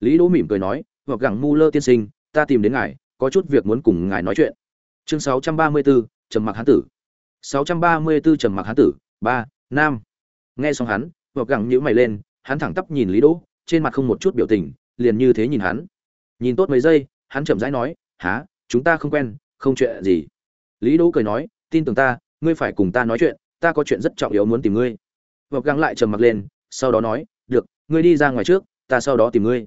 lý đỗ mỉm cười nói hoặc gẳng Muller lơ tiên sinh ta tìm đến ngài có chút việc muốn cùng ngài nói chuyện. Chương 634, trầm mặc hán tử. 634 trầm mặc hán tử 3 nam. Nghe xong hắn hoặc gẳng nhíu mày lên hắn thẳng tắp nhìn lý đỗ trên mặt không một chút biểu tình liền như thế nhìn hắn. Nhìn tốt mấy giây hắn chậm rãi nói Hả, chúng ta không quen không chuyện gì. Lý đỗ cười nói tin tưởng ta ngươi phải cùng ta nói chuyện ta có chuyện rất trọng yếu muốn tìm ngươi. Hoặc gắng lại trầm mặc lên sau đó nói được ngươi đi ra ngoài trước ta sau đó tìm ngươi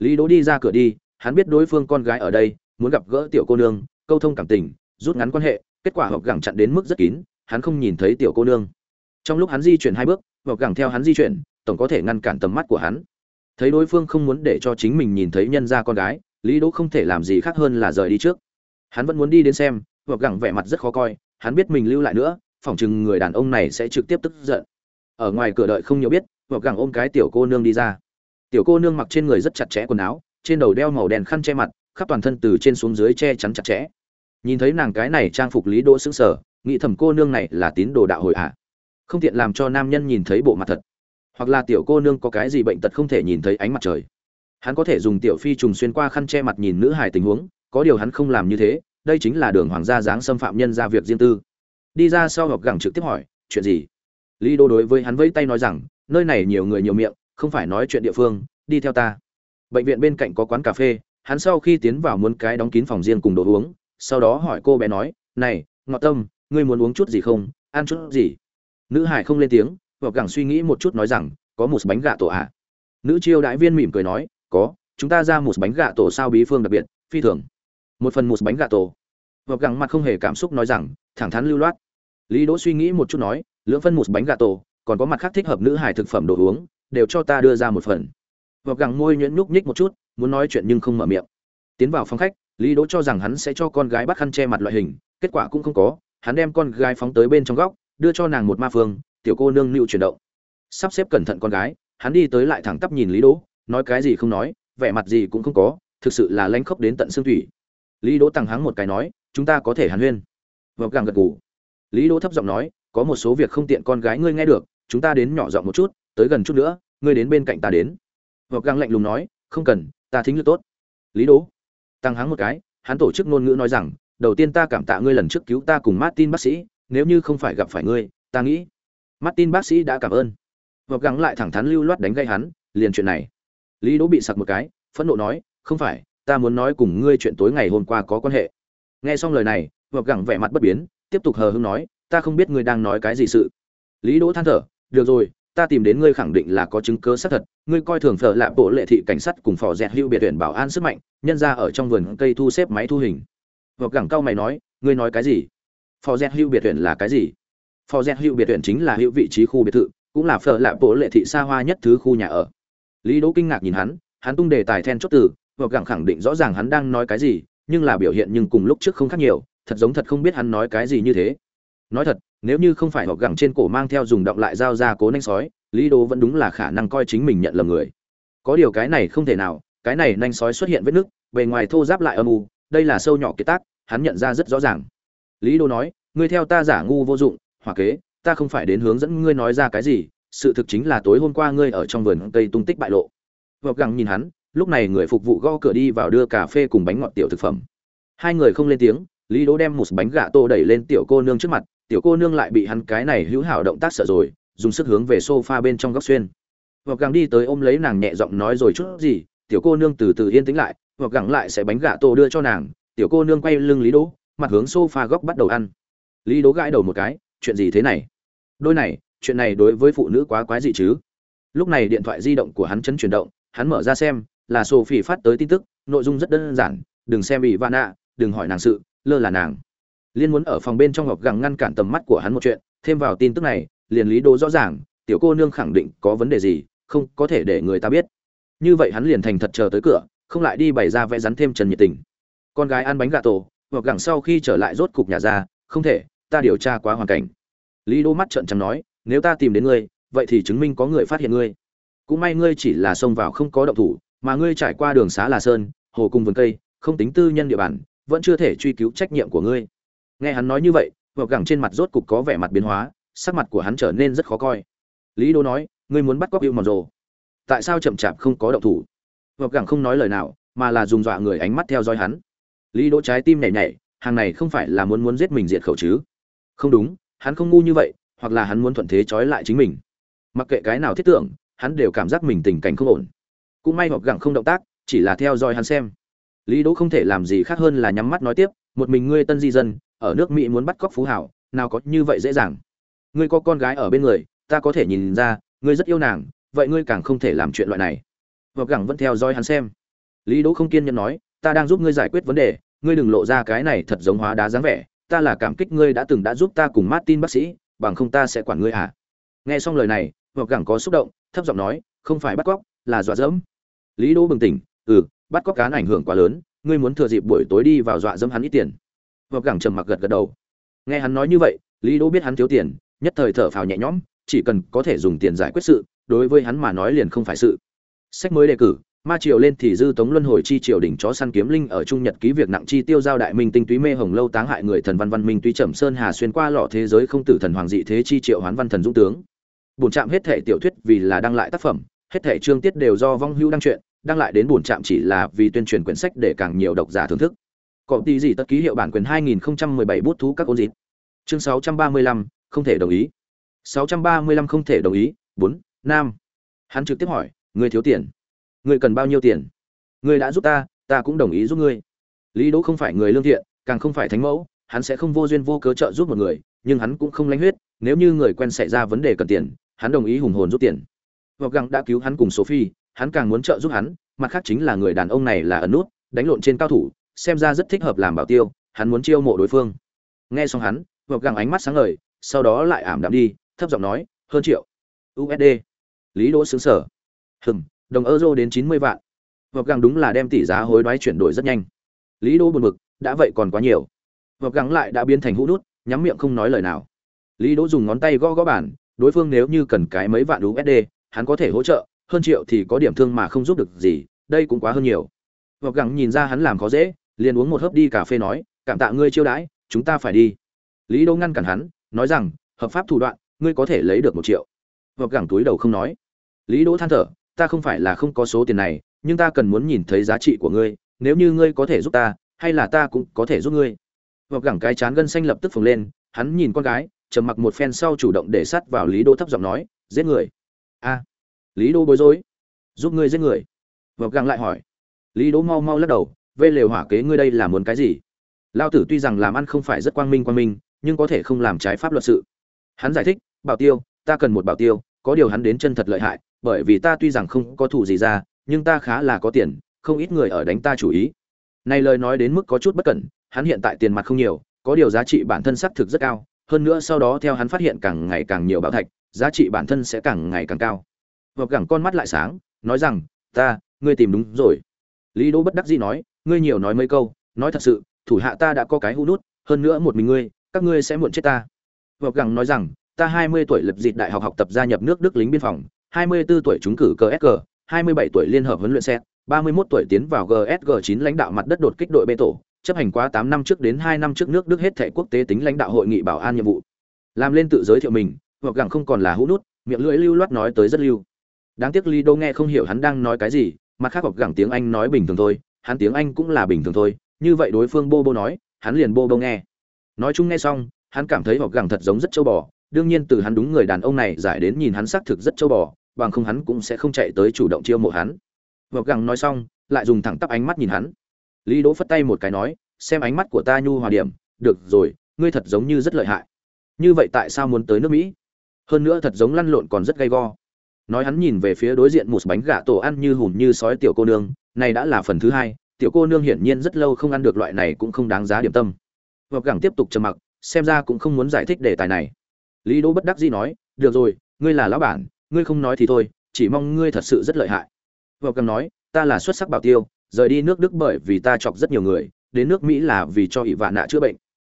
lý đỗ đi ra cửa đi, hắn biết đối phương con gái ở đây, muốn gặp gỡ tiểu cô nương, câu thông cảm tình, rút ngắn quan hệ, kết quả hộp gẳng chặn đến mức rất kín, hắn không nhìn thấy tiểu cô nương. Trong lúc hắn di chuyển hai bước, hộp gẳng theo hắn di chuyển, tổng có thể ngăn cản tầm mắt của hắn. Thấy đối phương không muốn để cho chính mình nhìn thấy nhân gia con gái, lý đỗ không thể làm gì khác hơn là rời đi trước. Hắn vẫn muốn đi đến xem, hộp gẳng vẻ mặt rất khó coi, hắn biết mình lưu lại nữa, phỏng chừng người đàn ông này sẽ trực tiếp tức giận. Ở ngoài cửa đợi không nhiều biết, hộp gẳng ôm cái tiểu cô nương đi ra tiểu cô nương mặc trên người rất chặt chẽ quần áo, trên đầu đeo màu đen khăn che mặt, khắp toàn thân từ trên xuống dưới che chắn chặt chẽ. Nhìn thấy nàng cái này trang phục lý đỗ xứng sờ, nghĩ thầm cô nương này là tín đồ đạo hội ạ. Không tiện làm cho nam nhân nhìn thấy bộ mặt thật. Hoặc là tiểu cô nương có cái gì bệnh tật không thể nhìn thấy ánh mặt trời. Hắn có thể dùng tiểu phi trùng xuyên qua khăn che mặt nhìn nữ hài tình huống, có điều hắn không làm như thế, đây chính là đường hoàng gia dáng xâm phạm nhân ra việc riêng tư. Đi ra sau họp gẳng trực tiếp hỏi, chuyện gì? Lý đô đối với hắn vẫy tay nói rằng, nơi này nhiều người nhiều miệng không phải nói chuyện địa phương, đi theo ta. Bệnh viện bên cạnh có quán cà phê, hắn sau khi tiến vào muốn cái đóng kín phòng riêng cùng đồ uống, sau đó hỏi cô bé nói, này, ngọt tâm, ngươi muốn uống chút gì không? Ăn chút gì? Nữ hải không lên tiếng hoặc gẳng suy nghĩ một chút nói rằng, có một bánh gà tổ ạ à? nữ chiêu đại viên mỉm cười nói, có, chúng ta ra một bánh gà tổ sao bí phương đặc biệt, phi thường. Một phần một bánh gà tổ. Hoặc gẳng mặt không hề cảm xúc nói rằng, thẳng thắn lưu loát. Lý đỗ suy nghĩ một chút nói, lưỡng phân một bánh gà tổ, còn có mặt khác thích hợp nữ hải thực phẩm đồ uống đều cho ta đưa ra một phần. Vọc gẳng môi nhuyễn nhúc nhích một chút, muốn nói chuyện nhưng không mở miệng. Tiến vào phòng khách, lý đỗ cho rằng hắn sẽ cho con gái bắt khăn che mặt loại hình, kết quả cũng không có, hắn đem con gái phóng tới bên trong góc, đưa cho nàng một ma phương, tiểu cô nương nịu chuyển động. Sắp xếp cẩn thận con gái, hắn đi tới lại thẳng tắp nhìn lý đỗ, nói cái gì không nói, vẻ mặt gì cũng không có, thực sự là lanh khốc đến tận xương thủy. Lý đỗ tăng hắng một cái nói, chúng ta có thể hàn huyên. Vọc gẳng gật gù. Lý đỗ thấp giọng nói, có một số việc không tiện con gái ngươi nghe được, chúng ta đến nhỏ giọng một chút, tới gần chút nữa ngươi đến bên cạnh ta đến. Hoặc găng lạnh lùng nói, không cần, ta thính lực tốt. Lý đỗ, tăng háng một cái, hắn tổ chức ngôn ngữ nói rằng, đầu tiên ta cảm tạ ngươi lần trước cứu ta cùng martin bác sĩ, nếu như không phải gặp phải ngươi, ta nghĩ, martin bác sĩ đã cảm ơn. Hoặc găng lại thẳng thắn lưu loát đánh gây hắn, liền chuyện này. Lý đỗ bị sặc một cái, phẫn nộ nói, không phải, ta muốn nói cùng ngươi chuyện tối ngày hôm qua có quan hệ. Nghe xong lời này hoặc gắng vẻ mặt bất biến, tiếp tục hờ hưng nói, ta không biết ngươi đang nói cái gì sự. Lý đỗ than thở, được rồi ta tìm đến ngươi khẳng định là có chứng cứ xác thật, ngươi coi thường phở lạ bộ lệ thị cảnh sát cùng phò dẹt hữu biệt tuyển bảo an sức mạnh, nhân ra ở trong vườn cây thu xếp máy thu hình. Vợp gẳng cao mày nói, ngươi nói cái gì? Phò dẹt hữu biệt tuyển là cái gì? Phò dẹt hữu biệt tuyển chính là hữu vị trí khu biệt thự, cũng là phở lạ bộ lệ thị xa hoa nhất thứ khu nhà ở. Lý đỗ kinh ngạc nhìn hắn hắn tung đề tài then chốt từ vợp gẳng khẳng định rõ ràng hắn đang nói cái gì, nhưng là biểu hiện nhưng cùng lúc trước không khác nhiều, thật giống thật không biết hắn nói cái gì như thế nói thật, nếu như không phải họ gẳng trên cổ mang theo dùng động lại dao ra cố nanh sói, lý Đô vẫn đúng là khả năng coi chính mình nhận lầm người. Có điều cái này không thể nào, cái này nanh sói xuất hiện vết nứt, bề ngoài thô giáp lại âm u, đây là sâu nhỏ kiệt tác, hắn nhận ra rất rõ ràng. Lý Đô nói, ngươi theo ta giả ngu vô dụng hoặc kế, ta không phải đến hướng dẫn ngươi nói ra cái gì, sự thực chính là tối hôm qua ngươi ở trong vườn cây tung tích bại lộ. Hộp gẳng nhìn hắn, lúc này người phục vụ gõ cửa đi vào đưa cà phê cùng bánh ngọt tiểu thực phẩm. Hai người không lên tiếng, lý đỗ đem một bánh gà tô đẩy lên tiểu cô nương trước mặt tiểu cô nương lại bị hắn cái này hữu hảo động tác sợ rồi, dùng sức hướng về sofa bên trong góc xuyên. Hoặc gắng đi tới ôm lấy nàng nhẹ giọng nói rồi chút gì, tiểu cô nương từ từ yên tĩnh lại, hoặc gắng lại sẽ bánh gà tô đưa cho nàng, tiểu cô nương quay lưng lý đỗ, mặt hướng sofa góc bắt đầu ăn. Lý đỗ gãi đầu một cái, chuyện gì thế này? Đôi này, chuyện này đối với phụ nữ quá quái gì chứ? Lúc này điện thoại di động của hắn chấn chuyển động, hắn mở ra xem, là sophie phát tới tin tức, nội dung rất đơn giản, đừng xem bị vạn ạ đừng hỏi nàng sự, lơ là nàng liên muốn ở phòng bên trong ngọc gẳng ngăn cản tầm mắt của hắn một chuyện, thêm vào tin tức này, liền lý đô rõ ràng, tiểu cô nương khẳng định có vấn đề gì, không có thể để người ta biết. Như vậy hắn liền thành thật chờ tới cửa, không lại đi bày ra vẽ rắn thêm trần nhiệt tình. Con gái ăn bánh gà tổ, ngọc gẳng sau khi trở lại rốt cục nhà ra, không thể, ta điều tra quá hoàn cảnh. Lý đô mắt trợn trắng nói, nếu ta tìm đến ngươi, vậy thì chứng minh có người phát hiện ngươi. Cũng may ngươi chỉ là xông vào không có động thủ, mà ngươi trải qua đường xá là sơn, hồ cùng vườn cây, không tính tư nhân địa bàn, vẫn chưa thể truy cứu trách nhiệm của ngươi nghe hắn nói như vậy vợ gẳng trên mặt rốt cục có vẻ mặt biến hóa, sắc mặt của hắn trở nên rất khó coi. Lý đô nói, ngươi muốn bắt cóc yêu mòn rồ? Tại sao chậm chạp không có động thủ? Vợ gẳng không nói lời nào, mà là dùng dọa người ánh mắt theo dõi hắn. Lý đỗ trái tim nhảy nhảy, hàng này không phải là muốn muốn giết mình diệt khẩu chứ? Không đúng, hắn không ngu như vậy, hoặc là hắn muốn thuận thế trói lại chính mình. Mặc kệ cái nào thiết tưởng, hắn đều cảm giác mình tình cảnh không ổn. Cũng may hoặc gẳng không động tác, chỉ là theo dõi hắn xem. Lý đỗ không thể làm gì khác hơn là nhắm mắt nói tiếp, một mình ngươi tân di dân ở nước mỹ muốn bắt cóc phú hảo, nào có như vậy dễ dàng. Ngươi có con gái ở bên người, ta có thể nhìn ra, ngươi rất yêu nàng, vậy ngươi càng không thể làm chuyện loại này. Hoặc gẳng vẫn theo dõi hắn xem. Lý đỗ không kiên nhẫn nói, ta đang giúp ngươi giải quyết vấn đề, ngươi đừng lộ ra cái này thật giống hóa đá dáng vẻ, ta là cảm kích ngươi đã từng đã giúp ta cùng martin bác sĩ, bằng không ta sẽ quản ngươi à. Nghe xong lời này hoặc gẳng có xúc động, thấp giọng nói, không phải bắt cóc, là dọa dẫm. Lý đỗ bừng tỉnh ừ bắt cóc cán ảnh hưởng quá lớn, ngươi muốn thừa dịp buổi tối đi vào dọa dẫm hắn ít tiền hoặc gẳng trầm mặc gật gật đầu. Nghe hắn nói như vậy, lý đỗ biết hắn thiếu tiền, nhất thời thở phào nhẹ nhõm, chỉ cần có thể dùng tiền giải quyết sự, đối với hắn mà nói liền không phải sự. Sách mới đề cử, ma triều lên thì dư tống luân hồi chi triều đỉnh chó săn kiếm linh ở trung nhật ký việc nặng chi tiêu giao đại minh tinh túy mê hồng lâu táng hại người thần văn văn minh túy trầm sơn hà xuyên qua lọ thế giới không tử thần hoàng dị thế chi triệu hoán văn thần dũng tướng. Bổn trạm hết thể tiểu thuyết vì là đăng lại tác phẩm, hết thể chương tiết đều do vong hữu đăng truyện, đăng lại đến bổn trạm chỉ là vì tuyên truyền quyển sách để càng nhiều độc giả thưởng thức có tí gì tất ký hiệu bản quyền 2017 bút thú các ôn dịp chương 635, không thể đồng ý. 635 không thể đồng ý 4, nam. Hắn trực tiếp hỏi người thiếu tiền. Ngươi cần bao nhiêu tiền? Ngươi đã giúp ta ta cũng đồng ý giúp ngươi. Lý đỗ không phải người lương thiện càng không phải thánh mẫu hắn sẽ không vô duyên vô cớ trợ giúp một người nhưng hắn cũng không lãnh huyết nếu như người quen xảy ra vấn đề cần tiền hắn đồng ý hùng hồn giúp tiền. Hoặc găng đã cứu hắn cùng sophie hắn càng muốn trợ giúp hắn mặt khác chính là người đàn ông này là ẩn nút đánh lộn trên cao thủ xem ra rất thích hợp làm bảo tiêu, hắn muốn chiêu mộ đối phương. Nghe xong hắn gập gàng ánh mắt sáng ngời, sau đó lại ảm đạm đi, thấp giọng nói, hơn triệu usd lý đỗ xứng sở hừm, đồng euro đến chín mươi vạn. Gập gàng đúng là đem tỷ giá hối đoái chuyển đổi rất nhanh. Lý Đỗ buồn bực, đã vậy còn quá nhiều. Gập gàng lại đã biến thành hũ nút, nhắm miệng không nói lời nào. Lý đỗ dùng ngón tay gõ gõ bản đối phương nếu như cần cái mấy vạn usd hắn có thể hỗ trợ, hơn triệu thì có điểm thương mà không giúp được gì, đây cũng quá hơn nhiều. Gập gàng nhìn ra hắn làm khó dễ liền uống một hớp đi cà phê nói, cảm tạ ngươi chiêu đãi, chúng ta phải đi. Lý đô ngăn cản hắn, nói rằng, hợp pháp thủ đoạn, ngươi có thể lấy được một triệu. Vọc gẳng túi đầu không nói. Lý đỗ than thở, ta không phải là không có số tiền này, nhưng ta cần muốn nhìn thấy giá trị của ngươi, nếu như ngươi có thể giúp ta, hay là ta cũng có thể giúp ngươi. Vọc gẳng cái chán gân xanh lập tức phồng lên, hắn nhìn con gái, trầm mặc một phen sau chủ động để sắt vào lý đô thấp giọng nói, giết người. A. Lý đô bối rối. Giúp ngươi giết người. Vọc gẳng lại hỏi. Lý đỗ mau mau lắc đầu vê lều hỏa kế ngươi đây là muốn cái gì? Lao tử tuy rằng làm ăn không phải rất quang minh quang minh, nhưng có thể không làm trái pháp luật sự. Hắn giải thích, bảo tiêu, ta cần một bảo tiêu, có điều hắn đến chân thật lợi hại, bởi vì ta tuy rằng không có thủ gì ra, nhưng ta khá là có tiền, không ít người ở đánh ta chủ ý. Này lời nói đến mức có chút bất cẩn, hắn hiện tại tiền mặt không nhiều, có điều giá trị bản thân xác thực rất cao, hơn nữa sau đó theo hắn phát hiện càng ngày càng nhiều bảo thạch, giá trị bản thân sẽ càng ngày càng cao. Vợp gẳng con mắt lại sáng, nói rằng, ta, ngươi tìm đúng rồi. Lý đỗ bất đắc dĩ nói ngươi nhiều nói mấy câu nói thật sự thủ hạ ta đã có cái hũ nút hơn nữa một mình ngươi các ngươi sẽ muộn chết ta vợp gẳng nói rằng ta hai mươi tuổi lập dịp đại học học tập gia nhập nước đức lính biên phòng 24 tuổi trúng cử gsg hai mươi bảy tuổi liên hợp huấn luyện xe, 31 tuổi tiến vào gsg chín lãnh đạo mặt đất đột kích đội bê tổ, chấp hành quá tám năm trước đến hai năm trước nước Đức hết thể quốc tế tính lãnh đạo hội nghị bảo an nhiệm vụ. Làm lên tự giới thiệu mình, hoặc gẳng không còn là hũ nút, miệng lưỡi lưu loát nói tới rất lưu. Đáng tiếc Lido nghe không hiểu hắn đang nói cái gì, mặt khác hoặc gẳng tiếng Anh nói bình thường thôi, hắn tiếng Anh cũng là bình thường thôi, như vậy đối phương Bobo nói, hắn liền Bobo nghe. Nói chung nghe xong, hắn cảm thấy hoặc gẳng thật giống rất châu bò, đương nhiên từ hắn đúng người đàn ông này giải đến nhìn hắn xác thực rất châu bò, bằng không hắn cũng sẽ không chạy tới chủ động chiêu mộ hắn. Vọc gẳng nói xong lại dùng thẳng tắp ánh mắt nhìn hắn. Lý đỗ phất tay một cái nói xem ánh mắt của ta nhu hòa điểm được rồi ngươi thật giống như rất lợi hại. Như vậy tại sao muốn tới nước mỹ? Hơn nữa thật giống lăn lộn còn rất gay go nói hắn nhìn về phía đối diện một bánh gà tổ ăn như hùm như sói tiểu cô nương, này đã là phần thứ hai, tiểu cô nương hiển nhiên rất lâu không ăn được loại này cũng không đáng giá điểm tâm. Vọc gẳng tiếp tục trầm mặc, xem ra cũng không muốn giải thích đề tài này. Lý đỗ bất đắc dĩ nói, được rồi, ngươi là lão bản, ngươi không nói thì thôi, chỉ mong ngươi thật sự rất lợi hại. Vợ gẳng nói, ta là xuất sắc bảo tiêu, rời đi nước đức bởi vì ta chọc rất nhiều người, đến nước mỹ là vì cho ỷ vạn nạ chữa bệnh.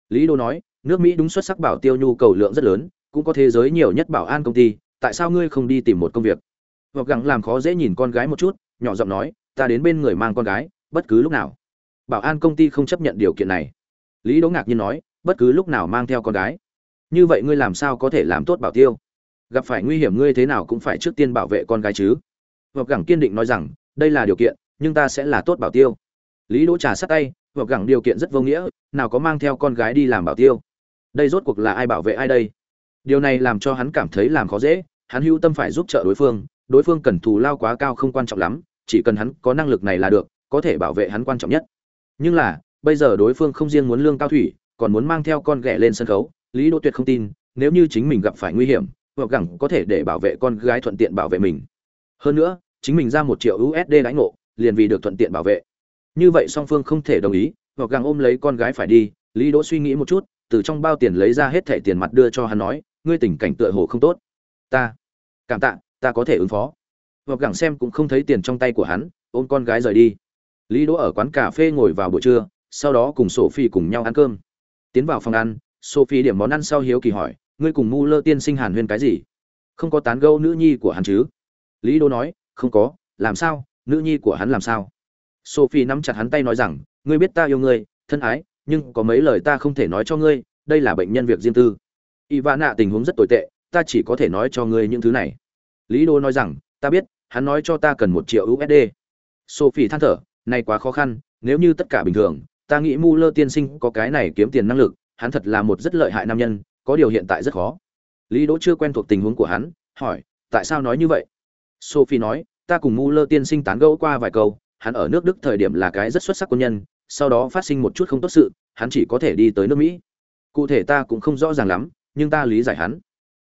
Lý đô nói, nước mỹ đúng xuất sắc bảo tiêu nhu cầu lượng rất lớn, cũng có thế giới nhiều nhất bảo an công ty tại sao ngươi không đi tìm một công việc? Hoặc gắng làm khó dễ nhìn con gái một chút, nhỏ giọng nói, ta đến bên người mang con gái, bất cứ lúc nào. Bảo an công ty không chấp nhận điều kiện này. Lý đỗ ngạc nhiên nói, bất cứ lúc nào mang theo con gái. Như vậy ngươi làm sao có thể làm tốt bảo tiêu? Gặp phải nguy hiểm ngươi thế nào cũng phải trước tiên bảo vệ con gái chứ. Hoặc gẳng kiên định nói rằng, đây là điều kiện, nhưng ta sẽ là tốt bảo tiêu. Lý đỗ trà sát tay, hoặc gẳng điều kiện rất vô nghĩa, nào có mang theo con gái đi làm bảo tiêu. Đây rốt cuộc là ai bảo vệ ai đây? Điều này làm cho hắn cảm thấy làm khó dễ, hắn hữu tâm phải giúp trợ đối phương đối phương cần thù lao quá cao không quan trọng lắm, chỉ cần hắn có năng lực này là được, có thể bảo vệ hắn quan trọng nhất. Nhưng là, bây giờ đối phương không riêng muốn lương cao thủy, còn muốn mang theo con ghẻ lên sân khấu, lý đỗ tuyệt không tin, nếu như chính mình gặp phải nguy hiểm, hoặc gẳng có thể để bảo vệ con gái thuận tiện bảo vệ mình. Hơn nữa, chính mình ra một triệu usd đánh ngộ, liền vì được thuận tiện bảo vệ. Như vậy song phương không thể đồng ý, hoặc gẳng ôm lấy con gái phải đi, lý đỗ suy nghĩ một chút, từ trong bao tiền lấy ra hết thẻ tiền mặt đưa cho hắn nói ngươi tình cảnh tựa hồ không tốt. Ta, cảm tạ, ta có thể ứng phó. Hoặc gẳng xem cũng không thấy tiền trong tay của hắn, ôm con gái rời đi. Lý đỗ ở quán cà phê ngồi vào buổi trưa, sau đó cùng sophie cùng nhau ăn cơm. Tiến vào phòng ăn, sophie điểm món ăn sau hiếu kỳ hỏi, ngươi cùng mu lơ tiên sinh hàn huyên cái gì? Không có tán gẫu nữ nhi của hắn chứ? Lý đỗ nói, không có, làm sao? Nữ nhi của hắn làm sao? Sophie nắm chặt hắn tay nói rằng, ngươi biết ta yêu ngươi, thân ái, nhưng có mấy lời ta không thể nói cho ngươi, đây là bệnh nhân việc riêng tư y vã nạ tình huống rất tồi tệ, ta chỉ có thể nói cho ngươi những thứ này. Lý đô nói rằng, ta biết, hắn nói cho ta cần một triệu usd sophie than thở, này quá khó khăn, nếu như tất cả bình thường, ta nghĩ mu lơ tiên sinh có cái này kiếm tiền năng lực, hắn thật là một rất lợi hại nam nhân, có điều hiện tại rất khó. Lý đỗ chưa quen thuộc tình huống của hắn, hỏi, tại sao nói như vậy? Sophie nói, ta cùng mu lơ tiên sinh tán gẫu qua vài câu, hắn ở nước đức thời điểm là cái rất xuất sắc quân nhân, sau đó phát sinh một chút không tốt sự, hắn chỉ có thể đi tới nước mỹ. Cụ thể ta cũng không rõ ràng lắm nhưng ta lý giải hắn.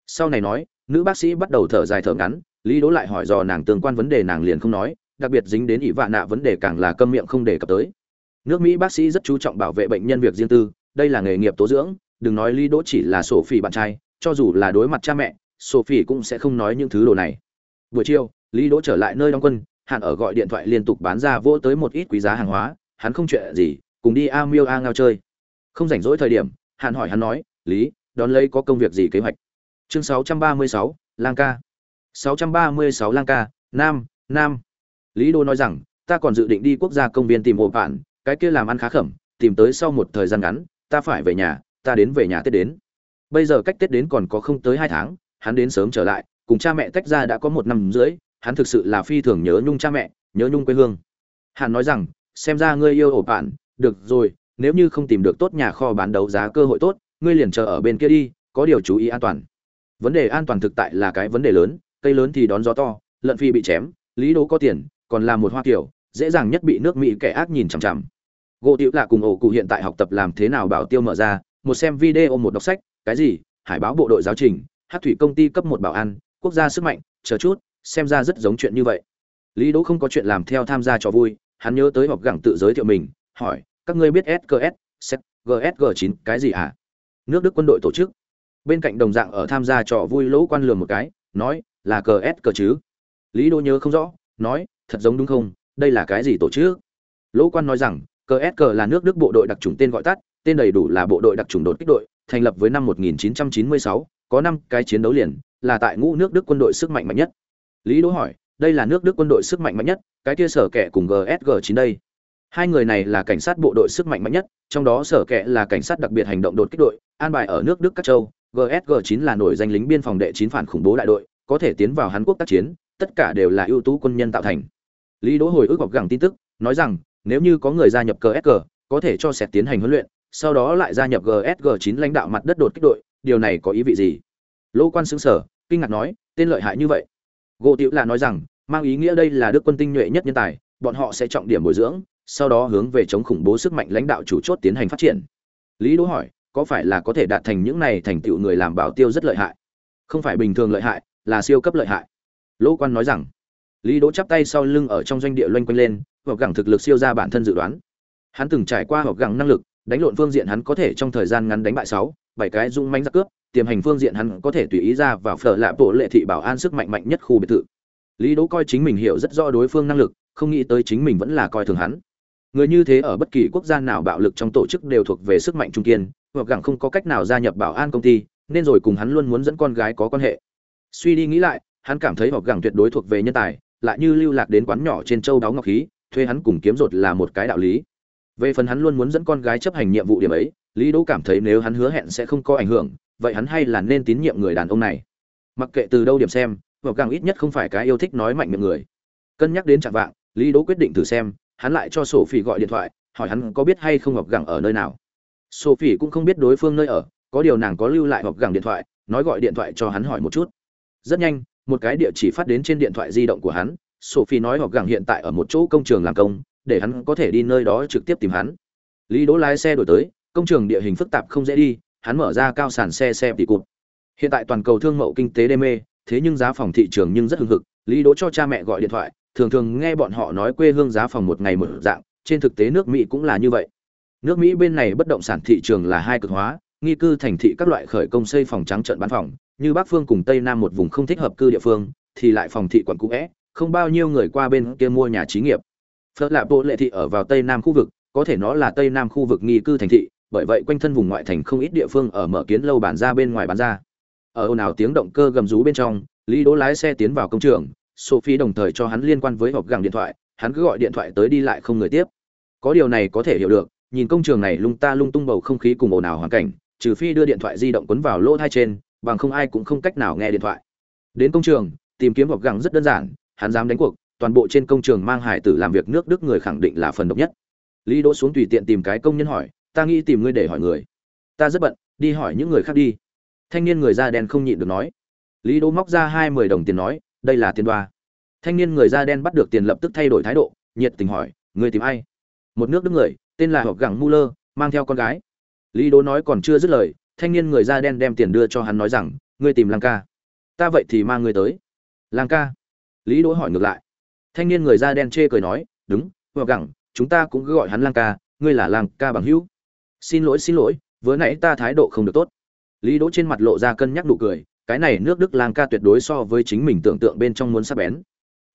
Sau này nói, nữ bác sĩ bắt đầu thở dài thở ngắn, lý đỗ lại hỏi dò nàng tương quan vấn đề nàng liền không nói, đặc biệt dính đến ỷ vạ nạ vấn đề càng là câm miệng không đề cập tới. Nước mỹ bác sĩ rất chú trọng bảo vệ bệnh nhân việc riêng tư, đây là nghề nghiệp tố dưỡng, đừng nói lý đỗ chỉ là sổ phỉ bạn trai, cho dù là đối mặt cha mẹ sophie cũng sẽ không nói những thứ đồ này. Buổi chiều, lý đỗ trở lại nơi đóng quân, hạn ở gọi điện thoại liên tục bán ra vỗ tới một ít quý giá hàng hóa, hắn không chuyện gì, cùng đi a miêu a ngao chơi. Không rảnh rỗi thời điểm, hạn hỏi hắn nói, lý đón lấy có công việc gì kế hoạch. Chương 636, lang ca. 636 lang ca. Nam nam. Lý đô nói rằng ta còn dự định đi quốc gia công viên tìm hộ bạn cái kia làm ăn khá khẩm tìm tới sau một thời gian ngắn ta phải về nhà ta đến về nhà tết đến. Bây giờ cách tết đến còn có không tới hai tháng hắn đến sớm trở lại cùng cha mẹ tách ra đã có một năm rưỡi hắn thực sự là phi thường nhớ nhung cha mẹ nhớ nhung quê hương. Hắn nói rằng xem ra ngươi yêu ổ bạn được rồi nếu như không tìm được tốt nhà kho bán đấu giá cơ hội tốt ngươi liền chờ ở bên kia đi, có điều chú ý an toàn. Vấn đề an toàn thực tại là cái vấn đề lớn, cây lớn thì đón gió to, lợn phi bị chém, lý đố có tiền, còn là một hoa kiểu, dễ dàng nhất bị nước mỹ kẻ ác nhìn chằm chằm. Gỗ tiểu là cùng ổ cụ hiện tại học tập làm thế nào bảo tiêu mở ra, một xem video, một đọc sách, cái gì? Hải báo bộ đội giáo trình, hát thủy công ty cấp một bảo an, quốc gia sức mạnh, chờ chút, xem ra rất giống chuyện như vậy. Lý đỗ không có chuyện làm theo tham gia trò vui, hắn nhớ tới họp gẳng tự giới thiệu mình, hỏi, các ngươi biết sks set gsg 9 cái gì à? Nước đức quân đội tổ chức. Bên cạnh đồng dạng ở tham gia trò vui lỗ quan lường một cái nói là cờ s cờ chứ? Lý đỗ nhớ không rõ nói thật giống đúng không? Đây là cái gì tổ chức? Lỗ quan nói rằng cờ s cờ là nước đức bộ đội đặc trùng tên gọi tắt tên đầy đủ là bộ đội đặc trùng đột kích đội thành lập với năm 1996, có năm cái chiến đấu liền là tại ngũ nước đức quân đội sức mạnh mạnh nhất. Lý đỗ hỏi đây là nước đức quân đội sức mạnh mạnh nhất cái kia sở kẻ cùng gsg chín đây. Hai người này là cảnh sát bộ đội sức mạnh mạnh nhất trong đó sở kẻ là cảnh sát đặc biệt hành động đột kích đội an bài ở nước đức các châu gsg 9 là nổi danh lính biên phòng đệ chín phản khủng bố đại đội, có thể tiến vào hàn quốc tác chiến, tất cả đều là ưu tú quân nhân tạo thành. Lý đỗ hồi ức hoặc gẳng tin tức, nói rằng, nếu như có người gia nhập gsg có thể cho sẹt tiến hành huấn luyện, sau đó lại gia nhập gsg 9 lãnh đạo mặt đất đột kích đội, điều này có ý vị gì? Lỗ quan sững sở kinh ngạc nói, tên lợi hại như vậy. Gỗ tiểu là nói rằng, mang ý nghĩa đây là đức quân tinh nhuệ nhất nhân tài, bọn họ sẽ trọng điểm bồi dưỡng, sau đó hướng về chống khủng bố sức mạnh lãnh đạo chủ chốt tiến hành phát triển. Lý đỗ hỏi có phải là có thể đạt thành những này thành tựu người làm bảo tiêu rất lợi hại? Không phải bình thường lợi hại, là siêu cấp lợi hại. Lỗ quan nói rằng, lý đỗ chắp tay sau lưng ở trong doanh địa loanh quanh lên hoặc gẳng thực lực siêu ra bản thân dự đoán. Hắn từng trải qua hoặc gẳng năng lực, đánh lộn phương diện hắn có thể trong thời gian ngắn đánh bại sáu, bảy cái dung manh giặc cướp, tiềm hành phương diện hắn có thể tùy ý ra vào phở lạ bộ lệ thị bảo an sức mạnh mạnh nhất khu biệt thự. Lý đỗ coi chính mình hiểu rất rõ đối phương năng lực, không nghĩ tới chính mình vẫn là coi thường hắn. Người như thế ở bất kỳ quốc gia nào bạo lực trong tổ chức đều thuộc về sức mạnh trung kiên hoặc gẳng không có cách nào gia nhập bảo an công ty, nên rồi cùng hắn luôn muốn dẫn con gái có quan hệ. Suy đi nghĩ lại, hắn cảm thấy hoặc gẳng tuyệt đối thuộc về nhân tài, lại như lưu lạc đến quán nhỏ trên châu đáo ngọc khí, thuê hắn cùng kiếm rột là một cái đạo lý. Về phần hắn luôn muốn dẫn con gái chấp hành nhiệm vụ điểm ấy, lý đỗ cảm thấy nếu hắn hứa hẹn sẽ không có ảnh hưởng, vậy hắn hay là nên tín nhiệm người đàn ông này. Mặc kệ từ đâu điểm xem hoặc gẳng ít nhất không phải cái yêu thích nói mạnh miệng người. Cân nhắc đến trạng vạng, lý đỗ quyết định thử xem, hắn lại cho sophie gọi điện thoại, hỏi hắn có biết hay không ngọc gẳng ở nơi nào sophie cũng không biết đối phương nơi ở, có điều nàng có lưu lại ngọc gẳng điện thoại, nói gọi điện thoại cho hắn hỏi một chút. Rất nhanh, một cái địa chỉ phát đến trên điện thoại di động của hắn, sophie nói ngọc gẳng hiện tại ở một chỗ công trường làm công, để hắn có thể đi nơi đó trực tiếp tìm hắn. Lý đỗ lái xe đổi tới, công trường địa hình phức tạp không dễ đi, hắn mở ra cao sàn xe xe tỉ cụt. Hiện tại toàn cầu thương mậu kinh tế đê mê, thế nhưng giá phòng thị trường nhưng rất hưng hực, lý đỗ cho cha mẹ gọi điện thoại, thường thường nghe bọn họ nói quê hương giá phòng một ngày một dạng, trên thực tế nước mỹ cũng là như vậy nước mỹ bên này bất động sản thị trường là hai cực hóa, nghi cư thành thị các loại khởi công xây phòng trắng trận bán phòng, như bắc phương cùng tây nam một vùng không thích hợp cư địa phương, thì lại phòng thị quận cũ vẽ không bao nhiêu người qua bên kia mua nhà trí nghiệp. Phớt lạ bộ lệ thị ở vào tây nam khu vực, có thể nó là tây nam khu vực nghi cư thành thị, bởi vậy quanh thân vùng ngoại thành không ít địa phương ở mở kiến lâu bản ra bên ngoài bán ra. Ở ồn ào tiếng động cơ gầm rú bên trong, lý đỗ lái xe tiến vào công trường, sophie đồng thời cho hắn liên quan với hộp gẳng điện thoại, hắn cứ gọi điện thoại tới đi lại không người tiếp. Có điều này có thể hiểu được nhìn công trường này lung ta lung tung bầu không khí cùng ồn ào hoàn cảnh, trừ phi đưa điện thoại di động quấn vào lỗ hai trên, bằng không ai cũng không cách nào nghe điện thoại. Đến công trường, tìm kiếm hoặc gẳng rất đơn giản, hắn dám đánh cuộc, toàn bộ trên công trường mang hải tử làm việc nước đức người khẳng định là phần độc nhất. Lý đỗ xuống tùy tiện tìm cái công nhân hỏi, ta nghĩ tìm ngươi để hỏi người. Ta rất bận, đi hỏi những người khác đi. Thanh niên người da đen không nhịn được nói. Lý đỗ móc ra hai mươi đồng tiền nói, đây là tiền đoa. Thanh niên người da đen bắt được tiền lập tức thay đổi thái độ, nhiệt tình hỏi người tìm ai? Một nước đức người tên là hộp gẳng muller, mang theo con gái. Lý đỗ nói còn chưa dứt lời, thanh niên người da đen đem tiền đưa cho hắn nói rằng, ngươi tìm lang ca. Ta vậy thì mang ngươi tới. Lang ca? Lý đỗ hỏi ngược lại. Thanh niên người da đen chê cười nói, đúng hộp gẳng, chúng ta cũng cứ gọi hắn lang ca, ngươi là lang ca bằng hữu. Xin lỗi xin lỗi, vừa nãy ta thái độ không được tốt. Lý đỗ trên mặt lộ ra cân nhắc nụ cười, cái này nước đức lang ca tuyệt đối so với chính mình tưởng tượng bên trong muốn sắc bén.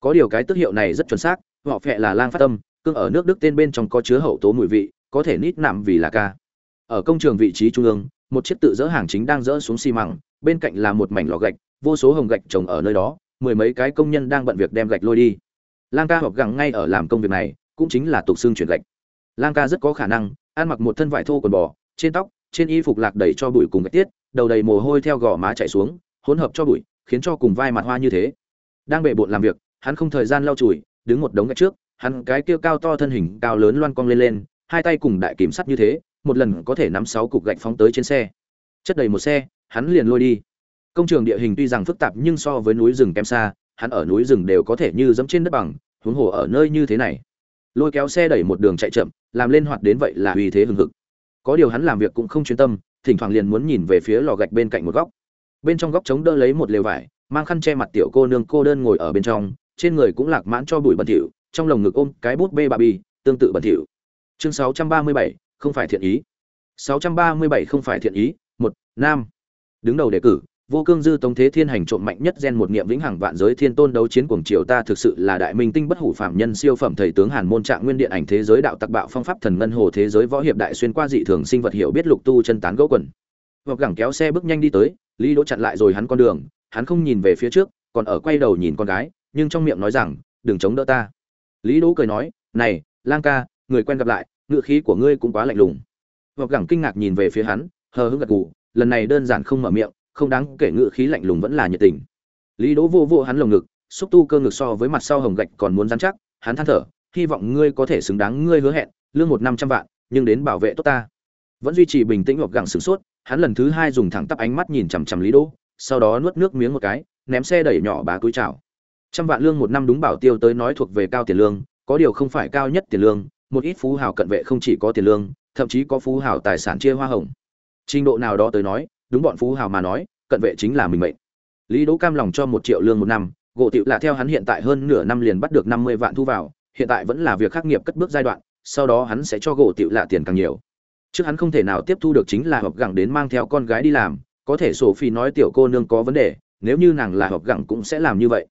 Có điều cái tước hiệu này rất chuẩn xác, họ phệ là lang phát tâm cương ở nước đức tên bên trong có chứa hậu tố mùi vị, có thể nít nạm vì là ca. Ở công trường vị trí trung ương, một chiếc tự dỡ hàng chính đang dỡ xuống xi măng, bên cạnh là một mảnh lò gạch, vô số hồng gạch trồng ở nơi đó, mười mấy cái công nhân đang bận việc đem gạch lôi đi. Lang ca hoặc gẳng ngay ở làm công việc này, cũng chính là tục xương chuyển gạch. Lang ca rất có khả năng, ăn mặc một thân vải thô quần bò, trên tóc, trên y phục lạc đầy cho bụi cùng gạch tiết, đầu đầy mồ hôi theo gò má chạy xuống, hỗn hợp cho bụi, khiến cho cùng vai mặt hoa như thế. Đang bệ bộn làm việc, hắn không thời gian lau chùi, đứng một đống gạch trước hắn cái kia cao to thân hình cao lớn loan cong lên lên, hai tay cùng đại kiếm sắt như thế, một lần có thể nắm sáu cục gạch phóng tới trên xe. Chất đầy một xe, hắn liền lôi đi. Công trường địa hình tuy rằng phức tạp nhưng so với núi rừng kém xa, hắn ở núi rừng đều có thể như dẫm trên đất bằng, huống hồ ở nơi như thế này. Lôi kéo xe đẩy một đường chạy chậm, làm lên hoạt đến vậy là uy thế hừng hực. Có điều hắn làm việc cũng không chuyên tâm, thỉnh thoảng liền muốn nhìn về phía lò gạch bên cạnh một góc. Bên trong góc trống đỡ lấy một lều vải, mang khăn che mặt tiểu cô nương cô đơn ngồi ở bên trong, trên người cũng lạc mãn cho bụi bẩn thỉu trong lồng ngực ôm cái bút bê bà bì tương tự bẩn thỉu. Chương 637, không phải thiện ý. 637 không phải thiện ý một nam. Đứng đầu đề cử vô cương dư tống thế thiên hành trộm mạnh nhất gen một niệm vĩnh hằng vạn giới thiên tôn đấu chiến cuồng triều ta thực sự là đại minh tinh bất hủ phạm nhân siêu phẩm thầy tướng hàn môn trạng nguyên điện ảnh thế giới đạo tặc bạo phong pháp thần ngân hồ thế giới võ hiệp đại xuyên qua dị thường sinh vật hiểu biết lục tu chân tán gỗ quần. Hoặc gẳng kéo xe bước nhanh đi tới lý đỗ chặn lại rồi hắn con đường hắn không nhìn về phía trước còn ở quay đầu nhìn con gái nhưng trong miệng nói rằng đừng chống đỡ ta lý đỗ cười nói, này, lang ca, người quen gặp lại, ngựa khí của ngươi cũng quá lạnh lùng. Hoặc gẳng kinh ngạc nhìn về phía hắn, hờ hững gật gù, lần này đơn giản không mở miệng, không đáng kể ngựa khí lạnh lùng vẫn là nhiệt tình. Lý đỗ vô vô hắn lồng ngực, xúc tu cơ ngực so với mặt sau hồng gạch còn muốn dán chắc, hắn than thở, hy vọng ngươi có thể xứng đáng, ngươi hứa hẹn, lương một năm trăm vạn, nhưng đến bảo vệ tốt ta. Vẫn duy trì bình tĩnh hoặc gẳng sửng sốt, hắn lần thứ hai dùng thẳng tắp ánh mắt nhìn chằm chằm lý đỗ, sau đó nuốt nước miếng một cái, ném xe đẩy nhỏ bá túi chào trăm vạn lương một năm đúng bảo tiêu tới nói thuộc về cao tiền lương, có điều không phải cao nhất tiền lương, một ít phú hào cận vệ không chỉ có tiền lương, thậm chí có phú hào tài sản chia hoa hồng. Trình độ nào đó tới nói, đúng bọn phú hào mà nói, cận vệ chính là mình mệnh. Lý đỗ cam lòng cho một triệu lương một năm, gỗ tiệu là theo hắn hiện tại hơn nửa năm liền bắt được năm mươi vạn thu vào, hiện tại vẫn là việc khắc nghiệp cất bước giai đoạn, sau đó hắn sẽ cho gỗ tiệu lạ tiền càng nhiều. Chứ hắn không thể nào tiếp thu được chính là hợp gẳng đến mang theo con gái đi làm, có thể sổ phi nói tiểu cô nương có vấn đề, nếu như nàng là hợp gẳng cũng sẽ làm như vậy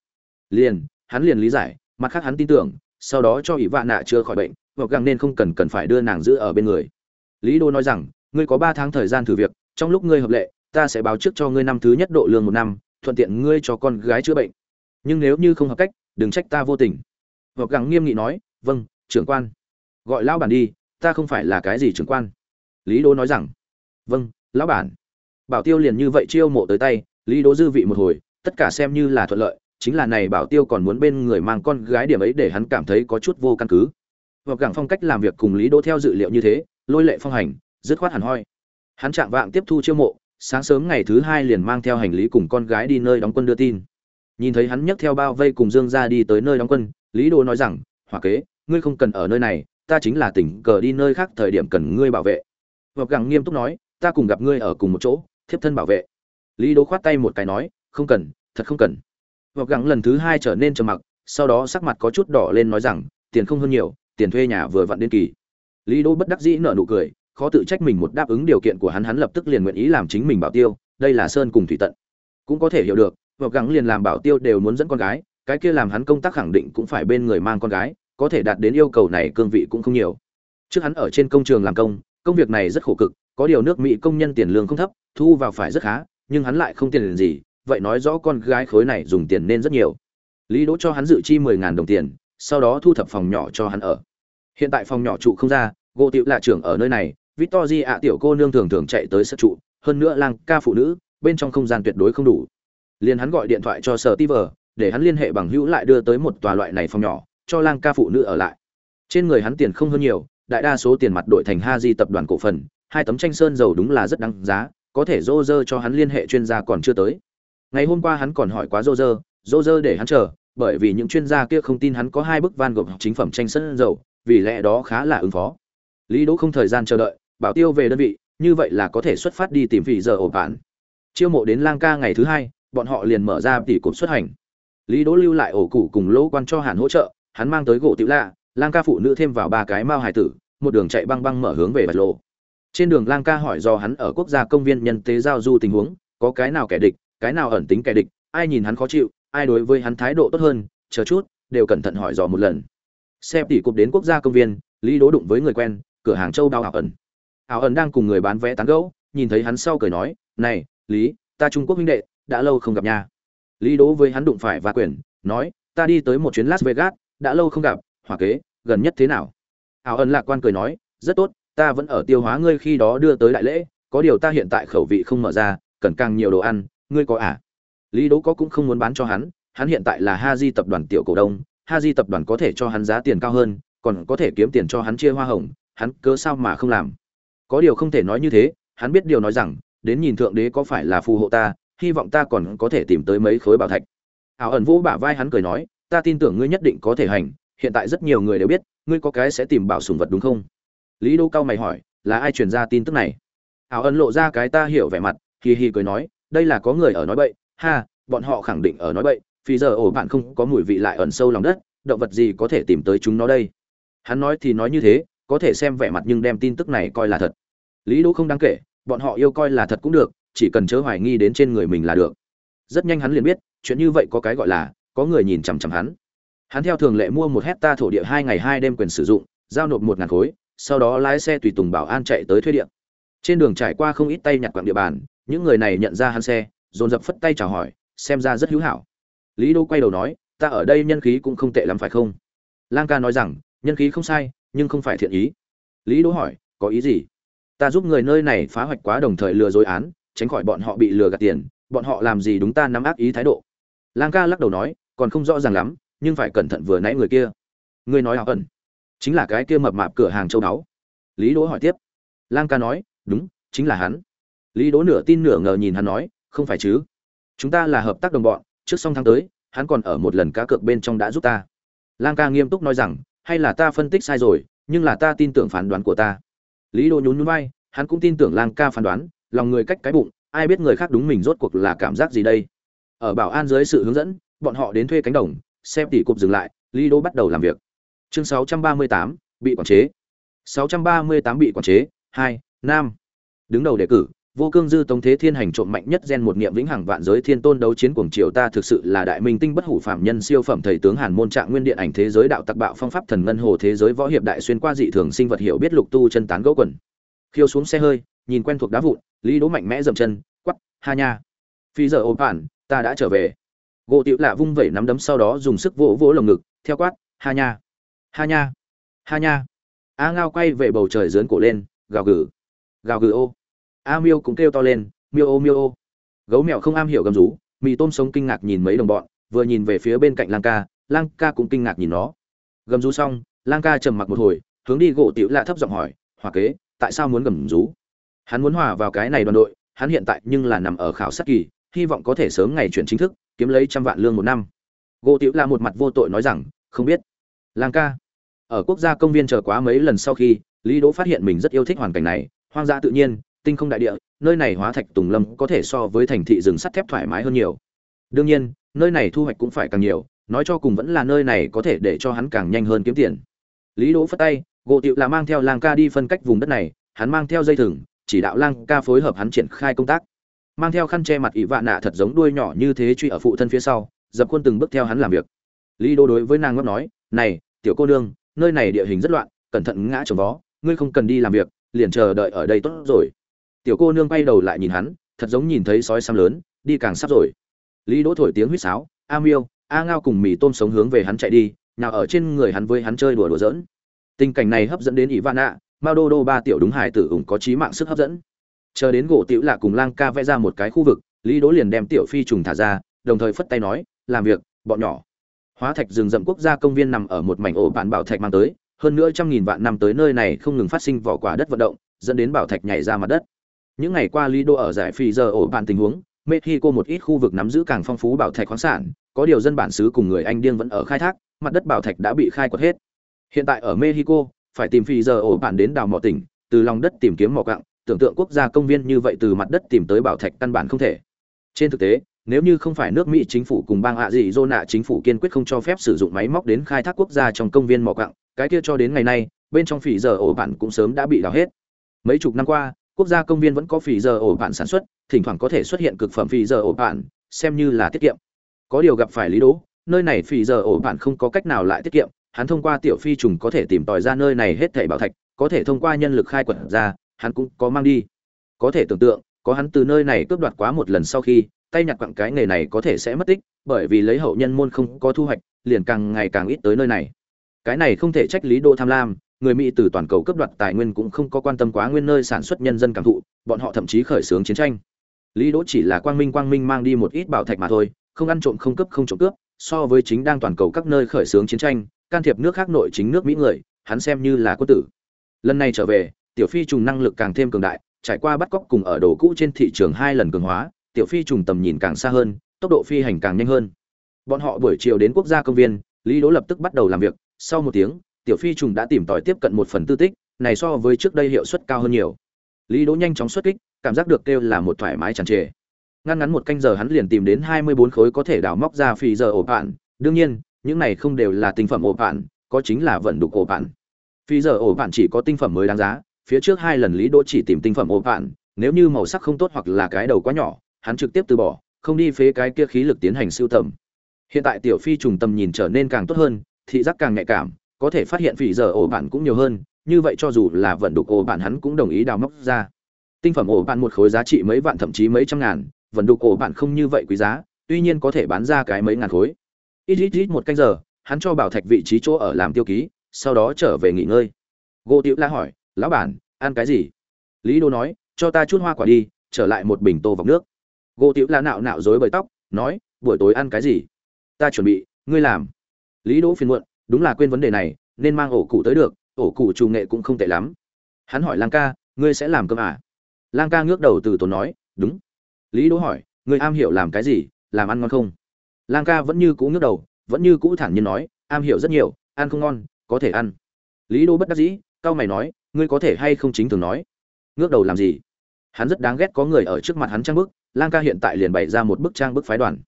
liền, hắn liền lý giải, mặt khác hắn tin tưởng, sau đó cho ỷ vạn nạ chưa khỏi bệnh, hoặc gặng nên không cần cần phải đưa nàng giữ ở bên người. Lý đô nói rằng, ngươi có ba tháng thời gian thử việc, trong lúc ngươi hợp lệ, ta sẽ báo trước cho ngươi năm thứ nhất độ lương một năm, thuận tiện ngươi cho con gái chữa bệnh. Nhưng nếu như không hợp cách, đừng trách ta vô tình. Hoặc gặng nghiêm nghị nói vâng trưởng quan. Gọi lão bản đi, ta không phải là cái gì trưởng quan. Lý Đô nói rằng vâng lão bản. Bảo tiêu liền như vậy chiêu mộ tới tay, lý Đô dư vị một hồi, tất cả xem như là thuận lợi chính là này bảo tiêu còn muốn bên người mang con gái điểm ấy để hắn cảm thấy có chút vô căn cứ. Hoặc gẳng phong cách làm việc cùng lý đỗ theo dự liệu như thế, lôi lệ phong hành, dứt khoát hẳn hoi. Hắn chạm vạng tiếp thu chiêu mộ, sáng sớm ngày thứ hai liền mang theo hành lý cùng con gái đi nơi đóng quân đưa tin. Nhìn thấy hắn nhấc theo bao vây cùng dương ra đi tới nơi đóng quân, lý đỗ nói rằng, hỏa kế, ngươi không cần ở nơi này, ta chính là tỉnh cờ đi nơi khác thời điểm cần ngươi bảo vệ. Hoặc gẳng nghiêm túc nói, ta cùng gặp ngươi ở cùng một chỗ, thiếp thân bảo vệ. Lý đỗ khoát tay một cái nói, không cần, thật không cần hoặc gẳng lần thứ hai trở nên trầm mặc, sau đó sắc mặt có chút đỏ lên nói rằng, tiền không hơn nhiều, tiền thuê nhà vừa vặn đến kỳ. Lý đỗ bất đắc dĩ nở nụ cười, khó tự trách mình một đáp ứng điều kiện của hắn hắn lập tức liền nguyện ý làm chính mình bảo tiêu, đây là sơn cùng thủy tận. Cũng có thể hiểu được hoặc gắng liền làm bảo tiêu đều muốn dẫn con gái, cái kia làm hắn công tác khẳng định cũng phải bên người mang con gái, có thể đạt đến yêu cầu này cương vị cũng không nhiều. Trước hắn ở trên công trường làm công công việc này rất khổ cực, có điều nước mỹ công nhân tiền lương không thấp, thu vào phải rất khá, nhưng hắn lại không tiền gì vậy nói rõ con gái khối này dùng tiền nên rất nhiều. Lý đỗ cho hắn dự chi mười ngàn đồng tiền, sau đó thu thập phòng nhỏ cho hắn ở. Hiện tại phòng nhỏ trụ không ra gỗ tiểu là trưởng ở nơi này, victoria ạ tiểu cô nương thường thường chạy tới sở trụ, hơn nữa lang ca phụ nữ, bên trong không gian tuyệt đối không đủ. Liền hắn gọi điện thoại cho sở tiver để hắn liên hệ bằng hữu lại đưa tới một tòa loại này phòng nhỏ, cho lang ca phụ nữ ở lại. Trên người hắn tiền không hơn nhiều, đại đa số tiền mặt đổi thành ha di tập đoàn cổ phần, hai tấm tranh sơn dầu đúng là rất đáng giá, có thể dô dơ cho hắn liên hệ chuyên gia còn chưa tới ngày hôm qua hắn còn hỏi quá rô rơ rô rơ để hắn chờ, bởi vì những chuyên gia kia không tin hắn có hai bức van gộp chính phẩm tranh sơn dầu, vì lẽ đó khá là ứng phó. Lý đỗ không thời gian chờ đợi, bảo tiêu về đơn vị, như vậy là có thể xuất phát đi tìm vị giờ ổ bản chiêu mộ đến lang ca ngày thứ hai, bọn họ liền mở ra tỷ cột xuất hành. Lý đỗ lưu lại ổ cụ cùng lỗ quan cho hàn hỗ trợ, hắn mang tới gỗ tiểu lạ lang ca phụ nữ thêm vào ba cái mao hải tử, một đường chạy băng băng mở hướng về bạch lộ. Trên đường lang ca hỏi do hắn ở quốc gia công viên nhân tế giao du tình huống, có cái nào kẻ địch cái nào ẩn tính kẻ địch, ai nhìn hắn khó chịu, ai đối với hắn thái độ tốt hơn, chờ chút, đều cẩn thận hỏi dò một lần. Xe tỉ cục đến quốc gia công viên, lý đỗ đụng với người quen, cửa hàng châu đao ảo ẩn. Ảo ẩn đang cùng người bán vé tán gẫu, nhìn thấy hắn sau cười nói, này, lý, ta trung quốc huynh đệ, đã lâu không gặp nha. Lý đỗ với hắn đụng phải và quyền nói, ta đi tới một chuyến las vegas, đã lâu không gặp, hỏa kế, gần nhất thế nào? Ảo ẩn lạc quan cười nói, rất tốt, ta vẫn ở tiêu hóa ngươi khi đó đưa tới đại lễ, có điều ta hiện tại khẩu vị không mở ra, cần càng nhiều đồ ăn ngươi có à? Lý đỗ có cũng không muốn bán cho hắn hắn hiện tại là ha di tập đoàn tiểu cổ đông, ha di tập đoàn có thể cho hắn giá tiền cao hơn, còn có thể kiếm tiền cho hắn chia hoa hồng, hắn cớ sao mà không làm? Có điều không thể nói như thế, hắn biết điều nói rằng, đến nhìn thượng đế có phải là phù hộ ta, hy vọng ta còn có thể tìm tới mấy khối bảo thạch. Ảo ẩn vũ bả vai hắn cười nói, ta tin tưởng ngươi nhất định có thể hành, hiện tại rất nhiều người đều biết, ngươi có cái sẽ tìm bảo sủng vật đúng không? Lý đô cao mày hỏi, là ai truyền ra tin tức này? Ảo ẩn lộ ra cái ta hiểu vẻ mặt, hì hì cười nói đây là có người ở nói bậy, ha, bọn họ khẳng định ở nói bậy vì giờ ổ bạn không có mùi vị lại ẩn sâu lòng đất, động vật gì có thể tìm tới chúng nó đây? Hắn nói thì nói như thế, có thể xem vẻ mặt nhưng đem tin tức này coi là thật. Lý đỗ không đáng kể, bọn họ yêu coi là thật cũng được, chỉ cần chớ hoài nghi đến trên người mình là được. Rất nhanh hắn liền biết, chuyện như vậy có cái gọi là, có người nhìn chằm chằm hắn. Hắn theo thường lệ mua một hecta thổ địa hai ngày hai đêm quyền sử dụng, giao nộp một ngàn khối, sau đó lái xe tùy tùng bảo an chạy tới thuê điện trên đường trải qua không ít tay nhặt quặng địa bàn những người này nhận ra hắn xe, dồn dập phất tay chào hỏi, xem ra rất hữu hảo. Lý đô quay đầu nói, ta ở đây nhân khí cũng không tệ lắm phải không? Lang ca nói rằng, nhân khí không sai, nhưng không phải thiện ý. Lý đỗ hỏi, có ý gì? Ta giúp người nơi này phá hoạch quá đồng thời lừa dối án, tránh khỏi bọn họ bị lừa gạt tiền, bọn họ làm gì đúng ta nắm ác ý thái độ? Lang ca lắc đầu nói, còn không rõ ràng lắm, nhưng phải cẩn thận vừa nãy người kia. Người nói ảo ẩn, chính là cái kia mập mạp cửa hàng châu đáo. Lý đỗ hỏi tiếp. Lang ca nói, đúng, chính là hắn lý đỗ nửa tin nửa ngờ nhìn hắn nói không phải chứ? Chúng ta là hợp tác đồng bọn trước xong tháng tới hắn còn ở một lần cá cược bên trong đã giúp ta. Lang ca nghiêm túc nói rằng hay là ta phân tích sai rồi nhưng là ta tin tưởng phán đoán của ta. Lý đô nhún nhún vai hắn cũng tin tưởng lang ca phán đoán lòng người cách cái bụng ai biết người khác đúng mình rốt cuộc là cảm giác gì đây. Ở bảo an dưới sự hướng dẫn bọn họ đến thuê cánh đồng xem tỷ cục dừng lại lý đô bắt đầu làm việc. Chương 638, bị quản chế. 638 bị quản chế hai nam. Đứng đầu đề cử vô cương dư tống thế thiên hành trộm mạnh nhất gen một niệm vĩnh hằng vạn giới thiên tôn đấu chiến cuồng triều ta thực sự là đại minh tinh bất hủ phạm nhân siêu phẩm thầy tướng hàn môn trạng nguyên điện ảnh thế giới đạo tặc bạo phong pháp thần ngân hồ thế giới võ hiệp đại xuyên qua dị thường sinh vật hiểu biết lục tu chân tán gỗ quần. Khiêu xuống xe hơi, nhìn quen thuộc đá vụn, lý đỗ mạnh mẽ dậm chân quắp ha nha. Phi giờ ô bản ta đã trở về. Gỗ tiểu lạ vung vẩy nắm đấm sau đó dùng sức vỗ vỗ lồng ngực, theo quát, ha nha. Ha nha. Ha nha. A ngao quay về bầu trời dướn cổ lên, gào gừ. Gào gừ ô a miêu cũng kêu to lên, miêu ô miêu ô. Gấu mèo không am hiểu gầm rú, mì tôm sống kinh ngạc nhìn mấy đồng bọn, vừa nhìn về phía bên cạnh lang ca lang ca cũng kinh ngạc nhìn nó. Gầm rú xong, lang ca trầm mặc một hồi, hướng đi gỗ tiểu lạ thấp giọng hỏi hòa kế, tại sao muốn gầm rú? Hắn muốn hòa vào cái này đoàn đội, hắn hiện tại nhưng là nằm ở khảo sát kỳ, hy vọng có thể sớm ngày chuyển chính thức, kiếm lấy trăm vạn lương một năm. Gỗ tiểu lạ một mặt vô tội nói rằng, không biết. Lang ca, ở quốc gia công viên chờ quá mấy lần sau khi, lý đỗ phát hiện mình rất yêu thích hoàn cảnh này, hoang dã tự nhiên tinh không đại địa, nơi này hóa thạch tùng lâm có thể so với thành thị rừng sắt thép thoải mái hơn nhiều. Đương nhiên, nơi này thu hoạch cũng phải càng nhiều, nói cho cùng vẫn là nơi này có thể để cho hắn càng nhanh hơn kiếm tiền. Lý đỗ phất tay, gỗ tiệu là mang theo lang ca đi phân cách vùng đất này, hắn mang theo dây thừng, chỉ đạo lang ca phối hợp hắn triển khai công tác. Mang theo khăn che mặt ỷ vạn nạ thật giống đuôi nhỏ như thế truy ở phụ thân phía sau, dập khuôn từng bước theo hắn làm việc. Lý đỗ đối với nàng ngốc nói, này, tiểu cô nương, nơi này địa hình rất loạn, cẩn thận ngã trồng vó, ngươi không cần đi làm việc, liền chờ đợi ở đây tốt rồi tiểu cô nương quay đầu lại nhìn hắn, thật giống nhìn thấy sói xăm lớn, đi càng sắp rồi. Lý đỗ thổi tiếng huýt sáo, a miêu, a ngao cùng mì tôm sống hướng về hắn chạy đi, nào ở trên người hắn với hắn chơi đùa đùa giỡn. Tình cảnh này hấp dẫn đến ivana, mao đô đô ba tiểu đúng hải tử ủng có trí mạng sức hấp dẫn. Chờ đến gỗ tiểu lạ cùng lang ca vẽ ra một cái khu vực, lý đỗ liền đem tiểu phi trùng thả ra, đồng thời phất tay nói, làm việc, bọn nhỏ. Hóa thạch rừng rậm quốc gia công viên nằm ở một mảnh ổ bản bảo thạch mang tới, hơn nữa trăm nghìn vạn năm tới nơi này không ngừng phát sinh vỏ quả đất vận động, dẫn đến bảo thạch nhảy ra mặt đất những ngày qua lý đô ở giải phi giờ ổ bản tình huống, mexico một ít khu vực nắm giữ càng phong phú bảo thạch khoáng sản, có điều dân bản xứ cùng người anh điên vẫn ở khai thác, mặt đất bảo thạch đã bị khai quật hết. Hiện tại ở mexico, phải tìm phi giờ ổ bản đến đào mỏ tỉnh, từ lòng đất tìm kiếm mỏ cặng tưởng tượng quốc gia công viên như vậy từ mặt đất tìm tới bảo thạch căn bản không thể. Trên thực tế, nếu như không phải nước mỹ chính phủ cùng bang hạ dị dô nạ chính phủ kiên quyết không cho phép sử dụng máy móc đến khai thác quốc gia trong công viên mỏ cặng cái kia cho đến ngày nay, bên trong phỉ giờ ổ bản cũng sớm đã bị đào hết. Mấy chục năm qua quốc gia công viên vẫn có phì giờ ổ bản sản xuất, thỉnh thoảng có thể xuất hiện cực phẩm phì giờ ổ bản xem như là tiết kiệm. Có điều gặp phải lý đố, nơi này phì giờ ổ bản không có cách nào lại tiết kiệm, hắn thông qua tiểu phi trùng có thể tìm tòi ra nơi này hết thảy bảo thạch, có thể thông qua nhân lực khai quật ra, hắn cũng có mang đi. Có thể tưởng tượng, có hắn từ nơi này cướp đoạt quá một lần sau khi, tay nhặt quặng cái nghề này có thể sẽ mất tích, bởi vì lấy hậu nhân môn không có thu hoạch, liền càng ngày càng ít tới nơi này. Cái này không thể trách lý đô tham lam người mỹ từ toàn cầu cấp đoạt tài nguyên cũng không có quan tâm quá nguyên nơi sản xuất nhân dân cảm thụ, bọn họ thậm chí khởi xướng chiến tranh. Lý đỗ chỉ là quang minh quang minh mang đi một ít bảo thạch mà thôi, không ăn trộm không cướp không trộm cướp, so với chính đang toàn cầu các nơi khởi xướng chiến tranh, can thiệp nước khác nội chính nước mỹ người, hắn xem như là quân tử. Lần này trở về, tiểu phi trùng năng lực càng thêm cường đại, trải qua bắt cóc cùng ở đồ cũ trên thị trường hai lần cường hóa, tiểu phi trùng tầm nhìn càng xa hơn, tốc độ phi hành càng nhanh hơn. Bọn họ buổi chiều đến quốc gia công viên, lý đỗ lập tức bắt đầu làm việc, sau một tiếng tiểu phi trùng đã tìm tòi tiếp cận một phần tư tích, này so với trước đây hiệu suất cao hơn nhiều. Lý đỗ nhanh chóng xuất kích, cảm giác được kêu là một thoải mái tràn trề. Ngăn ngắn một canh giờ hắn liền tìm đến hai mươi bốn khối có thể đào móc ra phi giờ ổ bạn đương nhiên, những này không đều là tinh phẩm ổ bạn có chính là vận đục ổ bạn phi giờ ổ bạn chỉ có tinh phẩm mới đáng giá, phía trước hai lần lý đỗ chỉ tìm tinh phẩm ổ bạn nếu như màu sắc không tốt hoặc là cái đầu quá nhỏ, hắn trực tiếp từ bỏ, không đi phế cái kia khí lực tiến hành siêu tầm. Hiện tại tiểu phi trùng tầm nhìn trở nên càng tốt hơn, thị giác càng nhạy cảm có thể phát hiện phỉ giờ ổ bạn cũng nhiều hơn, như vậy cho dù là vận đục ổ bạn hắn cũng đồng ý đào móc ra. Tinh phẩm ổ bạn một khối giá trị mấy vạn thậm chí mấy trăm ngàn, vận đục ổ bạn không như vậy quý giá, tuy nhiên có thể bán ra cái mấy ngàn khối. Ít ít ít một canh giờ, hắn cho bảo thạch vị trí chỗ ở làm tiêu ký, sau đó trở về nghỉ ngơi. Gỗ tiểu la hỏi, lão bản, ăn cái gì? Lý đô nói, cho ta chút hoa quả đi, trở lại một bình tô vọc nước. Gỗ tiểu la nạo nạo dối bời tóc, nói, buổi tối ăn cái gì? Ta chuẩn bị, ngươi làm. Lý đỗ phiền muộn đúng là quên vấn đề này, nên mang ổ cụ tới được, ổ cụ trù nghệ cũng không tệ lắm. Hắn hỏi lang ca, ngươi sẽ làm cơm à? Lang ca ngước đầu từ tốn nói, đúng. Lý đỗ hỏi, ngươi am hiểu làm cái gì, làm ăn ngon không? Lang ca vẫn như cũ ngước đầu, vẫn như cũ thản nhiên nói, am hiểu rất nhiều, ăn không ngon, có thể ăn. Lý đỗ bất đắc dĩ, cau mày nói, ngươi có thể hay không chính thường nói? Ngước đầu làm gì? Hắn rất đáng ghét có người ở trước mặt hắn trang bức, lang ca hiện tại liền bày ra một bức trang bức phái đoàn.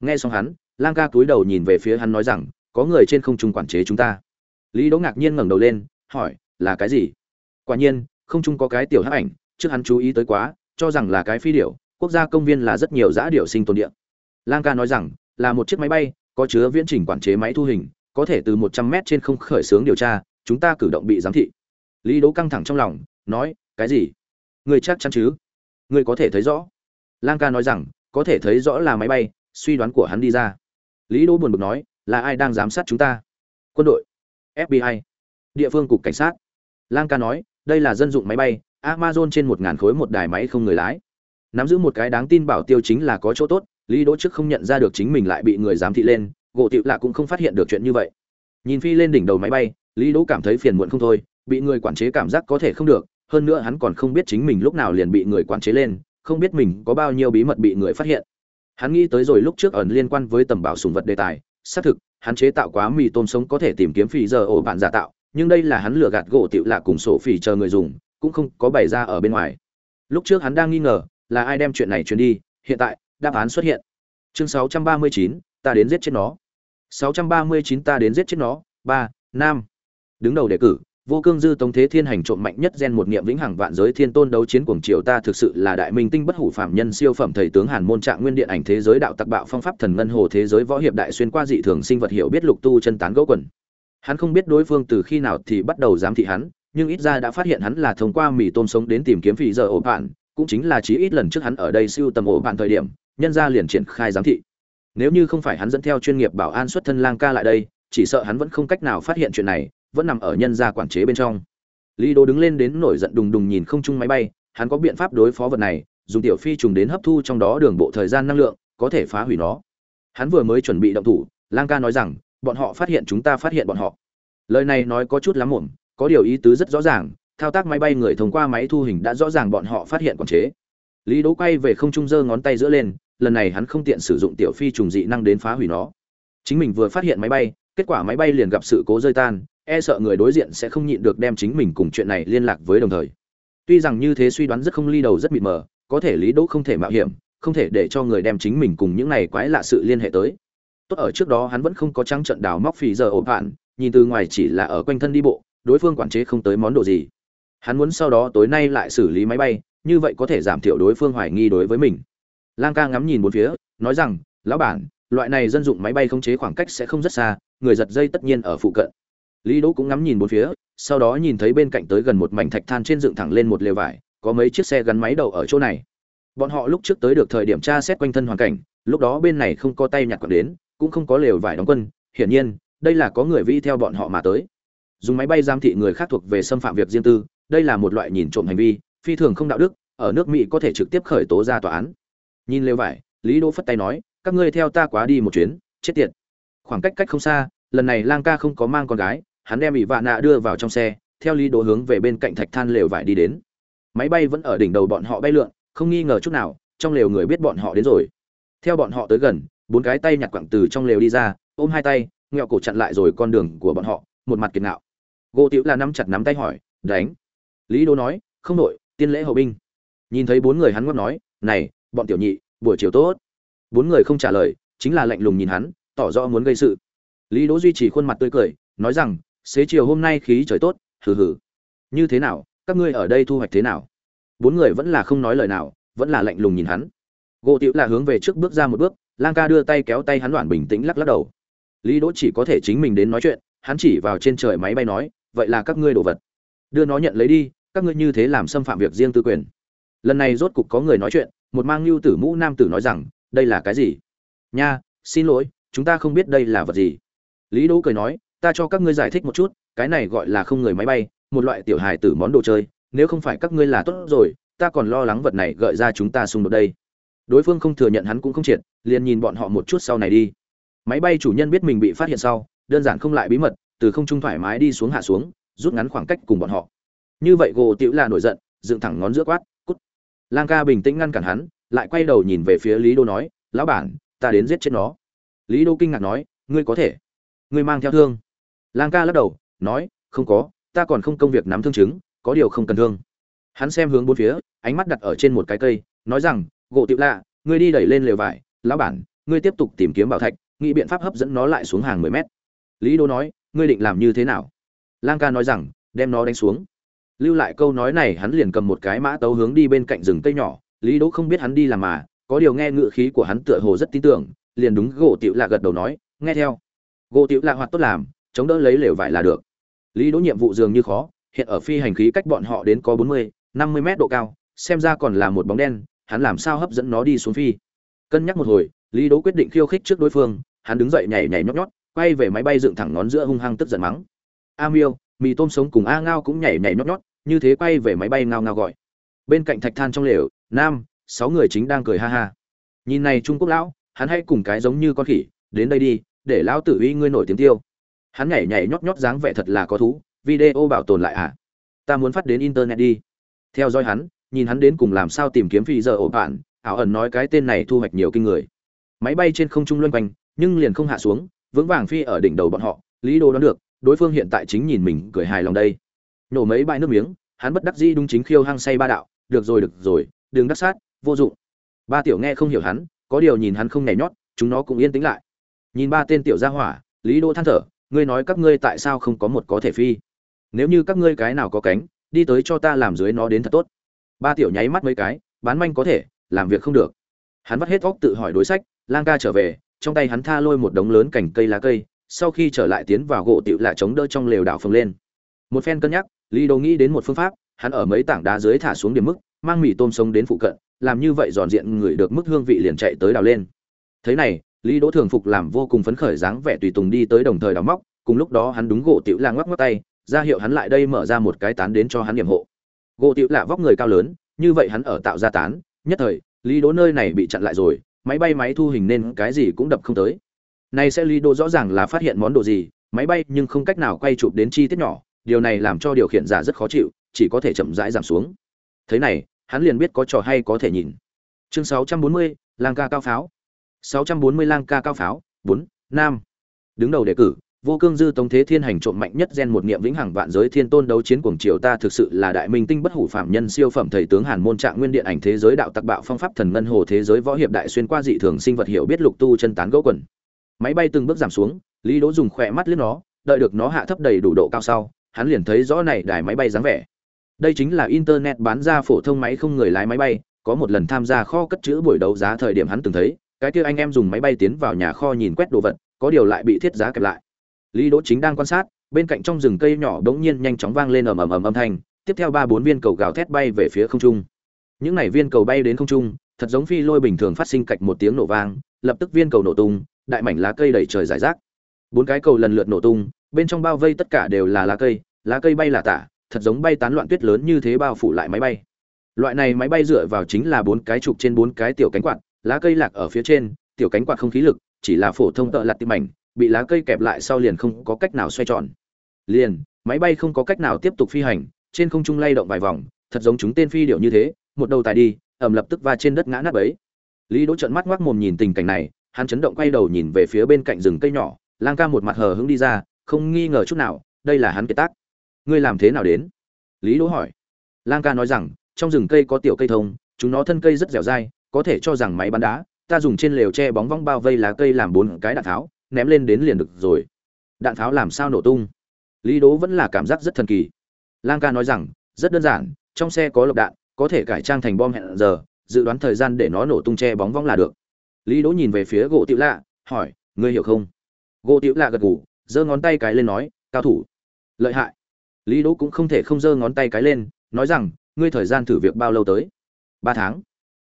Nghe xong hắn, lang ca cúi đầu nhìn về phía hắn nói rằng có người trên không trung quản chế chúng ta. Lý đỗ ngạc nhiên ngẩng đầu lên, hỏi, là cái gì? Quả nhiên, không trung có cái tiểu hắc ảnh, trước hắn chú ý tới quá, cho rằng là cái phi điểu, quốc gia công viên là rất nhiều dã điểu sinh tồn địa. Lang ca nói rằng, là một chiếc máy bay, có chứa viễn trình quản chế máy thu hình, có thể từ một trăm mét trên không khởi xướng điều tra, chúng ta cử động bị giám thị. Lý đỗ căng thẳng trong lòng, nói, cái gì? Người chắc chắn chứ? Người có thể thấy rõ. Lang ca nói rằng, có thể thấy rõ là máy bay, suy đoán của hắn đi ra. Lý đỗ buồn bực nói là ai đang giám sát chúng ta? Quân đội fbi địa phương cục cảnh sát. Lang ca nói, đây là dân dụng máy bay, amazon trên một ngàn khối một đài máy không người lái. Nắm giữ một cái đáng tin bảo tiêu chính là có chỗ tốt, lý đỗ trước không nhận ra được chính mình lại bị người giám thị lên, gỗ tiểu lạ cũng không phát hiện được chuyện như vậy. Nhìn phi lên đỉnh đầu máy bay, lý đỗ cảm thấy phiền muộn không thôi, bị người quản chế cảm giác có thể không được, hơn nữa hắn còn không biết chính mình lúc nào liền bị người quản chế lên, không biết mình có bao nhiêu bí mật bị người phát hiện. Hắn nghĩ tới rồi lúc trước ẩn liên quan với tầm bảo sùng vật đề tài xác thực hắn chế tạo quá mì tôm sống có thể tìm kiếm phì giờ ổ bạn giả tạo nhưng đây là hắn lừa gạt gỗ tiểu lạ cùng sổ phì chờ người dùng cũng không có bày ra ở bên ngoài. Lúc trước hắn đang nghi ngờ là ai đem chuyện này truyền đi hiện tại đáp án xuất hiện. Chương 639, ta đến giết chết nó. 639 ta đến giết chết nó. Ba nam. Đứng đầu đề cử vô cương dư tống thế thiên hành trộm mạnh nhất gen một niệm vĩnh hằng vạn giới thiên tôn đấu chiến cuồng triều ta thực sự là đại minh tinh bất hủ phạm nhân siêu phẩm thầy tướng hàn môn trạng nguyên điện ảnh thế giới đạo tặc bạo phong pháp thần ngân hồ thế giới võ hiệp đại xuyên qua dị thường sinh vật hiểu biết lục tu chân tán gỗ quần. Hắn không biết đối phương từ khi nào thì bắt đầu giám thị hắn, nhưng ít ra đã phát hiện hắn là thông qua mì tôm sống đến tìm kiếm phì giờ ổ bạn, cũng chính là chí ít lần trước hắn ở đây siêu tầm ổ bạn thời điểm, nhân ra liền triển khai giám thị. Nếu như không phải hắn dẫn theo chuyên nghiệp bảo an xuất thân lang ca lại đây, chỉ sợ hắn vẫn không cách nào phát hiện chuyện này vẫn nằm ở nhân gia quản chế bên trong. Lý đô đứng lên đến nổi giận đùng đùng nhìn không chung máy bay, hắn có biện pháp đối phó vật này, dùng tiểu phi trùng đến hấp thu trong đó đường bộ thời gian năng lượng, có thể phá hủy nó. Hắn vừa mới chuẩn bị động thủ, lang ca nói rằng, bọn họ phát hiện chúng ta phát hiện bọn họ. Lời này nói có chút lắm muộn, có điều ý tứ rất rõ ràng, thao tác máy bay người thông qua máy thu hình đã rõ ràng bọn họ phát hiện quản chế. Lý đỗ quay về không trung giơ ngón tay giữa lên, lần này hắn không tiện sử dụng tiểu phi trùng dị năng đến phá hủy nó. Chính mình vừa phát hiện máy bay, kết quả máy bay liền gặp sự cố rơi tan e sợ người đối diện sẽ không nhịn được đem chính mình cùng chuyện này liên lạc với đồng thời. Tuy rằng như thế suy đoán rất không ly đầu rất mịt mờ, có thể lý đỗ không thể mạo hiểm, không thể để cho người đem chính mình cùng những này quái lạ sự liên hệ tới. Tốt ở trước đó hắn vẫn không có trắng trận đào móc phì giờ ổn hạn nhìn từ ngoài chỉ là ở quanh thân đi bộ, đối phương quản chế không tới món đồ gì. Hắn muốn sau đó tối nay lại xử lý máy bay, như vậy có thể giảm thiểu đối phương hoài nghi đối với mình. Lang ca ngắm nhìn bốn phía, nói rằng, lão bản, loại này dân dụng máy bay khống chế khoảng cách sẽ không rất xa, người giật dây tất nhiên ở phụ cận lý đỗ cũng ngắm nhìn bốn phía, sau đó nhìn thấy bên cạnh tới gần một mảnh thạch than trên dựng thẳng lên một lều vải, có mấy chiếc xe gắn máy đầu ở chỗ này. Bọn họ lúc trước tới được thời điểm tra xét quanh thân hoàn cảnh, lúc đó bên này không có tay nhặt quặng đến, cũng không có lều vải đóng quân, hiển nhiên, đây là có người vi theo bọn họ mà tới. Dùng máy bay giám thị người khác thuộc về xâm phạm việc riêng tư, đây là một loại nhìn trộm hành vi, phi thường không đạo đức, ở nước mỹ có thể trực tiếp khởi tố ra tòa án. Nhìn lều vải, lý đỗ phất tay nói, các ngươi theo ta quá đi một chuyến, chết tiệt. Khoảng cách cách không xa, lần này lang ca không có mang con gái hắn đem ỷ vạ nạ đưa vào trong xe, theo lý đồ hướng về bên cạnh thạch than lều vải đi đến. Máy bay vẫn ở đỉnh đầu bọn họ bay lượn, không nghi ngờ chút nào, trong lều người biết bọn họ đến rồi. Theo bọn họ tới gần, bốn cái tay nhặt quặng từ trong lều đi ra, ôm hai tay, nghẹo cổ chặn lại rồi con đường của bọn họ, một mặt kiệt ngạo. Gỗ tiểu là nắm chặt nắm tay hỏi, đánh. Lý đỗ nói, không đội, tiên lễ hậu binh. Nhìn thấy bốn người hắn ngót nói, này, bọn tiểu nhị, buổi chiều tốt. Bốn người không trả lời, chính là lạnh lùng nhìn hắn, tỏ rõ muốn gây sự. Lý đỗ duy trì khuôn mặt tươi cười, nói rằng xế chiều hôm nay khí trời tốt, hừ hừ. Như thế nào, các ngươi ở đây thu hoạch thế nào? Bốn người vẫn là không nói lời nào, vẫn là lạnh lùng nhìn hắn. Gỗ tiểu là hướng về trước bước ra một bước, lang ca đưa tay kéo tay hắn đoạn bình tĩnh lắc lắc đầu. Lý đỗ chỉ có thể chính mình đến nói chuyện, hắn chỉ vào trên trời máy bay nói, vậy là các ngươi đồ vật. Đưa nó nhận lấy đi, các ngươi như thế làm xâm phạm việc riêng tư quyền. Lần này rốt cục có người nói chuyện, một mang lưu tử mũ nam tử nói rằng, đây là cái gì? Nha, xin lỗi, chúng ta không biết đây là vật gì. Lý đỗ cười nói ta cho các ngươi giải thích một chút, cái này gọi là không người máy bay, một loại tiểu hài tử món đồ chơi, nếu không phải các ngươi là tốt rồi, ta còn lo lắng vật này gợi ra chúng ta xung đột đây. Đối phương không thừa nhận hắn cũng không triệt, liền nhìn bọn họ một chút sau này đi. Máy bay chủ nhân biết mình bị phát hiện sau, đơn giản không lại bí mật, từ không trung thoải mái đi xuống hạ xuống, rút ngắn khoảng cách cùng bọn họ. Như vậy gỗ tiểu là nổi giận, dựng thẳng ngón giữa quát, cút. Lang ca bình tĩnh ngăn cản hắn, lại quay đầu nhìn về phía lý đô nói, lão bản, ta đến giết chết nó. Lý đô kinh ngạc nói, ngươi có thể. Ngươi mang theo thương lang ca lắc đầu, nói, không có, ta còn không công việc nắm thương chứng, có điều không cần thương. Hắn xem hướng bốn phía, ánh mắt đặt ở trên một cái cây, nói rằng, gỗ tiệu lạ, ngươi đi đẩy lên lều vải, lão bản, ngươi tiếp tục tìm kiếm bảo thạch, nghĩ biện pháp hấp dẫn nó lại xuống hàng mười mét. Lý đô nói, ngươi định làm như thế nào? Lang ca nói rằng, đem nó đánh xuống. Lưu lại câu nói này, hắn liền cầm một cái mã tấu hướng đi bên cạnh rừng cây nhỏ. Lý đỗ không biết hắn đi làm mà, có điều nghe ngựa khí của hắn tựa hồ rất tin tưởng, liền đúng gỗ tiểu lạ gật đầu nói, nghe theo. Gỗ tiểu lạ hoạt tốt làm chống đỡ lấy lều vải là được. Lý đỗ nhiệm vụ dường như khó, hiện ở phi hành khí cách bọn họ đến có bốn mươi, năm mươi mét độ cao, xem ra còn là một bóng đen, hắn làm sao hấp dẫn nó đi xuống phi. Cân nhắc một hồi, lý đỗ quyết định khiêu khích trước đối phương, hắn đứng dậy nhảy nhảy nhót nhót, quay về máy bay dựng thẳng ngón giữa hung hăng tức giận mắng. A miêu, mì tôm sống cùng a ngao cũng nhảy nhảy nhót nhót, như thế quay về máy bay ngao ngao gọi. Bên cạnh thạch than trong lều, nam, sáu người chính đang cười ha ha. Nhìn này trung quốc lão, hắn hay cùng cái giống như con khỉ, đến đây đi, để lão tử uy ngươi nổi tiếng tiêu hắn nhảy nhảy nhót nhót dáng vẻ thật là có thú, video bảo tồn lại à? Ta muốn phát đến internet đi. Theo dõi hắn, nhìn hắn đến cùng làm sao tìm kiếm phi giờ ổ bạn, ảo ẩn nói cái tên này thu hoạch nhiều kinh người. Máy bay trên không trung loanh quanh, nhưng liền không hạ xuống, vững vàng phi ở đỉnh đầu bọn họ, lý đồ đoán được, đối phương hiện tại chính nhìn mình cười hài lòng đây. Nổ mấy bãi nước miếng, hắn bất đắc dĩ đúng chính khiêu hăng say ba đạo, được rồi được rồi, đừng đắc sát, vô dụng. Ba tiểu nghe không hiểu hắn, có điều nhìn hắn không nhảy nhót, chúng nó cũng yên tĩnh lại. Nhìn ba tên tiểu gia hỏa, lý đô than thở ngươi nói các ngươi tại sao không có một có thể phi? Nếu như các ngươi cái nào có cánh, đi tới cho ta làm dưới nó đến thật tốt. Ba tiểu nháy mắt mấy cái, bán manh có thể, làm việc không được. Hắn vắt hết óc tự hỏi đối sách, lang ca trở về, trong tay hắn tha lôi một đống lớn cành cây lá cây, sau khi trở lại tiến vào gỗ tiểu lại chống đỡ trong lều đảo phồng lên. Một phen cân nhắc, lý đồ nghĩ đến một phương pháp, hắn ở mấy tảng đá dưới thả xuống điểm mức, mang mì tôm sống đến phụ cận, làm như vậy giòn diện người được mức hương vị liền chạy tới đào lên. Thế này lý đỗ thường phục làm vô cùng phấn khởi dáng vẻ tùy tùng đi tới đồng thời đào móc cùng lúc đó hắn đúng gỗ tiểu là ngoắc ngoắc tay ra hiệu hắn lại đây mở ra một cái tán đến cho hắn điểm hộ. Gỗ tiểu là vóc người cao lớn như vậy hắn ở tạo ra tán nhất thời lý đỗ nơi này bị chặn lại rồi máy bay máy thu hình nên cái gì cũng đập không tới. Này sẽ lý đỗ rõ ràng là phát hiện món đồ gì máy bay nhưng không cách nào quay chụp đến chi tiết nhỏ điều này làm cho điều khiển giả rất khó chịu chỉ có thể chậm rãi giảm xuống. Thế này hắn liền biết có trò hay có thể nhìn. Chương 640, lang ca cao pháo. 640 lang ca cao pháo 4, nam đứng đầu đề cử vô cương dư tống thế thiên hành trộm mạnh nhất gen một niệm vĩnh hằng vạn giới thiên tôn đấu chiến cuồng triều ta thực sự là đại minh tinh bất hủ phạm nhân siêu phẩm thầy tướng hàn môn trạng nguyên điện ảnh thế giới đạo tặc bạo phong pháp thần ngân hồ thế giới võ hiệp đại xuyên qua dị thường sinh vật hiểu biết lục tu chân tán gỗ quần. Máy bay từng bước giảm xuống lý đỗ dùng khỏe mắt liếc nó đợi được nó hạ thấp đầy đủ độ cao sau hắn liền thấy rõ này đài máy bay dáng vẻ. Đây chính là internet bán ra phổ thông máy không người lái máy bay có một lần tham gia kho cất trữ buổi đấu giá thời điểm hắn từng thấy cái kia anh em dùng máy bay tiến vào nhà kho nhìn quét đồ vật, có điều lại bị thiết giá kẹp lại. Lý đỗ chính đang quan sát, bên cạnh trong rừng cây nhỏ đống nhiên nhanh chóng vang lên ầm ầm ầm âm thanh, tiếp theo ba bốn viên cầu gào thét bay về phía không trung. Những này viên cầu bay đến không trung, thật giống phi lôi bình thường phát sinh cạch một tiếng nổ vang, lập tức viên cầu nổ tung, đại mảnh lá cây đầy trời giải rác. Bốn cái cầu lần lượt nổ tung, bên trong bao vây tất cả đều là lá cây lá cây bay là tả, thật giống bay tán loạn tuyết lớn như thế bao phủ lại máy bay. Loại này máy bay dựa vào chính là bốn cái trục trên bốn cái tiểu cánh quạt lá cây lạc ở phía trên, tiểu cánh quạt không khí lực, chỉ là phổ thông tợ lặt tim mảnh, bị lá cây kẹp lại sau liền không có cách nào xoay tròn. Liền, máy bay không có cách nào tiếp tục phi hành, trên không trung lay động vài vòng, thật giống chúng tên phi điệu như thế, một đầu tài đi ẩm lập tức va trên đất ngã nát ấy lý đỗ trợn mắt ngoác mồm nhìn tình cảnh này, hắn chấn động quay đầu nhìn về phía bên cạnh rừng cây nhỏ, lang ca một mặt hờ hững đi ra, không nghi ngờ chút nào, đây là hắn kế tác. Ngươi làm thế nào đến? Lý đỗ hỏi. Lang ca nói rằng, trong rừng cây có tiểu cây thông, chúng nó thân cây rất dẻo dai có thể cho rằng máy bắn đá, ta dùng trên lều che bóng vong bao vây lá cây làm bốn cái đạn tháo, ném lên đến liền được rồi. Đạn tháo làm sao nổ tung? Lý đỗ vẫn là cảm giác rất thần kỳ. Lang ca nói rằng, rất đơn giản, trong xe có lục đạn, có thể cải trang thành bom hẹn giờ, dự đoán thời gian để nó nổ tung che bóng vong là được. Lý đỗ nhìn về phía gỗ tiểu lạ, hỏi, ngươi hiểu không? Gỗ tiểu lạ gật gù, giơ ngón tay cái lên nói, cao thủ. Lợi hại. Lý đỗ cũng không thể không giơ ngón tay cái lên, nói rằng, ngươi thời gian thử việc bao lâu tới? Ba tháng.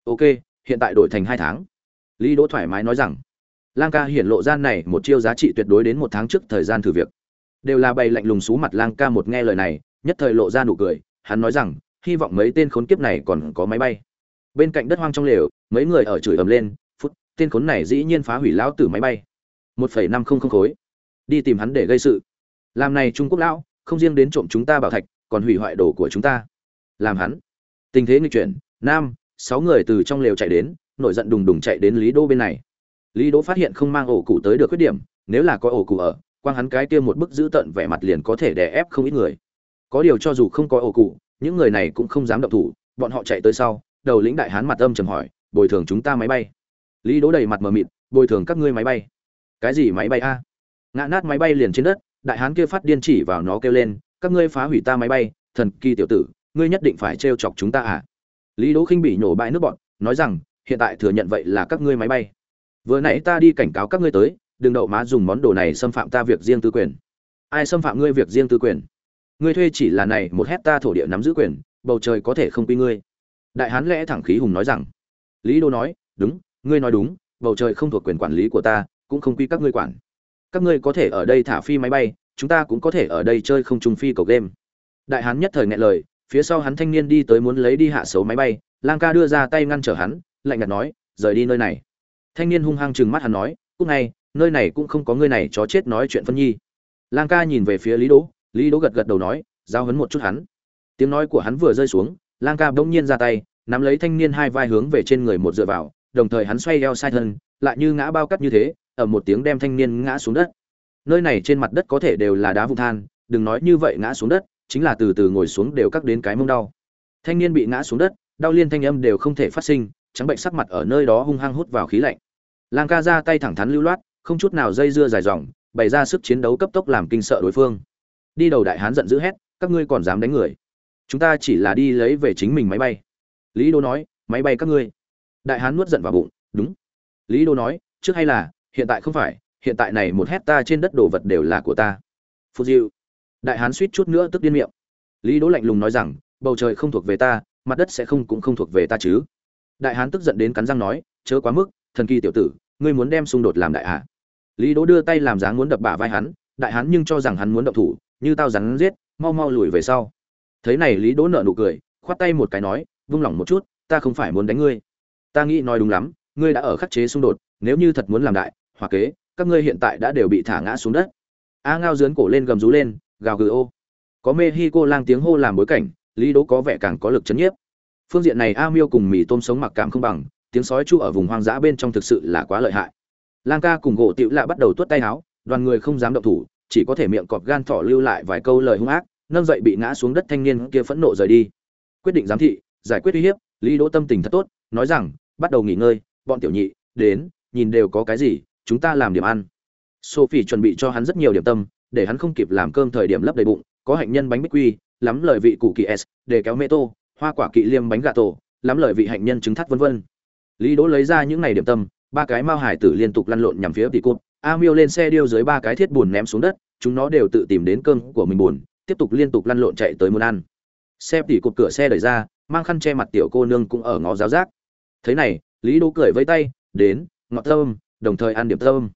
Ok hiện tại đổi thành hai tháng. Lý đỗ thoải mái nói rằng, lang ca hiển lộ gian này một chiêu giá trị tuyệt đối đến một tháng trước thời gian thử việc. Đều là bày lạnh lùng xú mặt lang ca một nghe lời này, nhất thời lộ ra nụ cười, hắn nói rằng, hy vọng mấy tên khốn kiếp này còn có máy bay. Bên cạnh đất hoang trong lều, mấy người ở chửi ầm lên, phút, tên khốn này dĩ nhiên phá hủy lão tử máy bay. Một phẩy năm không không khối. Đi tìm hắn để gây sự. Làm này trung quốc lão, không riêng đến trộm chúng ta bảo thạch, còn hủy hoại đồ của chúng ta. Làm hắn. Tình thế nghịch chuyển, nam sáu người từ trong lều chạy đến, nổi giận đùng đùng chạy đến lý đô bên này. Lý Đô phát hiện không mang ổ cụ tới được khuyết điểm, nếu là có ổ cụ ở, quang hắn cái kia một bức giữ tận vẻ mặt liền có thể đè ép không ít người. Có điều cho dù không có ổ cụ, những người này cũng không dám động thủ, bọn họ chạy tới sau, đầu lĩnh đại hán mặt âm trầm hỏi, bồi thường chúng ta máy bay. Lý đố đầy mặt mờ mịt, bồi thường các ngươi máy bay. Cái gì máy bay a? Ngã nát máy bay liền trên đất, đại hán kia phát điên chỉ vào nó kêu lên, các ngươi phá hủy ta máy bay, thần kỳ tiểu tử, ngươi nhất định phải trêu chọc chúng ta à? Lý đỗ khinh bị nhổ bãi nước bọn nói rằng, hiện tại thừa nhận vậy là các ngươi máy bay. Vừa nãy ta đi cảnh cáo các ngươi tới, đừng đậu má dùng món đồ này xâm phạm ta việc riêng tư quyền. Ai xâm phạm ngươi việc riêng tư quyền? Ngươi thuê chỉ là này một hecta thổ địa nắm giữ quyền, bầu trời có thể không quy ngươi. Đại hán lẽ thẳng khí hùng nói rằng, lý đô nói, đúng, ngươi nói đúng, bầu trời không thuộc quyền quản lý của ta, cũng không quy các ngươi quản. Các ngươi có thể ở đây thả phi máy bay, chúng ta cũng có thể ở đây chơi không trung phi cầu game. Đại hán nhất thời nghe lời phía sau hắn thanh niên đi tới muốn lấy đi hạ xấu máy bay, lang ca đưa ra tay ngăn trở hắn, lạnh nhạt nói, rời đi nơi này. Thanh niên hung hăng chừng mắt hắn nói cúc ngay, nơi này cũng không có ngươi này chó chết nói chuyện phân nhi. Lang ca nhìn về phía lý đỗ lý đỗ gật gật đầu nói, giao hấn một chút hắn. Tiếng nói của hắn vừa rơi xuống, lang ca bỗng nhiên ra tay, nắm lấy thanh niên hai vai hướng về trên người một dựa vào, đồng thời hắn xoay eo sai thân, lại như ngã bao cắt như thế ở một tiếng đem thanh niên ngã xuống đất. Nơi này trên mặt đất có thể đều là đá vụn than, đừng nói như vậy ngã xuống đất chính là từ từ ngồi xuống đều cắt đến cái mông đau. Thanh niên bị ngã xuống đất, đau liên thanh âm đều không thể phát sinh, trắng bệnh sắc mặt ở nơi đó hung hăng hút vào khí lạnh. Lang ca ra tay thẳng thắn lưu loát, không chút nào dây dưa dài dòng, bày ra sức chiến đấu cấp tốc làm kinh sợ đối phương. Đi đầu đại hán giận dữ hét, các ngươi còn dám đánh người? Chúng ta chỉ là đi lấy về chính mình máy bay. Lý đô nói, máy bay các ngươi. Đại hán nuốt giận vào bụng, đúng. Lý đô nói, trước hay là, hiện tại không phải, hiện tại này một hecta trên đất đồ vật đều là của ta. Phù diệu đại hán suýt chút nữa tức điên miệng. Lý đỗ lạnh lùng nói rằng, bầu trời không thuộc về ta, mặt đất sẽ không cũng không thuộc về ta chứ. Đại hán tức giận đến cắn răng nói, chớ quá mức, thần kỳ tiểu tử, ngươi muốn đem xung đột làm đại hạ. Lý đỗ đưa tay làm dáng muốn đập bả vai hắn, đại hán nhưng cho rằng hắn muốn động thủ, như tao rắn giết, mau mau lùi về sau. Thấy này lý đỗ nợ nụ cười, khoát tay một cái nói, vung lòng một chút, ta không phải muốn đánh ngươi. Ta nghĩ nói đúng lắm, ngươi đã ở khắc chế xung đột, nếu như thật muốn làm đại hoặc kế, các ngươi hiện tại đã đều bị thả ngã xuống đất. A ngao dướn cổ lên gầm rú lên gào gừ ô. Có mexico lang tiếng hô làm bối cảnh, lý đỗ có vẻ càng có lực chấn nhiếp. Phương diện này a miêu cùng mì tôm sống mặc cảm không bằng, tiếng sói chu ở vùng hoang dã bên trong thực sự là quá lợi hại. Lang ca cùng gỗ tiểu lạ bắt đầu tuốt tay áo, đoàn người không dám động thủ, chỉ có thể miệng cọp gan thỏ lưu lại vài câu lời hung ác, nâng dậy bị ngã xuống đất thanh niên kia phẫn nộ rời đi. Quyết định giám thị, giải quyết uy hiếp, lý đỗ tâm tình thật tốt, nói rằng, bắt đầu nghỉ ngơi, bọn tiểu nhị đến, nhìn đều có cái gì, chúng ta làm điểm ăn. Sophie chuẩn bị cho hắn rất nhiều điểm tâm để hắn không kịp làm cơm thời điểm lấp đầy bụng, có hạnh nhân bánh bích quy, lắm lời vị củ kỳ s, để kéo mê tô, hoa quả kỵ liêm bánh gà tổ, lắm lời vị hạnh nhân trứng thắt vân vân. Lý đỗ lấy ra những này điểm tâm, ba cái mao hải tử liên tục lăn lộn nhằm phía tỷ cụt a miêu lên xe điêu dưới ba cái thiết buồn ném xuống đất, chúng nó đều tự tìm đến cơm của mình buồn, tiếp tục liên tục lăn lộn chạy tới muốn ăn. Xe tỷ cụt cửa xe đẩy ra, mang khăn che mặt tiểu cô nương cũng ở ngõ giáo giác. Thế này, lý đỗ cười vây tay, đến, ngọt thơm, đồng thời ăn điểm thơm.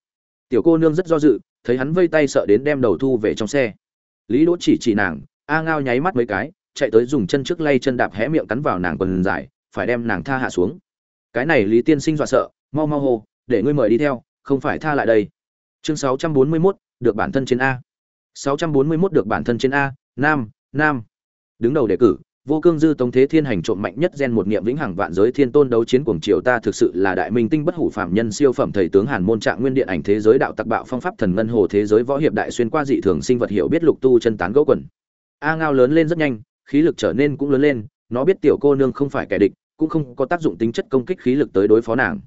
Tiểu cô nương rất do dự thấy hắn vây tay sợ đến đem đầu thu về trong xe. Lý đỗ chỉ chỉ nàng a ngao nháy mắt mấy cái chạy tới dùng chân trước lay chân đạp hé miệng cắn vào nàng quần dài phải đem nàng tha hạ xuống. Cái này lý tiên sinh dọa sợ mau mau hô để ngươi mời đi theo không phải tha lại đây. Chương 641, được bản thân trên a. 641 được bản thân trên a nam nam. Đứng đầu đề cử vô cương dư tống thế thiên hành trộm mạnh nhất gen một niệm vĩnh hằng vạn giới thiên tôn đấu chiến cuồng triều ta thực sự là đại minh tinh bất hủ phạm nhân siêu phẩm thầy tướng hàn môn trạng nguyên điện ảnh thế giới đạo tặc bạo phong pháp thần ngân hồ thế giới võ hiệp đại xuyên qua dị thường sinh vật hiểu biết lục tu chân tán gỗ quần. A ngao lớn lên rất nhanh, khí lực trở nên cũng lớn lên, nó biết tiểu cô nương không phải kẻ địch, cũng không có tác dụng tính chất công kích khí lực tới đối phó nàng.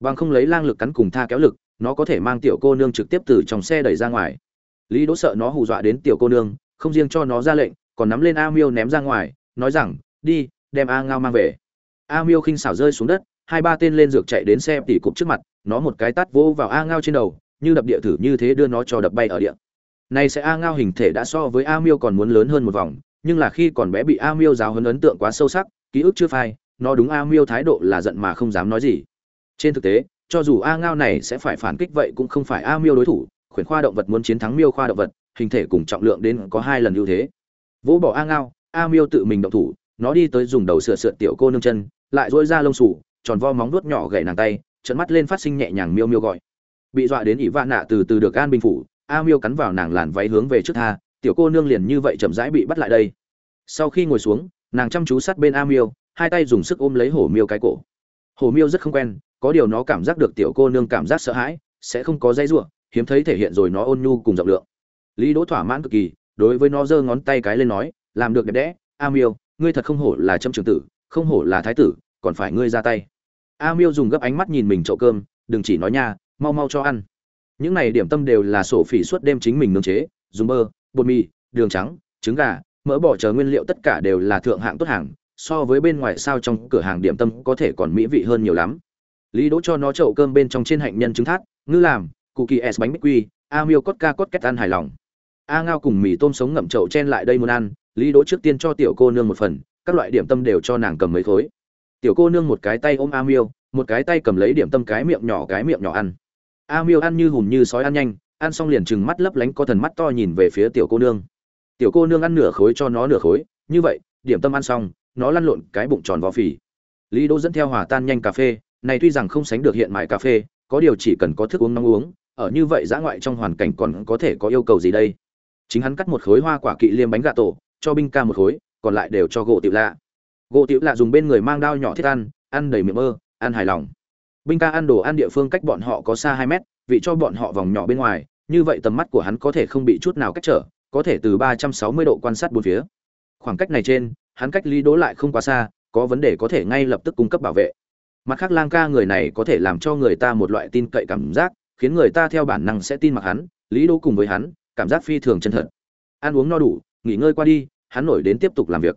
Bằng không lấy lang lực cắn cùng tha kéo lực, nó có thể mang tiểu cô nương trực tiếp từ trong xe đẩy ra ngoài. Lý đỗ sợ nó hù dọa đến tiểu cô nương, không riêng cho nó ra lệnh, còn nắm lên a miêu ném ra ngoài nói rằng, đi, đem a ngao mang về. A miêu khinh xảo rơi xuống đất, hai ba tên lên dược chạy đến xe tỉ cục trước mặt, nó một cái tát vỗ vào a ngao trên đầu, như đập địa thử như thế đưa nó cho đập bay ở địa. Này sẽ a ngao hình thể đã so với a miêu còn muốn lớn hơn một vòng, nhưng là khi còn bé bị a miêu giáo hấn ấn tượng quá sâu sắc, ký ức chưa phai, nó đúng a miêu thái độ là giận mà không dám nói gì. Trên thực tế, cho dù a ngao này sẽ phải phản kích vậy cũng không phải a miêu đối thủ, khuyển khoa động vật muốn chiến thắng miêu khoa động vật, hình thể cùng trọng lượng đến có hai lần ưu thế. Vỗ bỏ a ngao a miêu tự mình động thủ nó đi tới dùng đầu sửa sượt tiểu cô nương chân lại duỗi ra lông sủ tròn vo móng vuốt nhỏ gậy nàng tay trợn mắt lên phát sinh nhẹ nhàng miêu miêu gọi. Bị dọa đến ỷ vạn nạ từ từ được an bình phủ a miêu cắn vào nàng làn váy hướng về trước tha tiểu cô nương liền như vậy chậm rãi bị bắt lại đây. Sau khi ngồi xuống nàng chăm chú sát bên a miêu hai tay dùng sức ôm lấy hổ miêu cái cổ. Hổ miêu rất không quen có điều nó cảm giác được tiểu cô nương cảm giác sợ hãi sẽ không có dây rủa, hiếm thấy thể hiện rồi nó ôn nhu cùng rộng lượng. Lý đỗ thỏa mãn cực kỳ đối với nó giơ ngón tay cái lên nói làm được đẹp đẽ. A miêu, ngươi thật không hổ là trâm trường tử, không hổ là thái tử, còn phải ngươi ra tay. A miêu dùng gấp ánh mắt nhìn mình chậu cơm, đừng chỉ nói nha, mau mau cho ăn. Những này điểm tâm đều là sổ phỉ suốt đêm chính mình nương chế, dùng bơ, bột mì, đường trắng, trứng gà, mỡ bỏ chờ nguyên liệu tất cả đều là thượng hạng tốt hàng, so với bên ngoài sao trong cửa hàng điểm tâm có thể còn mỹ vị hơn nhiều lắm. Lý đỗ cho nó chậu cơm bên trong trên hạnh nhân trứng thát, ngư làm cụ kỳ s bánh bích quy, a miêu cốt ca cốt kết ăn hài lòng. A ngao cùng mì tôm sống ngậm chậu chen lại đây muốn ăn lý đỗ trước tiên cho tiểu cô nương một phần, các loại điểm tâm đều cho nàng cầm mấy khối. Tiểu cô nương một cái tay ôm a miêu một cái tay cầm lấy điểm tâm cái miệng nhỏ cái miệng nhỏ ăn. A miêu ăn như hùm như sói ăn nhanh, ăn xong liền trừng mắt lấp lánh có thần mắt to nhìn về phía tiểu cô nương. Tiểu cô nương ăn nửa khối cho nó nửa khối, như vậy, điểm tâm ăn xong, nó lăn lộn cái bụng tròn vò phì. Lý đỗ dẫn theo hòa tan nhanh cà phê, này tuy rằng không sánh được hiện mại cà phê, có điều chỉ cần có thức uống nóng uống, ở như vậy dã ngoại trong hoàn cảnh còn có thể có yêu cầu gì đây? Chính hắn cắt một khối hoa quả kỵ liêm bánh gà tổ cho binh ca một khối, còn lại đều cho gỗ tiểu lạ. Gỗ tiểu lạ dùng bên người mang đao nhỏ thiết ăn ăn đầy miệng mơ, ăn hài lòng. Binh ca ăn đồ ăn địa phương cách bọn họ có xa hai mét, vị cho bọn họ vòng nhỏ bên ngoài, như vậy tầm mắt của hắn có thể không bị chút nào cách trở, có thể từ ba trăm sáu mươi độ quan sát bốn phía. Khoảng cách này trên, hắn cách lý đố lại không quá xa, có vấn đề có thể ngay lập tức cung cấp bảo vệ. Mặt khác lang ca người này có thể làm cho người ta một loại tin cậy cảm giác, khiến người ta theo bản năng sẽ tin mặc hắn, lý đỗ cùng với hắn, cảm giác phi thường chân thật. Ăn uống no đủ nghỉ ngơi qua đi, hắn nổi đến tiếp tục làm việc.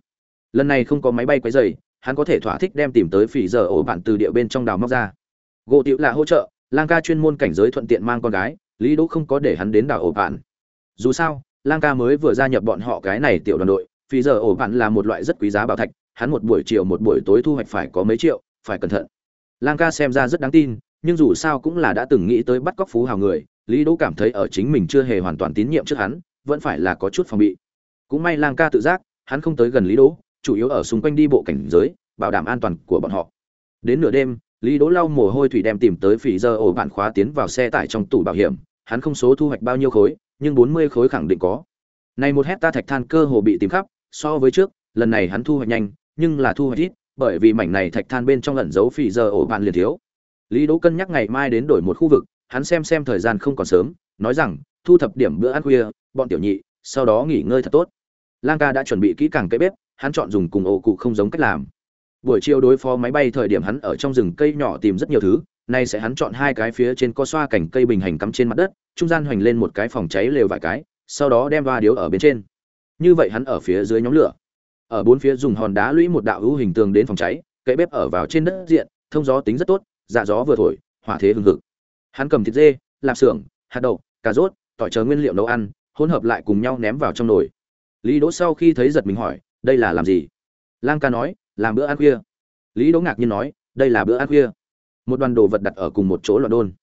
Lần này không có máy bay quấy dày hắn có thể thỏa thích đem tìm tới phỉ giờ ổ bạn từ địa bên trong đào móc ra. Gỗ tiểu là hỗ trợ, lang ca chuyên môn cảnh giới thuận tiện mang con gái, lý đỗ không có để hắn đến đào ổ bạn. Dù sao, lang ca mới vừa gia nhập bọn họ cái này tiểu đoàn đội, phỉ giờ ổ bạn là một loại rất quý giá bảo thạch, hắn một buổi chiều một buổi tối thu hoạch phải có mấy triệu, phải cẩn thận. Lang ca xem ra rất đáng tin, nhưng dù sao cũng là đã từng nghĩ tới bắt cóc phú hào người, lý đỗ cảm thấy ở chính mình chưa hề hoàn toàn tín nhiệm trước hắn, vẫn phải là có chút phòng bị cũng may lang ca tự giác, hắn không tới gần lý đỗ, chủ yếu ở xung quanh đi bộ cảnh giới, bảo đảm an toàn của bọn họ. Đến nửa đêm, lý đỗ lau mồ hôi thủy đem tìm tới phỉ giờ ổ bạn khóa tiến vào xe tải trong tủ bảo hiểm. Hắn không số thu hoạch bao nhiêu khối, nhưng bốn mươi khối khẳng định có. Này một hecta thạch than cơ hồ bị tìm khắp, so với trước, lần này hắn thu hoạch nhanh, nhưng là thu hoạch ít, bởi vì mảnh này thạch than bên trong lẩn giấu phỉ giờ ổ bạn liền thiếu. Lý đỗ cân nhắc ngày mai đến đổi một khu vực, hắn xem xem thời gian không còn sớm, nói rằng, thu thập điểm bữa ăn khuya, bọn tiểu nhị, sau đó nghỉ ngơi thật tốt lang ca đã chuẩn bị kỹ càng cái bếp, hắn chọn dùng cùng ổ cụ không giống cách làm. Buổi chiều đối phó máy bay thời điểm hắn ở trong rừng cây nhỏ tìm rất nhiều thứ, nay sẽ hắn chọn hai cái phía trên co xoa cảnh cây bình hành cắm trên mặt đất, trung gian hoành lên một cái phòng cháy lều vài cái, sau đó đem va điếu ở bên trên. Như vậy hắn ở phía dưới nhóm lửa. Ở bốn phía dùng hòn đá lũy một đạo hữu hình tường đến phòng cháy, Cái bếp ở vào trên đất diện, thông gió tính rất tốt dạ gió vừa thổi, hỏa thế hừng hực. Hắn cầm thịt dê, lạp xưởng, hạt đậu, cà rốt, tỏi chờ nguyên liệu nấu ăn, hỗn hợp lại cùng nhau ném vào trong nồi lý đỗ sau khi thấy giật mình hỏi, đây là làm gì? Lang ca nói, làm bữa ăn khuya. Lý đỗ ngạc nhiên nói, đây là bữa ăn khuya. Một đoàn đồ vật đặt ở cùng một chỗ loạn đôn.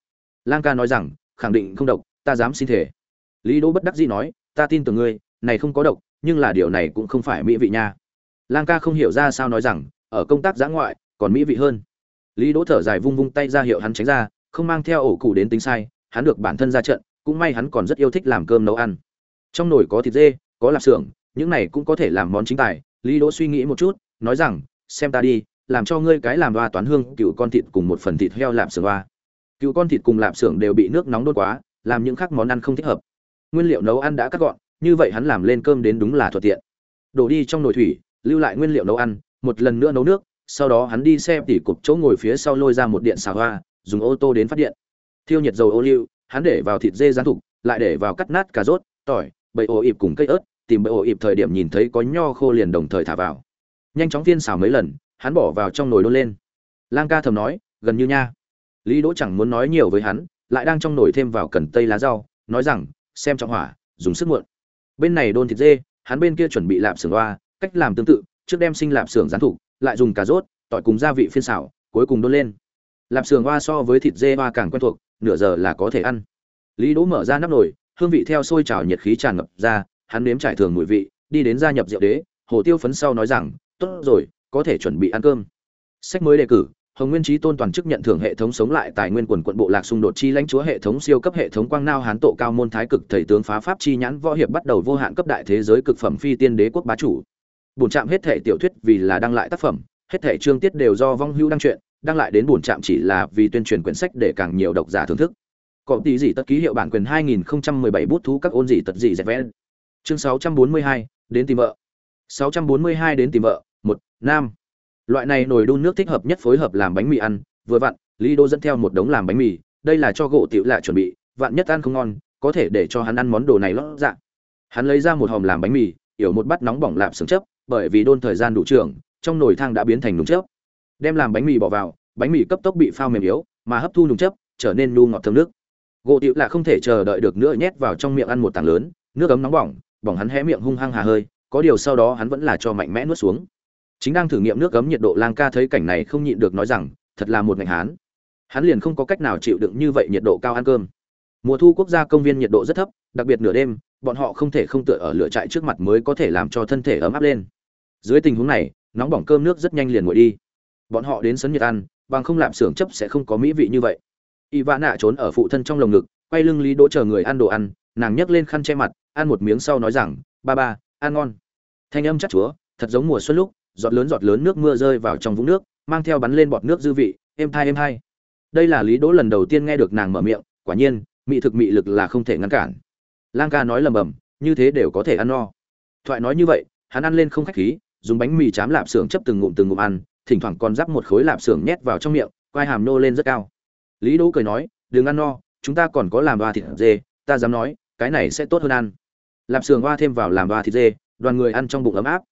Lang ca nói rằng, khẳng định không độc, ta dám xin thể lý đỗ bất đắc dĩ nói, ta tin tưởng ngươi, này không có độc, nhưng là điều này cũng không phải mỹ vị nha. Lang ca không hiểu ra sao nói rằng, ở công tác giã ngoại, còn mỹ vị hơn. Lý đỗ thở dài vung vung tay ra hiệu hắn tránh ra, không mang theo ổ cụ đến tính sai, hắn được bản thân ra trận, cũng may hắn còn rất yêu thích làm cơm nấu ăn. Trong nồi có thịt dê có lạp xưởng, những này cũng có thể làm món chính tài. Lý đỗ suy nghĩ một chút, nói rằng, xem ta đi, làm cho ngươi cái làm đoa toán hương, cựu con thịt cùng một phần thịt heo lạp xưởng đoa cựu con thịt cùng lạp xưởng đều bị nước nóng đốt quá, làm những khác món ăn không thích hợp. Nguyên liệu nấu ăn đã cắt gọn, như vậy hắn làm lên cơm đến đúng là thuận tiện. Đổ đi trong nồi thủy, lưu lại nguyên liệu nấu ăn, một lần nữa nấu nước, sau đó hắn đi xe tỉ cục chỗ ngồi phía sau lôi ra một điện xà hoa, dùng ô tô đến phát điện. Thiêu nhiệt dầu ô liu, hắn để vào thịt dê rán thục, lại để vào cắt nát cà rốt, tỏi bầy ổ ịp cùng cây ớt, tìm bầy ổ ịp thời điểm nhìn thấy có nho khô liền đồng thời thả vào. Nhanh chóng viên xào mấy lần, hắn bỏ vào trong nồi đôn lên. Lang ca thầm nói, gần như nha. Lý đỗ chẳng muốn nói nhiều với hắn, lại đang trong nồi thêm vào cần tây lá rau, nói rằng, xem trọng hỏa, dùng sức muộn. Bên này đôn thịt dê, hắn bên kia chuẩn bị lạp xưởng loa cách làm tương tự, trước đem sinh lạp xưởng rán thủ, lại dùng cà rốt, tỏi cùng gia vị phiên xào, cuối cùng đôn lên. Lạp xưởng hoa so với thịt dê hoa càng quen thuộc, nửa giờ là có thể ăn. Lý đỗ mở ra nắp nồi hương vị theo sôi trào nhiệt khí tràn ngập ra, hắn nếm trải thường mùi vị, đi đến gia nhập rượu đế, hồ tiêu phấn sau nói rằng, tốt rồi, có thể chuẩn bị ăn cơm. Sách mới đề cử, hồng nguyên Chí tôn toàn chức nhận thưởng hệ thống sống lại tài nguyên quần quận bộ lạc xung đột chi lãnh chúa hệ thống siêu cấp hệ thống quang nao hán tổ cao môn thái cực thầy tướng phá pháp chi nhãn võ hiệp bắt đầu vô hạn cấp đại thế giới cực phẩm phi tiên đế quốc bá chủ. Bổn trạm hết thể tiểu thuyết vì là đăng lại tác phẩm, hết thể chương tiết đều do vong hưu đăng truyện, đăng lại đến bổn trạm chỉ là vì tuyên truyền quyển sách để càng nhiều độc giả thưởng thức có tí gì tất ký hiệu bản quyền 2017 bút thú các ôn gì tật gì dẹp vẽ. Chương 642, đến tìm vợ. 642 đến tìm vợ một nam. Loại này nồi đun nước thích hợp nhất phối hợp làm bánh mì ăn vừa vặn lý đô dẫn theo một đống làm bánh mì đây là cho gỗ tiểu lạ chuẩn bị vạn nhất ăn không ngon có thể để cho hắn ăn món đồ này lót dạ. Hắn lấy ra một hòm làm bánh mì yểu một bát nóng bỏng lạp xứng chấp bởi vì đôn thời gian đủ trưởng trong nồi thang đã biến thành nùng chấp đem làm bánh mì bỏ vào bánh mì cấp tốc bị phao mềm yếu mà hấp thu nùng chấp trở nên nu ngọt thơm nước gỗ tiểu là không thể chờ đợi được nữa nhét vào trong miệng ăn một tảng lớn, nước ấm nóng bỏng bỏng hắn hé miệng hung hăng hà hơi, có điều sau đó hắn vẫn là cho mạnh mẽ nuốt xuống. Chính đang thử nghiệm nước cấm nhiệt độ, lang ca thấy cảnh này không nhịn được nói rằng, thật là một ngành hán. Hắn liền không có cách nào chịu đựng như vậy nhiệt độ cao ăn cơm. Mùa thu quốc gia công viên nhiệt độ rất thấp, đặc biệt nửa đêm, bọn họ không thể không tựa ở lửa trại trước mặt mới có thể làm cho thân thể ấm áp lên. Dưới tình huống này, nóng bỏng cơm nước rất nhanh liền nguội đi. Bọn họ đến sấn nhiệt ăn, bằng không làm xưởng chấp sẽ không có mỹ vị như vậy y vã nạ trốn ở phụ thân trong lồng ngực, quay lưng lý đỗ chờ người ăn đồ ăn, nàng nhấc lên khăn che mặt, ăn một miếng sau nói rằng, ba ba, ăn ngon. Thanh âm chắc chúa, thật giống mùa xuân lúc, giọt lớn giọt lớn nước mưa rơi vào trong vũng nước, mang theo bắn lên bọt nước dư vị, êm thai êm thai. Đây là lý đỗ lần đầu tiên nghe được nàng mở miệng, quả nhiên, mị thực mị lực là không thể ngăn cản. Lang ca nói lầm bầm, như thế đều có thể ăn no. Thoại nói như vậy, hắn ăn lên không khách khí, dùng bánh mì chám lạp xưởng chấp từng ngụm từng ngụm ăn, thỉnh thoảng còn giáp một khối lạp xưởng nhét vào trong miệng, quai hàm nô lên rất cao lý đỗ cười nói, đừng ăn no, chúng ta còn có làm ba thịt dê, ta dám nói, cái này sẽ tốt hơn ăn. Lạp sườn hoa thêm vào làm ba thịt dê, đoàn người ăn trong bụng ấm áp.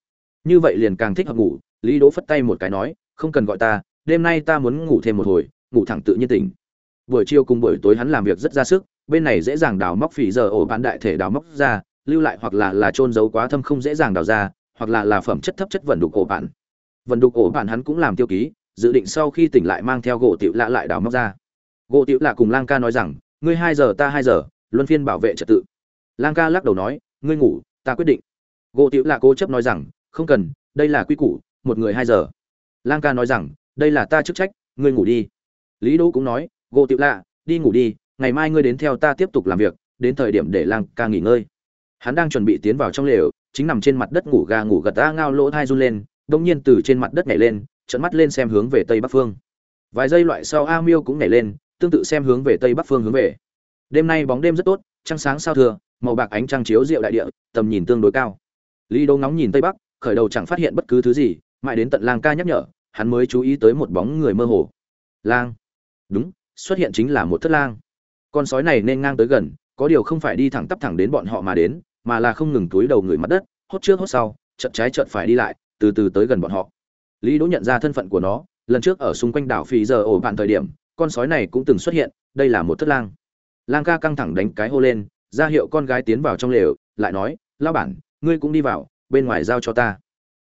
Như vậy liền càng thích hợp ngủ, lý đỗ phất tay một cái nói, không cần gọi ta, đêm nay ta muốn ngủ thêm một hồi, ngủ thẳng tự nhiên tỉnh. Buổi chiều cùng buổi tối hắn làm việc rất ra sức, bên này dễ dàng đào móc phỉ giờ ổ bán đại thể đào móc ra, lưu lại hoặc là là trôn giấu quá thâm không dễ dàng đào ra, hoặc là là phẩm chất thấp chất vận đục ổ bản vận đục ổ bản hắn cũng làm tiêu ký, dự định sau khi tỉnh lại mang theo gỗ tiểu lạ lại đào móc ra gỗ tiểu lạ cùng lang ca nói rằng, ngươi hai giờ ta hai giờ, luân phiên bảo vệ trật tự. Lang ca lắc đầu nói, ngươi ngủ, ta quyết định. Gỗ tiểu lạ cố chấp nói rằng, không cần, đây là quy củ, một người hai giờ. Lang ca nói rằng, đây là ta chức trách, ngươi ngủ đi. Lý đỗ cũng nói, gỗ tiểu lạ, đi ngủ đi, ngày mai ngươi đến theo ta tiếp tục làm việc, đến thời điểm để lang ca nghỉ ngơi. Hắn đang chuẩn bị tiến vào trong lều, chính nằm trên mặt đất ngủ gà ngủ gật ta ngao lỗ thai run lên đông nhiên từ trên mặt đất nhảy lên trận mắt lên xem hướng về tây bắc phương. Vài giây loại sau a miêu cũng nhảy lên tương tự xem hướng về tây bắc phương hướng về. Đêm nay bóng đêm rất tốt, trăng sáng sao thừa, màu bạc ánh trăng chiếu rượu đại địa, tầm nhìn tương đối cao. Lý đô ngóng nhìn tây bắc, khởi đầu chẳng phát hiện bất cứ thứ gì, mãi đến tận lang ca nhắc nhở, hắn mới chú ý tới một bóng người mơ hồ. Lang. Đúng, xuất hiện chính là một thất lang. Con sói này nên ngang tới gần, có điều không phải đi thẳng tắp thẳng đến bọn họ mà đến, mà là không ngừng túi đầu người mặt đất, hốt trước hốt sau chợt trái chợt phải đi lại, từ từ tới gần bọn họ. Lý đỗ nhận ra thân phận của nó, lần trước ở xung quanh đảo Phỉ giờ ổ bạn thời điểm con sói này cũng từng xuất hiện, đây là một thất lang. Lang ca căng thẳng đánh cái hô lên, ra hiệu con gái tiến vào trong lều, lại nói lao bản, ngươi cũng đi vào, bên ngoài giao cho ta.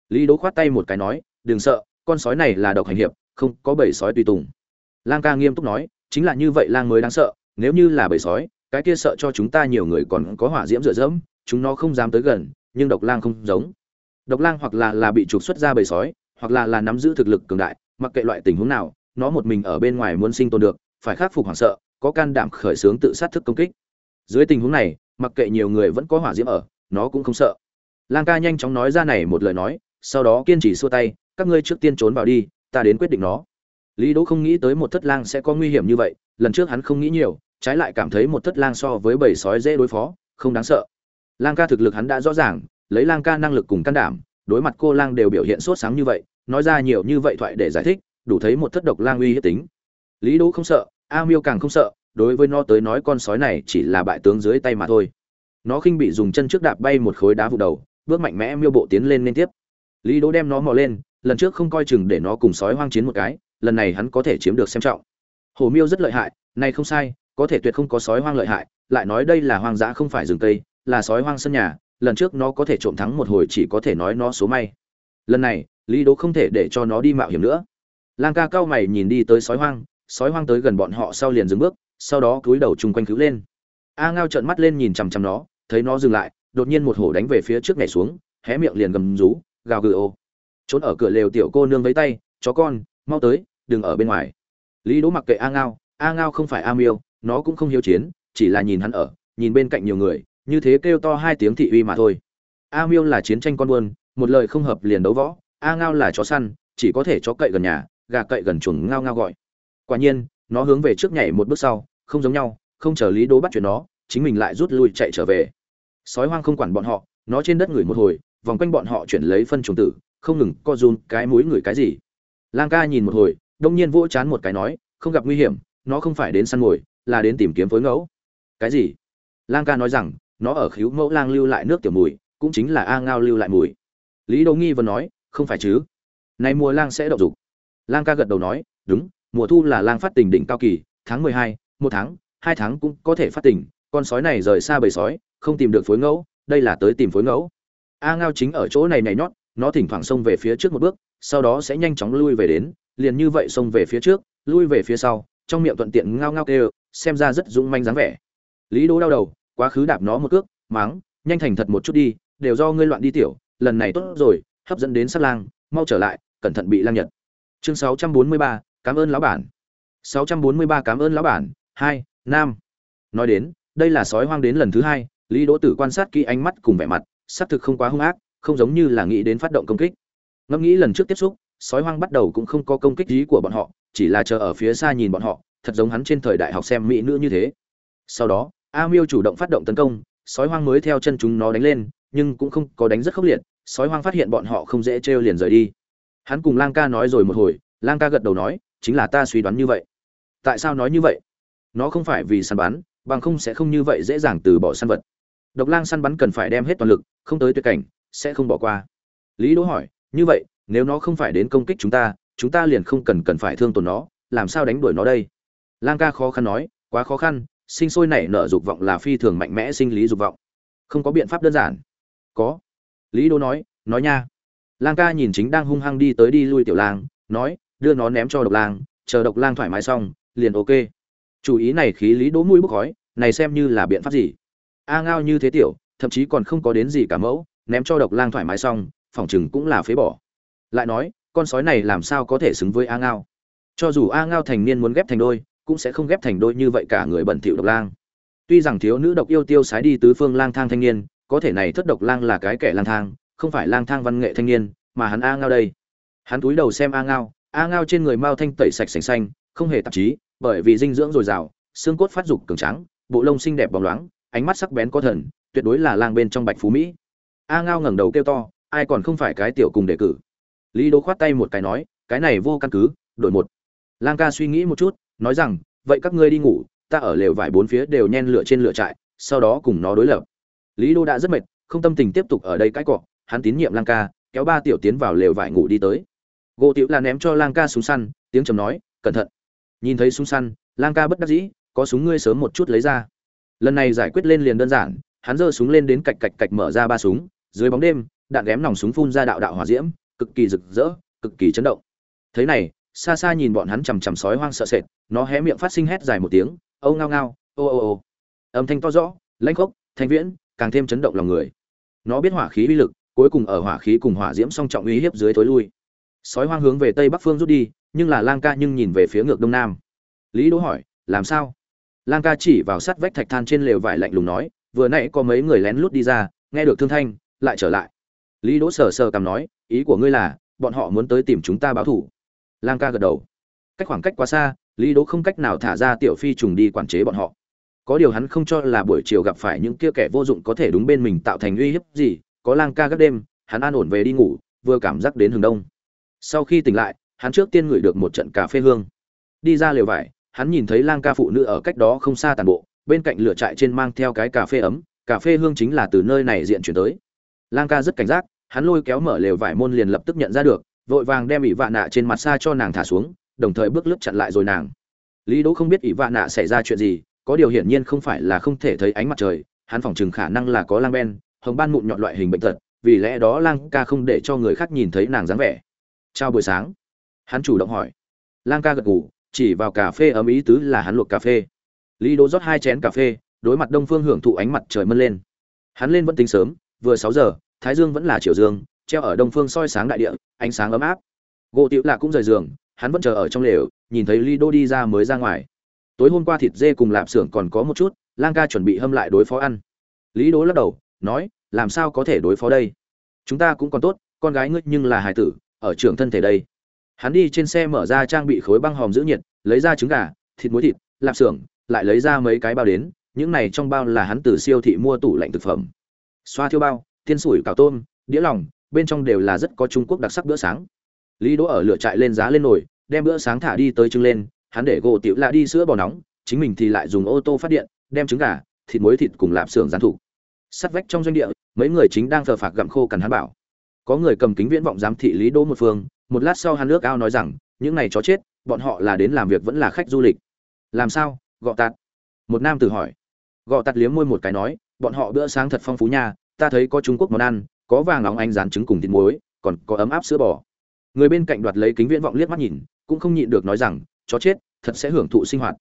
Lý đỗ khoát tay một cái nói, đừng sợ, con sói này là độc hành hiệp, không có bầy sói tùy tùng. Lang ca nghiêm túc nói, chính là như vậy lang mới đáng sợ, nếu như là bầy sói, cái kia sợ cho chúng ta nhiều người còn có hỏa diễm dựa dẫm, chúng nó không dám tới gần, nhưng độc lang không giống. Độc lang hoặc là là bị trục xuất ra bầy sói, hoặc là là nắm giữ thực lực cường đại, mặc kệ loại tình huống nào nó một mình ở bên ngoài muốn sinh tồn được, phải khắc phục hoảng sợ, có can đảm khởi xướng tự sát thức công kích. Dưới tình huống này, mặc kệ nhiều người vẫn có hỏa diễm ở, nó cũng không sợ. Lang ca nhanh chóng nói ra này một lời nói, sau đó kiên trì xua tay, các ngươi trước tiên trốn vào đi, ta đến quyết định nó. Lý đỗ không nghĩ tới một thất lang sẽ có nguy hiểm như vậy, lần trước hắn không nghĩ nhiều, trái lại cảm thấy một thất lang so với bầy sói dễ đối phó, không đáng sợ. Lang ca thực lực hắn đã rõ ràng, lấy lang ca năng lực cùng can đảm, đối mặt cô lang đều biểu hiện sốt sáng như vậy, nói ra nhiều như vậy thoại để giải thích đủ thấy một thất độc lang uy hiếp tính. Lý đỗ không sợ, a miêu càng không sợ, đối với nó tới nói con sói này chỉ là bại tướng dưới tay mà thôi. Nó khinh bị dùng chân trước đạp bay một khối đá vụ đầu, bước mạnh mẽ miêu bộ tiến lên liên tiếp. Lý đỗ đem nó mò lên, lần trước không coi chừng để nó cùng sói hoang chiến một cái, lần này hắn có thể chiếm được xem trọng. Hổ miêu rất lợi hại này không sai, có thể tuyệt không có sói hoang lợi hại, lại nói đây là hoang dã không phải rừng cây, là sói hoang sân nhà, lần trước nó có thể trộm thắng một hồi chỉ có thể nói nó số may. Lần này, lý đỗ không thể để cho nó đi mạo hiểm nữa lang ca cao mày nhìn đi tới sói hoang sói hoang tới gần bọn họ sau liền dừng bước, sau đó cúi đầu chung quanh cứu lên. A ngao trợn mắt lên nhìn chằm chằm nó, thấy nó dừng lại, đột nhiên một hổ đánh về phía trước nhảy xuống, hé miệng liền gầm rú, gào gừ ô. Trốn ở cửa lều tiểu cô nương với tay, chó con, mau tới, đừng ở bên ngoài. Lý đỗ mặc kệ a ngao a ngao không phải a miêu, nó cũng không hiếu chiến, chỉ là nhìn hắn ở, nhìn bên cạnh nhiều người, như thế kêu to hai tiếng thị uy mà thôi. A miêu là chiến tranh con buôn, một lời không hợp liền đấu võ, a ngao là chó săn, chỉ có thể chó cậy gần nhà gà cậy gần chuồng ngao ngao gọi. Quả nhiên, nó hướng về trước nhảy một bước sau, không giống nhau, không chờ lý đố bắt chuyện nó, chính mình lại rút lui chạy trở về. Sói hoang không quản bọn họ, nó trên đất ngửi một hồi, vòng quanh bọn họ chuyển lấy phân trùng tử, không ngừng co run cái mũi ngửi cái gì. Lang ca nhìn một hồi, đông nhiên vỗ chán một cái nói, không gặp nguy hiểm, nó không phải đến săn mồi, là đến tìm kiếm phối ngẫu. Cái gì? Lang ca nói rằng, nó ở khíu mẫu lang lưu lại nước tiểu mùi, cũng chính là a ngao lưu lại mùi. Lý đỗ nghi vẫn nói, không phải chứ? Này mùa lang sẽ đậu dục lang ca gật đầu nói, đúng, mùa thu là lang phát tình đỉnh cao kỳ, tháng mười hai, một tháng, hai tháng cũng có thể phát tình, con sói này rời xa bầy sói, không tìm được phối ngẫu, đây là tới tìm phối ngẫu. A ngao chính ở chỗ này nhảy nhót, nó thỉnh thoảng xông về phía trước một bước, sau đó sẽ nhanh chóng lui về đến, liền như vậy xông về phía trước, lui về phía sau, trong miệng thuận tiện ngao ngao kêu, xem ra rất dũng manh dáng vẻ. Lý đỗ đau đầu, quá khứ đạp nó một cước, máng, nhanh thành thật một chút đi, đều do ngươi loạn đi tiểu, lần này tốt rồi, hấp dẫn đến sát lang, mau trở lại, cẩn thận bị lang nhật chương 643, cảm ơn lão bản. 643 cảm ơn lão bản. Hai nam. Nói đến đây là sói hoang đến lần thứ hai lý đỗ tử quan sát kỹ ánh mắt cùng vẻ mặt xác thực không quá hung ác không giống như là nghĩ đến phát động công kích. Ngẫm nghĩ lần trước tiếp xúc sói hoang bắt đầu cũng không có công kích ý của bọn họ chỉ là chờ ở phía xa nhìn bọn họ thật giống hắn trên thời đại học xem mỹ nữ như thế. Sau đó a miêu chủ động phát động tấn công sói hoang mới theo chân chúng nó đánh lên nhưng cũng không có đánh rất khốc liệt sói hoang phát hiện bọn họ không dễ trêu liền rời đi hắn cùng lang ca nói rồi một hồi, lang ca gật đầu nói, chính là ta suy đoán như vậy. Tại sao nói như vậy? Nó không phải vì săn bắn, bằng không sẽ không như vậy dễ dàng từ bỏ săn vật. Độc lang săn bắn cần phải đem hết toàn lực, không tới tuyệt cảnh, sẽ không bỏ qua. Lý đỗ hỏi, như vậy, nếu nó không phải đến công kích chúng ta chúng ta liền không cần cần phải thương tổn nó, làm sao đánh đuổi nó đây? Lang ca khó khăn nói, quá khó khăn, sinh sôi nảy nở dục vọng là phi thường mạnh mẽ sinh lý dục vọng. Không có biện pháp đơn giản. Có. Lý đỗ nói nói nha lang ca nhìn chính đang hung hăng đi tới đi lui tiểu lang, nói, đưa nó ném cho độc lang, chờ độc lang thoải mái xong, liền ok. Chủ ý này khí lý đỗ mũi bốc khói, này xem như là biện pháp gì? A ngao như thế tiểu, thậm chí còn không có đến gì cả mẫu, ném cho độc lang thoải mái xong phỏng chừng cũng là phế bỏ. Lại nói, con sói này làm sao có thể xứng với a ngao? Cho dù a ngao thành niên muốn ghép thành đôi, cũng sẽ không ghép thành đôi như vậy cả người bẩn thỉu độc lang. Tuy rằng thiếu nữ độc yêu tiêu sái đi tứ phương lang thang thanh niên, có thể này thất độc lang là cái kẻ lang thang không phải lang thang văn nghệ thanh niên, mà hắn a ngao đây. Hắn túi đầu xem a ngao a ngao trên người mao thanh tẩy sạch sành xanh, không hề tạp chí, bởi vì dinh dưỡng dồi dào, xương cốt phát dục cường trắng bộ lông xinh đẹp bóng loáng, ánh mắt sắc bén có thần, tuyệt đối là lang bên trong bạch phú mỹ. A ngao ngẩng đầu kêu to, ai còn không phải cái tiểu cùng đề cử. Lý đỗ khoát tay một cái nói, cái này vô căn cứ, đổi một. Lang ca suy nghĩ một chút, nói rằng, vậy các ngươi đi ngủ, ta ở lều vải bốn phía đều nhen lửa trên lửa trại, sau đó cùng nó đối lập. Lý đô đã rất mệt, không tâm tình tiếp tục ở đây cãi cọ hắn tín nhiệm lang ca, kéo ba tiểu tiến vào lều vải ngủ đi tới. Gỗ tiểu là ném cho lang ca súng săn, tiếng trầm nói, cẩn thận. Nhìn thấy súng săn, lang ca bất đắc dĩ, có súng ngươi sớm một chút lấy ra. Lần này giải quyết lên liền đơn giản, hắn giơ súng lên đến cạch cạch cạch mở ra ba súng, dưới bóng đêm, đạn ghém nòng súng phun ra đạo đạo hỏa diễm, cực kỳ rực rỡ, cực kỳ chấn động. Thế này, xa xa nhìn bọn hắn chằm chằm sói hoang sợ sệt, nó hé miệng phát sinh hét dài một tiếng, âu ngao ngao, ô ô ô. Âm thanh to rõ, lãnh khốc, thanh viễn, càng thêm chấn động lòng người. Nó biết hỏa khí uy lực cuối cùng ở hỏa khí cùng hỏa diễm song trọng uy hiếp dưới thối lui. Sói hoang hướng về tây bắc phương rút đi, nhưng là lang ca nhưng nhìn về phía ngược đông nam. Lý đỗ hỏi, làm sao? Lang ca chỉ vào sắt vách thạch than trên lều vải lạnh lùng nói, vừa nãy có mấy người lén lút đi ra, nghe được thương thanh, lại trở lại. Lý đỗ sờ sờ cằm nói, ý của ngươi là, bọn họ muốn tới tìm chúng ta báo thủ lang ca gật đầu. Cách khoảng cách quá xa, lý đỗ không cách nào thả ra tiểu phi trùng đi quản chế bọn họ. Có điều hắn không cho là buổi chiều gặp phải những kia kẻ vô dụng có thể đúng bên mình tạo thành uy hiếp gì có lang ca gác đêm, hắn an ổn về đi ngủ, vừa cảm giác đến hừng đông. Sau khi tỉnh lại, hắn trước tiên ngửi được một trận cà phê hương. Đi ra lều vải, hắn nhìn thấy lang ca phụ nữ ở cách đó không xa tàn bộ, bên cạnh lửa trại trên mang theo cái cà phê ấm, cà phê hương chính là từ nơi này diện chuyển tới. Lang ca rất cảnh giác, hắn lôi kéo mở lều vải môn liền lập tức nhận ra được, vội vàng đem ỷ vạ nạ trên mặt xa cho nàng thả xuống, đồng thời bước lướt chặn lại rồi nàng. Lý đỗ không biết ỷ vạ nạ xảy ra chuyện gì, có điều hiển nhiên không phải là không thể thấy ánh mặt trời, hắn phỏng chừng khả năng là có lang ben hồng ban mụn nhọn loại hình bệnh tật, vì lẽ đó lang ca không để cho người khác nhìn thấy nàng dáng vẻ. Chào buổi sáng. Hắn chủ động hỏi. Lang ca gật ngủ chỉ vào cà phê ấm ý tứ là hắn luộc cà phê. Lý đỗ rót hai chén cà phê, đối mặt đông phương hưởng thụ ánh mặt trời mân lên. Hắn lên vẫn tính sớm, vừa sáu giờ, thái dương vẫn là chiều dương, treo ở đông phương soi sáng đại địa, ánh sáng ấm áp. Gỗ tiểu lạ cũng rời giường, hắn vẫn chờ ở trong lều, nhìn thấy lý đỗ đi ra mới ra ngoài. Tối hôm qua thịt dê cùng lạp xưởng còn có một chút, lang ca chuẩn bị hâm lại đối phó ăn. Lý đỗ lắc đầu nói, làm sao có thể đối phó đây? Chúng ta cũng còn tốt, con gái ngươi nhưng là hài tử, ở trường thân thể đây. Hắn đi trên xe mở ra trang bị khối băng hòm giữ nhiệt, lấy ra trứng gà, thịt muối thịt, lạp xưởng, lại lấy ra mấy cái bao đến, những này trong bao là hắn từ siêu thị mua tủ lạnh thực phẩm. Xoa thiêu bao, tiên sủi cào tôm, đĩa lòng, bên trong đều là rất có trung quốc đặc sắc bữa sáng. Lý đỗ ở lửa trại lên giá lên nồi, đem bữa sáng thả đi tới trưng lên, hắn để gỗ tiểu lạ đi sữa bò nóng, chính mình thì lại dùng ô tô phát điện, đem trứng gà, thịt muối thịt cùng lạp xưởng gián thủ sát vách trong doanh địa, mấy người chính đang thờ phạc gặm khô cằn hắn bảo. Có người cầm kính viễn vọng giám thị lý đỗ một phương, một lát sau hắn nước ao nói rằng, những này chó chết, bọn họ là đến làm việc vẫn là khách du lịch. Làm sao? Gọ tạt. Một nam tử hỏi. Gọ tạt liếm môi một cái nói, bọn họ bữa sáng thật phong phú nha, ta thấy có trung quốc món ăn, có vàng nóng ánh rán trứng cùng thịt muối, còn có ấm áp sữa bò. Người bên cạnh đoạt lấy kính viễn vọng liếc mắt nhìn, cũng không nhịn được nói rằng, chó chết, thật sẽ hưởng thụ sinh hoạt.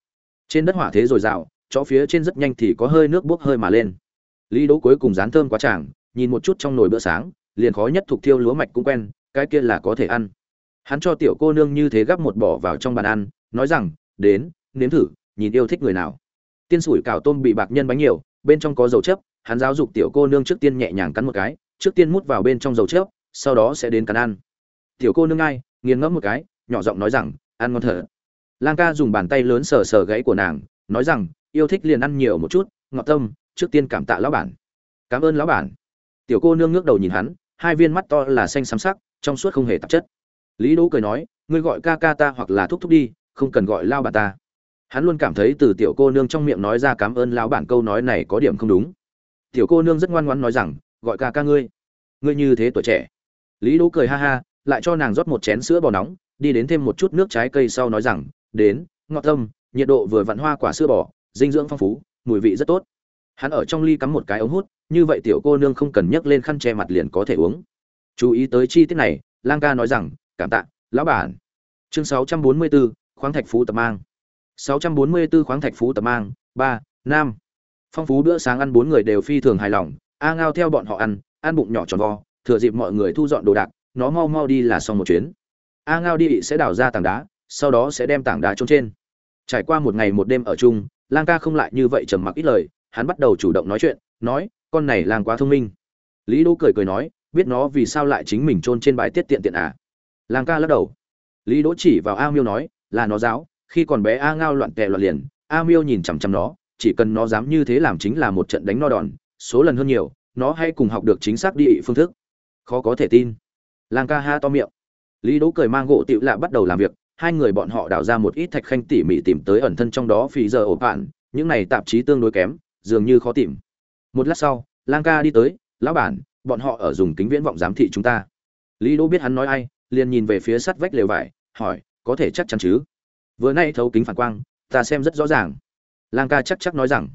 Trên đất hỏa thế dồi dào, chó phía trên rất nhanh thì có hơi nước bốc hơi mà lên lý đỗ cuối cùng dán thơm quá chàng nhìn một chút trong nồi bữa sáng, liền khó nhất thuộc thiêu lúa mạch cũng quen, cái kia là có thể ăn. Hắn cho tiểu cô nương như thế gắp một bỏ vào trong bàn ăn, nói rằng, đến, nếm thử, nhìn yêu thích người nào. Tiên sủi cảo tôm bị bạc nhân bánh nhiều, bên trong có dầu chấp hắn giáo dục tiểu cô nương trước tiên nhẹ nhàng cắn một cái, trước tiên mút vào bên trong dầu chấp sau đó sẽ đến cắn ăn. Tiểu cô nương ngay nghiền ngẫm một cái, nhỏ giọng nói rằng, ăn ngon thở lang ca dùng bàn tay lớn sờ sờ gãy của nàng, nói rằng, yêu thích liền ăn nhiều một chút, ngọt tâm trước tiên cảm tạ lão bản. Cảm ơn lão bản. Tiểu cô nương ngước đầu nhìn hắn, hai viên mắt to là xanh xám sắc, trong suốt không hề tạp chất. Lý đỗ cười nói, ngươi gọi ca ca ta hoặc là thúc thúc đi, không cần gọi lao bà ta. Hắn luôn cảm thấy từ tiểu cô nương trong miệng nói ra cảm ơn lão bản câu nói này có điểm không đúng. Tiểu cô nương rất ngoan ngoãn nói rằng, gọi ca ca ngươi. Ngươi như thế tuổi trẻ. Lý đỗ cười ha ha, lại cho nàng rót một chén sữa bò nóng, đi đến thêm một chút nước trái cây sau nói rằng, đến, ngọt tâm nhiệt độ vừa vặn hoa quả sữa bò, dinh dưỡng phong phú, mùi vị rất tốt hắn ở trong ly cắm một cái ống hút như vậy tiểu cô nương không cần nhấc lên khăn che mặt liền có thể uống. Chú ý tới chi tiết này lang ca nói rằng cảm tạ lão bản. Chương 644, khoáng thạch phú tập mang. 644 khoáng thạch phú tập mang ba nam phong phú bữa sáng ăn bốn người đều phi thường hài lòng a ngao theo bọn họ ăn ăn bụng nhỏ tròn vo thừa dịp mọi người thu dọn đồ đạc nó mau mau đi là xong một chuyến. A ngao đi sẽ đào ra tảng đá sau đó sẽ đem tảng đá trôn trên. Trải qua một ngày một đêm ở chung lang ca không lại như vậy trầm mặc ít lời hắn bắt đầu chủ động nói chuyện, nói, con này lang quá thông minh. Lý đỗ cười cười nói, biết nó vì sao lại chính mình trôn trên bài tiết tiện tiện à? Lang ca lắc đầu. Lý đỗ chỉ vào a miêu nói, là nó giáo, khi còn bé a ngao loạn tè loạn liền, a miêu nhìn chằm chằm nó, chỉ cần nó dám như thế làm chính là một trận đánh no đòn, số lần hơn nhiều, nó hay cùng học được chính xác đi phương thức. Khó có thể tin. Lang ca ha to miệng. Lý đỗ cười mang gỗ tiểu lạ bắt đầu làm việc, hai người bọn họ đào ra một ít thạch khanh tỉ mỉ tìm tới ẩn thân trong đó phì giờ ổ bạn, những này tạp chí tương đối kém dường như khó tìm. Một lát sau, lang ca đi tới, lão bản, bọn họ ở dùng kính viễn vọng giám thị chúng ta. Lý đỗ biết hắn nói ai, liền nhìn về phía sắt vách lều vải, hỏi, có thể chắc chắn chứ? Vừa nay thấu kính phản quang, ta xem rất rõ ràng. Lang ca chắc chắc nói rằng.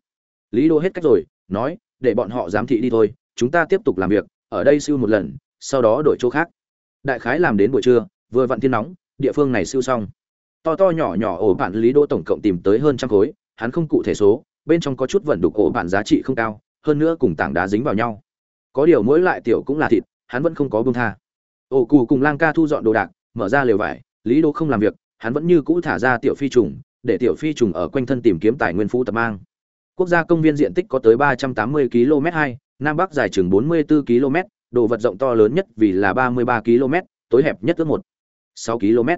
Lý đỗ hết cách rồi, nói, để bọn họ giám thị đi thôi, chúng ta tiếp tục làm việc, ở đây siêu một lần, sau đó đổi chỗ khác. Đại khái làm đến buổi trưa, vừa vặn thiên nóng, địa phương này siêu xong. To to nhỏ nhỏ ổ bạn lý đỗ tổng cộng tìm tới hơn trăm khối, hắn không cụ thể số bên trong có chút vận đục ổ bản giá trị không cao, hơn nữa cùng tảng đá dính vào nhau. Có điều mỗi lại tiểu cũng là thịt, hắn vẫn không có buông tha. Ổ cụ cùng lang ca thu dọn đồ đạc, mở ra lều vải, lý đô không làm việc, hắn vẫn như cũ thả ra tiểu phi trùng, để tiểu phi trùng ở quanh thân tìm kiếm tài nguyên phú tập mang. Quốc gia công viên diện tích có tới 380 km 2 nam bắc dài chừng 44 km đồ vật rộng to lớn nhất vì là 33 km tối hẹp nhất ước một 6 km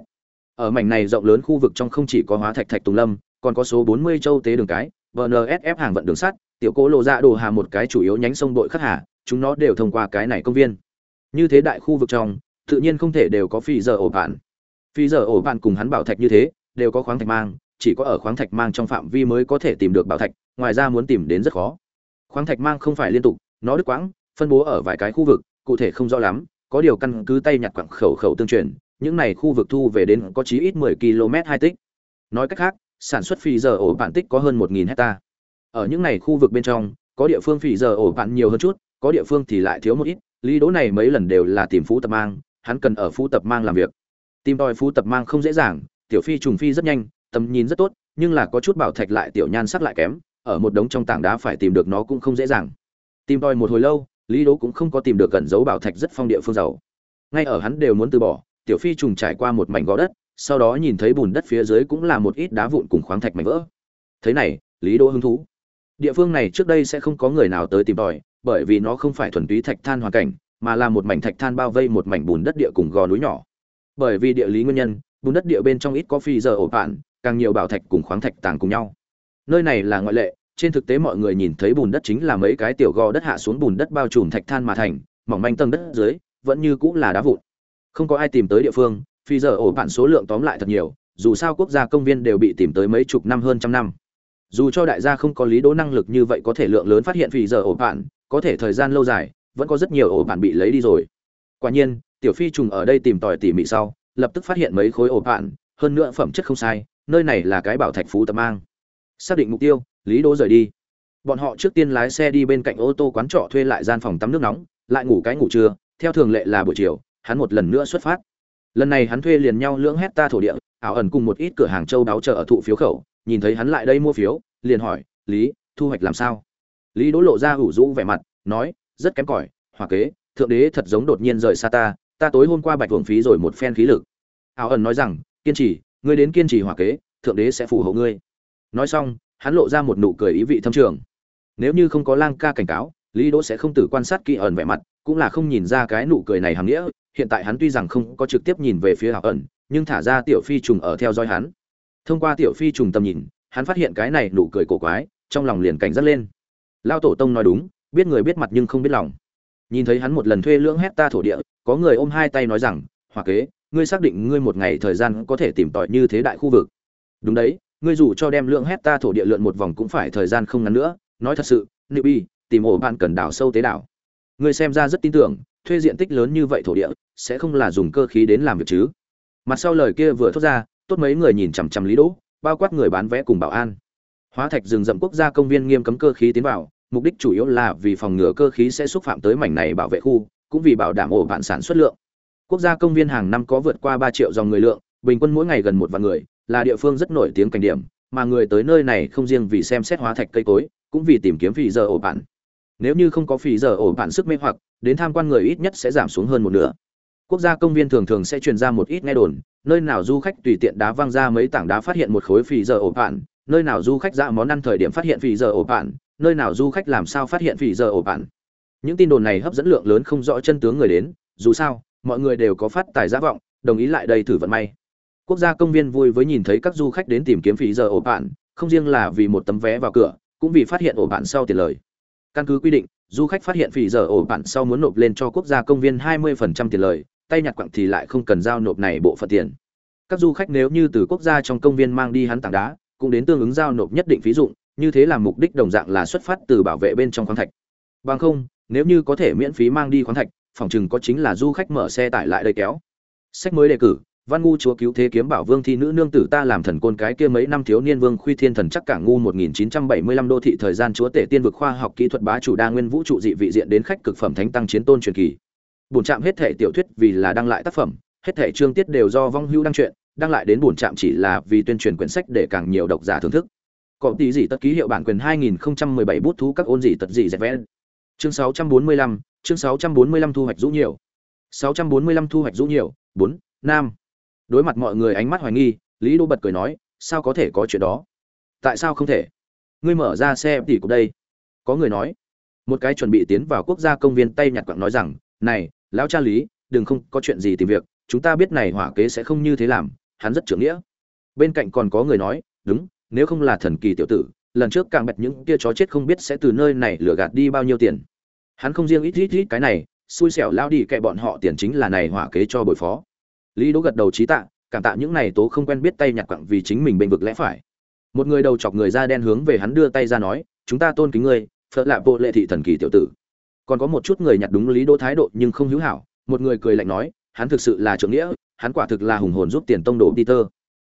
ở mảnh này rộng lớn khu vực trong không chỉ có hóa thạch thạch tùng lâm, còn có số 40 châu tế đường cái vnsf hàng vận đường sắt, tiểu cố lộ ra đồ hà một cái chủ yếu nhánh sông đội khắc hà, chúng nó đều thông qua cái này công viên. Như thế đại khu vực trong, tự nhiên không thể đều có phi giờ ổ bạn phi giờ ổ bạn cùng hắn bảo thạch như thế, đều có khoáng thạch mang, chỉ có ở khoáng thạch mang trong phạm vi mới có thể tìm được bảo thạch, ngoài ra muốn tìm đến rất khó. Khoáng thạch mang không phải liên tục, nó đứt quãng, phân bố ở vài cái khu vực, cụ thể không rõ lắm, có điều căn cứ tay nhặt quặng khẩu khẩu tương truyền, những này khu vực thu về đến có chí ít 10 km hai tích. Nói cách khác sản xuất phi giờ ổ bạn tích có hơn 1.000 hecta. Ở những này khu vực bên trong, có địa phương phi giờ ổ bạn nhiều hơn chút, có địa phương thì lại thiếu một ít. Lý đỗ này mấy lần đều là tìm phú tập mang, hắn cần ở phú tập mang làm việc. Tìm đòi phú tập mang không dễ dàng, tiểu phi trùng phi rất nhanh, tầm nhìn rất tốt, nhưng là có chút bảo thạch lại tiểu nhan sắc lại kém, ở một đống trong tảng đá phải tìm được nó cũng không dễ dàng. Tìm đòi một hồi lâu, lý đỗ cũng không có tìm được gần dấu bảo thạch rất phong địa phương giàu. Ngay ở hắn đều muốn từ bỏ, tiểu phi trùng trải qua một mảnh gò đất sau đó nhìn thấy bùn đất phía dưới cũng là một ít đá vụn cùng khoáng thạch mảnh vỡ. Thế này, lý đỗ hứng thú. Địa phương này trước đây sẽ không có người nào tới tìm tòi, bởi vì nó không phải thuần túy thạch than hoàn cảnh, mà là một mảnh thạch than bao vây một mảnh bùn đất địa cùng gò núi nhỏ. Bởi vì địa lý nguyên nhân, bùn đất địa bên trong ít có phi giờ ổ bạn càng nhiều bảo thạch cùng khoáng thạch tàng cùng nhau. Nơi này là ngoại lệ, trên thực tế mọi người nhìn thấy bùn đất chính là mấy cái tiểu gò đất hạ xuống bùn đất bao trùm thạch than mà thành, mỏng manh tầng đất dưới, vẫn như cũng là đá vụn. Không có ai tìm tới địa phương phi giờ ổ bạn số lượng tóm lại thật nhiều, dù sao quốc gia công viên đều bị tìm tới mấy chục năm hơn trăm năm. Dù cho đại gia không có lý đỗ năng lực như vậy có thể lượng lớn phát hiện phi giờ ổ bạn có thể thời gian lâu dài, vẫn có rất nhiều ổ bạn bị lấy đi rồi. Quả nhiên, tiểu phi trùng ở đây tìm tòi tỉ mỉ sau, lập tức phát hiện mấy khối ổ bạn hơn nữa phẩm chất không sai, nơi này là cái bảo thạch phú tập mang. Xác định mục tiêu, lý đỗ rời đi. Bọn họ trước tiên lái xe đi bên cạnh ô tô quán trọ thuê lại gian phòng tắm nước nóng, lại ngủ cái ngủ trưa, theo thường lệ là buổi chiều, hắn một lần nữa xuất phát lần này hắn thuê liền nhau lưỡng hecta thổ địa, ảo ẩn cùng một ít cửa hàng châu đáo chờ ở thụ phiếu khẩu, nhìn thấy hắn lại đây mua phiếu, liền hỏi, lý, thu hoạch làm sao? Lý đỗ lộ ra ủ rũ vẻ mặt, nói, rất kém cỏi, hòa kế, thượng đế thật giống đột nhiên rời xa ta ta tối hôm qua bạch hưởng phí rồi một phen khí lực. Ảo ẩn nói rằng, kiên trì, ngươi đến kiên trì hỏa kế, thượng đế sẽ phù hộ ngươi. Nói xong, hắn lộ ra một nụ cười ý vị thâm trường. Nếu như không có lang ca cảnh cáo, lý đỗ sẽ không tử quan sát kỹ ẩn vẻ mặt cũng là không nhìn ra cái nụ cười này hàm nghĩa, hiện tại hắn tuy rằng không có trực tiếp nhìn về phía hạo ẩn, nhưng thả ra tiểu phi trùng ở theo dõi hắn. Thông qua tiểu phi trùng tầm nhìn, hắn phát hiện cái này nụ cười cổ quái, trong lòng liền cảnh giác lên. Lao tổ tông nói đúng, biết người biết mặt nhưng không biết lòng. Nhìn thấy hắn một lần thuê lưỡng hecta thổ địa, có người ôm hai tay nói rằng hoặc kế, ngươi xác định ngươi một ngày thời gian có thể tìm tòi như thế đại khu vực? Đúng đấy, ngươi dù cho đem lượng hecta thổ địa lượn một vòng cũng phải thời gian không ngắn nữa, nói thật sự nữ bi, tìm ổ bạn cần đào sâu tế đảo ngươi xem ra rất tin tưởng, thuê diện tích lớn như vậy thổ địa, sẽ không là dùng cơ khí đến làm việc chứ? Mặt sau lời kia vừa thốt ra, tốt mấy người nhìn chằm chằm lý đỗ, bao quát người bán vé cùng bảo an. Hóa thạch rừng rậm quốc gia công viên nghiêm cấm cơ khí tiến vào, mục đích chủ yếu là vì phòng ngừa cơ khí sẽ xúc phạm tới mảnh này bảo vệ khu, cũng vì bảo đảm ổ vạn sản xuất lượng. Quốc gia công viên hàng năm có vượt qua ba triệu dòng người lượng, bình quân mỗi ngày gần một vạn người, là địa phương rất nổi tiếng cảnh điểm, mà người tới nơi này không riêng vì xem xét hóa thạch cây cối, cũng vì tìm kiếm vị giờ ổ bản nếu như không có phỉ giờ ổ bạn sức mê hoặc, đến tham quan người ít nhất sẽ giảm xuống hơn một nửa. Quốc gia công viên thường thường sẽ truyền ra một ít nghe đồn, nơi nào du khách tùy tiện đá văng ra mấy tảng đá phát hiện một khối phì giờ ổ bạn nơi nào du khách ra món ăn thời điểm phát hiện phì giờ ổ bạn nơi nào du khách làm sao phát hiện phì giờ ổ bạn những tin đồn này hấp dẫn lượng lớn không rõ chân tướng người đến, dù sao, mọi người đều có phát tài giá vọng, đồng ý lại đây thử vận may. Quốc gia công viên vui với nhìn thấy các du khách đến tìm kiếm phỉ giờ ổ bạn không riêng là vì một tấm vé vào cửa, cũng vì phát hiện ổ bạn sau tiền lời căn cứ quy định, du khách phát hiện phỉ giờ ổ bạn sau muốn nộp lên cho quốc gia công viên 20% tiền lời, tay nhặt quặng thì lại không cần giao nộp này bộ phận tiền. Các du khách nếu như từ quốc gia trong công viên mang đi hắn tảng đá, cũng đến tương ứng giao nộp nhất định phí dụng, như thế là mục đích đồng dạng là xuất phát từ bảo vệ bên trong khoáng thạch. Bằng không, nếu như có thể miễn phí mang đi khoáng thạch, phòng chừng có chính là du khách mở xe tải lại đây kéo. Sách mới đề cử văn ngu chúa cứu thế kiếm bảo vương thi nữ nương tử ta làm thần côn cái kia mấy năm thiếu niên vương khuy thiên thần chắc cả ngu 1975 đô thị thời gian chúa tể tiên vực khoa học kỹ thuật bá chủ đa nguyên vũ trụ dị vị diện đến khách cực phẩm thánh tăng chiến tôn truyền kỳ. Bổn trạm hết thể tiểu thuyết vì là đăng lại tác phẩm hết thể chương tiết đều do vong hưu đăng truyện đăng lại đến bổn trạm chỉ là vì tuyên truyền quyển sách để càng nhiều độc giả thưởng thức. Có tí gì tất ký hiệu bản quyền 2017 bút thú các ôn gì tật gì dẹp vẽ chương 645, chương 645 thu hoạch rũ nhiều. 645 thu hoạch rũ nhiều. 4, nam đối mặt mọi người ánh mắt hoài nghi, lý đô bật cười nói, sao có thể có chuyện đó? Tại sao không thể? Ngươi mở ra xe tỉ của đây. Có người nói, một cái chuẩn bị tiến vào quốc gia công viên tây nhặt quặng nói rằng, này, lão cha lý, đừng không có chuyện gì tìm việc, chúng ta biết này hỏa kế sẽ không như thế làm, hắn rất trưởng nghĩa. Bên cạnh còn có người nói, đúng, nếu không là thần kỳ tiểu tử, lần trước càng bật những kia chó chết không biết sẽ từ nơi này lừa gạt đi bao nhiêu tiền. Hắn không riêng ít ít ít cái này, xui xẻo lao đi kệ bọn họ tiền chính là này hỏa kế cho bồi phó lý đỗ gật đầu trí tạ, cảm tạ những này tố không quen biết tay nhặt quặng vì chính mình bênh vực lẽ phải. Một người đầu chọc người da đen hướng về hắn đưa tay ra nói, chúng ta tôn kính ngươi phật lạ bộ lệ thị thần kỳ tiểu tử. Còn có một chút người nhặt đúng lý đỗ thái độ nhưng không hữu hảo, một người cười lạnh nói, hắn thực sự là trưởng nghĩa, hắn quả thực là hùng hồn giúp tiền tông đồ peter.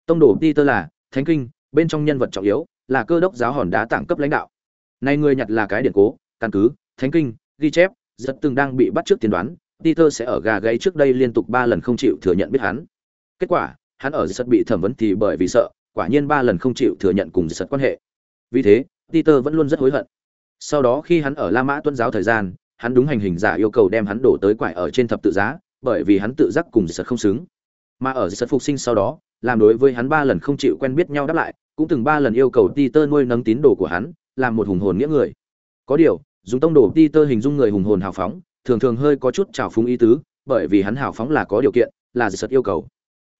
Tông đồ peter là thánh kinh, bên trong nhân vật trọng yếu, là cơ đốc giáo hòn đá tặng cấp lãnh đạo. Nay người nhặt là cái điển cố, căn cứ, thánh kinh, ghi chép, rất từng đang bị bắt trước tiên đoán peter sẽ ở gà gáy trước đây liên tục ba lần không chịu thừa nhận biết hắn. Kết quả, hắn ở rất bị thẩm vấn thì bởi vì sợ, quả nhiên ba lần không chịu thừa nhận cùng sật quan hệ. Vì thế, peter vẫn luôn rất hối hận. Sau đó khi hắn ở la mã tuân giáo thời gian, hắn đúng hành hình giả yêu cầu đem hắn đổ tới quải ở trên thập tự giá, bởi vì hắn tự giác cùng sật không xứng. Mà ở sật phục sinh sau đó, làm đối với hắn ba lần không chịu quen biết nhau đáp lại, cũng từng ba lần yêu cầu peter nuôi nấng tín đồ của hắn, làm một hùng hồn nghĩa người. Có điều, dùng tông đồ peter hình dung người hùng hồn hào phóng thường thường hơi có chút trào phúng ý tứ, bởi vì hắn hào phóng là có điều kiện, là sật yêu cầu.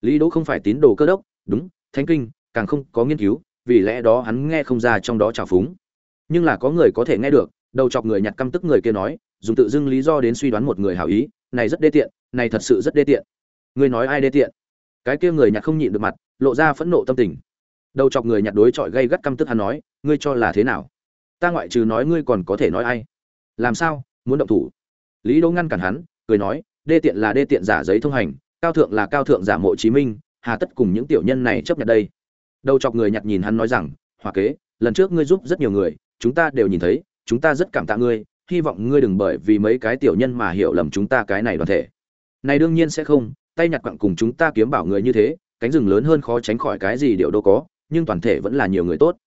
Lý đỗ không phải tín đồ cơ đốc, đúng, thánh kinh, càng không có nghiên cứu, vì lẽ đó hắn nghe không ra trong đó trào phúng. Nhưng là có người có thể nghe được, đầu chọc người nhặt căm tức người kia nói, dùng tự dưng lý do đến suy đoán một người hảo ý, này rất đê tiện, này thật sự rất đê tiện. Người nói ai đê tiện? Cái kia người nhặt không nhịn được mặt, lộ ra phẫn nộ tâm tình. Đầu chọc người nhặt đối chọi gây gắt căm tức hắn nói, ngươi cho là thế nào? Ta ngoại trừ nói ngươi còn có thể nói ai? Làm sao, muốn động thủ? Lý đỗ ngăn cản hắn, cười nói, đê tiện là đê tiện giả giấy thông hành, cao thượng là cao thượng giả mộ chí minh, hà tất cùng những tiểu nhân này chấp nhận đây. Đầu chọc người nhặt nhìn hắn nói rằng, hòa kế, lần trước ngươi giúp rất nhiều người, chúng ta đều nhìn thấy, chúng ta rất cảm tạ ngươi, hy vọng ngươi đừng bởi vì mấy cái tiểu nhân mà hiểu lầm chúng ta cái này đoàn thể. Này đương nhiên sẽ không, tay nhặt quặng cùng chúng ta kiếm bảo người như thế, cánh rừng lớn hơn khó tránh khỏi cái gì điều đâu có, nhưng toàn thể vẫn là nhiều người tốt.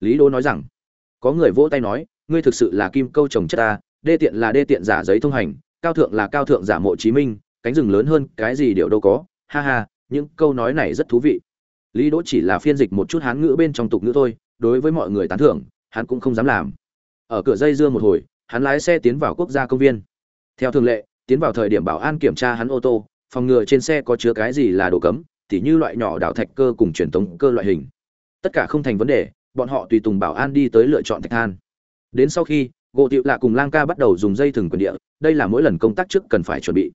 Lý đô nói rằng, có người vỗ tay nói, ngươi thực sự là kim câu chồng chất ta đê tiện là đê tiện giả giấy thông hành, cao thượng là cao thượng giả mộ chí minh, cánh rừng lớn hơn cái gì điều đâu có. Ha ha, những câu nói này rất thú vị. Lý đỗ chỉ là phiên dịch một chút hán ngữ bên trong tục ngữ thôi, đối với mọi người tán thưởng, hắn cũng không dám làm. Ở cửa dây dưa một hồi, hắn lái xe tiến vào quốc gia công viên. Theo thường lệ, tiến vào thời điểm bảo an kiểm tra hắn ô tô, phòng ngừa trên xe có chứa cái gì là đồ cấm, tỉ như loại nhỏ đảo thạch cơ cùng truyền thống cơ loại hình. Tất cả không thành vấn đề, bọn họ tùy tùng bảo an đi tới lựa chọn thạch than. Đến sau khi gỗ tiệu lạ cùng lang ca bắt đầu dùng dây thừng quyền địa, đây là mỗi lần công tác trước cần phải chuẩn bị.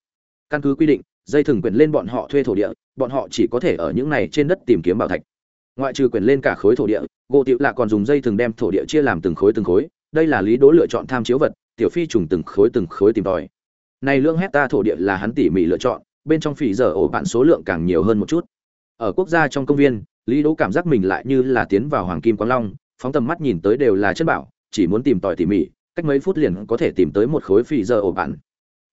Căn cứ quy định, dây thừng quyền lên bọn họ thuê thổ địa, bọn họ chỉ có thể ở những này trên đất tìm kiếm bảo thạch. Ngoại trừ quyền lên cả khối thổ địa, gỗ tiệu lạ còn dùng dây thừng đem thổ địa chia làm từng khối từng khối, đây là lý đố lựa chọn tham chiếu vật, tiểu phi trùng từng khối từng khối tìm tòi. Này lượng hecta thổ địa là hắn tỉ mỉ lựa chọn, bên trong phỉ giờ ổ bạn số lượng càng nhiều hơn một chút. Ở quốc gia trong công viên, lý đỗ cảm giác mình lại như là tiến vào hoàng kim quang long, phóng tầm mắt nhìn tới đều là chân bảo, chỉ muốn tìm tòi tỉ mỉ cách mấy phút liền có thể tìm tới một khối phỉ giờ ổ bạn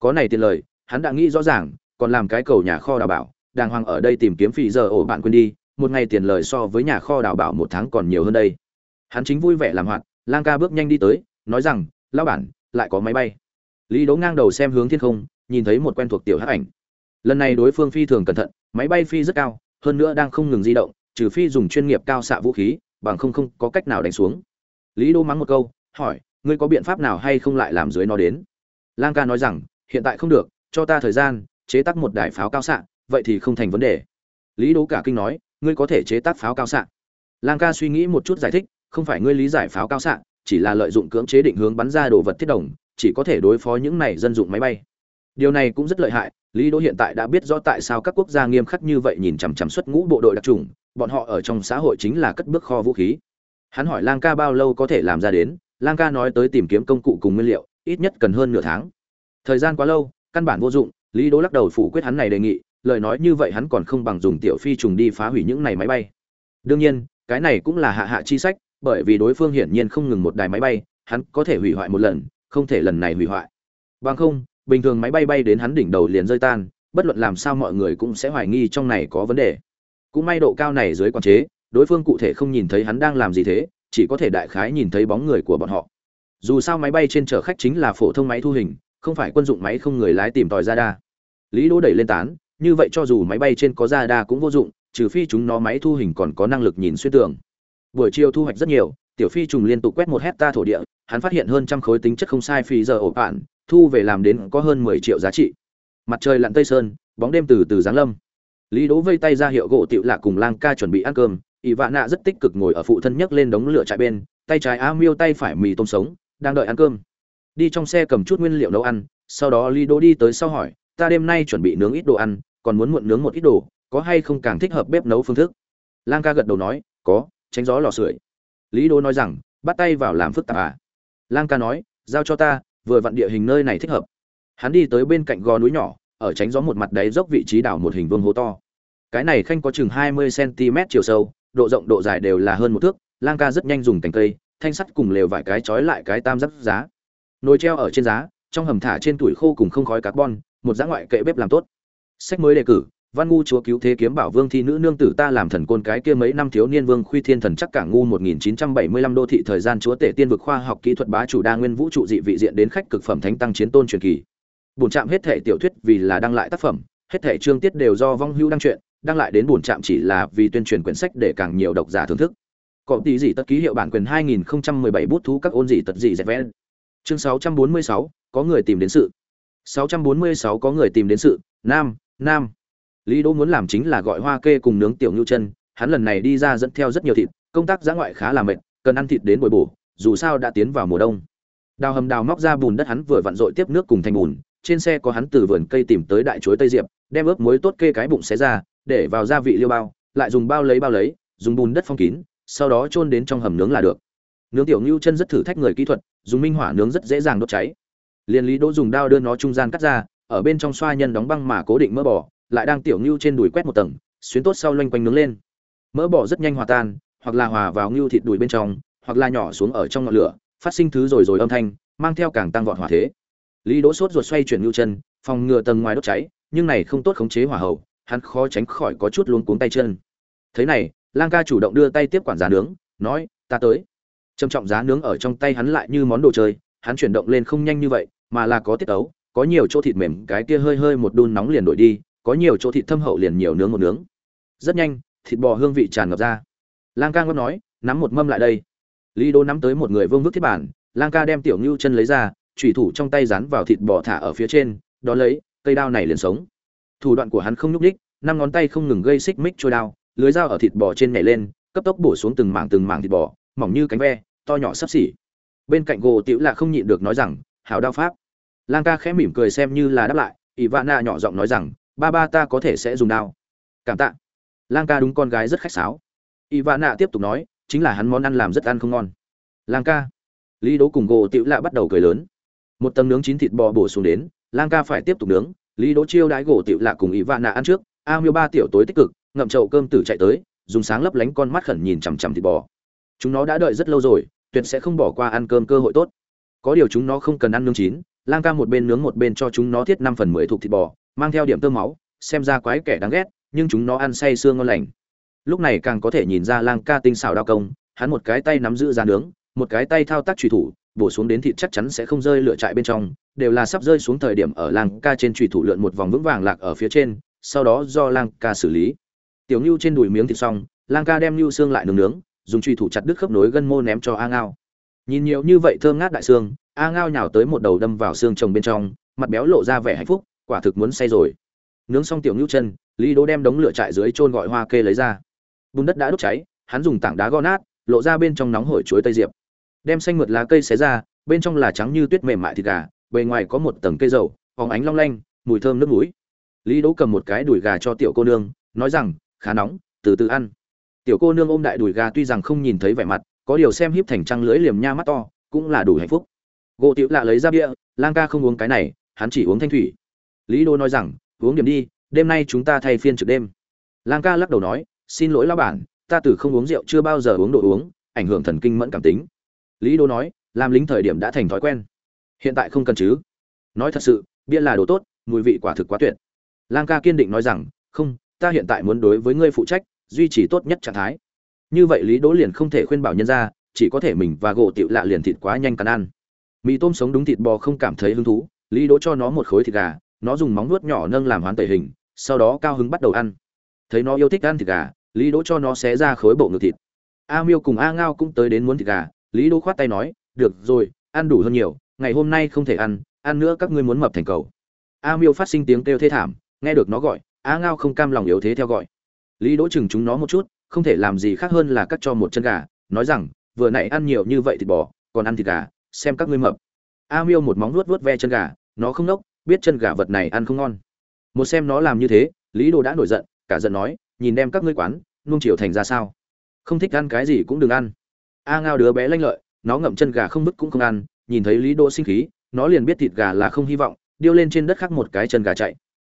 có này tiền lời, hắn đã nghĩ rõ ràng, còn làm cái cầu nhà kho đào bảo, đàng hoàng ở đây tìm kiếm phỉ giờ ổ bạn quên đi, một ngày tiền lời so với nhà kho đào bảo một tháng còn nhiều hơn đây. Hắn chính vui vẻ làm hoạt, lang ca bước nhanh đi tới, nói rằng, lão bản, lại có máy bay. Lý đỗ ngang đầu xem hướng thiên không, nhìn thấy một quen thuộc tiểu hắc ảnh. Lần này đối phương phi thường cẩn thận, máy bay phi rất cao, hơn nữa đang không ngừng di động, trừ phi dùng chuyên nghiệp cao xạ vũ khí, bằng không không có cách nào đánh xuống. Lý đỗ mắng một câu, hỏi ngươi có biện pháp nào hay không lại làm dưới nó đến? Lang ca nói rằng, hiện tại không được, cho ta thời gian, chế tác một đài pháo cao xạ, vậy thì không thành vấn đề. Lý đỗ cả kinh nói, ngươi có thể chế tác pháo cao xạ. Lang ca suy nghĩ một chút giải thích, không phải ngươi lý giải pháo cao xạ, chỉ là lợi dụng cưỡng chế định hướng bắn ra đồ vật thiết đồng, chỉ có thể đối phó những này dân dụng máy bay. Điều này cũng rất lợi hại, lý đỗ hiện tại đã biết rõ tại sao các quốc gia nghiêm khắc như vậy nhìn chằm chằm xuất ngũ bộ đội đặc trùng, bọn họ ở trong xã hội chính là cất bước kho vũ khí. Hắn hỏi lang ca bao lâu có thể làm ra đến lang ca nói tới tìm kiếm công cụ cùng nguyên liệu, ít nhất cần hơn nửa tháng. Thời gian quá lâu, căn bản vô dụng, lý đỗ lắc đầu phủ quyết hắn này đề nghị, lời nói như vậy hắn còn không bằng dùng tiểu phi trùng đi phá hủy những này máy bay. Đương nhiên, cái này cũng là hạ hạ chi sách, bởi vì đối phương hiển nhiên không ngừng một đài máy bay, hắn có thể hủy hoại một lần, không thể lần này hủy hoại. Bằng không, bình thường máy bay bay đến hắn đỉnh đầu liền rơi tan, bất luận làm sao mọi người cũng sẽ hoài nghi trong này có vấn đề. Cũng may độ cao này dưới quản chế, đối phương cụ thể không nhìn thấy hắn đang làm gì thế chỉ có thể đại khái nhìn thấy bóng người của bọn họ. Dù sao máy bay trên chở khách chính là phổ thông máy thu hình, không phải quân dụng máy không người lái tìm tòi ra đa lý đỗ đẩy lên tán, như vậy cho dù máy bay trên có ra đa cũng vô dụng, trừ phi chúng nó máy thu hình còn có năng lực nhìn xuyên tường. Buổi chiều thu hoạch rất nhiều, tiểu phi trùng liên tục quét một hecta thổ địa, hắn phát hiện hơn trăm khối tính chất không sai phi giờ ổ bạn thu về làm đến có hơn mười triệu giá trị. Mặt trời lặn tây sơn, bóng đêm từ từ giáng lâm. Lý đỗ vây tay ra hiệu gỗ tiểu lạ cùng lang ca chuẩn bị ăn cơm ỷ vạn nạ rất tích cực ngồi ở phụ thân nhấc lên đống lửa trại bên, tay trái a miêu tay phải mì tôm sống, đang đợi ăn cơm. Đi trong xe cầm chút nguyên liệu nấu ăn, sau đó lý Đô đi tới sau hỏi, ta đêm nay chuẩn bị nướng ít đồ ăn, còn muốn muộn nướng một ít đồ, có hay không càng thích hợp bếp nấu phương thức? Lang ca gật đầu nói, có, tránh gió lò sưởi. Lý Đô nói rằng, bắt tay vào làm phức tạp à? Lang ca nói, giao cho ta, vừa vặn địa hình nơi này thích hợp. Hắn đi tới bên cạnh gò núi nhỏ, ở tránh gió một mặt đáy dốc vị trí đảo một hình vương hố to. Cái này khanh có chừng hai mươi cm chiều sâu độ rộng độ dài đều là hơn một thước, lang ca rất nhanh dùng cành cây, thanh sắt cùng lều vài cái trói lại cái tam giáp giá. Nồi treo ở trên giá, trong hầm thả trên tuổi khô cùng không khói carbon, một giá ngoại kệ bếp làm tốt. Sách mới đề cử, văn ngu chúa cứu thế kiếm bảo vương thi nữ nương tử ta làm thần côn cái kia mấy năm thiếu niên vương khuy thiên thần chắc cả ngu 1975 đô thị thời gian chúa tể tiên vực khoa học kỹ thuật bá chủ đa nguyên vũ trụ dị vị diện đến khách cực phẩm thánh tăng chiến tôn truyền kỳ. Bổn trạm hết thể tiểu thuyết vì là đăng lại tác phẩm, hết thể chương tiết đều do vong hưu đăng truyện đăng lại đến buồn trạm chỉ là vì tuyên truyền quyển sách để càng nhiều độc giả thưởng thức. Có tí gì tất ký hiệu bản quyền 2017 bút thú các ôn gì tật gì dẹt vẽ. Chương 646, có người tìm đến sự. 646 có người tìm đến sự. Nam nam. Lý đỗ muốn làm chính là gọi hoa kê cùng nướng tiểu nhu chân. Hắn lần này đi ra dẫn theo rất nhiều thịt công tác giã ngoại khá là mệt cần ăn thịt đến bồi bổ dù sao đã tiến vào mùa đông. Đào hầm đào móc ra bùn đất hắn vừa vặn dội tiếp nước cùng thành bùn trên xe có hắn từ vườn cây tìm tới đại chuối tây diệp đem ướp muối tốt kê cái bụng xé ra để vào gia vị liêu bao, lại dùng bao lấy bao lấy, dùng bùn đất phong kín, sau đó chôn đến trong hầm nướng là được. Nướng tiểu ngưu chân rất thử thách người kỹ thuật, dùng minh hỏa nướng rất dễ dàng đốt cháy. Liền lý đỗ dùng dao đưa nó trung gian cắt ra, ở bên trong xoa nhân đóng băng mà cố định mỡ bò, lại đang tiểu ngưu trên đùi quét một tầng, xuyến tốt sau loanh quanh nướng lên. Mỡ bò rất nhanh hòa tan, hoặc là hòa vào ngưu thịt đùi bên trong, hoặc là nhỏ xuống ở trong ngọn lửa, phát sinh thứ rồi rồi âm thanh, mang theo càng tăng vọt hỏa thế. Lý đỗ sốt ruột xoay chuyển ngưu chân, phòng ngừa tầng ngoài đốt cháy, nhưng này không tốt khống chế hỏa hậu hắn khó tránh khỏi có chút luống cuống tay chân. Thế này, lang ca chủ động đưa tay tiếp quản giá nướng, nói, ta tới. Trầm trọng giá nướng ở trong tay hắn lại như món đồ chơi, hắn chuyển động lên không nhanh như vậy, mà là có tiết ấu, có nhiều chỗ thịt mềm, cái kia hơi hơi một đun nóng liền đổi đi, có nhiều chỗ thịt thâm hậu liền nhiều nướng một nướng. Rất nhanh, thịt bò hương vị tràn ngập ra. Lang ca ngót nói, nắm một mâm lại đây. Lý đô nắm tới một người vương vức thiết bản, lang ca đem tiểu ngưu chân lấy ra, chủy thủ trong tay dán vào thịt bò thả ở phía trên đó lấy, cây đao này liền sống thủ đoạn của hắn không nhúc đích năm ngón tay không ngừng gây xích mích trôi đao, lưới dao ở thịt bò trên nhảy lên, cấp tốc bổ xuống từng mảng từng mảng thịt bò, mỏng như cánh ve, to nhỏ sắp xỉ. Bên cạnh gỗ tiểu lạ không nhịn được nói rằng, hảo đao pháp. Lang ca khẽ mỉm cười xem như là đáp lại, ỷ vạn nạ nhỏ giọng nói rằng, ba ba ta có thể sẽ dùng đao. Cảm tạ. Lang ca đúng con gái rất khách sáo. Ỷ vạn nạ tiếp tục nói, chính là hắn món ăn làm rất ăn không ngon. Lang ca. Lý đố cùng gỗ tiểu lạ bắt đầu cười lớn. Một tầng nướng chín thịt bò bổ xuống đến, lang ca phải tiếp tục nướng lý Đỗ chiêu đãi gỗ tiểu lạ cùng ý vạn nạ ăn trước, a miêu ba tiểu tối tích cực, ngậm chậu cơm tử chạy tới, dùng sáng lấp lánh con mắt khẩn nhìn chằm chằm thịt bò. Chúng nó đã đợi rất lâu rồi, tuyệt sẽ không bỏ qua ăn cơm cơ hội tốt. Có điều chúng nó không cần ăn nướng chín, lang ca một bên nướng một bên cho chúng nó thiết năm phần mười thuộc thịt bò, mang theo điểm tơ máu, xem ra quái kẻ đáng ghét, nhưng chúng nó ăn say sương ngon lành. Lúc này càng có thể nhìn ra lang ca tinh xảo đao công, hắn một cái tay nắm giữ ra nướng, một cái tay thao tác trùy thủ bổ xuống đến thịt chắc chắn sẽ không rơi lựa trại bên trong, đều là sắp rơi xuống thời điểm ở lang ca trên trùy thủ lượn một vòng vững vàng lạc ở phía trên, sau đó do lang ca xử lý. Tiểu ngưu trên đùi miếng thịt xong lang ca đem ngưu xương lại nướng nướng, dùng trùy thủ chặt đứt khớp nối gân mô ném cho a ngao. Nhìn nhiều như vậy thơm ngát đại xương, a ngao nhào tới một đầu đâm vào xương chồng bên trong, mặt béo lộ ra vẻ hạnh phúc, quả thực muốn say rồi. Nướng xong tiểu ngưu chân, lý đỗ đem đống lửa trại dưới trôn gọi hoa kê lấy ra. Bùn đất đã đốt cháy, hắn dùng tảng đá gõ nát, lộ ra bên trong nóng hổi chuối tây diệp đem xanh mượt lá cây xé ra, bên trong là trắng như tuyết mềm mại thịt gà, bề ngoài có một tầng cây dầu, phóng ánh long lanh, mùi thơm nước mũi lý đỗ cầm một cái đùi gà cho tiểu cô nương, nói rằng, khá nóng, từ từ ăn. Tiểu cô nương ôm đại đùi gà tuy rằng không nhìn thấy vẻ mặt, có điều xem híp thành trăng lưỡi liềm nha mắt to, cũng là đủ hạnh phúc. Gỗ tiểu lạ lấy ra bia, lang ca không uống cái này, hắn chỉ uống thanh thủy. Lý đô nói rằng, uống điểm đi, đêm nay chúng ta thay phiên trực đêm. Lang ca lắc đầu nói, xin lỗi lão bản, ta từ không uống rượu chưa bao giờ uống đồ uống, ảnh hưởng thần kinh mẫn cảm tính lý đô nói, làm lính thời điểm đã thành thói quen. Hiện tại không cần chứ. Nói thật sự, bia là đồ tốt, mùi vị quả thực quá tuyệt. Lang ca kiên định nói rằng, không, ta hiện tại muốn đối với ngươi phụ trách, duy trì tốt nhất trạng thái. Như vậy lý đỗ liền không thể khuyên bảo nhân ra, chỉ có thể mình và gỗ tiểu lạ liền thịt quá nhanh cắn ăn. Mì tôm sống đúng thịt bò không cảm thấy hứng thú, lý đỗ cho nó một khối thịt gà, nó dùng móng nuốt nhỏ nâng làm hoán tẩy hình, sau đó cao hứng bắt đầu ăn. Thấy nó yêu thích ăn thịt gà, lý đỗ cho nó xé ra khối bộ ngực thịt. A miêu cùng a ngao cũng tới đến muốn thịt gà lý đỗ khoát tay nói, được rồi, ăn đủ hơn nhiều, ngày hôm nay không thể ăn ăn nữa các ngươi muốn mập thành cầu. A miêu phát sinh tiếng kêu thê thảm, nghe được nó gọi, a ngao không cam lòng yếu thế theo gọi. Lý đỗ chừng chúng nó một chút, không thể làm gì khác hơn là cắt cho một chân gà, nói rằng, vừa nãy ăn nhiều như vậy thịt bò, còn ăn thịt gà, xem các ngươi mập. A miêu một móng nuốt vuốt ve chân gà, nó không nốc, biết chân gà vật này ăn không ngon. Một xem nó làm như thế, lý đồ đã nổi giận, cả giận nói, nhìn đem các ngươi quán, nuông chiều thành ra sao? Không thích ăn cái gì cũng đừng ăn a ngao đứa bé lanh lợi, nó ngậm chân gà không bức cũng không ăn, nhìn thấy lý đỗ sinh khí, nó liền biết thịt gà là không hy vọng, điêu lên trên đất khắc một cái chân gà chạy.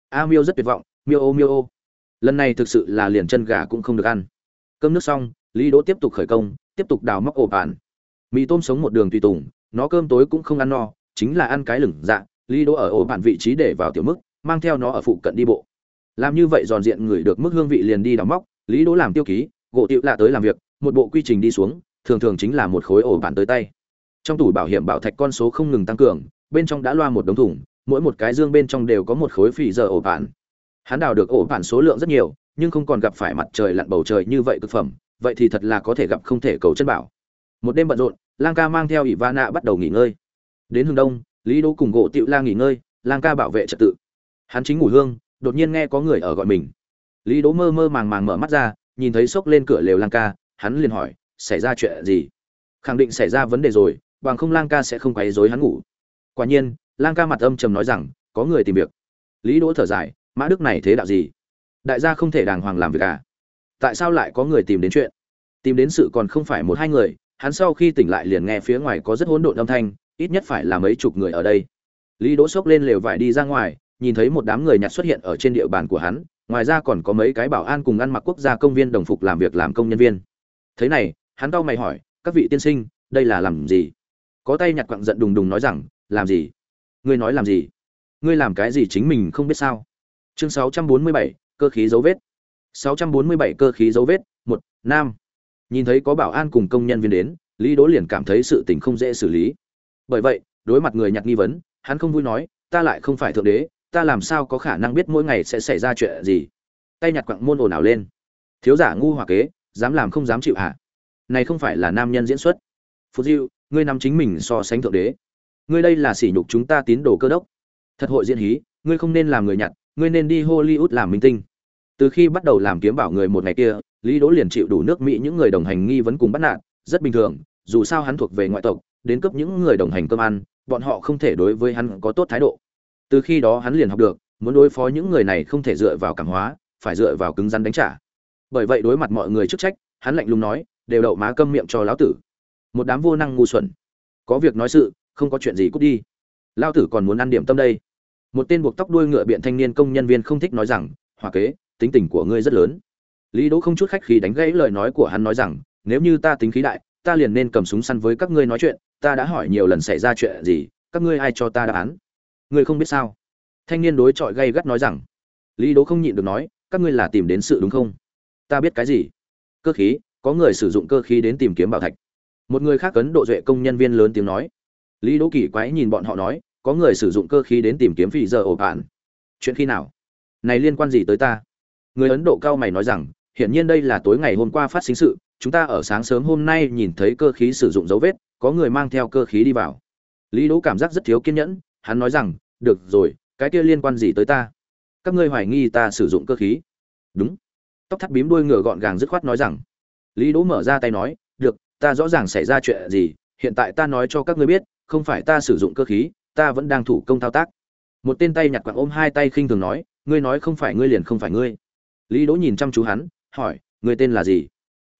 A miêu rất tuyệt vọng, miêu ô miêu ô. Lần này thực sự là liền chân gà cũng không được ăn. Cơm nước xong, lý đỗ tiếp tục khởi công, tiếp tục đào móc ổ bàn mì tôm sống một đường tùy tùng, nó cơm tối cũng không ăn no, chính là ăn cái lửng dạ lý đỗ ở ổ bàn vị trí để vào tiểu mức, mang theo nó ở phụ cận đi bộ. Làm như vậy giòn diện người được mức hương vị liền đi đào móc, lý đỗ làm tiêu ký, gỗ tiệu lạ tới làm việc, một bộ quy trình đi xuống thường thường chính là một khối ổ bàn tới tay. Trong tủ bảo hiểm bảo thạch con số không ngừng tăng cường, bên trong đã loa một đống thùng mỗi một cái dương bên trong đều có một khối phì giờ ổ bàn hắn đào được ổ bản số lượng rất nhiều, nhưng không còn gặp phải mặt trời lặn bầu trời như vậy cực phẩm, vậy thì thật là có thể gặp không thể cầu chân bảo. Một đêm bận rộn, lang ca mang theo ỷ va nạ bắt đầu nghỉ ngơi. Đến hướng đông, lý đỗ cùng gỗ tiệu la nghỉ ngơi, lang ca bảo vệ trật tự. Hắn chính ngủ hương, đột nhiên nghe có người ở gọi mình. Lý đỗ mơ mơ màng màng mở mắt ra, nhìn thấy sốc lên cửa lều lang ca, hắn liền hỏi xảy ra chuyện gì? Khẳng định xảy ra vấn đề rồi, bằng không lang ca sẽ không quấy rối hắn ngủ. Quả nhiên, lang ca mặt âm trầm nói rằng, có người tìm việc. Lý đỗ thở dài, mã đức này thế đạo gì? Đại gia không thể đàng hoàng làm việc à? Tại sao lại có người tìm đến chuyện? Tìm đến sự còn không phải một hai người, hắn sau khi tỉnh lại liền nghe phía ngoài có rất hỗn độn âm thanh, ít nhất phải là mấy chục người ở đây. Lý đỗ sốc lên lều vải đi ra ngoài, nhìn thấy một đám người nhặt xuất hiện ở trên địa bàn của hắn, ngoài ra còn có mấy cái bảo an cùng ăn mặc quốc gia công viên đồng phục làm việc làm công nhân viên. Thế này hắn cau mày hỏi các vị tiên sinh đây là làm gì? Có tay nhặt quặng giận đùng đùng nói rằng làm gì? Ngươi nói làm gì? Ngươi làm cái gì chính mình không biết sao? Chương 647, cơ khí dấu vết. 647 cơ khí dấu vết một nam. Nhìn thấy có bảo an cùng công nhân viên đến lý đỗ liền cảm thấy sự tình không dễ xử lý. Bởi vậy đối mặt người nhặt nghi vấn hắn không vui nói ta lại không phải thượng đế ta làm sao có khả năng biết mỗi ngày sẽ xảy ra chuyện gì? Tay nhặt quặng môn ồn ào lên. Thiếu giả ngu hòa kế dám làm không dám chịu hả? Này không phải là nam nhân diễn xuất. Phú diệu ngươi nắm chính mình so sánh thượng đế. Ngươi đây là sỉ nhục chúng ta tín đồ cơ đốc. Thật hội diễn hí, ngươi không nên làm người nhặt, ngươi nên đi hollywood làm minh tinh. Từ khi bắt đầu làm kiếm bảo người một ngày kia, lý đỗ liền chịu đủ nước mỹ những người đồng hành nghi vấn cùng bắt nạt, rất bình thường, dù sao hắn thuộc về ngoại tộc, đến cấp những người đồng hành cơm ăn, bọn họ không thể đối với hắn có tốt thái độ. Từ khi đó hắn liền học được, muốn đối phó những người này không thể dựa vào cảm hóa, phải dựa vào cứng rắn đánh trả. Bởi vậy đối mặt mọi người chức trách, hắn lạnh lùng nói đều đậu má câm miệng cho lão tử. Một đám vô năng ngu xuẩn. Có việc nói sự, không có chuyện gì cút đi. Lao tử còn muốn ăn điểm tâm đây. Một tên buộc tóc đuôi ngựa biện thanh niên công nhân viên không thích nói rằng hòa kế, tính tình của ngươi rất lớn. Lý đỗ không chút khách khí đánh gãy lời nói của hắn nói rằng, nếu như ta tính khí đại, ta liền nên cầm súng săn với các ngươi nói chuyện, ta đã hỏi nhiều lần xảy ra chuyện gì, các ngươi ai cho ta đáp án? Ngươi không biết sao? Thanh niên đối chọi gay gắt nói rằng. Lý đỗ không nhịn được nói, các ngươi là tìm đến sự đúng không? Ta biết cái gì? Cơ khí có người sử dụng cơ khí đến tìm kiếm bảo thạch. Một người khác ấn độ duệ công nhân viên lớn tiếng nói. Lý đỗ kỳ quái nhìn bọn họ nói, có người sử dụng cơ khí đến tìm kiếm vì giờ ổ bạn. Chuyện khi nào? Này liên quan gì tới ta? Người ấn độ cao mày nói rằng, hiển nhiên đây là tối ngày hôm qua phát sinh sự, chúng ta ở sáng sớm hôm nay nhìn thấy cơ khí sử dụng dấu vết, có người mang theo cơ khí đi vào. Lý đỗ cảm giác rất thiếu kiên nhẫn, hắn nói rằng, được rồi, cái kia liên quan gì tới ta? Các ngươi hoài nghi ta sử dụng cơ khí? Đúng. Tóc thắt bím đuôi ngựa gọn gàng dứt khoát nói rằng lý đỗ mở ra tay nói, được, ta rõ ràng xảy ra chuyện gì, hiện tại ta nói cho các ngươi biết, không phải ta sử dụng cơ khí, ta vẫn đang thủ công thao tác. Một tên tay nhặt quặng ôm hai tay khinh thường nói, ngươi nói không phải ngươi liền không phải ngươi. Lý đỗ nhìn chăm chú hắn, hỏi, ngươi tên là gì?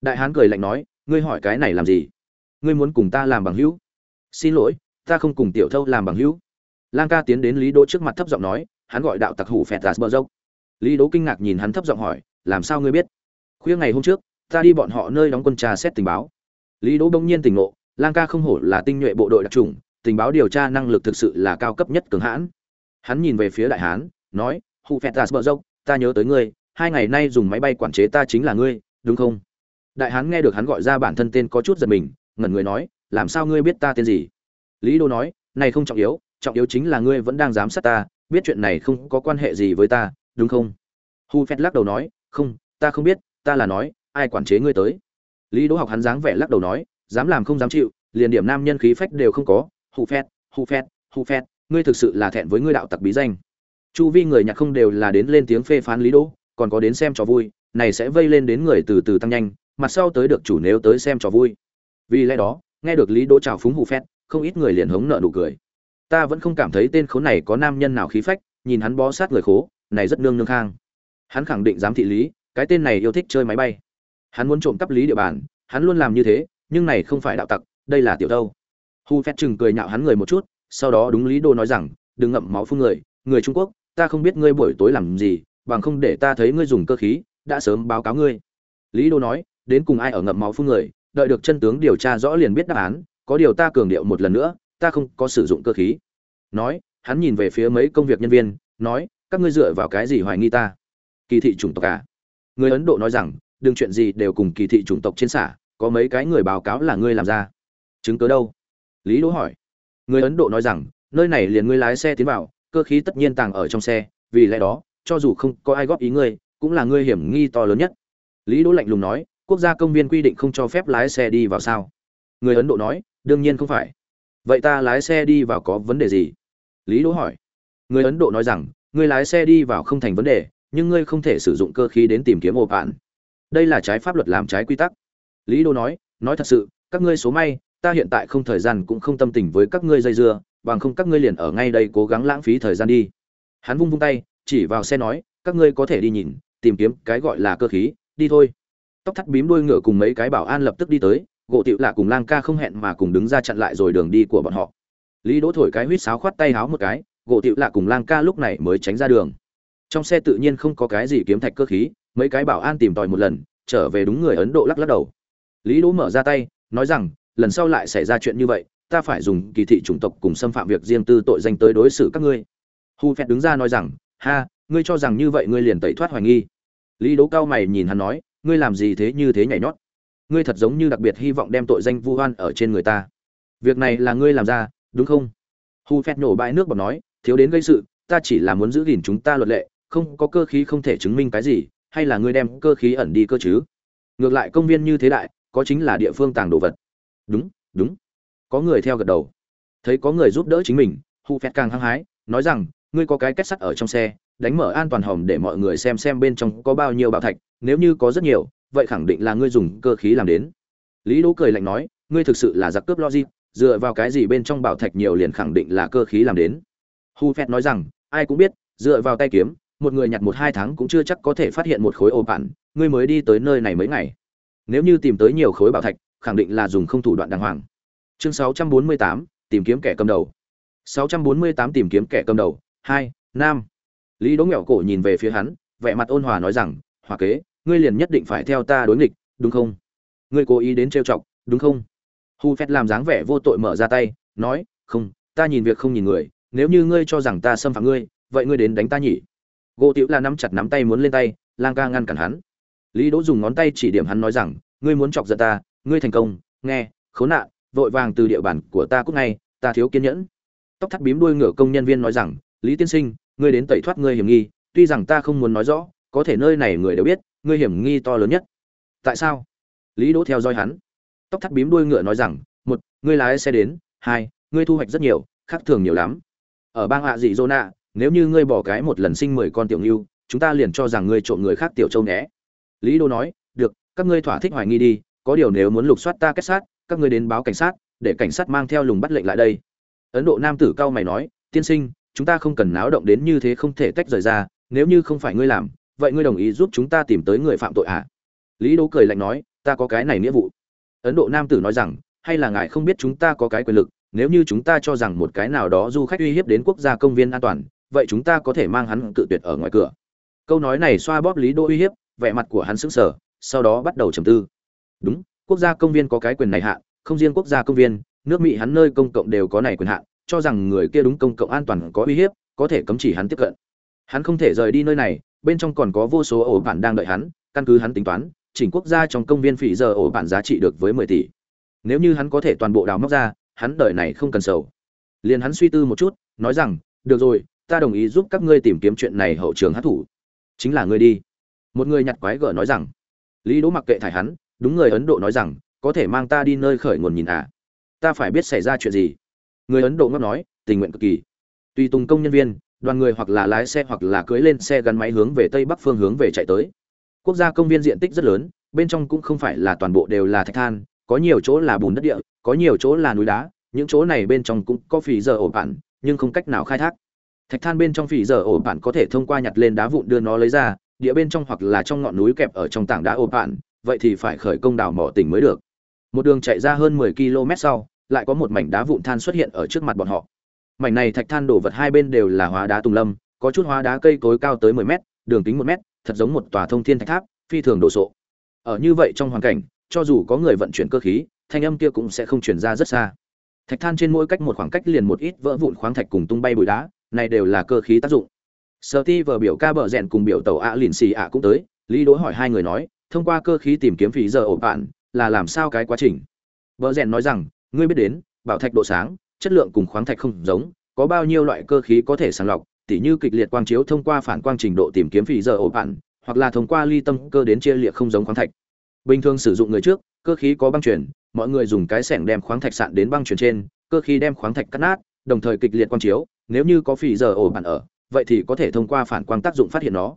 Đại hán cười lạnh nói, ngươi hỏi cái này làm gì? Ngươi muốn cùng ta làm bằng hữu? Xin lỗi, ta không cùng tiểu thâu làm bằng hữu. Lang ca tiến đến lý đỗ trước mặt thấp giọng nói, hắn gọi đạo tặc hủ phẹt giả bờ dốc. Lý đỗ kinh ngạc nhìn hắn thấp giọng hỏi, làm sao ngươi biết? Khuya ngày hôm trước ta đi bọn họ nơi đóng quân trà xét tình báo. Lý đỗ bỗng nhiên tỉnh ngộ, lang ca không hổ là tinh nhuệ bộ đội đặc trùng tình báo điều tra năng lực thực sự là cao cấp nhất cường hãn. Hắn nhìn về phía đại hán, nói, hụ phẹt tạt bờ dốc, ta nhớ tới ngươi, hai ngày nay dùng máy bay quản chế ta chính là ngươi, đúng không? Đại hán nghe được hắn gọi ra bản thân tên có chút giật mình, ngẩn người nói, làm sao ngươi biết ta tên gì? Lý đô nói, này không trọng yếu trọng yếu chính là ngươi vẫn đang giám sát ta, biết chuyện này không có quan hệ gì với ta, đúng không? Hu phét lắc đầu nói, không, ta không biết, ta là nói ai quản chế ngươi tới? Lý đỗ học hắn dáng vẻ lắc đầu nói, dám làm không dám chịu, liền điểm nam nhân khí phách đều không có. Hu phét hu phét hu phét, ngươi thực sự là thẹn với ngươi đạo tặc bí danh. Chu vi người nhạc không đều là đến lên tiếng phê phán lý đỗ, còn có đến xem trò vui, này sẽ vây lên đến người từ từ tăng nhanh, mặt sau tới được chủ nếu tới xem trò vui. Vì lẽ đó, nghe được lý đỗ chào phúng hù phét, không ít người liền hống nợ nụ cười. Ta vẫn không cảm thấy tên khốn này có nam nhân nào khí phách, nhìn hắn bó sát người khố, này rất nương nương khang. Hắn khẳng định dám thị lý, cái tên này yêu thích chơi máy bay hắn muốn trộm cắp lý địa bàn, hắn luôn làm như thế, nhưng này không phải đạo tặc, đây là tiểu thâu. hu phét chừng cười nhạo hắn người một chút, sau đó đúng lý đô nói rằng, đừng ngậm máu phun người người trung quốc, ta không biết ngươi buổi tối làm gì, bằng không để ta thấy ngươi dùng cơ khí, đã sớm báo cáo ngươi. Lý đô nói, đến cùng ai ở ngậm máu phun người, đợi được chân tướng điều tra rõ liền biết đáp án, có điều ta cường điệu một lần nữa, ta không có sử dụng cơ khí. Nói, hắn nhìn về phía mấy công việc nhân viên, nói, các ngươi dựa vào cái gì hoài nghi ta? Kỳ thị chủng tộc cả người ấn độ nói rằng đừng chuyện gì đều cùng kỳ thị chủng tộc trên xả, có mấy cái người báo cáo là ngươi làm ra. Chứng cứ đâu? Lý đỗ hỏi. Người ấn độ nói rằng, nơi này liền ngươi lái xe tiến vào, cơ khí tất nhiên tàng ở trong xe, vì lẽ đó, cho dù không có ai góp ý ngươi, cũng là ngươi hiểm nghi to lớn nhất. Lý đỗ lạnh lùng nói, quốc gia công viên quy định không cho phép lái xe đi vào sao? Người ấn độ nói, đương nhiên không phải. Vậy ta lái xe đi vào có vấn đề gì? Lý đỗ hỏi. Người ấn độ nói rằng, ngươi lái xe đi vào không thành vấn đề, nhưng ngươi không thể sử dụng cơ khí đến tìm kiếm ổ bạn đây là trái pháp luật làm trái quy tắc. Lý đỗ nói nói thật sự, các ngươi số may, ta hiện tại không thời gian cũng không tâm tình với các ngươi dây dưa, bằng không các ngươi liền ở ngay đây cố gắng lãng phí thời gian đi. Hắn vung vung tay, chỉ vào xe nói, các ngươi có thể đi nhìn, tìm kiếm cái gọi là cơ khí, đi thôi. Tóc thắt bím đuôi ngựa cùng mấy cái bảo an lập tức đi tới, gỗ tịu lạ cùng lang ca không hẹn mà cùng đứng ra chặn lại rồi đường đi của bọn họ. Lý đỗ thổi cái huýt sáo khoát tay háo một cái, gỗ tịu lạ cùng lang ca lúc này mới tránh ra đường. Trong xe tự nhiên không có cái gì kiếm thạch cơ khí mấy cái bảo an tìm tòi một lần, trở về đúng người ấn độ lắc lắc đầu. Lý đỗ mở ra tay, nói rằng, lần sau lại xảy ra chuyện như vậy, ta phải dùng kỳ thị chủng tộc cùng xâm phạm việc riêng tư tội danh tới đối xử các ngươi. Hu Phẹt đứng ra nói rằng, ha, ngươi cho rằng như vậy ngươi liền tẩy thoát hoài nghi. Lý đỗ cao mày nhìn hắn nói, ngươi làm gì thế như thế nhảy nhót? Ngươi thật giống như đặc biệt hy vọng đem tội danh vu oan ở trên người ta. Việc này là ngươi làm ra, đúng không? Hu phét nhổ bãi nước bọt nói, thiếu đến gây sự, ta chỉ là muốn giữ gìn chúng ta luật lệ, không có cơ khí không thể chứng minh cái gì hay là ngươi đem cơ khí ẩn đi cơ chứ? Ngược lại công viên như thế đại, có chính là địa phương tàng đồ vật. Đúng đúng. Có người theo gật đầu. Thấy có người giúp đỡ chính mình hu phẹt càng hăng hái, nói rằng, ngươi có cái kết sắt ở trong xe, đánh mở an toàn hòm để mọi người xem xem bên trong có bao nhiêu bảo thạch, nếu như có rất nhiều, vậy khẳng định là ngươi dùng cơ khí làm đến. Lý đỗ cười lạnh nói, ngươi thực sự là giặc cướp logic, dựa vào cái gì bên trong bảo thạch nhiều liền khẳng định là cơ khí làm đến? Hu phét nói rằng, ai cũng biết, dựa vào tay kiếm một người nhặt một hai tháng cũng chưa chắc có thể phát hiện một khối ô bản ngươi mới đi tới nơi này mấy ngày. Nếu như tìm tới nhiều khối bảo thạch khẳng định là dùng không thủ đoạn đàng hoàng. Chương 648, tìm kiếm kẻ cầm đầu. 648 tìm kiếm kẻ cầm đầu. Hai nam. Lý đỗ nghẹo cổ nhìn về phía hắn vẻ mặt ôn hòa nói rằng hòa kế ngươi liền nhất định phải theo ta đối nghịch đúng không? Ngươi cố ý đến trêu chọc đúng không? Hu phét làm dáng vẻ vô tội mở ra tay nói không ta nhìn việc không nhìn người nếu như ngươi cho rằng ta xâm phạm ngươi vậy ngươi đến đánh ta nhỉ? Gỗ tiểu là nắm chặt nắm tay muốn lên tay, lang ca ngăn cản hắn. Lý đỗ dùng ngón tay chỉ điểm hắn nói rằng, ngươi muốn chọc giận ta, ngươi thành công, nghe, khốn nạn, vội vàng từ địa bàn của ta cút ngay, ta thiếu kiên nhẫn. Tóc thắt bím đuôi ngựa công nhân viên nói rằng, lý tiên sinh, ngươi đến tẩy thoát ngươi hiểm nghi, tuy rằng ta không muốn nói rõ, có thể nơi này người đều biết, ngươi hiểm nghi to lớn nhất. Tại sao? Lý đỗ theo dõi hắn. Tóc thắt bím đuôi ngựa nói rằng, một, ngươi lái xe đến, hai, ngươi thu hoạch rất nhiều, khác thường nhiều lắm. Ở bang hạ dị dô nạ nếu như ngươi bỏ cái một lần sinh mười con tiểu ngưu, chúng ta liền cho rằng ngươi trộm người khác tiểu châu né lý đô nói, được, các ngươi thỏa thích hoài nghi đi, có điều nếu muốn lục soát ta kết sát, các ngươi đến báo cảnh sát, để cảnh sát mang theo lùng bắt lệnh lại đây. Ấn độ nam tử cao mày nói, tiên sinh, chúng ta không cần náo động đến như thế không thể tách rời ra, nếu như không phải ngươi làm, vậy ngươi đồng ý giúp chúng ta tìm tới người phạm tội à? lý Đô cười lạnh nói, ta có cái này nghĩa vụ. Ấn độ nam tử nói rằng, hay là ngài không biết chúng ta có cái quyền lực, nếu như chúng ta cho rằng một cái nào đó du khách uy hiếp đến quốc gia công viên an toàn vậy chúng ta có thể mang hắn cự tuyệt ở ngoài cửa. Câu nói này xoa bóp lý đỗ uy hiếp, vẻ mặt của hắn sững sờ, sau đó bắt đầu trầm tư. Đúng, quốc gia công viên có cái quyền này hạ, không riêng quốc gia công viên, nước mỹ hắn nơi công cộng đều có này quyền hạn cho rằng người kia đúng công cộng an toàn có uy hiếp, có thể cấm chỉ hắn tiếp cận. Hắn không thể rời đi nơi này, bên trong còn có vô số ổ bản đang đợi hắn, căn cứ hắn tính toán, chỉnh quốc gia trong công viên phỉ giờ ổ bản giá trị được với mười tỷ. Nếu như hắn có thể toàn bộ đào móc ra, hắn đời này không cần sầu. Liền hắn suy tư một chút, nói rằng, được rồi ta đồng ý giúp các ngươi tìm kiếm chuyện này hậu trường hát thủ. Chính là ngươi đi. Một người nhặt quái gở nói rằng. Lý đỗ mặc kệ thải hắn, đúng người ấn độ nói rằng, có thể mang ta đi nơi khởi nguồn nhìn à. Ta phải biết xảy ra chuyện gì. Người ấn độ ngốc nói, tình nguyện cực kỳ. Tùy tùng công nhân viên, đoàn người hoặc là lái xe hoặc là cưới lên xe gắn máy hướng về tây bắc phương hướng về chạy tới. Quốc gia công viên diện tích rất lớn, bên trong cũng không phải là toàn bộ đều là thạch than, có nhiều chỗ là bùn đất địa, có nhiều chỗ là núi đá, những chỗ này bên trong cũng có phì giờ ổ bản nhưng không cách nào khai thác thạch than bên trong phỉ giờ ổ bạn có thể thông qua nhặt lên đá vụn đưa nó lấy ra, địa bên trong hoặc là trong ngọn núi kẹp ở trong tảng đá ổ bạn, vậy thì phải khởi công đào mỏ tỉnh mới được. Một đường chạy ra hơn 10 km sau, lại có một mảnh đá vụn than xuất hiện ở trước mặt bọn họ. Mảnh này thạch than đổ vật hai bên đều là hóa đá tùng lâm, có chút hóa đá cây cối cao tới 10 mét, đường kính 1 mét, thật giống một tòa thông thiên thạch tháp, phi thường đồ sộ. Ở như vậy trong hoàn cảnh, cho dù có người vận chuyển cơ khí, thanh âm kia cũng sẽ không truyền ra rất xa. Thạch than trên mỗi cách một khoảng cách liền một ít vỡ vụn khoáng thạch cùng tung bay bụi đá này đều là cơ khí tác dụng. Sở ti vờ biểu ca bờ rèn cùng biểu tàu ạ lìn xì ạ cũng tới, lý đỗ hỏi hai người nói, thông qua cơ khí tìm kiếm phí giờ ổ bạn, là làm sao cái quá trình? Bờ rèn nói rằng, ngươi biết đến, bảo thạch độ sáng, chất lượng cùng khoáng thạch không giống, có bao nhiêu loại cơ khí có thể sàng lọc, tỉ như kịch liệt quang chiếu thông qua phản quang trình độ tìm kiếm phí giờ ổ bạn, hoặc là thông qua ly tâm cơ đến chia liệt không giống khoáng thạch. Bình thường sử dụng người trước, cơ khí có băng chuyển, mọi người dùng cái sẻng đem khoáng thạch sạn đến băng chuyển trên, cơ khí đem khoáng thạch cắt nát, đồng thời kịch liệt quang chiếu nếu như có phỉ giờ ổ bản ở, vậy thì có thể thông qua phản quang tác dụng phát hiện nó.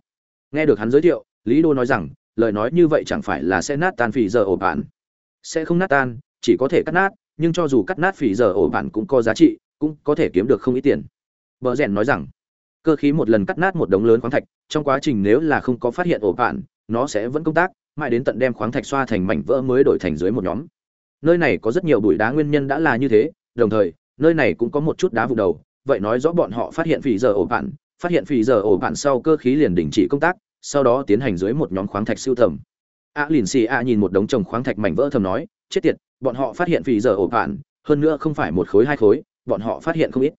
Nghe được hắn giới thiệu, lý đô nói rằng, lời nói như vậy chẳng phải là sẽ nát tan phỉ giờ ổ bản. Sẽ không nát tan, chỉ có thể cắt nát, nhưng cho dù cắt nát phỉ giờ ổ bản cũng có giá trị, cũng có thể kiếm được không ít tiền. Vợ rèn nói rằng, cơ khí một lần cắt nát một đống lớn khoáng thạch, trong quá trình nếu là không có phát hiện ổ bản, nó sẽ vẫn công tác, mãi đến tận đem khoáng thạch xoa thành mảnh vỡ mới đổi thành dưới một nhóm. Nơi này có rất nhiều bụi đá nguyên nhân đã là như thế, đồng thời, nơi này cũng có một chút đá vụ đầu vậy nói rõ bọn họ phát hiện phỉ giờ ổ bạn phát hiện phỉ giờ ổ bạn sau cơ khí liền đình chỉ công tác, sau đó tiến hành dưới một nhóm khoáng thạch siêu thầm a lìn xì a nhìn một đống trồng khoáng thạch mảnh vỡ thầm nói, chết tiệt, bọn họ phát hiện phỉ giờ ổ bạn hơn nữa không phải một khối hai khối, bọn họ phát hiện không ít.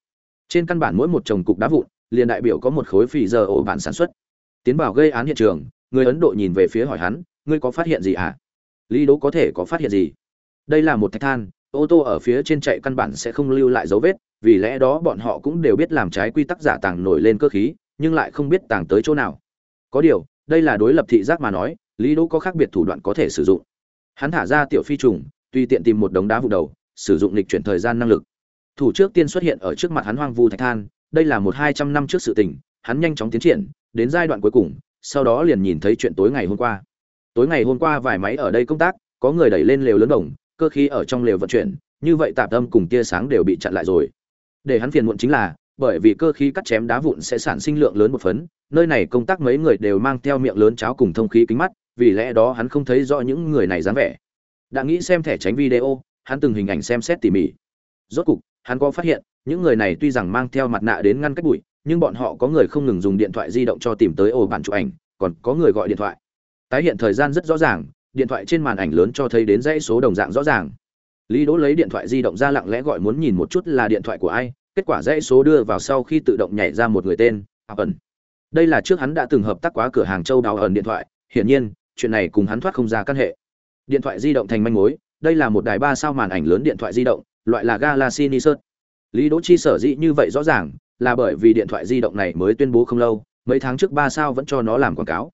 Trên căn bản mỗi một trồng cục đá vụn, liền đại biểu có một khối phỉ giờ ổ bạn sản xuất. Tiến vào gây án hiện trường, người ấn độ nhìn về phía hỏi hắn, ngươi có phát hiện gì à lý đố có thể có phát hiện gì? Đây là một thạch than, ô tô ở phía trên chạy căn bản sẽ không lưu lại dấu vết vì lẽ đó bọn họ cũng đều biết làm trái quy tắc giả tàng nổi lên cơ khí, nhưng lại không biết tàng tới chỗ nào. Có điều, đây là đối lập thị giác mà nói, lý đỗ có khác biệt thủ đoạn có thể sử dụng. Hắn thả ra tiểu phi trùng, tùy tiện tìm một đống đá vụ đầu, sử dụng lịch chuyển thời gian năng lực. Thủ trước tiên xuất hiện ở trước mặt hắn hoang vu thạch than, đây là một hai trăm năm trước sự tình, hắn nhanh chóng tiến triển, đến giai đoạn cuối cùng, sau đó liền nhìn thấy chuyện tối ngày hôm qua. Tối ngày hôm qua vài máy ở đây công tác, có người đẩy lên lều lớn đồng, cơ khí ở trong lều vận chuyển, như vậy tạp âm cùng tia sáng đều bị chặn lại rồi để hắn phiền muộn chính là, bởi vì cơ khí cắt chém đá vụn sẽ sản sinh lượng lớn một phấn, nơi này công tác mấy người đều mang theo miệng lớn cháo cùng thông khí kính mắt, vì lẽ đó hắn không thấy rõ những người này dáng vẻ. Đã nghĩ xem thẻ tránh video, hắn từng hình ảnh xem xét tỉ mỉ. Rốt cục, hắn có phát hiện, những người này tuy rằng mang theo mặt nạ đến ngăn cách bụi, nhưng bọn họ có người không ngừng dùng điện thoại di động cho tìm tới ổ bản chụp ảnh, còn có người gọi điện thoại. Tái hiện thời gian rất rõ ràng, điện thoại trên màn ảnh lớn cho thấy đến dãy số đồng dạng rõ ràng. Lý đỗ lấy điện thoại di động ra lặng lẽ gọi muốn nhìn một chút là điện thoại của ai kết quả dãy số đưa vào sau khi tự động nhảy ra một người tên ảo ẩn. Đây là trước hắn đã từng hợp tác quá cửa hàng châu đào ẩn điện thoại, hiển nhiên, chuyện này cùng hắn thoát không ra căn hệ. Điện thoại di động thành manh mối, đây là một đài ba sao màn ảnh lớn điện thoại di động, loại là galaxy nissan lý đỗ chi sở dĩ như vậy rõ ràng, là bởi vì điện thoại di động này mới tuyên bố không lâu, mấy tháng trước ba sao vẫn cho nó làm quảng cáo.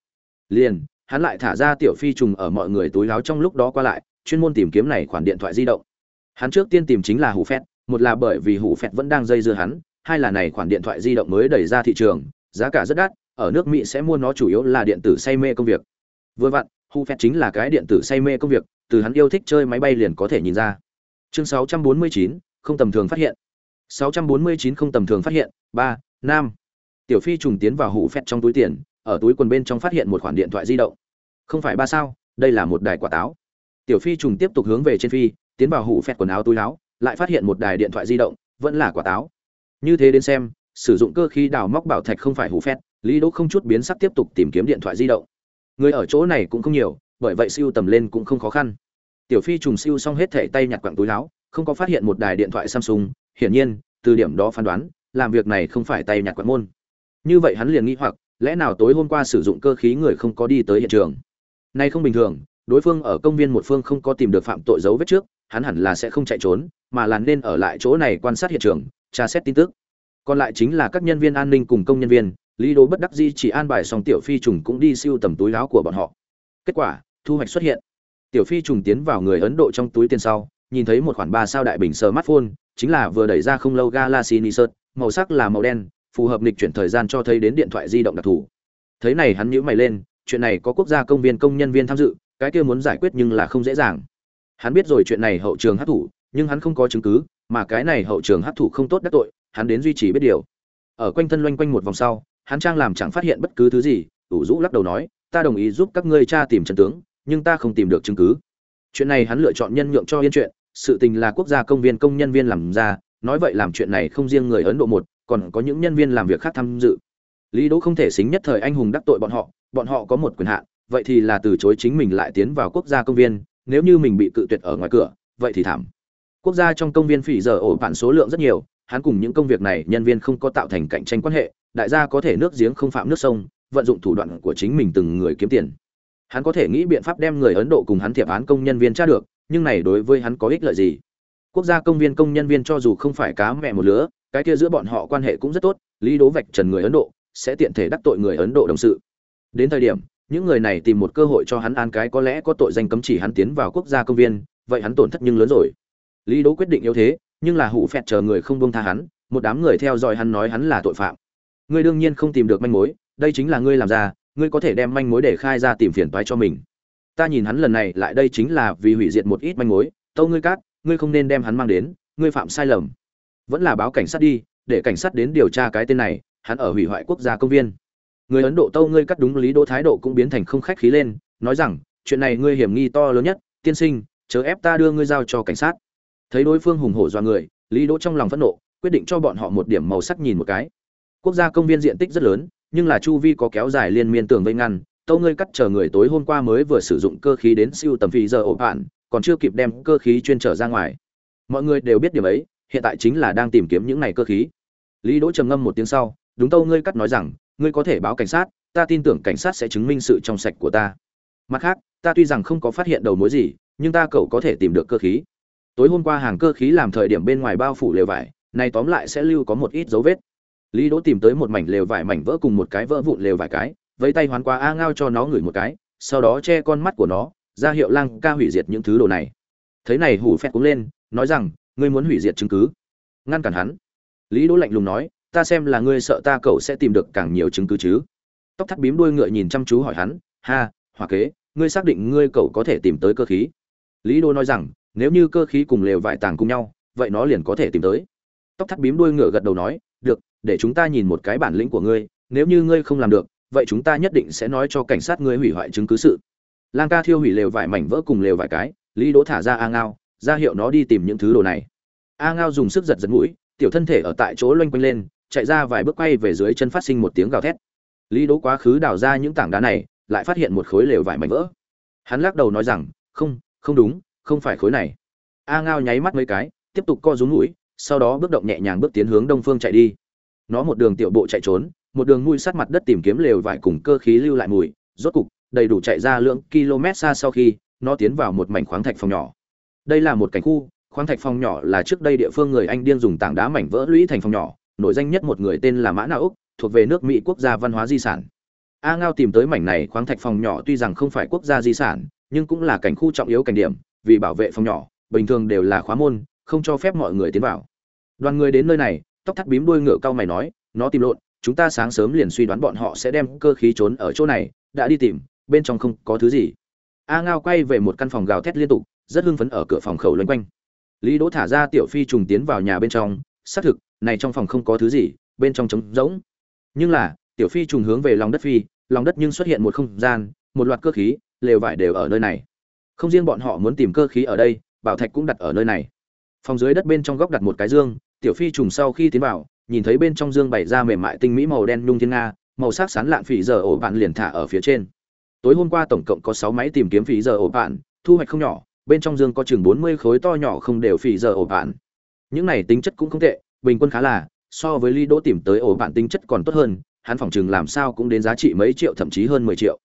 Liền, hắn lại thả ra tiểu phi trùng ở mọi người túi láo trong lúc đó qua lại, chuyên môn tìm kiếm này khoản điện thoại di động. Hắn trước tiên tìm chính là hủ phét một là bởi vì hủ phẹt vẫn đang dây dưa hắn hai là này khoản điện thoại di động mới đẩy ra thị trường giá cả rất đắt ở nước mỹ sẽ mua nó chủ yếu là điện tử say mê công việc. Vừa vặn hủ phẹt chính là cái điện tử say mê công việc từ hắn yêu thích chơi máy bay liền có thể nhìn ra. Chương 649, không tầm thường phát hiện. 649 không tầm thường phát hiện ba nam tiểu phi trùng tiến vào hủ phẹt trong túi tiền ở túi quần bên trong phát hiện một khoản điện thoại di động. Không phải ba sao đây là một đài quả táo. Tiểu phi trùng tiếp tục hướng về trên phi tiến vào hủ phẹt quần áo túi áo lại phát hiện một đài điện thoại di động, vẫn là quả táo. Như thế đến xem, sử dụng cơ khí đào móc bảo thạch không phải hủ phét, lý đỗ không chút biến sắc tiếp tục tìm kiếm điện thoại di động. Người ở chỗ này cũng không nhiều, bởi vậy siêu tầm lên cũng không khó khăn. Tiểu phi trùng siêu xong hết thẻ tay nhặt quặng túi láo không có phát hiện một đài điện thoại samsung, hiển nhiên, từ điểm đó phán đoán, làm việc này không phải tay nhặt quặng môn. Như vậy hắn liền nghĩ hoặc, lẽ nào tối hôm qua sử dụng cơ khí người không có đi tới hiện trường? Nay không bình thường đối phương ở công viên một phương không có tìm được phạm tội dấu vết trước, hắn hẳn là sẽ không chạy trốn, mà là nên ở lại chỗ này quan sát hiện trường, tra xét tin tức. Còn lại chính là các nhân viên an ninh cùng công nhân viên, lý đố bất đắc di chỉ an bài xong tiểu phi trùng cũng đi siêu tầm túi áo của bọn họ. Kết quả, thu hoạch xuất hiện. Tiểu phi trùng tiến vào người ấn độ trong túi tiền sau, nhìn thấy một khoản ba sao đại bình sờ smartphone, chính là vừa đẩy ra không lâu galaxy nissan màu sắc là màu đen, phù hợp lịch chuyển thời gian cho thấy đến điện thoại di động đặc thù. Thấy này hắn nhíu mày lên, chuyện này có quốc gia công viên công nhân viên tham dự cái kia muốn giải quyết nhưng là không dễ dàng. Hắn biết rồi chuyện này hậu trường hấp thủ, nhưng hắn không có chứng cứ, mà cái này hậu trường hấp thủ không tốt đắc tội, hắn đến duy trì biết điều. Ở quanh thân loanh quanh một vòng sau, hắn trang làm chẳng phát hiện bất cứ thứ gì, ủ rũ lắc đầu nói, ta đồng ý giúp các ngươi tra tìm chân tướng, nhưng ta không tìm được chứng cứ. Chuyện này hắn lựa chọn nhân nhượng cho yên chuyện, sự tình là quốc gia công viên công nhân viên làm ra, nói vậy làm chuyện này không riêng người ấn độ một, còn có những nhân viên làm việc khác tham dự. Lý đỗ không thể xính nhất thời anh hùng đắc tội bọn họ bọn họ có một quyền hạn vậy thì là từ chối chính mình lại tiến vào quốc gia công viên, nếu như mình bị cự tuyệt ở ngoài cửa, vậy thì thảm. Quốc gia trong công viên phỉ giờ ổ bản số lượng rất nhiều, hắn cùng những công việc này nhân viên không có tạo thành cạnh tranh quan hệ, đại gia có thể nước giếng không phạm nước sông, vận dụng thủ đoạn của chính mình từng người kiếm tiền. Hắn có thể nghĩ biện pháp đem người ấn độ cùng hắn thiệp án công nhân viên tra được, nhưng này đối với hắn có ích lợi gì? Quốc gia công viên công nhân viên cho dù không phải cá mẹ một lứa, cái kia giữa bọn họ quan hệ cũng rất tốt, lý đố vạch trần người ấn độ, sẽ tiện thể đắc tội người ấn độ đồng sự. Đến thời điểm những người này tìm một cơ hội cho hắn an cái có lẽ có tội danh cấm chỉ hắn tiến vào quốc gia công viên, vậy hắn tổn thất nhưng lớn rồi. Lý đố quyết định yếu thế, nhưng là hủ phẹt chờ người không buông tha hắn, một đám người theo dõi hắn nói hắn là tội phạm. Ngươi đương nhiên không tìm được manh mối, đây chính là ngươi làm ra, ngươi có thể đem manh mối để khai ra tìm phiền toái cho mình. Ta nhìn hắn lần này lại đây chính là vì hủy diệt một ít manh mối, tâu ngươi cát, ngươi không nên đem hắn mang đến, ngươi phạm sai lầm. Vẫn là báo cảnh sát đi, để cảnh sát đến điều tra cái tên này, hắn ở hủy hoại quốc gia công viên người ấn độ tâu ngươi cắt đúng lý đỗ thái độ cũng biến thành không khách khí lên, nói rằng, chuyện này ngươi hiểm nghi to lớn nhất, tiên sinh, chớ ép ta đưa ngươi giao cho cảnh sát. Thấy đối phương hùng hổ do người, lý đỗ trong lòng phẫn nộ, quyết định cho bọn họ một điểm màu sắc nhìn một cái. Quốc gia công viên diện tích rất lớn, nhưng là chu vi có kéo dài liên miên tường vây ngăn, tâu ngươi cắt chờ người tối hôm qua mới vừa sử dụng cơ khí đến siêu tầm phi giờ ổ bạn, còn chưa kịp đem cơ khí chuyên trở ra ngoài. Mọi người đều biết điểm ấy, hiện tại chính là đang tìm kiếm những này cơ khí. Lý đỗ trầm ngâm một tiếng sau, đúng tâu ngươi cắt nói rằng ngươi có thể báo cảnh sát, ta tin tưởng cảnh sát sẽ chứng minh sự trong sạch của ta. Mặt khác, ta tuy rằng không có phát hiện đầu mối gì, nhưng ta cậu có thể tìm được cơ khí. Tối hôm qua hàng cơ khí làm thời điểm bên ngoài bao phủ lều vải, này tóm lại sẽ lưu có một ít dấu vết. Lý đỗ tìm tới một mảnh lều vải mảnh vỡ cùng một cái vỡ vụn lều vải cái, vẫy tay hoán qua a ngao cho nó ngửi một cái, sau đó che con mắt của nó, ra hiệu lang ca hủy diệt những thứ đồ này. Thấy này hủ phét cũng lên, nói rằng, ngươi muốn hủy diệt chứng cứ? Ngăn cản hắn. Lý đỗ lạnh lùng nói ta xem là ngươi sợ ta cậu sẽ tìm được càng nhiều chứng cứ chứ. Tóc thắt bím đuôi ngựa nhìn chăm chú hỏi hắn, ha, hòa kế, ngươi xác định ngươi cậu có thể tìm tới cơ khí? Lý đỗ nói rằng, nếu như cơ khí cùng lều vải tàng cùng nhau, vậy nó liền có thể tìm tới. Tóc thắt bím đuôi ngựa gật đầu nói, được, để chúng ta nhìn một cái bản lĩnh của ngươi, nếu như ngươi không làm được, vậy chúng ta nhất định sẽ nói cho cảnh sát ngươi hủy hoại chứng cứ sự. Lang ca thiêu hủy lều vải mảnh vỡ cùng lều vải cái, lý đỗ thả ra a ngao, ra hiệu nó đi tìm những thứ đồ này. A ngao dùng sức giật giật mũi, tiểu thân thể ở tại chỗ loanh quanh lên chạy ra vài bước quay về dưới chân phát sinh một tiếng gào thét. Lý đỗ quá khứ đào ra những tảng đá này, lại phát hiện một khối lều vải mảnh vỡ. Hắn lắc đầu nói rằng, không không đúng, không phải khối này. A ngao nháy mắt mấy cái, tiếp tục co rúm mũi, sau đó bước động nhẹ nhàng bước tiến hướng đông phương chạy đi. Nó một đường tiểu bộ chạy trốn, một đường mũi sát mặt đất tìm kiếm lều vải cùng cơ khí lưu lại mùi, rốt cục, đầy đủ chạy ra lượng km xa sau khi, nó tiến vào một mảnh khoáng thạch phòng nhỏ. Đây là một cảnh khu, khoáng thạch phòng nhỏ là trước đây địa phương người anh điên dùng tảng đá mảnh vỡ lũy thành phòng nhỏ nổi danh nhất một người tên là mã na úc, thuộc về nước mỹ quốc gia văn hóa di sản. A ngao tìm tới mảnh này khoáng thạch phòng nhỏ tuy rằng không phải quốc gia di sản, nhưng cũng là cảnh khu trọng yếu cảnh điểm, vì bảo vệ phòng nhỏ, bình thường đều là khóa môn, không cho phép mọi người tiến vào. Đoàn người đến nơi này, tóc thắt bím đuôi ngựa cao mày nói, nó tìm lộn, chúng ta sáng sớm liền suy đoán bọn họ sẽ đem cơ khí trốn ở chỗ này, đã đi tìm, bên trong không có thứ gì. A ngao quay về một căn phòng gào thét liên tục, rất hưng phấn ở cửa phòng khẩu loanh quanh. Lý đỗ thả ra tiểu phi trùng tiến vào nhà bên trong xác thực, này trong phòng không có thứ gì, bên trong trống rỗng. Nhưng là, tiểu phi trùng hướng về lòng đất phi, lòng đất nhưng xuất hiện một không gian, một loạt cơ khí, lều vải đều ở nơi này. Không riêng bọn họ muốn tìm cơ khí ở đây, bảo thạch cũng đặt ở nơi này. Phòng dưới đất bên trong góc đặt một cái dương, tiểu phi trùng sau khi tiến vào, nhìn thấy bên trong dương bày ra mềm mại tinh mỹ màu đen nhung thiên nga, màu sắc sán lạn phỉ giờ ổ bạn liền thả ở phía trên. Tối hôm qua tổng cộng có sáu máy tìm kiếm phỉ giờ ổ bạn, thu hoạch không nhỏ, bên trong dương có chừng bốn mươi khối to nhỏ không đều phỉ giờ ổ bạn những này tính chất cũng không tệ, bình quân khá là, so với ly đỗ tìm tới ổ bạn tính chất còn tốt hơn, hắn phỏng chừng làm sao cũng đến giá trị mấy triệu, thậm chí hơn mười triệu.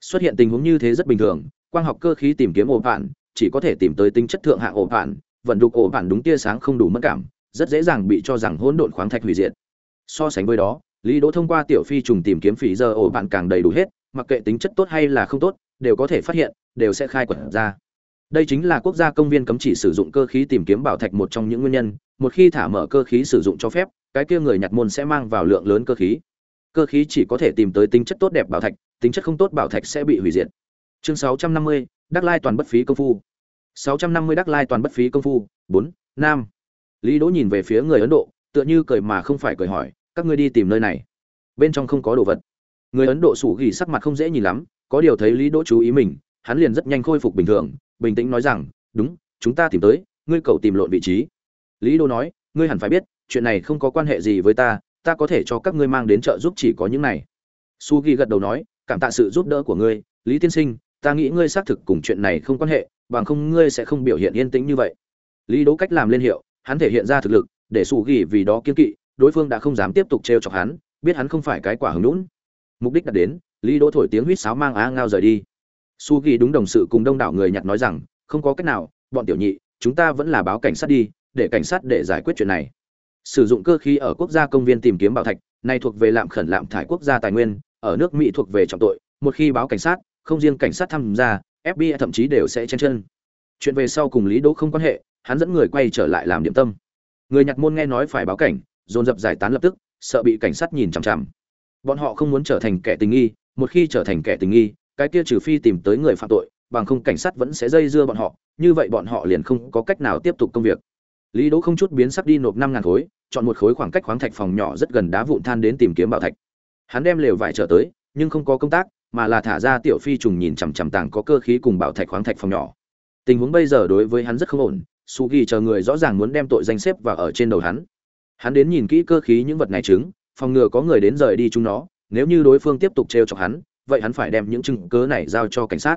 Xuất hiện tình huống như thế rất bình thường, quang học cơ khí tìm kiếm ổ bạn, chỉ có thể tìm tới tính chất thượng hạng ổ bạn, vận đục ổ bạn đúng tia sáng không đủ mất cảm, rất dễ dàng bị cho rằng hỗn độn khoáng thạch hủy diệt. So sánh với đó lý đỗ thông qua tiểu phi trùng tìm kiếm phỉ giờ ổ bạn càng đầy đủ hết, mặc kệ tính chất tốt hay là không tốt, đều có thể phát hiện, đều sẽ khai quật ra đây chính là quốc gia công viên cấm chỉ sử dụng cơ khí tìm kiếm bảo thạch một trong những nguyên nhân. Một khi thả mở cơ khí sử dụng cho phép cái kia người nhặt môn sẽ mang vào lượng lớn cơ khí. Cơ khí chỉ có thể tìm tới tính chất tốt đẹp bảo thạch tính chất không tốt bảo thạch sẽ bị hủy diệt. Chương 650, đắc lai toàn bất phí công phu. 650 đắc lai toàn bất phí công phu. 4, nam. Lý đỗ nhìn về phía người ấn độ tựa như cười mà không phải cười hỏi các ngươi đi tìm nơi này. Bên trong không có đồ vật. Người ấn độ sủ gỉ sắc mặt không dễ nhìn lắm có điều thấy lý đỗ chú ý mình hắn liền rất nhanh khôi phục bình thường bình tĩnh nói rằng, đúng, chúng ta tìm tới, ngươi cậu tìm lộn vị trí. Lý đỗ nói, ngươi hẳn phải biết, chuyện này không có quan hệ gì với ta ta có thể cho các ngươi mang đến chợ giúp chỉ có những này. Su ghi gật đầu nói, cảm tạ sự giúp đỡ của ngươi, lý tiên sinh, ta nghĩ ngươi xác thực cùng chuyện này không quan hệ, bằng không ngươi sẽ không biểu hiện yên tĩnh như vậy. Lý đỗ cách làm lên hiệu, hắn thể hiện ra thực lực, để su ghi vì đó kiên kỵ, đối phương đã không dám tiếp tục trêu chọc hắn, biết hắn không phải cái quả hứng lũn mục đích đạt đến, lý đỗ thổi tiếng huýt sáo mang á ngao rời đi su ghi đúng đồng sự cùng đông đảo người nhặt nói rằng, không có cách nào, bọn tiểu nhị, chúng ta vẫn là báo cảnh sát đi, để cảnh sát để giải quyết chuyện này. Sử dụng cơ khí ở quốc gia công viên tìm kiếm bảo thạch, này thuộc về lạm khẩn lạm thải quốc gia tài nguyên, ở nước mỹ thuộc về trọng tội, một khi báo cảnh sát, không riêng cảnh sát tham gia fbi thậm chí đều sẽ chen chân. Chuyện về sau cùng lý đỗ không quan hệ, hắn dẫn người quay trở lại làm điểm tâm. Người nhặt môn nghe nói phải báo cảnh, dồn dập giải tán lập tức, sợ bị cảnh sát nhìn chằm chằm. Bọn họ không muốn trở thành kẻ tình nghi, một khi trở thành kẻ tình nghi cái kia trừ phi tìm tới người phạm tội, bằng không cảnh sát vẫn sẽ dây dưa bọn họ, như vậy bọn họ liền không có cách nào tiếp tục công việc. Lý đỗ không chút biến sắc đi nộp năm ngàn khối, chọn một khối khoảng cách khoáng thạch phòng nhỏ rất gần đá vụn than đến tìm kiếm bảo thạch. Hắn đem lều vải trở tới, nhưng không có công tác, mà là thả ra tiểu phi trùng nhìn chằm chằm tàng có cơ khí cùng bảo thạch khoáng thạch phòng nhỏ. Tình huống bây giờ đối với hắn rất không ổn, su ghi chờ người rõ ràng muốn đem tội danh xếp vào ở trên đầu hắn. Hắn đến nhìn kỹ cơ khí những vật này chứng, phòng ngừa có người đến rời đi chúng nó, nếu như đối phương tiếp tục trêu chọc hắn vậy hắn phải đem những chứng cớ này giao cho cảnh sát.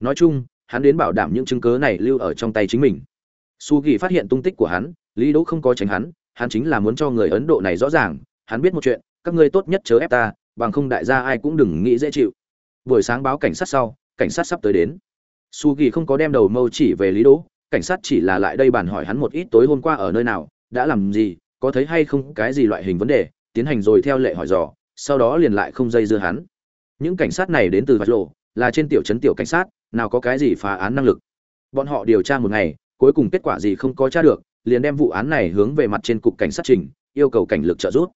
Nói chung, hắn đến bảo đảm những chứng cớ này lưu ở trong tay chính mình. Su ghi phát hiện tung tích của hắn, lý đỗ không có tránh hắn hắn chính là muốn cho người ấn độ này rõ ràng, hắn biết một chuyện, các ngươi tốt nhất chớ ép ta, bằng không đại gia ai cũng đừng nghĩ dễ chịu. Buổi sáng báo cảnh sát sau, cảnh sát sắp tới đến. Su ghi không có đem đầu mâu chỉ về lý đỗ, cảnh sát chỉ là lại đây bàn hỏi hắn một ít tối hôm qua ở nơi nào, đã làm gì, có thấy hay không, cái gì loại hình vấn đề, tiến hành rồi theo lệ hỏi dò, sau đó liền lại không dây dưa hắn những cảnh sát này đến từ vạch lộ, là trên tiểu trấn tiểu cảnh sát, nào có cái gì phá án năng lực. Bọn họ điều tra một ngày, cuối cùng kết quả gì không có tra được, liền đem vụ án này hướng về mặt trên cục cảnh sát trình, yêu cầu cảnh lực trợ giúp.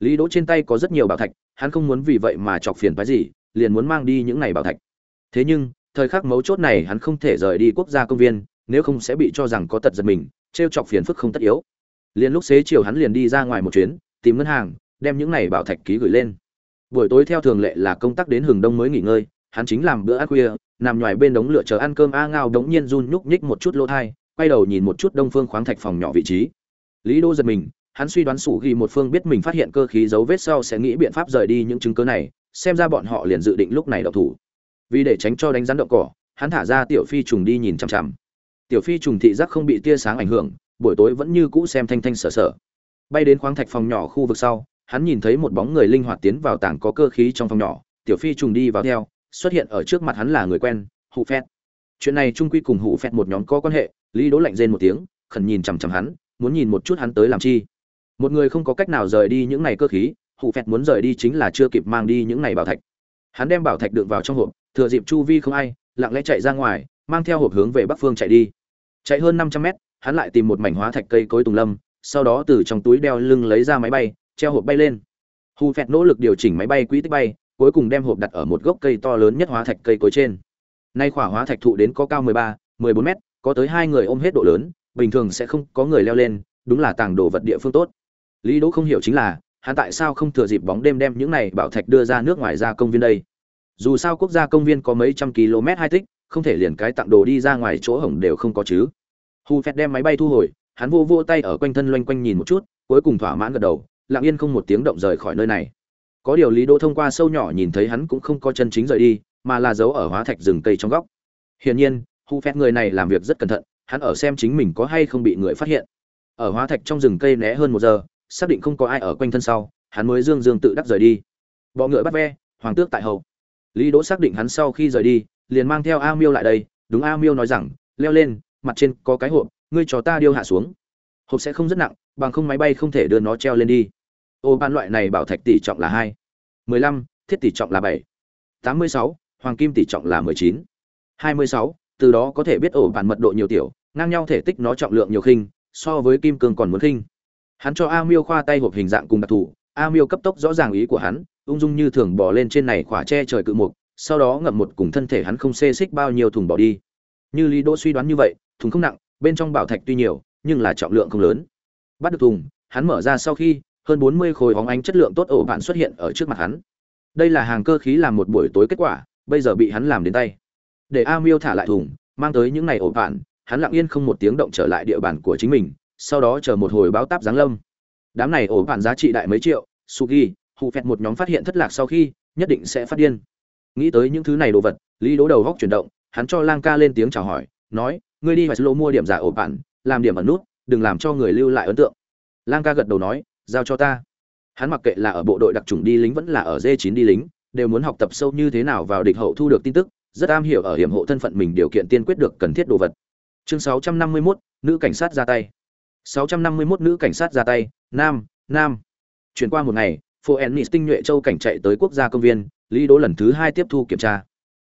Lý đỗ trên tay có rất nhiều bảo thạch, hắn không muốn vì vậy mà chọc phiền phái gì, liền muốn mang đi những này bảo thạch. Thế nhưng, thời khắc mấu chốt này hắn không thể rời đi quốc gia công viên, nếu không sẽ bị cho rằng có tật giật mình, trêu chọc phiền phức không tất yếu. Liền lúc xế chiều hắn liền đi ra ngoài một chuyến, tìm ngân hàng, đem những này bảo thạch ký gửi lên buổi tối theo thường lệ là công tác đến hừng đông mới nghỉ ngơi, hắn chính làm bữa ăn khuya, nằm ngoài bên đống lửa chờ ăn cơm a ngao đống nhiên run nhúc nhích một chút lỗ thai, quay đầu nhìn một chút đông phương khoáng thạch phòng nhỏ vị trí. Lý đô giật mình, hắn suy đoán sủ ghi một phương biết mình phát hiện cơ khí dấu vết sau sẽ nghĩ biện pháp rời đi những chứng cứ này, xem ra bọn họ liền dự định lúc này đậu thủ. Vì để tránh cho đánh rắn động cỏ, hắn thả ra tiểu phi trùng đi nhìn chằm chằm. Tiểu phi trùng thị giác không bị tia sáng ảnh hưởng, buổi tối vẫn như cũ xem thanh thanh sở sở. Bay đến khoáng thạch phòng nhỏ khu vực sau hắn nhìn thấy một bóng người linh hoạt tiến vào tảng có cơ khí trong phòng nhỏ, tiểu phi trùng đi vào theo, xuất hiện ở trước mặt hắn là người quen hụ phét chuyện này trung quy cùng hụ phét một nhóm có quan hệ, lý đỗ lạnh rên một tiếng, khẩn nhìn chằm chằm hắn, muốn nhìn một chút hắn tới làm chi. Một người không có cách nào rời đi những này cơ khí hụ phét muốn rời đi chính là chưa kịp mang đi những này bảo thạch. Hắn đem bảo thạch đựng vào trong hộp, thừa dịp chu vi không ai, lặng lẽ chạy ra ngoài, mang theo hộp hướng về bắc phương chạy đi. Chạy hơn năm trăm mét, hắn lại tìm một mảnh hóa thạch cây cối tùng lâm, sau đó từ trong túi đeo lưng lấy ra máy bay treo hộp bay lên. Hù phẹt nỗ lực điều chỉnh máy bay quỹ tích bay cuối cùng đem hộp đặt ở một gốc cây to lớn nhất hóa thạch cây cối trên. Nay khỏa hóa thạch thụ đến có cao 13, 14 mét có tới hai người ôm hết độ lớn bình thường sẽ không có người leo lên đúng là tàng đồ vật địa phương tốt. Lý đỗ không hiểu chính là hắn tại sao không thừa dịp bóng đêm đem những này bảo thạch đưa ra nước ngoài ra công viên đây? Dù sao quốc gia công viên có mấy trăm km hai tích không thể liền cái tặng đồ đi ra ngoài chỗ hổng đều không có chứ. Hu phẹt đem máy bay thu hồi hắn vô vô tay ở quanh thân loanh quanh nhìn một chút cuối cùng thỏa mãn gật đầu lặng yên không một tiếng động rời khỏi nơi này. Có điều lý đỗ thông qua sâu nhỏ nhìn thấy hắn cũng không có chân chính rời đi, mà là giấu ở hóa thạch rừng cây trong góc. Hiển nhiên, hu phét người này làm việc rất cẩn thận, hắn ở xem chính mình có hay không bị người phát hiện. Ở hóa thạch trong rừng cây né hơn một giờ, xác định không có ai ở quanh thân sau, hắn mới dương dương tự đắc rời đi. Bọ ngựa bắt ve, hoàng tước tại hậu lý đỗ xác định hắn sau khi rời đi, liền mang theo a miêu lại đây, đúng a miêu nói rằng, leo lên, mặt trên có cái hộp, ngươi cho ta điêu hạ xuống. Hộp sẽ không rất nặng bằng không máy bay không thể đưa nó treo lên đi. Ô ban loại này bảo thạch tỷ trọng là hai, mười lăm, thiết tỷ trọng là bảy, tám mươi sáu, hoàng kim tỷ trọng là mười chín, hai mươi sáu, từ đó có thể biết ổ bản mật độ nhiều tiểu, ngang nhau thể tích nó trọng lượng nhiều khinh, so với kim cương còn muốn khinh. Hắn cho a miêu khoa tay hộp hình dạng cùng đặc thù, a miêu cấp tốc rõ ràng ý của hắn, ung dung như thường bỏ lên trên này khỏa tre trời cự mục, sau đó ngậm một cùng thân thể hắn không xê xích bao nhiêu thùng bỏ đi. Như lý đỗ suy đoán như vậy, thùng không nặng, bên trong bảo thạch tuy nhiều, nhưng là trọng lượng không lớn bắt được thùng, hắn mở ra sau khi, hơn bốn mươi khối óng ánh chất lượng tốt ổ bạn xuất hiện ở trước mặt hắn. Đây là hàng cơ khí làm một buổi tối kết quả, bây giờ bị hắn làm đến tay. Để a miêu thả lại thùng, mang tới những ngày ổ bạn hắn lặng yên không một tiếng động trở lại địa bàn của chính mình, sau đó chờ một hồi báo táp giáng lâm. Đám này ổ bạn giá trị đại mấy triệu suki hụ phẹt một nhóm phát hiện thất lạc sau khi, nhất định sẽ phát điên. Nghĩ tới những thứ này đồ vật, lý đố đầu góc chuyển động, hắn cho lang ca lên tiếng chào hỏi, nói, ngươi đi và lô mua điểm giả ổ bạn làm điểm ẩn nút đừng làm cho người lưu lại ấn tượng. Lang ca gật đầu nói giao cho ta. Hắn mặc kệ là ở bộ đội đặc trùng đi lính vẫn là ở d 9 đi lính đều muốn học tập sâu như thế nào vào địch hậu thu được tin tức rất am hiểu ở hiểm hộ thân phận mình điều kiện tiên quyết được cần thiết đồ vật. Chương 651, nữ cảnh sát ra tay. 651 nữ cảnh sát ra tay nam nam. Chuyển qua một ngày phố ennis tinh nhuệ châu cảnh chạy tới quốc gia công viên lý đỗ lần thứ hai tiếp thu kiểm tra.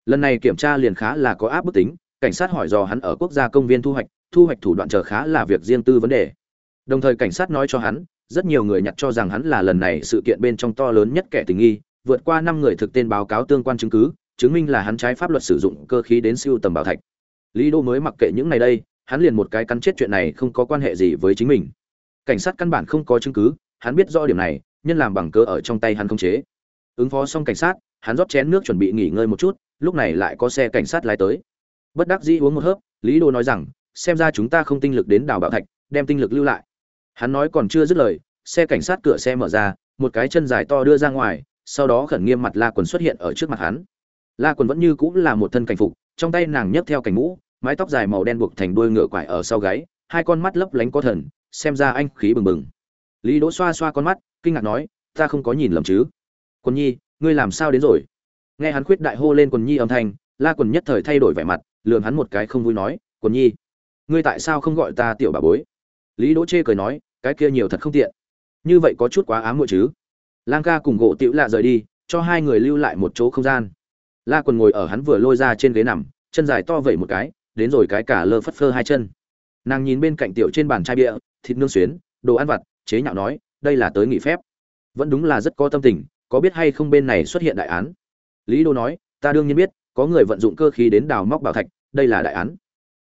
Lần này kiểm tra liền khá là có áp bức tính cảnh sát hỏi dò hắn ở quốc gia công viên thu hoạch thu hoạch thủ đoạn chờ khá là việc riêng tư vấn đề. Đồng thời cảnh sát nói cho hắn, rất nhiều người nhặt cho rằng hắn là lần này sự kiện bên trong to lớn nhất kẻ tình nghi, vượt qua năm người thực tên báo cáo tương quan chứng cứ, chứng minh là hắn trái pháp luật sử dụng cơ khí đến siêu tầm bảo thạch. Lý đô mới mặc kệ những này đây, hắn liền một cái cắn chết chuyện này không có quan hệ gì với chính mình. Cảnh sát căn bản không có chứng cứ, hắn biết rõ điểm này, nhân làm bằng cơ ở trong tay hắn không chế. Ứng phó xong cảnh sát, hắn rót chén nước chuẩn bị nghỉ ngơi một chút, lúc này lại có xe cảnh sát lái tới. Bất đắc dĩ uống một hớp, lý đô nói rằng xem ra chúng ta không tinh lực đến đào bảo thạch, đem tinh lực lưu lại. Hắn nói còn chưa dứt lời, xe cảnh sát cửa xe mở ra, một cái chân dài to đưa ra ngoài, sau đó khẩn nghiêm mặt la quần xuất hiện ở trước mặt hắn. La quần vẫn như cũng là một thân cảnh phục, trong tay nàng nhấc theo cảnh mũ, mái tóc dài màu đen buộc thành đuôi ngựa quải ở sau gáy, hai con mắt lấp lánh có thần, xem ra anh khí bừng bừng. Lý đỗ xoa xoa con mắt, kinh ngạc nói, ta không có nhìn lầm chứ? Quân nhi, ngươi làm sao đến rồi? Nghe hắn khuyết đại hô lên quần nhi âm thanh, la quần nhất thời thay đổi vẻ mặt, lườm hắn một cái không vui nói, quần nhi ngươi tại sao không gọi ta tiểu bà bối? Lý đỗ chê cười nói, cái kia nhiều thật không tiện. Như vậy có chút quá ám muội chứ. Lang ca cùng gỗ tiểu lạ rời đi, cho hai người lưu lại một chỗ không gian. La quần ngồi ở hắn vừa lôi ra trên ghế nằm, chân dài to vẩy một cái, đến rồi cái cả lơ phất phơ hai chân. Nàng nhìn bên cạnh tiểu trên bàn chai bia, thịt nương xuyến, đồ ăn vặt, chế nhạo nói, đây là tới nghỉ phép. Vẫn đúng là rất có tâm tình, có biết hay không bên này xuất hiện đại án? Lý đô nói, ta đương nhiên biết, có người vận dụng cơ khí đến đào móc bảo thạch, đây là đại án.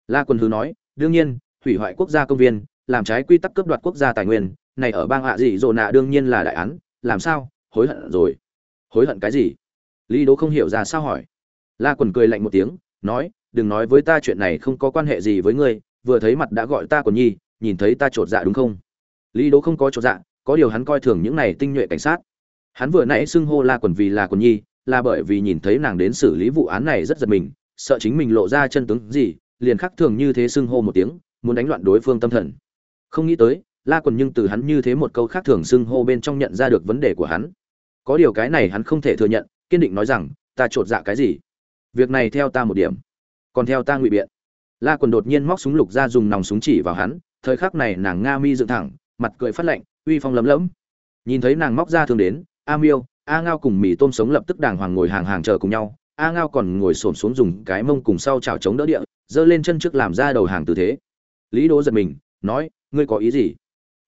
La quân hứ nói đương nhiên, hủy hoại quốc gia công viên, làm trái quy tắc cướp đoạt quốc gia tài nguyên, này ở bang hạ dị dỗ nạ đương nhiên là đại án, làm sao? Hối hận rồi. Hối hận cái gì? Lý đỗ không hiểu ra sao hỏi. La quần cười lạnh một tiếng, nói, đừng nói với ta chuyện này không có quan hệ gì với ngươi, vừa thấy mặt đã gọi ta quần nhi, nhìn thấy ta trột dạ đúng không? Lý đỗ không có trột dạ có điều hắn coi thường những này tinh nhuệ cảnh sát. Hắn vừa nãy xưng hô la quần vì là quần nhi, là bởi vì nhìn thấy nàng đến xử lý vụ án này rất giật mình, sợ chính mình lộ ra chân tướng gì liền khắc thường như thế xưng hô một tiếng, muốn đánh loạn đối phương tâm thần. Không nghĩ tới, la quần nhưng từ hắn như thế một câu khác thường xưng hô bên trong nhận ra được vấn đề của hắn. Có điều cái này hắn không thể thừa nhận, kiên định nói rằng, ta chột dạ cái gì? Việc này theo ta một điểm, còn theo ta ngụy biện. La quần đột nhiên móc súng lục ra dùng nòng súng chỉ vào hắn, thời khắc này nàng nga mi dựng thẳng, mặt cười phát lạnh, uy phong lấm lẫm nhìn thấy nàng móc ra thường đến, a miêu, a ngao cùng mì tôm sống lập tức đàng hoàng ngồi hàng hàng chờ cùng nhau, a ngao còn ngồi xổm xuống dùng cái mông cùng sau chảo chống đỡ địa giơ lên chân trước làm ra đầu hàng tư thế. Lý đỗ giật mình, nói, ngươi có ý gì?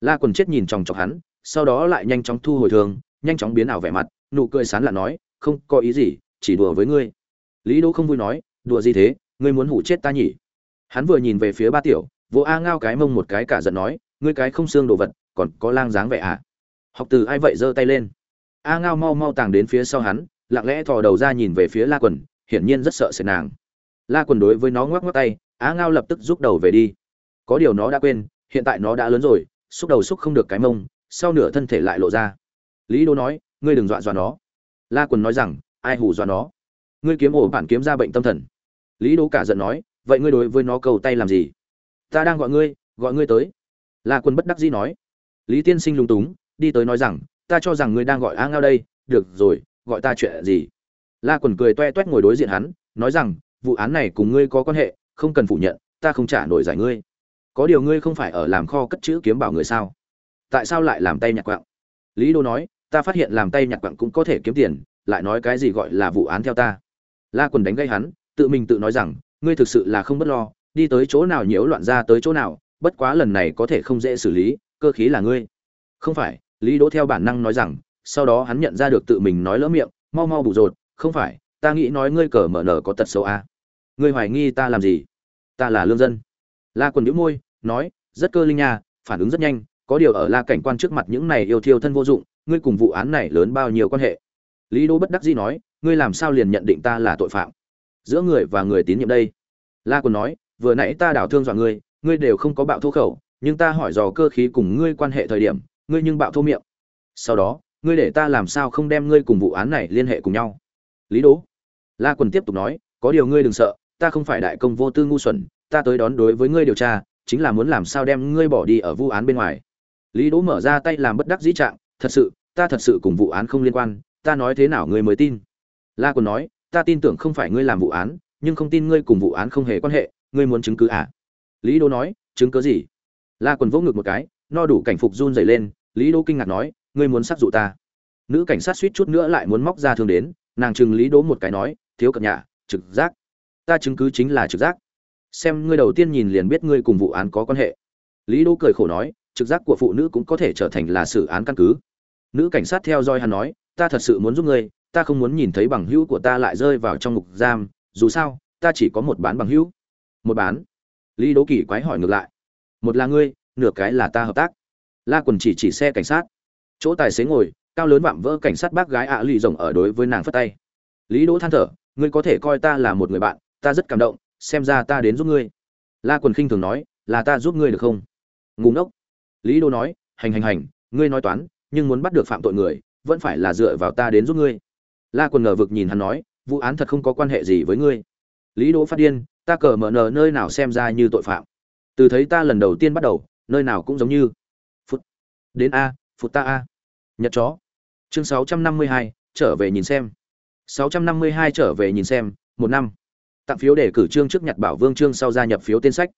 La quần chết nhìn chòng chọc hắn, sau đó lại nhanh chóng thu hồi thường nhanh chóng biến ảo vẻ mặt, nụ cười sán lạn nói, không có ý gì, chỉ đùa với ngươi. Lý đỗ không vui nói, đùa gì thế? Ngươi muốn hủ chết ta nhỉ? Hắn vừa nhìn về phía ba tiểu, vô a ngao cái mông một cái cả giận nói, ngươi cái không xương đồ vật, còn có lang dáng vẻ à? Học từ ai vậy giơ tay lên. A ngao mau mau tàng đến phía sau hắn, lặng lẽ thò đầu ra nhìn về phía la quần, hiển nhiên rất sợ sệt nàng la quần đối với nó ngoắc ngoắc tay, Á ngao lập tức rút đầu về đi. Có điều nó đã quên, hiện tại nó đã lớn rồi, xúc đầu xúc không được cái mông, sau nửa thân thể lại lộ ra. Lý đô nói, ngươi đừng dọa dọa nó. La quần nói rằng, ai hù dọa nó? Ngươi kiếm ổ bản kiếm ra bệnh tâm thần. Lý đô cả giận nói, vậy ngươi đối với nó cầu tay làm gì? Ta đang gọi ngươi gọi ngươi tới. La quân bất đắc dĩ nói. Lý tiên sinh lúng túng, đi tới nói rằng, ta cho rằng ngươi đang gọi a ngao đây, được rồi, gọi ta chuyện gì? La quần cười toe toét ngồi đối diện hắn, nói rằng vụ án này cùng ngươi có quan hệ, không cần phủ nhận, ta không trả nổi giải ngươi. Có điều ngươi không phải ở làm kho cất chữ kiếm bảo người sao? Tại sao lại làm tay nhặt quạng lý đô nói, ta phát hiện làm tay nhặt quạng cũng có thể kiếm tiền, lại nói cái gì gọi là vụ án theo ta. La quần đánh gây hắn, tự mình tự nói rằng, ngươi thực sự là không bất lo, đi tới chỗ nào nhiễu loạn ra tới chỗ nào, bất quá lần này có thể không dễ xử lý, cơ khí là ngươi. Không phải, lý đỗ theo bản năng nói rằng, sau đó hắn nhận ra được tự mình nói lỡ miệng, mau mau bù rột, không phải, ta nghĩ nói ngươi cờ mở nở có tật xấu à ngươi hoài nghi ta làm gì? Ta là lương dân. La quần nhíu môi, nói, rất cơ linh nha, phản ứng rất nhanh, có điều ở la cảnh quan trước mặt những này yêu thiêu thân vô dụng, ngươi cùng vụ án này lớn bao nhiêu quan hệ? Lý đỗ bất đắc dĩ nói, ngươi làm sao liền nhận định ta là tội phạm? Giữa người và người tín nhiệm đây. La quần nói, vừa nãy ta đảo thương dọa ngươi ngươi đều không có bạo thô khẩu, nhưng ta hỏi dò cơ khí cùng ngươi quan hệ thời điểm, ngươi nhưng bạo thô miệng. Sau đó, ngươi để ta làm sao không đem ngươi cùng vụ án này liên hệ cùng nhau? Lý đỗ. La quần tiếp tục nói, có điều ngươi đừng sợ ta không phải đại công vô tư ngu xuẩn, ta tới đón đối với ngươi điều tra, chính là muốn làm sao đem ngươi bỏ đi ở vụ án bên ngoài. Lý đỗ mở ra tay làm bất đắc dĩ trạng, thật sự, ta thật sự cùng vụ án không liên quan, ta nói thế nào ngươi mới tin? La Quân nói, ta tin tưởng không phải ngươi làm vụ án, nhưng không tin ngươi cùng vụ án không hề quan hệ, ngươi muốn chứng cứ à? Lý đỗ nói, chứng cứ gì? La Quân vỗ ngực một cái, no đủ cảnh phục run rẩy lên, lý đỗ kinh ngạc nói, ngươi muốn sát dụ ta. Nữ cảnh sát suýt chút nữa lại muốn móc ra thương đến, nàng chừng lý đỗ một cái nói, thiếu cập nhà, trực giác ta chứng cứ chính là trực giác. Xem, ngươi đầu tiên nhìn liền biết ngươi cùng vụ án có quan hệ. Lý đỗ cười khổ nói, trực giác của phụ nữ cũng có thể trở thành là xử án căn cứ. Nữ cảnh sát theo dõi hắn nói, ta thật sự muốn giúp ngươi, ta không muốn nhìn thấy bằng hữu của ta lại rơi vào trong ngục giam, dù sao, ta chỉ có một bán bằng hữu. Một bán? Lý đỗ kỳ quái hỏi ngược lại. Một là ngươi, nửa cái là ta hợp tác. La quần chỉ chỉ xe cảnh sát. Chỗ tài xế ngồi, cao lớn vạm vỡ cảnh sát bác gái ạ lì rồng ở đối với nàng phất tay. Lý đỗ than thở, ngươi có thể coi ta là một người bạn ta rất cảm động xem ra ta đến giúp ngươi. La quần khinh thường nói là ta giúp ngươi được không? Ngủ ngốc. Lý Đô nói hành hành hành ngươi nói toán nhưng muốn bắt được phạm tội người vẫn phải là dựa vào ta đến giúp ngươi. La quần ngờ vực nhìn hắn nói vụ án thật không có quan hệ gì với ngươi. Lý đỗ phát điên ta cờ mở nờ nơi nào xem ra như tội phạm. Từ thấy ta lần đầu tiên bắt đầu nơi nào cũng giống như phút đến a phút ta a. Nhật chó. Chương 652, trở về nhìn xem. 652 trở về nhìn xem một năm tặng phiếu đề cử chương trước nhặt bảo vương chương sau gia nhập phiếu tên sách.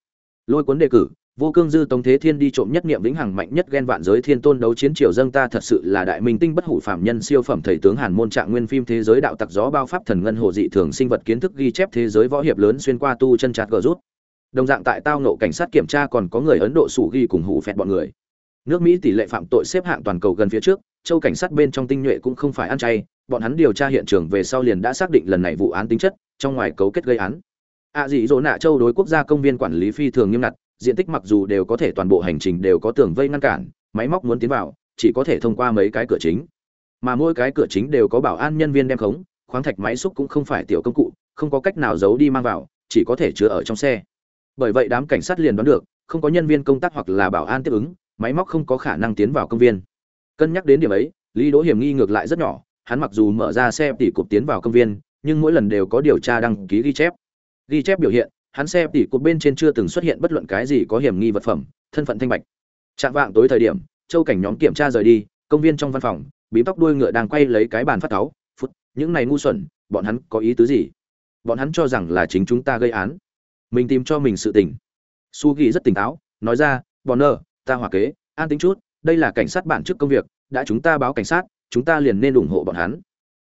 Lôi cuốn đề cử, vô cương dư tống thế thiên đi trộm nhất niệm vĩnh hằng mạnh nhất ghen vạn giới thiên tôn đấu chiến triều dâng ta thật sự là đại minh tinh bất hủ phạm nhân siêu phẩm thầy tướng hàn môn trạng nguyên phim thế giới đạo tặc gió bao pháp thần ngân hồ dị thường sinh vật kiến thức ghi chép thế giới võ hiệp lớn xuyên qua tu chân chặt gờ rút. Đồng dạng tại tao nộ cảnh sát kiểm tra còn có người ấn độ sủ ghi cùng hủ phẹt bọn người. Nước mỹ tỷ lệ phạm tội xếp hạng toàn cầu gần phía trước châu cảnh sát bên trong tinh nhuệ cũng không phải ăn chay, bọn hắn điều tra hiện trường về sau liền đã xác định lần này vụ án tính chất, trong ngoài cấu kết gây án. Ạ à dị dỗ nạ châu đối quốc gia công viên quản lý phi thường nghiêm ngặt, diện tích mặc dù đều có thể toàn bộ hành trình đều có tường vây ngăn cản, máy móc muốn tiến vào, chỉ có thể thông qua mấy cái cửa chính. Mà mỗi cái cửa chính đều có bảo an nhân viên đem khống, khoáng thạch máy xúc cũng không phải tiểu công cụ, không có cách nào giấu đi mang vào, chỉ có thể chứa ở trong xe. Bởi vậy đám cảnh sát liền đoán được, không có nhân viên công tác hoặc là bảo an tiếp ứng, máy móc không có khả năng tiến vào công viên cân nhắc đến điểm ấy, lý đỗ hiểm nghi ngược lại rất nhỏ, hắn mặc dù mở ra xe tỉ cục tiến vào công viên, nhưng mỗi lần đều có điều tra đăng ký ghi chép. Ghi chép biểu hiện, hắn xe tỉ cục bên trên chưa từng xuất hiện bất luận cái gì có hiểm nghi vật phẩm, thân phận thanh bạch. Chạm vạng tối thời điểm, châu cảnh nhóm kiểm tra rời đi, công viên trong văn phòng bí tóc đuôi ngựa đang quay lấy cái bàn phát táo phút, những này ngu xuẩn, bọn hắn có ý tứ gì? Bọn hắn cho rằng là chính chúng ta gây án. Mình tìm cho mình sự tình. Su ghi rất tỉnh táo, nói ra, bọn nơ ta hòa kế, an tính chút đây là cảnh sát bản chức công việc, đã chúng ta báo cảnh sát, chúng ta liền nên ủng hộ bọn hắn.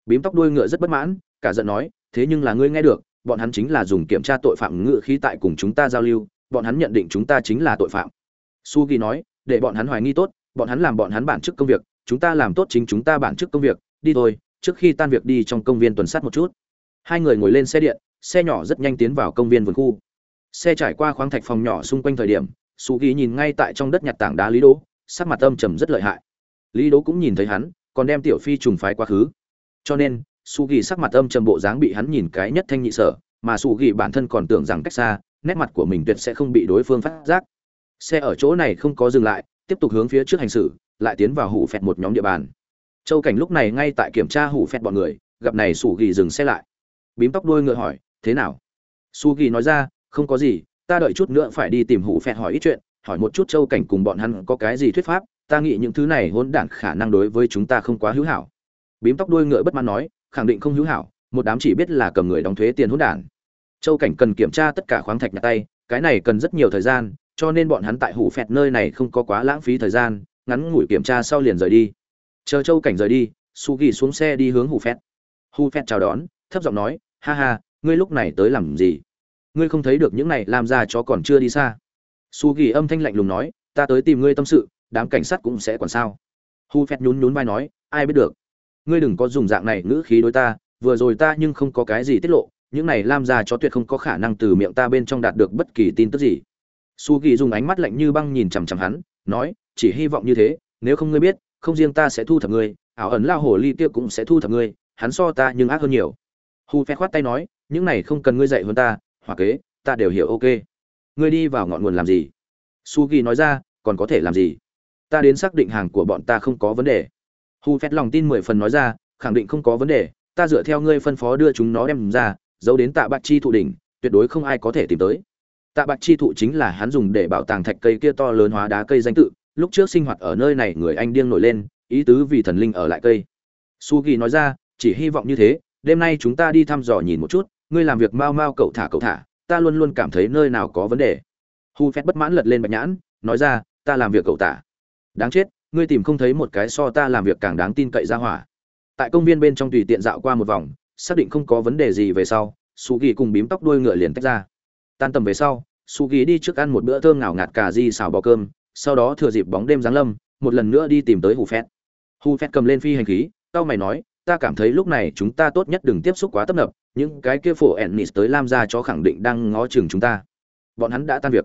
Bím tóc đuôi ngựa rất bất mãn, cả giận nói, thế nhưng là ngươi nghe được, bọn hắn chính là dùng kiểm tra tội phạm ngự khí tại cùng chúng ta giao lưu, bọn hắn nhận định chúng ta chính là tội phạm. Su ghi nói, để bọn hắn hoài nghi tốt, bọn hắn làm bọn hắn bản chức công việc, chúng ta làm tốt chính chúng ta bản chức công việc, đi thôi, trước khi tan việc đi trong công viên tuần sát một chút. Hai người ngồi lên xe điện, xe nhỏ rất nhanh tiến vào công viên vườn khu. Xe trải qua khoáng thạch phòng nhỏ xung quanh thời điểm su ghi nhìn ngay tại trong đất nhặt tảng đá lý đỗ sắc mặt âm trầm rất lợi hại. Lý đỗ cũng nhìn thấy hắn, còn đem tiểu phi trùng phái quá khứ. Cho nên, su ghi sắc mặt âm trầm bộ dáng bị hắn nhìn cái nhất thanh nhị sở, mà su ghi bản thân còn tưởng rằng cách xa, nét mặt của mình tuyệt sẽ không bị đối phương phát giác. Xe ở chỗ này không có dừng lại, tiếp tục hướng phía trước hành xử, lại tiến vào hủ phẹt một nhóm địa bàn. Châu cảnh lúc này ngay tại kiểm tra hủ phẹt bọn người, gặp này su ghi dừng xe lại. Bím tóc đuôi ngựa hỏi, thế nào? Su ghi nói ra, không có gì, ta đợi chút nữa phải đi tìm hủ phẹt hỏi ít chuyện hỏi một chút châu cảnh cùng bọn hắn có cái gì thuyết pháp, ta nghĩ những thứ này hỗn đản khả năng đối với chúng ta không quá hữu hảo. Bím tóc đuôi ngựa bất mãn nói, khẳng định không hữu hảo, một đám chỉ biết là cầm người đóng thuế tiền hỗn đản. Châu cảnh cần kiểm tra tất cả khoáng thạch nhà tay, cái này cần rất nhiều thời gian, cho nên bọn hắn tại hủ phẹt nơi này không có quá lãng phí thời gian, ngắn ngủi kiểm tra sau liền rời đi. Chờ châu cảnh rời đi su ghi xuống xe đi hướng hủ phẹt. Hủ phẹt chào đón, thấp giọng nói, ha ha, ngươi lúc này tới làm gì? Ngươi không thấy được những này làm ra chó còn chưa đi xa su ghi âm thanh lạnh lùng nói, ta tới tìm ngươi tâm sự, đám cảnh sát cũng sẽ còn sao? Hu phét nhún nhún vai nói, ai biết được. Ngươi đừng có dùng dạng này ngữ khí đối ta, vừa rồi ta nhưng không có cái gì tiết lộ, những này lam ra chó tuyệt không có khả năng từ miệng ta bên trong đạt được bất kỳ tin tức gì. Su ghi dùng ánh mắt lạnh như băng nhìn chằm chằm hắn, nói, chỉ hy vọng như thế, nếu không ngươi biết, không riêng ta sẽ thu thập ngươi, ảo ẩn lao hồ ly kia cũng sẽ thu thập ngươi, hắn so ta nhưng ác hơn nhiều. Hu phét khoát tay nói, những này không cần ngươi dạy hơn ta hoặc kế, ta đều hiểu ok ngươi đi vào ngọn nguồn làm gì? Su ghi nói ra, còn có thể làm gì? Ta đến xác định hàng của bọn ta không có vấn đề. Hu phét lòng tin mười phần nói ra, khẳng định không có vấn đề, ta dựa theo ngươi phân phó đưa chúng nó đem ra, giấu đến tạ bạc chi thụ đỉnh, tuyệt đối không ai có thể tìm tới. Tạ bạc chi thụ chính là hắn dùng để bảo tàng thạch cây kia to lớn hóa đá cây danh tự, lúc trước sinh hoạt ở nơi này người anh điên nổi lên, ý tứ vì thần linh ở lại cây. Su ghi nói ra, chỉ hy vọng như thế, đêm nay chúng ta đi thăm dò nhìn một chút, ngươi làm việc mau mau cậu thả cậu thả ta luôn luôn cảm thấy nơi nào có vấn đề. Hu phét bất mãn lật lên bạch nhãn, nói ra, ta làm việc cậu tả. Đáng chết, ngươi tìm không thấy một cái so ta làm việc càng đáng tin cậy ra hỏa. Tại công viên bên trong tùy tiện dạo qua một vòng, xác định không có vấn đề gì về sau su ghi cùng bím tóc đuôi ngựa liền tách ra. Tan tầm về sau su ghi đi trước ăn một bữa thơm ngào ngạt cà di xào bò cơm, sau đó thừa dịp bóng đêm giáng lâm, một lần nữa đi tìm tới hù phét. Hù phét cầm lên phi hành khí tao mày nói ta cảm thấy lúc này chúng ta tốt nhất đừng tiếp xúc quá tấp nập, những cái kia phổ ennis tới lam ra cho khẳng định đang ngó chừng chúng ta. Bọn hắn đã tan việc.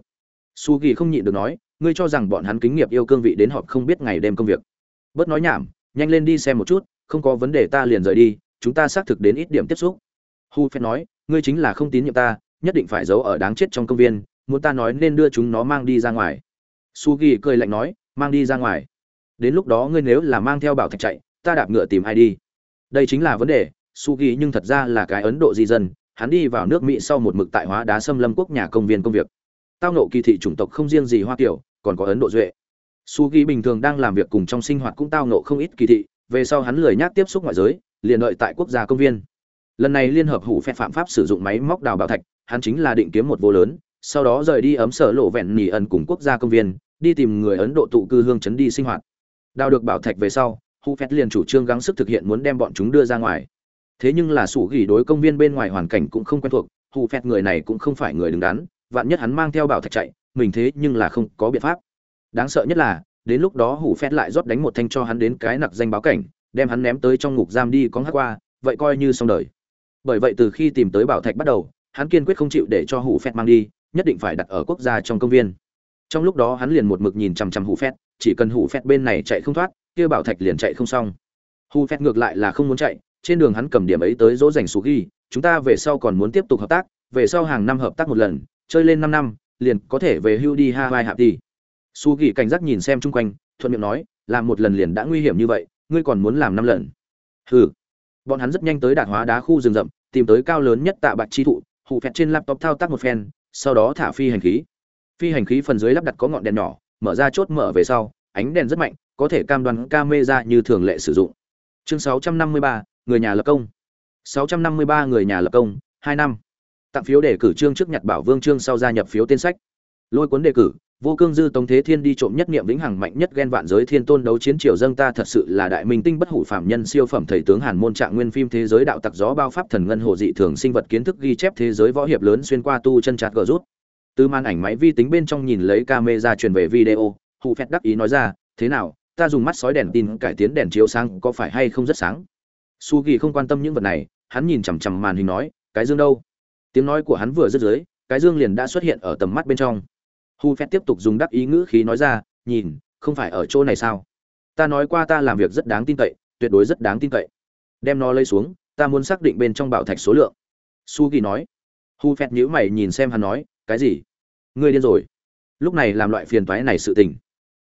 Su ghi không nhịn được nói, ngươi cho rằng bọn hắn kính nghiệp yêu cương vị đến họp không biết ngày đêm công việc. Bớt nói nhảm, nhanh lên đi xem một chút, không có vấn đề ta liền rời đi, chúng ta xác thực đến ít điểm tiếp xúc. Hu phép nói, ngươi chính là không tín nhiệm ta, nhất định phải giấu ở đáng chết trong công viên, muốn ta nói nên đưa chúng nó mang đi ra ngoài. Su ghi cười lạnh nói, mang đi ra ngoài. Đến lúc đó ngươi nếu là mang theo bảo thạch chạy, ta đạp ngựa tìm ai đi đây chính là vấn đề su ghi nhưng thật ra là cái ấn độ di dân, hắn đi vào nước mỹ sau một mực tại hóa đá xâm lâm quốc nhà công viên công việc. Tao nộ kỳ thị chủng tộc không riêng gì hoa kiểu còn có ấn độ duệ. Su ghi bình thường đang làm việc cùng trong sinh hoạt cũng tao nộ không ít kỳ thị, về sau hắn lười nhác tiếp xúc ngoại giới, liền đợi tại quốc gia công viên. Lần này liên hợp hủ phép phạm pháp sử dụng máy móc đào bảo thạch, hắn chính là định kiếm một vô lớn, sau đó rời đi ấm sở lộ vẹn nỉ ẩn cùng quốc gia công viên, đi tìm người ấn độ tụ cư hương chấn đi sinh hoạt. Đào được bảo thạch về sau hu phét liền chủ trương gắng sức thực hiện muốn đem bọn chúng đưa ra ngoài. Thế nhưng là sủ gỉ đối công viên bên ngoài hoàn cảnh cũng không quen thuộc, hu phét người này cũng không phải người đứng đắn, vạn nhất hắn mang theo bảo thạch chạy, mình thế nhưng là không có biện pháp. Đáng sợ nhất là, đến lúc đó hủ phét lại rót đánh một thanh cho hắn đến cái nặc danh báo cảnh, đem hắn ném tới trong ngục giam đi có ngắt qua, vậy coi như xong đời. Bởi vậy từ khi tìm tới bảo thạch bắt đầu, hắn kiên quyết không chịu để cho hủ phét mang đi, nhất định phải đặt ở quốc gia trong công viên. Trong lúc đó hắn liền một mực nhìn chằm chằm hủ phét, chỉ cần hủ phét bên này chạy không thoát kia bảo thạch liền chạy không xong. Hu phét ngược lại là không muốn chạy, trên đường hắn cầm điểm ấy tới dỗ dành số ghi chúng ta về sau còn muốn tiếp tục hợp tác, về sau hàng năm hợp tác một lần, chơi lên năm năm, liền có thể về hưu đi hawaii hạp đi. Su ghi cảnh giác nhìn xem chung quanh, thuận miệng nói làm một lần liền đã nguy hiểm như vậy, ngươi còn muốn làm năm lần? Hừ. Bọn hắn rất nhanh tới đạt hóa đá khu rừng rậm, tìm tới cao lớn nhất tạ bạc chi thụ hụ phẹt trên laptop thao tác một phen, sau đó thả phi hành khí. Phi hành khí phần dưới lắp đặt có ngọn đèn nhỏ, mở ra chốt mở về sau, ánh đèn rất mạnh có thể cam đoan camera như thường lệ sử dụng. Chương 653, người nhà lập công. 653 người nhà lập công hai năm. Tặng phiếu đề cử trương trước nhặt bảo vương trương sau gia nhập phiếu tên sách. Lôi cuốn đề cử vô cương dư tống thế thiên đi trộm nhất niệm vĩnh hằng mạnh nhất ghen vạn giới thiên tôn đấu chiến triều dâng ta thật sự là đại minh tinh bất hủ phạm nhân siêu phẩm thầy tướng hàn môn trạng nguyên phim thế giới đạo tặc gió bao pháp thần ngân hồ dị thường sinh vật kiến thức ghi chép thế giới võ hiệp lớn xuyên qua tu chân chặt gờ rút. Từ màn ảnh máy vi tính bên trong nhìn lấy camera truyền về video hụ phẹt đắc ý nói ra thế nào ta dùng mắt sói đèn tin cải tiến đèn chiếu sáng có phải hay không rất sáng? Su kỳ không quan tâm những vật này, hắn nhìn chằm chằm màn hình nói, cái dương đâu? Tiếng nói của hắn vừa dứt dưới, cái dương liền đã xuất hiện ở tầm mắt bên trong. Hu phép tiếp tục dùng đắc ý ngữ khí nói ra, nhìn, không phải ở chỗ này sao? Ta nói qua ta làm việc rất đáng tin cậy, tuyệt đối rất đáng tin cậy. Đem nó lấy xuống, ta muốn xác định bên trong bảo thạch số lượng. Su kỳ nói. Hu phép nhữ mày nhìn xem hắn nói, cái gì? Ngươi điên rồi. Lúc này làm loại phiền toái này sự tình.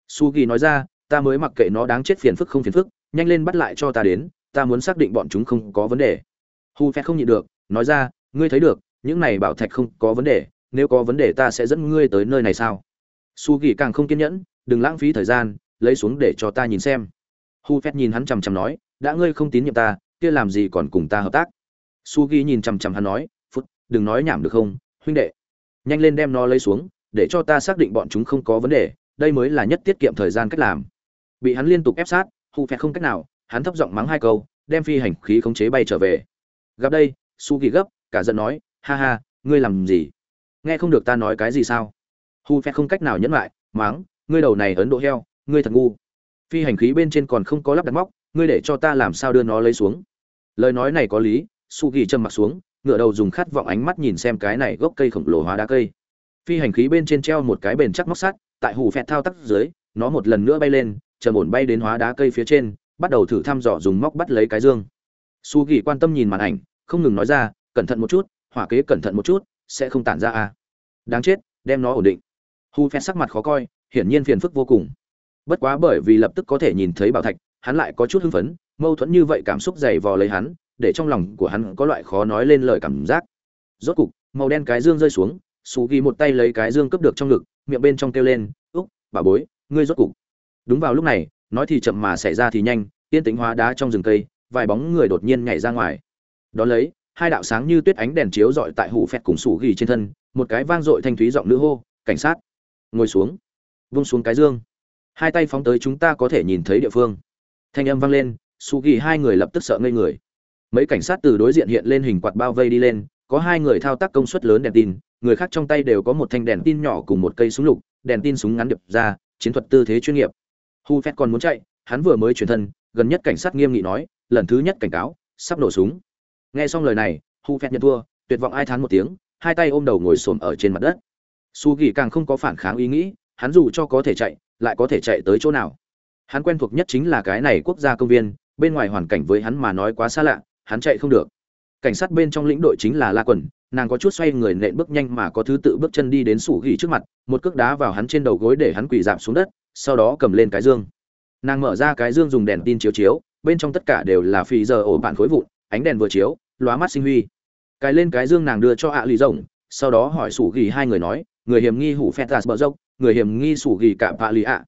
Su kỳ nói ra ta mới mặc kệ nó đáng chết phiền phức không phiền phức, nhanh lên bắt lại cho ta đến, ta muốn xác định bọn chúng không có vấn đề. Hu phe không nhịn được, nói ra, ngươi thấy được, những này bảo thạch không có vấn đề, nếu có vấn đề ta sẽ dẫn ngươi tới nơi này sao? Su kỳ càng không kiên nhẫn, đừng lãng phí thời gian, lấy xuống để cho ta nhìn xem. Hu phép nhìn hắn chằm chằm nói, đã ngươi không tín nhiệm ta, kia làm gì còn cùng ta hợp tác? Su kỳ nhìn chằm chằm hắn nói, phút, đừng nói nhảm được không, huynh đệ. Nhanh lên đem nó lấy xuống, để cho ta xác định bọn chúng không có vấn đề, đây mới là nhất tiết kiệm thời gian cách làm bị hắn liên tục ép sát hụ phẹt không cách nào, hắn thấp giọng mắng hai câu, đem phi hành khí khống chế bay trở về. Gặp đây, su kỳ gấp, cả giận nói, ha ha, ngươi làm gì? Nghe không được ta nói cái gì sao? Hụ phẹt không cách nào nhẫn lại máng ngươi đầu này ấn độ heo, ngươi thật ngu. Phi hành khí bên trên còn không có lắp đặt móc, ngươi để cho ta làm sao đưa nó lấy xuống? Lời nói này có lý, su kỳ trầm mặt xuống ngựa đầu dùng khát vọng ánh mắt nhìn xem cái này gốc cây khổng lồ hóa đá cây. Phi hành khí bên trên treo một cái bền chắc móc sắt, tại hù phẹt thao tác dưới, nó một lần nữa bay lên chờ ổn bay đến hóa đá cây phía trên, bắt đầu thử thăm dò dùng móc bắt lấy cái dương. Su ghi quan tâm nhìn màn ảnh, không ngừng nói ra, cẩn thận một chút, hỏa kế cẩn thận một chút, sẽ không tản ra à. Đáng chết, đem nó ổn định. Hu phen sắc mặt khó coi, hiển nhiên phiền phức vô cùng. Bất quá bởi vì lập tức có thể nhìn thấy bảo thạch, hắn lại có chút hưng phấn, mâu thuẫn như vậy cảm xúc dày vò lấy hắn, để trong lòng của hắn có loại khó nói lên lời cảm giác. Rốt cục, màu đen cái dương rơi xuống xù ghi một tay lấy cái dương cướp được trong ngực, miệng bên trong kêu lên, úc, bà bối, ngươi rốt cục đúng vào lúc này, nói thì chậm mà xảy ra thì nhanh tiên tính hóa đá trong rừng cây, vài bóng người đột nhiên nhảy ra ngoài. Đ ó lấy, hai đạo sáng như tuyết ánh đèn chiếu rọi tại hủ phẹt cùng sủ ghi trên thân, một cái vang dội thanh thúy giọng nữ hô, cảnh sát, ngồi xuống. Vung xuống cái dương. Hai tay phóng tới chúng ta có thể nhìn thấy địa phương. Thanh âm vang lên, sủ ghi hai người lập tức sợ ngây người. Mấy cảnh sát từ đối diện hiện lên hình quạt bao vây đi lên, có hai người thao tác công suất lớn đèn tin, người khác trong tay đều có một thanh đèn tin nhỏ cùng một cây súng lục, đèn tin súng ngắn điệp ra, chiến thuật tư thế chuyên nghiệp hu phét còn muốn chạy, hắn vừa mới chuyển thân, gần nhất cảnh sát nghiêm nghị nói, lần thứ nhất cảnh cáo, sắp nổ súng. Nghe xong lời này, hu phét nhận thua, tuyệt vọng ai thán một tiếng, hai tay ôm đầu ngồi xổm ở trên mặt đất. Su gỉ càng không có phản kháng ý nghĩ, hắn dù cho có thể chạy, lại có thể chạy tới chỗ nào. Hắn quen thuộc nhất chính là cái này quốc gia công viên, bên ngoài hoàn cảnh với hắn mà nói quá xa lạ, hắn chạy không được. Cảnh sát bên trong lĩnh đội chính là la quần, nàng có chút xoay người nện bước nhanh mà có thứ tự bước chân đi đến sủ ghi trước mặt, một cước đá vào hắn trên đầu gối để hắn quỳ dạp xuống đất sau đó cầm lên cái dương. Nàng mở ra cái dương dùng đèn tin chiếu chiếu, bên trong tất cả đều là phi giờ ổ bạn khối vụn, ánh đèn vừa chiếu, lóa mắt sinh huy. Cái lên cái dương nàng đưa cho ạ lì rồng, sau đó hỏi sủ ghi hai người nói, người hiểm nghi hủ phét bờ dốc, người hiểm nghi sủ ghi cả bạ lì ạ.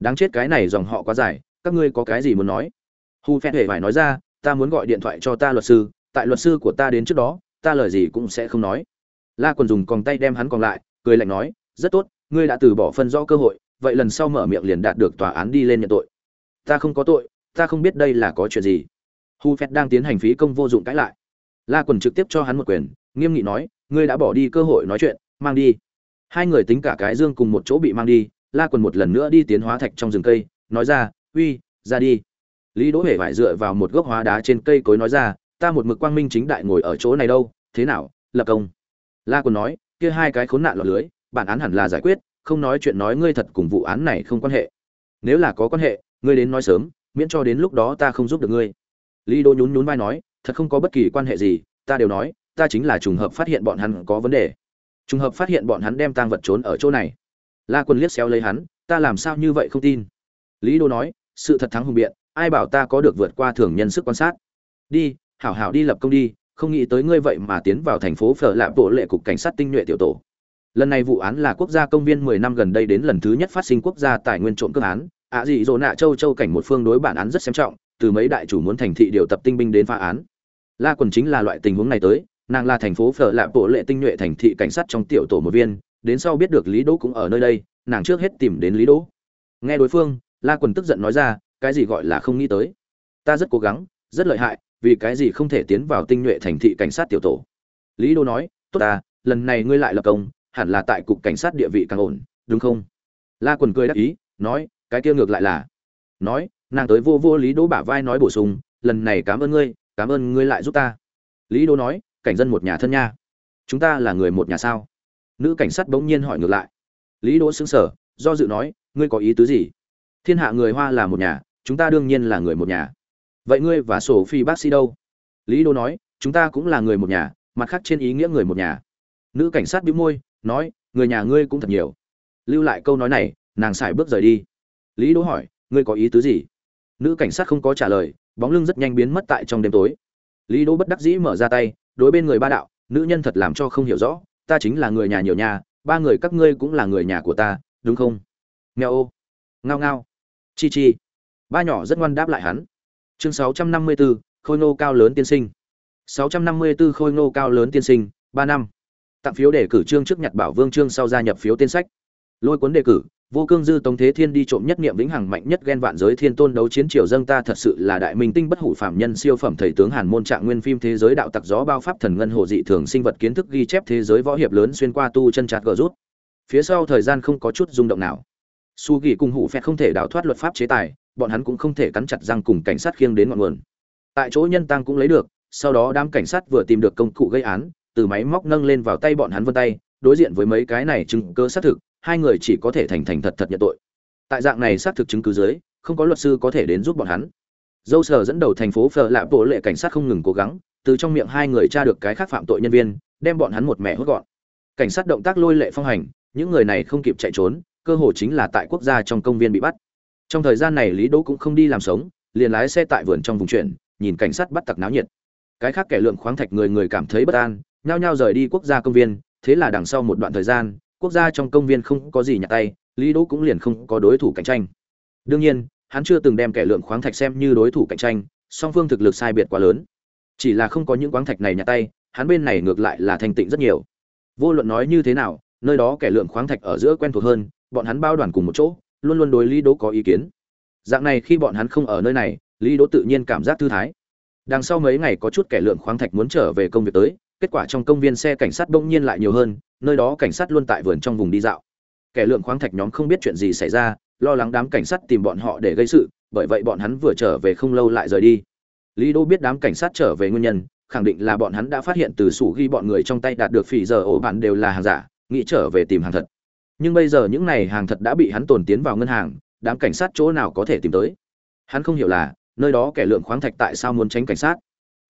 Đáng chết cái này dòng họ quá dài, các ngươi có cái gì muốn nói? Hủ phét hề phải nói ra, ta muốn gọi điện thoại cho ta luật sư, tại luật sư của ta đến trước đó, ta lời gì cũng sẽ không nói. La còn dùng còng tay đem hắn còn lại, cười lạnh nói, rất tốt, ngươi đã từ bỏ phân rõ cơ hội vậy lần sau mở miệng liền đạt được tòa án đi lên nhận tội. Ta không có tội, ta không biết đây là có chuyện gì. Hu phét đang tiến hành phí công vô dụng cãi lại. La quần trực tiếp cho hắn một quyền, nghiêm nghị nói, ngươi đã bỏ đi cơ hội nói chuyện, mang đi. Hai người tính cả cái dương cùng một chỗ bị mang đi, la quần một lần nữa đi tiến hóa thạch trong rừng cây, nói ra, uy, ra đi. Lý đỗ hề vải dựa vào một gốc hóa đá trên cây cối nói ra, ta một mực quang minh chính đại ngồi ở chỗ này đâu, thế nào, lập công? La quần nói, kia hai cái khốn nạn lọt lưới, bản án hẳn là giải quyết không nói chuyện nói ngươi thật cùng vụ án này không quan hệ. Nếu là có quan hệ, ngươi đến nói sớm, miễn cho đến lúc đó ta không giúp được ngươi. Lý Đô nhún nhún vai nói, thật không có bất kỳ quan hệ gì, ta đều nói, ta chính là trùng hợp phát hiện bọn hắn có vấn đề. Trùng hợp phát hiện bọn hắn đem tang vật trốn ở chỗ này. La quân liếc xéo lấy hắn, ta làm sao như vậy không tin? Lý đô nói, sự thật thắng hùng biện, ai bảo ta có được vượt qua thường nhân sức quan sát? Đi, hảo hảo đi lập công đi, không nghĩ tới ngươi vậy mà tiến vào thành phố phở lạp bộ lệ cục cảnh sát tinh nhuệ tiểu tổ lần này vụ án là quốc gia công viên 10 năm gần đây đến lần thứ nhất phát sinh quốc gia tài nguyên trộm cướp án. Ạ dị dỗ nạ châu châu cảnh một phương đối bản án rất xem trọng, từ mấy đại chủ muốn thành thị điều tập tinh binh đến phá án. La quần chính là loại tình huống này tới, nàng là thành phố phở lạ bộ lệ tinh nhuệ thành thị cảnh sát trong tiểu tổ một viên, đến sau biết được lý đỗ cũng ở nơi đây, nàng trước hết tìm đến lý đỗ. Nghe đối phương, la quần tức giận nói ra, cái gì gọi là không nghĩ tới? Ta rất cố gắng, rất lợi hại, vì cái gì không thể tiến vào tinh nhuệ thành thị cảnh sát tiểu tổ? Lý đỗ nói, tốt ta, lần này ngươi lại lập công hẳn là tại cục cảnh sát địa vị càng ổn, đúng không? La quần cười đáp ý, nói, cái kia ngược lại là. Nói, nàng tới vô vô lý đỗ bả vai nói bổ sung, lần này cảm ơn ngươi, cảm ơn ngươi lại giúp ta. Lý đỗ nói, cảnh dân một nhà thân nha. Chúng ta là người một nhà sao? Nữ cảnh sát bỗng nhiên hỏi ngược lại. Lý đỗ xứng sở do dự nói, ngươi có ý tứ gì? Thiên hạ người hoa là một nhà, chúng ta đương nhiên là người một nhà. Vậy ngươi và sổ phi bác sĩ đâu? Lý đỗ nói, chúng ta cũng là người một nhà, mặt khác trên ý nghĩa người một nhà. Nữ cảnh sát bĩu môi nói người nhà ngươi cũng thật nhiều. Lưu lại câu nói này nàng xài bước rời đi. Lý đỗ hỏi ngươi có ý tứ gì? Nữ cảnh sát không có trả lời bóng lưng rất nhanh biến mất tại trong đêm tối. Lý đỗ bất đắc dĩ mở ra tay đối bên người ba đạo nữ nhân thật làm cho không hiểu rõ ta chính là người nhà nhiều nhà ba người các ngươi cũng là người nhà của ta đúng không? Nghèo ô. Ngao ngao. Chi chi. Ba nhỏ rất ngoan đáp lại hắn. Chương 654, khôi ngô cao lớn tiên sinh. 654 khôi ngô cao lớn tiên sinh ba năm tặng phiếu đề cử trương trước nhặt bảo vương trương sau gia nhập phiếu tiên sách. Lôi cuốn đề cử, vô cương dư tống thế thiên đi trộm nhất niệm vĩnh hằng mạnh nhất ghen vạn giới thiên tôn đấu chiến triều dâng ta thật sự là đại minh tinh bất hủ phạm nhân siêu phẩm thầy tướng hàn môn trạng nguyên phim thế giới đạo tặc gió bao pháp thần ngân hồ dị thường sinh vật kiến thức ghi chép thế giới võ hiệp lớn xuyên qua tu chân chặt gờ rút. Phía sau thời gian không có chút rung động nào. Su ghi cùng hủ phẹt không thể đào thoát luật pháp chế tài, bọn hắn cũng không thể cắn chặt răng cùng cảnh sát khiêng đến ngọn nguồn. Tại chỗ nhân tăng cũng lấy được, sau đó đám cảnh sát vừa tìm được công cụ gây án từ máy móc nâng lên vào tay bọn hắn vân tay, đối diện với mấy cái này chứng cơ xác thực, hai người chỉ có thể thành thành thật thật nhận tội. Tại dạng này xác thực chứng cứ dưới, không có luật sư có thể đến giúp bọn hắn. Dâu sờ dẫn đầu thành phố phờ lạ bộ lệ cảnh sát không ngừng cố gắng, từ trong miệng hai người tra được cái khác phạm tội nhân viên, đem bọn hắn một mẻ hốt gọn. Cảnh sát động tác lôi lệ phong hành, những người này không kịp chạy trốn, cơ hồ chính là tại quốc gia trong công viên bị bắt. Trong thời gian này lý đỗ cũng không đi làm sống, liền lái xe tại vườn trong vùng chuyển nhìn cảnh sát bắt tặc náo nhiệt. Cái khác kẻ lượng khoáng thạch người người cảm thấy bất an nhao nhao rời đi quốc gia công viên, thế là đằng sau một đoạn thời gian, quốc gia trong công viên không có gì nhặt tay, lý đỗ cũng liền không có đối thủ cạnh tranh. Đương nhiên, hắn chưa từng đem kẻ lượng khoáng thạch xem như đối thủ cạnh tranh, song phương thực lực sai biệt quá lớn. Chỉ là không có những khoáng thạch này nhặt tay, hắn bên này ngược lại là thành tịnh rất nhiều. Vô luận nói như thế nào, nơi đó kẻ lượng khoáng thạch ở giữa quen thuộc hơn, bọn hắn bao đoàn cùng một chỗ, luôn luôn đối lý đỗ có ý kiến. Dạng này khi bọn hắn không ở nơi này, lý đỗ tự nhiên cảm giác thư thái. Đằng sau mấy ngày có chút kẻ lượng khoáng thạch muốn trở về công việc tới kết quả trong công viên xe cảnh sát bỗng nhiên lại nhiều hơn, nơi đó cảnh sát luôn tại vườn trong vùng đi dạo. Kẻ lượng khoáng thạch nhóm không biết chuyện gì xảy ra, lo lắng đám cảnh sát tìm bọn họ để gây sự, bởi vậy bọn hắn vừa trở về không lâu lại rời đi. Lý đô biết đám cảnh sát trở về nguyên nhân, khẳng định là bọn hắn đã phát hiện từ sủ ghi bọn người trong tay đạt được phỉ giờ ổ bạn đều là hàng giả, nghĩ trở về tìm hàng thật. Nhưng bây giờ những này hàng thật đã bị hắn tồn tiến vào ngân hàng, đám cảnh sát chỗ nào có thể tìm tới? Hắn không hiểu là, nơi đó kẻ lượng khoáng thạch tại sao muốn tránh cảnh sát?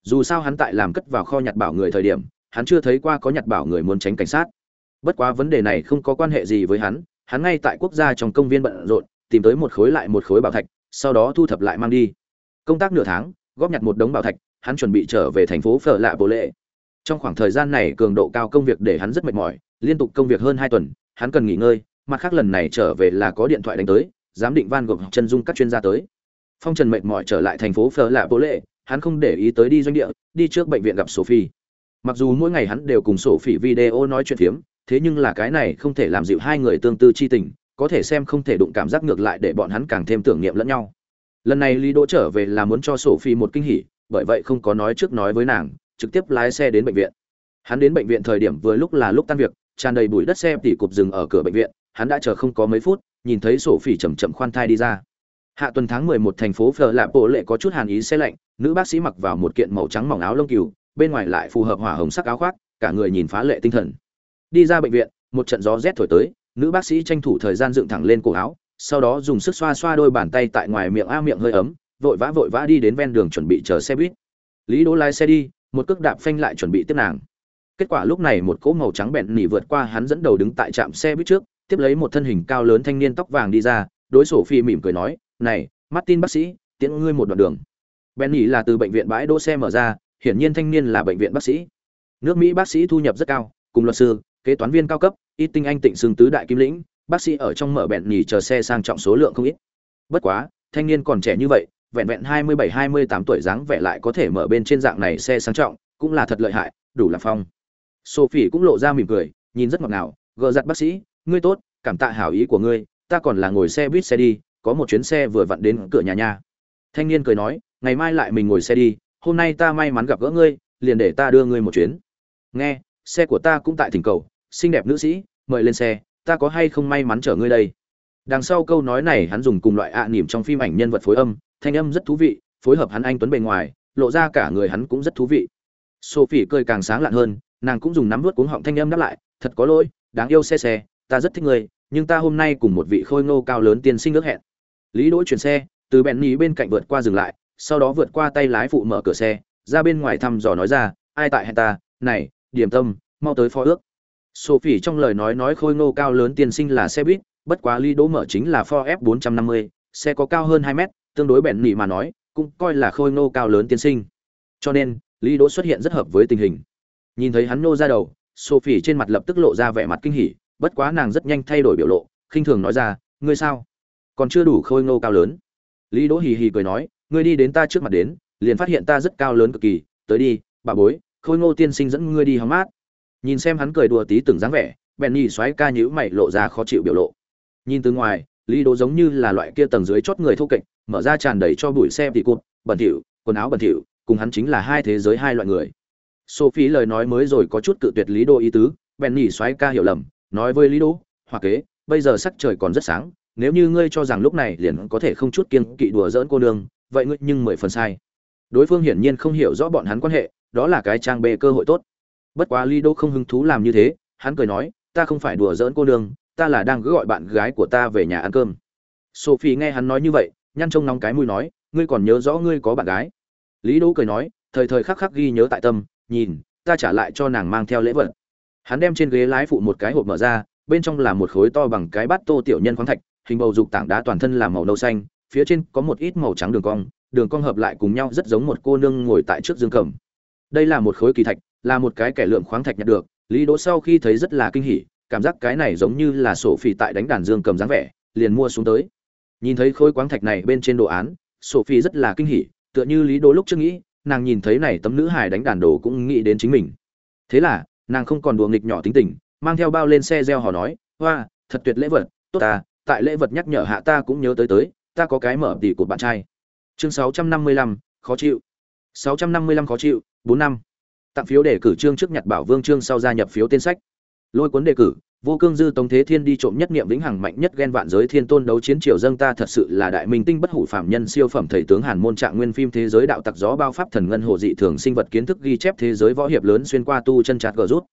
Dù sao hắn tại làm cất vào kho nhặt bảo người thời điểm, hắn chưa thấy qua có nhặt bảo người muốn tránh cảnh sát. Bất quá vấn đề này không có quan hệ gì với hắn hắn ngay tại quốc gia trong công viên bận rộn, tìm tới một khối lại một khối bảo thạch, sau đó thu thập lại mang đi. Công tác nửa tháng, góp nhặt một đống bảo thạch, hắn chuẩn bị trở về thành phố phở lạ bộ lệ. Trong khoảng thời gian này, cường độ cao công việc để hắn rất mệt mỏi, liên tục công việc hơn hai tuần, hắn cần nghỉ ngơi, mặt khác lần này trở về là có điện thoại đánh tới, giám định van gộp chân dung các chuyên gia tới. Phong trần mệt mỏi trở lại thành phố phở lạ bộ lệ hắn không để ý tới đi doanh địa, đi trước bệnh viện gặp sophie. Mặc dù mỗi ngày hắn đều cùng sophie video nói chuyện phiếm, thế nhưng là cái này không thể làm dịu hai người tương tư chi tình, có thể xem không thể đụng cảm giác ngược lại để bọn hắn càng thêm tưởng niệm lẫn nhau. Lần này lý đỗ trở về là muốn cho sophie một kinh hỉ, bởi vậy không có nói trước nói với nàng, trực tiếp lái xe đến bệnh viện. Hắn đến bệnh viện thời điểm vừa lúc là lúc tan việc, tràn đầy bụi đất xe tỉ cục dừng ở cửa bệnh viện, hắn đã chờ không có mấy phút, nhìn thấy sophie chậm chậm khoan thai đi ra hạ tuần tháng 11 thành phố phở lạ bộ lệ có chút hàn ý xe lạnh, nữ bác sĩ mặc vào một kiện màu trắng mỏng áo lông cừu, bên ngoài lại phù hợp hỏa hồng sắc áo khoác, cả người nhìn phá lệ tinh thần. Đi ra bệnh viện, một trận gió rét thổi tới, nữ bác sĩ tranh thủ thời gian dựng thẳng lên cổ áo, sau đó dùng sức xoa xoa đôi bàn tay tại ngoài miệng a miệng hơi ấm, vội vã vội vã đi đến ven đường chuẩn bị chờ xe buýt. Lý đỗ lái xe đi, một cước đạp phanh lại chuẩn bị tiếp nàng. Kết quả lúc này một cỗ màu trắng bẹn nỉ vượt qua hắn dẫn đầu đứng tại trạm xe buýt trước, tiếp lấy một thân hình cao lớn thanh niên tóc vàng đi ra, đối sổ phi mỉm cười nói này, martin bác sĩ, tiễn ngươi một đoạn đường. Bẹn nỉ là từ bệnh viện bãi đỗ xe mở ra, hiển nhiên thanh niên là bệnh viện bác sĩ. Nước mỹ bác sĩ thu nhập rất cao, cùng luật sư, kế toán viên cao cấp ít tinh anh tịnh xương tứ đại kim lĩnh, bác sĩ ở trong mở bẹn nhì chờ xe sang trọng số lượng không ít. Bất quá, thanh niên còn trẻ như vậy, vẹn vẹn hai mươi bảy, hai mươi tám tuổi dáng vẻ lại có thể mở bên trên dạng này xe sang trọng, cũng là thật lợi hại, đủ là phong. Sophie cũng lộ ra mỉm cười, nhìn rất ngọt ngào, gờ giặt bác sĩ, ngươi tốt, cảm tạ hảo ý của ngươi, ta còn là ngồi xe buýt xe đi có một chuyến xe vừa vặn đến cửa nhà nhà thanh niên cười nói, ngày mai lại mình ngồi xe đi, hôm nay ta may mắn gặp gỡ ngươi, liền để ta đưa ngươi một chuyến. Nghe, xe của ta cũng tại thỉnh cầu, xinh đẹp nữ sĩ, mời lên xe, ta có hay không may mắn chở ngươi đây? Đằng sau câu nói này hắn dùng cùng loại ạ à nỉm trong phim ảnh nhân vật phối âm, thanh âm rất thú vị, phối hợp hắn anh tuấn bề ngoài, lộ ra cả người hắn cũng rất thú vị. Sophie cười càng sáng lạn hơn, nàng cũng dùng nắm vớt cuống họng thanh âm đáp lại, thật có lỗi, đáng yêu xe xe, ta rất thích ngươi, nhưng ta hôm nay cùng một vị khôi ngô cao lớn tiên sinh ước hẹn lý đỗ chuyển xe, từ bẹn nhì bên cạnh vượt qua dừng lại, sau đó vượt qua tay lái phụ mở cửa xe, ra bên ngoài thăm dò nói ra, ai tại hẹn ta? Này, điểm tâm, mau tới phó ước. Sophie trong lời nói nói khôi ngô cao lớn tiên sinh là xe buýt, bất quá lý đỗ mở chính là ford f 450 xe có cao hơn hai mét, tương đối bẹn nhì mà nói, cũng coi là khôi ngô cao lớn tiên sinh. Cho nên, lý đỗ xuất hiện rất hợp với tình hình. Nhìn thấy hắn nô ra đầu, sophie trên mặt lập tức lộ ra vẻ mặt kinh hỉ, bất quá nàng rất nhanh thay đổi biểu lộ, khinh thường nói ra, ngươi sao? Còn chưa đủ khôi ngô cao lớn. Lý đỗ hì hì cười nói, ngươi đi đến ta trước mặt đến, liền phát hiện ta rất cao lớn cực kỳ, tới đi, bà bối, khôi ngô tiên sinh dẫn ngươi đi hóng mát. Nhìn xem hắn cười đùa tí từng dáng vẻ, bèn nhì xoáy ca nhữ mày lộ ra khó chịu biểu lộ. Nhìn từ ngoài, lý đỗ giống như là loại kia tầng dưới chót người thô kệch, mở ra tràn đầy cho bụi xe thì cụt, bẩn thỉu, quần áo bẩn thỉu, cùng hắn chính là hai thế giới hai loại người. Sophie lời nói mới rồi có chút cự tuyệt lý đô ý tứ, bèn nhì xoáy ca hiểu lầm, nói với lý đỗ hoặc kế, bây giờ sắc trời còn rất sáng nếu như ngươi cho rằng lúc này liền có thể không chút kiên kỵ đùa giỡn cô nương, vậy ngươi nhưng mười phần sai. Đối phương hiển nhiên không hiểu rõ bọn hắn quan hệ, đó là cái trang bê cơ hội tốt. Bất quá lý đỗ không hứng thú làm như thế, hắn cười nói, ta không phải đùa giỡn cô nương, ta là đang gọi bạn gái của ta về nhà ăn cơm. Sophie nghe hắn nói như vậy, nhăn trông nóng cái mũi nói, ngươi còn nhớ rõ ngươi có bạn gái? Lý đỗ cười nói, thời thời khắc khắc ghi nhớ tại tâm, nhìn, ta trả lại cho nàng mang theo lễ vật. Hắn đem trên ghế lái phụ một cái hộp mở ra, bên trong là một khối to bằng cái bát tô tiểu nhân khoáng thạch hình bầu dục tảng đá toàn thân là màu nâu xanh, phía trên có một ít màu trắng đường cong đường cong hợp lại cùng nhau rất giống một cô nương ngồi tại trước dương cầm. Đây là một khối kỳ thạch, là một cái kẻ lượng khoáng thạch nhặt được, lý đỗ sau khi thấy rất là kinh hỉ, cảm giác cái này giống như là sổ phỉ tại đánh đàn dương cầm dáng vẻ, liền mua xuống tới. Nhìn thấy khối khoáng thạch này bên trên đồ án, sổ phi rất là kinh hỉ, tựa như lý đỗ lúc trước nghĩ, nàng nhìn thấy này tấm nữ hài đánh đàn đồ cũng nghĩ đến chính mình. Thế là, nàng không còn đùa nghịch nhỏ tính tình, mang theo bao lên xe reo hò nói, hoa, thật tuyệt lễ vật, tốt ta tại lễ vật nhắc nhở hạ ta cũng nhớ tới tới ta có cái mở tỷ của bạn trai. Chương 655, khó chịu. 655 khó chịu bốn năm. Tặng phiếu đề cử trương trước nhặt bảo vương trương sau gia nhập phiếu tên sách. Lôi cuốn đề cử vô cương dư tống thế thiên đi trộm nhất niệm vĩnh hằng mạnh nhất ghen vạn giới thiên tôn đấu chiến triều dâng ta thật sự là đại minh tinh bất hủ phạm nhân siêu phẩm thầy tướng hàn môn trạng nguyên phim thế giới đạo tặc gió bao pháp thần ngân hồ dị thường sinh vật kiến thức ghi chép thế giới võ hiệp lớn xuyên qua tu chân chặt gờ rút.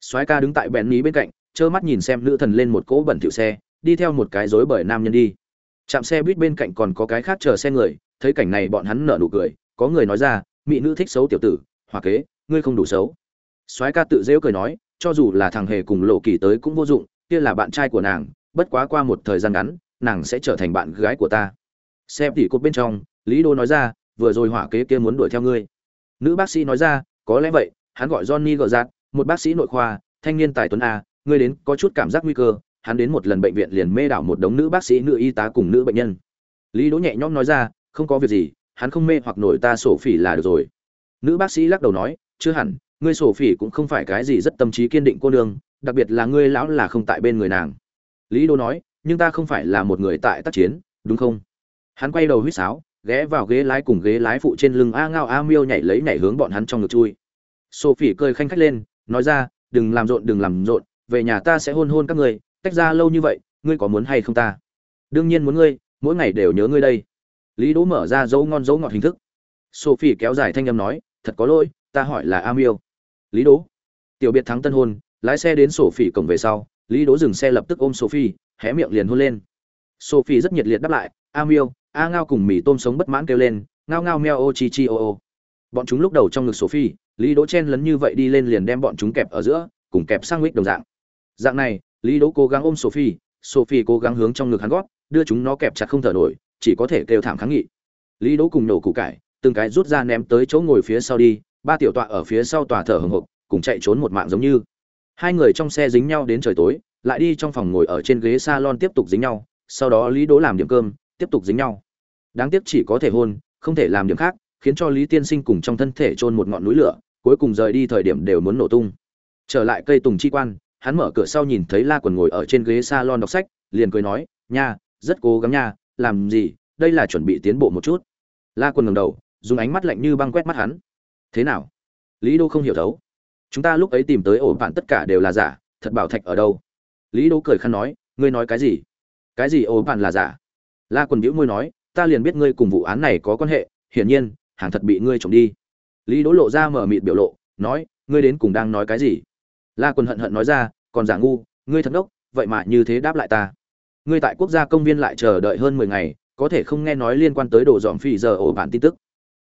Soái ca đứng tại bẹn ní bên cạnh trơ mắt nhìn xem nữ thần lên một cỗ bẩn thỉu xe đi theo một cái rối bởi nam nhân đi. Chạm xe buýt bên cạnh còn có cái khác chờ xe người, thấy cảnh này bọn hắn nở nụ cười, có người nói ra, mỹ nữ thích xấu tiểu tử, hòa kế, ngươi không đủ xấu. Soái ca tự dễu cười nói, cho dù là thằng hề cùng lộ kỳ tới cũng vô dụng, kia là bạn trai của nàng, bất quá qua một thời gian ngắn, nàng sẽ trở thành bạn gái của ta. Xem tỉ cột bên trong, lý đô nói ra, vừa rồi hỏa kế kia muốn đuổi theo ngươi. Nữ bác sĩ nói ra, có lẽ vậy, hắn gọi johnny gọi giạt một bác sĩ nội khoa, thanh niên tài tuấn a, ngươi đến có chút cảm giác nguy cơ hắn đến một lần bệnh viện liền mê đảo một đống nữ bác sĩ, nữ y tá cùng nữ bệnh nhân. Lý đỗ nhẹ nhõm nói ra, không có việc gì, hắn không mê hoặc nổi ta sổ phỉ là được rồi. Nữ bác sĩ lắc đầu nói, chưa hẳn, ngươi sổ phỉ cũng không phải cái gì rất tâm trí kiên định cô nương, đặc biệt là ngươi lão là không tại bên người nàng. Lý Đỗ nói, nhưng ta không phải là một người tại tác chiến, đúng không? Hắn quay đầu huýt sáo, ghé vào ghế lái cùng ghế lái phụ trên lưng a ngao a miêu nhảy lấy nhảy hướng bọn hắn trong ngực chui. Sophie cười khanh khách lên, nói ra, đừng làm rộn, đừng làm rộn, về nhà ta sẽ hôn hôn các người tách ra lâu như vậy, ngươi có muốn hay không ta? Đương nhiên muốn ngươi, mỗi ngày đều nhớ ngươi đây. Lý đỗ mở ra dấu ngon dấu ngọt hình thức. Sophie kéo dài thanh âm nói, thật có lỗi, ta hỏi là a miêu. Lý đỗ. Tiểu biệt thắng tân hôn, lái xe đến sophie cổng về sau, lý đỗ dừng xe lập tức ôm sophie, hé miệng liền hôn lên. Sophie rất nhiệt liệt đáp lại, a miêu, a ngao cùng mì tôm sống bất mãn kêu lên, ngao ngao meo ô chi chi ô ô. Bọn chúng lúc đầu trong ngực sophie, lý đỗ chen lấn như vậy đi lên liền đem bọn chúng kẹp ở giữa, cùng kẹp sang nguyết đồng dạng. Dạng này lý đỗ cố gắng ôm sophie sophie cố gắng hướng trong ngực hắn gót, đưa chúng nó kẹp chặt không thở nổi, chỉ có thể kêu thảm kháng nghị. Lý đỗ cùng nổ củ cải, từng cái rút ra ném tới chỗ ngồi phía sau đi, ba tiểu tọa ở phía sau tòa thở hừng hộc, cùng chạy trốn một mạng giống như. Hai người trong xe dính nhau đến trời tối, lại đi trong phòng ngồi ở trên ghế salon tiếp tục dính nhau, sau đó lý đỗ làm điểm cơm, tiếp tục dính nhau. Đáng tiếc chỉ có thể hôn, không thể làm điểm khác, khiến cho lý tiên sinh cùng trong thân thể chôn một ngọn núi lửa, cuối cùng rời đi thời điểm đều muốn nổ tung. Trở lại cây tùng chi quan hắn mở cửa sau nhìn thấy la quần ngồi ở trên ghế salon đọc sách, liền cười nói, nha, rất cố gắng nha, làm gì, đây là chuẩn bị tiến bộ một chút. La quần ngẩng đầu, dùng ánh mắt lạnh như băng quét mắt hắn. Thế nào? Lý đô không hiểu thấu. Chúng ta lúc ấy tìm tới ổ bạn tất cả đều là giả, thật bảo thạch ở đâu? Lý đô cười khăn nói, ngươi nói cái gì? Cái gì ổ bạn là giả? La quần bĩu môi nói, ta liền biết ngươi cùng vụ án này có quan hệ, hiển nhiên, hàng thật bị ngươi trộm đi. Lý đỗ lộ ra mở mịt biểu lộ, nói, ngươi đến cùng đang nói cái gì? La quần hận hận nói ra, còn giả ngu, ngươi thật đốc, vậy mà như thế đáp lại ta. Ngươi tại quốc gia công viên lại chờ đợi hơn mười ngày, có thể không nghe nói liên quan tới đồ dòm phi giờ ổ bạn tin tức.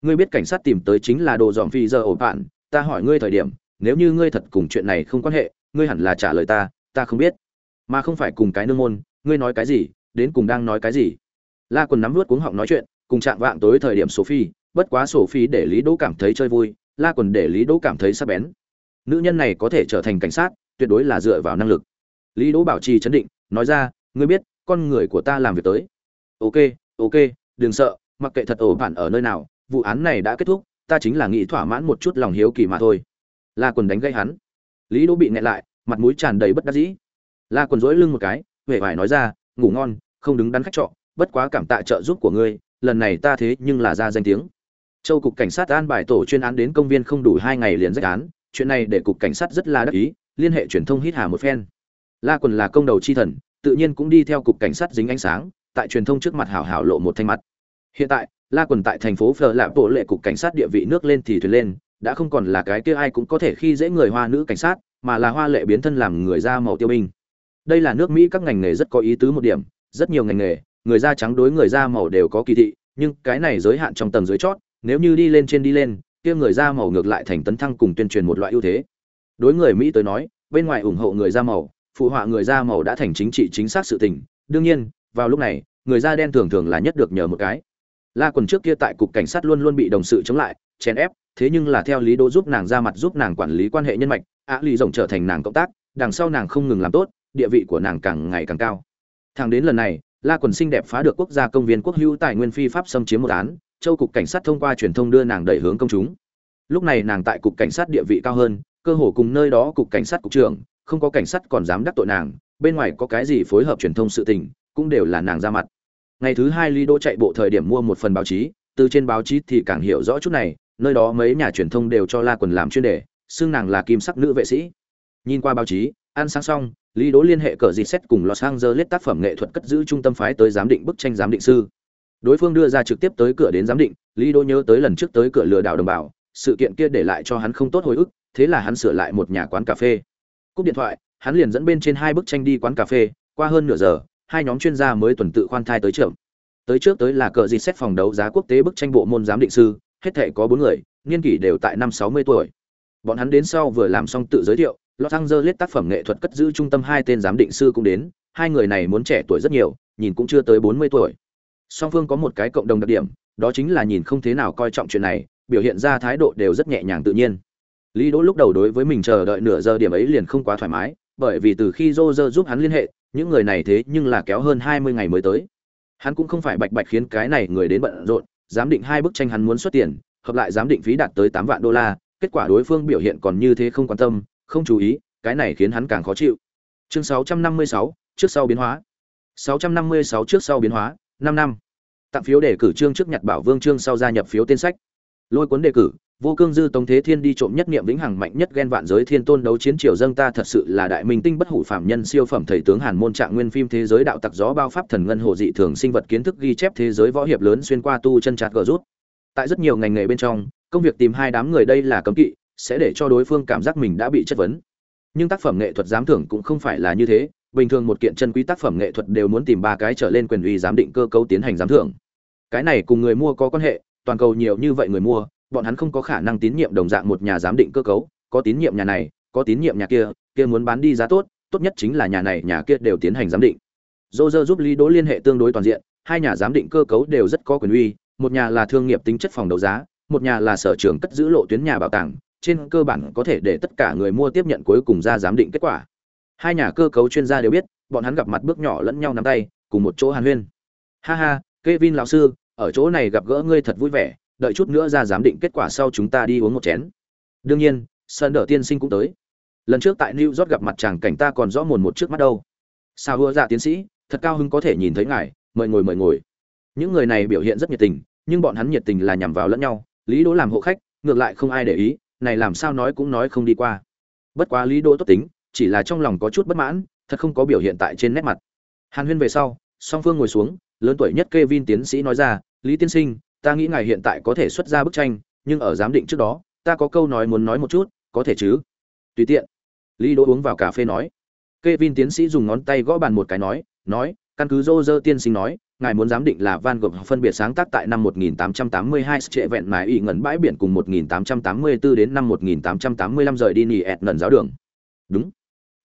Ngươi biết cảnh sát tìm tới chính là đồ dòm phi giờ ổ bạn, ta hỏi ngươi thời điểm, nếu như ngươi thật cùng chuyện này không quan hệ, ngươi hẳn là trả lời ta ta không biết. Mà không phải cùng cái nương môn, ngươi nói cái gì, đến cùng đang nói cái gì? La quần nắm vớt cuống họng nói chuyện, cùng chạm vạng tối thời điểm sophie, bất quá sophie để lý đỗ cảm thấy chơi vui, la quần để lý đỗ cảm thấy sắc bén nữ nhân này có thể trở thành cảnh sát, tuyệt đối là dựa vào năng lực. Lý đỗ bảo trì chấn định, nói ra, ngươi biết, con người của ta làm việc tới. Ok ok, đừng sợ, mặc kệ thật ổ bạn ở nơi nào, vụ án này đã kết thúc, ta chính là nghĩ thỏa mãn một chút lòng hiếu kỳ mà thôi. La quần đánh gây hắn. Lý đỗ bị nghẹn lại, mặt mũi tràn đầy bất đắc dĩ. La quần dỗi lưng một cái huệ vải nói ra, ngủ ngon, không đứng đắn khách trọ, bất quá cảm tạ trợ giúp của ngươi, lần này ta thế nhưng là ra danh tiếng. Châu cục cảnh sát an bài tổ chuyên án đến công viên không đủ hai ngày liền rách án chuyện này để cục cảnh sát rất là đắc ý, liên hệ truyền thông hít hà một phen. La quần là công đầu chi thần, tự nhiên cũng đi theo cục cảnh sát dính ánh sáng, tại truyền thông trước mặt hảo hảo lộ một thanh mặt. Hiện tại, la quần tại thành phố phờ là bộ lệ cục cảnh sát địa vị nước lên thì thuyền lên, đã không còn là cái kia ai cũng có thể khi dễ người hoa nữ cảnh sát, mà là hoa lệ biến thân làm người da màu tiêu binh. Đây là nước mỹ các ngành nghề rất có ý tứ một điểm, rất nhiều ngành nghề, người da trắng đối người da màu đều có kỳ thị, nhưng cái này giới hạn trong tầng dưới chót, nếu như đi lên trên đi lên kia người da màu ngược lại thành tấn thăng cùng tuyên truyền một loại ưu thế. Đối người mỹ tới nói, bên ngoài ủng hộ người da màu, phụ họa người da màu đã thành chính trị chính xác sự tình. Đương nhiên, vào lúc này, người da đen thường thường là nhất được nhờ một cái. La quần trước kia tại cục cảnh sát luôn luôn bị đồng sự chống lại, chèn ép, thế nhưng là theo lý đỗ giúp nàng ra mặt giúp nàng quản lý quan hệ nhân mạch ạ lì rồng trở thành nàng cộng tác, đằng sau nàng không ngừng làm tốt, địa vị của nàng càng ngày càng cao. Thẳng đến lần này, la quần xinh đẹp phá được quốc gia công viên quốc hữu tài nguyên phi pháp xâm chiếm một án châu cục cảnh sát thông qua truyền thông đưa nàng đẩy hướng công chúng. Lúc này nàng tại cục cảnh sát địa vị cao hơn, cơ hồ cùng nơi đó cục cảnh sát cục trưởng, không có cảnh sát còn dám đắc tội nàng, bên ngoài có cái gì phối hợp truyền thông sự tình, cũng đều là nàng ra mặt. Ngày thứ hai lý đỗ chạy bộ thời điểm mua một phần báo chí, từ trên báo chí thì càng hiểu rõ chút này, nơi đó mấy nhà truyền thông đều cho la quần làm chuyên đề, xưng nàng là kim sắc nữ vệ sĩ. Nhìn qua báo chí, ăn sáng xong, lý đỗ liên hệ cờ dì xét cùng los angeles tác phẩm nghệ thuật cất giữ trung tâm phái tới giám định bức tranh giám định sư đối phương đưa ra trực tiếp tới cửa đến giám định lý Đô nhớ tới lần trước tới cửa lừa đảo đồng bào sự kiện kia để lại cho hắn không tốt hồi ức thế là hắn sửa lại một nhà quán cà phê. Cúp điện thoại hắn liền dẫn bên trên hai bức tranh đi quán cà phê qua hơn nửa giờ hai nhóm chuyên gia mới tuần tự khoan thai tới trưởng tới trước tới là cờ gì xét phòng đấu giá quốc tế bức tranh bộ môn giám định sư hết thể có bốn người niên kỷ đều tại năm sáu mươi tuổi. Bọn hắn đến sau vừa làm xong tự giới thiệu Los Angeles tác phẩm nghệ thuật cất giữ trung tâm hai tên giám định sư cũng đến, hai người này muốn trẻ tuổi rất nhiều, nhìn cũng chưa tới 40 tuổi. Song phương có một cái cộng đồng đặc điểm, đó chính là nhìn không thế nào coi trọng chuyện này, biểu hiện ra thái độ đều rất nhẹ nhàng tự nhiên. Lý Đỗ lúc đầu đối với mình chờ đợi nửa giờ điểm ấy liền không quá thoải mái, bởi vì từ khi Roger giúp hắn liên hệ, những người này thế nhưng là kéo hơn 20 ngày mới tới. Hắn cũng không phải bạch bạch khiến cái này người đến bận rộn, giám định hai bức tranh hắn muốn xuất tiền, hợp lại giám định phí đạt tới tám vạn đô la, kết quả đối phương biểu hiện còn như thế không quan tâm không chú ý cái này khiến hắn càng khó chịu chương 656, trước sau biến hóa 656 trước sau biến hóa 5 năm. Tặng phiếu đề cử trương trước nhặt bảo vương trương sau gia nhập phiếu tên sách. Lôi cuốn đề cử, vô cương dư tống thế thiên đi trộm nhất niệm vĩnh hằng mạnh nhất ghen vạn giới thiên tôn đấu chiến triều dâng ta thật sự là đại minh tinh bất hủ phạm nhân siêu phẩm thầy tướng hàn môn trạng nguyên phim thế giới đạo tặc gió bao pháp thần ngân hồ dị thường sinh vật kiến thức ghi chép thế giới võ hiệp lớn xuyên qua tu chân chặt gờ rút. Tại rất nhiều ngành nghề bên trong, công việc tìm hai đám người đây là cấm kỵ, sẽ để cho đối phương cảm giác mình đã bị chất vấn. Nhưng tác phẩm nghệ thuật giám thưởng cũng không phải là như thế bình thường một kiện chân quý tác phẩm nghệ thuật đều muốn tìm ba cái trở lên quyền uy giám định cơ cấu tiến hành giám thưởng. Cái này cùng người mua có quan hệ, toàn cầu nhiều như vậy người mua, bọn hắn không có khả năng tín nhiệm đồng dạng một nhà giám định cơ cấu, có tín nhiệm nhà này, có tín nhiệm nhà kia kia muốn bán đi giá tốt tốt nhất chính là nhà này, nhà kia đều tiến hành giám định. Dô dơ giúp lý đỗ liên hệ tương đối toàn diện, hai nhà giám định cơ cấu đều rất có quyền uy, một nhà là thương nghiệp tính chất phòng đấu giá, một nhà là sở trường cất giữ lộ tuyến nhà bảo tàng, trên cơ bản có thể để tất cả người mua tiếp nhận cuối cùng ra giám định kết quả hai nhà cơ cấu chuyên gia đều biết, bọn hắn gặp mặt bước nhỏ lẫn nhau nắm tay, cùng một chỗ hàn huyên. Ha ha, Kevin lão sư, ở chỗ này gặp gỡ ngươi thật vui vẻ, đợi chút nữa ra giám định kết quả sau chúng ta đi uống một chén. Đương nhiên, sơn đỡ tiên sinh cũng tới. Lần trước tại new york gặp mặt chàng cảnh ta còn rõ mồn một trước mắt đâu. Sao hứa dạ tiến sĩ, thật cao hứng có thể nhìn thấy ngài, mời ngồi mời ngồi. Những người này biểu hiện rất nhiệt tình, nhưng bọn hắn nhiệt tình là nhằm vào lẫn nhau, lý đỗ làm hộ khách, ngược lại không ai để ý, này làm sao nói cũng nói không đi qua. Bất quá lý đỗ tốt tính chỉ là trong lòng có chút bất mãn thật không có biểu hiện tại trên nét mặt hàn huyên về sau song phương ngồi xuống lớn tuổi nhất Kevin tiến sĩ nói ra, "Lý tiên sinh, ta nghĩ ngài hiện tại có thể xuất ra bức tranh, nhưng ở giám định trước đó, ta có câu nói muốn nói một chút, có thể chứ?" "Tùy tiện." Lý Đỗ uống vào cà phê nói. Kevin tiến sĩ dùng ngón tay gõ bàn một cái nói, nói, căn cứ Roger tiên sinh nói, ngài muốn giám định là Van Gogh phân biệt sáng tác tại năm 1882 trệ vẹn mái ủy ngẩn bãi biển cùng 1884 đến năm 1885 rời đi nỉ ẹt ngẩn giáo đường. Đúng.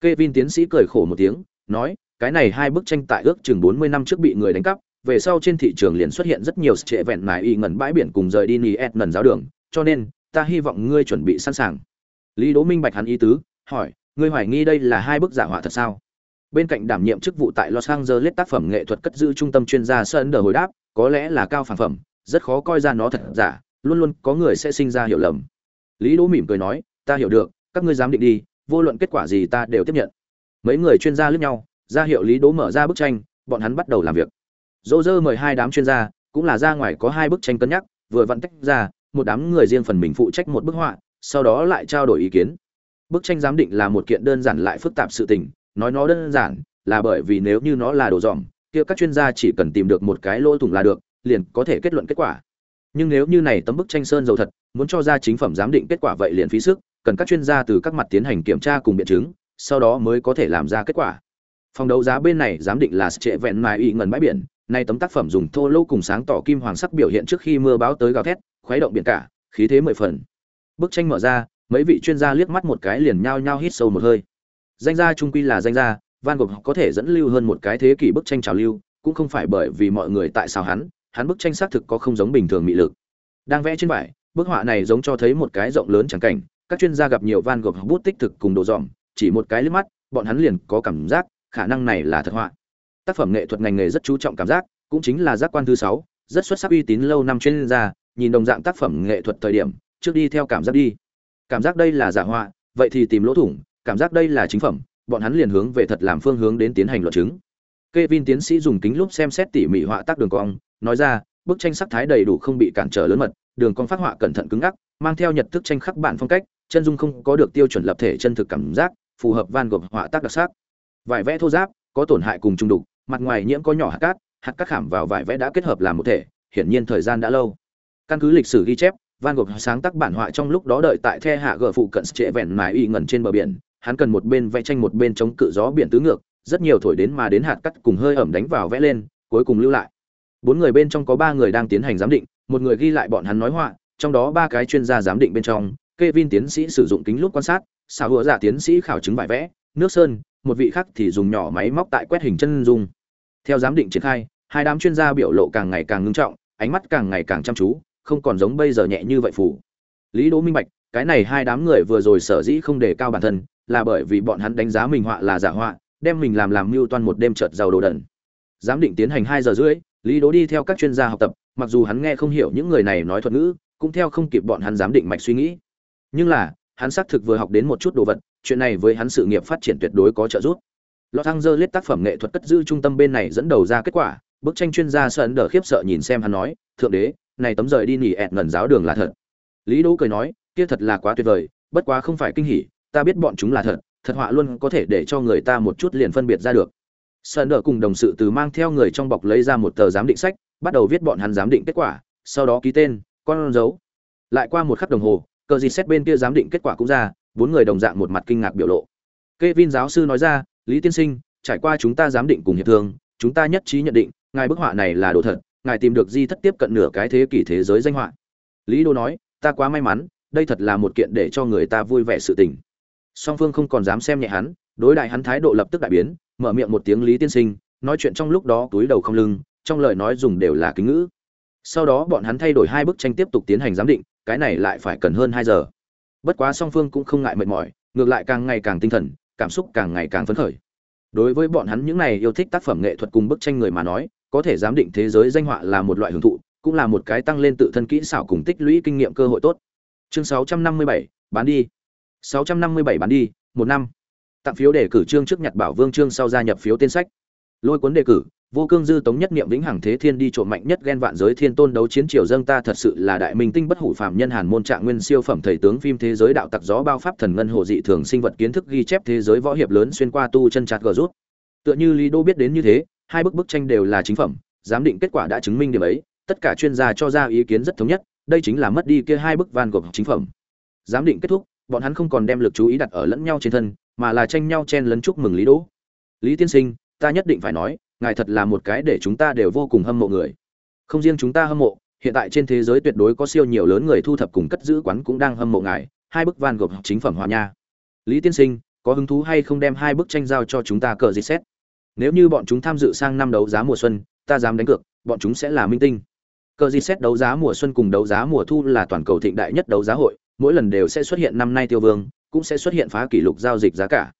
Kevin tiến sĩ cười khổ một tiếng, nói, cái này hai bức tranh tại ước chừng 40 năm trước bị người đánh cắp, về sau trên thị trường liền xuất hiện rất nhiều trệ vẹn mài y ngẩn bãi biển cùng rời đi nỉ ẹt ngẩn giáo đường, cho nên ta hy vọng ngươi chuẩn bị sẵn sàng. Lý Đỗ Minh bạch hắn ý tứ, hỏi, ngươi hoài nghi đây là hai bức giả họa thật sao? Bên cạnh đảm nhiệm chức vụ tại Los Angeles tác phẩm nghệ thuật cất giữ trung tâm chuyên gia Sơn Đờ hồi đáp, có lẽ là cao phản phẩm, rất khó coi ra nó thật giả, luôn luôn có người sẽ sinh ra hiểu lầm. Lý Đỗ mỉm cười nói, ta hiểu được, các ngươi dám định đi, vô luận kết quả gì ta đều tiếp nhận. Mấy người chuyên gia lướt nhau, ra hiệu Lý đố mở ra bức tranh, bọn hắn bắt đầu làm việc. Dỗ dơ mời hai đám chuyên gia, cũng là ra ngoài có hai bức tranh cân nhắc, vừa vặn tách ra, một đám người riêng phần mình phụ trách một bức họa, sau đó lại trao đổi ý kiến. Bức tranh giám định là một kiện đơn giản lại phức tạp sự tình, nói nó đơn giản, là bởi vì nếu như nó là đồ dòm, kia các chuyên gia chỉ cần tìm được một cái lỗ thủng là được, liền có thể kết luận kết quả. Nhưng nếu như này tấm bức tranh sơn dầu thật, muốn cho ra chính phẩm giám định kết quả vậy liền phí sức, cần các chuyên gia từ các mặt tiến hành kiểm tra cùng biện chứng, sau đó mới có thể làm ra kết quả. Phòng đấu giá bên này giám định là trệ vẹn mài y ngần bãi biển nay tấm tác phẩm dùng thô lỗ cùng sáng tỏ kim hoàng sắc biểu hiện trước khi mưa báo tới gào thét khuấy động biển cả khí thế mười phần. Bức tranh mở ra mấy vị chuyên gia liếc mắt một cái liền nhao nhao hít sâu một hơi. Danh gia trung quy là danh gia van gogh có thể dẫn lưu hơn một cái thế kỷ bức tranh trào lưu cũng không phải bởi vì mọi người tại sao hắn hắn bức tranh xác thực có không giống bình thường mị lực. Đang vẽ trên vải bức họa này giống cho thấy một cái rộng lớn chẳng cảnh các chuyên gia gặp nhiều van gogh bút tích thực cùng đồ dòm chỉ một cái liếc mắt bọn hắn liền có cảm giác khả năng này là thật họa. Tác phẩm nghệ thuật ngành nghề rất chú trọng cảm giác cũng chính là giác quan thứ sáu rất xuất sắc uy tín lâu năm chuyên gia nhìn đồng dạng tác phẩm nghệ thuật thời điểm trước đi theo cảm giác đi. Cảm giác đây là giả họa vậy thì tìm lỗ thủng cảm giác đây là chính phẩm bọn hắn liền hướng về thật làm phương hướng đến tiến hành luận chứng. Kevin tiến sĩ dùng kính lúp xem xét tỉ mỉ họa tác đường cong, nói ra, bức tranh sắc thái đầy đủ không bị cản trở lớn mật, đường cong phát họa cẩn thận cứng ngắc, mang theo nhật thức tranh khắc bản phong cách, chân dung không có được tiêu chuẩn lập thể chân thực cảm giác, phù hợp van gộp họa tác đặc sắc. Vải vẽ thô giáp có tổn hại cùng trung đục mặt ngoài nhiễm có nhỏ hạt cát hạt cát khảm vào vải vẽ đã kết hợp làm một thể hiển nhiên thời gian đã lâu. Căn cứ lịch sử ghi chép van gộp sáng tác bản họa trong lúc đó đợi tại the hạ gờ phụ cận trệ vẹn mài y ngẩn trên bờ biển hắn cần một bên vẽ tranh một bên chống cự gió biển tứ ngược rất nhiều thổi đến mà đến hạt cát cùng hơi ẩm đánh vào vẽ lên cuối cùng lưu lại. Bốn người bên trong có ba người đang tiến hành giám định một người ghi lại bọn hắn nói họa trong đó ba cái chuyên gia giám định bên trong Kevin tiến sĩ sử dụng kính lúp quan sát, xảo hựa giả tiến sĩ khảo chứng bài vẽ, nước sơn, một vị khác thì dùng nhỏ máy móc tại quét hình chân dung. Theo giám định triển khai, hai đám chuyên gia biểu lộ càng ngày càng ngưng trọng, ánh mắt càng ngày càng chăm chú, không còn giống bây giờ nhẹ như vậy phủ. Lý Đỗ minh bạch, cái này hai đám người vừa rồi sở dĩ không đề cao bản thân, là bởi vì bọn hắn đánh giá mình họa là giả họa, đem mình làm làm mưu toan một đêm chợt giàu đồ đần. Giám định tiến hành hai giờ rưỡi, Lý Đỗ đi theo các chuyên gia học tập, mặc dù hắn nghe không hiểu những người này nói thuật ngữ, cũng theo không kịp bọn hắn giám định mạch suy nghĩ nhưng là hắn xác thực vừa học đến một chút đồ vật chuyện này với hắn sự nghiệp phát triển tuyệt đối có trợ giúp Los Angeles tác phẩm nghệ thuật cất giữ trung tâm bên này dẫn đầu ra kết quả, bức tranh chuyên gia Sơn Đờ khiếp sợ nhìn xem hắn nói, "Thượng đế, này tấm rời đi nỉ ẹt ngẩn giáo đường là thật." Lý Đỗ cười nói, "Kia thật là quá tuyệt vời, bất quá không phải kinh hỉ, ta biết bọn chúng là thật, thật họa luôn có thể để cho người ta một chút liền phân biệt ra được." Sơn Đờ cùng đồng sự từ mang theo người trong bọc lấy ra một tờ giám định sách, bắt đầu viết bọn hắn giám định kết quả, sau đó ký tên, con dấu. Lại qua một khắc đồng hồ, cờ gì xét bên kia giám định kết quả cũng ra, bốn người đồng dạng một mặt kinh ngạc biểu lộ. Kevin giáo sư nói ra, lý tiên sinh trải qua chúng ta giám định cùng hiệp thương chúng ta nhất trí nhận định ngài bức họa này là đồ thật ngài tìm được di thất tiếp cận nửa cái thế kỷ thế giới danh họa. Lý đô nói ta quá may mắn đây thật là một kiện để cho người ta vui vẻ sự tình. Song phương không còn dám xem nhẹ hắn đối đại hắn thái độ lập tức đại biến mở miệng một tiếng lý tiên sinh nói chuyện trong lúc đó túi đầu không lưng trong lời nói dùng đều là kính ngữ. Sau đó bọn hắn thay đổi hai bức tranh tiếp tục tiến hành giám định cái này lại phải cần hơn hai giờ. Bất quá song phương cũng không ngại mệt mỏi ngược lại càng ngày càng tinh thần cảm xúc càng ngày càng phấn khởi. Đối với bọn hắn những này yêu thích tác phẩm nghệ thuật cùng bức tranh người mà nói có thể giám định thế giới danh họa là một loại hưởng thụ cũng là một cái tăng lên tự thân kỹ xảo cùng tích lũy kinh nghiệm cơ hội tốt. Chương 657, bán đi. 657 bán đi một năm. Tặng phiếu đề cử chương trước nhặt bảo vương chương sau gia nhập phiếu tên sách. Lôi cuốn đề cử vô cương dư tống nhất niệm vĩnh hằng thế thiên đi trộm mạnh nhất ghen vạn giới thiên tôn đấu chiến triều dâng ta thật sự là đại minh tinh bất hủ phạm nhân hàn môn trạng nguyên siêu phẩm thầy tướng phim thế giới đạo tặc gió bao pháp thần ngân hồ dị thường sinh vật kiến thức ghi chép thế giới võ hiệp lớn xuyên qua tu chân chặt gờ rút. Tựa như lý đô biết đến như thế, hai bức bức tranh đều là chính phẩm, giám định kết quả đã chứng minh điểm ấy, tất cả chuyên gia cho ra ý kiến rất thống nhất, đây chính là mất đi kia hai bức van gộp chính phẩm. Giám định kết thúc, bọn hắn không còn đem lực chú ý đặt ở lẫn nhau trên thân, mà là tranh nhau chen lấn chúc mừng lý đỗ lý tiên sinh, ta nhất định phải nói ngài thật là một cái để chúng ta đều vô cùng hâm mộ người. Không riêng chúng ta hâm mộ, hiện tại trên thế giới tuyệt đối có siêu nhiều lớn người thu thập cùng cất giữ quán cũng đang hâm mộ ngài, hai bức van gộp chính phẩm hòa nha. Lý tiên sinh, có hứng thú hay không đem hai bức tranh giao cho chúng ta cờ dịch xét? Nếu như bọn chúng tham dự sang năm đấu giá mùa xuân, ta dám đánh cược, bọn chúng sẽ là minh tinh. Cờ dịch xét đấu giá mùa xuân cùng đấu giá mùa thu là toàn cầu thịnh đại nhất đấu giá hội, mỗi lần đều sẽ xuất hiện năm nay tiêu vương, cũng sẽ xuất hiện phá kỷ lục giao dịch giá cả.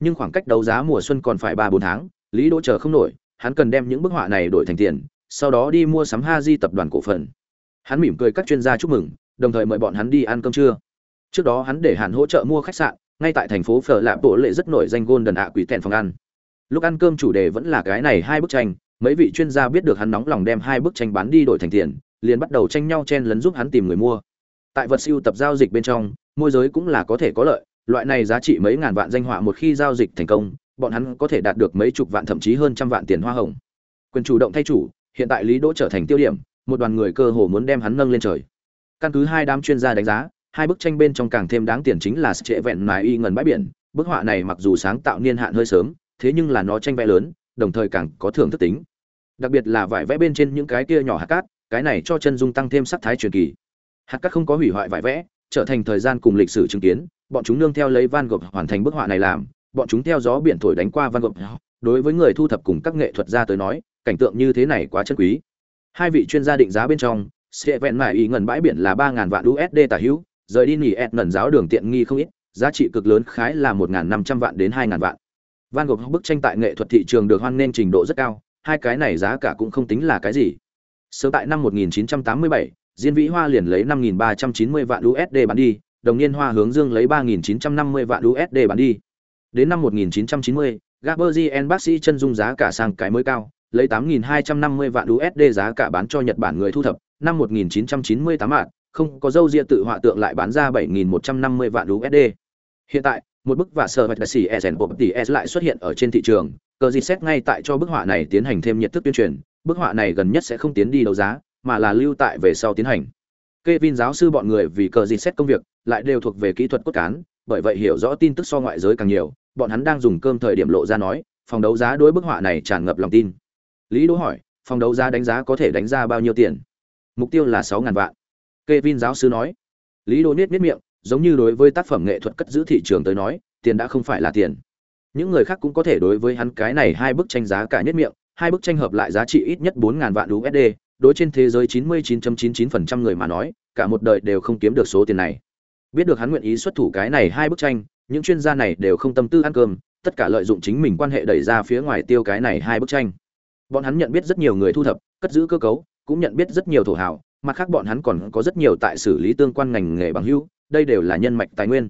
Nhưng khoảng cách đấu giá mùa xuân còn phải ba bốn tháng, lý đỗ chờ không nổi hắn cần đem những bức họa này đổi thành tiền, sau đó đi mua sắm Haji tập đoàn cổ phần. Hắn mỉm cười các chuyên gia chúc mừng, đồng thời mời bọn hắn đi ăn cơm trưa. Trước đó hắn để Hàn hỗ trợ mua khách sạn, ngay tại thành phố Phở Lạp Bộ lệ rất nổi danh Golden ạ quỷ tèn phòng ăn. Lúc ăn cơm chủ đề vẫn là cái này hai bức tranh, mấy vị chuyên gia biết được hắn nóng lòng đem hai bức tranh bán đi đổi thành tiền, liền bắt đầu tranh nhau chen lấn giúp hắn tìm người mua. Tại vật siêu tập giao dịch bên trong, môi giới cũng là có thể có lợi, loại này giá trị mấy ngàn vạn danh họa một khi giao dịch thành công, bọn hắn có thể đạt được mấy chục vạn thậm chí hơn trăm vạn tiền hoa hồng. Quyền chủ động thay chủ, hiện tại lý đỗ trở thành tiêu điểm, một đoàn người cơ hồ muốn đem hắn nâng lên trời. Căn cứ hai đám chuyên gia đánh giá, hai bức tranh bên trong càng thêm đáng tiền chính là trệ vẹn mài y ngần bãi biển. Bức họa này mặc dù sáng tạo niên hạn hơi sớm, thế nhưng là nó tranh vẽ lớn, đồng thời càng có thưởng thức tính. Đặc biệt là vải vẽ bên trên những cái kia nhỏ hạt cát, cái này cho chân dung tăng thêm sắc thái truyền kỳ. Hạt cát không có hủy hoại vải vẽ, trở thành thời gian cùng lịch sử chứng kiến, bọn chúng nương theo lấy van gogh hoàn thành bức họa này làm bọn chúng theo gió biển thổi đánh qua văn gộp. Đối với người thu thập cùng các nghệ thuật gia tới nói cảnh tượng như thế này quá chân quý. Hai vị chuyên gia định giá bên trong sẽ vẹn mại ý ngần bãi biển là ba ngàn vạn usd tả hữu rời đi nghỉ ẹt ngần giáo đường tiện nghi không ít giá trị cực lớn khái là một ngàn năm trăm vạn đến hai ngàn vạn. Van gộp bức tranh tại nghệ thuật thị trường được hoan nên trình độ rất cao hai cái này giá cả cũng không tính là cái gì. Sớm tại năm 1987, Diên Vĩ Hoa liền lấy 5.390 vạn USD bán đi, đồng niên Hoa hướng Dương lấy 3.950 vạn USD bán đi. Đến năm 1990, Gaberzien bác sĩ chân dung giá cả sang cái mới cao, lấy 8.250 vạn USD giá cả bán cho Nhật Bản người thu thập, năm 1998 vạn, không có dâu ria tự họa tượng lại bán ra 7.150 vạn USD. Hiện tại, một bức vả sở vạch xỉ Esen Pop S lại xuất hiện ở trên thị trường, cờ gì xét ngay tại cho bức họa này tiến hành thêm nhiệt thức tuyên truyền, bức họa này gần nhất sẽ không tiến đi đấu giá, mà là lưu tại về sau tiến hành. Kevin giáo sư bọn người vì cờ gì xét công việc, lại đều thuộc về kỹ thuật cốt cán, bởi vậy hiểu rõ tin tức so ngoại giới càng nhiều, bọn hắn đang dùng cơm thời điểm lộ ra nói, phòng đấu giá đối bức họa này tràn ngập lòng tin. Lý Đỗ hỏi, phòng đấu giá đánh giá có thể đánh ra bao nhiêu tiền? Mục tiêu là sáu ngàn vạn. Kevin giáo sư nói. Lý Đỗ niết niết miệng, giống như đối với tác phẩm nghệ thuật cất giữ thị trường tới nói, tiền đã không phải là tiền. Những người khác cũng có thể đối với hắn cái này hai bức tranh giá cả nhất miệng, hai bức tranh hợp lại giá trị ít nhất bốn ngàn vạn USD, đối trên thế giới chín mươi 99.99% người mà nói, cả một đời đều không kiếm được số tiền này. Biết được hắn nguyện ý xuất thủ cái này hai bức tranh, những chuyên gia này đều không tâm tư ăn cơm, tất cả lợi dụng chính mình quan hệ đẩy ra phía ngoài tiêu cái này hai bức tranh. Bọn hắn nhận biết rất nhiều người thu thập, cất giữ cơ cấu, cũng nhận biết rất nhiều thổ hào, mặt khác bọn hắn còn có rất nhiều tại xử lý tương quan ngành nghề bằng hưu đây đều là nhân mạch tài nguyên.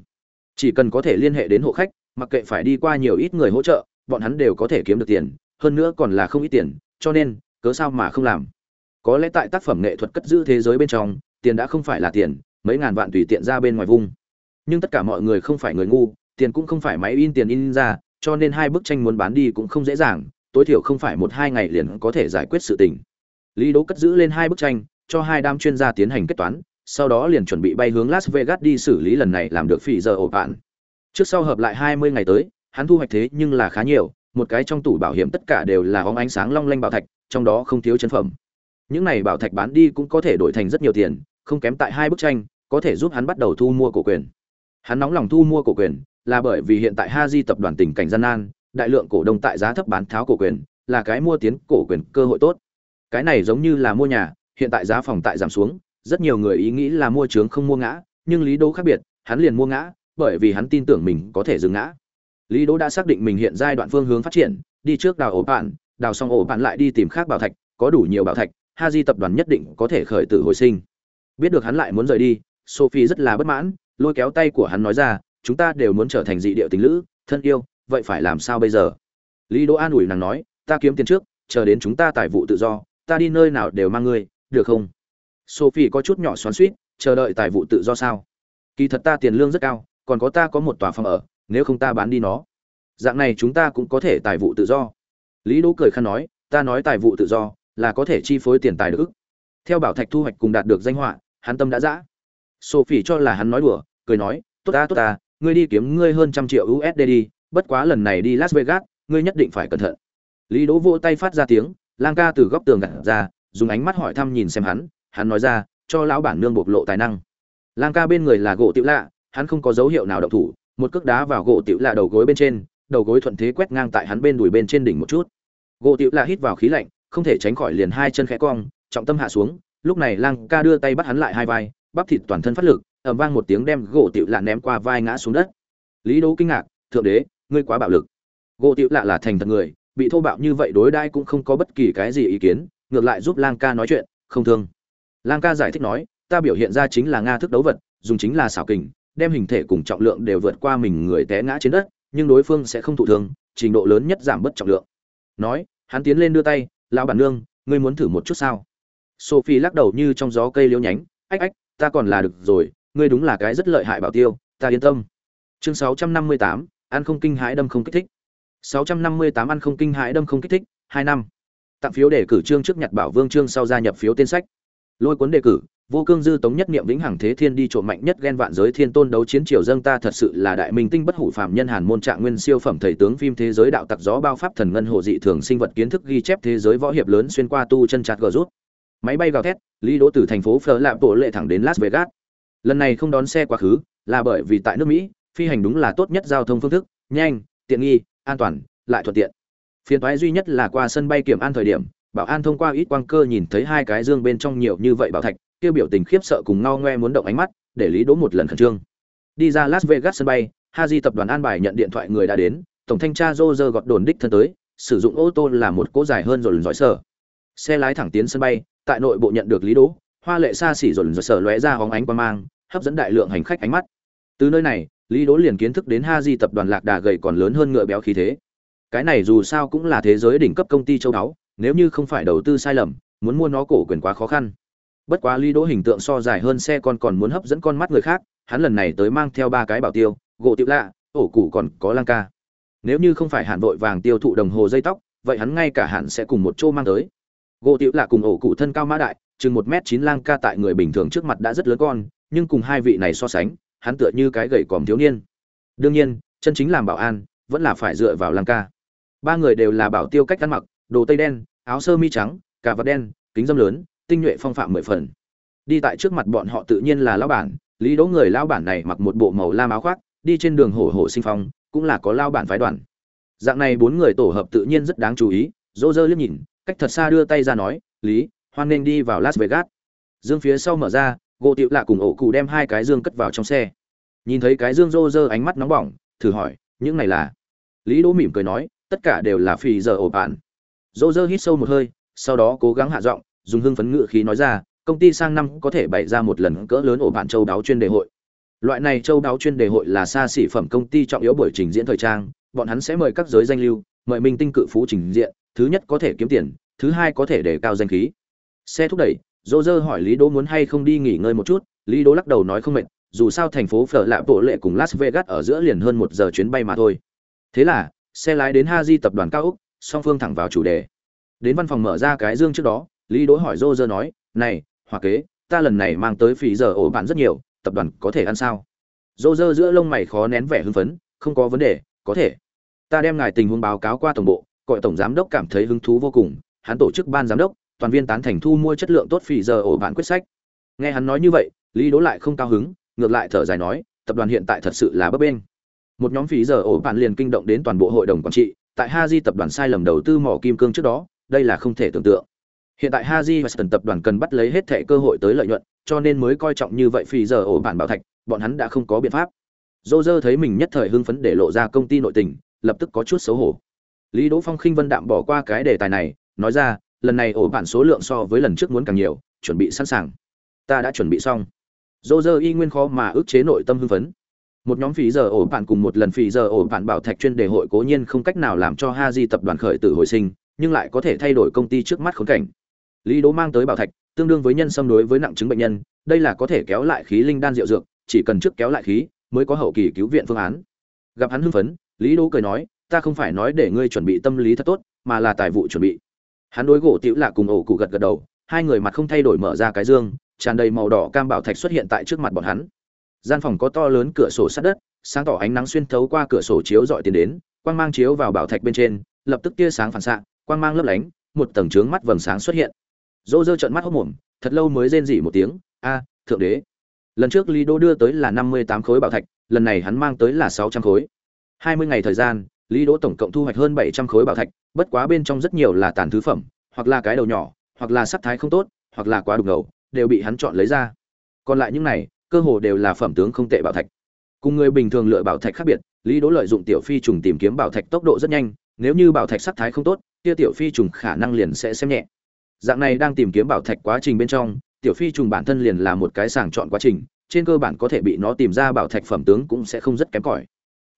Chỉ cần có thể liên hệ đến hộ khách, mặc kệ phải đi qua nhiều ít người hỗ trợ, bọn hắn đều có thể kiếm được tiền, hơn nữa còn là không ít tiền, cho nên, cớ sao mà không làm? Có lẽ tại tác phẩm nghệ thuật cất giữ thế giới bên trong, tiền đã không phải là tiền, mấy ngàn vạn tùy tiện ra bên ngoài vung nhưng tất cả mọi người không phải người ngu, tiền cũng không phải máy in tiền in ra, cho nên hai bức tranh muốn bán đi cũng không dễ dàng, tối thiểu không phải một hai ngày liền có thể giải quyết sự tình. Lý đỗ cất giữ lên hai bức tranh, cho hai đám chuyên gia tiến hành kết toán, sau đó liền chuẩn bị bay hướng las vegas đi xử lý lần này làm được phỉ giờ ổ bạn trước sau hợp lại hai mươi ngày tới, hắn thu hoạch thế nhưng là khá nhiều, một cái trong tủ bảo hiểm tất cả đều là óng ánh sáng long lanh bảo thạch, trong đó không thiếu chân phẩm. Những này bảo thạch bán đi cũng có thể đổi thành rất nhiều tiền, không kém tại hai bức tranh, có thể giúp hắn bắt đầu thu mua cổ quyền hắn nóng lòng thu mua cổ quyền, là bởi vì hiện tại ha tập đoàn tình cảnh gian nan, đại lượng cổ đông tại giá thấp bán tháo cổ quyền, là cái mua tiến cổ quyền cơ hội tốt. Cái này giống như là mua nhà, hiện tại giá phòng tại giảm xuống, rất nhiều người ý nghĩ là mua trướng không mua ngã, nhưng lý đỗ khác biệt, hắn liền mua ngã, bởi vì hắn tin tưởng mình có thể dừng ngã. Lý đỗ đã xác định mình hiện giai đoạn phương hướng phát triển, đi trước đào ổ bạn, đào xong ổ bạn lại đi tìm khác bảo thạch, có đủ nhiều bảo thạch ha tập đoàn nhất định có thể khởi tử hồi sinh. Biết được hắn lại muốn rời đi, sophie rất là bất mãn lôi kéo tay của hắn nói ra, chúng ta đều muốn trở thành dị địa tình lữ, thân yêu, vậy phải làm sao bây giờ? Lý đỗ an ủi nàng nói, ta kiếm tiền trước, chờ đến chúng ta tài vụ tự do, ta đi nơi nào đều mang ngươi, được không? Sophie có chút nhỏ xoắn suýt chờ đợi tài vụ tự do sao? Kỳ thật ta tiền lương rất cao, còn có ta có một tòa phòng ở, nếu không ta bán đi nó. Dạng này chúng ta cũng có thể tài vụ tự do. Lý đỗ cười khăn nói, ta nói tài vụ tự do, là có thể chi phối tiền tài được theo bảo thạch thu hoạch cùng đạt được danh họa, hắn tâm đã dã sophie cho là hắn nói đùa, cười nói, tốt ta tốt ta, ngươi đi kiếm ngươi hơn trăm triệu usd đi, bất quá lần này đi las vegas, ngươi nhất định phải cẩn thận. Lý đỗ vỗ tay phát ra tiếng, lang ca từ góc tường gật ra, dùng ánh mắt hỏi thăm nhìn xem hắn hắn nói ra, cho lão bản nương bộc lộ tài năng. Lang ca bên người là gỗ tiểu lạ, hắn không có dấu hiệu nào động thủ, một cước đá vào gỗ tiểu lạ đầu gối bên trên, đầu gối thuận thế quét ngang tại hắn bên đùi bên trên đỉnh một chút. Gỗ tiểu lạ hít vào khí lạnh, không thể tránh khỏi liền hai chân khẽ cong, trọng tâm hạ xuống, lúc này lang ca đưa tay bắt hắn lại hai vai bắp thịt toàn thân phát lực ẩm vang một tiếng đem gỗ tiểu lạ ném qua vai ngã xuống đất. Lý Đấu kinh ngạc, thượng đế, ngươi quá bạo lực. Gỗ tiểu lạ là thành thật người, bị thô bạo như vậy đối đãi cũng không có bất kỳ cái gì ý kiến, ngược lại giúp lang ca nói chuyện, không thương. Lang ca giải thích nói, ta biểu hiện ra chính là nga thức đấu vật, dùng chính là xảo kình, đem hình thể cùng trọng lượng đều vượt qua mình người té ngã trên đất, nhưng đối phương sẽ không thụ thương, trình độ lớn nhất giảm bớt trọng lượng. Nói, hắn tiến lên đưa tay, lão bản nương, ngươi muốn thử một chút sao? Sophie lắc đầu như trong gió cây liễu nhánh, ách ách ta còn là được rồi ngươi đúng là cái rất lợi hại bảo tiêu ta yên tâm. Chương 658, ăn không kinh hãi đâm không kích thích. 658 ăn không kinh hãi đâm không kích thích hai năm. Tặng phiếu đề cử trương trước nhặt bảo vương trương sau gia nhập phiếu tên sách. Lôi cuốn đề cử vô cương dư tống nhất niệm vĩnh hằng thế thiên đi trộm mạnh nhất ghen vạn giới thiên tôn đấu chiến triều dâng ta thật sự là đại minh tinh bất hủ phàm nhân hàn môn trạng nguyên siêu phẩm thầy tướng phim thế giới đạo tặc gió bao pháp thần ngân hồ dị thường sinh vật kiến thức ghi chép thế giới võ hiệp lớn xuyên qua tu chân chặt gờ rút máy bay gào thét, lý đỗ từ thành phố phở lạp bộ lệ thẳng đến las vegas. Lần này không đón xe quá khứ, là bởi vì tại nước mỹ, phi hành đúng là tốt nhất giao thông phương thức, nhanh, tiện nghi, an toàn, lại thuận tiện. Phiền toái duy nhất là qua sân bay kiểm an thời điểm, bảo an thông qua ít quang cơ nhìn thấy hai cái dương bên trong nhiều như vậy bảo thạch, kêu biểu tình khiếp sợ cùng ngao ngoe muốn động ánh mắt, để lý đỗ một lần khẩn trương. Đi ra las vegas sân bay, haji tập đoàn an bài nhận điện thoại người đã đến, tổng thanh tra roger gọt đồn đích thân tới, sử dụng ô tô là một cỗ dài hơn rồi lần dõi sở xe lái thẳng tiến sân bay tại nội bộ nhận được lý đỗ hoa lệ xa xỉ rộn lần sở lóe ra hóng ánh qua mang, hấp dẫn đại lượng hành khách ánh mắt. Từ nơi này, lý đỗ liền kiến thức đến haji tập đoàn lạc đà gầy còn lớn hơn ngựa béo khí thế. Cái này dù sao cũng là thế giới đỉnh cấp công ty châu đáo nếu như không phải đầu tư sai lầm, muốn mua nó cổ quyền quá khó khăn. Bất quá lý đỗ hình tượng so dài hơn xe con còn muốn hấp dẫn con mắt người khác, hắn lần này tới mang theo ba cái bảo tiêu, gỗ tiểu lạ, ổ cụ còn có lang ca. Nếu như không phải hạn vội vàng tiêu thụ đồng hồ dây tóc, vậy hắn ngay cả hạn sẽ cùng một chỗ mang tới gỗ tiểu là cùng ổ cụ thân cao mã đại, chừng một m chín lang ca tại người bình thường trước mặt đã rất lớn con, nhưng cùng hai vị này so sánh, hắn tựa như cái gầy còm thiếu niên. Đương nhiên, chân chính làm bảo an, vẫn là phải dựa vào lang ca. Ba người đều là bảo tiêu cách ăn mặc, đồ tây đen, áo sơ mi trắng, cà vạt đen, kính dâm lớn, tinh nhuệ phong phạm mười phần. Đi tại trước mặt bọn họ tự nhiên là lão bản, lý đỗ người lão bản này mặc một bộ màu lam áo khoác, đi trên đường hổ hổ sinh phong, cũng là có lão bản phái đoàn. Dạng này bốn người tổ hợp tự nhiên rất đáng chú ý, dỗ dơ liếc nhìn cách thật xa đưa tay ra nói, lý, hoan nên đi vào las vegas. Dương phía sau mở ra, gỗ tiệu lạ cùng ổ cụ đem hai cái dương cất vào trong xe. Nhìn thấy cái dương rô rơ, ánh mắt nóng bỏng, thử hỏi, những này là? Lý đỗ mỉm cười nói, tất cả đều là phì giờ ổ bạn. Rô rơ hít sâu một hơi, sau đó cố gắng hạ giọng, dùng hưng phấn ngự khí nói ra, công ty sang năm có thể bày ra một lần cỡ lớn ổ bạn châu đáo chuyên đề hội. Loại này châu đáo chuyên đề hội là xa xỉ phẩm công ty trọng yếu buổi trình diễn thời trang, bọn hắn sẽ mời các giới danh lưu, mời minh tinh cự phú trình diện thứ nhất có thể kiếm tiền, thứ hai có thể để cao danh khí. Xe thúc đẩy, dô dơ hỏi lý đỗ muốn hay không đi nghỉ ngơi một chút, lý đỗ lắc đầu nói không mệt, dù sao thành phố phở lạ bộ lệ cùng las vegas ở giữa liền hơn một giờ chuyến bay mà thôi. Thế là, xe lái đến haji tập đoàn cao úc, song phương thẳng vào chủ đề. Đến văn phòng mở ra cái dương trước đó, lý đỗ hỏi dô dơ nói, này hòa kế, ta lần này mang tới phí giờ ổ bạn rất nhiều, tập đoàn có thể ăn sao? Dô dơ giữa lông mày khó nén vẻ hưng phấn, không có vấn đề, có thể. Ta đem ngài tình huống báo cáo qua tổng bộ gọi tổng giám đốc cảm thấy hứng thú vô cùng, hắn tổ chức ban giám đốc, toàn viên tán thành thu mua chất lượng tốt phì giờ ổ bạn quyết sách. Nghe hắn nói như vậy, lý đố lại không cao hứng, ngược lại thở dài nói, tập đoàn hiện tại thật sự là bấp bênh. Một nhóm phí giờ ổ bạn liền kinh động đến toàn bộ hội đồng quản trị, tại ha di tập đoàn sai lầm đầu tư mỏ kim cương trước đó, đây là không thể tưởng tượng. Hiện tại ha di và sân tập đoàn cần bắt lấy hết thẻ cơ hội tới lợi nhuận, cho nên mới coi trọng như vậy phí giờ ổ bạn bảo thạch, bọn hắn đã không có biện pháp. Dô dơ thấy mình nhất thời hưng phấn để lộ ra công ty nội tình, lập tức có chút xấu hổ lý đỗ phong khinh vân đạm bỏ qua cái đề tài này, nói ra, lần này ổ bản số lượng so với lần trước muốn càng nhiều, chuẩn bị sẵn sàng. Ta đã chuẩn bị xong. Roger y nguyên khó mà ức chế nội tâm hưng phấn. Một nhóm phí giờ ổ bạn cùng một lần phí giờ ổ bạn bảo thạch chuyên đề hội cố nhiên không cách nào làm cho ha di tập đoàn khởi tử hồi sinh, nhưng lại có thể thay đổi công ty trước mắt khốn cảnh. Lý đỗ mang tới bảo thạch, tương đương với nhân xâm đối với nặng chứng bệnh nhân, đây là có thể kéo lại khí linh đan rượu dược, chỉ cần trước kéo lại khí, mới có hậu kỳ cứu viện phương án. Gặp hắn hưng phấn, lý đỗ cười nói ta không phải nói để ngươi chuẩn bị tâm lý thật tốt, mà là tài vụ chuẩn bị. Hắn đối gỗ tiểu lạ cùng ổ cụ gật gật đầu, hai người mặt không thay đổi mở ra cái dương, tràn đầy màu đỏ cam bảo thạch xuất hiện tại trước mặt bọn hắn. Gian phòng có to lớn cửa sổ sát đất, sáng tỏ ánh nắng xuyên thấu qua cửa sổ chiếu dọi tiền đến, quang mang chiếu vào bảo thạch bên trên, lập tức tia sáng phản xạ, quang mang lấp lánh, một tầng trướng mắt vầng sáng xuất hiện. Dỗ dơ trợn mắt hốc mồm, thật lâu mới rên rỉ một tiếng, a, thượng đế, lần trước lý đô đưa tới là năm mươi tám khối bảo thạch, lần này hắn mang tới là sáu trăm khối. Hai mươi ngày thời gian lý đỗ tổng cộng thu hoạch hơn bảy trăm khối bảo thạch, bất quá bên trong rất nhiều là tàn thứ phẩm, hoặc là cái đầu nhỏ, hoặc là sắc thái không tốt, hoặc là quá đục ngầu, đều bị hắn chọn lấy ra. Còn lại những này, cơ hồ đều là phẩm tướng không tệ bảo thạch. Cùng người bình thường lựa bảo thạch khác biệt, lý đỗ lợi dụng tiểu phi trùng tìm kiếm bảo thạch tốc độ rất nhanh, nếu như bảo thạch sắc thái không tốt, kia tiểu phi trùng khả năng liền sẽ xem nhẹ. Dạng này đang tìm kiếm bảo thạch quá trình bên trong, tiểu phi trùng bản thân liền là một cái sàng chọn quá trình, trên cơ bản có thể bị nó tìm ra bảo thạch phẩm tướng cũng sẽ không rất kém cỏi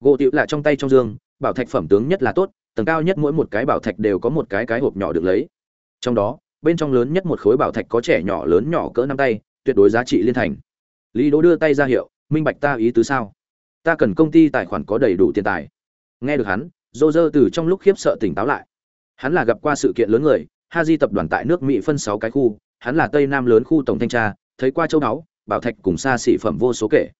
gỗ tiểu là trong tay trong dương, bảo thạch phẩm tướng nhất là tốt, tầng cao nhất mỗi một cái bảo thạch đều có một cái cái hộp nhỏ được lấy. Trong đó, bên trong lớn nhất một khối bảo thạch có trẻ nhỏ lớn nhỏ cỡ năm tay, tuyệt đối giá trị liên thành. Lý đỗ đưa tay ra hiệu, minh bạch ta ý tứ sao? Ta cần công ty tài khoản có đầy đủ tiền tài. Nghe được hắn, dô dơ từ trong lúc khiếp sợ tỉnh táo lại. Hắn là gặp qua sự kiện lớn người, ha di tập đoàn tại nước mỹ phân sáu cái khu, hắn là tây nam lớn khu tổng thanh tra, thấy qua châu đáo, bảo thạch cùng xa xỉ phẩm vô số kể.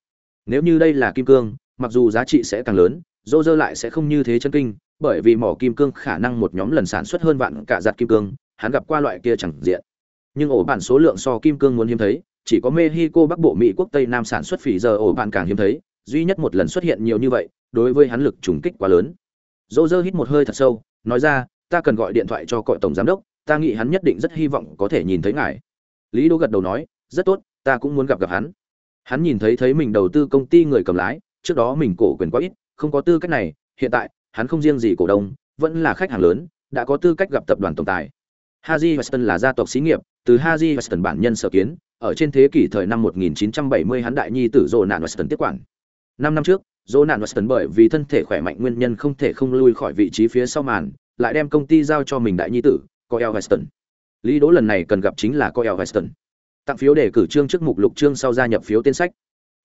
Nếu như đây là kim cương mặc dù giá trị sẽ càng lớn, dô dơ lại sẽ không như thế chân kinh, bởi vì mỏ kim cương khả năng một nhóm lần sản xuất hơn vạn cả giặt kim cương, hắn gặp qua loại kia chẳng diện. Nhưng ổ bản số lượng so kim cương muốn hiếm thấy, chỉ có mexico, bắc bộ, mỹ, quốc tây nam sản xuất phỉ giờ ổ bản càng hiếm thấy, duy nhất một lần xuất hiện nhiều như vậy, đối với hắn lực trùng kích quá lớn. Dô dơ hít một hơi thật sâu, nói ra, ta cần gọi điện thoại cho cội tổng giám đốc, ta nghĩ hắn nhất định rất hy vọng có thể nhìn thấy ngài. Lý Đô gật đầu nói, rất tốt, ta cũng muốn gặp gặp hắn. Hắn nhìn thấy thấy mình đầu tư công ty người cầm lái trước đó mình cổ quyền quá ít, không có tư cách này, hiện tại, hắn không riêng gì cổ đông, vẫn là khách hàng lớn, đã có tư cách gặp tập đoàn tổng tài. Haji weston là gia tộc xí nghiệp, từ haji weston bản nhân sở kiến, ở trên thế kỷ thời năm 1970 hắn đại nhi tử rồ nạn weston tiếp quản. Năm năm trước rồ nạn weston bởi vì thân thể khỏe mạnh nguyên nhân không thể không lui khỏi vị trí phía sau màn, lại đem công ty giao cho mình đại nhi tử coel weston lý đỗ lần này cần gặp chính là coel weston tặng phiếu đề cử chương trước mục lục chương sau gia nhập phiếu tên sách.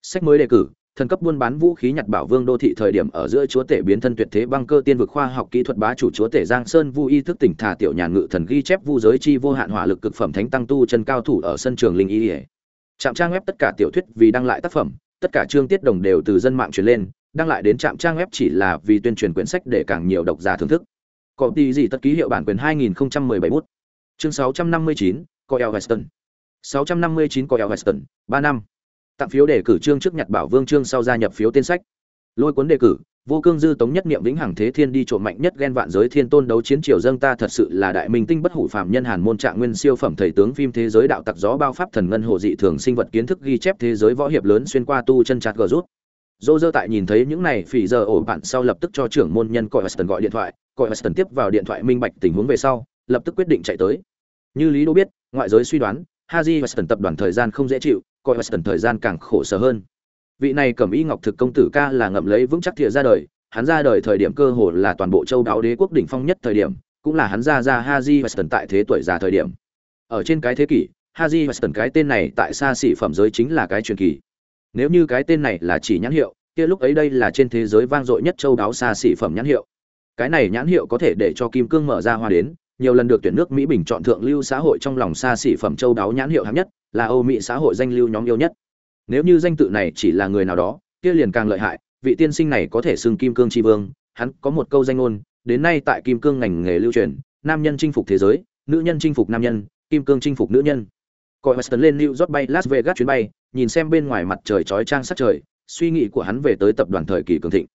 Sách mới đề cử thần cấp buôn bán vũ khí nhặt bảo vương đô thị thời điểm ở giữa chúa tể biến thân tuyệt thế băng cơ tiên vực khoa học kỹ thuật bá chủ chúa tể giang sơn vu y thức tỉnh thả tiểu nhàn ngự thần ghi chép vu giới chi vô hạn hỏa lực cực phẩm thánh tăng tu chân cao thủ ở sân trường linh y ỉa trạm trang web tất cả tiểu thuyết vì đăng lại tác phẩm tất cả chương tiết đồng đều từ dân mạng truyền lên đăng lại đến trạm trang web chỉ là vì tuyên truyền quyển sách để càng nhiều độc giả thưởng thức. Có tí gì tất ký hiệu bản quyền 2017 bút. Chương 659, Coel Weston. 659 Coel Weston 3 năm tặng phiếu đề cử trương trước nhặt bảo vương trương sau gia nhập phiếu tên sách. Lôi cuốn đề cử vô cương dư tống nhất niệm vĩnh hằng thế thiên đi trộm mạnh nhất ghen vạn giới thiên tôn đấu chiến triều dâng ta thật sự là đại minh tinh bất hủ phạm nhân hàn môn trạng nguyên siêu phẩm thầy tướng phim thế giới đạo tặc gió bao pháp thần ngân hồ dị thường sinh vật kiến thức ghi chép thế giới võ hiệp lớn xuyên qua tu chân chặt gờ rút. Dô dơ tại nhìn thấy những này phỉ giờ ổ bạn sau lập tức cho trưởng môn nhân coi Weston gọi điện thoại coi Weston tiếp vào điện thoại minh bạch tình huống về sau lập tức quyết định chạy tới. Như lý đô biết ngoại giới suy đoán Haji Weston tập đoàn thời gian không dễ chịu, coi Weston thời gian càng khổ sở hơn. vị này cẩm y ngọc thực công tử ca là ngậm lấy vững chắc thìa ra đời, hắn ra đời thời điểm cơ hồ là toàn bộ châu đáo đế quốc đỉnh phong nhất thời điểm, cũng là hắn ra ra haji weston tại thế tuổi già thời điểm. Ở trên cái thế kỷ, haji weston cái tên này tại xa xỉ phẩm giới chính là cái truyền kỳ. Nếu như cái tên này là chỉ nhãn hiệu, kia lúc ấy đây là trên thế giới vang dội nhất châu đáo xa xỉ phẩm nhãn hiệu. Cái này nhãn hiệu có thể để cho kim cương mở ra hoa đến, nhiều lần được tuyển nước mỹ bình chọn thượng lưu xã hội trong lòng xa xỉ phẩm châu đáo nhãn hiệu hạng nhất là âu mỹ xã hội danh lưu nhóm yêu nhất nếu như danh tự này chỉ là người nào đó kia liền càng lợi hại vị tiên sinh này có thể xưng kim cương tri vương hắn có một câu danh ngôn đến nay tại kim cương ngành nghề lưu truyền nam nhân chinh phục thế giới nữ nhân chinh phục nam nhân kim cương chinh phục nữ nhân Còi Weston lên New York bay Las Vegas chuyến bay, nhìn xem bên ngoài mặt trời chói chang sắc trời, suy nghĩ của hắn về tới tập đoàn thời kỳ cường thịnh.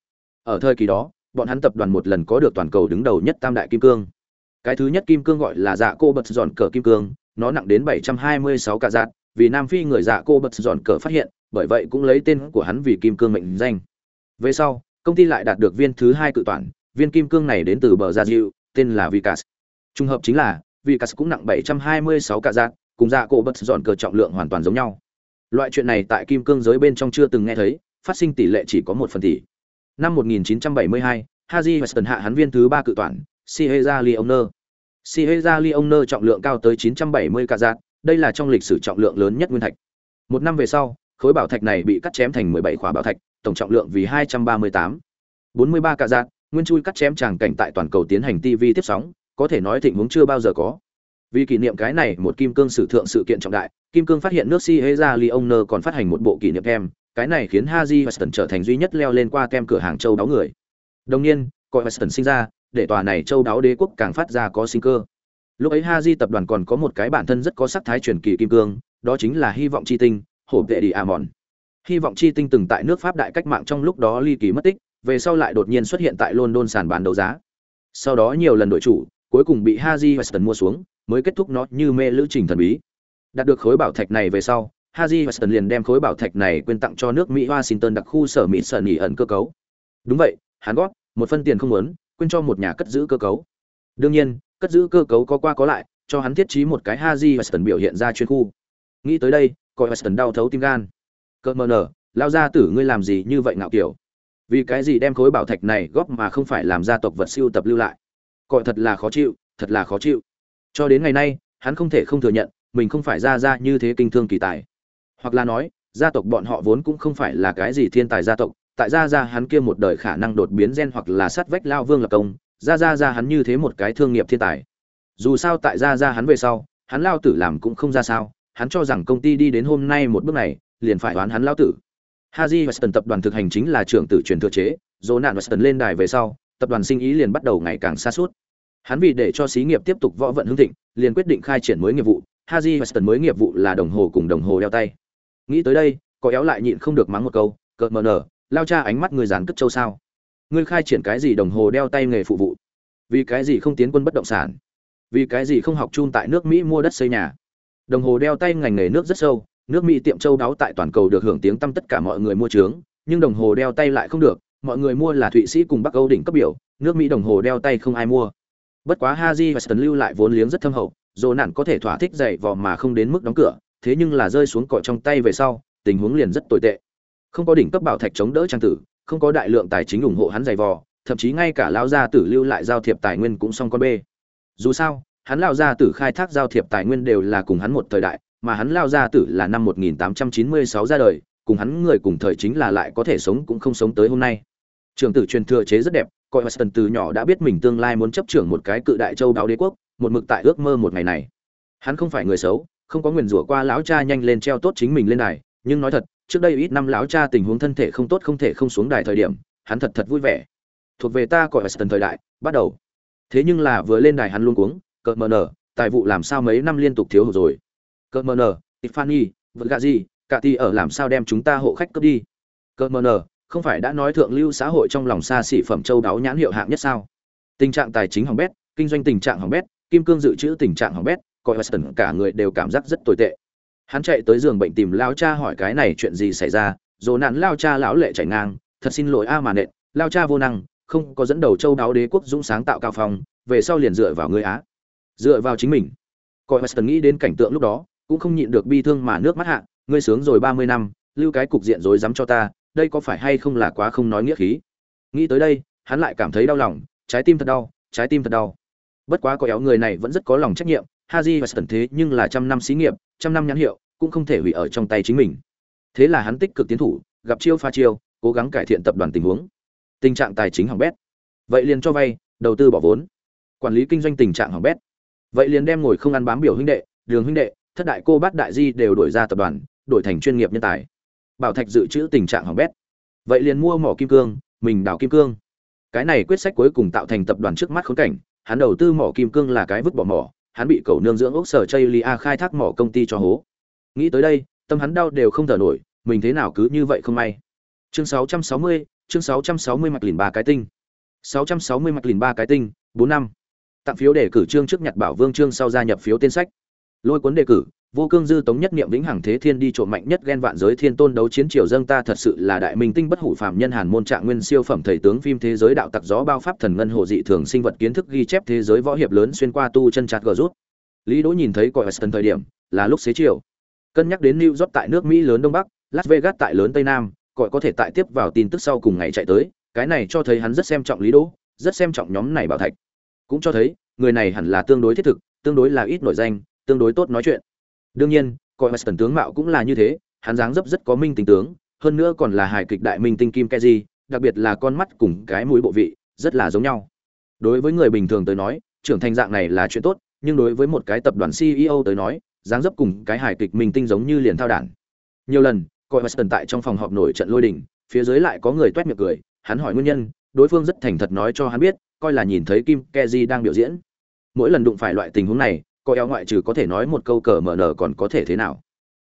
Ở thời kỳ đó, bọn hắn tập đoàn một lần có được toàn cầu đứng đầu nhất tam đại kim cương. Cái thứ nhất kim cương gọi là dạ cô bật giòn cờ kim cương, nó nặng đến 726 cả dạng, vì Nam Phi người dạ cô bật giòn cờ phát hiện, bởi vậy cũng lấy tên của hắn vì kim cương mệnh danh. Về sau, công ty lại đạt được viên thứ hai cự toàn, viên kim cương này đến từ bờ Gia Diệu, tên là Vicas. Trung hợp chính là, Vicas cũng nặng 726 cả dạng, cùng dạ cô bật dọn cờ trọng lượng hoàn toàn giống nhau loại chuyện này tại kim cương giới bên trong chưa từng nghe thấy phát sinh tỷ lệ chỉ có một phần tỷ năm 1972, Haji Weston hạ hắn viên thứ ba cự toàn Siheza Leoner Siheza Leoner trọng lượng cao tới 970 cả giác đây là trong lịch sử trọng lượng lớn nhất nguyên thạch. Một năm về sau, khối bảo thạch này bị cắt chém thành 17 khỏa bảo thạch, tổng trọng lượng vì 238 43 cả giác nguyên chui cắt chém tràng cảnh tại toàn cầu tiến hành TV tiếp sóng, có thể nói thịnh huống chưa bao giờ có. Vì kỷ niệm cái này, một kim cương sử thượng sự kiện trọng đại, kim cương phát hiện nước Siheza Leoner còn phát hành một bộ kỷ niệm kem cái này khiến haji weston trở thành duy nhất leo lên qua kem cửa hàng châu đáo người. Đồng nhiên coi weston sinh ra để tòa này châu đáo đế quốc càng phát ra có sinh cơ lúc ấy ha di tập đoàn còn có một cái bản thân rất có sắc thái truyền kỳ kim cương đó chính là hy vọng chi tinh hổ vệ đi amon hy vọng chi tinh từng tại nước pháp đại cách mạng trong lúc đó ly kỳ mất tích về sau lại đột nhiên xuất hiện tại london sàn bán đấu giá sau đó nhiều lần đổi chủ cuối cùng bị ha di weston mua xuống mới kết thúc nó như mê lữ trình thần bí. Đạt được khối bảo thạch này về sau, Haji Weston liền đem khối bảo thạch này quyên tặng cho nước Mỹ Washington đặc khu sở Mỹ sở nghỉ ẩn cơ cấu. Đúng vậy, hắn góp một phân tiền không muốn, quyên cho một nhà cất giữ cơ cấu. Đương nhiên, cất giữ cơ cấu có qua có lại, cho hắn thiết trí một cái Haji Weston biểu hiện ra chuyên khu. Nghĩ tới đây, coi Weston đau thấu tim gan. Cơ mờ nở, lao ra tử ngươi làm gì như vậy ngạo kiểu? Vì cái gì đem khối bảo thạch này góp mà không phải làm gia tộc vật siêu tập lưu lại? Coi thật là khó chịu, thật là khó chịu cho đến ngày nay hắn không thể không thừa nhận mình không phải ra ra như thế kinh thương kỳ tài hoặc là nói gia tộc bọn họ vốn cũng không phải là cái gì thiên tài gia tộc tại gia gia hắn kia một đời khả năng đột biến gen hoặc là sát vách lao vương lập công gia gia gia hắn như thế một cái thương nghiệp thiên tài dù sao tại gia gia hắn về sau hắn lao tử làm cũng không ra sao hắn cho rằng công ty đi đến hôm nay một bước này liền phải đoán hắn lao tử Haji Weston tập đoàn thực hành chính là trưởng tử truyền thừa chế, Jonathan Weston lên đài về sau, tập đoàn sinh ý liền bắt đầu ngày càng xa suốt. Hắn vì để cho xí nghiệp tiếp tục võ vận hưng thịnh, liền quyết định khai triển mới nghiệp vụ, Haji Weston mới nghiệp vụ là đồng hồ cùng đồng hồ đeo tay. Nghĩ tới đây, có éo lại nhịn không được mắng một câu, cợt mờ nở, lao cha ánh mắt người dàn cất châu sao? Ngươi khai triển cái gì đồng hồ đeo tay nghề phụ vụ? Vì cái gì không tiến quân bất động sản? Vì cái gì không học chun tại nước Mỹ mua đất xây nhà? Đồng hồ đeo tay ngành nghề nước rất sâu, nước Mỹ tiệm châu đáo tại toàn cầu được hưởng tiếng tăm tất cả mọi người mua trướng, nhưng đồng hồ đeo tay lại không được, mọi người mua là Thụy Sĩ cùng Bắc Âu đỉnh cấp biểu, nước Mỹ đồng hồ đeo tay không ai mua. Bất quá Haji và Ston lưu lại vốn liếng rất thâm hậu, dù nạn có thể thỏa thích dậy vò mà không đến mức đóng cửa, thế nhưng là rơi xuống cọ trong tay về sau, tình huống liền rất tồi tệ. Không có đỉnh cấp bảo thạch chống đỡ trang tử, không có đại lượng tài chính ủng hộ hắn giày vò, thậm chí ngay cả lão gia tử lưu lại giao thiệp tài nguyên cũng xong con bê. Dù sao, hắn lão gia tử khai thác giao thiệp tài nguyên đều là cùng hắn một thời đại, mà hắn lão gia tử là năm 1896 ra đời, cùng hắn người cùng thời chính là lại có thể sống cũng không sống tới hôm nay. Trường tử truyền thừa chế rất đẹp, coi Weston từ nhỏ đã biết mình tương lai muốn chấp trưởng một cái cự đại châu đáo đế quốc, một mực tại ước mơ một ngày này. Hắn không phải người xấu, không có nguyền rủa qua lão cha nhanh lên treo tốt chính mình lên này, nhưng nói thật, trước đây ít năm lão cha tình huống thân thể không tốt không thể không xuống đài thời điểm, hắn thật thật vui vẻ. Thuộc về ta cõi tần thời đại, bắt đầu. Thế nhưng là vừa lên đài hắn luôn cuống, cợt mờ nở, tài vụ làm sao mấy năm liên tục thiếu hụt rồi. Cợt mờ nở, Tiffany, vật gạ gì, cả ti ở làm sao đem chúng ta hộ khách cướp đi. Cợt mờ nở, không phải đã nói thượng lưu xã hội trong lòng xa xỉ phẩm châu đáo nhãn hiệu hạng nhất sao tình trạng tài chính hỏng bét kinh doanh tình trạng hỏng bét kim cương dự trữ tình trạng hỏng bét coi weston cả người đều cảm giác rất tồi tệ hắn chạy tới giường bệnh tìm lao cha hỏi cái này chuyện gì xảy ra dồ nạn lao cha lão lệ chảy ngang, thật xin lỗi a mà nện, lao cha vô năng, không có dẫn đầu châu đáo đế quốc dũng sáng tạo cao phong, về sau liền dựa vào người á. Dựa vào chính mình. Coi weston nghĩ đến cảnh tượng lúc đó, cũng không nhịn được bi thương mà nước mắt hạ, ngươi sướng rồi ba mươi năm, lưu cái cục diện rối rắm cho ta, đây có phải hay không là quá không nói nghĩa khí? Nghĩ tới đây, hắn lại cảm thấy đau lòng, trái tim thật đau, trái tim thật đau. Bất quá có éo người này vẫn rất có lòng trách nhiệm haji và sần thế nhưng là trăm năm xí nghiệp, trăm năm nhãn hiệu, cũng không thể hủy ở trong tay chính mình. Thế là hắn tích cực tiến thủ, gặp chiêu pha chiêu, cố gắng cải thiện tập đoàn tình huống. Tình trạng tài chính hỏng bét. Vậy liền cho vay, đầu tư bỏ vốn. Quản lý kinh doanh tình trạng hỏng bét. Vậy liền đem ngồi không ăn bám biểu huynh đệ, đường huynh đệ, thất đại cô bát đại di đều đổi ra tập đoàn, đổi thành chuyên nghiệp nhân tài. Bảo thạch dự trữ tình trạng hỏng bét. Vậy liền mua mỏ kim cương, mình đào kim cương. Cái này quyết sách cuối cùng tạo thành tập đoàn trước mắt khốn cảnh, hắn đầu tư mỏ kim cương là cái vứt bỏ mỏ hắn bị cầu nương dưỡng ốc sở chây lia khai thác mỏ công ty cho hố. Nghĩ tới đây tâm hắn đau đều không thở nổi mình thế nào cứ như vậy không may. Chương 660, chương 660 mạch lìn ba cái tinh. 660 mạch lìn ba cái tinh bốn năm. Tặng phiếu đề cử trương trước nhặt bảo vương trương sau gia nhập phiếu tên sách. Lôi cuốn đề cử vô cương dư tống nhất niệm vĩnh hằng thế thiên đi trộm mạnh nhất ghen vạn giới thiên tôn đấu chiến triều dâng ta thật sự là đại minh tinh bất hủ phạm nhân hàn môn trạng nguyên siêu phẩm thầy tướng phim thế giới đạo tặc gió bao pháp thần ngân hồ dị thường sinh vật kiến thức ghi chép thế giới võ hiệp lớn xuyên qua tu chân chặt gờ rút. Lý đỗ nhìn thấy còi Aston thời điểm, là lúc xế chiều. Cân nhắc đến new york tại nước mỹ lớn đông bắc, las vegas tại lớn tây nam, còi có thể tại tiếp vào tin tức sau cùng ngày chạy tới, cái này cho thấy hắn rất xem trọng lý đỗ, rất xem trọng nhóm này bảo thạch. Cũng cho thấy, người này hẳn là tương đối thiết thực, tương đối là ít nổi danh, tương đối tốt nói chuyện đương nhiên, coi Weston tướng mạo cũng là như thế, hắn dáng dấp rất có minh tinh tướng, hơn nữa còn là hài kịch đại minh tinh kim keji đặc biệt là con mắt cùng cái mũi bộ vị, rất là giống nhau. Đối với người bình thường tới nói, trưởng thành dạng này là chuyện tốt, nhưng đối với một cái tập đoàn ceo tới nói, dáng dấp cùng cái hài kịch minh tinh giống như liền thao đản. Nhiều lần, coi Weston tại trong phòng họp nổi trận lôi đình, phía dưới lại có người toét miệng cười, hắn hỏi nguyên nhân, đối phương rất thành thật nói cho hắn biết, coi là nhìn thấy kim keji đang biểu diễn. Mỗi lần đụng phải loại tình huống này có eo ngoại trừ có thể nói một câu cờ mở nở còn có thể thế nào?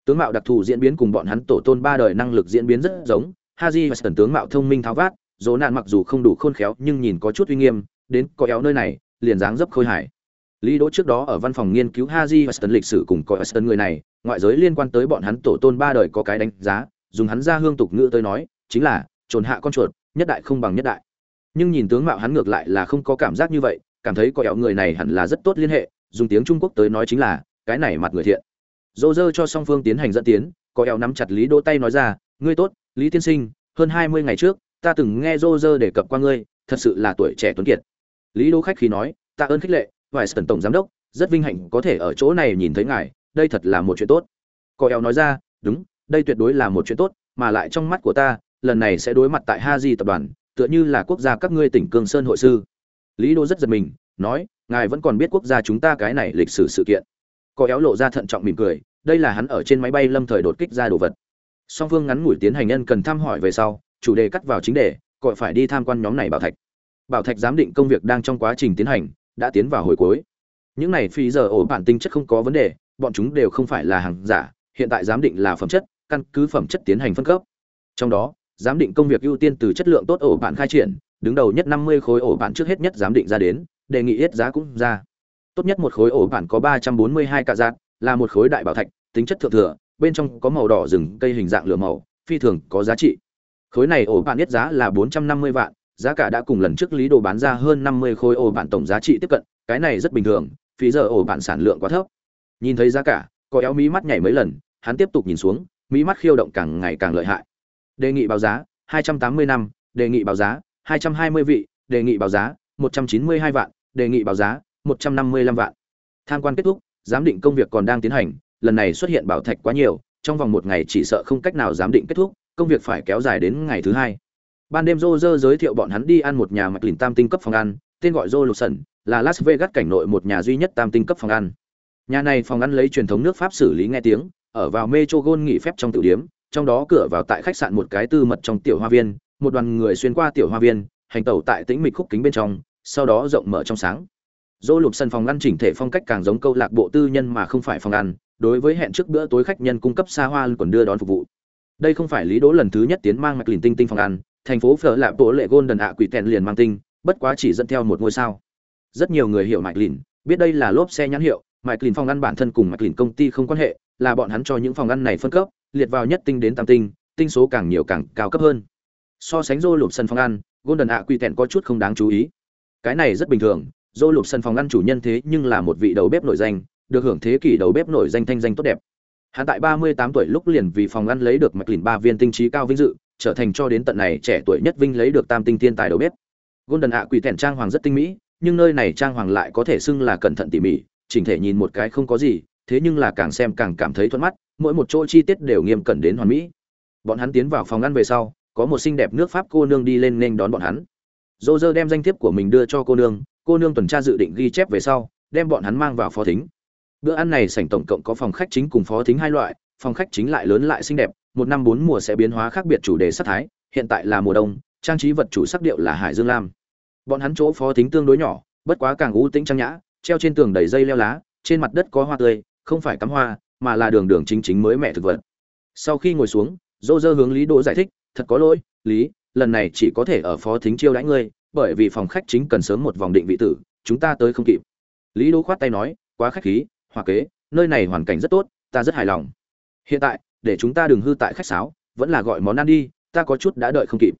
Tướng mạo đặc thù diễn biến cùng bọn hắn tổ tôn ba đời năng lực diễn biến rất giống. Haji và sần tướng mạo thông minh tháo vát, dỗ nạn mặc dù không đủ khôn khéo nhưng nhìn có chút uy nghiêm, đến có eo nơi này, liền dáng dấp khôi hài. Lý đỗ trước đó ở văn phòng nghiên cứu haji và sần lịch sử cùng có sần người này, ngoại giới liên quan tới bọn hắn tổ tôn ba đời có cái đánh giá, dùng hắn ra hương tục ngữ tới nói, chính là, trồn hạ con chuột, nhất đại không bằng nhất đại. Nhưng nhìn tướng mạo hắn ngược lại là không có cảm giác như vậy, cảm thấy có eo người này hẳn là rất tốt liên hệ dùng tiếng trung quốc tới nói chính là, cái này mặt người thiện. Dô dơ cho song phương tiến hành dẫn tiến, có eo nắm chặt lý đỗ tay nói ra, ngươi tốt, lý tiên sinh, hơn hai mươi ngày trước, ta từng nghe dô dơ đề cập qua ngươi, thật sự là tuổi trẻ tuấn kiệt. Lý đỗ khách khí nói, ta ơn khích lệ vài sần tổng giám đốc, rất vinh hạnh có thể ở chỗ này nhìn thấy ngài, đây thật là một chuyện tốt. Có eo nói ra, đúng, đây tuyệt đối là một chuyện tốt, mà lại trong mắt của ta, lần này sẽ đối mặt tại ha di tập đoàn, tựa như là quốc gia các ngươi tỉnh cương sơn hội sư. Lý đô rất giật mình, nói ngài vẫn còn biết quốc gia chúng ta cái này lịch sử sự kiện. Có éo lộ ra thận trọng mỉm cười, đây là hắn ở trên máy bay lâm thời đột kích ra đồ vật. Song phương ngắn ngủi tiến hành nhân cần thăm hỏi về sau, chủ đề cắt vào chính đề, gọi phải đi tham quan nhóm này bảo thạch. Bảo thạch giám định công việc đang trong quá trình tiến hành, đã tiến vào hồi cuối. Những này phi giờ ổ bản tinh chất không có vấn đề, bọn chúng đều không phải là hàng giả, hiện tại giám định là phẩm chất, căn cứ phẩm chất tiến hành phân cấp. Trong đó, giám định công việc ưu tiên từ chất lượng tốt ổ bản khai triển, đứng đầu nhất năm mươi khối ổ bản trước hết nhất giám định ra đến đề nghị ít giá cũng ra. Tốt nhất một khối ổ bản có ba trăm bốn mươi hai cạ giác là một khối đại bảo thạch, tính chất thượng thừa, bên trong có màu đỏ rừng, cây hình dạng lửa màu, phi thường có giá trị. Khối này ổ bản ít giá là bốn trăm năm mươi vạn, giá cả đã cùng lần trước lý đồ bán ra hơn năm mươi khối ổ bản tổng giá trị tiếp cận, cái này rất bình thường, phí giờ ổ bản sản lượng quá thấp. Nhìn thấy giá cả, có éo mí mắt nhảy mấy lần, hắn tiếp tục nhìn xuống, mí mắt khiêu động càng ngày càng lợi hại. Đề nghị báo giá, hai trăm tám mươi năm, đề nghị báo giá, hai trăm hai mươi vị, đề nghị báo giá, một trăm chín mươi hai vạn đề nghị báo giá một trăm năm mươi lăm vạn. Tham quan kết thúc, giám định công việc còn đang tiến hành, lần này xuất hiện bảo thạch quá nhiều, trong vòng một ngày chỉ sợ không cách nào giám định kết thúc, công việc phải kéo dài đến ngày thứ hai. Ban đêm rô rơ giới thiệu bọn hắn đi ăn một nhà mạch lìn tam tinh cấp phòng ăn, tên gọi rô lục sẩn, là las vegas cảnh nội một nhà duy nhất tam tinh cấp phòng ăn. Nhà này phòng ăn lấy truyền thống nước pháp xử lý nghe tiếng, ở vào metro gold nghỉ phép trong tiểu điếm trong đó cửa vào tại khách sạn một cái tư mật trong tiểu hoa viên, một đoàn người xuyên qua tiểu hoa viên, hành tẩu tại tĩnh mịch khúc kính bên trong sau đó rộng mở trong sáng. Dỗ lục sân phòng ăn chỉnh thể phong cách càng giống câu lạc bộ tư nhân mà không phải phòng ăn, đối với hẹn trước bữa tối khách nhân cung cấp xa hoa còn đưa đón phục vụ. Đây không phải lý đỗ lần thứ nhất tiến mang mạch lìn tinh tinh phòng ăn, thành phố phở lạp bộ lệ golden ạ quỷ tèn liền mang tinh, bất quá chỉ dẫn theo một ngôi sao. Rất nhiều người hiểu mạch lìn biết đây là lốp xe nhãn hiệu, mạch lìn phòng ăn bản thân cùng mạch lìn công ty không quan hệ, là bọn hắn cho những phòng ăn này phân cấp, liệt vào nhất tinh đến tam tinh tinh số càng nhiều càng cao cấp hơn. So sánh rô lụp sân phòng ăn, golden ạ quỷ tèn có chút không đáng chú ý cái này rất bình thường dô lục sân phòng ăn chủ nhân thế nhưng là một vị đầu bếp nổi danh được hưởng thế kỷ đầu bếp nổi danh thanh danh tốt đẹp Hắn tại 38 tuổi lúc liền vì phòng ăn lấy được mạch lìn ba viên tinh trí cao vinh dự, trở thành cho đến tận này trẻ tuổi nhất vinh lấy được tam tinh thiên tài đầu bếp. Golden ạ quỷ thẹn trang hoàng rất tinh mỹ, nhưng nơi này trang hoàng lại có thể xưng là cẩn thận tỉ mỉ, chỉnh thể nhìn một cái không có gì, thế nhưng là càng xem càng cảm thấy thuận mắt, mỗi một chỗ chi tiết đều nghiêm cẩn đến hoàn mỹ. Bọn hắn tiến vào phòng ăn về sau, có một xinh đẹp nước Pháp cô nương đi lên nên đón bọn hắn. Roger đem danh thiếp của mình đưa cho cô nương, cô nương tuần tra dự định ghi chép về sau, đem bọn hắn mang vào phó thính. Bữa ăn này sảnh tổng cộng có phòng khách chính cùng phó thính hai loại, phòng khách chính lại lớn lại xinh đẹp, một năm bốn mùa sẽ biến hóa khác biệt chủ đề sắc thái, hiện tại là mùa đông, trang trí vật chủ sắc điệu là hải dương lam. Bọn hắn chỗ phó thính tương đối nhỏ, bất quá càng u tĩnh trang nhã, treo trên tường đầy dây leo lá, trên mặt đất có hoa tươi, không phải cắm hoa, mà là đường đường chính chính mới mẹ thực vật. Sau khi ngồi xuống, Dô dơ hướng Lý Đỗ giải thích, thật có lỗi, Lý, lần này chỉ có thể ở phó thính chiêu đãi ngươi, bởi vì phòng khách chính cần sớm một vòng định vị tử, chúng ta tới không kịp. Lý Đỗ khoát tay nói, quá khách khí, hòa kế, nơi này hoàn cảnh rất tốt, ta rất hài lòng. Hiện tại, để chúng ta đừng hư tại khách sáo, vẫn là gọi món ăn đi, ta có chút đã đợi không kịp.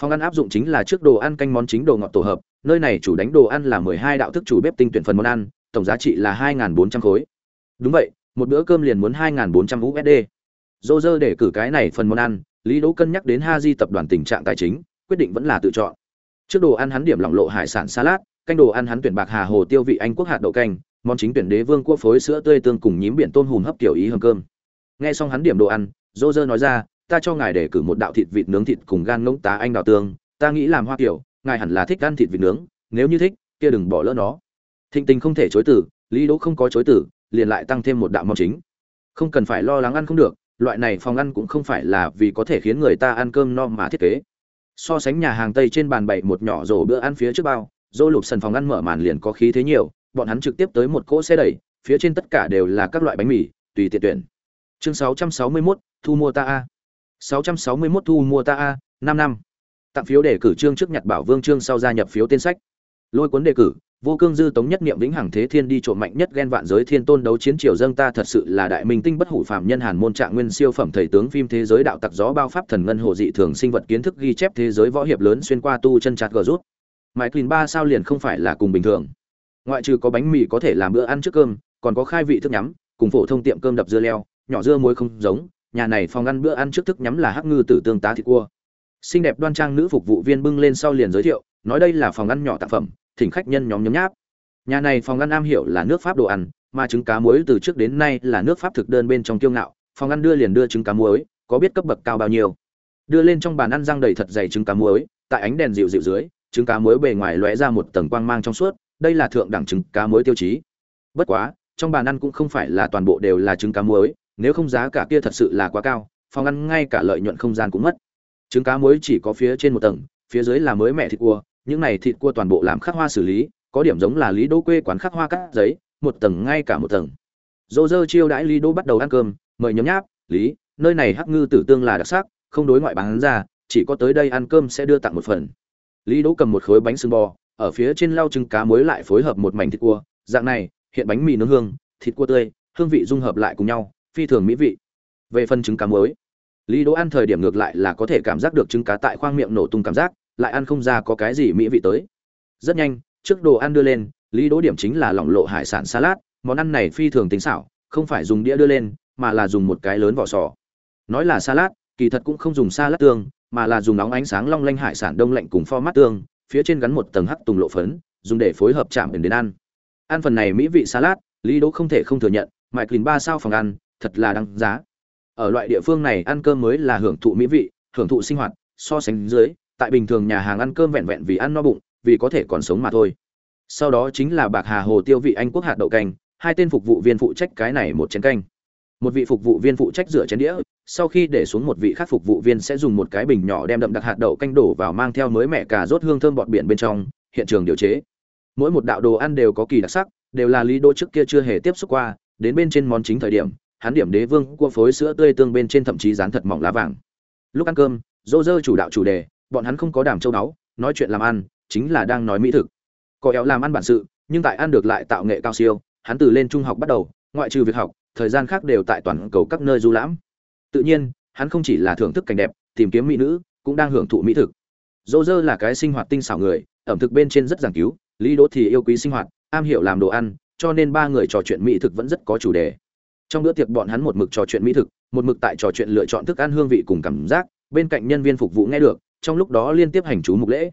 Phòng ăn áp dụng chính là trước đồ ăn canh món chính đồ ngọt tổ hợp, nơi này chủ đánh đồ ăn là 12 đạo thức chủ bếp tinh tuyển phần món ăn, tổng giá trị là 2400 khối. Đúng vậy, một bữa cơm liền muốn 2400 USD. Roger để cử cái này phần món ăn, Lý Đỗ cân nhắc đến Haji tập đoàn tình trạng tài chính, quyết định vẫn là tự chọn. Trước đồ ăn hắn điểm lỏng lộ hải sản salad, canh đồ ăn hắn tuyển bạc hà hồ tiêu vị anh quốc hạt đậu canh, món chính tuyển đế vương cua phối sữa tươi tương cùng nhím biển tôm hùm hấp kiểu ý hầm cơm. Nghe xong hắn điểm đồ ăn, Roger nói ra, ta cho ngài để cử một đạo thịt vịt nướng thịt cùng gan ngỗng tá anh đào tương, ta nghĩ làm hoa kiểu, ngài hẳn là thích ăn thịt vịt nướng, nếu như thích, kia đừng bỏ lỡ nó. Thịnh Tình không thể chối từ, Lý Đỗ không có chối từ, liền lại tăng thêm một đạo món chính. Không cần phải lo lắng ăn không được, loại này phòng ăn cũng không phải là vì có thể khiến người ta ăn cơm no mà thiết kế. So sánh nhà hàng Tây trên bàn bày một nhỏ rổ bữa ăn phía trước bao, dô lục sần phòng ăn mở màn liền có khí thế nhiều, bọn hắn trực tiếp tới một cỗ xe đẩy, phía trên tất cả đều là các loại bánh mì, tùy tiện tuyển. Chương 661, thu mua ta a. 661 thu mua ta a, 5 năm. Tặng phiếu đề cử trương trước nhặt bảo vương trương sau gia nhập phiếu tên sách. Lôi cuốn đề cử, vô cương dư tống nhất niệm vĩnh hằng thế thiên đi trộm mạnh nhất ghen vạn giới thiên tôn đấu chiến triều dâng ta thật sự là đại minh tinh bất hủ phạm nhân hàn môn trạng nguyên siêu phẩm thầy tướng phim thế giới đạo tặc gió bao pháp thần ngân hồ dị thường sinh vật kiến thức ghi chép thế giới võ hiệp lớn xuyên qua tu chân chặt gờ rút. Mãi clean ba sao liền không phải là cùng bình thường. Ngoại trừ có bánh mì có thể làm bữa ăn trước cơm, còn có khai vị thức nhắm, cùng phổ thông tiệm cơm đập dưa leo, nhỏ dưa muối không giống, nhà này phòng ăn bữa ăn trước thức nhắm là hắc ngư tử tương tá thịt cua. Xinh đẹp đoan trang nữ phục vụ viên bưng lên sau liền giới thiệu, nói đây là phòng ăn nhỏ tạp phẩm thỉnh khách nhân nhóm nhấm nháp. Nhà này phòng ăn am hiểu là nước pháp đồ ăn, mà trứng cá muối từ trước đến nay là nước pháp thực đơn bên trong kiêu ngạo. Phòng ăn đưa liền đưa trứng cá muối, có biết cấp bậc cao bao nhiêu. Đưa lên trong bàn ăn răng đầy thật dày trứng cá muối, tại ánh đèn dịu dịu dưới, trứng cá muối bề ngoài lóe ra một tầng quang mang trong suốt, đây là thượng đẳng trứng cá muối tiêu chí. Bất quá, trong bàn ăn cũng không phải là toàn bộ đều là trứng cá muối, nếu không giá cả kia thật sự là quá cao, phòng ăn ngay cả lợi nhuận không gian cũng mất. Trứng cá muối chỉ có phía trên một tầng, phía dưới là mới mẹ thịt cua những này thịt cua toàn bộ làm khắc hoa xử lý, có điểm giống là lý đô quê quán khắc hoa cắt giấy, một tầng ngay cả một tầng. Dô dơ chiêu đãi lý đô bắt đầu ăn cơm, mời nhấm nháp, lý, nơi này hắc ngư tử tương là đặc sắc, không đối ngoại bán ra, chỉ có tới đây ăn cơm sẽ đưa tặng một phần. Lý đỗ cầm một khối bánh sưng bò, ở phía trên lau trứng cá muối lại phối hợp một mảnh thịt cua, dạng này, hiện bánh mì nướng hương, thịt cua tươi, hương vị dung hợp lại cùng nhau, phi thường mỹ vị. Về phần trứng cá muối, lý đỗ ăn thời điểm ngược lại là có thể cảm giác được trứng cá tại khoang miệng nổ tung cảm giác lại ăn không ra có cái gì mỹ vị tới. Rất nhanh, trước đồ ăn đưa lên, lý đỗ điểm chính là lỏng lộ hải sản salad, món ăn này phi thường tính xảo, không phải dùng đĩa đưa lên, mà là dùng một cái lớn vỏ sò. Nói là salad, kỳ thật cũng không dùng salad tương, mà là dùng nóng ánh sáng long lanh hải sản đông lạnh cùng format tương, phía trên gắn một tầng hắc tùng lộ phấn, dùng để phối hợp chạm đến ăn. Ăn phần này mỹ vị salad, lý đỗ không thể không thừa nhận mại kín ba sao phòng ăn, thật là đáng giá. Ở loại địa phương này ăn cơm mới là hưởng thụ mỹ vị, hưởng thụ sinh hoạt, so sánh dưới tại bình thường nhà hàng ăn cơm vẹn vẹn vì ăn no bụng, vì có thể còn sống mà thôi. Sau đó chính là bạc hà hồ tiêu vị anh quốc hạt đậu canh, hai tên phục vụ viên phụ trách cái này một chén canh. Một vị phục vụ viên phụ trách rửa chén đĩa, sau khi để xuống một vị khác phục vụ viên sẽ dùng một cái bình nhỏ đem đậm đặc hạt đậu canh đổ vào mang theo mới mẹ cà rốt hương thơm bọt biển bên trong, hiện trường điều chế. Mỗi một đạo đồ ăn đều có kỳ đặc sắc, đều là lý đô trước kia chưa hề tiếp xúc qua, đến bên trên món chính thời điểm, hắn điểm đế vương cua phối sữa tươi tương bên trên thậm chí dán thật mỏng lá vàng. Lúc ăn cơm, dô dơ chủ đạo chủ đề bọn hắn không có đàm châu đáo nói chuyện làm ăn, chính là đang nói mỹ thực. Có éo làm ăn bản sự, nhưng tại ăn được lại tạo nghệ cao siêu, hắn từ lên trung học bắt đầu, ngoại trừ việc học, thời gian khác đều tại toàn cầu các nơi du lãm. Tự nhiên, hắn không chỉ là thưởng thức cảnh đẹp, tìm kiếm mỹ nữ, cũng đang hưởng thụ mỹ thực. Dô dơ là cái sinh hoạt tinh xảo người, ẩm thực bên trên rất giảng cứu, lý đỗ thì yêu quý sinh hoạt, am hiểu làm đồ ăn, cho nên ba người trò chuyện mỹ thực vẫn rất có chủ đề. Trong bữa tiệc bọn hắn một mực trò chuyện mỹ thực, một mực tại trò chuyện lựa chọn thức ăn hương vị cùng cảm giác, bên cạnh nhân viên phục vụ nghe được trong lúc đó liên tiếp hành chú mục lễ.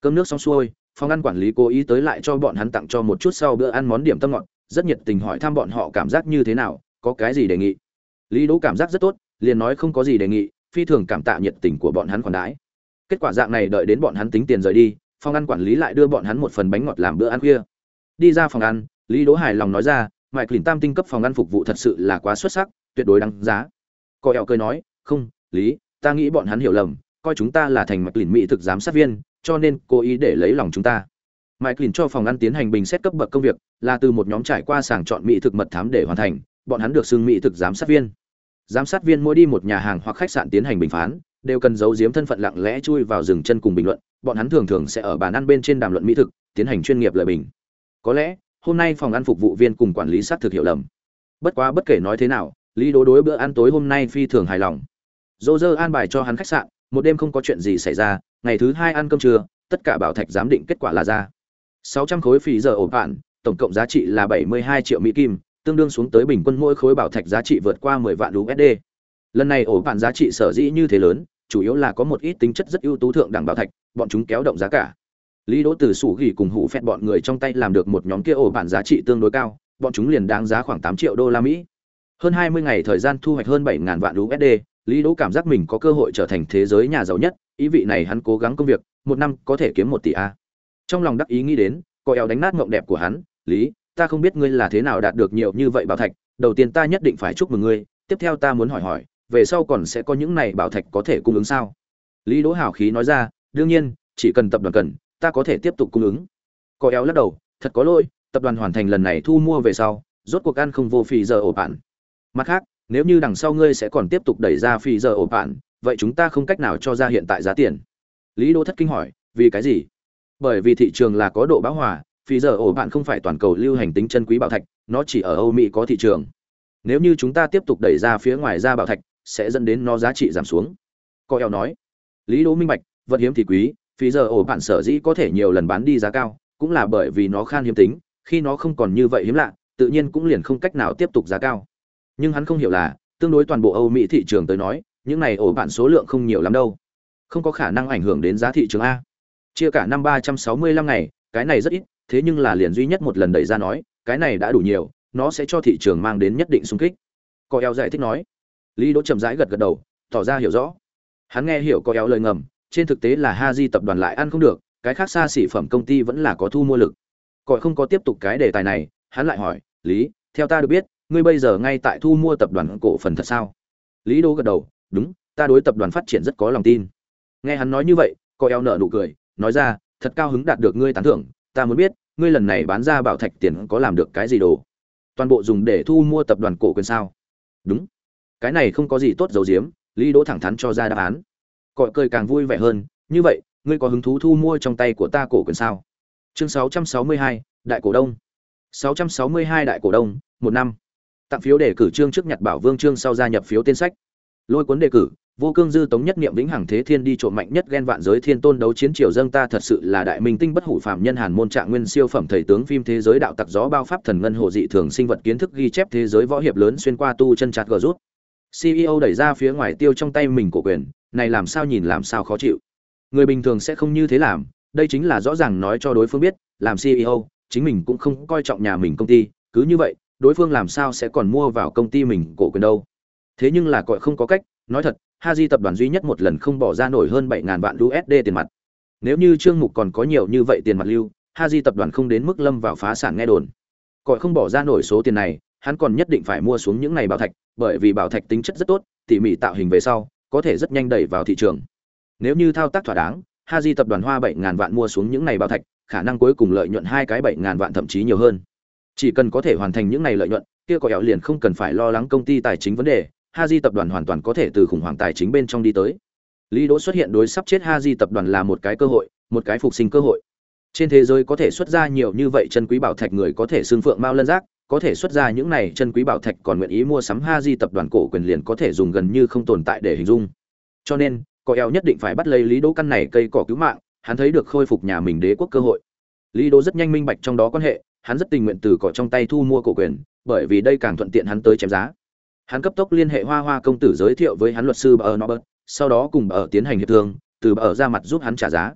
Cơm nước xong xuôi, phòng ăn quản lý cố ý tới lại cho bọn hắn tặng cho một chút sau bữa ăn món điểm tâm ngọt, rất nhiệt tình hỏi thăm bọn họ cảm giác như thế nào, có cái gì đề nghị. Lý đỗ cảm giác rất tốt, liền nói không có gì đề nghị, phi thường cảm tạ nhiệt tình của bọn hắn khoản đãi. Kết quả dạng này đợi đến bọn hắn tính tiền rời đi, phòng ăn quản lý lại đưa bọn hắn một phần bánh ngọt làm bữa ăn khuya. Đi ra phòng ăn, lý đỗ hài lòng nói ra mại quỳnh tam tinh cấp phòng ăn phục vụ thật sự là quá xuất sắc, tuyệt đối đáng giá. Cò ẹo cười nói, không, lý, ta nghĩ bọn hắn hiểu lầm coi chúng ta là thành mạch lìn mỹ thực giám sát viên, cho nên cố ý để lấy lòng chúng ta. Mạch lìn cho phòng ăn tiến hành bình xét cấp bậc công việc, là từ một nhóm trải qua sàng chọn mỹ thực mật thám để hoàn thành, bọn hắn được xưng mỹ thực giám sát viên. Giám sát viên mỗi đi một nhà hàng hoặc khách sạn tiến hành bình phán, đều cần giấu giếm thân phận lặng lẽ chui vào rừng chân cùng bình luận, bọn hắn thường thường sẽ ở bàn ăn bên trên đàm luận mỹ thực, tiến hành chuyên nghiệp lợi bình. Có lẽ, hôm nay phòng ăn phục vụ viên cùng quản lý sát thực hiểu lầm. Bất quá bất kể nói thế nào, lý đố đối bữa ăn tối hôm nay phi thường hài lòng. Dô dơ an bài cho hắn khách sạn một đêm không có chuyện gì xảy ra, ngày thứ hai ăn cơm trưa, tất cả bảo thạch giám định kết quả là ra. 600 khối phí giờ ổ bạn tổng cộng giá trị là 72 triệu mỹ kim, tương đương xuống tới bình quân mỗi khối bảo thạch giá trị vượt qua 10 vạn USD lần này ổ bạn giá trị sở dĩ như thế lớn, chủ yếu là có một ít tính chất rất ưu tú thượng đẳng bảo thạch, bọn chúng kéo động giá cả. Lý đỗ từ sủ gỉ cùng hủ phét bọn người trong tay làm được một nhóm kia ổ bản giá trị tương đối cao, bọn chúng liền đáng giá khoảng tám triệu đô la mỹ. Hơn 20 ngày thời gian thu hoạch hơn bảy ngàn vạn USD lý đỗ cảm giác mình có cơ hội trở thành thế giới nhà giàu nhất, ý vị này hắn cố gắng công việc, một năm có thể kiếm một tỷ a. Trong lòng đắc ý nghĩ đến, có eo đánh nát mộng đẹp của hắn, lý, ta không biết ngươi là thế nào đạt được nhiều như vậy bảo thạch, đầu tiên ta nhất định phải chúc mừng ngươi, tiếp theo ta muốn hỏi hỏi, về sau còn sẽ có những này bảo thạch có thể cung ứng sao? Lý đỗ hào khí nói ra, đương nhiên, chỉ cần tập đoàn cần, ta có thể tiếp tục cung ứng. Có eo lắc đầu, thật có lỗi, tập đoàn hoàn thành lần này thu mua về sau, rốt cuộc ăn không vô phì giờ ổ bạn. mặt khác nếu như đằng sau ngươi sẽ còn tiếp tục đẩy ra phi giờ ổ bạn, vậy chúng ta không cách nào cho ra hiện tại giá tiền. Lý đỗ thất kinh hỏi vì cái gì? Bởi vì thị trường là có độ bão hòa phi giờ ổ bạn không phải toàn cầu lưu hành tính chân quý bảo thạch nó chỉ ở âu mỹ có thị trường. Nếu như chúng ta tiếp tục đẩy ra phía ngoài ra bảo thạch sẽ dẫn đến nó giá trị giảm xuống. Co eo nói. Lý đỗ minh bạch vật hiếm thì quý phi giờ ổ bạn sở dĩ có thể nhiều lần bán đi giá cao cũng là bởi vì nó khan hiếm tính khi nó không còn như vậy hiếm lạ tự nhiên cũng liền không cách nào tiếp tục giá cao nhưng hắn không hiểu là, tương đối toàn bộ âu mỹ thị trường tới nói, những này ổ bạn số lượng không nhiều lắm đâu. Không có khả năng ảnh hưởng đến giá thị trường a. Chia cả năm ba trăm sáu mươi lăm ngày, cái này rất ít, thế nhưng là liền duy nhất một lần đẩy ra nói, cái này đã đủ nhiều, nó sẽ cho thị trường mang đến nhất định sung kích. Co eo giải thích nói. Lý đỗ chậm rãi gật gật đầu, tỏ ra hiểu rõ. Hắn nghe hiểu co eo lời ngầm, trên thực tế là ha di tập đoàn lại ăn không được, cái khác xa xỉ phẩm công ty vẫn là có thu mua lực. Cọi không có tiếp tục cái đề tài này, hắn lại hỏi, lý, theo ta được biết ngươi bây giờ ngay tại thu mua tập đoàn cổ phần thật sao? Lý Đô gật đầu đúng ta đối tập đoàn phát triển rất có lòng tin. Nghe hắn nói như vậy co eo Nợ nụ cười nói ra thật cao hứng đạt được ngươi tán thưởng ta muốn biết ngươi lần này bán ra bảo thạch tiền có làm được cái gì đồ? Toàn bộ dùng để thu mua tập đoàn cổ quyền sao? Đúng. Cái này không có gì tốt dầu diếm lý đỗ thẳng thắn cho ra đáp án. Cọi cười càng vui vẻ hơn như vậy ngươi có hứng thú thu mua trong tay của ta cổ quyền sao? Chương 662, đại cổ đông. 662 đại cổ đông một năm tặng phiếu đề cử trương trước nhặt bảo vương trương sau gia nhập phiếu tên sách. Lôi cuốn đề cử, vô cương dư tống nhất niệm vĩnh hằng thế thiên đi trộm mạnh nhất ghen vạn giới thiên tôn đấu chiến triều dâng ta thật sự là đại minh tinh bất hủ phạm nhân hàn môn trạng nguyên siêu phẩm thầy tướng phim thế giới đạo tặc gió bao pháp thần ngân hồ dị thường sinh vật kiến thức ghi chép thế giới võ hiệp lớn xuyên qua tu chân chặt gờ rút. Ceo đẩy ra phía ngoài tiêu trong tay mình cổ quyền, này làm sao nhìn làm sao khó chịu. Người bình thường sẽ không như thế làm, đây chính là rõ ràng nói cho đối phương biết, làm ceo chính mình cũng không coi trọng nhà mình công ty, cứ như vậy đối phương làm sao sẽ còn mua vào công ty mình cổ quyền đâu thế nhưng là cọi không có cách nói thật Ha Haji tập đoàn duy nhất một lần không bỏ ra nổi hơn bảy ngàn vạn USD tiền mặt. Nếu như Trương Mục còn có nhiều như vậy tiền mặt lưu, Ha Haji tập đoàn không đến mức lâm vào phá sản nghe đồn. Cọi không bỏ ra nổi số tiền này, hắn còn nhất định phải mua xuống những này bảo thạch, bởi vì bảo thạch tính chất rất tốt, tỉ mỉ tạo hình về sau, có thể rất nhanh đẩy vào thị trường. Nếu như thao tác thỏa đáng, Ha Haji tập đoàn hoa bảy ngàn vạn mua xuống những này bảo thạch, khả năng cuối cùng lợi nhuận hai cái bảy ngàn vạn thậm chí nhiều hơn. Chỉ cần có thể hoàn thành những này lợi nhuận, kia có liền không cần phải lo lắng công ty tài chính vấn đề, Ha Haji tập đoàn hoàn toàn có thể từ khủng hoảng tài chính bên trong đi tới. Lý Đỗ xuất hiện đối sắp chết Ha Haji tập đoàn là một cái cơ hội, một cái phục sinh cơ hội. Trên thế giới có thể xuất ra nhiều như vậy chân quý bảo thạch người có thể xương phượng mao lân giác, có thể xuất ra những này chân quý bảo thạch còn nguyện ý mua sắm Ha Haji tập đoàn cổ quyền liền có thể dùng gần như không tồn tại để hình dung. Cho nên, có eo nhất định phải bắt lấy Lý Đỗ căn này cây cỏ cứu mạng, hắn thấy được khôi phục nhà mình đế quốc cơ hội. Lý Đỗ rất nhanh minh bạch trong đó quan hệ, hắn rất tình nguyện từ cỏ trong tay thu mua cổ quyền, bởi vì đây càng thuận tiện hắn tới chém giá. Hắn cấp tốc liên hệ hoa hoa công tử giới thiệu với hắn luật sư bà ở Norbert, sau đó cùng bà ở tiến hành hiệp thương từ bà ở ra mặt giúp hắn trả giá.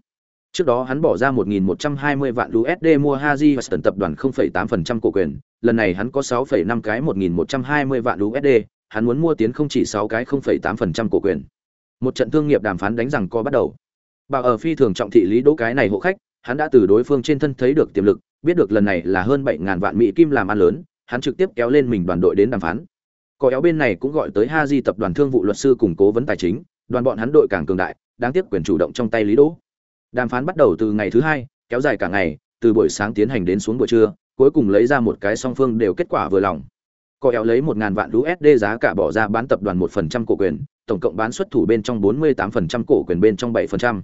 Trước đó hắn bỏ ra 1.120 vạn USD mua Haji Weston tập đoàn 0,8% cổ quyền lần này hắn có 6,5 cái 1.120 vạn USD hắn muốn mua tiến không chỉ 6 cái 0,8% cổ quyền. Một trận thương nghiệp đàm phán đánh rằng co bắt đầu. Bà ở phi thường trọng thị lý đỗ cái này hộ khách hắn đã từ đối phương trên thân thấy được tiềm lực biết được lần này là hơn bảy ngàn vạn mỹ kim làm ăn lớn hắn trực tiếp kéo lên mình đoàn đội đến đàm phán có éo bên này cũng gọi tới Haji tập đoàn thương vụ luật sư cùng cố vấn tài chính, đoàn bọn hắn đội càng cường đại, đáng tiếc quyền chủ động trong tay Lý Đỗ. Đàm phán bắt đầu từ ngày thứ hai, kéo dài cả ngày, từ buổi sáng tiến hành đến xuống buổi trưa, cuối cùng lấy ra một cái song phương đều kết quả vừa lòng. Có éo lấy 1000 vạn USD giá cả bỏ ra bán tập đoàn 1% cổ quyền, tổng cộng bán xuất thủ bên trong 48% cổ quyền bên trong 7%.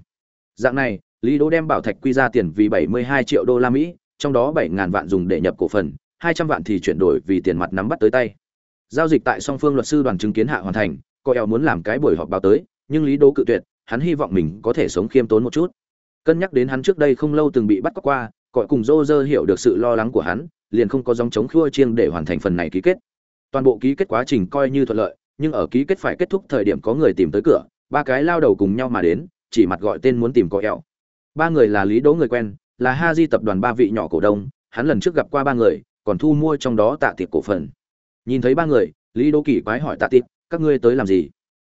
Dạng này, Lý Đỗ đem bảo thạch quy ra tiền vì 72 triệu đô la Mỹ, trong đó 7000 vạn dùng để nhập cổ phần, 200 vạn thì chuyển đổi vì tiền mặt nắm bắt tới tay. Giao dịch tại song phương luật sư đoàn chứng kiến hạ hoàn thành coi eo muốn làm cái buổi họp báo tới nhưng lý đố cự tuyệt hắn hy vọng mình có thể sống khiêm tốn một chút. Cân nhắc đến hắn trước đây không lâu từng bị bắt cóc qua cọi cùng dô dơ hiểu được sự lo lắng của hắn liền không có dòng chống khua chiêng để hoàn thành phần này ký kết. Toàn bộ ký kết quá trình coi như thuận lợi nhưng ở ký kết phải kết thúc thời điểm có người tìm tới cửa ba cái lao đầu cùng nhau mà đến chỉ mặt gọi tên muốn tìm cọ eo. Ba người là lý đố người quen là ha di tập đoàn ba vị nhỏ cổ đông hắn lần trước gặp qua ba người còn thu mua trong đó tạ tiệp cổ phần. Nhìn thấy ba người lý đô kỳ quái hỏi tạ tiệp, các ngươi tới làm gì?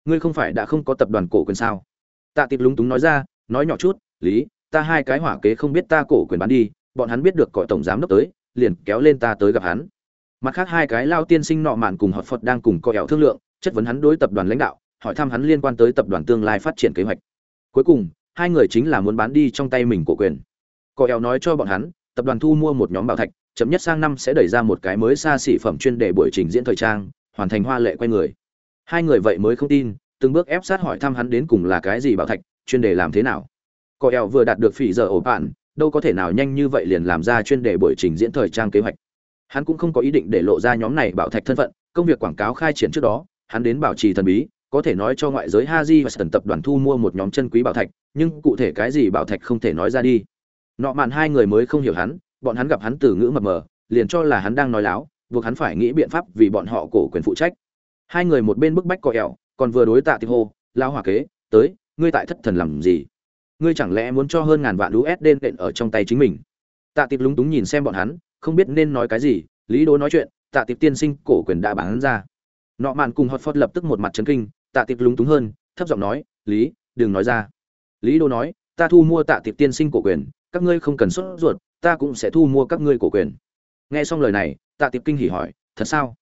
Ngươi không phải đã không có tập đoàn cổ quyền sao? Tạ tiệp lúng túng nói ra nói nhỏ chút lý ta hai cái hỏa kế không biết ta cổ quyền bán đi bọn hắn biết được cõi tổng giám đốc tới liền kéo lên ta tới gặp hắn. Mặt khác hai cái lao tiên sinh nọ mạn cùng họt phật đang cùng coi ẻo thương lượng chất vấn hắn đối tập đoàn lãnh đạo hỏi thăm hắn liên quan tới tập đoàn tương lai phát triển kế hoạch. Cuối cùng hai người chính là muốn bán đi trong tay mình cổ quyền. Cô eo nói cho bọn hắn tập đoàn thu mua một nhóm bảo thạch chậm nhất sang năm sẽ đẩy ra một cái mới xa xỉ phẩm chuyên để buổi trình diễn thời trang hoàn thành hoa lệ quay người. Hai người vậy mới không tin từng bước ép sát hỏi thăm hắn đến cùng là cái gì bảo thạch chuyên đề làm thế nào. Cô eo vừa đạt được phỉ giờ ổ bạn đâu có thể nào nhanh như vậy liền làm ra chuyên đề buổi trình diễn thời trang kế hoạch. Hắn cũng không có ý định để lộ ra nhóm này bảo thạch thân phận công việc quảng cáo khai triển trước đó hắn đến bảo trì thần bí có thể nói cho ngoại giới Haji và Sutton tập đoàn thu mua một nhóm chân quý bảo thạch, nhưng cụ thể cái gì bảo thạch không thể nói ra đi. Nọ mạn hai người mới không hiểu hắn, bọn hắn gặp hắn từ ngữ mập mờ liền cho là hắn đang nói láo buộc hắn phải nghĩ biện pháp vì bọn họ cổ quyền phụ trách. Hai người một bên bức bách cọ ẹo còn vừa đối tạ tiệp hô lao hòa kế tới ngươi tại thất thần làm gì? Ngươi chẳng lẽ muốn cho hơn ngàn vạn usd đệm ở trong tay chính mình? Tạ tiệp lúng túng nhìn xem bọn hắn không biết nên nói cái gì lý đố nói chuyện tạ tiệp tiên sinh cổ quyền đã bán ra. Nọ mạn cùng hot phót lập tức một mặt chấn kinh tạ tiệp lúng túng hơn thấp giọng nói lý đừng nói ra. Lý đô nói ta thu mua tạ tiệp tiên sinh cổ quyền các ngươi không cần sốt ruột, ta cũng sẽ thu mua các ngươi cổ quyền. Nghe xong lời này, tạ tiệp kinh hỉ hỏi, thật sao?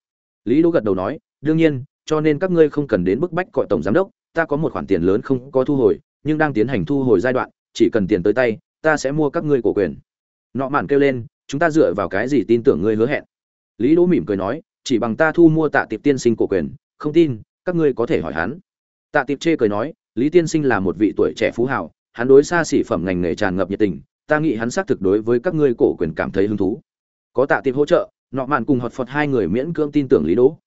Lý đỗ gật đầu nói, đương nhiên, cho nên các ngươi không cần đến bức bách cọi tổng giám đốc, ta có một khoản tiền lớn không có thu hồi, nhưng đang tiến hành thu hồi giai đoạn, chỉ cần tiền tới tay, ta sẽ mua các ngươi cổ quyền. Nọ mạn kêu lên, chúng ta dựa vào cái gì tin tưởng ngươi hứa hẹn? Lý đỗ mỉm cười nói, chỉ bằng ta thu mua tạ tiệp tiên sinh cổ quyền, không tin, các ngươi có thể hỏi hắn. Tạ tiệp chê cười nói, lý tiên sinh là một vị tuổi trẻ phú hào, hắn đối xa xỉ phẩm ngành nghề tràn ngập nhiệt tình ta nghĩ hắn xác thực đối với các ngươi cổ quyền cảm thấy hứng thú. Có tạ tiệp hỗ trợ, nọ mạn cùng hợp phật hai người miễn cưỡng tin tưởng lý đỗ.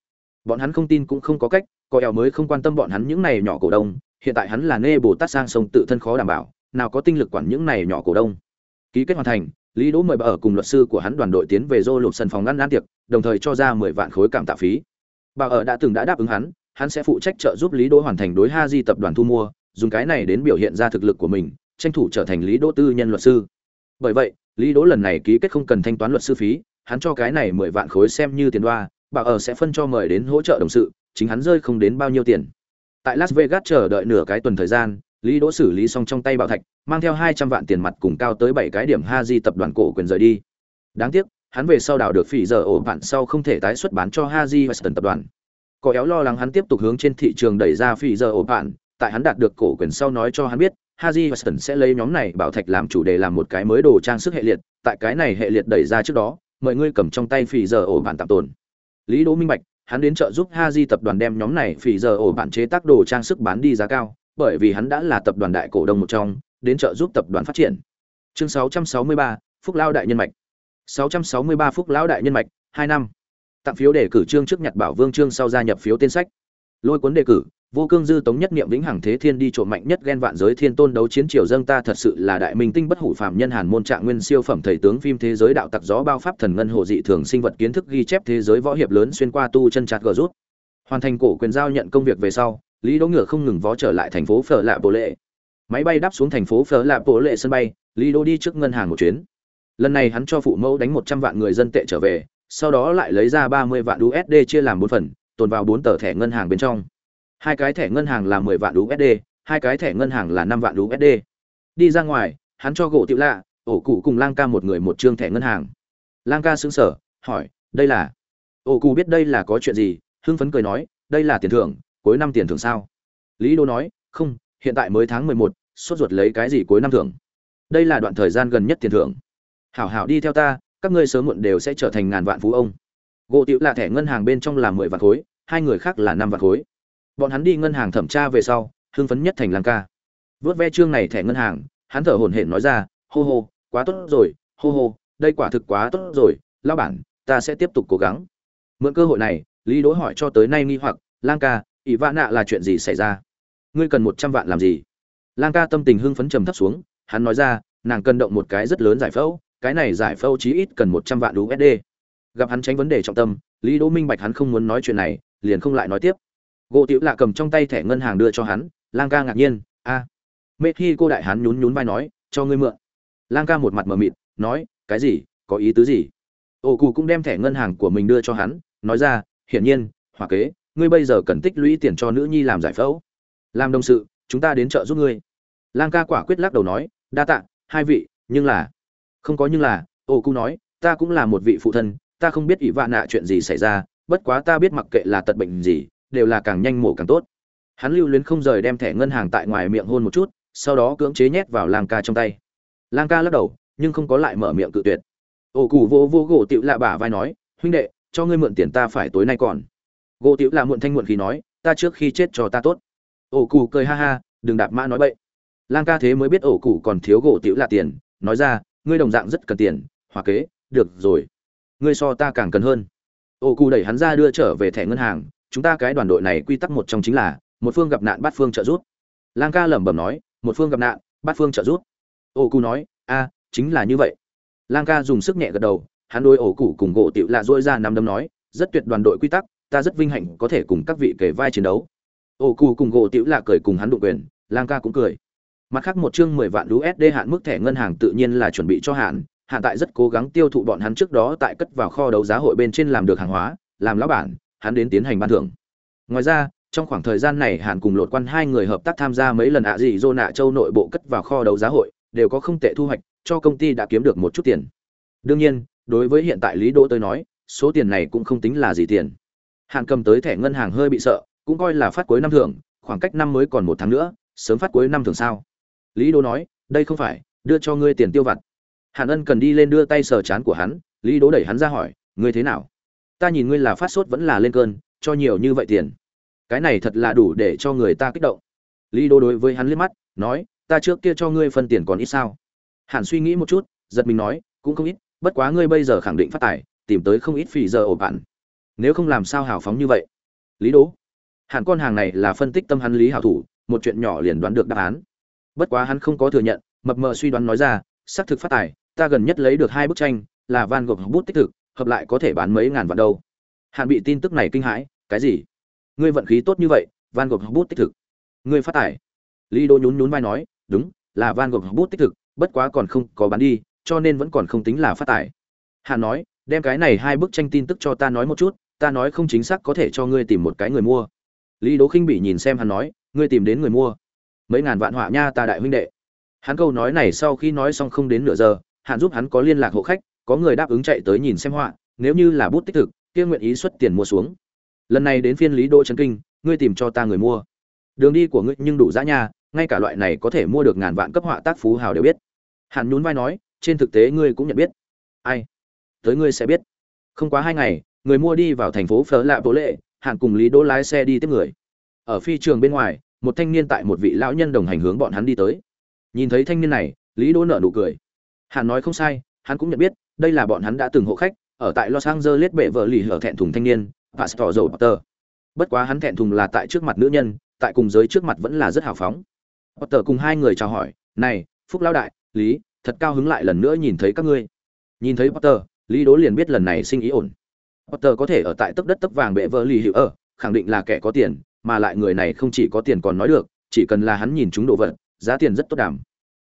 Bọn hắn không tin cũng không có cách, có eo mới không quan tâm bọn hắn những này nhỏ cổ đông, hiện tại hắn là nê bồ tát sang sông tự thân khó đảm bảo, nào có tinh lực quản những này nhỏ cổ đông. Ký kết hoàn thành, lý đỗ mời bà ở cùng luật sư của hắn đoàn đội tiến về dô lục sân phòng ngăn ăn tiệc, đồng thời cho ra mười vạn khối cảm tạ phí. Bà ở đã từng đã đáp ứng hắn hắn sẽ phụ trách trợ giúp lý đỗ hoàn thành đối ha di tập đoàn thu mua, dùng cái này đến biểu hiện ra thực lực của mình, tranh thủ trở thành lý đỗ tư nhân luật sư bởi vậy, lý đỗ lần này ký kết không cần thanh toán luật sư phí, hắn cho cái này mười vạn khối xem như tiền đoa bảo ở sẽ phân cho mời đến hỗ trợ đồng sự, chính hắn rơi không đến bao nhiêu tiền. Tại las vegas chờ đợi nửa cái tuần thời gian, lý đỗ xử lý xong trong tay bảo thạch, mang theo hai trăm vạn tiền mặt cùng cao tới bảy cái điểm ha di tập đoàn cổ quyền rời đi. Đáng tiếc, hắn về sau đảo được phỉ giờ ổ bạn sau không thể tái xuất bán cho ha di western tập đoàn. Có éo lo lắng hắn tiếp tục hướng trên thị trường đẩy ra phỉ giờ ổ bạn tại hắn đạt được cổ quyền sau nói cho hắn biết Haji Weston sẽ lấy nhóm này bảo thạch làm chủ đề làm một cái mới đồ trang sức hệ liệt, tại cái này hệ liệt đẩy ra trước đó, mời ngươi cầm trong tay phỉ giờ ổ bản tạm tồn. Lý Đỗ minh bạch, hắn đến trợ giúp Haji tập đoàn đem nhóm này phỉ giờ ổ bản chế tác đồ trang sức bán đi giá cao, bởi vì hắn đã là tập đoàn đại cổ đông một trong, đến trợ giúp tập đoàn phát triển. Chương 663, Phúc Lao đại nhân mạch. 663 Phúc lão đại nhân mạch, 2 năm. Tặng phiếu đề cử chương trước nhặt bảo vương chương sau gia nhập phiếu tên sách. Lôi cuốn đề cử, vô cương dư tống nhất niệm vĩnh hằng thế thiên đi trộm mạnh nhất ghen vạn giới thiên tôn đấu chiến triều dâng ta thật sự là đại minh tinh bất hủ phạm nhân hàn môn trạng nguyên siêu phẩm thầy tướng phim thế giới đạo tặc gió bao pháp thần ngân hồ dị thường sinh vật kiến thức ghi chép thế giới võ hiệp lớn xuyên qua tu chân chặt gờ rút. Hoàn thành cổ quyền giao nhận công việc về sau, lý đỗ ngựa không ngừng vó trở lại thành phố phở lạ bộ lệ. Máy bay đáp xuống thành phố phở lạ bộ lệ sân bay, lý đỗ đi trước ngân hàng một chuyến. Lần này hắn cho phụ mẫu đánh một trăm vạn người dân tệ trở về, sau đó lại lấy ra ba mươi vạn usd chia làm bốn phần, tồn vào bốn tờ thẻ ngân hàng bên trong hai cái thẻ ngân hàng là mười vạn usd hai cái thẻ ngân hàng là năm vạn usd đi ra ngoài, hắn cho gỗ tiểu lạ, ổ cụ cùng lang ca một người một chương thẻ ngân hàng. Lang ca xứng sở hỏi, đây là? Ổ cụ biết đây là có chuyện gì, hưng phấn cười nói, đây là tiền thưởng, cuối năm tiền thưởng sao? Lý đô nói, không, hiện tại mới tháng mười một, sốt ruột lấy cái gì cuối năm thưởng? Đây là đoạn thời gian gần nhất tiền thưởng. Hảo hảo đi theo ta, các ngươi sớm muộn đều sẽ trở thành ngàn vạn phú ông. Gỗ tiểu là thẻ ngân hàng bên trong là mười vạn khối, hai người khác là năm vạn khối bọn hắn đi ngân hàng thẩm tra về sau, hưng phấn nhất thành lang ca. Vớt ve chương này thẻ ngân hàng, hắn thở hổn hển nói ra, hô hô, quá tốt rồi, hô hô, đây quả thực quá tốt rồi lao bản, ta sẽ tiếp tục cố gắng. Mượn cơ hội này, lý đỗ hỏi cho tới nay nghi hoặc, lang ca, ỷ vạn nạ là chuyện gì xảy ra? Ngươi cần một trăm vạn làm gì? Lang ca tâm tình hưng phấn trầm thấp xuống, hắn nói ra, nàng cần động một cái rất lớn giải phẫu, cái này giải phẫu chí ít cần một trăm vạn usd gặp hắn tránh vấn đề trọng tâm, lý đỗ minh bạch hắn không muốn nói chuyện này, liền không lại nói tiếp gỗ tiểu lạ cầm trong tay thẻ ngân hàng đưa cho hắn, lang ca ngạc nhiên, a mê khi cô đại hắn nhún nhún vai nói, cho ngươi mượn. Lang ca một mặt mờ mịt, nói, cái gì? Có ý tứ gì? Ô cụ cũng đem thẻ ngân hàng của mình đưa cho hắn, nói ra, hiển nhiên, hòa kế, ngươi bây giờ cần tích lũy tiền cho nữ nhi làm giải phẫu. Làm đồng sự, chúng ta đến chợ giúp ngươi. Lang ca quả quyết lắc đầu nói, đa tạ, hai vị, nhưng là không có nhưng là, Ô cụ nói, ta cũng là một vị phụ thân, ta không biết ỷ vạ nạ chuyện gì xảy ra, bất quá ta biết mặc kệ là tật bệnh gì đều là càng nhanh mổ càng tốt. Hắn lưu luyến không rời đem thẻ ngân hàng tại ngoài miệng hôn một chút, sau đó cưỡng chế nhét vào lang ca trong tay. Lang ca lắc đầu, nhưng không có lại mở miệng cự tuyệt. Ổ cụ vô vô gỗ tiểu lạ bả vai nói, huynh đệ, cho ngươi mượn tiền ta phải tối nay còn. Gỗ tiểu lạ muộn thanh muộn khi nói, ta trước khi chết cho ta tốt. Ổ cụ cười ha ha, đừng đạp mã nói bậy. Lang ca thế mới biết ổ cụ còn thiếu gỗ tiểu lạ tiền, nói ra, ngươi đồng dạng rất cần tiền, hòa kế, được rồi. Ngươi so ta càng cần hơn. Ổ cụ đẩy hắn ra đưa trở về thẻ ngân hàng chúng ta cái đoàn đội này quy tắc một trong chính là, một phương gặp nạn bát phương trợ giúp. Lang ca lẩm bẩm nói, một phương gặp nạn bát phương trợ giúp. Ô cụ nói, a, chính là như vậy. Lang ca dùng sức nhẹ gật đầu, hắn đôi ổ cụ cùng gỗ tiểu lạ dỗi ra nắm đấm nói, rất tuyệt đoàn đội quy tắc, ta rất vinh hạnh có thể cùng các vị kể vai chiến đấu. Ổ cụ cùng gỗ tiểu lạ cười cùng hắn đụng quyền, lang ca cũng cười. Mặt khác một chương mười vạn usd hạn mức thẻ ngân hàng tự nhiên là chuẩn bị cho hạn hạn tại rất cố gắng tiêu thụ bọn hắn trước đó tại cất vào kho đấu giá hội bên trên làm được hàng hóa, làm lão bản hắn đến tiến hành ban thưởng. Ngoài ra, trong khoảng thời gian này hàn cùng lột quan hai người hợp tác tham gia mấy lần ạ dị dô nạ châu nội bộ cất vào kho đấu giá hội, đều có không tệ thu hoạch, cho công ty đã kiếm được một chút tiền. Đương nhiên, đối với hiện tại lý đỗ tới nói, số tiền này cũng không tính là gì tiền. Hàn cầm tới thẻ ngân hàng hơi bị sợ, cũng coi là phát cuối năm thưởng, khoảng cách năm mới còn một tháng nữa, sớm phát cuối năm thường sao. Lý đỗ nói, đây không phải, đưa cho ngươi tiền tiêu vặt. Hàn ân cần đi lên đưa tay sờ chán của hắn, lý đỗ đẩy hắn ra hỏi, ngươi thế nào? Ta nhìn ngươi là phát sốt vẫn là lên cơn cho nhiều như vậy tiền. Cái này thật là đủ để cho người ta kích động. Lý Đô đối với hắn liếc mắt nói ta trước kia cho ngươi phân tiền còn ít sao? Hàn suy nghĩ một chút giật mình nói cũng không ít bất quá ngươi bây giờ khẳng định phát tài tìm tới không ít phì giờ ổ bạn. Nếu không làm sao hào phóng như vậy? Lý Đô, hàn con hàng này là phân tích tâm hắn lý hảo thủ một chuyện nhỏ liền đoán được đáp án. Bất quá hắn không có thừa nhận mập mờ suy đoán nói ra xác thực phát tài ta gần nhất lấy được hai bức tranh là van gogh bút tích thực hợp lại có thể bán mấy ngàn vạn đâu. Hàn bị tin tức này kinh hãi, cái gì? Ngươi vận khí tốt như vậy, van gogh bút tích thực. Ngươi phát tài. Lý đỗ nhún nhún vai nói, đúng, là van gogh bút tích thực, bất quá còn không có bán đi, cho nên vẫn còn không tính là phát tài. Hàn nói, đem cái này hai bức tranh tin tức cho ta nói một chút, ta nói không chính xác có thể cho ngươi tìm một cái người mua. Lý đỗ khinh bị nhìn xem hắn nói, ngươi tìm đến người mua. Mấy ngàn vạn họa nha ta đại huynh đệ. Hắn câu nói này sau khi nói xong không đến nửa giờ hạn giúp hắn có liên lạc hộ khách có người đáp ứng chạy tới nhìn xem họa, nếu như là bút tích thực, kia nguyện ý xuất tiền mua xuống. Lần này đến phiên lý đỗ trấn kinh, ngươi tìm cho ta người mua. Đường đi của ngươi nhưng đủ giá nha, ngay cả loại này có thể mua được ngàn vạn cấp họa tác phú hào đều biết. Hắn nhún vai nói, trên thực tế ngươi cũng nhận biết. Ai? Tới ngươi sẽ biết. Không quá hai ngày, người mua đi vào thành phố phở lạ bố lệ hạn cùng lý đỗ lái xe đi tiếp người. Ở phi trường bên ngoài, một thanh niên tại một vị lão nhân đồng hành hướng bọn hắn đi tới. Nhìn thấy thanh niên này, lý đỗ nở nụ cười. Hắn nói không sai, hắn cũng nhận biết đây là bọn hắn đã từng hộ khách, ở tại los angeles bệ vợ lì hở thẹn thùng thanh niên pastor dầu potter. Bất quá hắn thẹn thùng là tại trước mặt nữ nhân, tại cùng giới trước mặt vẫn là rất hào phóng. Potter cùng hai người chào hỏi, này, phúc lão đại, lý, thật cao hứng lại lần nữa nhìn thấy các ngươi. Nhìn thấy potter, lý đố liền biết lần này sinh ý ổn. Potter có thể ở tại tấc đất tấc vàng bệ vợ lì hiệu ở, khẳng định là kẻ có tiền, mà lại người này không chỉ có tiền còn nói được, chỉ cần là hắn nhìn chúng đồ vật, giá tiền rất tốt đảm.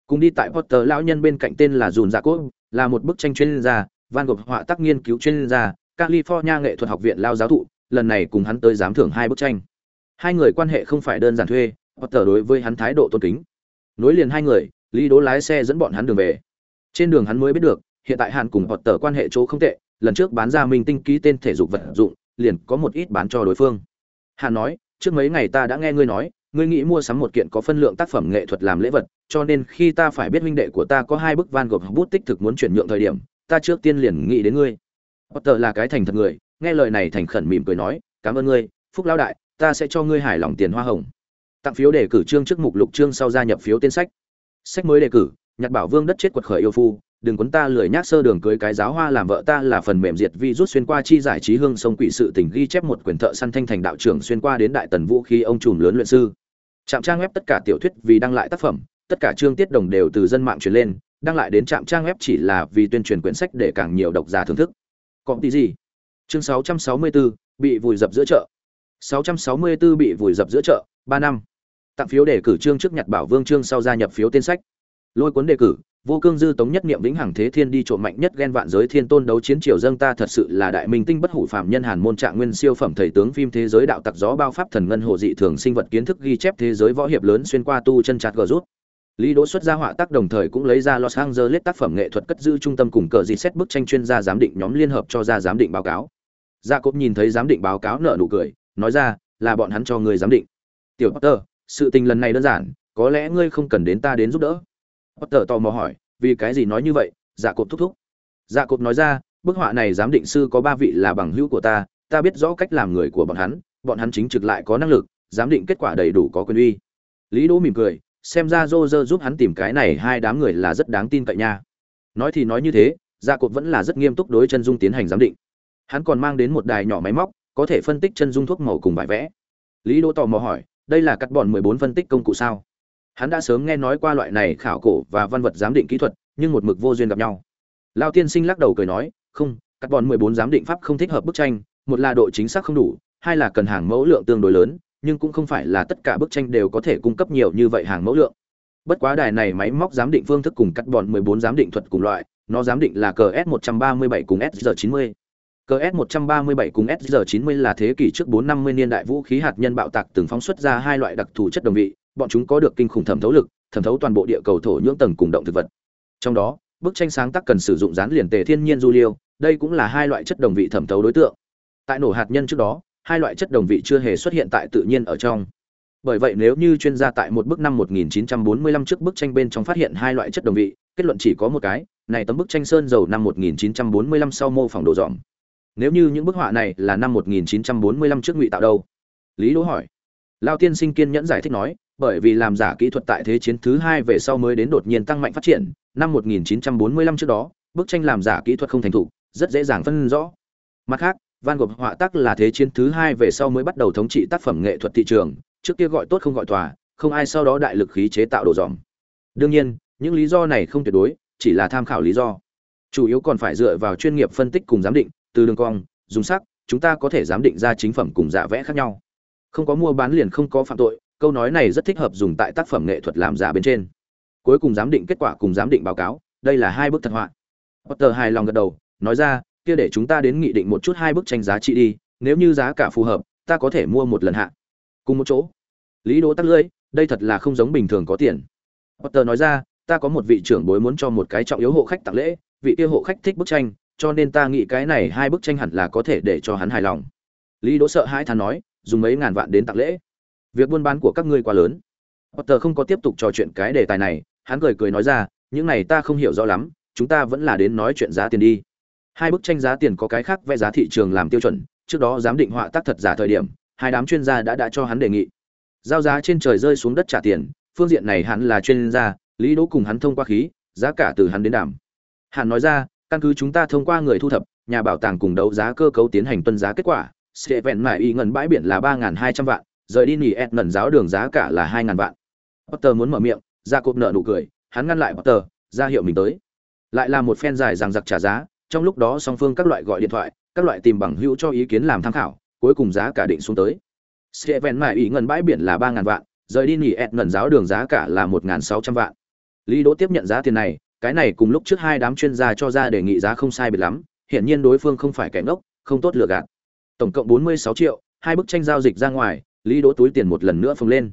Cùng đi tại potter lão nhân bên cạnh tên là dùn dạ cốt là một bức tranh chuyên gia, van gogh họa tác nghiên cứu chuyên gia, california nghệ thuật học viện lao giáo thụ, lần này cùng hắn tới giám thưởng hai bức tranh. Hai người quan hệ không phải đơn giản thuê, potter đối với hắn thái độ tôn kính. Nối liền hai người, lý đố lái xe dẫn bọn hắn đường về. Trên đường hắn mới biết được, hiện tại hàn cùng potter quan hệ chỗ không tệ, lần trước bán ra minh tinh ký tên thể dục vật dụng, liền có một ít bán cho đối phương. Hàn nói, trước mấy ngày ta đã nghe ngươi nói ngươi nghĩ mua sắm một kiện có phân lượng tác phẩm nghệ thuật làm lễ vật, cho nên khi ta phải biết huynh đệ của ta có hai bức van gộp bút tích thực muốn chuyển nhượng thời điểm, ta trước tiên liền nghĩ đến ngươi. Potter là cái thành thật người, nghe lời này thành khẩn mỉm cười nói, cảm ơn ngươi, phúc lão đại, ta sẽ cho ngươi hài lòng tiền hoa hồng. Tặng phiếu đề cử trương trước mục lục trương sau gia nhập phiếu tên sách. Sách mới đề cử nhạc bảo vương đất chết quật khởi yêu phu đừng quấn ta lười nhác sơ đường cưới cái giáo hoa làm vợ ta là phần mềm diệt vi rút xuyên qua chi giải trí hương sông quỷ sự tình ghi chép một quyền thợ săn thanh thành đạo trưởng xuyên qua đến đại tần vũ khi ông trùm lớn luyện sư. Trạm trang web tất cả tiểu thuyết vì đăng lại tác phẩm tất cả chương tiết đồng đều từ dân mạng truyền lên đăng lại đến trạm trang web chỉ là vì tuyên truyền quyển sách để càng nhiều độc giả thưởng thức. Có tí gì? Chương 664, bị vùi dập giữa chợ. 664 bị vùi dập giữa chợ ba năm. Tặng phiếu đề cử trương trước nhặt bảo vương trương sau gia nhập phiếu tên sách. Lôi cuốn đề cử vô cương dư tống nhất niệm vĩnh hằng thế thiên đi trộm mạnh nhất ghen vạn giới thiên tôn đấu chiến triều dâng ta thật sự là đại minh tinh bất hủ phạm nhân hàn môn trạng nguyên siêu phẩm thầy tướng phim thế giới đạo tặc gió bao pháp thần ngân hồ dị thường sinh vật kiến thức ghi chép thế giới võ hiệp lớn xuyên qua tu chân chặt gờ rút. Lý đỗ xuất ra họa tác đồng thời cũng lấy ra los angeles tác phẩm nghệ thuật cất giữ trung tâm cùng cờ dị xét bức tranh chuyên gia giám định nhóm liên hợp cho ra giám định báo cáo. Dạ gia cốp nhìn thấy giám định báo cáo nợ nụ cười, nói ra, là bọn hắn cho người giám định. Tiểu potter, sự tình lần này đơn giản, có lẽ ngươi không cần đến ta đến giúp đỡ potter tò mò hỏi, vì cái gì nói như vậy? Dạ cộp thúc thúc. Dạ cộp nói ra, bức họa này giám định sư có ba vị là bằng hữu của ta ta biết rõ cách làm người của bọn hắn bọn hắn chính trực lại có năng lực, giám định kết quả đầy đủ có quyền uy. Lý đỗ mỉm cười, xem ra dô dơ giúp hắn tìm cái này hai đám người là rất đáng tin cậy nha. Nói thì nói như thế dạ cộp vẫn là rất nghiêm túc đối chân dung tiến hành giám định. Hắn còn mang đến một đài nhỏ máy móc, có thể phân tích chân dung thuốc màu cùng bài vẽ. Lý đỗ tò mò hỏi, đây là cắt bọn mười bốn phân tích công cụ sao? Hắn đã sớm nghe nói qua loại này khảo cổ và văn vật giám định kỹ thuật, nhưng một mực vô duyên gặp nhau. Lao tiên sinh lắc đầu cười nói, không các bọn mười bốn giám định pháp không thích hợp bức tranh, một là độ chính xác không đủ, hai là cần hàng mẫu lượng tương đối lớn, nhưng cũng không phải là tất cả bức tranh đều có thể cung cấp nhiều như vậy hàng mẫu lượng. Bất quá đài này máy móc giám định phương thức cùng cắt bọn mười bốn giám định thuật cùng loại, nó giám định là cờ s một trăm ba mươi bảy cùng Sr chín mươi. Cờ s một trăm ba mươi bảy cùng Sr chín mươi là thế kỷ trước bốn năm mươi niên đại vũ khí hạt nhân bạo tạc từng phóng xuất ra hai loại đặc thù chất đồng vị bọn chúng có được kinh khủng thẩm thấu lực, thẩm thấu toàn bộ địa cầu thổ nhưỡng tầng cùng động thực vật. Trong đó, bức tranh sáng tác cần sử dụng dán liền tề thiên nhiên du liêu, đây cũng là hai loại chất đồng vị thẩm thấu đối tượng. Tại nổ hạt nhân trước đó, hai loại chất đồng vị chưa hề xuất hiện tại tự nhiên ở trong. Bởi vậy nếu như chuyên gia tại một bức năm 1945 trước bức tranh bên trong phát hiện hai loại chất đồng vị, kết luận chỉ có một cái, này tấm bức tranh sơn dầu năm 1945 sau mô phỏng độ dòm nếu như những bức họa này là năm 1945 trước ngụy tạo đâu? Lý đỗ hỏi. Lao tiên sinh kiên nhẫn giải thích nói bởi vì làm giả kỹ thuật tại thế chiến thứ hai về sau mới đến đột nhiên tăng mạnh phát triển, năm 1945 trước đó, bức tranh làm giả kỹ thuật không thành thục, rất dễ dàng phân rõ. Mặt khác, van gogh họa tác là thế chiến thứ hai về sau mới bắt đầu thống trị tác phẩm nghệ thuật thị trường, trước kia gọi tốt không gọi tòa, không ai sau đó đại lực khí chế tạo đồ dòm. Đương nhiên, những lý do này không tuyệt đối, chỉ là tham khảo lý do. Chủ yếu còn phải dựa vào chuyên nghiệp phân tích cùng giám định, từ đường cong, dùng sắc, chúng ta có thể giám định ra chính phẩm cùng giả vẽ khác nhau. Không có mua bán liền không có phạm tội câu nói này rất thích hợp dùng tại tác phẩm nghệ thuật làm giả bên trên. Cuối cùng giám định kết quả cùng giám định báo cáo, đây là hai bức thật họa. Potter hài lòng gật đầu, nói ra, kia để chúng ta đến nghị định một chút hai bức tranh giá trị đi, nếu như giá cả phù hợp, ta có thể mua một lần hạ. Cùng một chỗ, lý đỗ tắt lưỡi, đây thật là không giống bình thường có tiền. Potter nói ra, ta có một vị trưởng bối muốn cho một cái trọng yếu hộ khách tặng lễ, vị kia hộ khách thích bức tranh, cho nên ta nghĩ cái này hai bức tranh hẳn là có thể để cho hắn hài lòng. Lý đỗ sợ hãi thán nói, dùng mấy ngàn vạn đến tặng lễ? Việc buôn bán của các ngươi quá lớn. Potter không có tiếp tục trò chuyện cái đề tài này, hắn cười cười nói ra, những này ta không hiểu rõ lắm, chúng ta vẫn là đến nói chuyện giá tiền đi. Hai bức tranh giá tiền có cái khác vẽ giá thị trường làm tiêu chuẩn, trước đó giám định họa tác thật giả thời điểm, hai đám chuyên gia đã đã cho hắn đề nghị. Giao giá trên trời rơi xuống đất trả tiền, phương diện này hắn là chuyên gia, lý đỗ cùng hắn thông qua khí, giá cả từ hắn đến đảm hắn nói ra, căn cứ chúng ta thông qua người thu thập, nhà bảo tàng cùng đấu giá cơ cấu tiến hành tuân giá kết quả sẽ vẹn mại y ngân bãi biển là ba hai trăm vạn rời đi nỉ ẹt nần giáo đường giá cả là hai ngàn vạn. Potter muốn mở miệng, ra cộp nợ nụ cười, hắn ngăn lại potter, ra hiệu mình tới. Lại là một phen dài rằng giặc trả giá, trong lúc đó song phương các loại gọi điện thoại, các loại tìm bằng hữu cho ý kiến làm tham khảo, cuối cùng giá cả định xuống tới. Steven mại ý ngân bãi biển là ba ngàn vạn, rời đi nỉ ẹt ngần giáo đường giá cả là một ngàn sáu trăm vạn. Lý đỗ tiếp nhận giá tiền này, cái này cùng lúc trước hai đám chuyên gia cho ra đề nghị giá không sai biệt lắm, hiển nhiên đối phương không phải kẻ ngốc, không tốt lừa gạt. Tổng cộng bốn mươi sáu triệu, hai bức tranh giao dịch ra ngoài lý đỗ túi tiền một lần nữa phồng lên.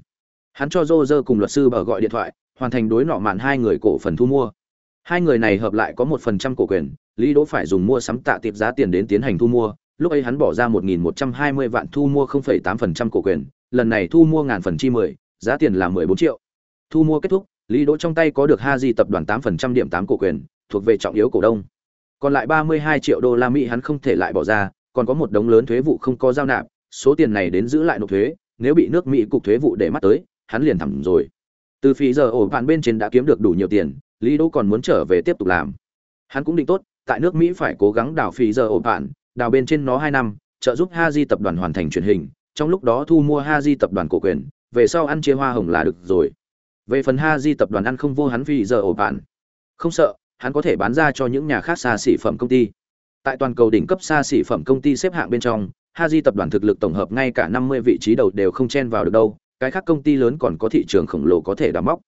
Hắn cho dô dơ cùng luật sư bờ gọi điện thoại, hoàn thành đối nọ mạn hai người cổ phần thu mua. Hai người này hợp lại có một phần trăm cổ quyền, lý đỗ phải dùng mua sắm tạ tiệp giá tiền đến tiến hành thu mua. Lúc ấy hắn bỏ ra một nghìn một trăm hai mươi vạn thu mua không phẩy tám phần trăm cổ quyền, lần này thu mua ngàn phần chi mười, giá tiền là mười bốn triệu. Thu mua kết thúc, lý đỗ trong tay có được ha di tập đoàn tám phần trăm điểm tám cổ quyền, thuộc về trọng yếu cổ đông. Còn lại ba mươi hai triệu đô la mỹ hắn không thể lại bỏ ra, còn có một đống lớn thuế vụ không có giao nạp, số tiền này đến giữ lại nộp thuế nếu bị nước mỹ cục thuế vụ để mắt tới, hắn liền thẳng rồi. Từ phí giờ ổ bạn bên trên đã kiếm được đủ nhiều tiền, lý đỗ còn muốn trở về tiếp tục làm. Hắn cũng định tốt, tại nước mỹ phải cố gắng đào phí giờ ổ bạn, đào bên trên nó hai năm, trợ giúp ha di tập đoàn hoàn thành truyền hình, trong lúc đó thu mua ha di tập đoàn cổ quyền, về sau ăn chia hoa hồng là được rồi. Về phần ha di tập đoàn ăn không vô hắn phí giờ ổ bạn. Không sợ, hắn có thể bán ra cho những nhà khác xa xỉ phẩm công ty. Tại toàn cầu đỉnh cấp xa xỉ phẩm công ty xếp hạng bên trong Haji tập đoàn thực lực tổng hợp ngay cả 50 vị trí đầu đều không chen vào được đâu, cái khác công ty lớn còn có thị trường khổng lồ có thể đào móc.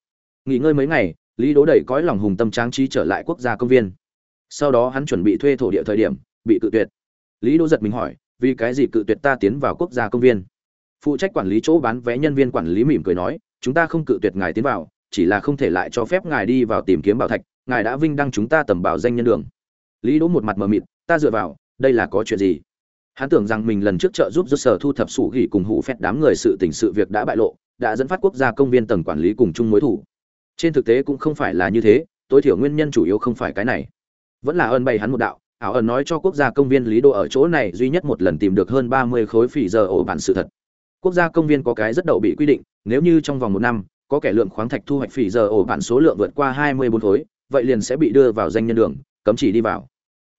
Nghỉ ngơi mấy ngày, Lý Đỗ đẩy cõi lòng hùng tâm tráng trí trở lại quốc gia công viên. Sau đó hắn chuẩn bị thuê thổ địa thời điểm, bị cự tuyệt. Lý Đỗ giật mình hỏi, vì cái gì cự tuyệt ta tiến vào quốc gia công viên? Phụ trách quản lý chỗ bán vé nhân viên quản lý mỉm cười nói, chúng ta không cự tuyệt ngài tiến vào, chỉ là không thể lại cho phép ngài đi vào tìm kiếm bảo thạch, ngài đã vinh đăng chúng ta tầm bảo danh nhân đường. Lý Đỗ một mặt mờ mịt, ta dựa vào, đây là có chuyện gì? Hắn tưởng rằng mình lần trước trợ giúp rút sở thu thập sủ gỉ cùng hủ phét đám người sự tình sự việc đã bại lộ, đã dẫn phát quốc gia công viên tầng quản lý cùng chung mối thủ. Trên thực tế cũng không phải là như thế, tối thiểu nguyên nhân chủ yếu không phải cái này. Vẫn là ơn bày hắn một đạo, ảo ẩn nói cho quốc gia công viên lý đô ở chỗ này duy nhất một lần tìm được hơn ba mươi khối phỉ giờ ổ bản sự thật. Quốc gia công viên có cái rất đậu bị quy định, nếu như trong vòng một năm, có kẻ lượng khoáng thạch thu hoạch phỉ giờ ổ bản số lượng vượt qua hai mươi bốn khối, vậy liền sẽ bị đưa vào danh nhân đường, cấm chỉ đi vào.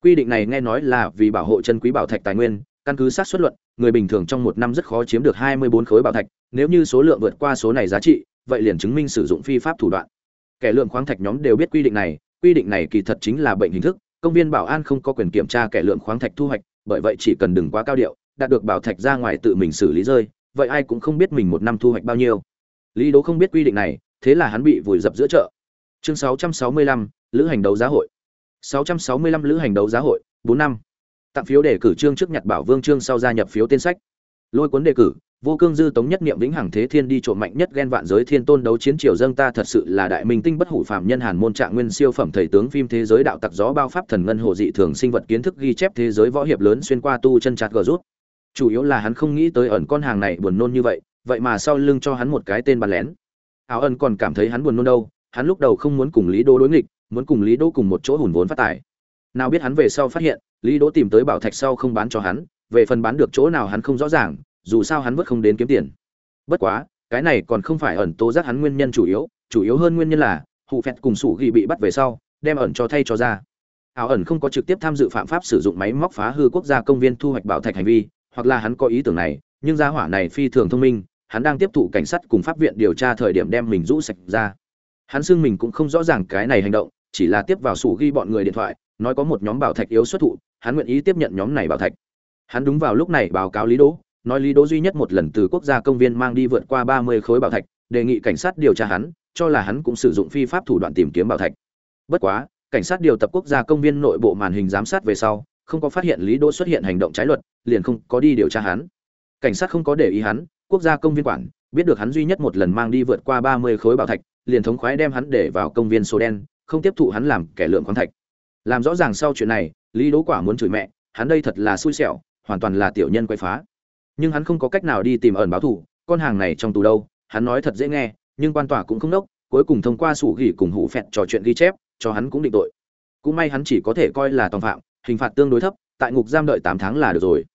Quy định này nghe nói là vì bảo hộ chân quý bảo thạch tài nguyên căn cứ sát xuất luận người bình thường trong một năm rất khó chiếm được hai mươi bốn khối bảo thạch nếu như số lượng vượt qua số này giá trị vậy liền chứng minh sử dụng phi pháp thủ đoạn. Kẻ lượng khoáng thạch nhóm đều biết quy định này quy định này kỳ thật chính là bệnh hình thức công viên bảo an không có quyền kiểm tra kẻ lượng khoáng thạch thu hoạch bởi vậy chỉ cần đừng quá cao điệu đạt được bảo thạch ra ngoài tự mình xử lý rơi vậy ai cũng không biết mình một năm thu hoạch bao nhiêu. Lý đố không biết quy định này thế là hắn bị vùi dập giữa chợ. Chương 665, lữ hành đấu giá hội. 665 lữ hành đấu giá hội, 4 năm. Tặng phiếu đề cử trương trước nhặt bảo vương trương sau gia nhập phiếu tên sách. Lôi cuốn đề cử, vô cương dư tống nhất niệm vĩnh hằng thế thiên đi trộm mạnh nhất ghen vạn giới thiên tôn đấu chiến triều dâng ta thật sự là đại minh tinh bất hủ phạm nhân hàn môn trạng nguyên siêu phẩm thầy tướng phim thế giới đạo tặc gió bao pháp thần ngân hồ dị thường sinh vật kiến thức ghi chép thế giới võ hiệp lớn xuyên qua tu chân chặt gờ rút. Chủ yếu là hắn không nghĩ tới ẩn con hàng này buồn nôn như vậy, vậy mà sau lưng cho hắn một cái tên bàn lén. Áo ân còn cảm thấy hắn buồn nôn đâu, hắn lúc đầu không muốn cùng Lý Đô đối nghịch, muốn cùng Lý đô cùng một chỗ hùn vốn phát tài. Nào biết hắn về sau phát hiện, Lý Đỗ tìm tới bảo thạch sau không bán cho hắn, về phần bán được chỗ nào hắn không rõ ràng, dù sao hắn vẫn không đến kiếm tiền. Bất quá, cái này còn không phải ẩn tố giác hắn nguyên nhân chủ yếu, chủ yếu hơn nguyên nhân là hụ Phẹt cùng Sủ ghi bị bắt về sau, đem ẩn cho thay cho ra. Ảo ẩn không có trực tiếp tham dự phạm pháp sử dụng máy móc phá hư quốc gia công viên thu hoạch bảo thạch hành vi, hoặc là hắn có ý tưởng này, nhưng gia hỏa này phi thường thông minh, hắn đang tiếp thụ cảnh sát cùng pháp viện điều tra thời điểm đem mình rũ sạch ra. Hắn xưng mình cũng không rõ ràng cái này hành động, chỉ là tiếp vào sủ ghi bọn người điện thoại, nói có một nhóm bảo thạch yếu xuất thụ, hắn nguyện ý tiếp nhận nhóm này bảo thạch. Hắn đúng vào lúc này báo cáo lý đỗ, nói lý đỗ duy nhất một lần từ quốc gia công viên mang đi vượt qua ba mươi khối bảo thạch, đề nghị cảnh sát điều tra hắn, cho là hắn cũng sử dụng phi pháp thủ đoạn tìm kiếm bảo thạch. Bất quá, cảnh sát điều tập quốc gia công viên nội bộ màn hình giám sát về sau, không có phát hiện lý đỗ xuất hiện hành động trái luật, liền không có đi điều tra hắn. Cảnh sát không có để ý hắn, quốc gia công viên quản, biết được hắn duy nhất một lần mang đi vượt qua ba mươi khối bảo thạch, liền thống khoái đem hắn để vào công viên số đen không tiếp thụ hắn làm kẻ lượm khoáng thạch. Làm rõ ràng sau chuyện này lý đỗ quả muốn chửi mẹ hắn đây thật là xui xẻo hoàn toàn là tiểu nhân quay phá. Nhưng hắn không có cách nào đi tìm ẩn báo thủ, con hàng này trong tù đâu hắn nói thật dễ nghe nhưng quan tòa cũng không đốc cuối cùng thông qua sủ gỉ cùng hủ phẹt trò chuyện ghi chép cho hắn cũng định tội. Cũng may hắn chỉ có thể coi là tòng phạm hình phạt tương đối thấp tại ngục giam đợi tám tháng là được rồi.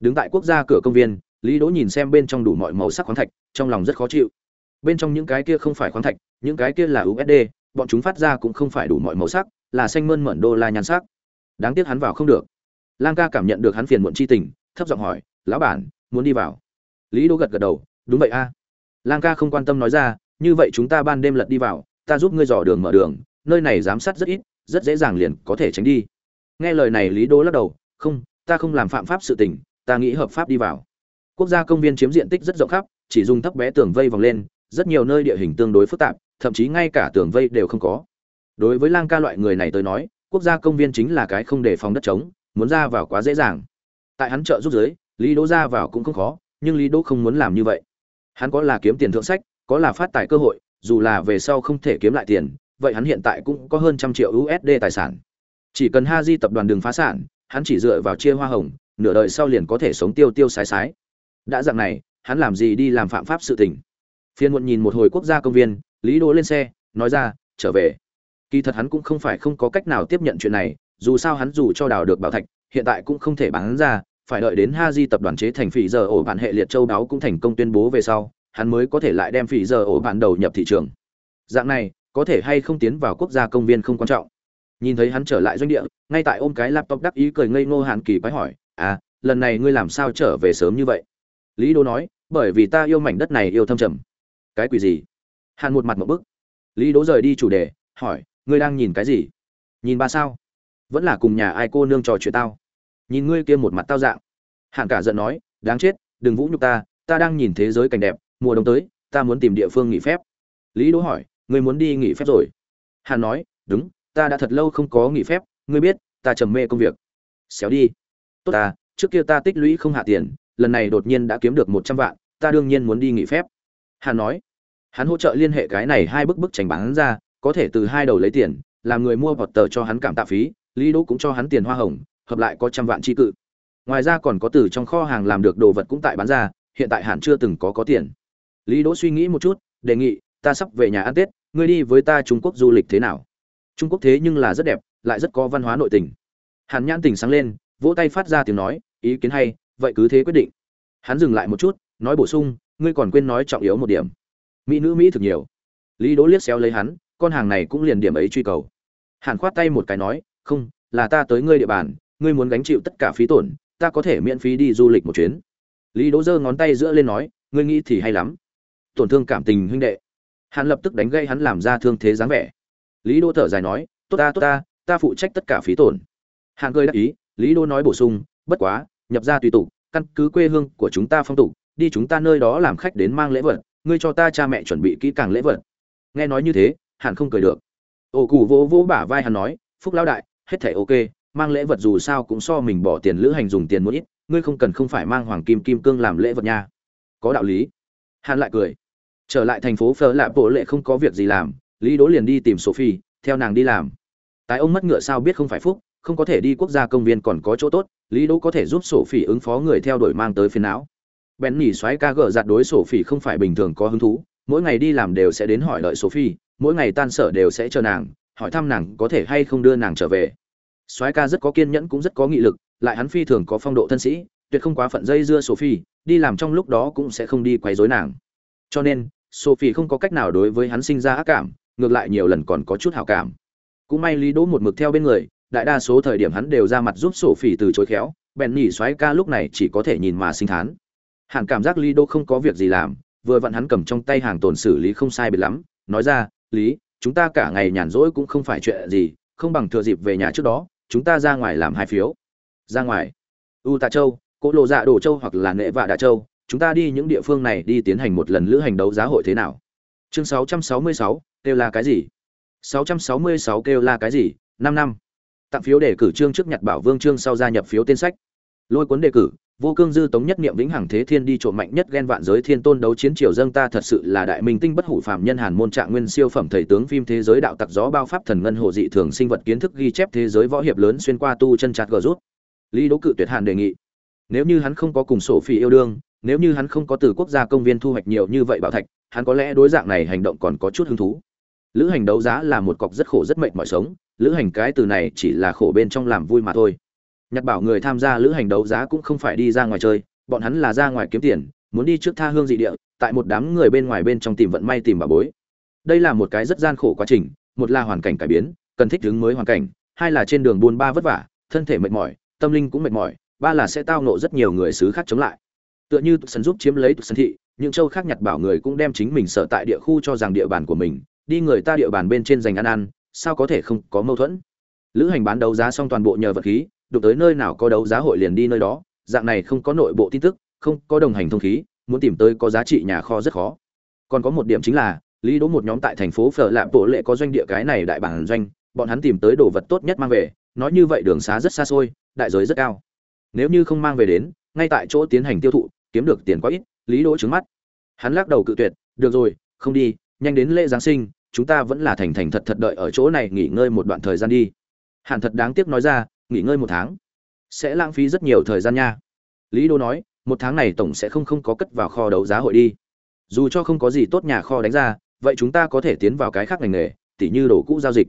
Đứng tại quốc gia cửa công viên lý đỗ nhìn xem bên trong đủ mọi màu sắc khoáng thạch trong lòng rất khó chịu. Bên trong những cái kia không phải khoáng thạch những cái kia là usd bọn chúng phát ra cũng không phải đủ mọi màu sắc, là xanh mơn mởn đô la nhan sắc. Đáng tiếc hắn vào không được. Lang ca cảm nhận được hắn phiền muộn chi tình, thấp giọng hỏi, lão bản, muốn đi vào? Lý đỗ gật gật đầu, đúng vậy a. Lang ca không quan tâm nói ra, như vậy chúng ta ban đêm lật đi vào, ta giúp ngươi dò đường mở đường, nơi này giám sát rất ít, rất dễ dàng liền có thể tránh đi. Nghe lời này, lý đô lắc đầu, không, ta không làm phạm pháp sự tình, ta nghĩ hợp pháp đi vào. Quốc gia công viên chiếm diện tích rất rộng khắp, chỉ dùng thấp bé tường vây vòng lên, rất nhiều nơi địa hình tương đối phức tạp thậm chí ngay cả tường vây đều không có. Đối với lang ca loại người này tới nói, quốc gia công viên chính là cái không để phòng đất trống, muốn ra vào quá dễ dàng. Tại hắn trợ giúp giới, lý đỗ ra vào cũng không khó, nhưng lý đỗ không muốn làm như vậy. Hắn có là kiếm tiền thượng sách, có là phát tài cơ hội, dù là về sau không thể kiếm lại tiền, vậy hắn hiện tại cũng có hơn trăm triệu usd tài sản. Chỉ cần ha di tập đoàn đường phá sản, hắn chỉ dựa vào chia hoa hồng, nửa đời sau liền có thể sống tiêu tiêu sái sái. Đã dạng này, hắn làm gì đi làm phạm pháp sự tình. Phiên muộn nhìn một hồi quốc gia công viên lý đỗ lên xe, nói ra, trở về. Kỳ thật hắn cũng không phải không có cách nào tiếp nhận chuyện này, dù sao hắn dù cho đào được bảo thạch, hiện tại cũng không thể bán ra, phải đợi đến ha di tập đoàn chế thành phỉ giờ ổ bản hệ liệt châu đáo cũng thành công tuyên bố về sau, hắn mới có thể lại đem phỉ giờ ổ bản đầu nhập thị trường. Dạng này, có thể hay không tiến vào quốc gia công viên không quan trọng. Nhìn thấy hắn trở lại doanh địa, ngay tại ôm cái laptop đắc ý cười ngây ngô hàn kỳ quái hỏi à lần này ngươi làm sao trở về sớm như vậy? Lý đô nói, bởi vì ta yêu mảnh đất này yêu thâm trầm. Cái quỷ gì? Hàn một mặt một bức. Lý đỗ rời đi chủ đề, hỏi, ngươi đang nhìn cái gì? Nhìn ba sao? Vẫn là cùng nhà ai cô nương trò chuyện tao? Nhìn ngươi kia một mặt tao dạng. Hàn cả giận nói, đáng chết, đừng vũ nhục ta ta đang nhìn thế giới cảnh đẹp, mùa đông tới, ta muốn tìm địa phương nghỉ phép. Lý đỗ hỏi, ngươi muốn đi nghỉ phép rồi? Hàn nói, đúng, ta đã thật lâu không có nghỉ phép, ngươi biết, ta trầm mê công việc. Xéo đi. Tốt ta, trước kia ta tích lũy không hạ tiền, lần này đột nhiên đã kiếm được một trăm vạn, ta đương nhiên muốn đi nghỉ phép. Hàn nói hắn hỗ trợ liên hệ cái này hai bức bức tranh bán ra, có thể từ hai đầu lấy tiền, làm người mua vọt tờ cho hắn cảm tạ phí, lý đỗ cũng cho hắn tiền hoa hồng, hợp lại có trăm vạn chi cự. Ngoài ra còn có từ trong kho hàng làm được đồ vật cũng tại bán ra, hiện tại hẳn chưa từng có có tiền. Lý đỗ suy nghĩ một chút, đề nghị, ta sắp về nhà ăn tết, ngươi đi với ta trung quốc du lịch thế nào? Trung quốc thế nhưng là rất đẹp, lại rất có văn hóa nội tình. Hàn nhãn tỉnh sáng lên, vỗ tay phát ra tiếng nói, ý kiến hay, vậy cứ thế quyết định. Hắn dừng lại một chút, nói bổ sung, ngươi còn quên nói trọng yếu một điểm mỹ nữ mỹ thực nhiều. Lý đỗ liếc xéo lấy hắn, con hàng này cũng liền điểm ấy truy cầu. Hàn khoát tay một cái nói, không, là ta tới ngươi địa bàn, ngươi muốn gánh chịu tất cả phí tổn, ta có thể miễn phí đi du lịch một chuyến. Lý đỗ giơ ngón tay giữa lên nói, ngươi nghĩ thì hay lắm. Tổn thương cảm tình huynh đệ. Hàn lập tức đánh gây hắn làm ra thương thế dáng vẻ. Lý đỗ thở dài nói, tốt ta tốt ta ta phụ trách tất cả phí tổn. Hàn cười đáp ý, lý đỗ nói bổ sung, bất quá, nhập ra tùy tục, căn cứ quê hương của chúng ta phong tục, đi chúng ta nơi đó làm khách đến mang lễ vật ngươi cho ta cha mẹ chuẩn bị kỹ càng lễ vật. Nghe nói như thế hàn không cười được. Ô cụ vỗ vỗ bả vai hắn nói, phúc lão đại, hết thảy ok, mang lễ vật dù sao cũng so mình bỏ tiền lữ hành dùng tiền một ít, ngươi không cần không phải mang hoàng kim kim cương làm lễ vật nha. Có đạo lý. Hàn lại cười. Trở lại thành phố phở lạ bộ lệ không có việc gì làm, lý đỗ liền đi tìm sophie, theo nàng đi làm. Tái ông mất ngựa sao biết không phải phúc, không có thể đi quốc gia công viên còn có chỗ tốt, lý đỗ có thể giúp sophie ứng phó người theo đuổi mang tới phiền não bèn nhỉ xoáy ca gờ giặt đối sổ phỉ không phải bình thường có hứng thú mỗi ngày đi làm đều sẽ đến hỏi đợi phi, mỗi ngày tan sở đều sẽ chờ nàng hỏi thăm nàng có thể hay không đưa nàng trở về. Soái ca rất có kiên nhẫn cũng rất có nghị lực lại hắn phi thường có phong độ thân sĩ tuyệt không quá phận dây dưa sophie đi làm trong lúc đó cũng sẽ không đi quấy rối nàng. Cho nên sophie không có cách nào đối với hắn sinh ra ác cảm ngược lại nhiều lần còn có chút hảo cảm. Cũng may lý đỗ một mực theo bên người đại đa số thời điểm hắn đều ra mặt giúp sophie từ chối khéo bèn nhỉ soái ca lúc này chỉ có thể nhìn mà sinh thán hàn cảm giác lý Đô không có việc gì làm vừa vặn hắn cầm trong tay hàng tồn xử lý không sai biệt lắm nói ra lý chúng ta cả ngày nhàn rỗi cũng không phải chuyện gì không bằng thừa dịp về nhà trước đó chúng ta ra ngoài làm hai phiếu. Ra ngoài? U tạ châu cỗ lộ dạ đồ châu hoặc là nệ vạ đạ châu chúng ta đi những địa phương này đi tiến hành một lần lữ hành đấu giá hội thế nào? Chương 666, kêu là cái gì? 666 kêu là cái gì? Năm năm. Tặng phiếu để cử trương trước nhặt bảo vương trương sau gia nhập phiếu tên sách. Lôi cuốn đề cử vô cương dư tống nhất niệm vĩnh hằng thế thiên đi trộm mạnh nhất ghen vạn giới thiên tôn đấu chiến triều dâng ta thật sự là đại minh tinh bất hủ phạm nhân hàn môn trạng nguyên siêu phẩm thầy tướng phim thế giới đạo tặc gió bao pháp thần ngân hồ dị thường sinh vật kiến thức ghi chép thế giới võ hiệp lớn xuyên qua tu chân chặt gờ rút. Lý đỗ cự tuyệt hàn đề nghị, nếu như hắn không có cùng sổ phi yêu đương, nếu như hắn không có từ quốc gia công viên thu hoạch nhiều như vậy bảo thạch, hắn có lẽ đối dạng này hành động còn có chút hứng thú. Lữ hành đấu giá là một cọc rất khổ rất mệt mỏi sống, lữ hành cái từ này chỉ là khổ bên trong làm vui mà thôi nhặt bảo người tham gia lữ hành đấu giá cũng không phải đi ra ngoài chơi, bọn hắn là ra ngoài kiếm tiền, muốn đi trước tha hương dị địa, tại một đám người bên ngoài bên trong tìm vận may tìm bà bối. Đây là một cái rất gian khổ quá trình, một là hoàn cảnh cải biến, cần thích ứng mới hoàn cảnh, hai là trên đường buôn ba vất vả, thân thể mệt mỏi, tâm linh cũng mệt mỏi, ba là sẽ tao nộ rất nhiều người xứ khác chống lại. Tựa như sân giúp chiếm lấy sân thị, những châu khác nhặt bảo người cũng đem chính mình sở tại địa khu cho rằng địa bàn của mình, đi người ta địa bàn bên trên giành ăn ăn, sao có thể không có mâu thuẫn? Lữ hành bán đấu giá xong toàn bộ nhờ vật khí đụng tới nơi nào có đấu giá hội liền đi nơi đó, dạng này không có nội bộ tin tức, không có đồng hành thông khí, muốn tìm tới có giá trị nhà kho rất khó. Còn có một điểm chính là, lý đỗ một nhóm tại thành phố phở lạp bộ lệ có doanh địa cái này đại bản doanh, bọn hắn tìm tới đồ vật tốt nhất mang về, nói như vậy đường xá rất xa xôi, đại giới rất cao. Nếu như không mang về đến, ngay tại chỗ tiến hành tiêu thụ, kiếm được tiền quá ít, lý đỗ trứng mắt. Hắn lắc đầu cự tuyệt, được rồi, không đi, nhanh đến lễ giáng sinh, chúng ta vẫn là thành thành thật thật đợi ở chỗ này nghỉ ngơi một đoạn thời gian đi. Hàn thật đáng tiếc nói ra nghỉ ngơi một tháng. Sẽ lãng phí rất nhiều thời gian nha. Lý đô nói, một tháng này tổng sẽ không không có cất vào kho đấu giá hội đi. Dù cho không có gì tốt nhà kho đánh ra, vậy chúng ta có thể tiến vào cái khác ngành nghề, tỉ như đồ cũ giao dịch.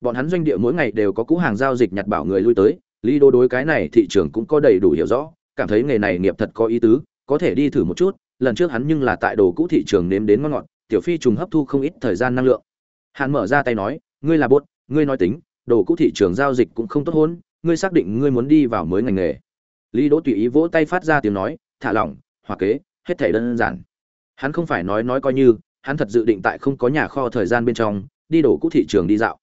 Bọn hắn doanh địa mỗi ngày đều có cũ hàng giao dịch nhặt bảo người lui tới, lý đô đối cái này thị trường cũng có đầy đủ hiểu rõ, cảm thấy nghề này nghiệp thật có ý tứ, có thể đi thử một chút, lần trước hắn nhưng là tại đồ cũ thị trường nếm đến ngon ngọt, tiểu phi trùng hấp thu không ít thời gian năng lượng. Hắn mở ra tay nói, ngươi là bốt ngươi nói tính, đồ cũ thị trường giao dịch cũng không tốt hôn ngươi xác định ngươi muốn đi vào mới ngành nghề. Lý đỗ tùy ý vỗ tay phát ra tiếng nói thả lỏng hòa kế hết thể đơn giản. Hắn không phải nói nói coi như hắn thật dự định tại không có nhà kho thời gian bên trong đi đổ cũ thị trường đi dạo.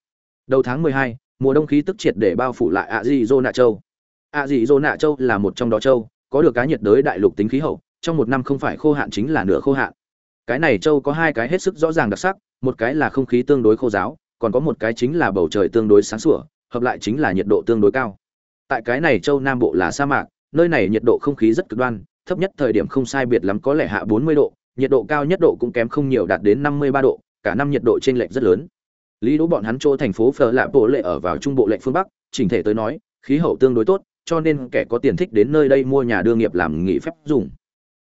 Đầu tháng mười hai, mùa đông khí tức triệt để bao phủ lại ạ dị dô nạ châu. Ạ dị dô nạ châu là một trong đó châu có được cá nhiệt đới đại lục tính khí hậu trong một năm không phải khô hạn chính là nửa khô hạn. Cái này châu có hai cái hết sức rõ ràng đặc sắc một cái là không khí tương đối khô giáo còn có một cái chính là bầu trời tương đối sáng sủa hợp lại chính là nhiệt độ tương đối cao. Tại cái này châu nam bộ là sa mạc, nơi này nhiệt độ không khí rất cực đoan, thấp nhất thời điểm không sai biệt lắm có lẽ hạ 40 độ, nhiệt độ cao nhất độ cũng kém không nhiều đạt đến 53 độ, cả năm nhiệt độ trên lệch rất lớn. Lý đỗ bọn hắn chỗ thành phố phở lạ bộ lệ ở vào trung bộ lệnh phương bắc, chỉnh thể tới nói, khí hậu tương đối tốt, cho nên kẻ có tiền thích đến nơi đây mua nhà đương nghiệp làm nghỉ phép dùng.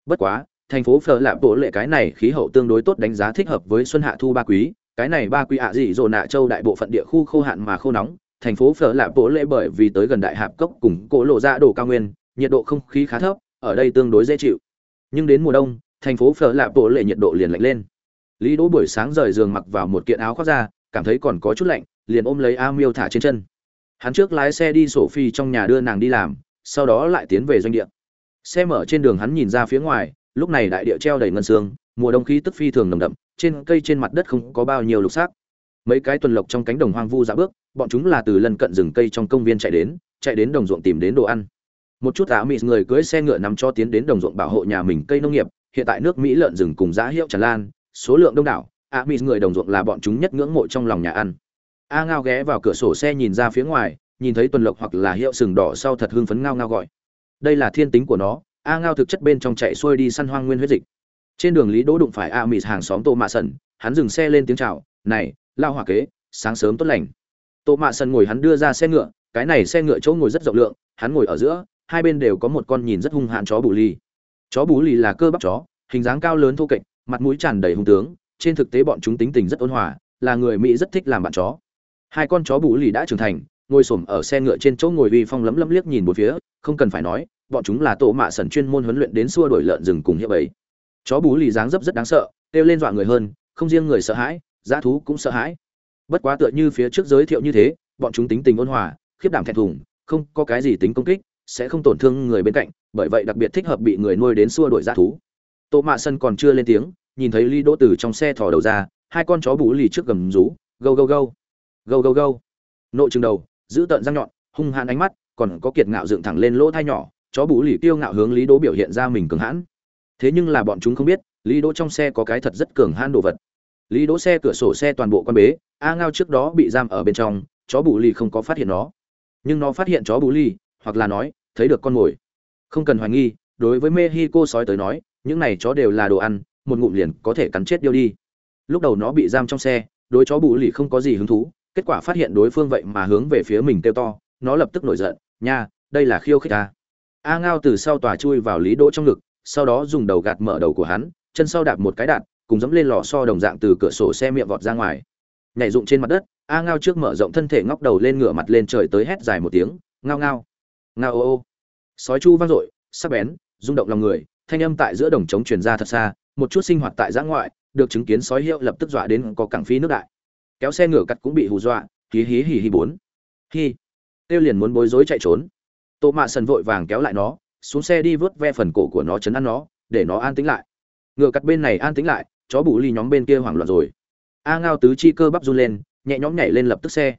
Bất quá, thành phố phở lạ bộ lệ cái này khí hậu tương đối tốt đánh giá thích hợp với xuân hạ thu ba quý, cái này ba quý ạ gì rồi nạ châu đại bộ phận địa khu khô hạn mà khô nóng thành phố phở lạ bố lệ bởi vì tới gần đại hạp cốc cùng cỗ lộ ra đồ cao nguyên, nhiệt độ không khí khá thấp, ở đây tương đối dễ chịu. Nhưng đến mùa đông, thành phố phở lạ bố lệ nhiệt độ liền lạnh lên. Lý đỗ buổi sáng rời giường mặc vào một kiện áo khoác ra cảm thấy còn có chút lạnh, liền ôm lấy a miêu thả trên chân. Hắn trước lái xe đi sổ phi trong nhà đưa nàng đi làm, sau đó lại tiến về doanh địa. Xe mở trên đường hắn nhìn ra phía ngoài, lúc này đại địa treo đầy ngân sương mùa đông khí tức phi thường nồng đậm, trên cây trên mặt đất không có bao nhiêu lục xác mấy cái tuần lộc trong cánh đồng hoang vu dã bước, bọn chúng là từ lần cận rừng cây trong công viên chạy đến chạy đến đồng ruộng tìm đến đồ ăn. Một chút áo mỹ người cưỡi xe ngựa nằm cho tiến đến đồng ruộng bảo hộ nhà mình cây nông nghiệp, hiện tại nước mỹ lợn rừng cùng giá hiệu tràn lan, số lượng đông đảo, áo mỹ người đồng ruộng là bọn chúng nhất ngưỡng mộ trong lòng nhà ăn. A ngao ghé vào cửa sổ xe nhìn ra phía ngoài, nhìn thấy tuần lộc hoặc là hiệu sừng đỏ sau thật hưng phấn ngao ngao gọi. Đây là thiên tính của nó, a ngao thực chất bên trong chạy xuôi đi săn hoang nguyên huyết dịch. Trên đường lý đỗ đụng phải a mỹ hàng xóm tô mạ sần hắn dừng xe lên tiếng chào, này lao hỏa kế, sáng sớm tốt lành. Tô mạ sần ngồi hắn đưa ra xe ngựa, cái này xe ngựa chỗ ngồi rất rộng lượng, hắn ngồi ở giữa, hai bên đều có một con nhìn rất hung hãn chó bù ly chó bù ly là cơ bắp chó, hình dáng cao lớn thô kệch, mặt mũi tràn đầy hung tướng, trên thực tế bọn chúng tính tình rất ôn hòa, là người mỹ rất thích làm bạn chó. Hai con chó bù ly đã trưởng thành, ngồi xổm ở xe ngựa trên chỗ ngồi uy phong lấm lấm liếc nhìn một phía, không cần phải nói, bọn chúng là tổ mạ sần chuyên môn huấn luyện đến xua đuổi lợn rừng cùng hiệp ấy. Chó bú lì dáng dấp rất đáng sợ, kêu lên dọa người hơn, không riêng người sợ hãi dã thú cũng sợ hãi. Bất quá tựa như phía trước giới thiệu như thế, bọn chúng tính tình ôn hòa, khiếp đảm thẹn thùng, không có cái gì tính công kích, sẽ không tổn thương người bên cạnh, bởi vậy đặc biệt thích hợp bị người nuôi đến xua đuổi dã thú. Tô mạ sân còn chưa lên tiếng, nhìn thấy ly đỗ từ trong xe thò đầu ra, hai con chó bú lì trước gầm rú, gâu gâu gâu. Gâu gâu gâu. Nội chừng đầu, giữ tợn răng nhọn, hung hãn ánh mắt, còn có kiệt ngạo dựng thẳng lên lỗ thai nhỏ, chó bú lì tiêu ngạo hướng lý đỗ biểu hiện ra mình cường hãn. Thế nhưng là bọn chúng không biết, lý đỗ trong xe có cái thật rất cường hãn đồ vật lý đỗ xe cửa sổ xe toàn bộ quan bế, a ngao trước đó bị giam ở bên trong, chó bù lì không có phát hiện nó. Nhưng nó phát hiện chó bù lì, hoặc là nói, thấy được con mồi. Không cần hoài nghi, đối với mexico sói tới nói, những này chó đều là đồ ăn, một ngụm liền có thể cắn chết điêu đi. Lúc đầu nó bị giam trong xe, đối chó bù lì không có gì hứng thú, kết quả phát hiện đối phương vậy mà hướng về phía mình kêu to, nó lập tức nổi giận, nha, đây là khiêu khích ta. A ngao từ sau tòa chui vào lý đỗ trong ngực, sau đó dùng đầu gạt mở đầu của hắn, chân sau đạp một cái đạn cùng dẫm lên lò xo đồng dạng từ cửa sổ xe miệng vọt ra ngoài. Nhảy dụng trên mặt đất, a ngao trước mở rộng thân thể ngóc đầu lên ngửa mặt lên trời tới hét dài một tiếng, ngao ngao ngao ô ô. Sói chu vang dội, sắc bén, rung động lòng người, thanh âm tại giữa đồng trống truyền ra thật xa, một chút sinh hoạt tại giã ngoại, được chứng kiến sói hiệu lập tức dọa đến có cảng phí nước đại. Kéo xe ngửa cắt cũng bị hù dọa, hí hí hí hí bốn. Hi. Tiêu liền muốn bối rối chạy trốn. Tô mạ sần vội vàng kéo lại nó, xuống xe đi vớt ve phần cổ của nó chấn ăn nó, để nó an tĩnh lại. Ngựa cắt bên này an tĩnh lại chó bù ly nhóm bên kia hoảng loạn rồi. A ngao tứ chi cơ bắp run lên nhẹ nhõm nhảy lên lập tức xe.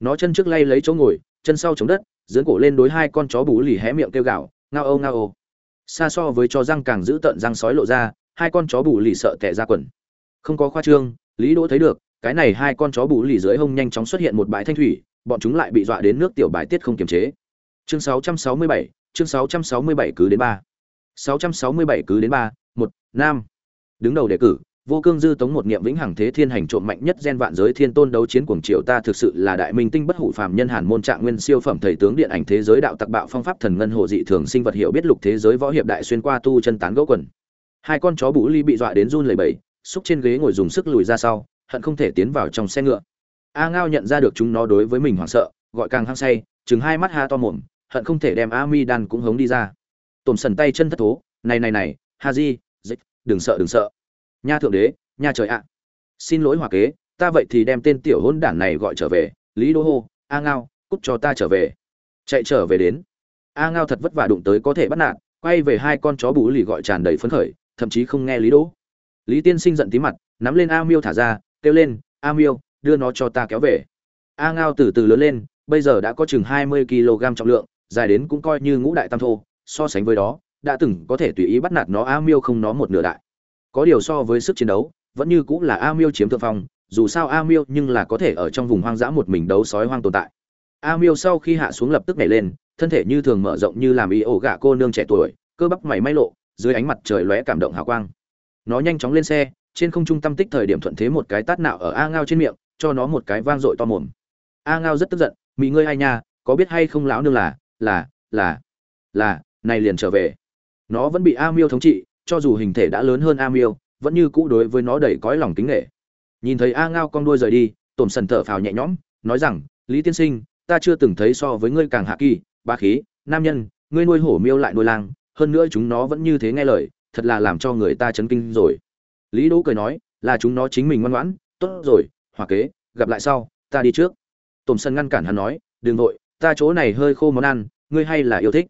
Nó chân trước lay lấy chỗ ngồi chân sau chống đất dưỡng cổ lên đối hai con chó bù lì hé miệng kêu gạo ngao âu ngao âu xa so với chó răng càng giữ tận răng sói lộ ra hai con chó bù lì sợ tẻ ra quần. Không có khoa trương lý đỗ thấy được cái này hai con chó bù lì dưới hông nhanh chóng xuất hiện một bãi thanh thủy bọn chúng lại bị dọa đến nước tiểu bài tiết không kiềm chế. Chương 667, chương 667 cứ đến ba. 667 cứ đến ba một nam. Đứng đầu đề cử vô cương dư tống một niệm vĩnh hằng thế thiên hành trộm mạnh nhất gen vạn giới thiên tôn đấu chiến cuồng triệu ta thực sự là đại minh tinh bất hủ phàm nhân hàn môn trạng nguyên siêu phẩm thầy tướng điện ảnh thế giới đạo tặc bạo phong pháp thần ngân hộ dị thường sinh vật hiểu biết lục thế giới võ hiệp đại xuyên qua tu chân tán gỗ quần. Hai con chó bú ly bị dọa đến run lẩy bẩy, xúc trên ghế ngồi dùng sức lùi ra sau, hận không thể tiến vào trong xe ngựa. A ngao nhận ra được chúng nó đối với mình hoảng sợ, gọi càng hăng say, chừng hai mắt ha to mồm, hận không thể đem a mi đan cũng hống đi ra. Tổm sần tay chân thất thố, này này này ha di dịch, đừng sợ đừng sợ nha thượng đế, nha trời ạ. Xin lỗi hòa kế, ta vậy thì đem tên tiểu hôn đản này gọi trở về, lý đô hô, a ngao, cút cho ta trở về. Chạy trở về đến. A ngao thật vất vả đụng tới có thể bắt nạt, quay về hai con chó bú lì gọi tràn đầy phấn khởi, thậm chí không nghe lý đỗ lý tiên sinh giận tí mặt, nắm lên a miêu thả ra, kêu lên, a miêu, đưa nó cho ta kéo về. A ngao từ từ lớn lên, bây giờ đã có chừng hai mươi kg trọng lượng, dài đến cũng coi như ngũ đại tam thô, so sánh với đó, đã từng có thể tùy ý bắt nạt nó, a miêu không nó một nửa đại có điều so với sức chiến đấu, vẫn như cũng là a miêu chiếm thượng phong, dù sao a miêu nhưng là có thể ở trong vùng hoang dã một mình đấu sói hoang tồn tại. A miêu sau khi hạ xuống lập tức nhảy lên, thân thể như thường mở rộng như làm y ổ gạ cô nương trẻ tuổi, cơ bắp mày may lộ, dưới ánh mặt trời lóe cảm động hào quang. Nó nhanh chóng lên xe, trên không trung tâm tích thời điểm thuận thế một cái tát nạo ở a ngao trên miệng, cho nó một cái vang dội to mồm. A ngao rất tức giận, mị ngươi ai nha, có biết hay không lão nương là là là là, này liền trở về. Nó vẫn bị a miêu thống trị cho dù hình thể đã lớn hơn a miêu vẫn như cũ đối với nó đầy cõi lòng kính nghệ nhìn thấy a ngao con đuôi rời đi tổm sần thở phào nhẹ nhõm, nói rằng, lý tiên sinh, ta chưa từng thấy so với ngươi càng hạ kỳ ba khí, nam nhân, ngươi nuôi hổ miêu lại nuôi lang, hơn nữa chúng nó vẫn như thế nghe lời, thật là làm cho người ta chấn kinh rồi. Lý đỗ cười nói, là chúng nó chính mình ngoan ngoãn, tốt rồi, hòa kế, gặp lại sau, ta đi trước. Tổm sân ngăn cản hắn nói, đừng vội, ta chỗ này hơi khô món ăn, ngươi hay là yêu thích.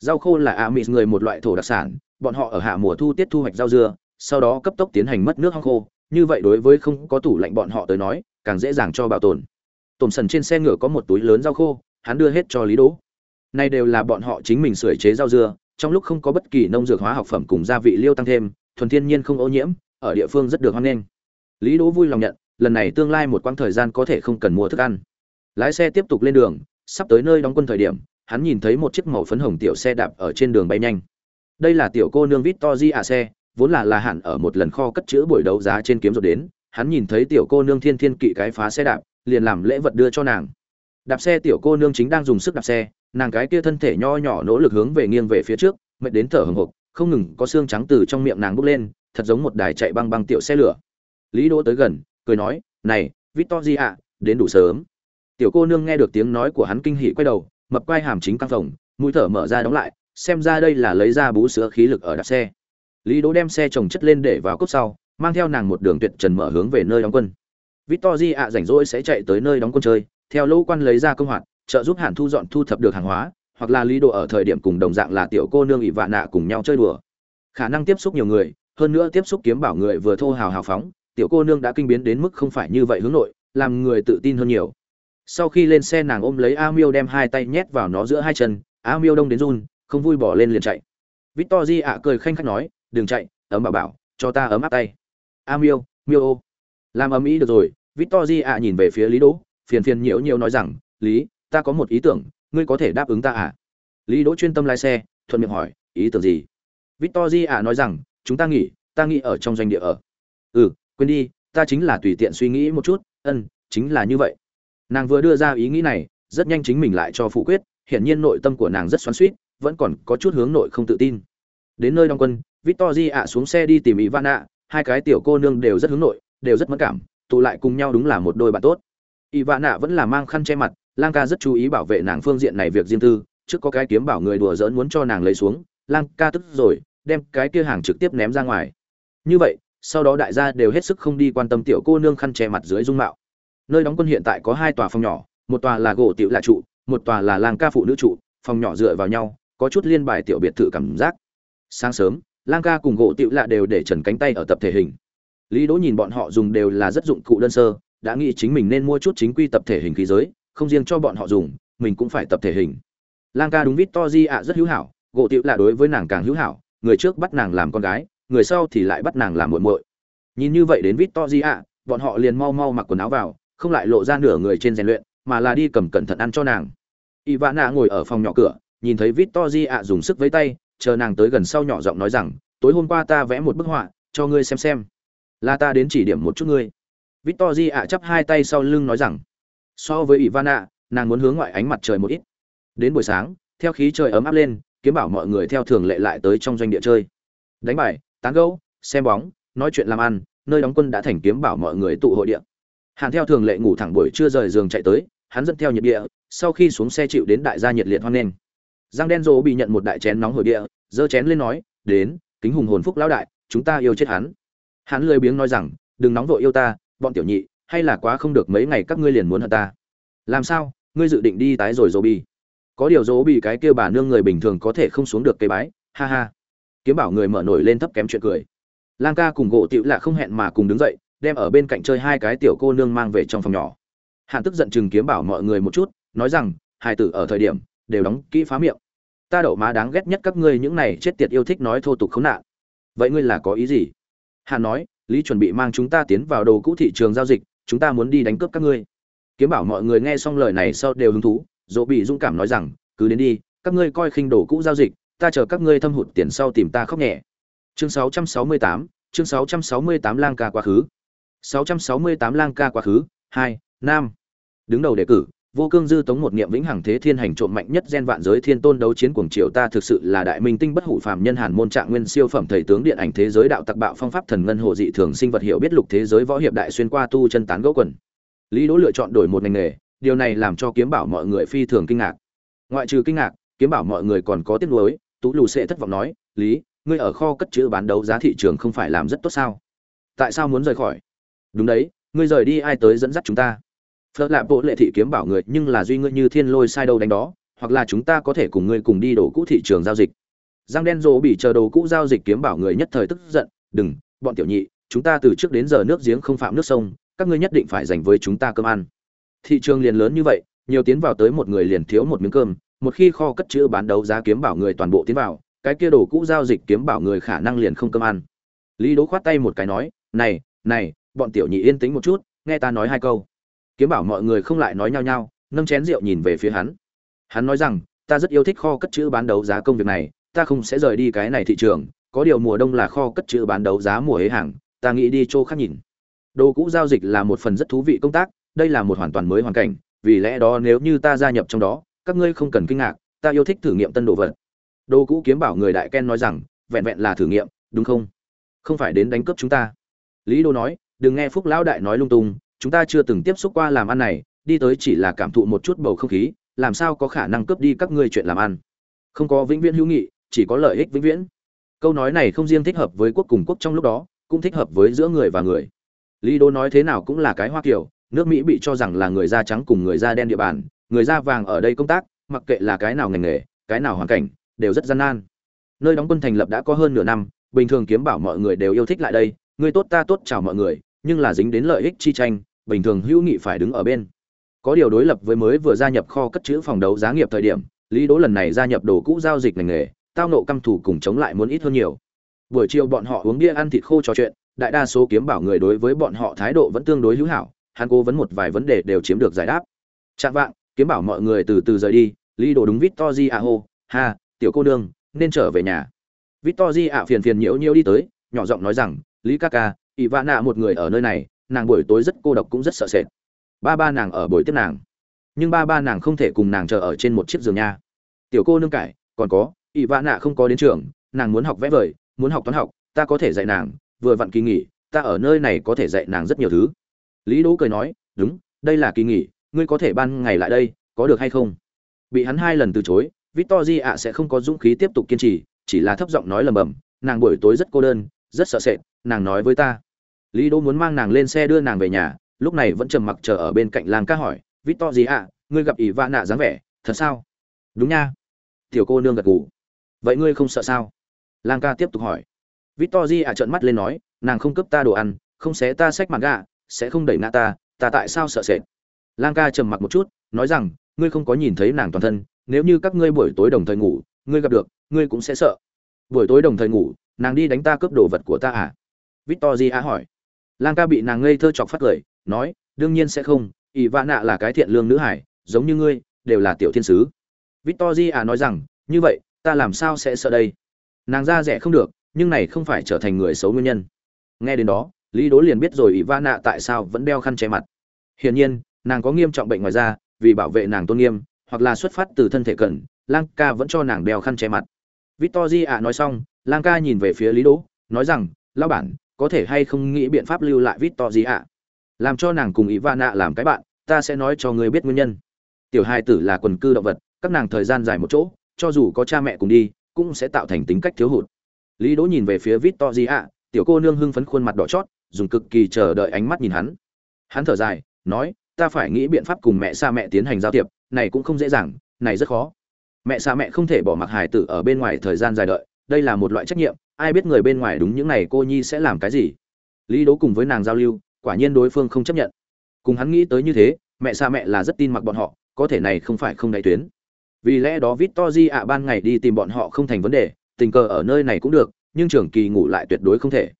Rau khô là ạ à người một loại thổ đặc sản bọn họ ở hạ mùa thu tiết thu hoạch rau dưa, sau đó cấp tốc tiến hành mất nước hong khô. Như vậy đối với không có tủ lạnh bọn họ tới nói, càng dễ dàng cho bảo tồn. Tổm sần trên xe ngựa có một túi lớn rau khô, hắn đưa hết cho lý đỗ. Nay đều là bọn họ chính mình sửa chế rau dưa, trong lúc không có bất kỳ nông dược hóa học phẩm cùng gia vị liêu tăng thêm, thuần thiên nhiên không ô nhiễm, ở địa phương rất được hoan nghênh. Lý đỗ vui lòng nhận, lần này tương lai một quãng thời gian có thể không cần mua thức ăn. Lái xe tiếp tục lên đường, sắp tới nơi đóng quân thời điểm, hắn nhìn thấy một chiếc màu phấn hồng tiểu xe đạp ở trên đường bay nhanh đây là tiểu cô nương victory à xe vốn là là hẳn ở một lần kho cất chữ buổi đấu giá trên kiếm rồi đến, hắn nhìn thấy tiểu cô nương thiên thiên kỵ cái phá xe đạp, liền làm lễ vật đưa cho nàng. Đạp xe tiểu cô nương chính đang dùng sức đạp xe, nàng cái kia thân thể nho nhỏ nỗ lực hướng về nghiêng về phía trước, mệt đến thở hồng hộc, không ngừng có xương trắng từ trong miệng nàng bốc lên, thật giống một đài chạy băng băng tiểu xe lửa. Lý đỗ tới gần, cười nói, này, victory ạ đến đủ sớm. Tiểu cô nương nghe được tiếng nói của hắn kinh hỉ quay đầu, mập quai hàm chính căng phòng mũi thở mở ra đóng lại xem ra đây là lấy ra bú sữa khí lực ở đạp xe. Lý đỗ đem xe chồng chất lên để vào cốp sau, mang theo nàng một đường tuyệt trần mở hướng về nơi đóng quân. Victory ạ rảnh rỗi sẽ chạy tới nơi đóng quân chơi, theo lỗ quan lấy ra công hoạt, trợ giúp Hàn thu dọn thu thập được hàng hóa, hoặc là lý Đỗ ở thời điểm cùng đồng dạng là tiểu cô nương ỷ vạ nạ cùng nhau chơi đùa. Khả năng tiếp xúc nhiều người, hơn nữa tiếp xúc kiếm bảo người vừa thô hào hào phóng, tiểu cô nương đã kinh biến đến mức không phải như vậy hướng nội, làm người tự tin hơn nhiều. Sau khi lên xe nàng ôm lấy a miêu đem hai tay nhét vào nó giữa hai chân, a miêu đông đến run không vui bỏ lên liền chạy. Victory ạ cười khanh khách nói, đừng chạy, ấm bảo bảo, cho ta ấm áp tay. A miêu miêu ô. Làm ấm ý được rồi. Victory ạ nhìn về phía lý đỗ, phiền phiền nhiễu nhiễu nói rằng, lý, ta có một ý tưởng, ngươi có thể đáp ứng ta à lý đỗ chuyên tâm lái xe, thuận miệng hỏi, ý tưởng gì? Victory ạ nói rằng, chúng ta nghỉ, ta nghĩ ở trong doanh địa ở. Ừ quên đi, ta chính là tùy tiện suy nghĩ một chút, ân, chính là như vậy. Nàng vừa đưa ra ý nghĩ này, rất nhanh chính mình lại cho phụ quyết, hiển nhiên nội tâm của nàng rất xoắn xuýt vẫn còn có chút hướng nội không tự tin. Đến nơi đóng quân, Victory ạ xuống xe đi tìm ivana, hai cái tiểu cô nương đều rất hướng nội, đều rất mẫn cảm, tụ lại cùng nhau đúng là một đôi bạn tốt. Ivana vẫn là mang khăn che mặt lang ca rất chú ý bảo vệ nàng phương diện này việc riêng tư, trước có cái kiếm bảo người đùa giỡn muốn cho nàng lấy xuống lang ca tức rồi, đem cái kia hàng trực tiếp ném ra ngoài. Như vậy, sau đó đại gia đều hết sức không đi quan tâm tiểu cô nương khăn che mặt dưới dung mạo. Nơi đóng quân hiện tại có hai tòa phòng nhỏ, một tòa là gỗ tiểu lạ trụ, một tòa là Lang ca phụ nữ trụ, phòng nhỏ dựa vào nhau có chút liên bài tiểu biệt thự cảm giác. Sáng sớm, lang ca cùng gỗ tựu lạ đều để trần cánh tay ở tập thể hình. Lý đỗ nhìn bọn họ dùng đều là rất dụng cụ đơn sơ, đã nghĩ chính mình nên mua chút chính quy tập thể hình khí giới, không riêng cho bọn họ dùng, mình cũng phải tập thể hình. Lang ca đúng vít to di ạ, rất hữu hảo, gỗ tựu lạ đối với nàng càng hữu hảo, người trước bắt nàng làm con gái, người sau thì lại bắt nàng làm muội muội. Nhìn như vậy đến vít to di ạ, bọn họ liền mau mau mặc quần áo vào, không lại lộ ra nửa người trên rèn luyện, mà là đi cầm cẩn thận ăn cho nàng. Ivana ngồi ở phòng nhỏ cửa nhìn thấy Victory ạ dùng sức với tay, chờ nàng tới gần sau nhỏ giọng nói rằng, tối hôm qua ta vẽ một bức họa, cho ngươi xem xem. Là ta đến chỉ điểm một chút ngươi. Victory ạ chắp hai tay sau lưng nói rằng, so với ivana, nàng muốn hướng ngoại ánh mặt trời một ít. Đến buổi sáng, theo khí trời ấm áp lên, kiếm bảo mọi người theo thường lệ lại tới trong doanh địa chơi. Đánh bài, tán gẫu, xem bóng, nói chuyện làm ăn, nơi đóng quân đã thành kiếm bảo mọi người tụ hội địa. Hàn theo thường lệ ngủ thẳng buổi trưa rời giường chạy tới, hắn dẫn theo nhiệt địa, sau khi xuống xe chịu đến đại gia nhiệt liệt hoan nghênh giang đen rỗ bị nhận một đại chén nóng hồi địa, giơ chén lên nói, đến, kính hùng hồn phúc lão đại, chúng ta yêu chết hắn. Hắn lười biếng nói rằng, đừng nóng vội yêu ta, bọn tiểu nhị, hay là quá không được mấy ngày các ngươi liền muốn hận ta. Làm sao? Ngươi dự định đi tái rồi dỗ bi có điều dỗ bị cái kia bà nương người bình thường có thể không xuống được cây bái, ha ha. Kiếm bảo người mở nổi lên thấp kém chuyện cười. Lang ca cùng gỗ tiểu là không hẹn mà cùng đứng dậy, đem ở bên cạnh chơi hai cái tiểu cô nương mang về trong phòng nhỏ. Hàn tức giận chừng kiếm bảo mọi người một chút, nói rằng, hai tử ở thời điểm đều đóng kỹ phá miệng. Ta đậu má đáng ghét nhất các ngươi những này chết tiệt yêu thích nói thô tục khốn nạn. Vậy ngươi là có ý gì? Hà nói lý chuẩn bị mang chúng ta tiến vào đồ cũ thị trường giao dịch chúng ta muốn đi đánh cướp các ngươi. Kiếm bảo mọi người nghe xong lời này sau đều hứng thú dỗ bị dũng cảm nói rằng cứ đến đi các ngươi coi khinh đồ cũ giao dịch ta chờ các ngươi thâm hụt tiền sau tìm ta khóc nhẹ. Chương 668, chương 668 lang ca quá khứ. 668 lang ca quá khứ hai nam đứng đầu đề cử vô cương dư tống một niệm vĩnh hằng thế thiên hành trộm mạnh nhất gen vạn giới thiên tôn đấu chiến cuồng triều ta thực sự là đại minh tinh bất hủ phàm nhân hàn môn trạng nguyên siêu phẩm thầy tướng điện ảnh thế giới đạo tặc bạo phong pháp thần ngân hộ dị thường sinh vật hiểu biết lục thế giới võ hiệp đại xuyên qua tu chân tán gỗ quần. Lý đỗ lựa chọn đổi một ngành nghề, điều này làm cho kiếm bảo mọi người phi thường kinh ngạc. Ngoại trừ kinh ngạc, kiếm bảo mọi người còn có tiếc nuối, tú lù sẽ thất vọng nói, lý, ngươi ở kho cất chữ bán đấu giá thị trường không phải làm rất tốt sao? Tại sao muốn rời khỏi? Đúng đấy, ngươi rời đi ai tới dẫn dắt chúng ta? Phật lạ bộ lệ thị kiếm bảo người, nhưng là duy ngươi như thiên lôi sai đâu đánh đó, hoặc là chúng ta có thể cùng ngươi cùng đi đổ cũ thị trường giao dịch. Giang đen rỗ bị chờ đồ cũ giao dịch kiếm bảo người nhất thời tức giận, đừng, bọn tiểu nhị, chúng ta từ trước đến giờ nước giếng không phạm nước sông, các ngươi nhất định phải dành với chúng ta cơm ăn. Thị trường liền lớn như vậy, nhiều tiến vào tới một người liền thiếu một miếng cơm, một khi kho cất chữ bán đấu giá kiếm bảo người toàn bộ tiến vào, cái kia đồ cũ giao dịch kiếm bảo người khả năng liền không cơm ăn. Lý đố khoát tay một cái nói, này này, bọn tiểu nhị yên tĩnh một chút, nghe ta nói hai câu kiếm bảo mọi người không lại nói nhau nhau, nâng chén rượu nhìn về phía hắn. Hắn nói rằng, ta rất yêu thích kho cất chữ bán đấu giá công việc này, ta không sẽ rời đi cái này thị trường, có điều mùa đông là kho cất chữ bán đấu giá mùa hế hàng, ta nghĩ đi chỗ khác nhìn. Đồ cũ giao dịch là một phần rất thú vị công tác, đây là một hoàn toàn mới hoàn cảnh, vì lẽ đó nếu như ta gia nhập trong đó, các ngươi không cần kinh ngạc, ta yêu thích thử nghiệm tân đồ vật. Đồ cũ kiếm bảo người đại ken nói rằng, vẹn vẹn là thử nghiệm, đúng không? Không phải đến đánh cướp chúng ta. Lý đô nói, đừng nghe phúc lão đại nói lung tung chúng ta chưa từng tiếp xúc qua làm ăn này, đi tới chỉ là cảm thụ một chút bầu không khí, làm sao có khả năng cướp đi các ngươi chuyện làm ăn? Không có vĩnh viễn hữu nghị, chỉ có lợi ích vĩnh viễn. Câu nói này không riêng thích hợp với quốc cùng quốc trong lúc đó, cũng thích hợp với giữa người và người. Lý đô nói thế nào cũng là cái hoa kiểu, nước mỹ bị cho rằng là người da trắng cùng người da đen địa bàn, người da vàng ở đây công tác, mặc kệ là cái nào ngành nghề, cái nào hoàn cảnh, đều rất gian nan. Nơi đóng quân thành lập đã có hơn nửa năm, bình thường kiếm bảo mọi người đều yêu thích lại đây người tốt ta tốt chào mọi người, nhưng là dính đến lợi ích chi tranh bình thường hữu nghị phải đứng ở bên. Có điều đối lập với mới vừa gia nhập kho cất chữ phòng đấu giá nghiệp thời điểm, lý đỗ lần này gia nhập đồ cũ giao dịch ngành nghề, tao nộ căm thủ cùng chống lại muốn ít hơn nhiều. Buổi chiều bọn họ uống bia ăn thịt khô trò chuyện, đại đa số kiếm bảo người đối với bọn họ thái độ vẫn tương đối hữu hảo, hắn cố vấn một vài vấn đề đều chiếm được giải đáp. Chạm vạng, kiếm bảo mọi người từ từ rời đi, lý đồ đúng vít to di a hô ha, tiểu cô nương, nên trở về nhà. Vít to di a phiền phiền nhiễu nhiễu đi tới, nhỏ giọng nói rằng, lý ca ca ỷ vạ nạ một người ở nơi này nàng buổi tối rất cô độc cũng rất sợ sệt. Ba ba nàng ở buổi tiếp nàng. Nhưng ba ba nàng không thể cùng nàng chờ ở trên một chiếc giường nha. Tiểu cô nương cải, còn có ỵ vã nạ không có đến trường, nàng muốn học vẽ vời, muốn học toán học, ta có thể dạy nàng, vừa vặn kỳ nghỉ, ta ở nơi này có thể dạy nàng rất nhiều thứ. Lý đỗ cười nói, đúng, đây là kỳ nghỉ, ngươi có thể ban ngày lại đây, có được hay không? Bị hắn hai lần từ chối victor di ạ sẽ không có dũng khí tiếp tục kiên trì, chỉ là thấp giọng nói lầm bầm, nàng buổi tối rất cô đơn, rất sợ sệt, nàng nói với ta lý đỗ muốn mang nàng lên xe đưa nàng về nhà lúc này vẫn trầm mặc chờ ở bên cạnh lang ca hỏi victor gì ạ ngươi gặp ỷ vạ nạ dáng vẻ thật sao? Đúng nha. Tiểu cô nương gật gù. Vậy ngươi không sợ sao? Lang ca tiếp tục hỏi. Victorji ạ trợn mắt lên nói nàng không cướp ta đồ ăn không xé ta sách mặt gạ, sẽ không đẩy ngã ta ta tại sao sợ sệt? Lang ca trầm mặc một chút nói rằng ngươi không có nhìn thấy nàng toàn thân nếu như các ngươi buổi tối đồng thời ngủ ngươi gặp được ngươi cũng sẽ sợ. Buổi tối đồng thời ngủ nàng đi đánh ta cướp đồ vật của ta à? Victorji ạ hỏi lang ca bị nàng ngây thơ chọc phát cười nói, đương nhiên sẽ không, ỷ nạ là cái thiện lương nữ hải, giống như ngươi, đều là tiểu thiên sứ. Victorji ạ à nói rằng, như vậy, ta làm sao sẽ sợ đây? Nàng ra rẻ không được, nhưng này không phải trở thành người xấu nguyên nhân. Nghe đến đó, lý đố liền biết rồi ỷ nạ tại sao vẫn đeo khăn che mặt. Hiển nhiên, nàng có nghiêm trọng bệnh ngoài da, vì bảo vệ nàng tôn nghiêm, hoặc là xuất phát từ thân thể cần lang ca vẫn cho nàng đeo khăn che mặt. Victor ạ à nói xong, lang ca nhìn về phía lý đố nói rằng lao bản có thể hay không nghĩ biện pháp lưu lại victor ạ làm cho nàng cùng Ivana làm cái bạn, ta sẽ nói cho ngươi biết nguyên nhân. Tiểu hài tử là quần cư động vật, các nàng thời gian dài một chỗ, cho dù có cha mẹ cùng đi, cũng sẽ tạo thành tính cách thiếu hụt. Lý đỗ nhìn về phía victor ạ tiểu cô nương hưng phấn khuôn mặt đỏ chót, dùng cực kỳ chờ đợi ánh mắt nhìn hắn. Hắn thở dài, nói, ta phải nghĩ biện pháp cùng mẹ xa mẹ tiến hành giao thiệp, này cũng không dễ dàng, này rất khó. Mẹ xa mẹ không thể bỏ mặc hải tử ở bên ngoài thời gian dài đợi, đây là một loại trách nhiệm ai biết người bên ngoài đúng những này cô nhi sẽ làm cái gì. Lý đố cùng với nàng giao lưu, quả nhiên đối phương không chấp nhận. Cùng hắn nghĩ tới như thế, mẹ xa mẹ là rất tin mặc bọn họ, có thể này không phải không đại tuyến. Vì lẽ đó victor ạ ban ngày đi tìm bọn họ không thành vấn đề, tình cờ ở nơi này cũng được, nhưng trường kỳ ngủ lại tuyệt đối không thể.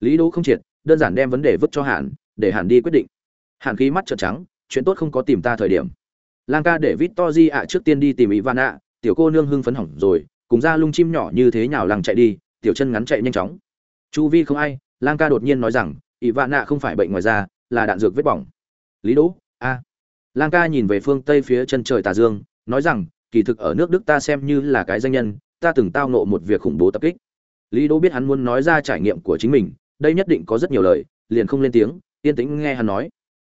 Lý đố không triệt, đơn giản đem vấn đề vứt cho hàn, để hàn đi quyết định. Hàn khí mắt trợn trắng, chuyện tốt không có tìm ta thời điểm. Lang ca để victor ạ trước tiên đi tìm ivana, tiểu cô nương hưng phấn hỏng rồi, cùng ra lung chim nhỏ như thế nào lằng chạy đi tiểu chân ngắn chạy nhanh chóng. Chu vi không ai, lang ca đột nhiên nói rằng Y Vạn Nạ không phải bệnh ngoài da, là đạn dược vết bỏng. Lý đỗ, a. Lang ca nhìn về phương tây phía chân trời tà dương, nói rằng, kỳ thực ở nước đức ta xem như là cái danh nhân, ta từng tao nộ một việc khủng bố tập kích. Lý đỗ biết hắn muốn nói ra trải nghiệm của chính mình, đây nhất định có rất nhiều lời, liền không lên tiếng, yên tĩnh nghe hắn nói.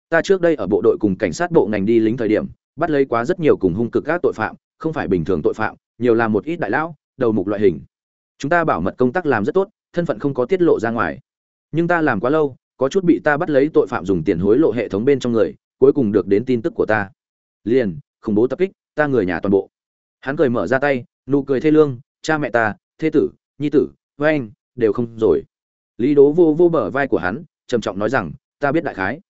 Ta trước đây ở bộ đội cùng cảnh sát bộ ngành đi lính thời điểm, bắt lấy quá rất nhiều cùng hung cực các tội phạm, không phải bình thường tội phạm, nhiều là một ít đại lão, đầu mục loại hình chúng ta bảo mật công tác làm rất tốt, thân phận không có tiết lộ ra ngoài. Nhưng ta làm quá lâu, có chút bị ta bắt lấy tội phạm dùng tiền hối lộ hệ thống bên trong người, cuối cùng được đến tin tức của ta. Liền, khủng bố tập kích, ta người nhà toàn bộ. Hắn cười mở ra tay, nụ cười thê lương, cha mẹ ta, thê tử, nhi tử, với anh, đều không rồi. Lý đố vô vô bờ vai của hắn, trầm trọng nói rằng, ta biết đại khái.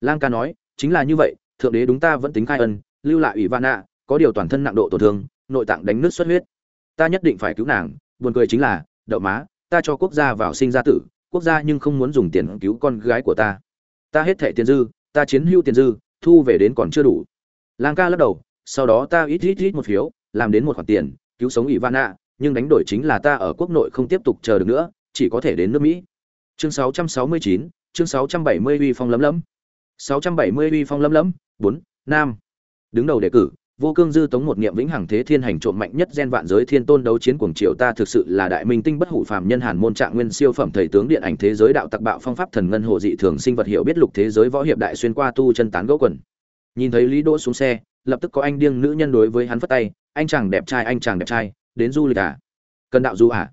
Lang ca nói, chính là như vậy, thượng đế đúng ta vẫn tính khai ân, lưu lại ủy van nạ có điều toàn thân nặng độ tổn thương, nội tạng đánh nước xuất huyết. Ta nhất định phải cứu nàng buồn cười chính là đậu má ta cho quốc gia vào sinh ra tử quốc gia nhưng không muốn dùng tiền cứu con gái của ta. Ta hết thẻ tiền dư ta chiến hưu tiền dư thu về đến còn chưa đủ. Lang ca lắc đầu sau đó ta ít ít ít một phiếu làm đến một khoản tiền cứu sống ivana nhưng đánh đổi chính là ta ở quốc nội không tiếp tục chờ được nữa chỉ có thể đến nước mỹ. Chương 669, chương 670 uy phong lấm lấm. 670 uy phong lấm lấm 4, nam. Đứng đầu đề cử vô cương dư tống một niệm vĩnh hằng thế thiên hành trộm mạnh nhất gen vạn giới thiên tôn đấu chiến cuồng triều, ta thực sự là đại minh tinh bất hủ phàm nhân hàn môn trạng nguyên siêu phẩm thầy tướng điện ảnh thế giới đạo tặc bạo phong pháp thần ngân hồ dị thường sinh vật hiểu biết lục thế giới võ hiệp đại xuyên qua tu chân tán gỗ quần. Nhìn thấy lý đỗ xuống xe, lập tức có anh điên nữ nhân đối với hắn phất tay, anh chàng đẹp trai, anh chàng đẹp trai, đến du lịch à? Cần đạo du à?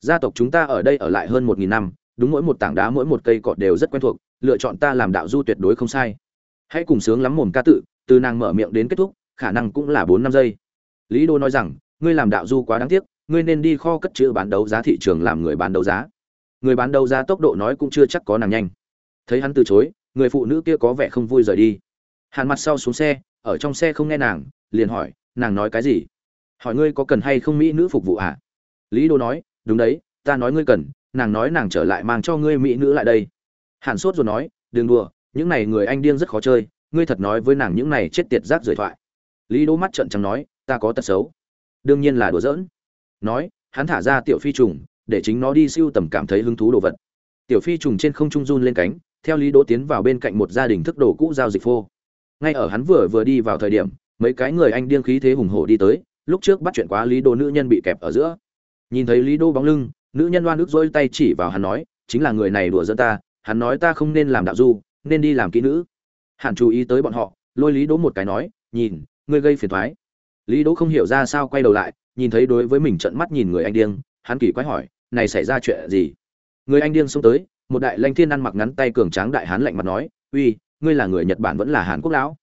Gia tộc chúng ta ở đây ở lại hơn một nghìn năm, đúng mỗi một tảng đá, mỗi một cây cọt đều rất quen thuộc, lựa chọn ta làm đạo du tuyệt đối không sai. Hãy cùng sướng lắm mồm ca tự. Từ nàng mở miệng đến kết thúc khả năng cũng là bốn năm giây. Lý đô nói rằng, ngươi làm đạo du quá đáng tiếc, ngươi nên đi kho cất chữ bán đấu giá thị trường làm người bán đấu giá. Người bán đấu giá tốc độ nói cũng chưa chắc có nàng nhanh. Thấy hắn từ chối, người phụ nữ kia có vẻ không vui rời đi. Hàn mặt sau xuống xe, ở trong xe không nghe nàng, liền hỏi, nàng nói cái gì? Hỏi ngươi có cần hay không mỹ nữ phục vụ à lý đô nói, đúng đấy, ta nói ngươi cần, nàng nói nàng trở lại mang cho ngươi mỹ nữ lại đây. Hàn sốt rồi nói, đừng đùa, những này người anh điên rất khó chơi, ngươi thật nói với nàng những này chết tiệt rác rời thoại lý đỗ mắt trận trắng nói, ta có tật xấu. Đương nhiên là đùa giỡn. Nói, hắn thả ra tiểu phi trùng, để chính nó đi siêu tầm cảm thấy hứng thú đồ vật. Tiểu phi trùng trên không trung run lên cánh, theo lý đỗ tiến vào bên cạnh một gia đình thức đồ cũ giao dịch phô. Ngay ở hắn vừa vừa đi vào thời điểm, mấy cái người anh điên khí thế hùng hổ đi tới, lúc trước bắt chuyện quá lý đô nữ nhân bị kẹp ở giữa. Nhìn thấy lý đô bóng lưng, nữ nhân loan ước dỗi tay chỉ vào hắn nói, chính là người này đùa dẫn ta, hắn nói ta không nên làm đạo du, nên đi làm kỹ nữ. Hẳn chú ý tới bọn họ, lôi lý đỗ một cái nói, nhìn ngươi gây phiền toái. lý đỗ không hiểu ra sao quay đầu lại, nhìn thấy đối với mình trận mắt nhìn người anh điên, hắn kỳ quái hỏi, này xảy ra chuyện gì? Người anh điên xông tới, một đại lanh thiên ăn mặc ngắn tay cường tráng đại hán lạnh mặt nói, uy, ngươi là người nhật bản vẫn là hàn quốc lão?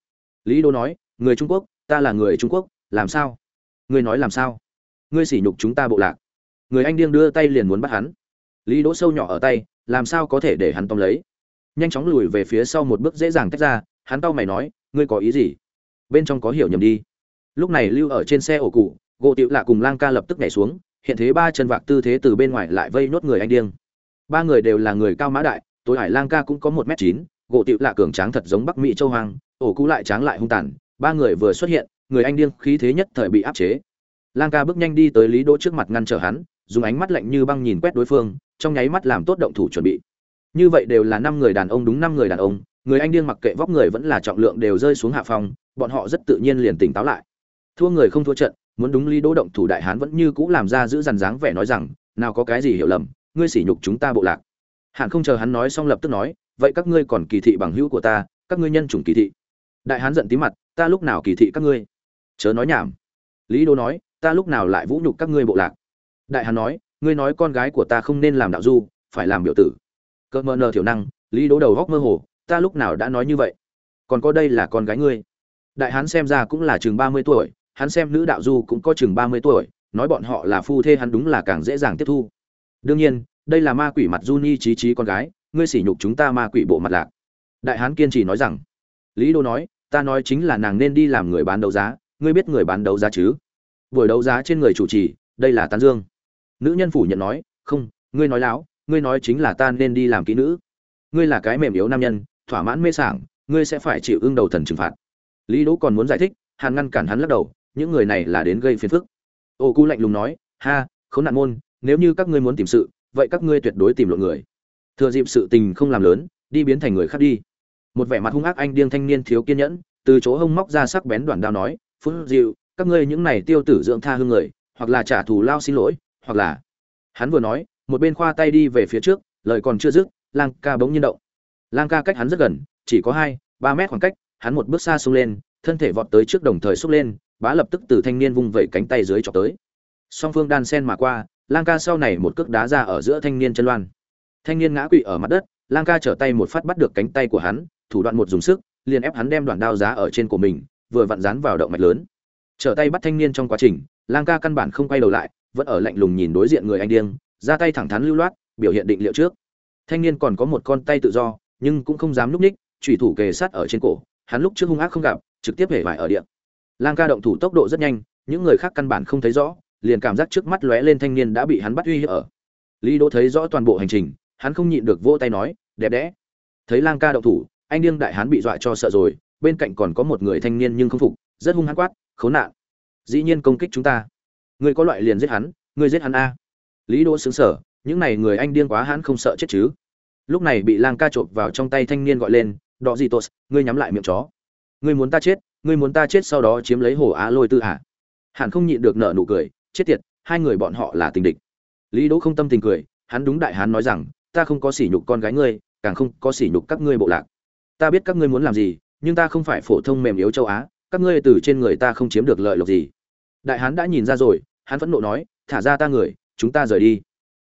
Lý đô nói, người trung quốc, ta là người trung quốc, làm sao? Ngươi nói làm sao? Ngươi sỉ nhục chúng ta bộ lạc. Người anh điên đưa tay liền muốn bắt hắn. Lý đỗ sâu nhỏ ở tay, làm sao có thể để hắn tóm lấy? Nhanh chóng lùi về phía sau một bước dễ dàng tách ra, hắn tao mày nói, ngươi có ý gì? Bên trong có hiểu nhầm đi. Lúc này lưu ở trên xe ổ cụ, gỗ tiệu lạ cùng lang ca lập tức nhảy xuống, hiện thế ba chân vạc tư thế từ bên ngoài lại vây nốt người anh điên. Ba người đều là người cao mã đại, tối hải lang ca cũng có một m chín, gỗ tiệu lạ cường tráng thật giống bắc mỹ châu hoàng ổ cụ lại tráng lại hung tàn, ba người vừa xuất hiện, người anh điên khí thế nhất thời bị áp chế. Lang ca bước nhanh đi tới lý đỗ trước mặt ngăn trở hắn, dùng ánh mắt lạnh như băng nhìn quét đối phương, trong nháy mắt làm tốt động thủ chuẩn bị. Như vậy đều là năm người đàn ông đúng năm người đàn ông, người anh điên mặc kệ vóc người vẫn là trọng lượng đều rơi xuống hạ phòng bọn họ rất tự nhiên liền tỉnh táo lại. Thua người không thua trận, muốn đúng lý đỗ động thủ đại hán vẫn như cũ làm ra giữ dằn dáng vẻ nói rằng, nào có cái gì hiểu lầm, ngươi sỉ nhục chúng ta bộ lạc. Hạng không chờ hắn nói xong lập tức nói, vậy các ngươi còn kỳ thị bằng hữu của ta, các ngươi nhân chủng kỳ thị. Đại hán giận tí mặt, ta lúc nào kỳ thị các ngươi? Chớ nói nhảm. Lý đỗ nói, ta lúc nào lại vũ nhục các ngươi bộ lạc? Đại hán nói, ngươi nói con gái của ta không nên làm đạo du, phải làm biểu tử. Cỡ mờ nờ thiểu năng, lý đỗ đầu góc mơ hồ, ta lúc nào đã nói như vậy? Còn có đây là con gái ngươi? Đại hán xem ra cũng là chừng ba mươi tuổi, hắn xem nữ đạo du cũng có chừng ba mươi tuổi, nói bọn họ là phu thê hắn đúng là càng dễ dàng tiếp thu. Đương nhiên, đây là ma quỷ mặt du ni trí trí con gái, ngươi sỉ nhục chúng ta ma quỷ bộ mặt lạc. Đại hán kiên trì nói rằng, lý đô nói, ta nói chính là nàng nên đi làm người bán đấu giá, ngươi biết người bán đấu giá chứ? Buổi đấu giá trên người chủ trì, đây là tán dương. Nữ nhân phủ nhận nói, không, ngươi nói láo, ngươi nói chính là ta nên đi làm kỹ nữ. Ngươi là cái mềm yếu nam nhân, thỏa mãn mê sảng, ngươi sẽ phải chịu ưng đầu thần trừng phạt lý đỗ còn muốn giải thích, hàn ngăn cản hắn lắc đầu, những người này là đến gây phiền phức. Ô cu lạnh lùng nói, ha, khốn nạn môn, nếu như các ngươi muốn tìm sự, vậy các ngươi tuyệt đối tìm lộn người. Thừa dịp sự tình không làm lớn, đi biến thành người khác đi. Một vẻ mặt hung ác anh điên thanh niên thiếu kiên nhẫn, từ chỗ hông móc ra sắc bén đoạn đao nói phúc dịu các ngươi những này tiêu tử dưỡng tha hương người, hoặc là trả thù lao xin lỗi, hoặc là hắn vừa nói, một bên khoa tay đi về phía trước, lời còn chưa dứt, lang ca bỗng nhiên động. Lang ca cách hắn rất gần, chỉ có hai, ba mét khoảng cách hắn một bước xa xông lên, thân thể vọt tới trước đồng thời xúc lên, bá lập tức từ thanh niên vung vẩy cánh tay dưới chọc tới. Song phương đan sen mà qua, lang ca sau này một cước đá ra ở giữa thanh niên chân loan. Thanh niên ngã quỵ ở mặt đất, lang ca trở tay một phát bắt được cánh tay của hắn, thủ đoạn một dùng sức, liền ép hắn đem đoạn đao giá ở trên của mình, vừa vặn dán vào động mạch lớn. Trở tay bắt thanh niên trong quá trình, lang ca căn bản không quay đầu lại, vẫn ở lạnh lùng nhìn đối diện người anh điên, ra tay thẳng thắn lưu loát, biểu hiện định liệu trước. Thanh niên còn có một con tay tự do, nhưng cũng không dám lúc ních, chủy thủ kề sát ở trên cổ hắn lúc trước hung ác không gặp, trực tiếp hể vải ở địa. Lang ca động thủ tốc độ rất nhanh, những người khác căn bản không thấy rõ, liền cảm giác trước mắt lóe lên thanh niên đã bị hắn bắt uy hiếp ở. Lý đỗ thấy rõ toàn bộ hành trình, hắn không nhịn được vỗ tay nói, đẹp đẽ. Thấy lang ca động thủ, anh điên đại hán bị dọa cho sợ rồi, bên cạnh còn có một người thanh niên nhưng không phục, rất hung hăng quát, khốn nạn. Dĩ nhiên công kích chúng ta. Người có loại liền giết hắn, người giết hắn a. Lý đỗ sững sờ, những này người anh điên quá hắn không sợ chết chứ. Lúc này bị lang ca trộm vào trong tay thanh niên gọi lên đọ gì tốt, ngươi nhắm lại miệng chó. Ngươi muốn ta chết, ngươi muốn ta chết sau đó chiếm lấy hồ á lôi tư hả? Hẳn không nhịn được nở nụ cười, chết tiệt, hai người bọn họ là tình địch. Lý đỗ không tâm tình cười, hắn đúng đại hán nói rằng, ta không có sỉ nhục con gái ngươi, càng không có sỉ nhục các ngươi bộ lạc. Ta biết các ngươi muốn làm gì, nhưng ta không phải phổ thông mềm yếu châu á, các ngươi từ trên người ta không chiếm được lợi lộc gì. Đại hán đã nhìn ra rồi, hắn phẫn nộ nói, thả ra ta người, chúng ta rời đi.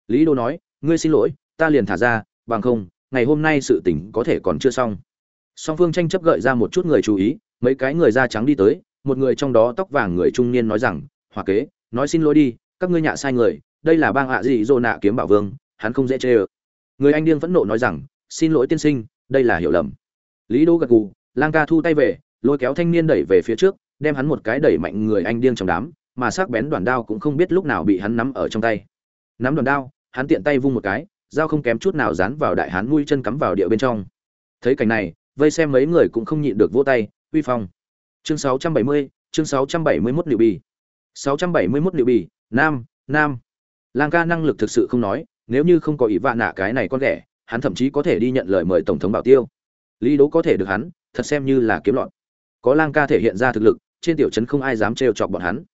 Lý đô nói, ngươi xin lỗi, ta liền thả ra, bằng không, ngày hôm nay sự tình có thể còn chưa xong song phương tranh chấp gợi ra một chút người chú ý, mấy cái người da trắng đi tới, một người trong đó tóc vàng người trung niên nói rằng, hòa kế, nói xin lỗi đi, các ngươi nhạ sai người, đây là bang ạ dị dô nạ kiếm bảo vương, hắn không dễ chê ơ. Người anh điên phẫn nộ nói rằng, xin lỗi tiên sinh, đây là hiểu lầm. Lý đô gật gù, lang ca thu tay về, lôi kéo thanh niên đẩy về phía trước, đem hắn một cái đẩy mạnh người anh điên trong đám, mà sắc bén đoàn đao cũng không biết lúc nào bị hắn nắm ở trong tay. Nắm đoàn đao, hắn tiện tay vung một cái, dao không kém chút nào dán vào đại hán nuôi chân cắm vào địa bên trong. Thấy cảnh này vây xem mấy người cũng không nhịn được vỗ tay uy phong. Chương 670, chương 671 liệu bì. 671 liệu bì nam nam. Lang ca năng lực thực sự không nói nếu như không có ý vạ nạ cái này con ghẻ hắn thậm chí có thể đi nhận lời mời tổng thống bảo tiêu. Lý đố có thể được hắn thật xem như là kiếm loạn, có lang ca thể hiện ra thực lực trên tiểu trấn không ai dám trêu chọc bọn hắn.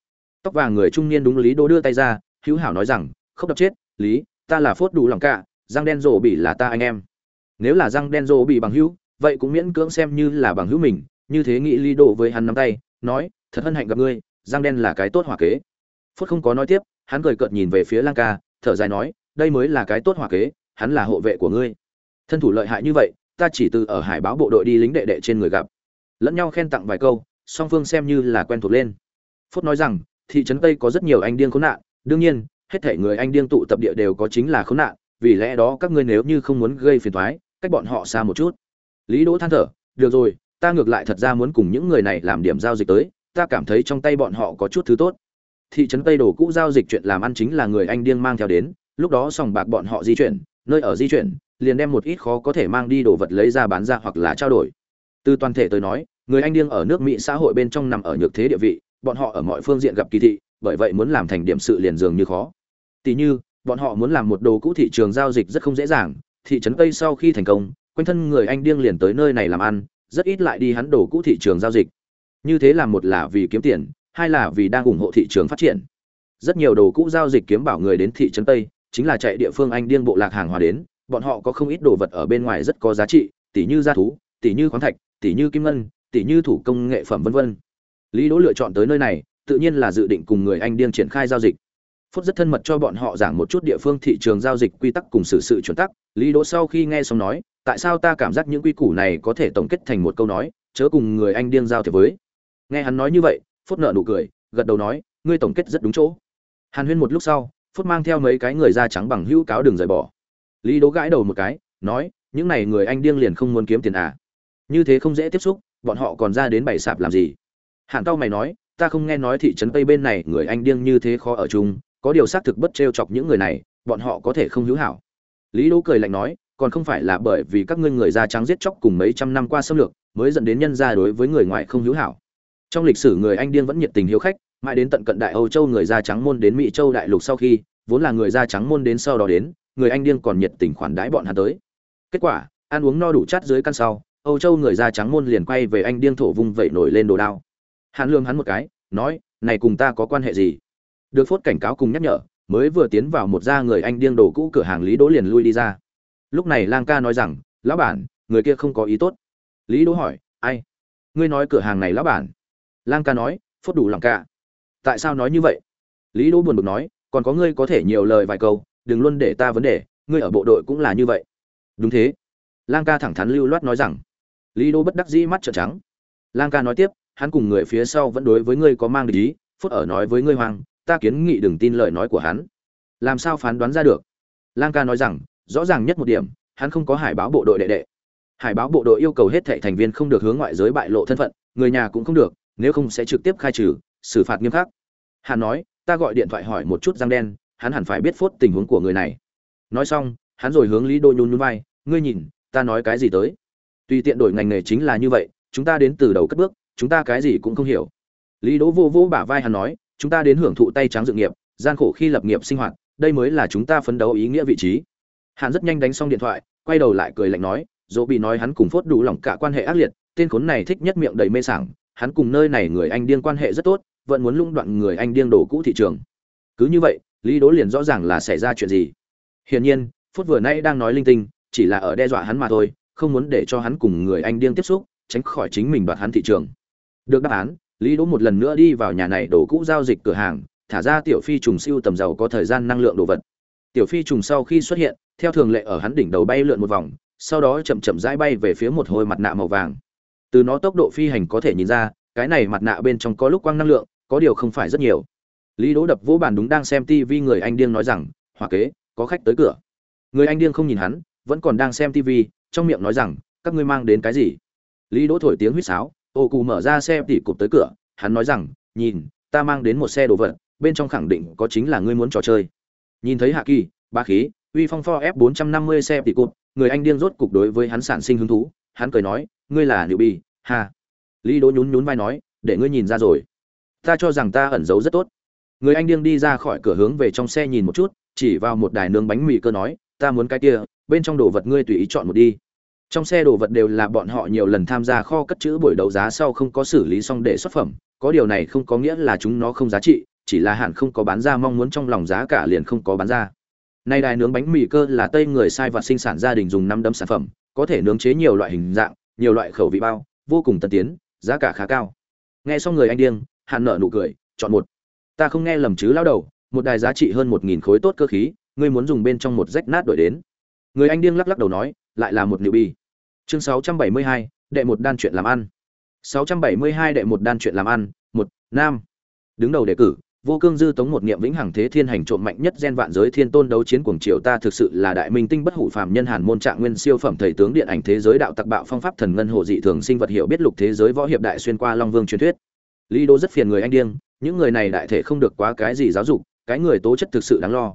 Tóc vàng người trung niên đúng lý đố đưa tay ra hữu hảo nói rằng không đập chết lý ta là phốt đủ lòng cả răng đen rổ bị là ta anh em. Nếu là răng đen rổ bị bằng hữu vậy cũng miễn cưỡng xem như là bằng hữu mình, như thế nghĩ lý độ với hắn nắm tay, nói, thật hân hạnh gặp ngươi, giang đen là cái tốt hỏa kế. Phút không có nói tiếp, hắn cười cợt nhìn về phía lang ca, thở dài nói, đây mới là cái tốt hỏa kế, hắn là hộ vệ của ngươi. Thân thủ lợi hại như vậy, ta chỉ từ ở hải báo bộ đội đi lính đệ đệ trên người gặp. Lẫn nhau khen tặng vài câu, song phương xem như là quen thuộc lên. Phút nói rằng, thị trấn tây có rất nhiều anh điên khốn nạn, đương nhiên, hết thể người anh điên tụ tập địa đều có chính là khốn nạn, vì lẽ đó các ngươi nếu như không muốn gây phiền toái, cách bọn họ xa một chút lý đỗ than thở, được rồi, ta ngược lại thật ra muốn cùng những người này làm điểm giao dịch tới, ta cảm thấy trong tay bọn họ có chút thứ tốt. Thị trấn tây đồ cũ giao dịch chuyện làm ăn chính là người anh điên mang theo đến, lúc đó sòng bạc bọn họ di chuyển, nơi ở di chuyển, liền đem một ít khó có thể mang đi đồ vật lấy ra bán ra hoặc là trao đổi. Từ toàn thể tôi nói, người anh điên ở nước mỹ xã hội bên trong nằm ở nhược thế địa vị, bọn họ ở mọi phương diện gặp kỳ thị, bởi vậy muốn làm thành điểm sự liền dường như khó. Tỷ như, bọn họ muốn làm một đồ cũ thị trường giao dịch rất không dễ dàng, thị trấn tây sau khi thành công quanh thân người anh điên liền tới nơi này làm ăn, rất ít lại đi hắn đổ cũ thị trường giao dịch. Như thế là một là vì kiếm tiền, hai là vì đang ủng hộ thị trường phát triển. Rất nhiều đồ cũ giao dịch kiếm bảo người đến thị trấn tây, chính là chạy địa phương anh điên bộ lạc hàng hóa đến, bọn họ có không ít đồ vật ở bên ngoài rất có giá trị tỷ như gia thú tỷ như khoáng thạch tỷ như kim ngân tỷ như thủ công nghệ phẩm vân vân. Lý đỗ lựa chọn tới nơi này, tự nhiên là dự định cùng người anh điên triển khai giao dịch phút rất thân mật cho bọn họ giảng một chút địa phương thị trường giao dịch quy tắc cùng xử sự chuẩn tắc. Lý đỗ sau khi nghe xong nói, tại sao ta cảm giác những quy củ này có thể tổng kết thành một câu nói, chớ cùng người anh điên giao thiệp với? Nghe hắn nói như vậy phút nợ nụ cười, gật đầu nói, ngươi tổng kết rất đúng chỗ. Hàn huyên một lúc sau phút mang theo mấy cái người da trắng bằng hữu cáo đường rời bỏ. Lý đỗ gãi đầu một cái, nói, những này người anh điên liền không muốn kiếm tiền à? Như thế không dễ tiếp xúc, bọn họ còn ra đến bảy sạp làm gì? Hạng tao mày nói, ta không nghe nói thị trấn tây bên này người anh điên như thế khó ở chung có điều xác thực bất trêu chọc những người này, bọn họ có thể không hữu hảo. Lý đỗ cười lạnh nói, còn không phải là bởi vì các ngươi người da trắng giết chóc cùng mấy trăm năm qua xâm lược, mới dẫn đến nhân gia đối với người ngoại không hữu hảo. Trong lịch sử người anh điên vẫn nhiệt tình hiếu khách, mãi đến tận cận đại âu châu người da trắng môn đến mỹ châu đại lục sau khi, vốn là người da trắng môn đến sau đó đến, người anh điên còn nhiệt tình khoản đãi bọn hắn tới. Kết quả, ăn uống no đủ chát dưới căn sau, âu châu người da trắng môn liền quay về anh điên thổ vùng vẩy nổi lên đồ đao. Hàn lương hắn một cái, nói, này cùng ta có quan hệ gì? Được phốt cảnh cáo cùng nhắc nhở, mới vừa tiến vào một gia người anh điên đồ cũ cửa hàng lý đỗ liền lui đi ra. Lúc này lang ca nói rằng, lão bản, người kia không có ý tốt. Lý đỗ hỏi, ai? Ngươi nói cửa hàng này lão bản? Lang ca nói, phốt đủ lòng ca tại sao nói như vậy? Lý đỗ buồn bực nói, còn có ngươi có thể nhiều lời vài câu, đừng luôn để ta vấn đề, ngươi ở bộ đội cũng là như vậy. Đúng thế. Lang ca thẳng thắn lưu loát nói rằng. Lý đỗ bất đắc dĩ mắt trợn trắng. Lang ca nói tiếp, hắn cùng người phía sau vẫn đối với ngươi có mang ý phút ở nói với ngươi hoang ta kiến nghị đừng tin lời nói của hắn. Làm sao phán đoán ra được? Lang ca nói rằng, rõ ràng nhất một điểm, hắn không có hải báo bộ đội đệ đệ. Hải báo bộ đội yêu cầu hết thệ thành viên không được hướng ngoại giới bại lộ thân phận, người nhà cũng không được, nếu không sẽ trực tiếp khai trừ, xử phạt nghiêm khắc. Hắn nói, ta gọi điện thoại hỏi một chút răng đen, hắn hẳn phải biết phốt tình huống của người này. Nói xong, hắn rồi hướng lý đô nhún nhún vai, ngươi nhìn, ta nói cái gì tới? Tùy tiện đổi ngành nghề chính là như vậy, chúng ta đến từ đầu cất bước, chúng ta cái gì cũng không hiểu. Lý đỗ vô vô bả vai hắn nói chúng ta đến hưởng thụ tay trắng dự nghiệp, gian khổ khi lập nghiệp sinh hoạt, đây mới là chúng ta phấn đấu ý nghĩa vị trí. Hạn rất nhanh đánh xong điện thoại, quay đầu lại cười lạnh nói, dỗ bị nói hắn cùng phốt đủ lòng cả quan hệ ác liệt, tên khốn này thích nhất miệng đầy mê sảng, hắn cùng nơi này người anh điên quan hệ rất tốt, vẫn muốn lung đoạn người anh điên đổ cũ thị trường. Cứ như vậy, lý đố liền rõ ràng là xảy ra chuyện gì. Hiển nhiên phút vừa nãy đang nói linh tinh, chỉ là ở đe dọa hắn mà thôi, không muốn để cho hắn cùng người anh điên tiếp xúc, tránh khỏi chính mình đoạt hắn thị trường. Được đáp án lý đỗ một lần nữa đi vào nhà này đổ cũ giao dịch cửa hàng, thả ra tiểu phi trùng siêu tầm giàu có thời gian năng lượng đồ vật. Tiểu phi trùng sau khi xuất hiện, theo thường lệ ở hắn đỉnh đầu bay lượn một vòng, sau đó chậm chậm rãi bay về phía một hồi mặt nạ màu vàng. Từ nó tốc độ phi hành có thể nhìn ra, cái này mặt nạ bên trong có lúc quang năng lượng, có điều không phải rất nhiều. Lý đỗ đập vỗ bàn đúng đang xem tv người anh điên nói rằng hòa kế, có khách tới cửa. Người anh điên không nhìn hắn, vẫn còn đang xem tv trong miệng nói rằng, các ngươi mang đến cái gì? Lý đỗ thổi tiếng huýt sáo ô cù mở ra xe tỉ cụp tới cửa, hắn nói rằng, nhìn, ta mang đến một xe đồ vật, bên trong khẳng định có chính là ngươi muốn trò chơi. Nhìn thấy hạ kỳ ba khí, uy phong for f 450 xe tỉ cụp, người anh điên rốt cục đối với hắn sản sinh hứng thú, hắn cười nói, ngươi là liệu bi, ha. Lý đỗ nhún nhún vai nói, để ngươi nhìn ra rồi. Ta cho rằng ta ẩn giấu rất tốt. Người anh điên đi ra khỏi cửa hướng về trong xe nhìn một chút, chỉ vào một đài nướng bánh mì cơ nói, ta muốn cái kia, bên trong đồ vật ngươi tùy ý chọn một đi trong xe đồ vật đều là bọn họ nhiều lần tham gia kho cất chữ buổi đấu giá sau không có xử lý xong để xuất phẩm. Có điều này không có nghĩa là chúng nó không giá trị, chỉ là hạn không có bán ra, mong muốn trong lòng giá cả liền không có bán ra. Nay đài nướng bánh mì cơ là tây người sai vật sinh sản gia đình dùng năm đấm sản phẩm, có thể nướng chế nhiều loại hình dạng, nhiều loại khẩu vị bao, vô cùng tân tiến, giá cả khá cao. Nghe xong người anh điên hạn nợ nụ cười, chọn một. Ta không nghe lầm chứ lao đầu, một đài giá trị hơn một nghìn khối tốt cơ khí, ngươi muốn dùng bên trong một rách nát đổi đến. Người anh điên lắc lắc đầu nói lại là một liệu bi chương sáu trăm bảy mươi hai, đệ một đan chuyện làm ăn. sáu trăm bảy mươi hai, đệ một đan chuyện làm ăn, một, nam. Đứng đầu đề cử, vô cương dư tống một niệm vĩnh hằng thế thiên hành trộm mạnh nhất gen vạn giới thiên tôn đấu chiến cuồng triều ta thực sự là đại minh tinh bất hủ phàm nhân hàn môn trạng nguyên siêu phẩm thầy tướng điện ảnh thế giới đạo tặc bạo phong pháp thần ngân hồ dị thường sinh vật hiểu biết lục thế giới võ hiệp đại xuyên qua long vương truyền thuyết. Lý đô rất phiền người anh điên, những người này đại thể không được quá cái gì giáo dục, cái người tố chất thực sự đáng lo.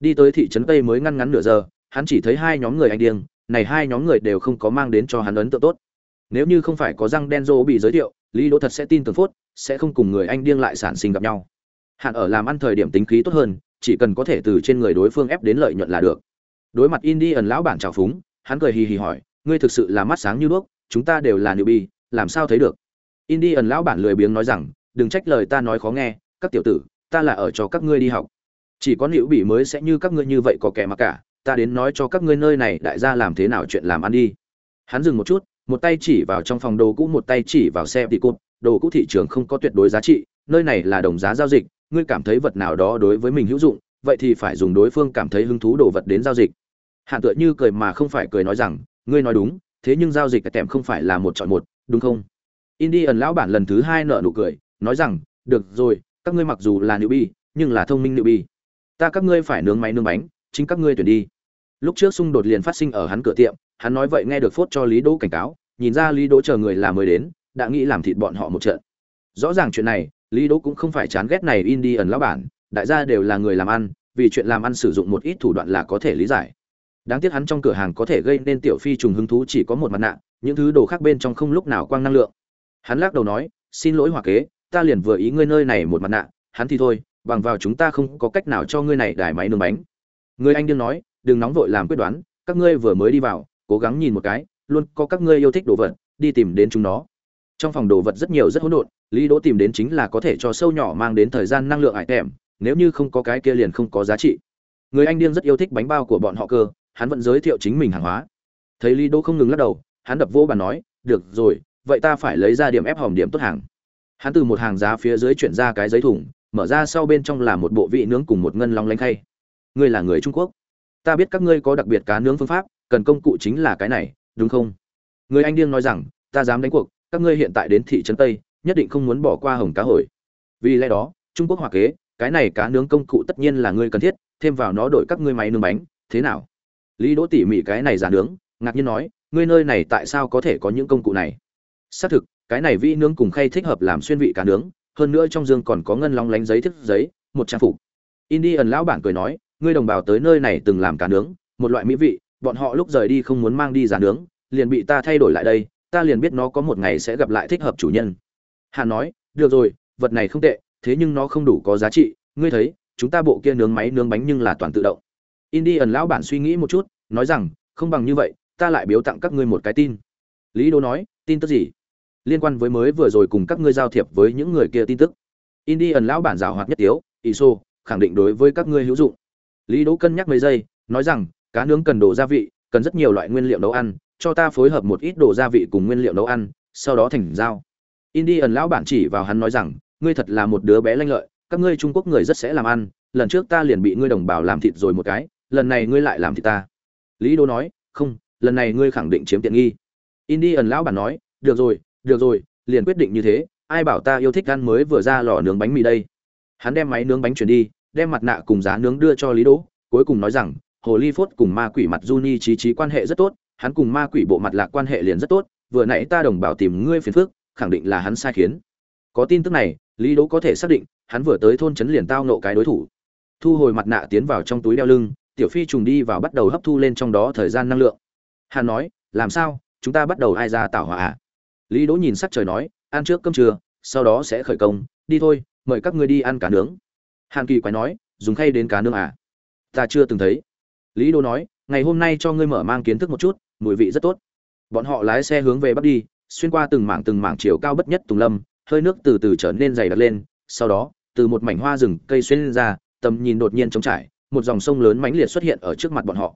Đi tới thị trấn tây mới ngăn ngắn nửa giờ, hắn chỉ thấy hai nhóm người anh điên này hai nhóm người đều không có mang đến cho hắn ấn tượng tốt. Nếu như không phải có răng đen rô bị giới thiệu, lý đỗ thật sẽ tin tưởng phốt, sẽ không cùng người anh điên lại sản sinh gặp nhau. Hạn ở làm ăn thời điểm tính khí tốt hơn, chỉ cần có thể từ trên người đối phương ép đến lợi nhuận là được. Đối mặt indian lão bản trào phúng, hắn cười hì hì hỏi, ngươi thực sự là mắt sáng như đuốc, chúng ta đều là newbie, làm sao thấy được? Indian lão bản lười biếng nói rằng, đừng trách lời ta nói khó nghe, các tiểu tử, ta là ở cho các ngươi đi học. Chỉ có nữ bị mới sẽ như các ngươi như vậy có kẻ mà cả ta đến nói cho các ngươi nơi này đại gia làm thế nào chuyện làm ăn đi. Hắn dừng một chút, một tay chỉ vào trong phòng đồ cũ, một tay chỉ vào xe thì cụt. Đồ cũ thị trường không có tuyệt đối giá trị, nơi này là đồng giá giao dịch, ngươi cảm thấy vật nào đó đối với mình hữu dụng, vậy thì phải dùng đối phương cảm thấy hứng thú đồ vật đến giao dịch. Hạn tựa như cười mà không phải cười nói rằng, ngươi nói đúng, thế nhưng giao dịch cái tèm không phải là một chọn một, đúng không? Indian lão bản lần thứ hai nợ nụ cười, nói rằng, được rồi, các ngươi mặc dù là nữ bi nhưng là thông minh nữ bi ta các ngươi phải nướng máy nướng bánh chính các ngươi tuyển đi. Lúc trước xung đột liền phát sinh ở hắn cửa tiệm, hắn nói vậy nghe được phốt cho lý đỗ cảnh cáo, nhìn ra lý đỗ chờ người là mới đến, đã nghĩ làm thịt bọn họ một trận. Rõ ràng chuyện này, lý đỗ cũng không phải chán ghét này indian lão bản, đại gia đều là người làm ăn, vì chuyện làm ăn sử dụng một ít thủ đoạn là có thể lý giải. Đáng tiếc hắn trong cửa hàng có thể gây nên tiểu phi trùng hứng thú chỉ có một mặt nạ, những thứ đồ khác bên trong không lúc nào quang năng lượng. Hắn lắc đầu nói, xin lỗi hòa kế, ta liền vừa ý ngươi nơi này một mặt nạ, hắn thì thôi, bằng vào chúng ta không có cách nào cho ngươi này đài máy nướng bánh người anh điên nói, đừng nóng vội làm quyết đoán, các ngươi vừa mới đi vào, cố gắng nhìn một cái, luôn có các ngươi yêu thích đồ vật, đi tìm đến chúng nó. Trong phòng đồ vật rất nhiều rất hỗn độn, lý đỗ tìm đến chính là có thể cho sâu nhỏ mang đến thời gian năng lượng ải tèm nếu như không có cái kia liền không có giá trị. Người anh điên rất yêu thích bánh bao của bọn họ cơ, hắn vẫn giới thiệu chính mình hàng hóa. Thấy lý đỗ không ngừng lắc đầu, hắn đập vô bàn nói, được rồi, vậy ta phải lấy ra điểm ép hòm điểm tốt hàng. Hắn từ một hàng giá phía dưới chuyển ra cái giấy thùng, mở ra sau bên trong là một bộ vị nướng cùng một ngân long lanh khay ngươi là người trung quốc. Ta biết các ngươi có đặc biệt cá nướng phương pháp, cần công cụ chính là cái này, đúng không? Người anh điên nói rằng, ta dám đánh cuộc, các ngươi hiện tại đến thị trấn tây, nhất định không muốn bỏ qua hồng cá hồi. Vì lẽ đó, trung quốc hòa kế, cái này cá nướng công cụ tất nhiên là ngươi cần thiết, thêm vào nó đổi các ngươi máy nướng bánh, thế nào? Lý đỗ tỉ mỉ cái này giả nướng, ngạc nhiên nói, ngươi nơi này tại sao có thể có những công cụ này? Xác thực, cái này vi nướng cùng khay thích hợp làm xuyên vị cá nướng, hơn nữa trong dương còn có ngân long lánh giấy thức giấy, một trang phục. Indian lão bản cười nói ngươi đồng bào tới nơi này từng làm cá nướng, một loại mỹ vị, bọn họ lúc rời đi không muốn mang đi giá nướng, liền bị ta thay đổi lại đây, ta liền biết nó có một ngày sẽ gặp lại thích hợp chủ nhân. Hà nói, được rồi, vật này không tệ, thế nhưng nó không đủ có giá trị, ngươi thấy, chúng ta bộ kia nướng máy nướng bánh nhưng là toàn tự động. Indian lão bản suy nghĩ một chút, nói rằng, không bằng như vậy, ta lại biếu tặng các ngươi một cái tin. Lý đô nói, tin tức gì? Liên quan với mới vừa rồi cùng các ngươi giao thiệp với những người kia tin tức. Indian lão bản giảo hoạt nhất tiếu, iso, khẳng định đối với các ngươi hữu dụng lý đỗ cân nhắc mấy giây, nói rằng, cá nướng cần đồ gia vị, cần rất nhiều loại nguyên liệu nấu ăn, cho ta phối hợp một ít đồ gia vị cùng nguyên liệu nấu ăn, sau đó thành dao indian lão bản chỉ vào hắn nói rằng, ngươi thật là một đứa bé lanh lợi, các ngươi trung quốc người rất sẽ làm ăn, lần trước ta liền bị ngươi đồng bào làm thịt rồi một cái, lần này ngươi lại làm thịt ta. Lý đỗ nói, không, lần này ngươi khẳng định chiếm tiện nghi. Indian lão bản nói, được rồi được rồi, liền quyết định như thế, ai bảo ta yêu thích ăn mới vừa ra lò nướng bánh mì đây. Hắn đem máy nướng bánh chuyển đi đem mặt nạ cùng giá nướng đưa cho lý đỗ, cuối cùng nói rằng, hồ ly phốt cùng ma quỷ mặt Juni chí chí quan hệ rất tốt, hắn cùng ma quỷ bộ mặt lạc quan hệ liền rất tốt, vừa nãy ta đồng bảo tìm ngươi phiền phức, khẳng định là hắn sai khiến. Có tin tức này, lý đỗ có thể xác định, hắn vừa tới thôn trấn liền tao nộ cái đối thủ. Thu hồi mặt nạ tiến vào trong túi đeo lưng, tiểu phi trùng đi vào bắt đầu hấp thu lên trong đó thời gian năng lượng. Hắn nói, làm sao? Chúng ta bắt đầu ai ra tạo hỏa à? lý đỗ nhìn sắc trời nói, ăn trước cơm trưa, sau đó sẽ khởi công, đi thôi, mời các ngươi đi ăn cá nướng hàn kỳ quái nói, dùng khay đến cá nương à? Ta chưa từng thấy. Lý Đô nói, ngày hôm nay cho ngươi mở mang kiến thức một chút, mùi vị rất tốt. Bọn họ lái xe hướng về bắc đi, xuyên qua từng mảng từng mảng chiều cao bất nhất tùng lâm, hơi nước từ từ trở nên dày đặc lên, sau đó, từ một mảnh hoa rừng cây xuyên lên ra, tầm nhìn đột nhiên trống trải, một dòng sông lớn mãnh liệt xuất hiện ở trước mặt bọn họ.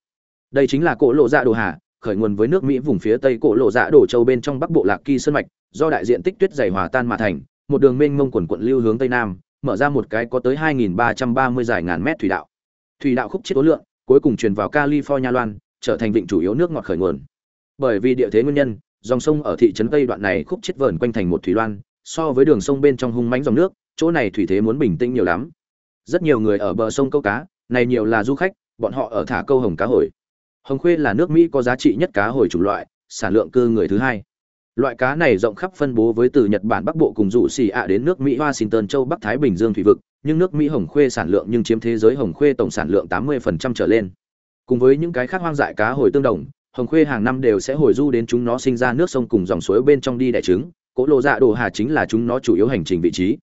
Đây chính là cỗ lộ dạ đồ hà, khởi nguồn với nước mỹ vùng phía tây cỗ lộ dạ đổ châu bên trong bắc bộ lạc kỳ sơn mạch, do đại diện tích tuyết dày hòa tan mà thành, một đường mênh mông quần quận lưu hướng tây nam mở ra một cái có tới 2.330 dài ngàn mét thủy đạo. Thủy đạo khúc chết ố lượng, cuối cùng truyền vào california loan, trở thành vịnh chủ yếu nước ngọt khởi nguồn. Bởi vì địa thế nguyên nhân, dòng sông ở thị trấn tây đoạn này khúc chết vờn quanh thành một thủy loan, so với đường sông bên trong hung mãnh dòng nước, chỗ này thủy thế muốn bình tĩnh nhiều lắm. Rất nhiều người ở bờ sông câu cá, này nhiều là du khách, bọn họ ở thả câu hồng cá hồi. Hồng khuê là nước mỹ có giá trị nhất cá hồi chủng loại, sản lượng cư người thứ hai loại cá này rộng khắp phân bố với từ nhật bản bắc bộ cùng dụ xì ạ đến nước mỹ, washington, châu bắc, thái bình dương, thủy vực, nhưng nước mỹ hồng khuê sản lượng nhưng chiếm thế giới hồng khuê tổng sản lượng 80% trở lên. Cùng với những cái khác hoang dại cá hồi tương đồng, hồng khuê hàng năm đều sẽ hồi du đến chúng nó sinh ra nước sông cùng dòng suối bên trong đi đẻ trứng, cỗ lộ dạ đồ hà chính là chúng nó chủ yếu hành trình vị trí.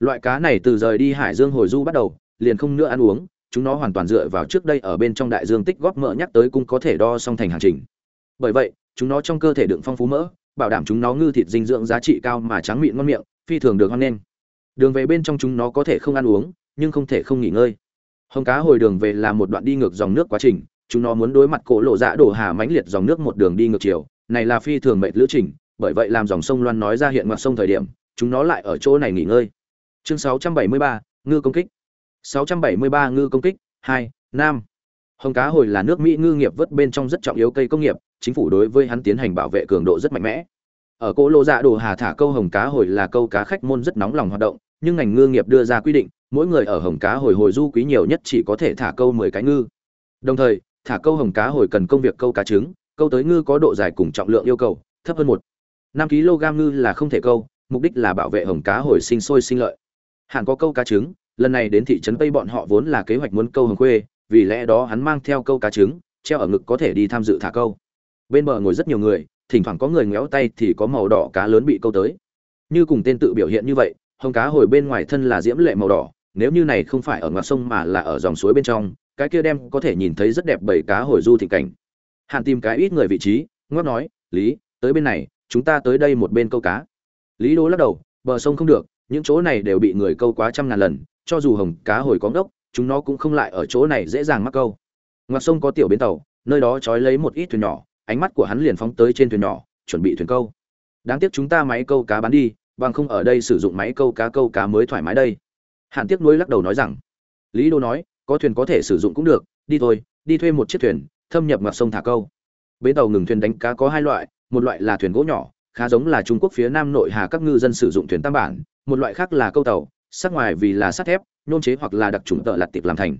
Loại cá này từ rời đi hải dương hồi du bắt đầu, liền không nữa ăn uống, chúng nó hoàn toàn dựa vào trước đây ở bên trong đại dương tích góp mỡ nhắc tới cũng có thể đo song thành hành trình. Bởi vậy, chúng nó trong cơ thể đựng phong phú mỡ bảo đảm chúng nó ngư thịt dinh dưỡng giá trị cao mà trắng mịn ngon miệng phi thường được hoan nghênh. Đường về bên trong chúng nó có thể không ăn uống nhưng không thể không nghỉ ngơi. Hồng cá hồi đường về là một đoạn đi ngược dòng nước quá trình chúng nó muốn đối mặt cổ lộ dạ đổ hà mãnh liệt dòng nước một đường đi ngược chiều này là phi thường mệt lữ trình bởi vậy làm dòng sông loan nói ra hiện mặt sông thời điểm chúng nó lại ở chỗ này nghỉ ngơi. Chương 673, ngư công kích. 673 ngư công kích. 2, nam hồng cá hồi là nước mỹ ngư nghiệp vớt bên trong rất trọng yếu cây công nghiệp, chính phủ đối với hắn tiến hành bảo vệ cường độ rất mạnh mẽ. Ở cỗ Lô dạ đồ hà thả câu hồng cá hồi là câu cá khách môn rất nóng lòng hoạt động, nhưng ngành ngư nghiệp đưa ra quy định, mỗi người ở hồng cá hồi hồi du quý nhiều nhất chỉ có thể thả câu 10 cái ngư. Đồng thời, thả câu hồng cá hồi cần công việc câu cá trứng, câu tới ngư có độ dài cùng trọng lượng yêu cầu, thấp hơn một. Năm kg ngư là không thể câu, mục đích là bảo vệ hồng cá hồi sinh sôi sinh lợi. Hẳn có câu cá trứng, lần này đến thị trấn tây bọn họ vốn là kế hoạch muốn câu hồng khuê vì lẽ đó hắn mang theo câu cá trứng, treo ở ngực có thể đi tham dự thả câu. Bên bờ ngồi rất nhiều người, thỉnh thoảng có người ngéo tay thì có màu đỏ cá lớn bị câu tới. Như cùng tên tự biểu hiện như vậy, hồng cá hồi bên ngoài thân là diễm lệ màu đỏ, nếu như này không phải ở ngoặt sông mà là ở dòng suối bên trong, cái kia đem có thể nhìn thấy rất đẹp bảy cá hồi du thịnh cảnh. Hàn tìm cái ít người vị trí ngót nói, lý, tới bên này, chúng ta tới đây một bên câu cá. Lý đố lắc đầu, bờ sông không được, những chỗ này đều bị người câu quá trăm ngàn lần, cho dù hồng cá hồi có ngốc chúng nó cũng không lại ở chỗ này dễ dàng mắc câu. Ngoặt sông có tiểu bến tàu, nơi đó trói lấy một ít thuyền nhỏ, ánh mắt của hắn liền phóng tới trên thuyền nhỏ, chuẩn bị thuyền câu. Đáng tiếc chúng ta máy câu cá bán đi, bằng không ở đây sử dụng máy câu cá câu cá mới thoải mái đây. Hàn tiếc nuối lắc đầu nói rằng, lý đô nói, có thuyền có thể sử dụng cũng được, đi thôi, đi thuê một chiếc thuyền, thâm nhập ngoặt sông thả câu. Bến tàu ngừng thuyền đánh cá có hai loại, một loại là thuyền gỗ nhỏ, khá giống là trung quốc phía nam nội hà các ngư dân sử dụng thuyền tam bản, một loại khác là câu tàu, sắc ngoài vì là sắt thép nhôm chế hoặc là đặc trùng tợ lặt tiệp làm thành.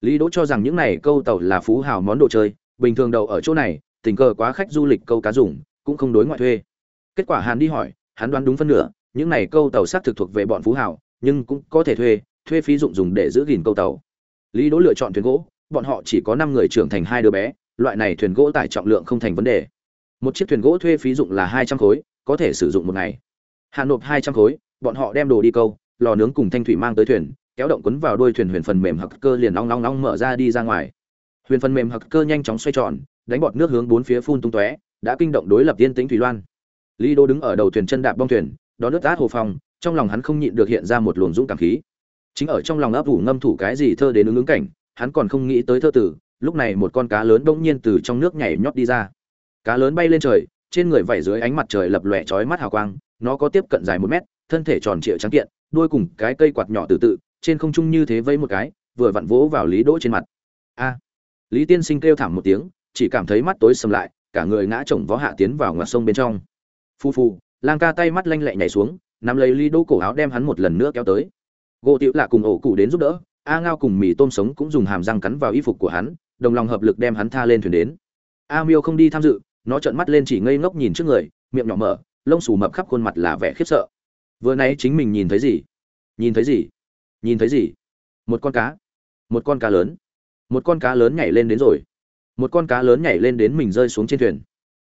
Lý đỗ cho rằng những này câu tàu là phú hào món đồ chơi, bình thường đầu ở chỗ này, tình cờ quá khách du lịch câu cá dùng, cũng không đối ngoại thuê. Kết quả hàn đi hỏi, hắn đoán đúng phân nửa, những này câu tàu xác thực thuộc về bọn phú hào, nhưng cũng có thể thuê thuê phí dụng dùng để giữ gìn câu tàu. Lý đỗ lựa chọn thuyền gỗ, bọn họ chỉ có năm người trưởng thành hai đứa bé, loại này thuyền gỗ tải trọng lượng không thành vấn đề. Một chiếc thuyền gỗ thuê phí dụng là hai trăm khối, có thể sử dụng một ngày. Hà nộp hai trăm khối, bọn họ đem đồ đi câu, lò nướng cùng thanh thủy mang tới thuyền kéo động quấn vào đuôi thuyền huyền phần mềm hặc cơ liền long long long mở ra đi ra ngoài. Huyền phần mềm hặc cơ nhanh chóng xoay tròn, đánh bọt nước hướng bốn phía phun tung tóe, đã kinh động đối lập tiên tĩnh thủy loan. Lý đô đứng ở đầu thuyền chân đạp bong thuyền đó nước át hồ phong, trong lòng hắn không nhịn được hiện ra một luồng dũng cảm khí. Chính ở trong lòng ấp ủ ngâm thủ cái gì thơ đến ứng ứng cảnh, hắn còn không nghĩ tới thơ tử, lúc này một con cá lớn bỗng nhiên từ trong nước nhảy nhót đi ra. Cá lớn bay lên trời, trên người vảy dưới ánh mặt trời lập lòe chói mắt hào quang, nó có tiếp cận dài một mét, thân thể tròn trịa trắng kiện, đuôi cùng cái cây quạt nhỏ từ tự trên không trung như thế vây một cái, vừa vặn vỗ vào lý đỗ trên mặt. A! Lý tiên sinh kêu thảm một tiếng, chỉ cảm thấy mắt tối sầm lại, cả người ngã chồng vó hạ tiến vào ngoặt sông bên trong. Phu phu lang ca tay mắt lanh lẹ nhảy xuống, nắm lấy lý đỗ cổ áo đem hắn một lần nữa kéo tới. Gỗ tiểu lạ cùng ổ cụ đến giúp đỡ, a ngao cùng mì tôm sống cũng dùng hàm răng cắn vào y phục của hắn, đồng lòng hợp lực đem hắn tha lên thuyền đến. A miêu không đi tham dự, nó trợn mắt lên chỉ ngây ngốc nhìn trước người, miệng nhỏ mở, lông xù mập khắp khuôn mặt là vẻ khiếp sợ. Vừa nãy chính mình nhìn thấy gì? Nhìn thấy gì? Nhìn thấy gì? Một con cá. Một con cá lớn. Một con cá lớn nhảy lên đến rồi. Một con cá lớn nhảy lên đến mình rơi xuống trên thuyền.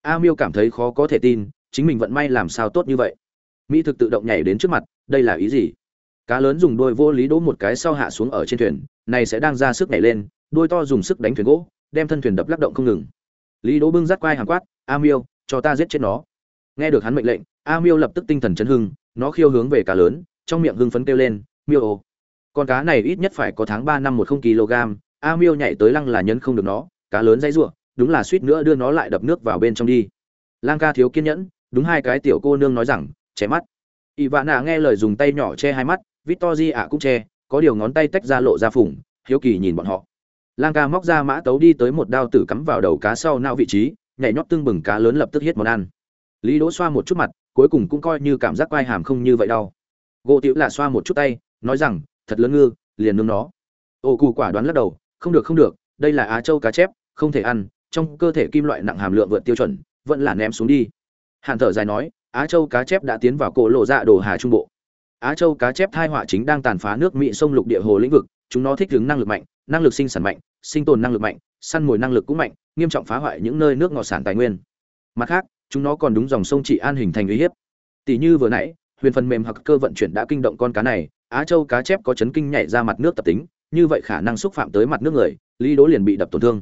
A miêu cảm thấy khó có thể tin, chính mình vận may làm sao tốt như vậy? Mỹ thực tự động nhảy đến trước mặt, đây là ý gì? Cá lớn dùng đôi vô lý đỗ một cái sau hạ xuống ở trên thuyền, này sẽ đang ra sức nhảy lên, đôi to dùng sức đánh thuyền gỗ, đem thân thuyền đập lắc động không ngừng. Lý đỗ bưng rắt quai hàng quát, a miêu, cho ta giết chết nó. Nghe được hắn mệnh lệnh, a miêu lập tức tinh thần chấn hưng, nó khiêu hướng về cá lớn, trong miệng hưng phấn kêu lên, miêu ô con cá này ít nhất phải có tháng ba năm một không kg a miêu nhảy tới lăng là nhấn không được nó cá lớn dãy rủa, đúng là suýt nữa đưa nó lại đập nước vào bên trong đi. Lang ca thiếu kiên nhẫn đúng hai cái tiểu cô nương nói rằng che mắt. Ivana vạn nghe lời dùng tay nhỏ che hai mắt Victory ạ cũng che có điều ngón tay tách ra lộ ra phủng hiếu kỳ nhìn bọn họ. Lang ca móc ra mã tấu đi tới một đao tử cắm vào đầu cá sau nào vị trí nhảy nhót tương bừng cá lớn lập tức hết món ăn. Lý đỗ xoa một chút mặt cuối cùng cũng coi như cảm giác quai hàm không như vậy đau. Gỗ tiểu là xoa một chút tay nói rằng thật lớn ngư, liền nướng nó. Ô cụ quả đoán lắc đầu, không được không được, đây là á châu cá chép, không thể ăn, trong cơ thể kim loại nặng hàm lượng vượt tiêu chuẩn, vẫn là ném xuống đi. Hàn thở dài nói, á châu cá chép đã tiến vào cổ lộ dạ đồ hà trung bộ. Á châu cá chép thai họa chính đang tàn phá nước mỹ sông lục địa hồ lĩnh vực, chúng nó thích ứng năng lực mạnh, năng lực sinh sản mạnh, sinh tồn năng lực mạnh, săn mồi năng lực cũng mạnh, nghiêm trọng phá hoại những nơi nước ngọt sản tài nguyên. Mặt khác, chúng nó còn đúng dòng sông trị an hình thành uy hiếp. Tỷ như vừa nãy, huyền phần mềm hoặc cơ vận chuyển đã kinh động con cá này á châu cá chép có chấn kinh nhảy ra mặt nước tập tính, như vậy khả năng xúc phạm tới mặt nước người, lý đố liền bị đập tổn thương.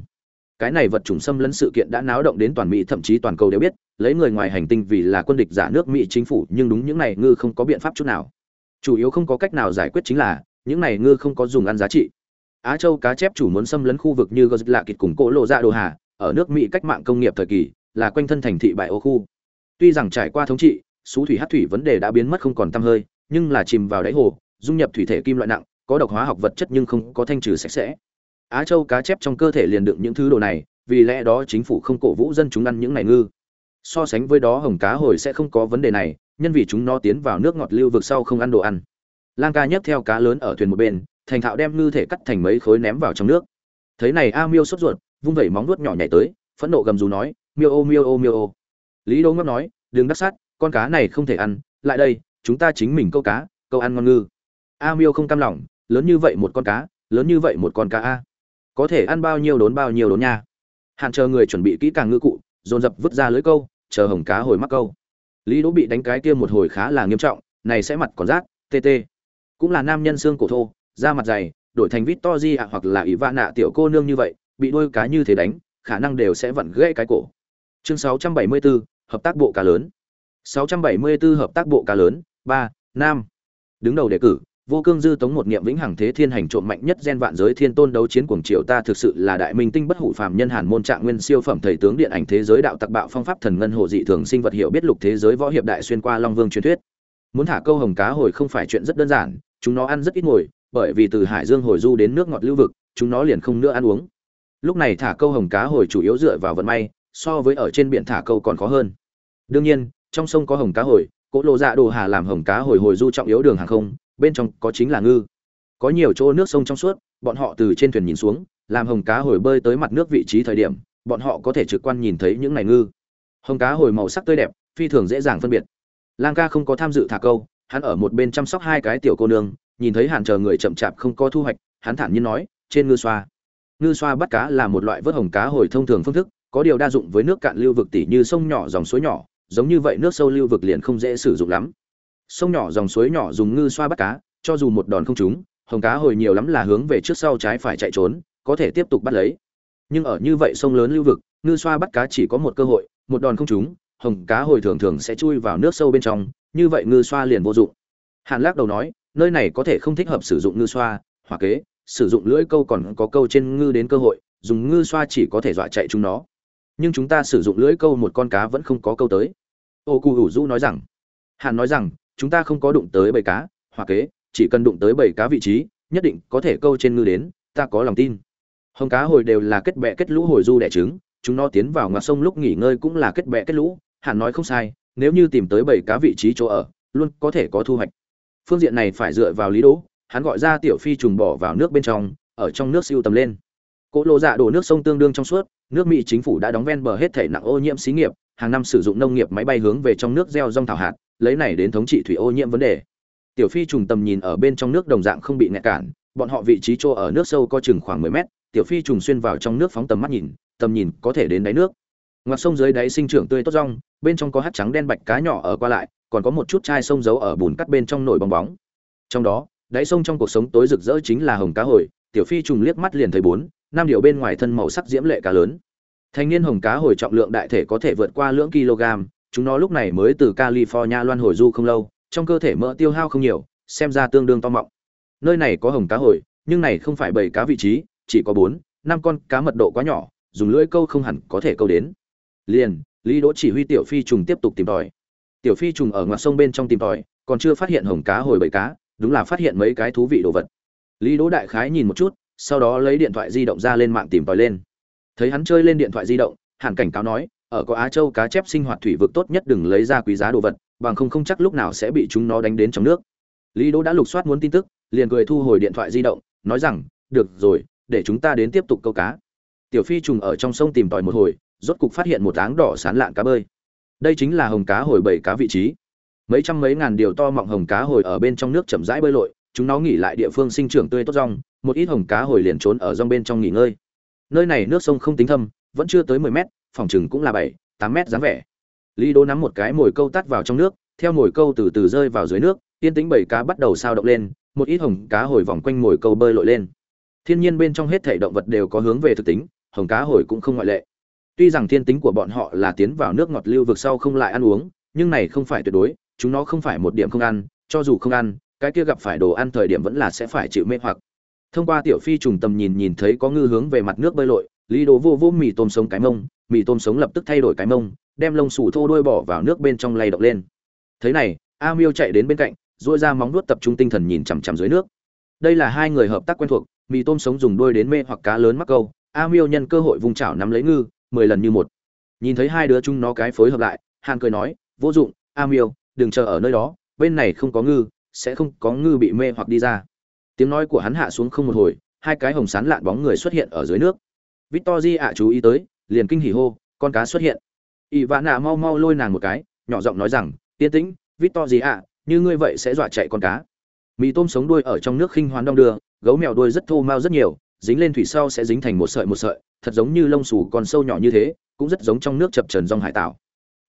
Cái này vật chủng xâm lấn sự kiện đã náo động đến toàn mỹ, thậm chí toàn cầu đều biết, lấy người ngoài hành tinh vì là quân địch giả nước mỹ chính phủ, nhưng đúng những này ngư không có biện pháp chút nào. Chủ yếu không có cách nào giải quyết chính là, những này ngư không có dùng ăn giá trị. Á châu cá chép chủ muốn xâm lấn khu vực như gờ lạ kịt cùng cỗ lộ ra dạ đồ hà, ở nước mỹ cách mạng công nghiệp thời kỳ, là quanh thân thành thị bại ô khu. Tuy rằng trải qua thống trị, xú thủy hát thủy vấn đề đã biến mất không còn tăm hơi, nhưng là chìm vào đáy hồ dung nhập thủy thể kim loại nặng, có độc hóa học vật chất nhưng không có thanh trừ sạch sẽ. Á châu cá chép trong cơ thể liền đựng những thứ đồ này, vì lẽ đó chính phủ không cổ vũ dân chúng ăn những này ngư. So sánh với đó, hồng cá hồi sẽ không có vấn đề này, nhân vì chúng nó tiến vào nước ngọt lưu vực sau không ăn đồ ăn. Lang ca nhấc theo cá lớn ở thuyền một bên, thành thạo đem ngư thể cắt thành mấy khối ném vào trong nước. Thấy này, a miêu sốt ruột, vung vẩy móng nuốt nhỏ nhảy tới, phẫn nộ gầm rú nói, miêu ô miêu ô miêu ô. Lý đô ngấp nói, đừng đắc sát, con cá này không thể ăn, lại đây, chúng ta chính mình câu cá, câu ăn ngon ngư a miêu không cam lòng lớn như vậy một con cá lớn như vậy một con cá a. Có thể ăn bao nhiêu đốn bao nhiêu đốn nha. Hạn chờ người chuẩn bị kỹ càng ngư cụ dồn dập vứt ra lưới câu chờ hồng cá hồi mắc câu. Lý đỗ bị đánh cái kia một hồi khá là nghiêm trọng này sẽ mặt còn rát tê tê. Cũng là nam nhân xương cổ thô da mặt dày đổi thành vít to di ạ hoặc là ỷ va nạ tiểu cô nương như vậy bị đôi cá như thế đánh khả năng đều sẽ vặn gãy cái cổ. Chương 674, hợp tác bộ cá lớn. 674 hợp tác bộ cá lớn ba nam. Đứng đầu đề cử vô cương dư tống một niệm vĩnh hằng thế thiên hành trộm mạnh nhất gen vạn giới thiên tôn đấu chiến cuồng triều, ta thực sự là đại minh tinh bất hủ phàm nhân hàn môn trạng nguyên siêu phẩm thầy tướng điện ảnh thế giới đạo tặc bạo phong pháp thần ngân hồ dị thường sinh vật hiểu biết lục thế giới võ hiệp đại xuyên qua long vương truyền thuyết. Muốn thả câu hồng cá hồi không phải chuyện rất đơn giản, chúng nó ăn rất ít ngồi bởi vì từ hải dương hồi du đến nước ngọt lưu vực, chúng nó liền không nữa ăn uống. Lúc này thả câu hồng cá hồi chủ yếu dựa vào vận may, so với ở trên biển thả câu còn khó hơn. Đương nhiên, trong sông có hồng cá hồi, cỗ lộ dạ đồ hà làm hồng cá hồi hồi du trọng yếu đường hàng không bên trong có chính là ngư. Có nhiều chỗ nước sông trong suốt, bọn họ từ trên thuyền nhìn xuống, làm hồng cá hồi bơi tới mặt nước vị trí thời điểm, bọn họ có thể trực quan nhìn thấy những này ngư. Hồng cá hồi màu sắc tươi đẹp, phi thường dễ dàng phân biệt. Lang ca không có tham dự thả câu, hắn ở một bên chăm sóc hai cái tiểu cô nương, nhìn thấy hàn chờ người chậm chạp không có thu hoạch, hắn thản nhiên nói, trên ngư xoa. Ngư xoa bắt cá là một loại vớt hồng cá hồi thông thường phương thức, có điều đa dụng với nước cạn lưu vực tỉ như sông nhỏ, dòng suối nhỏ, giống như vậy nước sâu lưu vực liền không dễ sử dụng lắm sông nhỏ dòng suối nhỏ dùng ngư xoa bắt cá, cho dù một đòn không trúng, hồng cá hồi nhiều lắm là hướng về trước sau trái phải chạy trốn, có thể tiếp tục bắt lấy. Nhưng ở như vậy sông lớn lưu vực, ngư xoa bắt cá chỉ có một cơ hội, một đòn không trúng, hồng cá hồi thường thường sẽ chui vào nước sâu bên trong, như vậy ngư xoa liền vô dụng. Hàn lắc đầu nói, nơi này có thể không thích hợp sử dụng ngư xoa hoặc kế, sử dụng lưỡi câu còn có câu trên ngư đến cơ hội, dùng ngư xoa chỉ có thể dọa chạy chúng nó. Nhưng chúng ta sử dụng lưỡi câu một con cá vẫn không có câu tới. Ô cụ hủ du nói rằng, hàn nói rằng chúng ta không có đụng tới bầy cá, hoặc kế, chỉ cần đụng tới bầy cá vị trí, nhất định có thể câu trên ngư đến, ta có lòng tin. Hồng cá hồi đều là kết bẹ kết lũ hồi du đẻ trứng, chúng nó tiến vào ngoặt sông lúc nghỉ ngơi cũng là kết bẹ kết lũ, hẳn nói không sai, nếu như tìm tới bầy cá vị trí chỗ ở, luôn có thể có thu hoạch. Phương diện này phải dựa vào lý đỗ, hắn gọi ra tiểu phi trùng bỏ vào nước bên trong, ở trong nước siêu tầm lên. Cỗ lộ dạ đổ nước sông tương đương trong suốt, nước mỹ chính phủ đã đóng ven bờ hết thể nặng ô nhiễm xí nghiệp, hàng năm sử dụng nông nghiệp máy bay hướng về trong nước gieo rong thảo hạt lấy này đến thống trị thủy ô nhiễm vấn đề. Tiểu phi trùng tầm nhìn ở bên trong nước đồng dạng không bị ngẹt cản, bọn họ vị trí chỗ ở nước sâu có chừng khoảng mười mét, tiểu phi trùng xuyên vào trong nước phóng tầm mắt nhìn, tầm nhìn có thể đến đáy nước. Ngoặt sông dưới đáy sinh trưởng tươi tốt rong, bên trong có hát trắng đen bạch cá nhỏ ở qua lại, còn có một chút chai sông giấu ở bùn cắt bên trong nổi bong bóng. Trong đó, đáy sông trong cuộc sống tối rực rỡ chính là hồng cá hồi, tiểu phi trùng liếc mắt liền thấy bốn, năm điều bên ngoài thân màu sắc diễm lệ cá lớn. Thanh niên hồng cá hồi trọng lượng đại thể có thể vượt qua lưỡng kg chúng nó lúc này mới từ california loan hồi du không lâu, trong cơ thể mỡ tiêu hao không nhiều, xem ra tương đương to mọng. Nơi này có hồng cá hồi, nhưng này không phải bảy cá vị trí, chỉ có bốn, năm con cá mật độ quá nhỏ, dùng lưỡi câu không hẳn có thể câu đến. Liền, lý đỗ chỉ huy tiểu phi trùng tiếp tục tìm tòi. Tiểu phi trùng ở ngoặt sông bên trong tìm tòi, còn chưa phát hiện hồng cá hồi bảy cá, đúng là phát hiện mấy cái thú vị đồ vật. Lý đỗ đại khái nhìn một chút, sau đó lấy điện thoại di động ra lên mạng tìm tòi lên. Thấy hắn chơi lên điện thoại di động hàn cảnh cáo nói ở có á châu cá chép sinh hoạt thủy vực tốt nhất đừng lấy ra quý giá đồ vật, bằng không không chắc lúc nào sẽ bị chúng nó đánh đến trong nước. Lý đỗ đã lục soát muốn tin tức, liền cười thu hồi điện thoại di động, nói rằng, được rồi, để chúng ta đến tiếp tục câu cá. Tiểu phi trùng ở trong sông tìm tòi một hồi, rốt cục phát hiện một áng đỏ sán lạn cá bơi. Đây chính là hồng cá hồi bảy cá vị trí. Mấy trăm mấy ngàn điều to mọng hồng cá hồi ở bên trong nước chậm rãi bơi lội, chúng nó nghỉ lại địa phương sinh trưởng tươi tốt rong, một ít hồng cá hồi liền trốn ở rong bên trong nghỉ ngơi. Nơi này nước sông không tính thâm, vẫn chưa tới mười mét phòng chừng cũng là bảy, tám mét dáng vẻ. Lý đô nắm một cái mồi câu tắt vào trong nước, theo mồi câu từ từ rơi vào dưới nước tiên tính bảy cá bắt đầu sao động lên, một ít hồng cá hồi vòng quanh mồi câu bơi lội lên. Thiên nhiên bên trong hết thể động vật đều có hướng về thực tính, hồng cá hồi cũng không ngoại lệ. Tuy rằng thiên tính của bọn họ là tiến vào nước ngọt lưu vực sau không lại ăn uống, nhưng này không phải tuyệt đối, chúng nó không phải một điểm không ăn, cho dù không ăn, cái kia gặp phải đồ ăn thời điểm vẫn là sẽ phải chịu mê hoặc. Thông qua tiểu phi trùng tầm nhìn nhìn thấy có ngư hướng về mặt nước bơi lội lý đồ vô vô mì tôm sống cái mông, mì tôm sống lập tức thay đổi cái mông, đem lông sủ thô đuôi bỏ vào nước bên trong lay động lên. Thế này, a miêu chạy đến bên cạnh dội ra móng nuốt tập trung tinh thần nhìn chằm chằm dưới nước. Đây là hai người hợp tác quen thuộc, mì tôm sống dùng đuôi đến mê hoặc cá lớn mắc câu, a miêu nhân cơ hội vùng chảo nắm lấy ngư, mười lần như một. Nhìn thấy hai đứa chúng nó cái phối hợp lại, hàn cười nói, vô dụng, a miêu, đừng chờ ở nơi đó, bên này không có ngư, sẽ không có ngư bị mê hoặc đi ra. Tiếng nói của hắn hạ xuống không một hồi, hai cái hồng sán lạn bóng người xuất hiện ở dưới nước victor ạ chú ý tới, liền kinh hỉ hô, con cá xuất hiện. Ivana mau mau lôi nàng một cái, nhỏ giọng nói rằng tiên tĩnh, victor ạ, như ngươi vậy sẽ dọa chạy con cá. Mì tôm sống đuôi ở trong nước khinh hoán đong đưa, gấu mèo đuôi rất thô mau rất nhiều, dính lên thủy sau sẽ dính thành một sợi một sợi, thật giống như lông xù con sâu nhỏ như thế, cũng rất giống trong nước chập chờn rong hải tảo.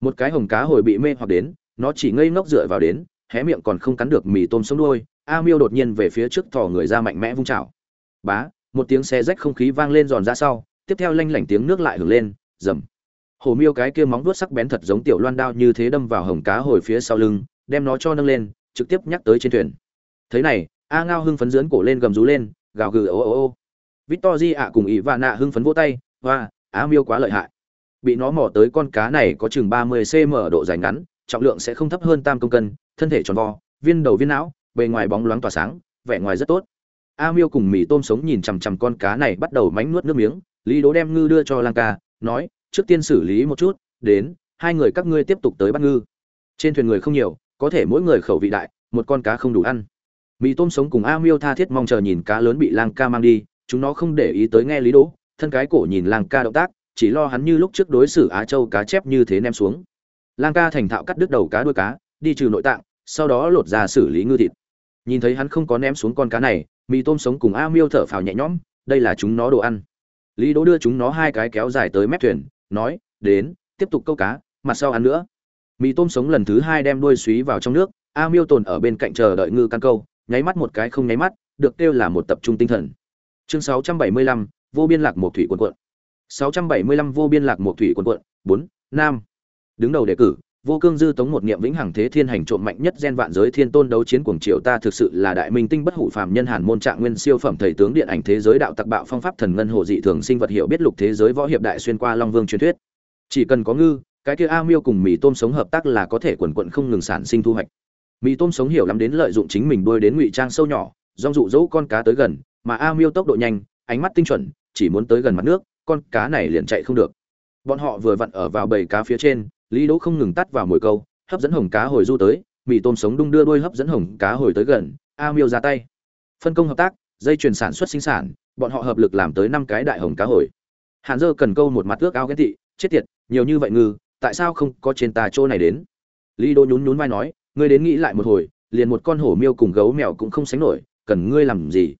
Một cái hồng cá hồi bị mê hoặc đến, nó chỉ ngây ngốc dựa vào đến, hé miệng còn không cắn được mì tôm sống đuôi, a miêu đột nhiên về phía trước thò người ra mạnh mẽ vung chảo. Bá, một tiếng xe rách không khí vang lên giòn ra sau tiếp theo lanh lảnh tiếng nước lại hưởng lên, rầm. Hồ miêu cái kia móng vuốt sắc bén thật giống tiểu loan đao như thế đâm vào hồng cá hồi phía sau lưng, đem nó cho nâng lên, trực tiếp nhắc tới trên thuyền. Thế này, a ngao hưng phấn dưỡn cổ lên gầm rú lên, gào gừ ô ô ô. Victor di ạ cùng ỷ và nạ hưng phấn vỗ tay và a miêu quá lợi hại. Bị nó mò tới con cá này có chừng ba mươi cm độ dài ngắn, trọng lượng sẽ không thấp hơn tam công cân, thân thể tròn vo, viên đầu viên não, bề ngoài bóng loáng tỏa sáng, vẻ ngoài rất tốt. A miêu cùng mì tôm sống nhìn chằm chằm con cá này bắt đầu mánh nuốt nước miếng lý đố đem ngư đưa cho lang ca, nói, trước tiên xử lý một chút, đến, hai người các ngươi tiếp tục tới bắt ngư. Trên thuyền người không nhiều, có thể mỗi người khẩu vị đại, một con cá không đủ ăn. Mì tôm sống cùng a miêu tha thiết mong chờ nhìn cá lớn bị lang ca mang đi, chúng nó không để ý tới nghe lý đỗ, thân cái cổ nhìn lang ca động tác, chỉ lo hắn như lúc trước đối xử á châu cá chép như thế ném xuống. Lang ca thành thạo cắt đứt đầu cá đuôi cá, đi trừ nội tạng, sau đó lột ra xử lý ngư thịt. Nhìn thấy hắn không có ném xuống con cá này, mì tôm sống cùng a miêu thở phào nhẹ nhõm, đây là chúng nó đồ ăn lý đỗ đưa chúng nó hai cái kéo dài tới mép thuyền nói đến tiếp tục câu cá mặt sau ăn nữa. Mì tôm sống lần thứ hai đem đuôi suý vào trong nước a miêu tồn ở bên cạnh chờ đợi ngư can câu nháy mắt một cái không nháy mắt được kêu là một tập trung tinh thần. Chương 675, vô biên lạc một thủy quân quận. 675 vô biên lạc một thủy quân quận 4, nam. Đứng đầu đề cử vô cương dư tống một niệm vĩnh hằng thế thiên hành trộm mạnh nhất gen vạn giới thiên tôn đấu chiến cuồng triều ta thực sự là đại minh tinh bất hủ phàm nhân hàn môn trạng nguyên siêu phẩm thầy tướng điện ảnh thế giới đạo tặc bạo phong pháp thần ngân hồ dị thường sinh vật hiểu biết lục thế giới võ hiệp đại xuyên qua long vương truyền thuyết. Chỉ cần có ngư, cái kia a miêu cùng mì tôm sống hợp tác là có thể quần quận không ngừng sản sinh thu hoạch. Mì tôm sống hiểu lắm đến lợi dụng chính mình đuôi đến ngụy trang sâu nhỏ dong dụ dỗ con cá tới gần, mà a miêu tốc độ nhanh, ánh mắt tinh chuẩn, chỉ muốn tới gần mặt nước, con cá này liền chạy không được. Bọn họ vừa vặn ở vào bầy cá phía trên lý đỗ không ngừng tắt vào mồi câu, hấp dẫn hồng cá hồi du tới, mì tôm sống đung đưa đuôi hấp dẫn hồng cá hồi tới gần, a miêu ra tay. Phân công hợp tác, dây chuyền sản xuất sinh sản, bọn họ hợp lực làm tới năm cái đại hồng cá hồi. Hạn dơ cần câu một mặt ước ao ghét thị chết tiệt, nhiều như vậy ngư, tại sao không có trên tà chỗ này đến? Lý đỗ nhún nhún vai nói, ngươi đến nghĩ lại một hồi, liền một con hổ miêu cùng gấu mèo cũng không sánh nổi, cần ngươi làm gì?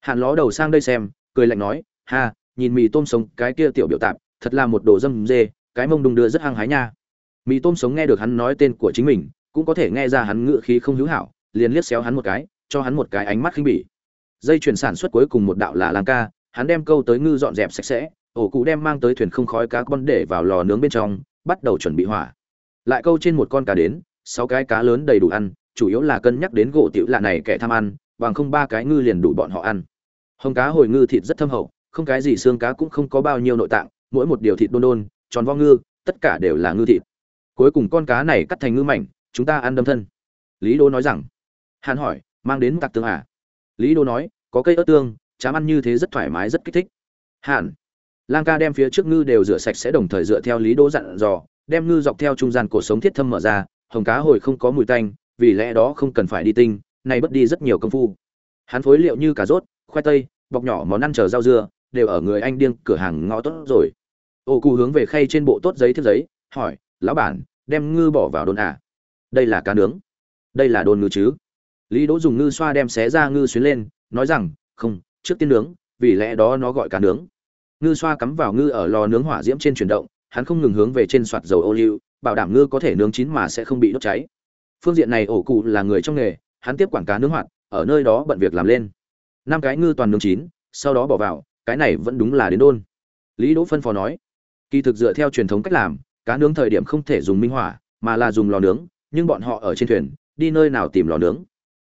Hạn ló đầu sang đây xem, cười lạnh nói, ha, nhìn mì tôm sống cái kia tiểu biểu tạp, thật là một đồ dâm dê, cái mông đung đưa rất hăng hái nha mì tôm sống nghe được hắn nói tên của chính mình, cũng có thể nghe ra hắn ngự khí không hữu hảo, liền liếc xéo hắn một cái, cho hắn một cái ánh mắt khinh bỉ. Dây chuyển sản xuất cuối cùng một đạo là lang ca, hắn đem câu tới ngư dọn dẹp sạch sẽ, ổ cụ đem mang tới thuyền không khói cá con để vào lò nướng bên trong, bắt đầu chuẩn bị hỏa. Lại câu trên một con cá đến, sáu cái cá lớn đầy đủ ăn, chủ yếu là cân nhắc đến gỗ tiểu lạ này kẻ tham ăn, bằng không ba cái ngư liền đủ bọn họ ăn. Hồng cá hồi ngư thịt rất thâm hậu, không cái gì xương cá cũng không có bao nhiêu nội tạng, mỗi một điều thịt đôn đôn, tròn vo ngư, tất cả đều là ngư thịt cuối cùng con cá này cắt thành ngư mảnh, chúng ta ăn đâm thân. Lý đô nói rằng, hàn hỏi, mang đến tạc tương à? Lý đô nói, có cây ớt tương, chám ăn như thế rất thoải mái, rất kích thích. Hàn, lang ca đem phía trước ngư đều rửa sạch sẽ đồng thời dựa theo lý đô dặn dò, đem ngư dọc theo trung gian cổ sống thiết thâm mở ra, hồng cá hồi không có mùi tanh, vì lẽ đó không cần phải đi tinh này bất đi rất nhiều công phu. Hắn phối liệu như cà rốt, khoai tây, bọc nhỏ món ăn chờ rau dưa, đều ở người anh điên cửa hàng ngõ tốt rồi. Ô cụ hướng về khay trên bộ tốt giấy thiết giấy, hỏi, lão bản đem ngư bỏ vào đồn à. Đây là cá nướng. Đây là đồn ngư chứ. Lý đỗ dùng ngư xoa đem xé ra ngư xuyến lên, nói rằng, không, trước tiên nướng, vì lẽ đó nó gọi cá nướng. Ngư xoa cắm vào ngư ở lò nướng hỏa diễm trên chuyển động, hắn không ngừng hướng về trên soạt dầu ô liu, bảo đảm ngư có thể nướng chín mà sẽ không bị đốt cháy. Phương diện này ổ cụ là người trong nghề, hắn tiếp quảng cá nướng hoạt, ở nơi đó bận việc làm lên. Năm cái ngư toàn nướng chín, sau đó bỏ vào, cái này vẫn đúng là đến đôn. Lý đỗ phân phó nói, kỳ thực dựa theo truyền thống cách làm cá nướng thời điểm không thể dùng minh hỏa, mà là dùng lò nướng, nhưng bọn họ ở trên thuyền, đi nơi nào tìm lò nướng?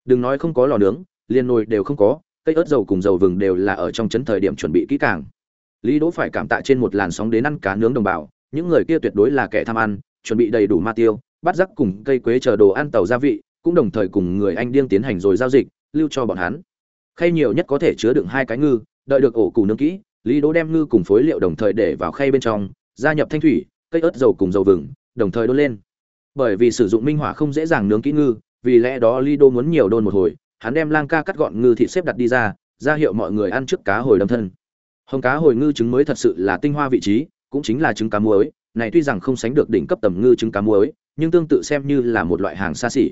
Đừng nói không có lò nướng, liền nồi đều không có, cây ớt dầu cùng dầu vừng đều là ở trong chấn thời điểm chuẩn bị kỹ càng. Lý đỗ phải cảm tạ trên một làn sóng đến ăn cá nướng đồng bào, những người kia tuyệt đối là kẻ tham ăn, chuẩn bị đầy đủ ma tiêu, bắt rắc cùng cây quế chờ đồ ăn tàu gia vị, cũng đồng thời cùng người anh điên tiến hành rồi giao dịch, lưu cho bọn hắn. Khay nhiều nhất có thể chứa đựng hai cái ngư, đợi được ổ củ nướng kỹ, lý đỗ đem ngư cùng phối liệu đồng thời để vào khay bên trong, gia nhập thanh thủy cây ớt dầu cùng dầu vừng, đồng thời đốt lên. Bởi vì sử dụng minh hỏa không dễ dàng nướng kỹ ngư, vì lẽ đó lý Đô muốn nhiều đôn một hồi, hắn đem lang ca cắt gọn ngư thịt xếp đặt đi ra ra hiệu mọi người ăn trước cá hồi đâm thân. Hồng cá hồi ngư trứng mới thật sự là tinh hoa vị trí, cũng chính là trứng cá muối, này tuy rằng không sánh được đỉnh cấp tầm ngư trứng cá muối, nhưng tương tự xem như là một loại hàng xa xỉ.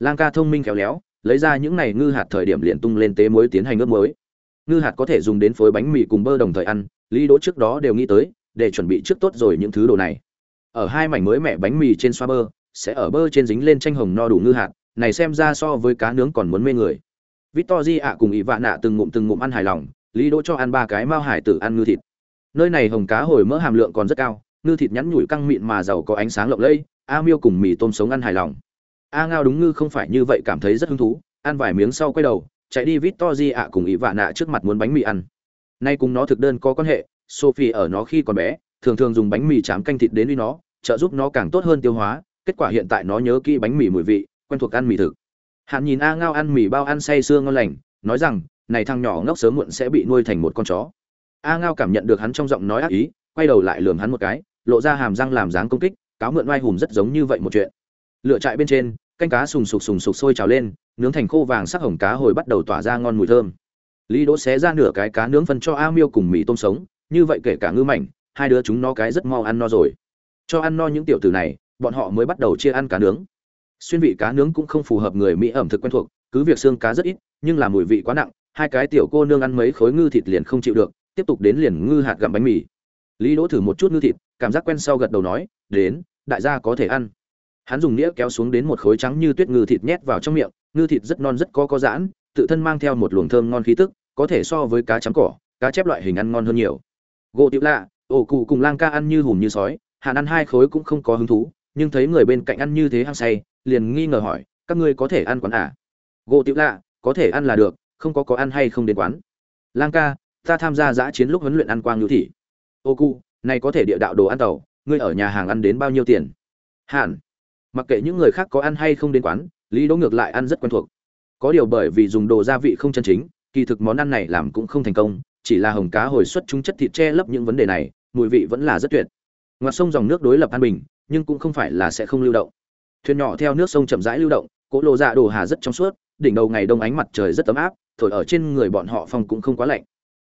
Lang ca thông minh khéo léo, lấy ra những này ngư hạt thời điểm liền tung lên tế muối tiến hành ướp muối. Ngư hạt có thể dùng đến phối bánh mì cùng bơ đồng thời ăn lý đỗ trước đó đều nghĩ tới để chuẩn bị trước tốt rồi những thứ đồ này. Ở hai mảnh mới mẹ bánh mì trên xoa bơ, sẽ ở bơ trên dính lên tranh hồng no đủ ngư hạt, này xem ra so với cá nướng còn muốn mê người. Victory ạ cùng ỷ vạn nạ từng ngụm từng ngụm ăn hài lòng, lý đỗ cho ăn ba cái mao hải tử ăn ngư thịt. Nơi này hồng cá hồi mỡ hàm lượng còn rất cao, ngư thịt nhắn nhủi căng mịn mà giàu có ánh sáng lộng lẫy, a miêu cùng mì tôm sống ăn hài lòng. A ngao đúng ngư không phải như vậy cảm thấy rất hứng thú, ăn vài miếng sau quay đầu, chạy đi vít to di ạ cùng ỷ vạ nạ trước mặt muốn bánh mì ăn. Nay cùng nó thực đơn có quan hệ sophie ở nó khi còn bé, thường thường dùng bánh mì chám canh thịt đến với nó, trợ giúp nó càng tốt hơn tiêu hóa, kết quả hiện tại nó nhớ kỹ bánh mì mùi vị, quen thuộc ăn mì thực. Hạn nhìn a ngao ăn mì bao ăn say sưa ngon lành, nói rằng, này thằng nhỏ ngốc sớm muộn sẽ bị nuôi thành một con chó. A ngao cảm nhận được hắn trong giọng nói ác ý, quay đầu lại lườm hắn một cái, lộ ra hàm răng làm dáng công kích, cáo mượn oai hùm rất giống như vậy một chuyện. Lựa trại bên trên, canh cá sùng sục sùng sục sôi trào lên, nướng thành khô vàng sắc hồng cá hồi bắt đầu tỏa ra ngon mùi thơm. Lý đỗ xé ra nửa cái cá nướng phân cho a miêu cùng mì tôm sống như vậy kể cả ngư mảnh, hai đứa chúng nó cái rất mau ăn no rồi. Cho ăn no những tiểu tử này, bọn họ mới bắt đầu chia ăn cá nướng. Xuyên vị cá nướng cũng không phù hợp người mỹ ẩm thực quen thuộc, cứ việc xương cá rất ít, nhưng là mùi vị quá nặng, hai cái tiểu cô nương ăn mấy khối ngư thịt liền không chịu được, tiếp tục đến liền ngư hạt gặm bánh mì. Lý đỗ thử một chút ngư thịt, cảm giác quen sau gật đầu nói, đến, đại gia có thể ăn. Hắn dùng nĩa kéo xuống đến một khối trắng như tuyết ngư thịt nhét vào trong miệng, ngư thịt rất non rất có có giãn, tự thân mang theo một luồng thơm ngon khí tức, có thể so với cá trắng cỏ, cá chép loại hình ăn ngon hơn nhiều gỗ tiểu lạ ổ cụ cùng lang ca ăn như hùm như sói hạn ăn hai khối cũng không có hứng thú nhưng thấy người bên cạnh ăn như thế hăng say liền nghi ngờ hỏi các ngươi có thể ăn quán à? Gỗ tiểu lạ có thể ăn là được không có có ăn hay không đến quán. Lang ca ta tham gia giã chiến lúc huấn luyện ăn quang nhu thị. Ô Cụ, này có thể địa đạo đồ ăn tàu ngươi ở nhà hàng ăn đến bao nhiêu tiền? Hạn mặc kệ những người khác có ăn hay không đến quán lý đỗ ngược lại ăn rất quen thuộc. Có điều bởi vì dùng đồ gia vị không chân chính kỳ thực món ăn này làm cũng không thành công chỉ là hồng cá hồi xuất chúng chất thịt che lấp những vấn đề này, mùi vị vẫn là rất tuyệt. Ngoài sông dòng nước đối lập an bình, nhưng cũng không phải là sẽ không lưu động. Thuyền nhỏ theo nước sông chậm rãi lưu động, cỗ lộ dạ đồ hà rất trong suốt, đỉnh đầu ngày đông ánh mặt trời rất ấm áp, thổi ở trên người bọn họ phong cũng không quá lạnh.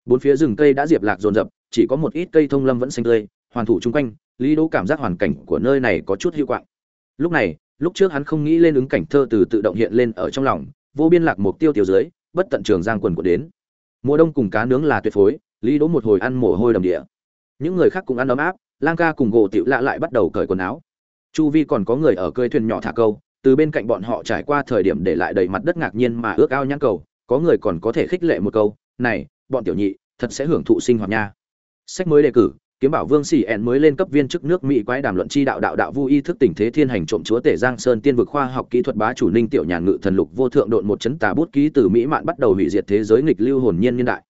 Bốn phía rừng cây đã diệp lạc dồn dập, chỉ có một ít cây thông lâm vẫn xanh tươi, hoàn thủ chung quanh, lý đỗ cảm giác hoàn cảnh của nơi này có chút hữu quạng. Lúc này, lúc trước hắn không nghĩ lên ứng cảnh thơ từ tự động hiện lên ở trong lòng, vô biên lạc mục tiêu tiêu dưới, bất tận trường giang quần của đến mùa đông cùng cá nướng là tuyệt phối, lý đỗ một hồi ăn mồ hôi đầm địa. Những người khác cũng ăn ấm áp, lang ca cùng gỗ tiểu lạ lại bắt đầu cởi quần áo. Chu vi còn có người ở cơi thuyền nhỏ thả câu, từ bên cạnh bọn họ trải qua thời điểm để lại đầy mặt đất ngạc nhiên mà ước ao nhãn cầu, có người còn có thể khích lệ một câu, này, bọn tiểu nhị, thật sẽ hưởng thụ sinh hoạt nha. Sách mới đề cử kiếm bảo vương xỉ ẹn mới lên cấp viên chức nước mỹ quái đàm luận chi đạo đạo đạo vu y thức tình thế thiên hành trộm chúa tể giang sơn tiên vực khoa học kỹ thuật bá chủ ninh tiểu nhàn ngự thần lục vô thượng độn một chấn tà bút ký từ mỹ mạn bắt đầu hủy diệt thế giới nghịch lưu hồn nhiên nhân đại.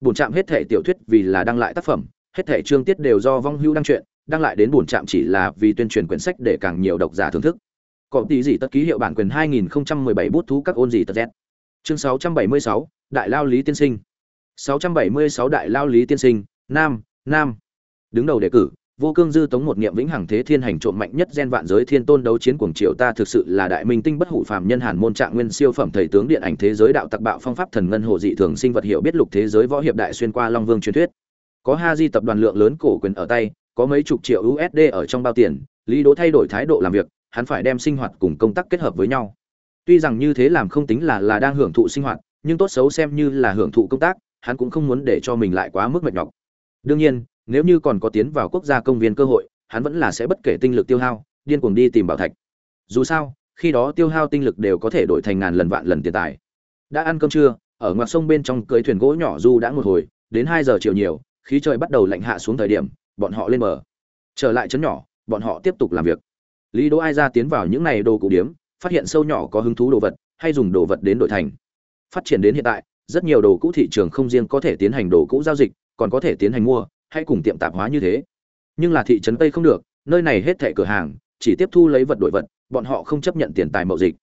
Bổn trạm hết thể tiểu thuyết vì là đăng lại tác phẩm hết thể chương tiết đều do vong hưu đăng truyện đăng lại đến bổn trạm chỉ là vì tuyên truyền quyển sách để càng nhiều độc giả thưởng thức. Có tí gì tất ký hiệu bản quyền 2017 bút thú các ôn gì tật z chương 676, đại lao lý tiên sinh. 676 đại lao lý tiên sinh nam nam đứng đầu đề cử, vô cương dư tống một niệm vĩnh hằng thế thiên hành trộm mạnh nhất gen vạn giới thiên tôn đấu chiến cuồng triều ta thực sự là đại minh tinh bất hủ phàm nhân hàn môn trạng nguyên siêu phẩm thầy tướng điện ảnh thế giới đạo tặc bạo phong pháp thần ngân hồ dị thường sinh vật hiểu biết lục thế giới võ hiệp đại xuyên qua long vương truyền thuyết. Có ha di tập đoàn lượng lớn cổ quyền ở tay, có mấy chục triệu usd ở trong bao tiền, lý đỗ thay đổi thái độ làm việc, hắn phải đem sinh hoạt cùng công tác kết hợp với nhau. Tuy rằng như thế làm không tính là là đang hưởng thụ sinh hoạt, nhưng tốt xấu xem như là hưởng thụ công tác, hắn cũng không muốn để cho mình lại quá mức mệt nhọc. Đương nhiên nếu như còn có tiến vào quốc gia công viên cơ hội, hắn vẫn là sẽ bất kể tinh lực tiêu hao, điên cuồng đi tìm bảo thạch. Dù sao, khi đó tiêu hao tinh lực đều có thể đổi thành ngàn lần vạn lần tiền tài. Đã ăn cơm trưa, ở ngoài sông bên trong cưới thuyền gỗ nhỏ du đã một hồi, đến hai giờ chiều nhiều, khí trời bắt đầu lạnh hạ xuống thời điểm, bọn họ lên bờ. Trở lại chấn nhỏ, bọn họ tiếp tục làm việc. Lý đỗ ai ra tiến vào những này đồ cụ điếm, phát hiện sâu nhỏ có hứng thú đồ vật, hay dùng đồ vật đến đổi thành. Phát triển đến hiện tại, rất nhiều đồ cũ thị trường không riêng có thể tiến hành đồ cũ giao dịch, còn có thể tiến hành mua hay cùng tiệm tạp hóa như thế. Nhưng là thị trấn tây không được, nơi này hết thẻ cửa hàng, chỉ tiếp thu lấy vật đổi vật, bọn họ không chấp nhận tiền tài mậu dịch.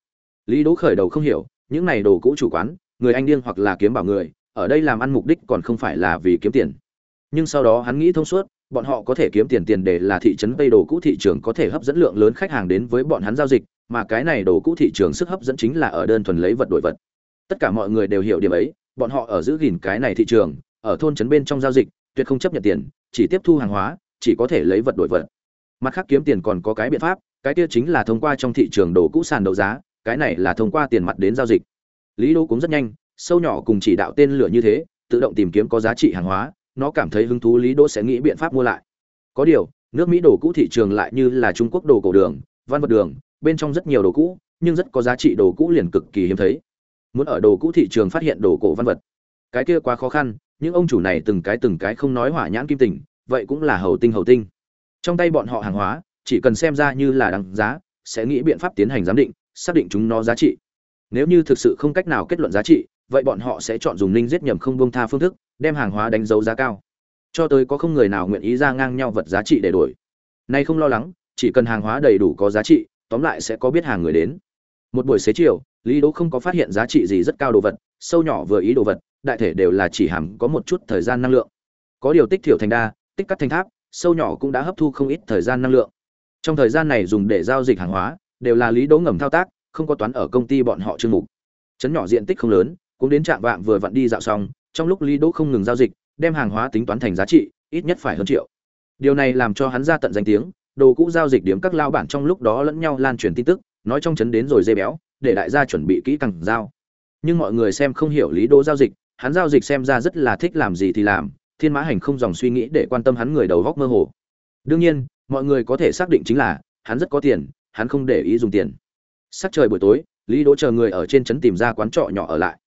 Lý đỗ khởi đầu không hiểu, những này đồ cũ chủ quán, người anh điên hoặc là kiếm bảo người, ở đây làm ăn mục đích còn không phải là vì kiếm tiền. Nhưng sau đó hắn nghĩ thông suốt, bọn họ có thể kiếm tiền tiền để là thị trấn tây đồ cũ thị trường có thể hấp dẫn lượng lớn khách hàng đến với bọn hắn giao dịch, mà cái này đồ cũ thị trường sức hấp dẫn chính là ở đơn thuần lấy vật đổi vật. Tất cả mọi người đều hiểu điểm ấy, bọn họ ở giữ gìn cái này thị trường, ở thôn trấn bên trong giao dịch tuyệt không chấp nhận tiền, chỉ tiếp thu hàng hóa, chỉ có thể lấy vật đổi vật. Mặt khác kiếm tiền còn có cái biện pháp, cái kia chính là thông qua trong thị trường đồ cũ sàn đấu giá, cái này là thông qua tiền mặt đến giao dịch. Lý đô cũng rất nhanh, sâu nhỏ cùng chỉ đạo tên lửa như thế, tự động tìm kiếm có giá trị hàng hóa, nó cảm thấy hứng thú lý đô sẽ nghĩ biện pháp mua lại. Có điều, nước mỹ đồ cũ thị trường lại như là trung quốc đồ cổ đường, văn vật đường, bên trong rất nhiều đồ cũ, nhưng rất có giá trị đồ cũ liền cực kỳ hiếm thấy. Muốn ở đồ cũ thị trường phát hiện đồ cổ văn vật, cái kia quá khó khăn những ông chủ này từng cái từng cái không nói hỏa nhãn kim tình, vậy cũng là hầu tinh hầu tinh. Trong tay bọn họ hàng hóa, chỉ cần xem ra như là đáng giá, sẽ nghĩ biện pháp tiến hành giám định, xác định chúng nó giá trị. Nếu như thực sự không cách nào kết luận giá trị, vậy bọn họ sẽ chọn dùng linh giết nhầm không bông tha phương thức, đem hàng hóa đánh dấu giá cao. Cho tới có không người nào nguyện ý ra ngang nhau vật giá trị để đổi. Nay không lo lắng, chỉ cần hàng hóa đầy đủ có giá trị, tóm lại sẽ có biết hàng người đến. Một buổi xế chiều, lý đỗ không có phát hiện giá trị gì rất cao đồ vật, sâu nhỏ vừa ý đồ vật đại thể đều là chỉ hàm có một chút thời gian năng lượng. Có điều tích thiểu thành đa, tích cắt thành tháp, sâu nhỏ cũng đã hấp thu không ít thời gian năng lượng. Trong thời gian này dùng để giao dịch hàng hóa, đều là lý đỗ ngầm thao tác, không có toán ở công ty bọn họ chương mục. Chấn nhỏ diện tích không lớn, cũng đến trạm vạng vừa vặn đi dạo xong, trong lúc lý đỗ không ngừng giao dịch, đem hàng hóa tính toán thành giá trị, ít nhất phải hơn triệu. Điều này làm cho hắn ra tận danh tiếng, đồ cũ giao dịch điểm các lao bản trong lúc đó lẫn nhau lan truyền tin tức, nói trong chấn đến rồi dây béo, để đại gia chuẩn bị kỹ càng giao. Nhưng mọi người xem không hiểu lý đỗ giao dịch hắn giao dịch xem ra rất là thích làm gì thì làm thiên mã hành không dòng suy nghĩ để quan tâm hắn người đầu góc mơ hồ. Đương nhiên mọi người có thể xác định chính là hắn rất có tiền hắn không để ý dùng tiền. Sắc trời buổi tối lý đỗ chờ người ở trên trấn tìm ra quán trọ nhỏ ở lại.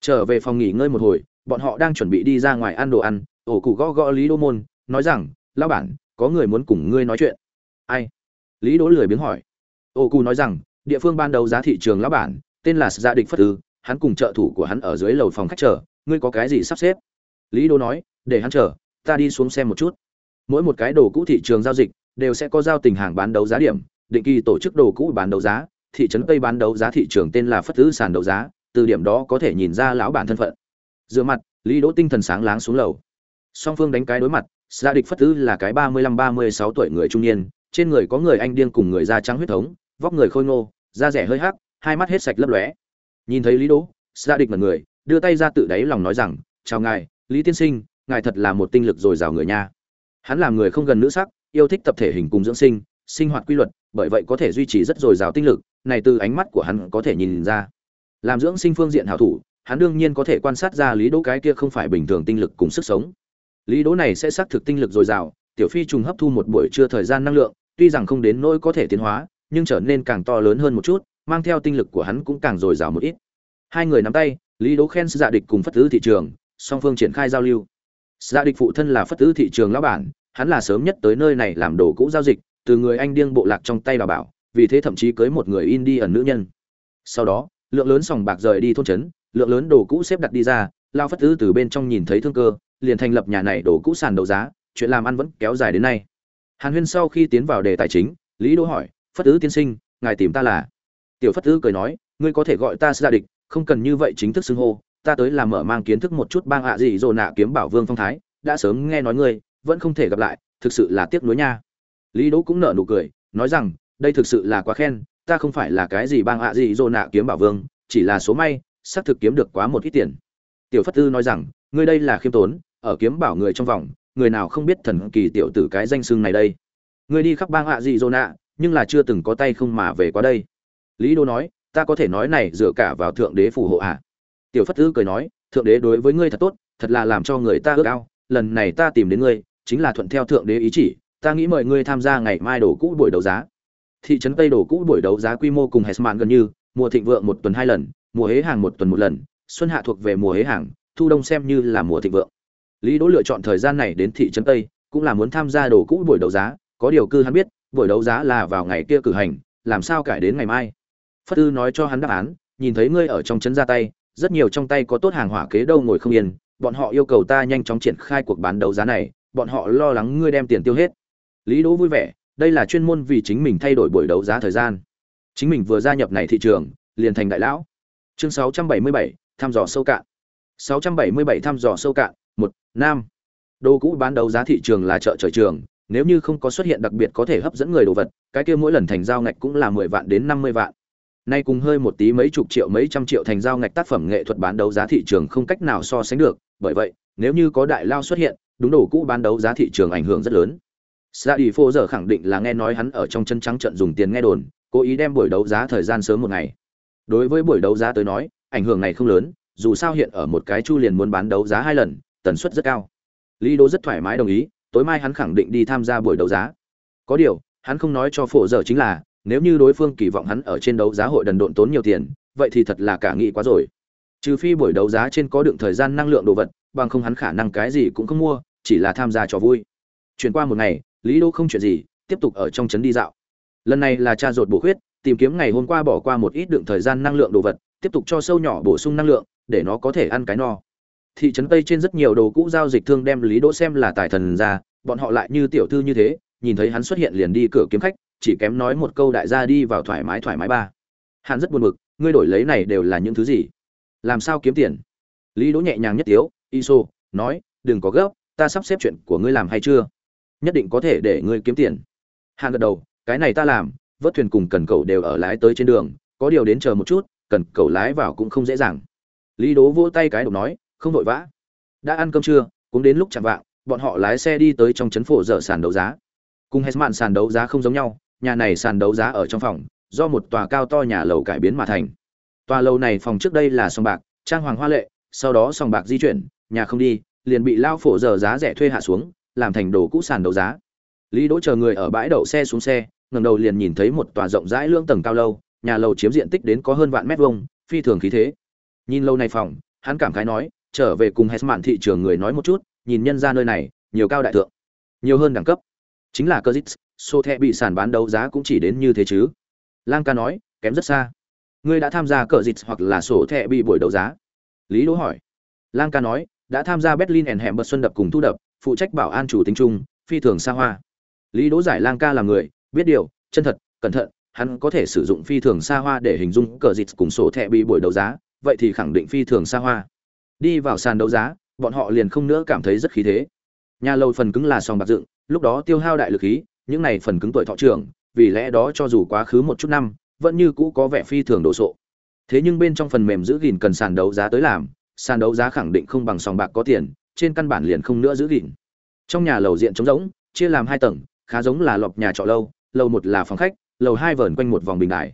Trở về phòng nghỉ ngơi một hồi bọn họ đang chuẩn bị đi ra ngoài ăn đồ ăn ổ cụ gõ gõ lý đỗ môn nói rằng lão bản có người muốn cùng ngươi nói chuyện. Ai? Lý đỗ lười biếng hỏi. Ổ cụ nói rằng địa phương ban đầu giá thị trường lão bản tên là gia địch phất Tư, hắn cùng trợ thủ của hắn ở dưới lầu phòng khách chờ ngươi có cái gì sắp xếp? Lý đỗ nói, để hắn chờ, ta đi xuống xem một chút. Mỗi một cái đồ cũ thị trường giao dịch đều sẽ có giao tình hàng bán đấu giá điểm, định kỳ tổ chức đồ cũ bán đấu giá, thị trấn tây bán đấu giá thị trường tên là phất tứ sàn đấu giá, từ điểm đó có thể nhìn ra lão bản thân phận. Dựa mặt, lý đỗ tinh thần sáng láng xuống lầu. Song phương đánh cái đối mặt gia địch phất tứ là cái ba mươi lăm ba mươi sáu tuổi người trung niên, trên người có người anh điên cùng người da trắng huyết thống, vóc người khôi ngô, da rẻ hơi hắc, hai mắt hết sạch lấp lóe. Nhìn thấy lý đỗ gia địch mật người đưa tay ra tự đáy lòng nói rằng, chào ngài, lý tiên sinh, ngài thật là một tinh lực dồi dào người nha. Hắn làm người không gần nữ sắc, yêu thích tập thể hình cùng dưỡng sinh sinh hoạt quy luật, bởi vậy có thể duy trì rất dồi dào tinh lực, này từ ánh mắt của hắn có thể nhìn ra. Làm dưỡng sinh phương diện hảo thủ, hắn đương nhiên có thể quan sát ra lý đỗ cái kia không phải bình thường tinh lực cùng sức sống. Lý đỗ này sẽ xác thực tinh lực dồi dào, tiểu phi trùng hấp thu một buổi trưa thời gian năng lượng, tuy rằng không đến nỗi có thể tiến hóa, nhưng trở nên càng to lớn hơn một chút, mang theo tinh lực của hắn cũng càng dồi dào một ít. Hai người nắm tay lý đố khen dạ địch cùng phất tứ thị trường, song phương triển khai giao lưu. Dạ địch phụ thân là phất tứ thị trường lão bản, hắn là sớm nhất tới nơi này làm đồ cũ giao dịch, từ người anh điên bộ lạc trong tay bà bảo, vì thế thậm chí cưới một người in đi ẩn nữ nhân. Sau đó, lượng lớn sòng bạc rời đi thôn trấn, lượng lớn đồ cũ xếp đặt đi ra, lao phất tứ từ bên trong nhìn thấy thương cơ, liền thành lập nhà này đồ cũ sàn đấu giá, chuyện làm ăn vẫn kéo dài đến nay. Hàn huyên sau khi tiến vào đề tài chính, lý đỗ hỏi, phất tứ tiên sinh, ngài tìm ta là? Tiểu phất tứ cười nói, ngươi có thể gọi ta gia địch không cần như vậy chính thức xưng hô, ta tới làm mở mang kiến thức một chút bang ạ gì rồi nạ kiếm bảo vương phong thái, đã sớm nghe nói ngươi, vẫn không thể gặp lại, thực sự là tiếc nuối nha. Lý đỗ cũng nở nụ cười, nói rằng, đây thực sự là quá khen, ta không phải là cái gì bang ạ gì rồi nạ kiếm bảo vương, chỉ là số may, xác thực kiếm được quá một ít tiền. Tiểu phất tư nói rằng, ngươi đây là khiêm tốn, ở kiếm bảo người trong vòng, người nào không biết thần kỳ tiểu tử cái danh xưng này đây. Ngươi đi khắp bang ạ gì rồi nạ, nhưng là chưa từng có tay không mà về qua đây. Lý Đỗ nói ta có thể nói này dựa cả vào thượng đế phù hộ ạ à? tiểu phất tư cười nói, thượng đế đối với ngươi thật tốt, thật là làm cho người ta ước ao, lần này ta tìm đến ngươi, chính là thuận theo thượng đế ý chỉ, ta nghĩ mời ngươi tham gia ngày mai đổ cũ buổi đấu giá. Thị trấn tây đổ cũ buổi đấu giá quy mô cùng hesman gần như, mùa thịnh vượng một tuần hai lần, mùa hế hàng một tuần một lần, xuân hạ thuộc về mùa hế hàng, thu đông xem như là mùa thịnh vượng. Lý đỗ lựa chọn thời gian này đến thị trấn tây, cũng là muốn tham gia đồ cũ buổi đấu giá, có điều cư hắn biết, buổi đấu giá là vào ngày kia cử hành, làm sao cải đến ngày mai? Phất tư nói cho hắn đáp án nhìn thấy ngươi ở trong trấn ra tay rất nhiều trong tay có tốt hàng hỏa kế đâu ngồi không yên bọn họ yêu cầu ta nhanh chóng triển khai cuộc bán đấu giá này bọn họ lo lắng ngươi đem tiền tiêu hết. Lý đỗ vui vẻ đây là chuyên môn vì chính mình thay đổi buổi đấu giá thời gian. Chính mình vừa gia nhập này thị trường liền thành đại lão. Chương 677, thăm dò sâu cạn. 677 thăm dò sâu cạn một nam. Đồ cũ bán đấu giá thị trường là chợ trời trường nếu như không có xuất hiện đặc biệt có thể hấp dẫn người đồ vật cái kia mỗi lần thành giao ngạch cũng là 10 vạn đến 50 vạn nay cùng hơi một tí mấy chục triệu mấy trăm triệu thành giao ngạch tác phẩm nghệ thuật bán đấu giá thị trường không cách nào so sánh được. Bởi vậy, nếu như có đại lao xuất hiện, đúng đồ cũ bán đấu giá thị trường ảnh hưởng rất lớn. Dạ Sa đi phô giờ khẳng định là nghe nói hắn ở trong chân trắng trận dùng tiền nghe đồn, cố ý đem buổi đấu giá thời gian sớm một ngày. Đối với buổi đấu giá tới nói, ảnh hưởng này không lớn, dù sao hiện ở một cái chu liền muốn bán đấu giá hai lần, tần suất rất cao. Lý đô rất thoải mái đồng ý, tối mai hắn khẳng định đi tham gia buổi đấu giá. Có điều, hắn không nói cho phổ giờ chính là nếu như đối phương kỳ vọng hắn ở trên đấu giá hội đần độn tốn nhiều tiền vậy thì thật là cả nghĩ quá rồi. Trừ phi buổi đấu giá trên có đựng thời gian năng lượng đồ vật bằng không hắn khả năng cái gì cũng không mua chỉ là tham gia trò vui. Chuyển qua một ngày lý đô không chuyện gì tiếp tục ở trong trấn đi dạo. Lần này là cha ruột bổ huyết, tìm kiếm ngày hôm qua bỏ qua một ít đựng thời gian năng lượng đồ vật tiếp tục cho sâu nhỏ bổ sung năng lượng để nó có thể ăn cái no. Thị trấn tây trên rất nhiều đồ cũ giao dịch thương đem lý đỗ xem là tài thần ra bọn họ lại như tiểu thư như thế nhìn thấy hắn xuất hiện liền đi cửa kiếm khách chỉ kém nói một câu đại gia đi vào thoải mái thoải mái ba. Hắn rất buồn bực, ngươi đổi lấy này đều là những thứ gì? Làm sao kiếm tiền? Lý đỗ nhẹ nhàng nhất tiếu, iso, nói, đừng có gấp, ta sắp xếp chuyện của ngươi làm hay chưa? Nhất định có thể để ngươi kiếm tiền. Hắn gật đầu, cái này ta làm, vớt thuyền cùng cần cầu đều ở lái tới trên đường, có điều đến chờ một chút, cần cầu lái vào cũng không dễ dàng. Lý đố vỗ tay cái độc nói, không vội vã. Đã ăn cơm trưa, cũng đến lúc chạm vạng, bọn họ lái xe đi tới trong trấn phổ dở sàn đấu giá. Cùng hết mạn sàn đấu giá không giống nhau nhà này sàn đấu giá ở trong phòng, do một tòa cao to nhà lầu cải biến mà thành. Tòa lầu này phòng trước đây là sòng bạc, trang hoàng hoa lệ, sau đó sòng bạc di chuyển, nhà không đi, liền bị lao phổ dở giá rẻ thuê hạ xuống, làm thành đồ cũ sàn đấu giá. Lý đỗ chờ người ở bãi đậu xe xuống xe, ngẩng đầu liền nhìn thấy một tòa rộng rãi lưỡng tầng cao lâu, nhà lầu chiếm diện tích đến có hơn vạn mét vuông, phi thường khí thế. Nhìn lâu này phòng, hắn cảm khái nói, trở về cùng hết mạn thị trường người nói một chút, nhìn nhân ra nơi này, nhiều cao đại thượng, nhiều hơn đẳng cấp. Chính là cơ dít số thẻ bị sản bán đấu giá cũng chỉ đến như thế chứ. Lang ca nói, kém rất xa. Ngươi đã tham gia cờ dịt hoặc là sổ thẻ bị buổi đấu giá? Lý đỗ hỏi. Lang ca nói, đã tham gia berlin ẻn hẻm bật xuân đập cùng thu đập, phụ trách bảo an chủ tính chung, phi thường xa hoa. Lý đỗ giải lang ca là người, biết điều, chân thật, cẩn thận, hắn có thể sử dụng phi thường xa hoa để hình dung cờ dịt cùng sổ thẻ bị buổi đấu giá, vậy thì khẳng định phi thường xa hoa. Đi vào sàn đấu giá, bọn họ liền không nữa cảm thấy rất khí thế. Nhà lầu phần cứng là sòng bạc dựng, lúc đó tiêu hao đại lực khí những này phần cứng tuổi thọ trưởng, vì lẽ đó cho dù quá khứ một chút năm, vẫn như cũ có vẻ phi thường đồ sộ. Thế nhưng bên trong phần mềm giữ gìn cần sàn đấu giá tới làm, sàn đấu giá khẳng định không bằng sòng bạc có tiền, trên căn bản liền không nữa giữ gìn. Trong nhà lầu diện trống rỗng, chia làm hai tầng, khá giống là lọc nhà trọ lâu, lầu một là phòng khách, lầu hai vờn quanh một vòng bình đài.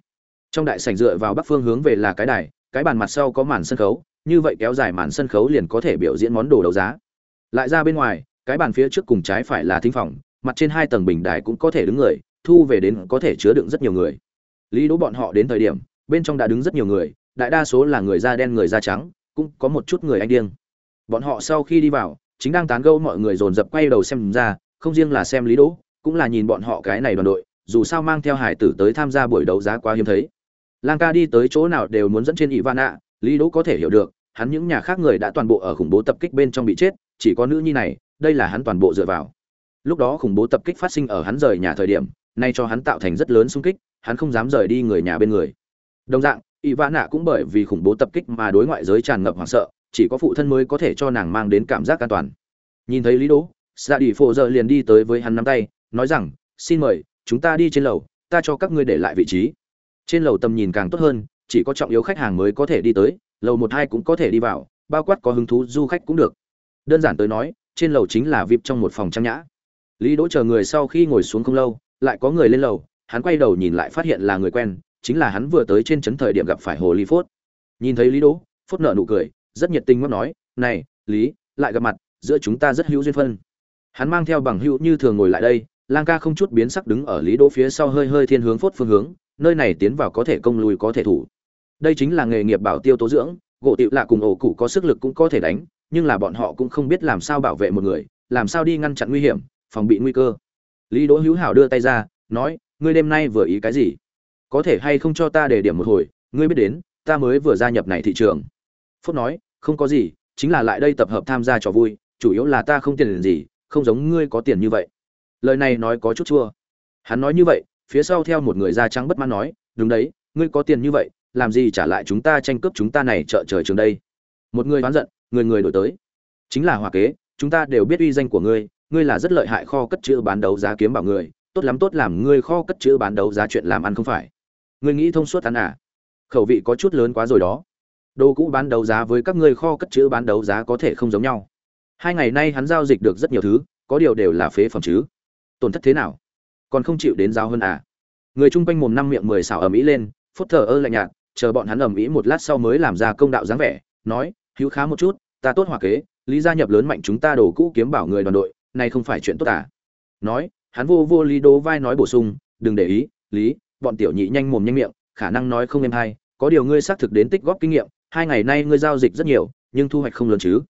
Trong đại sảnh dựa vào bắc phương hướng về là cái đài, cái bàn mặt sau có màn sân khấu, như vậy kéo dài màn sân khấu liền có thể biểu diễn món đồ đấu giá. Lại ra bên ngoài, cái bàn phía trước cùng trái phải là thính phòng mặt trên hai tầng bình đài cũng có thể đứng người, thu về đến có thể chứa đựng rất nhiều người. Lý đỗ bọn họ đến thời điểm, bên trong đã đứng rất nhiều người, đại đa số là người da đen người da trắng, cũng có một chút người anh điên. Bọn họ sau khi đi vào, chính đang tán gẫu mọi người dồn dập quay đầu xem ra, không riêng là xem lý đỗ, cũng là nhìn bọn họ cái này đoàn đội, dù sao mang theo hải tử tới tham gia buổi đấu giá quá hiếm thấy. Lang ca đi tới chỗ nào đều muốn dẫn trên ivana, lý đỗ có thể hiểu được, hắn những nhà khác người đã toàn bộ ở khủng bố tập kích bên trong bị chết, chỉ có nữ nhi này, đây là hắn toàn bộ dựa vào lúc đó khủng bố tập kích phát sinh ở hắn rời nhà thời điểm, nay cho hắn tạo thành rất lớn xung kích, hắn không dám rời đi người nhà bên người. Đồng dạng, ivana cũng bởi vì khủng bố tập kích mà đối ngoại giới tràn ngập hoảng sợ, chỉ có phụ thân mới có thể cho nàng mang đến cảm giác an toàn. Nhìn thấy lý đỗ xạ đi phổ giờ liền đi tới với hắn nắm tay, nói rằng, xin mời, chúng ta đi trên lầu, ta cho các ngươi để lại vị trí. Trên lầu tầm nhìn càng tốt hơn, chỉ có trọng yếu khách hàng mới có thể đi tới, lầu một hai cũng có thể đi vào, bao quát có hứng thú du khách cũng được. Đơn giản tới nói, trên lầu chính là vip trong một phòng trang nhã lý đỗ chờ người sau khi ngồi xuống không lâu, lại có người lên lầu, hắn quay đầu nhìn lại phát hiện là người quen, chính là hắn vừa tới trên trấn thời điểm gặp phải hồ ly phốt. Nhìn thấy lý đỗ, phốt nợ nụ cười, rất nhiệt tình ngóc nói, này, lý, lại gặp mặt, giữa chúng ta rất hữu duyên phân. Hắn mang theo bằng hữu như thường ngồi lại đây, lang ca không chút biến sắc đứng ở lý đỗ phía sau hơi hơi thiên hướng phốt phương hướng, nơi này tiến vào có thể công lùi có thể thủ. Đây chính là nghề nghiệp bảo tiêu tố dưỡng, gỗ tiệu lạ cùng ổ cụ có sức lực cũng có thể đánh, nhưng là bọn họ cũng không biết làm sao bảo vệ một người, làm sao đi ngăn chặn nguy hiểm phòng bị nguy cơ. Lý đỗ hữu hảo đưa tay ra, nói, ngươi đêm nay vừa ý cái gì? Có thể hay không cho ta để điểm một hồi, ngươi biết đến, ta mới vừa gia nhập này thị trường. Phúc nói, không có gì, chính là lại đây tập hợp tham gia trò vui, chủ yếu là ta không tiền gì, không giống ngươi có tiền như vậy. Lời này nói có chút chua. Hắn nói như vậy, phía sau theo một người da trắng bất mãn nói, đúng đấy, ngươi có tiền như vậy, làm gì trả lại chúng ta tranh cướp chúng ta này trợ trời trường đây? Một người oán giận, người người đổi tới. Chính là hòa kế, chúng ta đều biết uy danh của ngươi ngươi là rất lợi hại kho cất chữ bán đấu giá kiếm bảo người, tốt lắm tốt làm ngươi kho cất chữ bán đấu giá chuyện làm ăn không phải. Ngươi nghĩ thông suốt ăn à? Khẩu vị có chút lớn quá rồi đó. Đồ cũ bán đấu giá với các ngươi kho cất chữ bán đấu giá có thể không giống nhau. Hai ngày nay hắn giao dịch được rất nhiều thứ, có điều đều là phế phẩm chứ. Tổn thất thế nào? Còn không chịu đến giao hơn à? Người chung quanh mồm năm miệng mười xảo ở mỹ lên, phút thờ ơ lạnh nhạt, chờ bọn hắn ầm ĩ một lát sau mới làm ra công đạo dáng vẻ, nói, hữu khá một chút, ta tốt hòa kế, lý gia nhập lớn mạnh chúng ta đổ cũ kiếm bảo người đoàn đội này không phải chuyện tốt à? Nói hắn vô vô lý đố vai nói bổ sung đừng để ý lý bọn tiểu nhị nhanh mồm nhanh miệng khả năng nói không êm hay có điều ngươi xác thực đến tích góp kinh nghiệm hai ngày nay ngươi giao dịch rất nhiều nhưng thu hoạch không lớn chứ.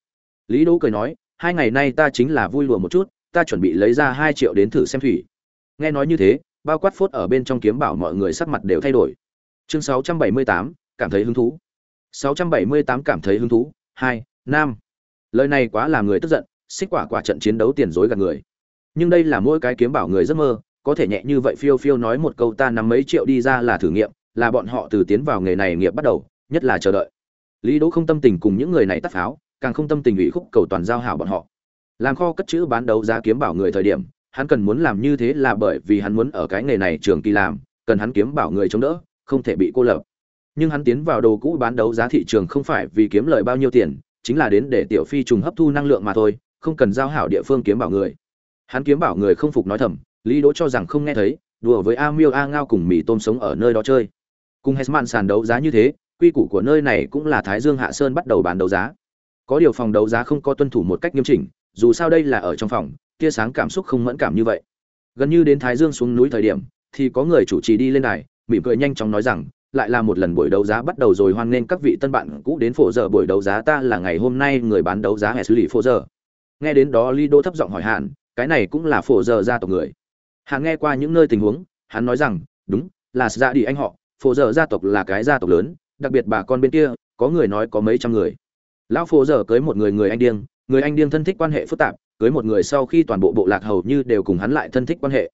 Lý đỗ cười nói hai ngày nay ta chính là vui lùa một chút ta chuẩn bị lấy ra hai triệu đến thử xem thủy. Nghe nói như thế bao quát phốt ở bên trong kiếm bảo mọi người sắc mặt đều thay đổi. Chương 678, cảm thấy hứng thú. 678 cảm thấy hứng thú. Hai nam lời này quá làm người tức giận xích quả quả trận chiến đấu tiền dối gạt người. Nhưng đây là mỗi cái kiếm bảo người giấc mơ, có thể nhẹ như vậy phiêu phiêu nói một câu ta nắm mấy triệu đi ra là thử nghiệm, là bọn họ từ tiến vào nghề này nghiệp bắt đầu, nhất là chờ đợi. Lý đỗ không tâm tình cùng những người này tắt pháo, càng không tâm tình ủy khúc cầu toàn giao hảo bọn họ. Làm kho cất chữ bán đấu giá kiếm bảo người thời điểm, hắn cần muốn làm như thế là bởi vì hắn muốn ở cái nghề này trường kỳ làm, cần hắn kiếm bảo người chống đỡ, không thể bị cô lập. Nhưng hắn tiến vào đồ cũ bán đấu giá thị trường không phải vì kiếm lời bao nhiêu tiền, chính là đến để tiểu phi trùng hấp thu năng lượng mà thôi không cần giao hảo địa phương kiếm bảo người. Hắn kiếm bảo người không phục nói thầm lý đỗ cho rằng không nghe thấy đùa với a miêu a ngao cùng mì tôm sống ở nơi đó chơi. Cùng hesman sàn đấu giá như thế quy củ của nơi này cũng là thái dương hạ sơn bắt đầu bán đấu giá. Có điều phòng đấu giá không có tuân thủ một cách nghiêm chỉnh dù sao đây là ở trong phòng tia sáng cảm xúc không mẫn cảm như vậy. Gần như đến thái dương xuống núi thời điểm thì có người chủ trì đi lên này, mỉm cười nhanh chóng nói rằng lại là một lần buổi đấu giá bắt đầu rồi hoan nghênh các vị tân bạn cũ đến phổ giờ buổi đấu giá ta là ngày hôm nay người bán đấu giá hệ xử lý phổ giờ nghe đến đó ly đô thấp giọng hỏi Hàn: cái này cũng là phổ giờ gia tộc người. Hàn nghe qua những nơi tình huống, hắn nói rằng, đúng, là ra dạ đi anh họ, phổ giờ gia tộc là cái gia tộc lớn, đặc biệt bà con bên kia, có người nói có mấy trăm người. Lão phổ giờ cưới một người người anh điên, người anh điên thân thích quan hệ phức tạp, cưới một người sau khi toàn bộ bộ lạc hầu như đều cùng hắn lại thân thích quan hệ.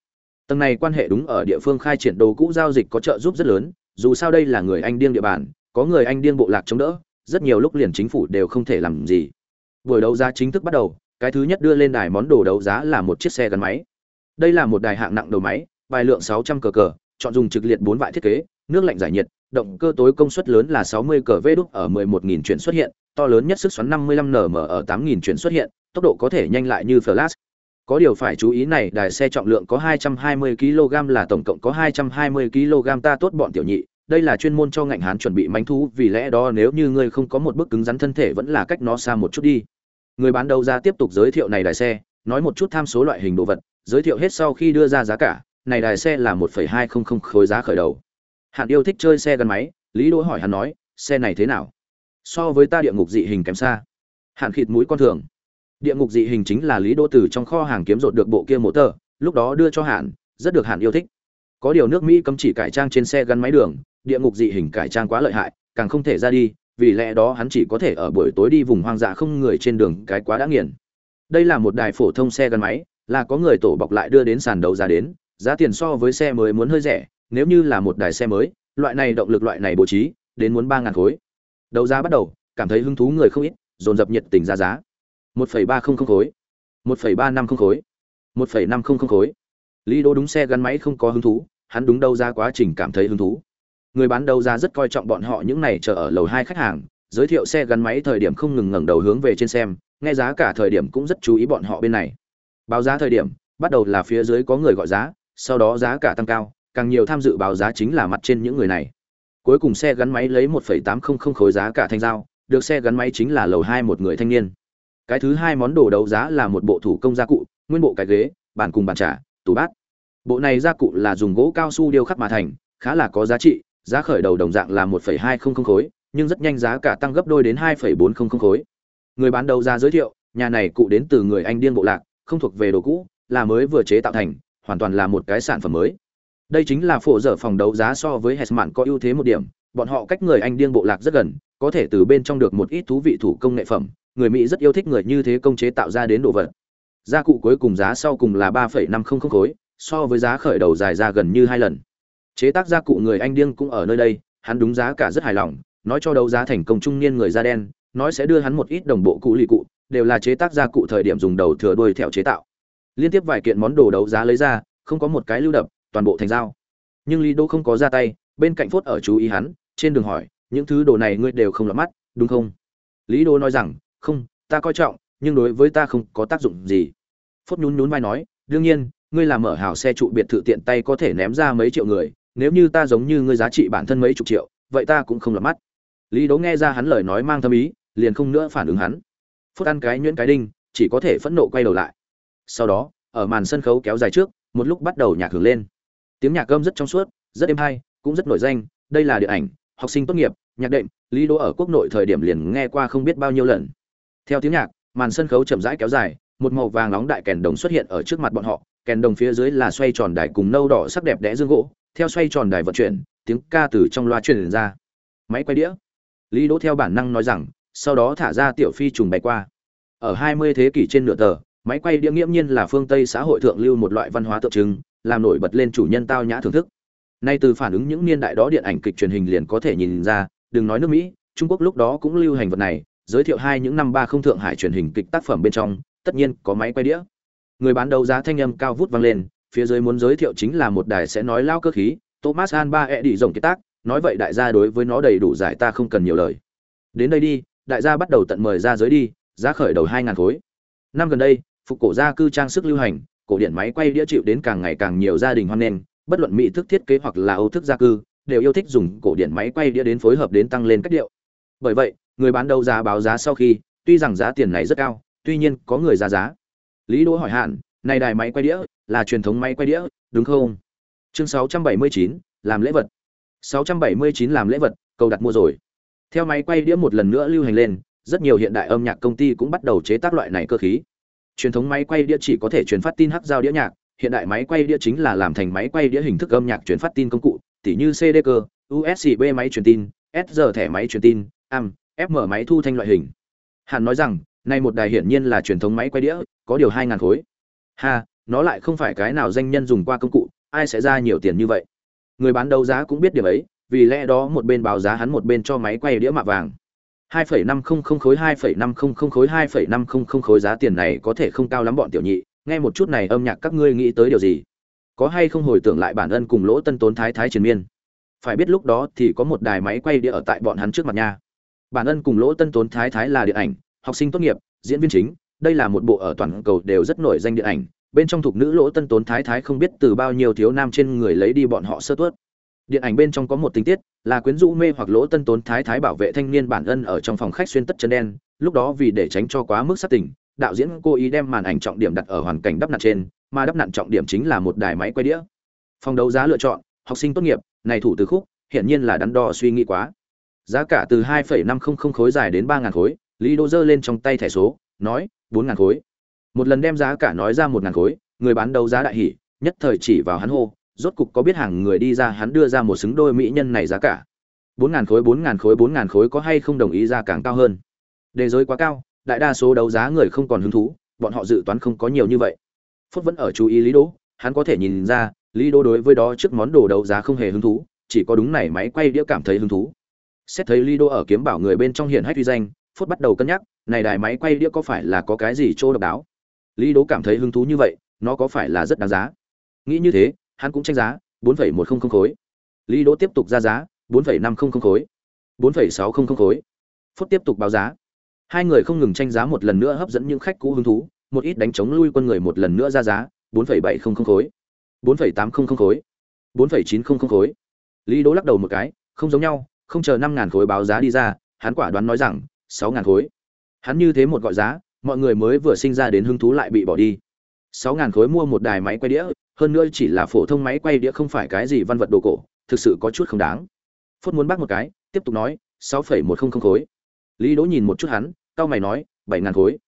Tầng này quan hệ đúng ở địa phương khai triển đồ cũ giao dịch có trợ giúp rất lớn, dù sao đây là người anh điên địa bàn, có người anh điên bộ lạc chống đỡ, rất nhiều lúc liền chính phủ đều không thể làm gì. Buổi đấu giá chính thức bắt đầu cái thứ nhất đưa lên đài món đồ đấu giá là một chiếc xe gắn máy. Đây là một đài hạng nặng đầu máy, bài lượng 600 cờ cờ, chọn dùng trực liệt bốn vại thiết kế, nước lạnh giải nhiệt, động cơ tối công suất lớn là 60 cờ V đúc ở 11.000 chuyển xuất hiện, to lớn nhất sức xoắn 55 nm ở 8.000 chuyển xuất hiện, tốc độ có thể nhanh lại như flash. Có điều phải chú ý này, đài xe trọng lượng có 220 kg là tổng cộng có 220 kg ta tốt bọn tiểu nhị. Đây là chuyên môn cho ngành hán chuẩn bị mánh thú, vì lẽ đó nếu như ngươi không có một bức cứng rắn thân thể vẫn là cách nó xa một chút đi người bán đấu giá tiếp tục giới thiệu này đài xe nói một chút tham số loại hình đồ vật giới thiệu hết sau khi đưa ra giá cả này đài xe là 1,200 khối giá khởi đầu. Hạn yêu thích chơi xe gắn máy lý đỗ hỏi hắn nói xe này thế nào? So với ta địa ngục dị hình kém xa. Hạn khịt mũi con thường. Địa ngục dị hình chính là lý đỗ từ trong kho hàng kiếm rột được bộ kia mô tờ lúc đó đưa cho hạn rất được hạn yêu thích. Có điều nước mỹ cấm chỉ cải trang trên xe gắn máy đường địa ngục dị hình cải trang quá lợi hại càng không thể ra đi vì lẽ đó hắn chỉ có thể ở buổi tối đi vùng hoang dã không người trên đường cái quá đã nghiền. Đây là một đài phổ thông xe gắn máy, là có người tổ bọc lại đưa đến sàn đấu giá đến, giá tiền so với xe mới muốn hơi rẻ, nếu như là một đài xe mới, loại này động lực loại này bố trí, đến muốn ba ngàn khối. Đấu giá bắt đầu, cảm thấy hứng thú người không ít, dồn dập nhiệt tình ra giá. một phẩy ba không không khối, một phẩy ba năm không khối, một phẩy năm không không khối. Lý Đô đúng xe gắn máy không có hứng thú, hắn đúng đâu ra quá trình cảm thấy hứng thú người bán đấu giá rất coi trọng bọn họ những này chờ ở lầu hai khách hàng, giới thiệu xe gắn máy thời điểm không ngừng ngẩng đầu hướng về trên xem, nghe giá cả thời điểm cũng rất chú ý bọn họ bên này. Báo giá thời điểm, bắt đầu là phía dưới có người gọi giá, sau đó giá cả tăng cao, càng nhiều tham dự báo giá chính là mặt trên những người này. Cuối cùng xe gắn máy lấy 1.800 khối giá cả thanh giao, được xe gắn máy chính là lầu hai một người thanh niên. Cái thứ hai món đồ đấu giá là một bộ thủ công gia cụ, nguyên bộ cái ghế, bàn cùng bàn trà, tủ bát. Bộ này gia cụ là dùng gỗ cao su điêu khắc mà thành, khá là có giá trị giá khởi đầu đồng dạng là 1.200 khối, nhưng rất nhanh giá cả tăng gấp đôi đến 2.400 khối. Người bán đấu giá giới thiệu, nhà này cụ đến từ người anh điên bộ lạc, không thuộc về đồ cũ, là mới vừa chế tạo thành, hoàn toàn là một cái sản phẩm mới. Đây chính là phổ dở phòng đấu giá so với hesman có ưu thế một điểm, bọn họ cách người anh điên bộ lạc rất gần, có thể từ bên trong được một ít thú vị thủ công nghệ phẩm, người mỹ rất yêu thích người như thế công chế tạo ra đến đồ vật. Gia cụ cuối cùng giá sau cùng là ba năm không không khối, so với giá khởi đầu dài ra gần như hai lần chế tác gia cụ người anh điên cũng ở nơi đây, hắn đúng giá cả rất hài lòng, nói cho đấu giá thành công trung niên người da đen, nói sẽ đưa hắn một ít đồng bộ cụ lì cụ, đều là chế tác gia cụ thời điểm dùng đầu thừa đuôi thẹo chế tạo. Liên tiếp vài kiện món đồ đấu giá lấy ra, không có một cái lưu đập, toàn bộ thành dao. Nhưng lý đô không có ra tay, bên cạnh phốt ở chú ý hắn, trên đường hỏi, những thứ đồ này ngươi đều không lọt mắt, đúng không? Lý đô nói rằng, không, ta coi trọng, nhưng đối với ta không có tác dụng gì. Phốt nhún nhún vai nói, đương nhiên, ngươi làm mở hào xe trụ biệt thự tiện tay có thể ném ra mấy triệu người nếu như ta giống như ngươi giá trị bản thân mấy chục triệu, vậy ta cũng không lọt mắt. Lý đố nghe ra hắn lời nói mang thâm ý, liền không nữa phản ứng hắn. Phút ăn cái nhuyễn cái đinh, chỉ có thể phẫn nộ quay đầu lại. Sau đó, ở màn sân khấu kéo dài trước, một lúc bắt đầu nhạc hưởng lên. Tiếng nhạc gâm rất trong suốt, rất êm hay, cũng rất nổi danh, đây là điện ảnh, học sinh tốt nghiệp, nhạc đệm, lý đỗ ở quốc nội thời điểm liền nghe qua không biết bao nhiêu lần. Theo tiếng nhạc, màn sân khấu chậm rãi kéo dài, một màu vàng nóng đại kèn đồng xuất hiện ở trước mặt bọn họ, kèn đồng phía dưới là xoay tròn đài cùng nâu đỏ sắc đẹp đẽ dương gỗ theo xoay tròn đài vận chuyển, tiếng ca từ trong loa truyền ra. Máy quay đĩa. Lý đỗ theo bản năng nói rằng, sau đó thả ra tiểu phi trùng bay qua. Ở 20 thế kỷ trên nửa tờ, máy quay đĩa nghiễm nhiên là phương tây xã hội thượng lưu một loại văn hóa tượng trưng, làm nổi bật lên chủ nhân tao nhã thưởng thức. Nay từ phản ứng những niên đại đó điện ảnh kịch truyền hình liền có thể nhìn ra, đừng nói nước mỹ, trung quốc lúc đó cũng lưu hành vật này, giới thiệu hai những năm ba không thượng hải truyền hình kịch tác phẩm bên trong, tất nhiên có máy quay đĩa. Người bán đấu giá thanh âm cao vút vang lên phía dưới muốn giới thiệu chính là một đài sẽ nói lao cơ khí, thomas alba e đi rồng kiệt tác, nói vậy đại gia đối với nó đầy đủ giải ta không cần nhiều lời. Đến đây đi, đại gia bắt đầu tận mời ra giới đi, giá khởi đầu hai ngàn khối. Năm gần đây, phục cổ gia cư trang sức lưu hành, cổ điện máy quay đĩa chịu đến càng ngày càng nhiều gia đình hoan nghênh, bất luận mỹ thức thiết kế hoặc là âu thức gia cư, đều yêu thích dùng cổ điện máy quay đĩa đến phối hợp đến tăng lên cách điệu. Bởi vậy, người bán đấu giá báo giá sau khi, tuy rằng giá tiền này rất cao, tuy nhiên có người ra giá. Lý đỗ hỏi hạn này đài máy quay đĩa là truyền thống máy quay đĩa đúng không? Chương 679, làm lễ vật. 679 làm lễ vật cầu đặt mua rồi. Theo máy quay đĩa một lần nữa lưu hành lên rất nhiều hiện đại âm nhạc công ty cũng bắt đầu chế tác loại này cơ khí. Truyền thống máy quay đĩa chỉ có thể truyền phát tin hắc giao đĩa nhạc hiện đại máy quay đĩa chính là làm thành máy quay đĩa hình thức âm nhạc truyền phát tin công cụ tỉ như cd cơ usb máy truyền tin sr thẻ máy truyền tin am fm máy thu thanh loại hình. Hàn nói rằng nay một đài hiển nhiên là truyền thống máy quay đĩa có điều hai ngàn khối ha nó lại không phải cái nào danh nhân dùng qua công cụ ai sẽ ra nhiều tiền như vậy? Người bán đấu giá cũng biết điểm ấy vì lẽ đó một bên báo giá hắn một bên cho máy quay đĩa mạ vàng. 2,500 khối 2,500 khối 2,500 khối giá tiền này có thể không cao lắm bọn tiểu nhị nghe một chút này âm nhạc các ngươi nghĩ tới điều gì? Có hay không hồi tưởng lại bản ân cùng lỗ tân tốn thái thái triền miên? Phải biết lúc đó thì có một đài máy quay đĩa ở tại bọn hắn trước mặt nha. Bản ân cùng lỗ tân tốn thái thái là điện ảnh học sinh tốt nghiệp diễn viên chính đây là một bộ ở toàn cầu đều rất nổi danh điện ảnh bên trong thuộc nữ lỗ tân tốn thái thái không biết từ bao nhiêu thiếu nam trên người lấy đi bọn họ sơ tuất. Điện ảnh bên trong có một tình tiết là quyến rũ mê hoặc lỗ tân tốn thái thái bảo vệ thanh niên bản ân ở trong phòng khách xuyên tất chân đen lúc đó vì để tránh cho quá mức sát tình đạo diễn cố ý đem màn ảnh trọng điểm đặt ở hoàn cảnh đắp nặn trên mà đắp nặn trọng điểm chính là một đài máy quay đĩa. Phòng đấu giá lựa chọn học sinh tốt nghiệp này thủ từ khúc hiển nhiên là đắn đo suy nghĩ quá. Giá cả từ 2,500 khối dài đến 3.000 khối lý đô dơ lên trong tay thẻ số nói bốn ngàn khối. Một lần đem giá cả nói ra một ngàn khối, người bán đấu giá đại hỉ, nhất thời chỉ vào hắn hô, rốt cục có biết hàng người đi ra, hắn đưa ra một xứng đôi mỹ nhân này giá cả. Bốn ngàn khối, bốn ngàn khối, bốn ngàn khối có hay không đồng ý ra càng cao hơn? Đề giới quá cao, đại đa số đấu giá người không còn hứng thú, bọn họ dự toán không có nhiều như vậy. Phúc vẫn ở chú ý lý đỗ, hắn có thể nhìn ra, lý đỗ đối với đó trước món đồ đấu giá không hề hứng thú, chỉ có đúng này máy quay đĩa cảm thấy hứng thú. Xét thấy lý đỗ ở kiếm bảo người bên trong hiện hách uy danh, phúc bắt đầu cân nhắc này đài máy quay đĩa có phải là có cái gì chỗ độc đáo? Lý đỗ cảm thấy hứng thú như vậy, nó có phải là rất đáng giá? Nghĩ như thế, hắn cũng tranh giá, bốn phẩy một không không khối. Lý đỗ tiếp tục ra giá, bốn phẩy năm không không khối. bốn phẩy sáu không không khối. Phút tiếp tục báo giá. Hai người không ngừng tranh giá một lần nữa hấp dẫn những khách cũ hứng thú, một ít đánh chống lui quân người một lần nữa ra giá, bốn phẩy bảy không không khối. bốn phẩy tám không không khối. bốn phẩy chín không không khối. Lý đỗ lắc đầu một cái, không giống nhau, không chờ năm ngàn khối báo giá đi ra, hắn quả đoán nói rằng, sáu ngàn khối hắn như thế một gọi giá, mọi người mới vừa sinh ra đến hứng thú lại bị bỏ đi. Sáu ngàn khối mua một đài máy quay đĩa, hơn nữa chỉ là phổ thông máy quay đĩa không phải cái gì văn vật đồ cổ, thực sự có chút không đáng. Phút muốn bắt một cái, tiếp tục nói, sáu phẩy một không không khối. Lý đỗ nhìn một chút hắn cao mày nói, bảy ngàn khối.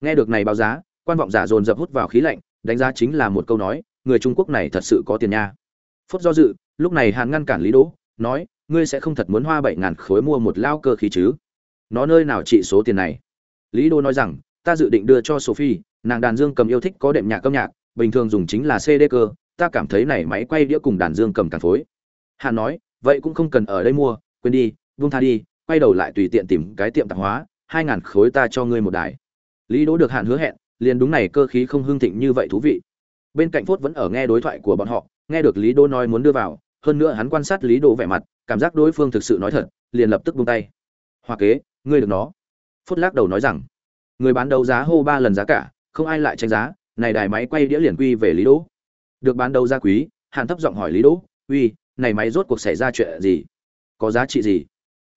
Nghe được này báo giá, quan vọng giả dồn dập hút vào khí lạnh, đánh giá chính là một câu nói, người trung quốc này thật sự có tiền nha. Phút do dự, lúc này hàn ngăn cản lý đỗ, nói, ngươi sẽ không thật muốn hoa bảy ngàn khối mua một lao cơ khí chứ? Nó nơi nào trị số tiền này? Lý Đô nói rằng, ta dự định đưa cho sophie, nàng đàn dương cầm yêu thích có đệm nhạc âm nhạc, bình thường dùng chính là cd cơ, ta cảm thấy này máy quay đĩa cùng đàn dương cầm càng phối. Hàn nói, vậy cũng không cần ở đây mua, quên đi, buông tha đi, quay đầu lại tùy tiện tìm cái tiệm tạp hóa, hai ngàn khối ta cho ngươi một đài. Lý đỗ được Hàn hứa hẹn, liền đúng này cơ khí không hưng thịnh như vậy thú vị. Bên cạnh phốt vẫn ở nghe đối thoại của bọn họ, nghe được lý đỗ nói muốn đưa vào, hơn nữa hắn quan sát lý đỗ vẻ mặt, cảm giác đối phương thực sự nói thật, liền lập tức buông tay. Hoa kế, ngươi được nó. Phút lắc đầu nói rằng, người bán đấu giá hô ba lần giá cả, không ai lại tranh giá, này đài máy quay đĩa liền quy về lý đỗ. Được bán đấu giá quý, hàn thấp giọng hỏi lý đỗ, uy, này máy rốt cuộc xảy ra chuyện gì? Có giá trị gì?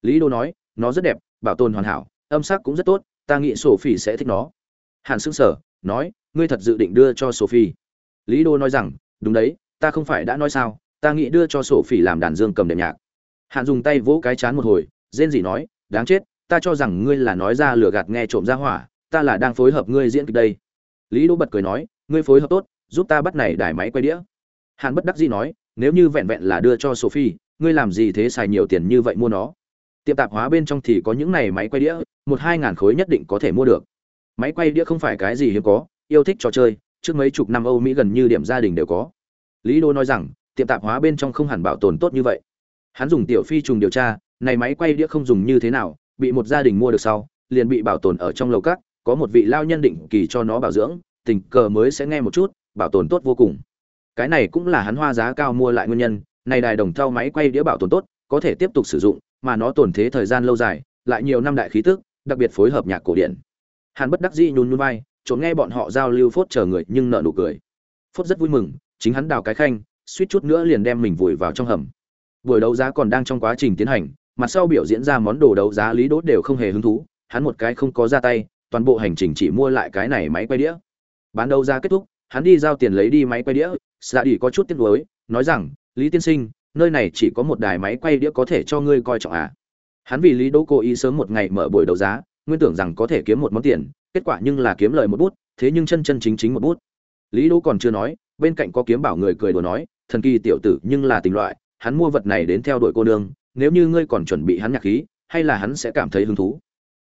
Lý đỗ nói, nó rất đẹp, bảo tồn hoàn hảo, âm sắc cũng rất tốt, ta nghĩ sophie sẽ thích nó. Hàn sững sờ, nói, ngươi thật dự định đưa cho sophie? Lý đỗ nói rằng, đúng đấy, ta không phải đã nói sao, ta nghĩ đưa cho sophie làm đàn dương cầm đệm nhạc. Hàn dùng tay vỗ cái chán một hồi, rên rỉ nói, đáng chết ta cho rằng ngươi là nói ra lừa gạt nghe trộm ra hỏa, ta là đang phối hợp ngươi diễn kịch đây. Lý đỗ bật cười nói, ngươi phối hợp tốt, giúp ta bắt này đài máy quay đĩa. Hàn bất đắc dĩ nói, nếu như vẹn vẹn là đưa cho sophie, ngươi làm gì thế xài nhiều tiền như vậy mua nó? Tiệm tạp hóa bên trong thì có những này máy quay đĩa, một hai ngàn khối nhất định có thể mua được. Máy quay đĩa không phải cái gì hiếm có, yêu thích trò chơi, trước mấy chục năm âu mỹ gần như điểm gia đình đều có. Lý đô nói rằng, tiệm tạp hóa bên trong không hẳn bảo tồn tốt như vậy. Hắn dùng tiểu phi trùng điều tra, này máy quay đĩa không dùng như thế nào bị một gia đình mua được sau, liền bị bảo tồn ở trong lầu cát có một vị lao nhân định kỳ cho nó bảo dưỡng, tình cờ mới sẽ nghe một chút, bảo tồn tốt vô cùng. Cái này cũng là hắn hoa giá cao mua lại nguyên nhân, này đài đồng thau máy quay đĩa bảo tồn tốt, có thể tiếp tục sử dụng, mà nó tồn thế thời gian lâu dài, lại nhiều năm đại khí tức, đặc biệt phối hợp nhạc cổ điển hắn bất đắc dĩ nhún nhún vai trốn nghe bọn họ giao lưu phốt chờ người, nhưng nợ nụ cười. Phốt rất vui mừng, chính hắn đào cái khanh, suýt chút nữa liền đem mình vùi vào trong hầm. Buổi đấu giá còn đang trong quá trình tiến hành mặt sau biểu diễn ra món đồ đấu giá lý đốt đều không hề hứng thú, hắn một cái không có ra tay, toàn bộ hành trình chỉ mua lại cái này máy quay đĩa. Bán đấu giá kết thúc, hắn đi giao tiền lấy đi máy quay đĩa xạ đi có chút tiếc nuối, nói rằng, lý tiên sinh, nơi này chỉ có một đài máy quay đĩa có thể cho ngươi coi trọng à? Hắn vì lý đỗ cố ý sớm một ngày mở buổi đấu giá, nguyên tưởng rằng có thể kiếm một món tiền, kết quả nhưng là kiếm lời một bút, thế nhưng chân chân chính chính một bút. Lý đỗ còn chưa nói, bên cạnh có kiếm bảo người cười đùa nói, thần kỳ tiểu tử nhưng là tình loại, hắn mua vật này đến theo đuổi cô nương nếu như ngươi còn chuẩn bị hắn nhạc khí, hay là hắn sẽ cảm thấy hứng thú.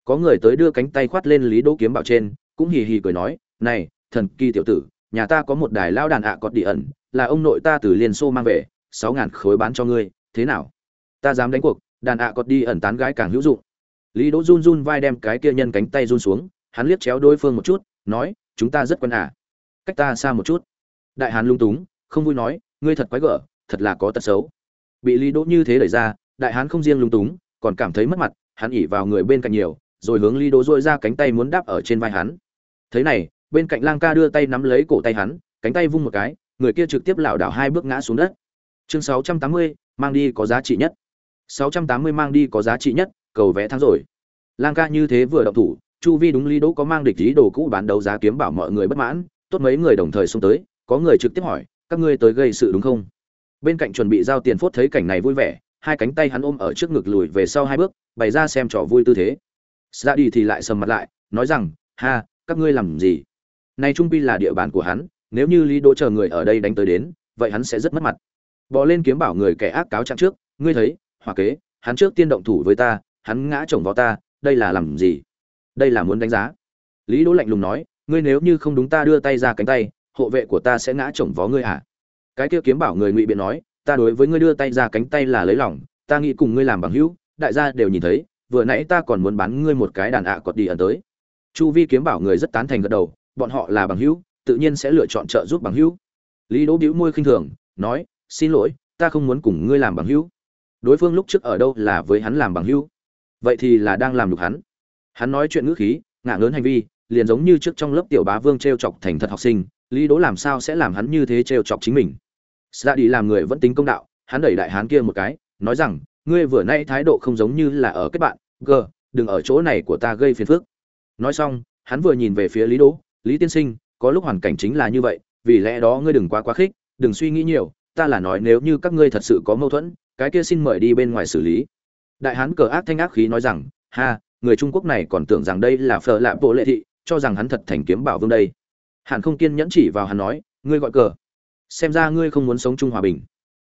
Có người tới đưa cánh tay khoát lên lý đỗ kiếm bảo trên, cũng hì hì cười nói, này, thần kỳ tiểu tử, nhà ta có một đài lao đàn ạ à cọt địa ẩn, là ông nội ta từ liên xô mang về, sáu ngàn khối bán cho ngươi, thế nào? Ta dám đánh cuộc, đàn ạ à cọt đi ẩn tán gái càng hữu dụng. Lý đỗ run run vai đem cái kia nhân cánh tay run xuống, hắn liếc chéo đối phương một chút, nói, chúng ta rất quen à cách ta xa một chút. Đại hán lung túng, không vui nói, ngươi thật quái gở, thật là có tật xấu. Bị lý đỗ như thế đẩy ra đại hán không riêng lung túng còn cảm thấy mất mặt hắn ỉ vào người bên cạnh nhiều rồi hướng lý đố dội ra cánh tay muốn đáp ở trên vai hắn. Thế này bên cạnh lang ca đưa tay nắm lấy cổ tay hắn cánh tay vung một cái người kia trực tiếp lảo đảo hai bước ngã xuống đất. Chương 680, mang đi có giá trị nhất. 680 mang đi có giá trị nhất cầu vẽ thắng rồi. Lang ca như thế vừa động thủ chu vi đúng lý đỗ có mang địch lý đồ cũ bán đấu giá kiếm bảo mọi người bất mãn tốt mấy người đồng thời xông tới có người trực tiếp hỏi các ngươi tới gây sự đúng không? Bên cạnh chuẩn bị giao tiền phốt thấy cảnh này vui vẻ hai cánh tay hắn ôm ở trước ngực lùi về sau hai bước, bày ra xem trò vui tư thế. Ra đi thì lại sầm mặt lại, nói rằng, ha, các ngươi làm gì? Này trung pi là địa bàn của hắn, nếu như lý đỗ chờ người ở đây đánh tới đến, vậy hắn sẽ rất mất mặt. Bò lên kiếm bảo người kẻ ác cáo trạng trước, ngươi thấy hòa kế, hắn trước tiên động thủ với ta, hắn ngã chồng vào ta, đây là làm gì? Đây là muốn đánh giá. Lý đỗ lạnh lùng nói, ngươi nếu như không đúng ta đưa tay ra cánh tay, hộ vệ của ta sẽ ngã chồng vó ngươi à? Cái kia kiếm bảo người ngụy biện nói ta đối với ngươi đưa tay ra cánh tay là lấy lòng, ta nghĩ cùng ngươi làm bằng hữu, đại gia đều nhìn thấy, vừa nãy ta còn muốn bán ngươi một cái đàn ạ à cọt đi ẩn tới. Chu vi kiếm bảo người rất tán thành gật đầu, bọn họ là bằng hữu, tự nhiên sẽ lựa chọn trợ giúp bằng hữu. Lý đỗ bĩu môi khinh thường, nói, xin lỗi, ta không muốn cùng ngươi làm bằng hữu. Đối phương lúc trước ở đâu là với hắn làm bằng hữu? Vậy thì là đang làm nhục hắn. Hắn nói chuyện ngữ khí ngạ lớn hành vi, liền giống như trước trong lớp tiểu bá vương t r e o chọc thành thật học sinh, lý đỗ làm sao sẽ làm hắn như thế t r e o chọc chính mình? Ra đi làm người vẫn tính công đạo, hắn đẩy đại hán kia một cái, nói rằng, ngươi vừa nay thái độ không giống như là ở kết bạn, g, đừng ở chỗ này của ta gây phiền phức. Nói xong, hắn vừa nhìn về phía lý đỗ, lý tiên sinh, có lúc hoàn cảnh chính là như vậy, vì lẽ đó ngươi đừng quá quá khích, đừng suy nghĩ nhiều, ta là nói nếu như các ngươi thật sự có mâu thuẫn, cái kia xin mời đi bên ngoài xử lý. Đại hán cờ ác thanh ác khí nói rằng, ha, người trung quốc này còn tưởng rằng đây là phở lạ bộ lệ thị, cho rằng hắn thật thành kiếm bảo vương đây. Hàn không kiên nhẫn chỉ vào hắn nói, ngươi gọi cờ xem ra ngươi không muốn sống chung hòa bình.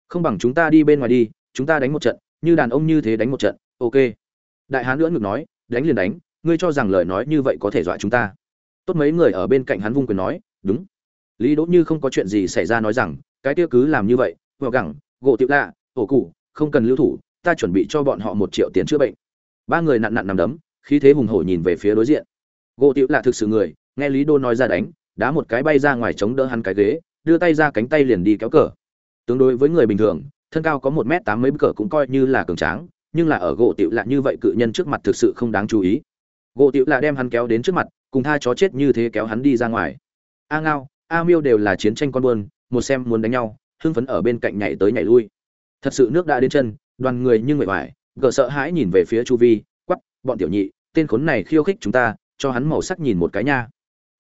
Không bằng chúng ta đi bên ngoài đi, chúng ta đánh một trận, như đàn ông như thế đánh một trận, ok. Đại hán nữa ngược nói, đánh liền đánh, ngươi cho rằng lời nói như vậy có thể dọa chúng ta. Tốt mấy người ở bên cạnh hắn vung quyền nói, đúng. Lý đỗ như không có chuyện gì xảy ra nói rằng, cái kia cứ làm như vậy vừa gẳng, gỗ tiệu lạ, ổ cụ không cần lưu thủ, ta chuẩn bị cho bọn họ một triệu tiền chữa bệnh. Ba người nặn nặn nằm đấm, khí thế hùng hổ nhìn về phía đối diện. Gỗ tiệu lạ thực sự người, nghe lý đô nói ra đánh, đá một cái bay ra ngoài chống đỡ hắn cái ghế đưa tay ra cánh tay liền đi kéo cờ. Tương đối với người bình thường, thân cao có một m tám mấy cờ cũng coi như là cường tráng, nhưng là ở gỗ tiểu lạ như vậy cự nhân trước mặt thực sự không đáng chú ý. Gỗ tiểu lạ đem hắn kéo đến trước mặt, cùng tha chó chết như thế kéo hắn đi ra ngoài. A ngao, a miêu đều là chiến tranh con buôn, một xem muốn đánh nhau, hưng phấn ở bên cạnh nhảy tới nhảy lui. Thật sự nước đã đến chân, đoàn người nhưng người mỏi gỡ sợ hãi nhìn về phía chu vi quắp bọn tiểu nhị, tên khốn này khiêu khích chúng ta, cho hắn màu sắc nhìn một cái nha.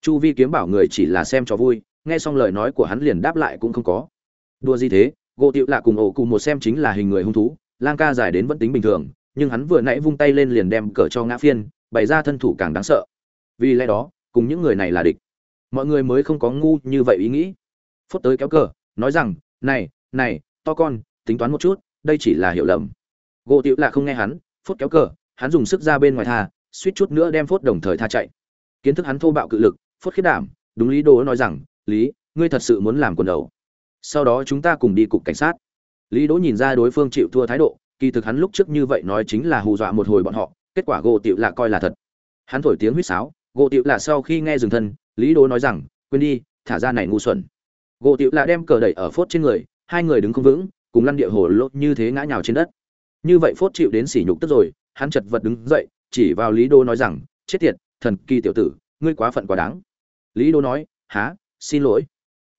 Chu vi kiếm bảo người chỉ là xem cho vui nghe xong lời nói của hắn liền đáp lại cũng không có. Đua gì thế, gỗ tiệu lạ cùng ổ cùng một xem chính là hình người hung thú, lang ca dài đến vẫn tính bình thường, nhưng hắn vừa nãy vung tay lên liền đem cờ cho ngã phiên, bày ra thân thủ càng đáng sợ. Vì lẽ đó, cùng những người này là địch. Mọi người mới không có ngu như vậy ý nghĩ. Phút tới kéo cờ, nói rằng, này này, to con, tính toán một chút, đây chỉ là hiểu lầm. Gỗ Tiệu lạ không nghe hắn, phút kéo cờ, hắn dùng sức ra bên ngoài tha, suýt chút nữa đem phốt đồng thời tha chạy. Kiến thức hắn thô bạo cự lực phốt khiết đảm, đúng lý đồ nói rằng lý, ngươi thật sự muốn làm quần đầu. Sau đó chúng ta cùng đi cục cảnh sát. Lý đỗ nhìn ra đối phương chịu thua thái độ, kỳ thực hắn lúc trước như vậy nói chính là hù dọa một hồi bọn họ, kết quả gỗ tiểu lạ coi là thật. Hắn thổi tiếng huýt sáo gỗ tiểu lạ sau khi nghe dừng thân, lý đỗ nói rằng, quên đi, thả ra này ngu xuẩn. Gỗ tiểu lạ đem cờ đẩy ở phốt trên người, hai người đứng không vững, cùng lăn địa hồ lốt như thế ngã nhào trên đất. Như vậy phốt chịu đến sỉ nhục tức rồi, hắn chật vật đứng dậy, chỉ vào lý đô nói rằng, chết tiệt, thần kỳ tiểu tử, ngươi quá phận quá đáng. Lý đô nói há xin lỗi.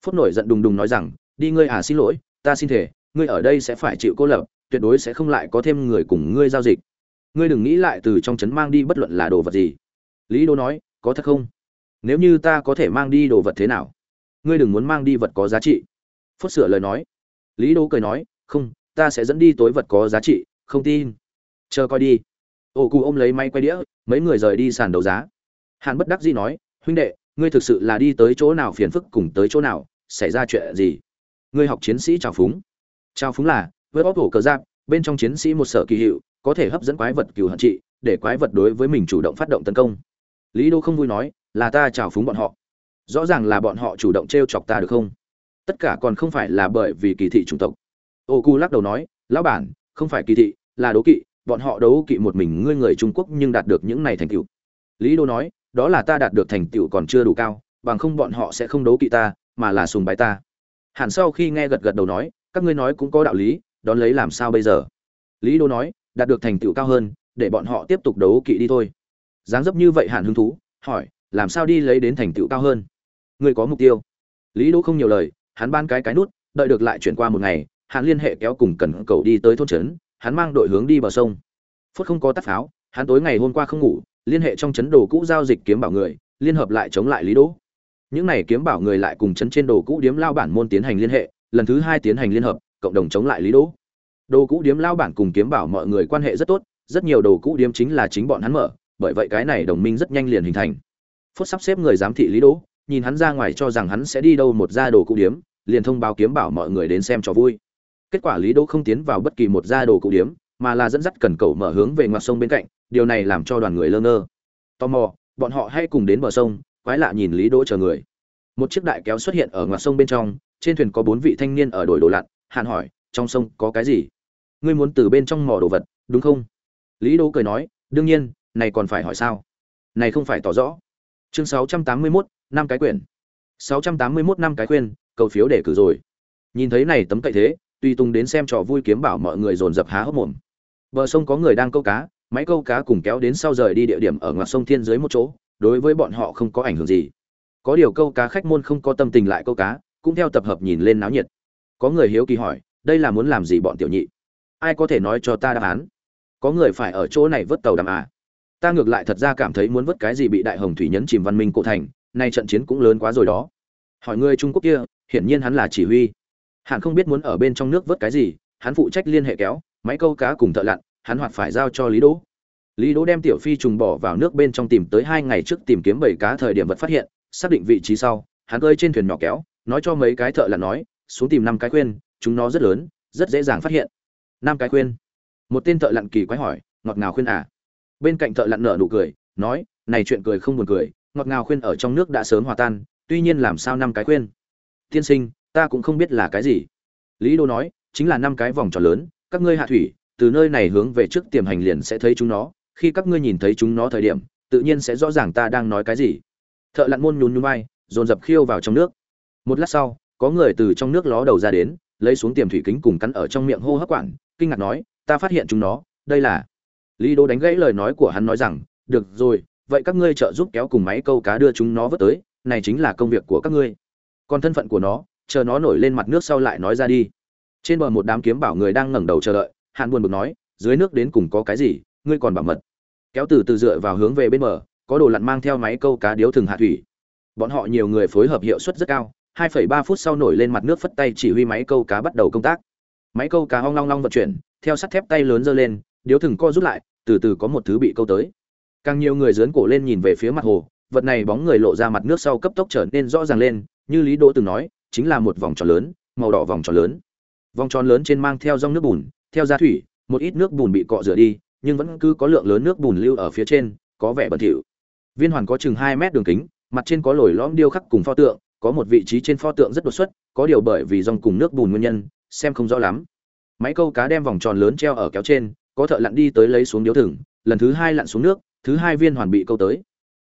Phúc nổi giận đùng đùng nói rằng, đi ngươi à xin lỗi, ta xin thể ngươi ở đây sẽ phải chịu cô lập, tuyệt đối sẽ không lại có thêm người cùng ngươi giao dịch. Ngươi đừng nghĩ lại từ trong trấn mang đi bất luận là đồ vật gì. Lý đô nói, có thật không? Nếu như ta có thể mang đi đồ vật thế nào? Ngươi đừng muốn mang đi vật có giá trị. Phúc sửa lời nói. Lý Đô cười nói, không, ta sẽ dẫn đi tối vật có giá trị, không tin. Chờ coi đi. Ô cụ ôm lấy máy quay đĩa, mấy người rời đi sàn đấu giá. Hàn bất đắc dĩ nói, huynh đệ ngươi thực sự là đi tới chỗ nào phiền phức cùng tới chỗ nào, xảy ra chuyện gì? Ngươi học chiến sĩ trào phúng. Trào phúng là, với bóp hổ cờ giáp, bên trong chiến sĩ một sở kỳ hiệu, có thể hấp dẫn quái vật cừu hận trị, để quái vật đối với mình chủ động phát động tấn công. Lý đô không vui nói, là ta trào phúng bọn họ. Rõ ràng là bọn họ chủ động t r e o chọc ta được không? Tất cả còn không phải là bởi vì kỳ thị chủng tộc. Ô cu lắc đầu nói, lão bản, không phải kỳ thị, là đố kỵ, bọn họ đấu kỵ một mình ngươi người trung quốc nhưng đạt được những này thành tựu. Lý đô nói đó là ta đạt được thành tựu còn chưa đủ cao, bằng không bọn họ sẽ không đấu kỵ ta, mà là sùng bái ta. Hẳn sau khi nghe gật gật đầu nói, các ngươi nói cũng có đạo lý, đón lấy làm sao bây giờ? Lý đô nói, đạt được thành tựu cao hơn, để bọn họ tiếp tục đấu kỵ đi thôi. Dáng dấp như vậy hẳn hứng thú, hỏi, làm sao đi lấy đến thành tựu cao hơn? Ngươi có mục tiêu. Lý đỗ không nhiều lời, hắn ban cái cái nút, đợi được lại chuyển qua một ngày hắn liên hệ kéo cùng cần cầu đi tới thôn trấn, hắn mang đội hướng đi bờ sông. Phút không có tắt pháo, hắn tối ngày hôm qua không ngủ liên hệ trong chấn đồ cũ giao dịch kiếm bảo người, liên hợp lại chống lại lý đỗ. Những này kiếm bảo người lại cùng chấn trên đồ cũ điếm lao bản môn tiến hành liên hệ, lần thứ hai tiến hành liên hợp, cộng đồng chống lại lý đỗ. Đồ cũ điếm lao bản cùng kiếm bảo mọi người quan hệ rất tốt, rất nhiều đồ cũ điếm chính là chính bọn hắn mở, bởi vậy cái này đồng minh rất nhanh liền hình thành. Phút sắp xếp người giám thị lý đỗ, nhìn hắn ra ngoài cho rằng hắn sẽ đi đâu một gia đồ cũ điếm, liền thông báo kiếm bảo mọi người đến xem cho vui. Kết quả lý đỗ không tiến vào bất kỳ một gia đồ cũ điếm mà là dẫn dắt cần cầu mở hướng về ngoặt sông bên cạnh điều này làm cho đoàn người lơ ngơ. Tò mò bọn họ hay cùng đến bờ sông quái lạ nhìn lý đỗ chờ người. Một chiếc đại kéo xuất hiện ở ngoặt sông bên trong trên thuyền có bốn vị thanh niên ở đổi đồ lặn hạn hỏi trong sông có cái gì? Ngươi muốn từ bên trong mò đồ vật đúng không? Lý đỗ cười nói đương nhiên này còn phải hỏi sao? Này không phải tỏ rõ. Chương 681, năm cái quyển 681 năm cái quyền, cầu phiếu để cử rồi. Nhìn thấy này tấm cậy thế tùy tùng đến xem trò vui kiếm bảo mọi người dồn dập há hốc mồm bờ sông có người đang câu cá, máy câu cá cùng kéo đến sau rời đi địa điểm ở ngoặt sông thiên dưới một chỗ, đối với bọn họ không có ảnh hưởng gì. Có điều câu cá khách môn không có tâm tình lại câu cá, cũng theo tập hợp nhìn lên náo nhiệt. Có người hiếu kỳ hỏi, đây là muốn làm gì bọn tiểu nhị? Ai có thể nói cho ta đáp án? Có người phải ở chỗ này vớt tàu đàm à? Ta ngược lại thật ra cảm thấy muốn vớt cái gì bị đại hồng thủy nhấn chìm văn minh cổ thành, nay trận chiến cũng lớn quá rồi đó. Hỏi người trung quốc kia, hiển nhiên hắn là chỉ huy. Hắn không biết muốn ở bên trong nước vớt cái gì hắn phụ trách liên hệ kéo, máy câu cá cùng thợ lặn, hắn hoạt phải giao cho lý đỗ. Lý đỗ đem tiểu phi trùng bỏ vào nước bên trong tìm tới hai ngày trước tìm kiếm bảy cá thời điểm vật phát hiện, xác định vị trí sau, hắn cơi trên thuyền nhỏ kéo, nói cho mấy cái thợ lặn nói, xuống tìm năm cái khuyên, chúng nó rất lớn, rất dễ dàng phát hiện. Năm cái khuyên. Một tên thợ lặn kỳ quái hỏi, ngọt ngào khuyên à? Bên cạnh thợ lặn nở nụ cười, nói, này chuyện cười không buồn cười, ngọt ngào khuyên ở trong nước đã sớm hòa tan, tuy nhiên làm sao năm cái khuyên? Tiên sinh, ta cũng không biết là cái gì. Lý đô nói chính là năm cái vòng tròn lớn, các ngươi hạ thủy, từ nơi này hướng về trước tiềm hành liền sẽ thấy chúng nó, khi các ngươi nhìn thấy chúng nó thời điểm, tự nhiên sẽ rõ ràng ta đang nói cái gì. Thợ lặn môn nhún nhún vai, dồn dập khiêu vào trong nước. Một lát sau, có người từ trong nước ló đầu ra đến, lấy xuống tiềm thủy kính cùng cắn ở trong miệng hô hấp quản, kinh ngạc nói, ta phát hiện chúng nó, đây là lý đô đánh gãy lời nói của hắn nói rằng, được rồi, vậy các ngươi trợ giúp kéo cùng máy câu cá đưa chúng nó vớt tới, này chính là công việc của các ngươi. Còn thân phận của nó, chờ nó nổi lên mặt nước sau lại nói ra đi trên bờ một đám kiếm bảo người đang ngẩng đầu chờ đợi hạn buồn bực nói dưới nước đến cùng có cái gì? Ngươi còn bảo mật. Kéo từ từ dựa vào hướng về bên bờ có đồ lặn mang theo máy câu cá điếu thường hạ thủy. Bọn họ nhiều người phối hợp hiệu suất rất cao 2,3 phút sau nổi lên mặt nước phất tay chỉ huy máy câu cá bắt đầu công tác. Máy câu cá hong long long vận chuyển theo sắt thép tay lớn giơ lên điếu thừng co rút lại từ từ có một thứ bị câu tới. Càng nhiều người dướn cổ lên nhìn về phía mặt hồ vật này bóng người lộ ra mặt nước sau cấp tốc trở nên rõ ràng lên như lý đỗ từng nói chính là một vòng tròn lớn màu đỏ vòng tròn lớn vòng tròn lớn trên mang theo dòng nước bùn, theo ra thủy, một ít nước bùn bị cọ rửa đi, nhưng vẫn cứ có lượng lớn nước bùn lưu ở phía trên, có vẻ bẩn thỉu. Viên hoàn có chừng hai mét đường kính, mặt trên có lồi lõm điêu khắc cùng pho tượng, có một vị trí trên pho tượng rất đột xuất, có điều bởi vì dòng cùng nước bùn nguyên nhân, xem không rõ lắm. Máy câu cá đem vòng tròn lớn treo ở kéo trên, có thợ lặn đi tới lấy xuống điếu thừng, lần thứ hai lặn xuống nước, thứ hai viên hoàn bị câu tới.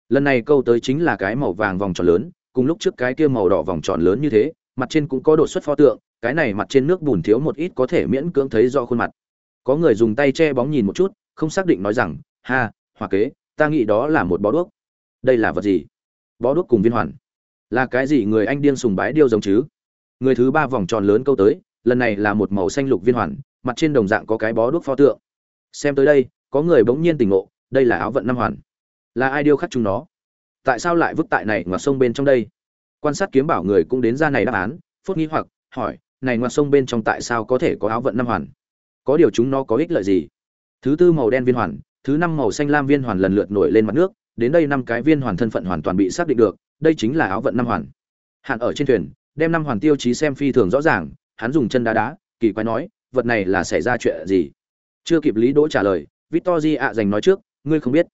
Lần này câu tới chính là cái màu vàng vòng tròn lớn, cùng lúc trước cái kia màu đỏ vòng tròn lớn như thế, mặt trên cũng có đột xuất pho tượng cái này mặt trên nước bùn thiếu một ít có thể miễn cưỡng thấy rõ khuôn mặt. Có người dùng tay che bóng nhìn một chút, không xác định nói rằng, ha hòa kế, ta nghĩ đó là một bó đuốc. Đây là vật gì? Bó đuốc cùng viên hoàn. Là cái gì người anh điên sùng bái điêu giống chứ? Người thứ ba vòng tròn lớn câu tới, lần này là một màu xanh lục viên hoàn, mặt trên đồng dạng có cái bó đuốc pho tượng. Xem tới đây, có người bỗng nhiên tỉnh ngộ, đây là áo vận năm hoàn. Là ai điêu khắc chúng nó? Tại sao lại vứt tại này ngoặt sông bên trong đây? Quan sát kiếm bảo người cũng đến ra này đáp án, phút nghĩ hoặc, hỏi này ngoặt sông bên trong tại sao có thể có áo vận năm hoàn? Có điều chúng nó có ích lợi gì? Thứ tư màu đen viên hoàn, thứ năm màu xanh lam viên hoàn lần lượt nổi lên mặt nước, đến đây năm cái viên hoàn thân phận hoàn toàn bị xác định được, đây chính là áo vận năm hoàn. Hạn ở trên thuyền, đem năm hoàn tiêu chí xem phi thường rõ ràng, hắn dùng chân đá đá, kỳ quái nói, vật này là xảy ra chuyện gì? Chưa kịp lý đỗ trả lời victor di ạ dành nói trước, ngươi không biết,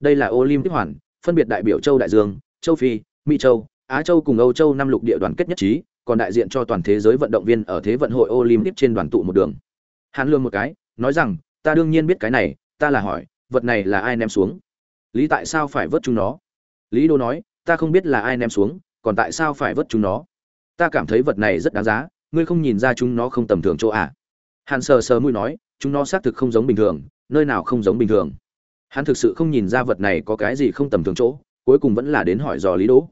đây là olympic hoàn, phân biệt đại biểu châu đại dương, châu phi, mỹ châu, á châu cùng âu châu năm lục địa đoàn kết nhất trí còn đại diện cho toàn thế giới vận động viên ở thế vận hội olympic trên đoàn tụ một đường. Hắn lườm một cái, nói rằng, ta đương nhiên biết cái này, ta là hỏi, vật này là ai ném xuống? Lý tại sao phải vớt chúng nó? Lý đô nói, ta không biết là ai ném xuống, còn tại sao phải vớt chúng nó? Ta cảm thấy vật này rất đáng giá, ngươi không nhìn ra chúng nó không tầm thường chỗ à? Hắn sờ sờ mũi nói, chúng nó xác thực không giống bình thường, nơi nào không giống bình thường? Hắn thực sự không nhìn ra vật này có cái gì không tầm thường chỗ, cuối cùng vẫn là đến hỏi dò lý đỗ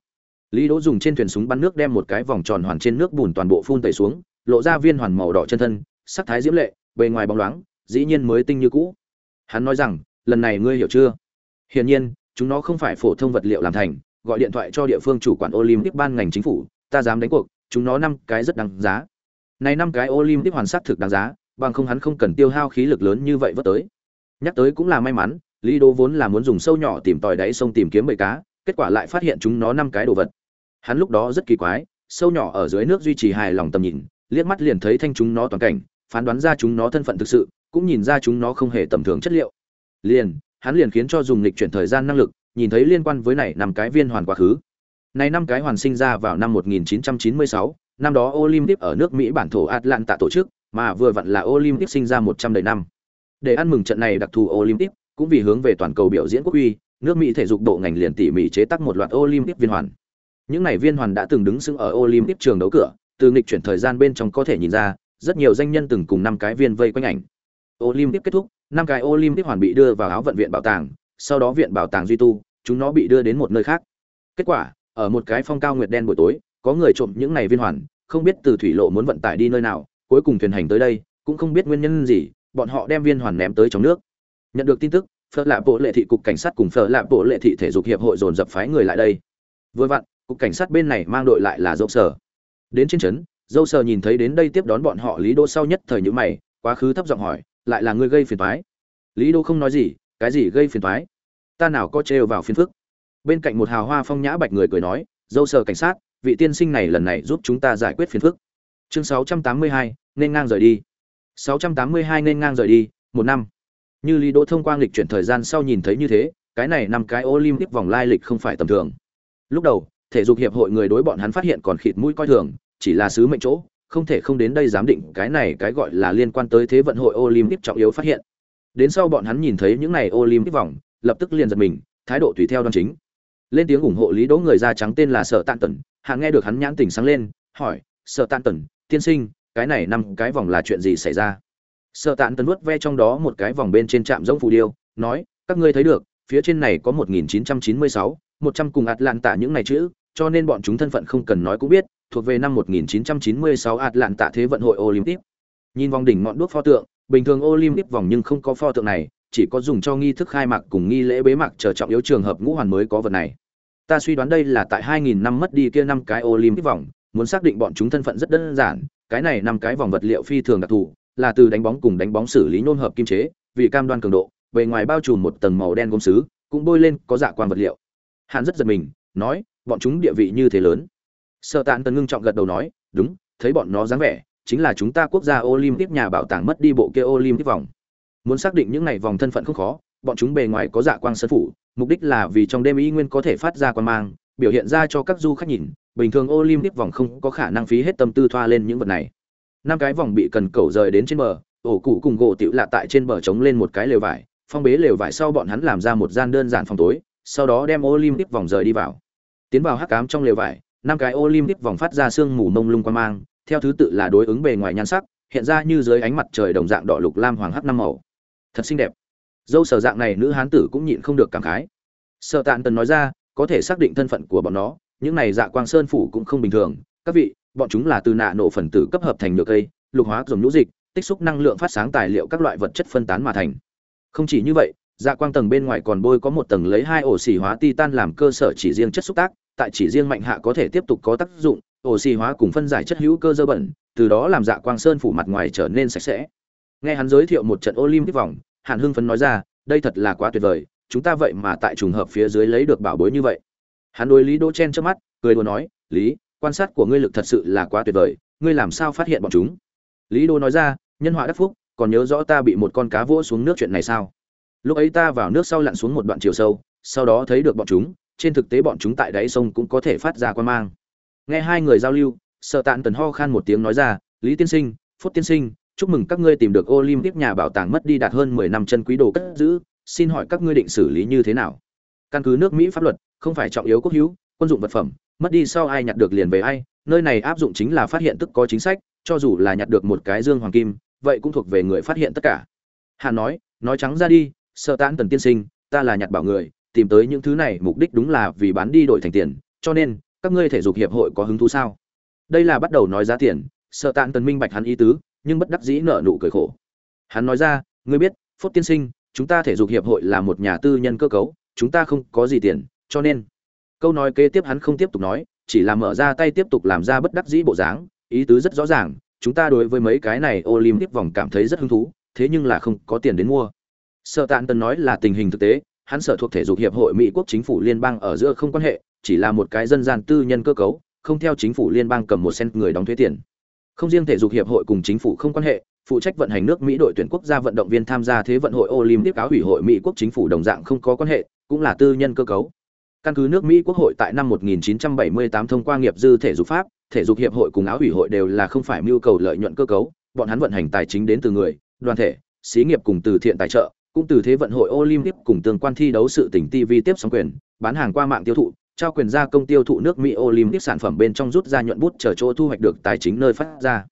lý đỗ dùng trên thuyền súng bắn nước đem một cái vòng tròn hoàn trên nước bùn toàn bộ phun tẩy xuống, lộ ra viên hoàn màu đỏ chân thân, sắc thái diễm lệ, bề ngoài bóng loáng, dĩ nhiên mới tinh như cũ. Hắn nói rằng, lần này ngươi hiểu chưa? Hiển nhiên, chúng nó không phải phổ thông vật liệu làm thành, gọi điện thoại cho địa phương chủ quản olympic ban ngành chính phủ, ta dám đánh cuộc, chúng nó năm cái rất đáng giá. Này năm cái olympic hoàn sắc thực đáng giá, bằng không hắn không cần tiêu hao khí lực lớn như vậy vớt tới. Nhắc tới cũng là may mắn, lý đô vốn là muốn dùng sâu nhỏ tìm tòi đáy sông tìm kiếm bầy cá kết quả lại phát hiện chúng nó năm cái đồ vật. Hắn lúc đó rất kỳ quái sâu nhỏ ở dưới nước duy trì hài lòng tầm nhìn liếc mắt liền thấy thanh chúng nó toàn cảnh phán đoán ra chúng nó thân phận thực sự cũng nhìn ra chúng nó không hề tầm thường chất liệu. Liền hắn liền khiến cho dùng lịch chuyển thời gian năng lực nhìn thấy liên quan với này năm cái viên hoàn quá khứ. Này năm cái hoàn sinh ra vào năm 1996, năm đó Olympic ở nước Mỹ bản thổ Atlanta tổ chức, mà vừa vặn là Olympic sinh ra 100 đầy năm. Để ăn mừng trận này đặc thù Olympic, cũng vì hướng về toàn cầu biểu diễn quốc uy, nước Mỹ thể dục bộ ngành liền tỉ mỉ chế tác một loạt Olympic viên hoàn. Những này viên hoàn đã từng đứng sững ở Olympic trường đấu cửa, từ nghịch chuyển thời gian bên trong có thể nhìn ra, rất nhiều danh nhân từng cùng năm cái viên vây quanh ảnh. Olympic kết thúc, năm cái Olympic hoàn bị đưa vào áo vận viện bảo tàng, sau đó viện bảo tàng duy tu, chúng nó bị đưa đến một nơi khác. Kết quả, ở một cái phong cao nguyệt đen buổi tối, có người trộm những này viên hoàn, không biết từ thủy lộ muốn vận tải đi nơi nào, cuối cùng thuyền hành tới đây, cũng không biết nguyên nhân gì, bọn họ đem viên hoàn ném tới trong nước. Nhận được tin tức, Phở lạ Bộ Lệ thị cục cảnh sát cùng Phở lạ Bộ Lệ thị thể dục hiệp hội dồn dập phái người lại đây. Vừa vặn, cục cảnh sát bên này mang đội lại là dâu sở. Đến trên trấn, dâu sở nhìn thấy đến đây tiếp đón bọn họ Lý Đô sau nhất thời nhữ mày, quá khứ thấp giọng hỏi, lại là người gây phiền toái. Lý Đô không nói gì, cái gì gây phiền toái? Ta nào có trêu vào phiền phức. Bên cạnh một hào hoa phong nhã bạch người cười nói, dâu sở cảnh sát, vị tiên sinh này lần này giúp chúng ta giải quyết phiền phức. Chương 682, nên ngang rời đi. 682 nên ngang rời đi, một năm. Như Lý Đỗ thông qua lịch chuyển thời gian sau nhìn thấy như thế, cái này năm cái Olympic vòng lai lịch không phải tầm thường. Lúc đầu, thể dục hiệp hội người đối bọn hắn phát hiện còn khịt mũi coi thường, chỉ là sứ mệnh chỗ, không thể không đến đây giám định cái này cái gọi là liên quan tới thế vận hội Olympic trọng yếu phát hiện. Đến sau bọn hắn nhìn thấy những này Olympic vòng, lập tức liền giật mình, thái độ tùy theo đoan chính. Lên tiếng ủng hộ Lý Đỗ người da trắng tên là Sở Tạn Tần, hạ nghe được hắn nhãn tình sáng lên, hỏi: "Sở Tạn Tần, tiên sinh, cái này năm cái vòng là chuyện gì xảy ra?" Sợ Tạn Tần nuốt ve trong đó một cái vòng bên trên trạm giống phù điêu, nói: "Các ngươi thấy được, phía trên này có 1996, 100 cùng hạt lạn tạ những này chữ, cho nên bọn chúng thân phận không cần nói cũng biết, thuộc về năm 1996 tạ thế vận hội Olympic. Nhìn vòng đỉnh ngọn đuốc pho tượng, bình thường Olympic vòng nhưng không có pho tượng này, chỉ có dùng cho nghi thức khai mạc cùng nghi lễ bế mạc chờ trọng yếu trường hợp ngũ hoàn mới có vật này. Ta suy đoán đây là tại 2000 năm mất đi kia năm cái Olympic vòng, muốn xác định bọn chúng thân phận rất đơn giản, cái này năm cái vòng vật liệu phi thường đặc thù, là từ đánh bóng cùng đánh bóng xử lý nôn hợp kim chế, vì cam đoan cường độ, bề ngoài bao trùm một tầng màu đen gốm xứ cũng bôi lên có dạ quang vật liệu. Hàn rất giật mình, nói, bọn chúng địa vị như thế lớn. sợ tàn Tần ngưng trọng gật đầu nói, đúng, thấy bọn nó dáng vẻ, chính là chúng ta quốc gia Olympic nhà bảo tàng mất đi bộ kia Olympic vòng. Muốn xác định những này vòng thân phận không khó, bọn chúng bề ngoài có dạ quang sơn phủ, mục đích là vì trong đêm y nguyên có thể phát ra quan mang, biểu hiện ra cho các du khách nhìn, bình thường Olympic vòng không có khả năng phí hết tâm tư thoa lên những vật này. Năm cái vòng bị cần cầu rời đến trên bờ, ổ cụ cùng gỗ tựu lạ tại trên bờ chống lên một cái lều vải, phong bế lều vải sau bọn hắn làm ra một gian đơn giản phòng tối, sau đó đem Olympic vòng rời đi vào. Tiến vào hắc cám trong lều vải, năm cái Olympic vòng phát ra sương mù mông lung quan mang, theo thứ tự là đối ứng bề ngoài nhan sắc, hiện ra như dưới ánh mặt trời đồng dạng đỏ lục lam hoàng hắc năm màu. Thật xinh đẹp. Dâu sở dạng này nữ hán tử cũng nhịn không được cảm khái. Sở Tạn Tần nói ra, có thể xác định thân phận của bọn nó, những này dạ quang sơn phủ cũng không bình thường, các vị, bọn chúng là từ nạ nổ phần tử cấp hợp thành nhựa cây, lục hóa dùng nhũ dịch, tích xúc năng lượng phát sáng tài liệu các loại vật chất phân tán mà thành. Không chỉ như vậy, dạ quang tầng bên ngoài còn bôi có một tầng lấy hai ổ xỉ hóa titan làm cơ sở chỉ riêng chất xúc tác, tại chỉ riêng mạnh hạ có thể tiếp tục có tác dụng, ổ xỉ hóa cùng phân giải chất hữu cơ dơ bẩn, từ đó làm dạ quang sơn phủ mặt ngoài trở nên sạch sẽ. Nghe hắn giới thiệu một trận Olympic vòng, Hàn Hưng phấn nói ra, đây thật là quá tuyệt vời, chúng ta vậy mà tại trùng hợp phía dưới lấy được bảo bối như vậy. Hắn đối Lý Đỗ Chen trước mắt, cười đùa nói, "Lý, quan sát của ngươi lực thật sự là quá tuyệt vời, ngươi làm sao phát hiện bọn chúng?" Lý Đô nói ra, "Nhân họa đắc phúc, còn nhớ rõ ta bị một con cá vỗ xuống nước chuyện này sao?" lúc ấy ta vào nước sau lặn xuống một đoạn chiều sâu sau đó thấy được bọn chúng trên thực tế bọn chúng tại đáy sông cũng có thể phát ra quan mang nghe hai người giao lưu sợ tạn tần ho khan một tiếng nói ra lý tiên sinh phúc tiên sinh chúc mừng các ngươi tìm được olympic nhà bảo tàng mất đi đạt hơn mười năm chân quý đồ cất giữ xin hỏi các ngươi định xử lý như thế nào căn cứ nước mỹ pháp luật không phải trọng yếu quốc hữu quân dụng vật phẩm mất đi sau ai nhặt được liền về ai, nơi này áp dụng chính là phát hiện tức có chính sách, cho dù là nhặt được một cái dương hoàng kim, vậy cũng thuộc về người phát hiện tất cả. Hà nói nói trắng ra đi, sợ tán tần tiên sinh, ta là nhặt bảo người, tìm tới những thứ này mục đích đúng là vì bán đi đổi thành tiền, cho nên, các ngươi thể dục hiệp hội có hứng thú sao? Đây là bắt đầu nói giá tiền, sợ tán tần minh bạch hắn ý tứ, nhưng bất đắc dĩ nợ nụ cười khổ. Hắn nói ra, ngươi biết phốt tiên sinh, chúng ta thể dục hiệp hội là một nhà tư nhân cơ cấu, chúng ta không có gì tiền, cho nên câu nói kế tiếp hắn không tiếp tục nói chỉ là mở ra tay tiếp tục làm ra bất đắc dĩ bộ dáng ý tứ rất rõ ràng chúng ta đối với mấy cái này olympic vòng cảm thấy rất hứng thú thế nhưng là không có tiền đến mua Sở Tạn Tần nói là tình hình thực tế, hắn sở thuộc thể dục hiệp hội Mỹ quốc chính phủ liên bang ở giữa không quan hệ, chỉ là một cái dân gian tư nhân cơ cấu, không theo chính phủ liên bang cầm một sen người đóng thuế tiền. Không riêng thể dục hiệp hội cùng chính phủ không quan hệ, phụ trách vận hành nước Mỹ đội tuyển quốc gia vận động viên tham gia thế vận hội Olympic áo hủy hội Mỹ quốc chính phủ đồng dạng không có quan hệ, cũng là tư nhân cơ cấu. Căn cứ nước Mỹ quốc hội tại năm 1978 thông qua nghiệp dư thể dục pháp, thể dục hiệp hội cùng áo ủy hội đều là không phải mưu cầu lợi nhuận cơ cấu, bọn hắn vận hành tài chính đến từ người, đoàn thể, xí nghiệp cùng từ thiện tài trợ, cũng từ thế vận hội Olympic cùng tương quan thi đấu sự tỉnh TV tiếp sóng quyền, bán hàng qua mạng tiêu thụ, trao quyền gia công tiêu thụ nước Mỹ Olympic sản phẩm bên trong rút ra nhuận bút chờ chỗ thu hoạch được tài chính nơi phát ra.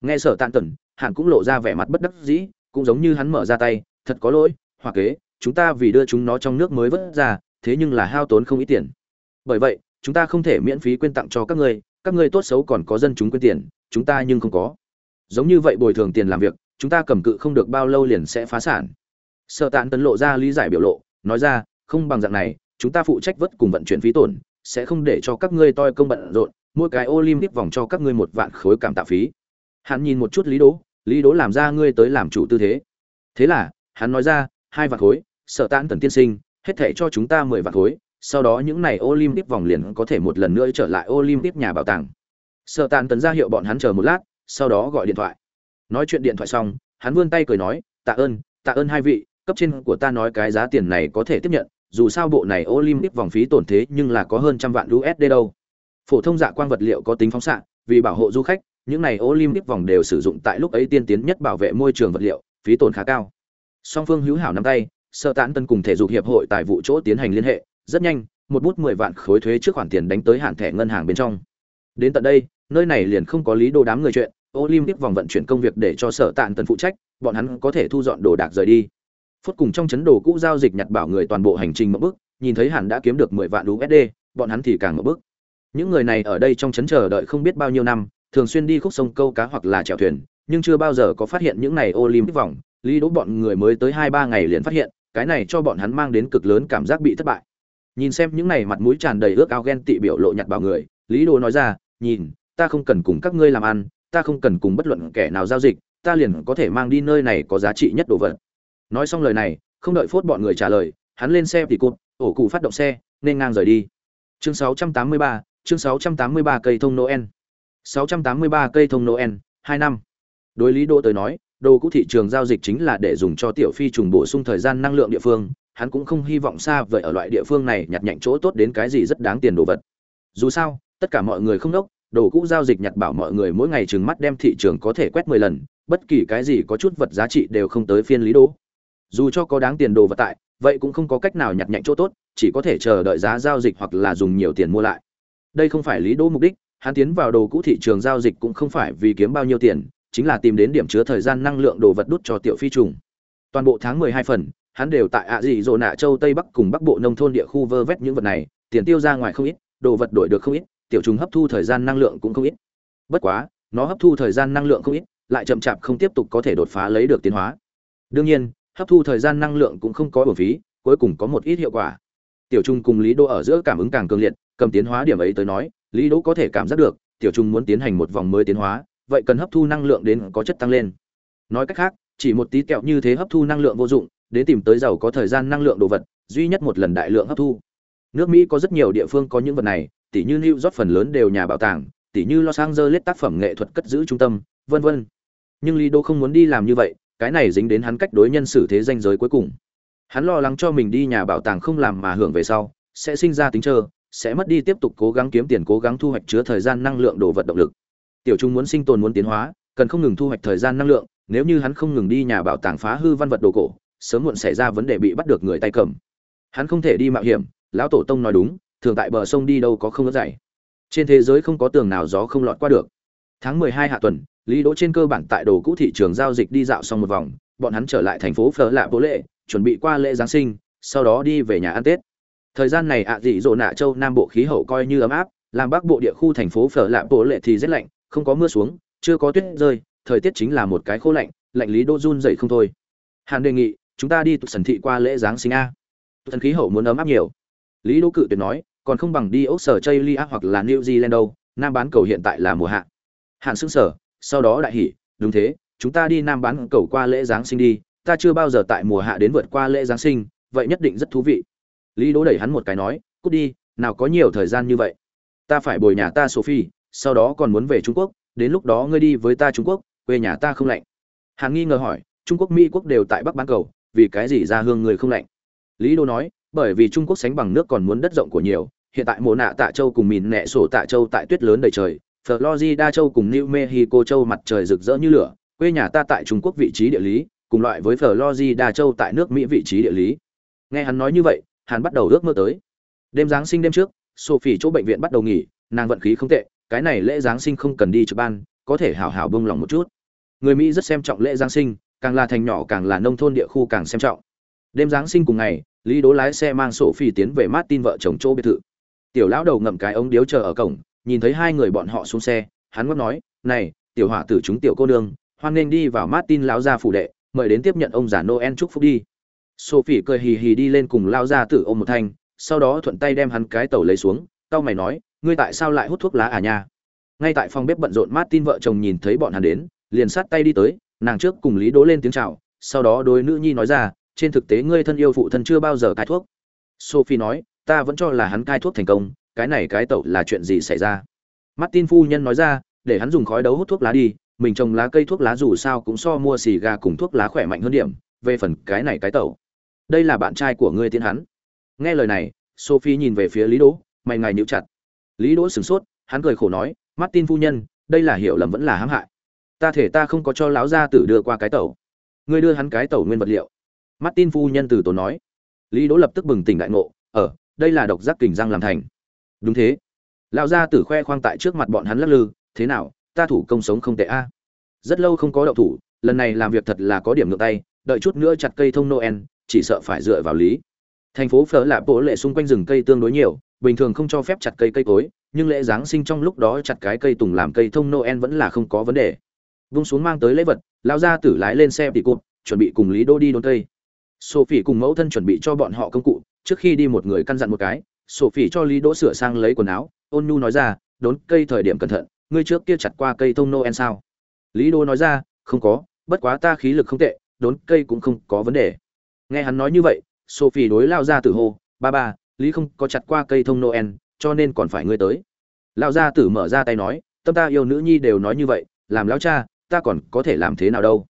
Nghe sở tạn tần, Hàn cũng lộ ra vẻ mặt bất đắc dĩ, cũng giống như hắn mở ra tay, thật có lỗi, hoặc kế, chúng ta vì đưa chúng nó trong nước mới vớt ra, thế nhưng là hao tốn không ít tiền. Bởi vậy, chúng ta không thể miễn phí quyên tặng cho các ngươi, các ngươi tốt xấu còn có dân chúng quyên tiền, chúng ta nhưng không có. Giống như vậy bồi thường tiền làm việc, chúng ta cầm cự không được bao lâu liền sẽ phá sản. Sở Tạn tấn lộ ra lý giải biểu lộ, nói ra, không bằng dạng này, chúng ta phụ trách vớt cùng vận chuyển phí tổn, sẽ không để cho các ngươi toi công bận rộn, mỗi cái Olympic vòng cho các ngươi một vạn khối cảm tạ phí. Hắn nhìn một chút Lý Đỗ, Lý Đỗ làm ra ngươi tới làm chủ tư thế. Thế là, hắn nói ra, hai vạn khối, Sở Tạn tấn tiên sinh, hết thảy cho chúng ta mười vạn khối, sau đó những này Olympic vòng liền có thể một lần nữa trở lại Olympic nhà bảo tàng. Sở Tạn tấn ra hiệu bọn hắn chờ một lát, sau đó gọi điện thoại. Nói chuyện điện thoại xong, hắn vươn tay cười nói, "Tạ ơn, tạ ơn hai vị, cấp trên của ta nói cái giá tiền này có thể tiếp nhận, dù sao bộ này Olympic vòng phí tổn thế nhưng là có hơn trăm vạn USD đâu. Phổ thông dạ quang vật liệu có tính phóng xạ, vì bảo hộ du khách, những này Olympic vòng đều sử dụng tại lúc ấy tiên tiến nhất bảo vệ môi trường vật liệu, phí tổn khá cao. Song phương hữu hảo nắm tay, Sở Tán Tân cùng thể dục hiệp hội tại vụ chỗ tiến hành liên hệ, rất nhanh, một bút 10 vạn khối thuế trước khoản tiền đánh tới hạn thẻ ngân hàng bên trong. Đến tận đây, nơi này liền không có lý đồ đám người chuyện, Olympic vòng vận chuyển công việc để cho Sở Tạn Tân phụ trách, bọn hắn có thể thu dọn đồ đạc rời đi phút cùng trong chấn đồ cũ giao dịch nhặt bảo người toàn bộ hành trình một bước nhìn thấy hẳn đã kiếm được mười vạn usd bọn hắn thì càng một bước những người này ở đây trong chấn chờ đợi không biết bao nhiêu năm thường xuyên đi khúc sông câu cá hoặc là chèo thuyền nhưng chưa bao giờ có phát hiện những này olympic vòng lý đỗ bọn người mới tới hai ba ngày liền phát hiện cái này cho bọn hắn mang đến cực lớn cảm giác bị thất bại. Nhìn xem những này mặt mũi tràn đầy ước ao ghen tị biểu lộ nhặt bảo người lý đồ nói ra nhìn ta không cần cùng các ngươi làm ăn ta không cần cùng bất luận kẻ nào giao dịch ta liền có thể mang đi nơi này có giá trị nhất đồ vật. Nói xong lời này không đợi phốt bọn người trả lời hắn lên xe thì cụt ổ cụ phát động xe nên ngang rời đi. Chương 683, chương 683 cây thông noel. 683 cây thông noel hai năm. Đối lý đô tới nói đồ cũ thị trường giao dịch chính là để dùng cho tiểu phi trùng bổ sung thời gian năng lượng địa phương, hắn cũng không hy vọng xa vậy ở loại địa phương này nhặt nhạnh chỗ tốt đến cái gì rất đáng tiền đồ vật. Dù sao, tất cả mọi người không đốc, đồ cũ giao dịch nhặt bảo mọi người mỗi ngày trừng mắt đem thị trường có thể quét mười lần, bất kỳ cái gì có chút vật giá trị đều không tới phiên lý đỗ dù cho có đáng tiền đồ vật tại, vậy cũng không có cách nào nhặt nhạnh chỗ tốt, chỉ có thể chờ đợi giá giao dịch hoặc là dùng nhiều tiền mua lại. Đây không phải lý đỗ mục đích, hắn tiến vào đồ cũ thị trường giao dịch cũng không phải vì kiếm bao nhiêu tiền chính là tìm đến điểm chứa thời gian năng lượng đồ vật đút cho tiểu phi trùng. Toàn bộ tháng mười hai phần, hắn đều tại ạ dị dỗ nạ châu tây bắc cùng bắc bộ nông thôn địa khu vơ vét những vật này, tiền tiêu ra ngoài không ít, đồ vật đổi được không ít, tiểu trùng hấp thu thời gian năng lượng cũng không ít. Bất quá, nó hấp thu thời gian năng lượng không ít, lại chậm chạp không tiếp tục có thể đột phá lấy được tiến hóa. Đương nhiên, hấp thu thời gian năng lượng cũng không có bổ phí, cuối cùng có một ít hiệu quả. Tiểu trùng cùng lý đỗ ở giữa cảm ứng càng cường liệt, cầm tiến hóa điểm ấy tới nói, lý đỗ có thể cảm giác được, tiểu trùng muốn tiến hành một vòng mới tiến hóa vậy cần hấp thu năng lượng đến có chất tăng lên. Nói cách khác, chỉ một tí kẹo như thế hấp thu năng lượng vô dụng, đến tìm tới giàu có thời gian năng lượng đồ vật, duy nhất một lần đại lượng hấp thu. Nước mỹ có rất nhiều địa phương có những vật này, tỉ như new york phần lớn đều nhà bảo tàng, tỉ như los angeles tác phẩm nghệ thuật cất giữ trung tâm, vân vân. Nhưng lý đỗ không muốn đi làm như vậy, cái này dính đến hắn cách đối nhân xử thế danh giới cuối cùng. Hắn lo lắng cho mình đi nhà bảo tàng không làm mà hưởng về sau, sẽ sinh ra tính trơ, sẽ mất đi tiếp tục cố gắng kiếm tiền cố gắng thu hoạch chứa thời gian năng lượng đồ vật động lực tiểu trung muốn sinh tồn muốn tiến hóa cần không ngừng thu hoạch thời gian năng lượng nếu như hắn không ngừng đi nhà bảo tàng phá hư văn vật đồ cổ sớm muộn xảy ra vấn đề bị bắt được người tay cầm. Hắn không thể đi mạo hiểm lão tổ tông nói đúng thường tại bờ sông đi đâu có không ớt dày trên thế giới không có tường nào gió không lọt qua được. Tháng mười hai hạ tuần Lý Đỗ trên cơ bản tại đồ cũ thị trường giao dịch đi dạo xong một vòng, bọn hắn trở lại thành phố Phở Lạ Bố Lệ, chuẩn bị qua lễ Giáng sinh, sau đó đi về nhà ăn Tết. Thời gian này ạ à dị dỗ nạ châu Nam Bộ khí hậu coi như ấm áp, làm Bắc Bộ địa khu thành phố Phở Lạ Bố Lệ thì rất lạnh, không có mưa xuống, chưa có tuyết rơi, thời tiết chính là một cái khô lạnh, lạnh Lý Đỗ run dậy không thôi. Hàn đề nghị, chúng ta đi tụ sần thị qua lễ Giáng sinh a. Thần khí hậu muốn ấm áp nhiều. Lý Đỗ cự tuyệt nói, còn không bằng đi ốc sở Chaylia hoặc là New Zealand đâu, Nam bán cầu hiện tại là mùa hạ. Hàn sững sở, sau đó đại hỉ đúng thế chúng ta đi nam bán cầu qua lễ giáng sinh đi ta chưa bao giờ tại mùa hạ đến vượt qua lễ giáng sinh vậy nhất định rất thú vị lý đỗ đẩy hắn một cái nói cút đi nào có nhiều thời gian như vậy ta phải bồi nhà ta sophie sau đó còn muốn về trung quốc đến lúc đó ngươi đi với ta trung quốc quê nhà ta không lạnh hàn nghi ngờ hỏi trung quốc mỹ quốc đều tại bắc bán cầu vì cái gì ra hương người không lạnh lý đô nói bởi vì trung quốc sánh bằng nước còn muốn đất rộng của nhiều hiện tại mùa nạ tạ châu cùng mìn nẹ sổ tạ châu tại tuyết lớn đầy trời Florida châu cùng New Mexico châu mặt trời rực rỡ như lửa, quê nhà ta tại Trung Quốc vị trí địa lý, cùng loại với Florida châu tại nước Mỹ vị trí địa lý. Nghe hắn nói như vậy, hắn bắt đầu ước mơ tới. Đêm giáng sinh đêm trước, Sophie chỗ bệnh viện bắt đầu nghỉ, nàng vận khí không tệ, cái này lễ giáng sinh không cần đi trực ban, có thể hảo hảo bông lòng một chút. Người Mỹ rất xem trọng lễ giáng sinh, càng là thành nhỏ càng là nông thôn địa khu càng xem trọng. Đêm giáng sinh cùng ngày, Lý đố lái xe mang sổ phi tiến về Martin vợ chồng chỗ biệt thự. Tiểu lão đầu ngậm cái ống điếu chờ ở cổng, nhìn thấy hai người bọn họ xuống xe, hắn ngắt nói, "Này, tiểu hỏa tử chúng tiểu cô nương, hoan nghênh đi vào Martin lão gia phủ đệ, mời đến tiếp nhận ông già Noel chúc phúc đi." Sophie cười hì hì đi lên cùng lão gia tử ôm một thanh, sau đó thuận tay đem hắn cái tẩu lấy xuống, tao mày nói, "Ngươi tại sao lại hút thuốc lá à nha?" Ngay tại phòng bếp bận rộn Martin vợ chồng nhìn thấy bọn hắn đến, liền sát tay đi tới, nàng trước cùng Lý Đỗ lên tiếng chào, sau đó đối nữ nhi nói ra, "Trên thực tế ngươi thân yêu phụ thân chưa bao giờ cai thuốc." Sophie nói, "Ta vẫn cho là hắn cai thuốc thành công, cái này cái tẩu là chuyện gì xảy ra?" Martin phu nhân nói ra, để hắn dùng khói đấu hút thuốc lá đi, mình trồng lá cây thuốc lá dù sao cũng so mua xì gà cùng thuốc lá khỏe mạnh hơn điểm, về phần cái này cái tẩu. Đây là bạn trai của ngươi tiến hắn. Nghe lời này, Sophie nhìn về phía Lý Đỗ, mày ngài nhíu chặt. Lý Đỗ sửng sốt, hắn cười khổ nói, "Martin phu nhân, đây là hiểu lầm vẫn là hãm hại. Ta thể ta không có cho lão gia tử đưa qua cái tẩu. Ngươi đưa hắn cái tẩu nguyên vật liệu." Martin phu nhân từ tốn nói. Lý Đỗ lập tức bừng tỉnh đại ngộ, "Ở, ờ, đây là độc giác kình răng làm thành." "Đúng thế." Lão gia tử khoe khoang tại trước mặt bọn hắn lắc lư, "Thế nào, ta thủ công sống không tệ a." Rất lâu không có đậu thủ, lần này làm việc thật là có điểm ngược tay, đợi chút nữa chặt cây thông Noel, chỉ sợ phải dựa vào lý thành phố phở lạ bộ lệ xung quanh rừng cây tương đối nhiều bình thường không cho phép chặt cây cây cối, nhưng lễ giáng sinh trong lúc đó chặt cái cây tùng làm cây thông noel vẫn là không có vấn đề. Vung xuống mang tới lễ vật lao ra tử lái lên xe tỉ cụt, chuẩn bị cùng lý đô đi đốn cây. Sophie cùng mẫu thân chuẩn bị cho bọn họ công cụ, trước khi đi một người căn dặn một cái, sophie cho lý đỗ sửa sang lấy quần áo, ôn nhu nói ra, đốn cây thời điểm cẩn thận, ngươi trước kia chặt qua cây thông noel sao? Lý đô nói ra, không có, bất quá ta khí lực không tệ, đốn cây cũng không có vấn đề. Nghe hắn nói như vậy, sophie đối lao ra tử hô, ba ba lý không có chặt qua cây thông noel, cho nên còn phải ngươi tới. Lão gia tử mở ra tay nói, tâm ta yêu nữ nhi đều nói như vậy, làm lão cha, ta còn có thể làm thế nào đâu?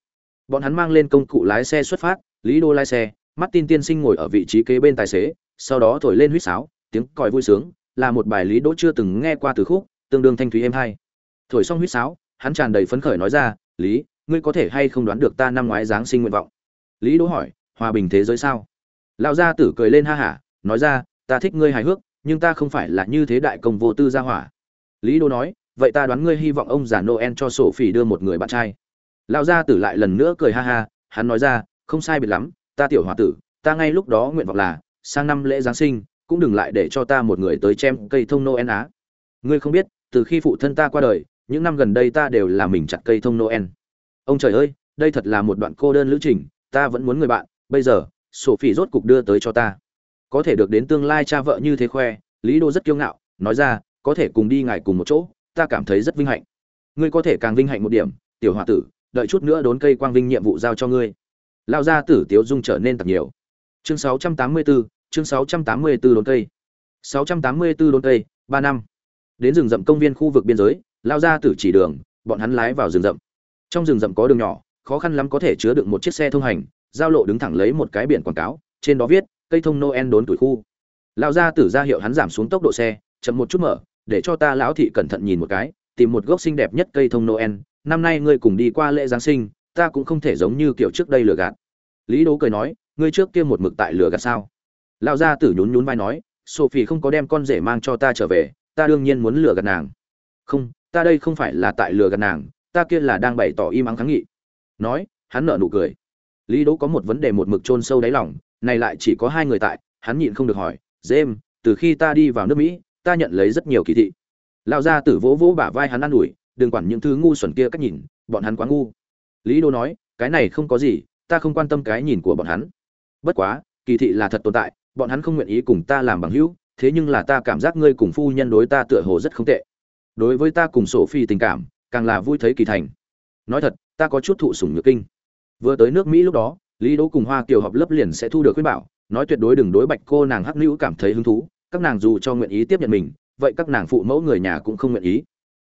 Bọn hắn mang lên công cụ lái xe xuất phát, lý đô lái xe, martin tiên sinh ngồi ở vị trí kế bên tài xế, sau đó thổi lên huýt sáo, tiếng còi vui sướng, là một bài lý đỗ chưa từng nghe qua từ khúc, tương đương thanh thúy êm hay. Thổi xong huýt sáo, hắn tràn đầy phấn khởi nói ra, lý, ngươi có thể hay không đoán được ta năm ngoái giáng sinh nguyện vọng? Lý đỗ hỏi, hòa bình thế giới sao? Lão gia tử cười lên ha hả, nói ra ta thích ngươi hài hước, nhưng ta không phải là như thế đại công vô tư gia hỏa. Lý đô nói, vậy ta đoán ngươi hy vọng ông già noel cho sổ phỉ đưa một người bạn trai. Lão gia tử lại lần nữa cười ha ha, hắn nói ra, không sai biệt lắm, ta tiểu hòa tử, ta ngay lúc đó nguyện vọng là, sang năm lễ giáng sinh, cũng đừng lại để cho ta một người tới chém cây thông noel á. Ngươi không biết, từ khi phụ thân ta qua đời, những năm gần đây ta đều là mình chặt cây thông noel. Ông trời ơi, đây thật là một đoạn cô đơn lữ trình, ta vẫn muốn người bạn, bây giờ, sổ phỉ rốt cục đưa tới cho ta có thể được đến tương lai cha vợ như thế khoe lý đô rất kiêu ngạo nói ra có thể cùng đi ngài cùng một chỗ ta cảm thấy rất vinh hạnh. Ngươi có thể càng vinh hạnh một điểm tiểu h tử đợi chút nữa đốn cây quang vinh nhiệm vụ giao cho ngươi. Lao ra tử tiếu dung trở nên tập nhiều. Chương 684, chương 684 đốn cây. 684 đốn cây ba năm. Đến rừng rậm công viên khu vực biên giới lao ra tử chỉ đường bọn hắn lái vào rừng rậm. Trong rừng rậm có đường nhỏ khó khăn lắm có thể chứa được một chiếc xe thông hành giao lộ đứng thẳng lấy một cái biển quảng cáo trên đó viết cây thông noel đốn tuổi khu. Lão gia tử ra hiệu hắn giảm xuống tốc độ xe, chậm một chút mở, để cho ta lão thị cẩn thận nhìn một cái, tìm một gốc xinh đẹp nhất cây thông noel. Năm nay ngươi cùng đi qua lễ giáng sinh, ta cũng không thể giống như kiểu trước đây lừa gạt. Lý đố cười nói, ngươi trước kia một mực tại lừa gạt sao? Lão gia tử nhún nhún vai nói, sophie không có đem con rể mang cho ta trở về, ta đương nhiên muốn lừa gạt nàng. Không, ta đây không phải là tại lừa gạt nàng, ta kia là đang bày tỏ im ắng kháng nghị. Nói, hắn nở nụ cười. Lý đỗ có một vấn đề một mực chôn sâu đáy lòng này lại chỉ có hai người tại hắn nhịn không được hỏi James, từ khi ta đi vào nước mỹ ta nhận lấy rất nhiều kỳ thị. Lao ra tử vỗ vỗ bả vai hắn ăn ủi đừng quản những thứ ngu xuẩn kia cách nhìn bọn hắn quá ngu. Lý đô nói cái này không có gì ta không quan tâm cái nhìn của bọn hắn. Bất quá kỳ thị là thật tồn tại bọn hắn không nguyện ý cùng ta làm bằng hữu thế nhưng là ta cảm giác ngươi cùng phu nhân đối ta tựa hồ rất không tệ. Đối với ta cùng sổ phi tình cảm càng là vui thấy kỳ thành. Nói thật ta có chút thụ sủng nhược kinh. Vừa tới nước mỹ lúc đó lý đỗ cùng hoa kiều họp lớp liền sẽ thu được khuyên bảo, nói tuyệt đối đừng đối bạch cô nàng hắc nữ cảm thấy hứng thú, các nàng dù cho nguyện ý tiếp nhận mình, vậy các nàng phụ mẫu người nhà cũng không nguyện ý.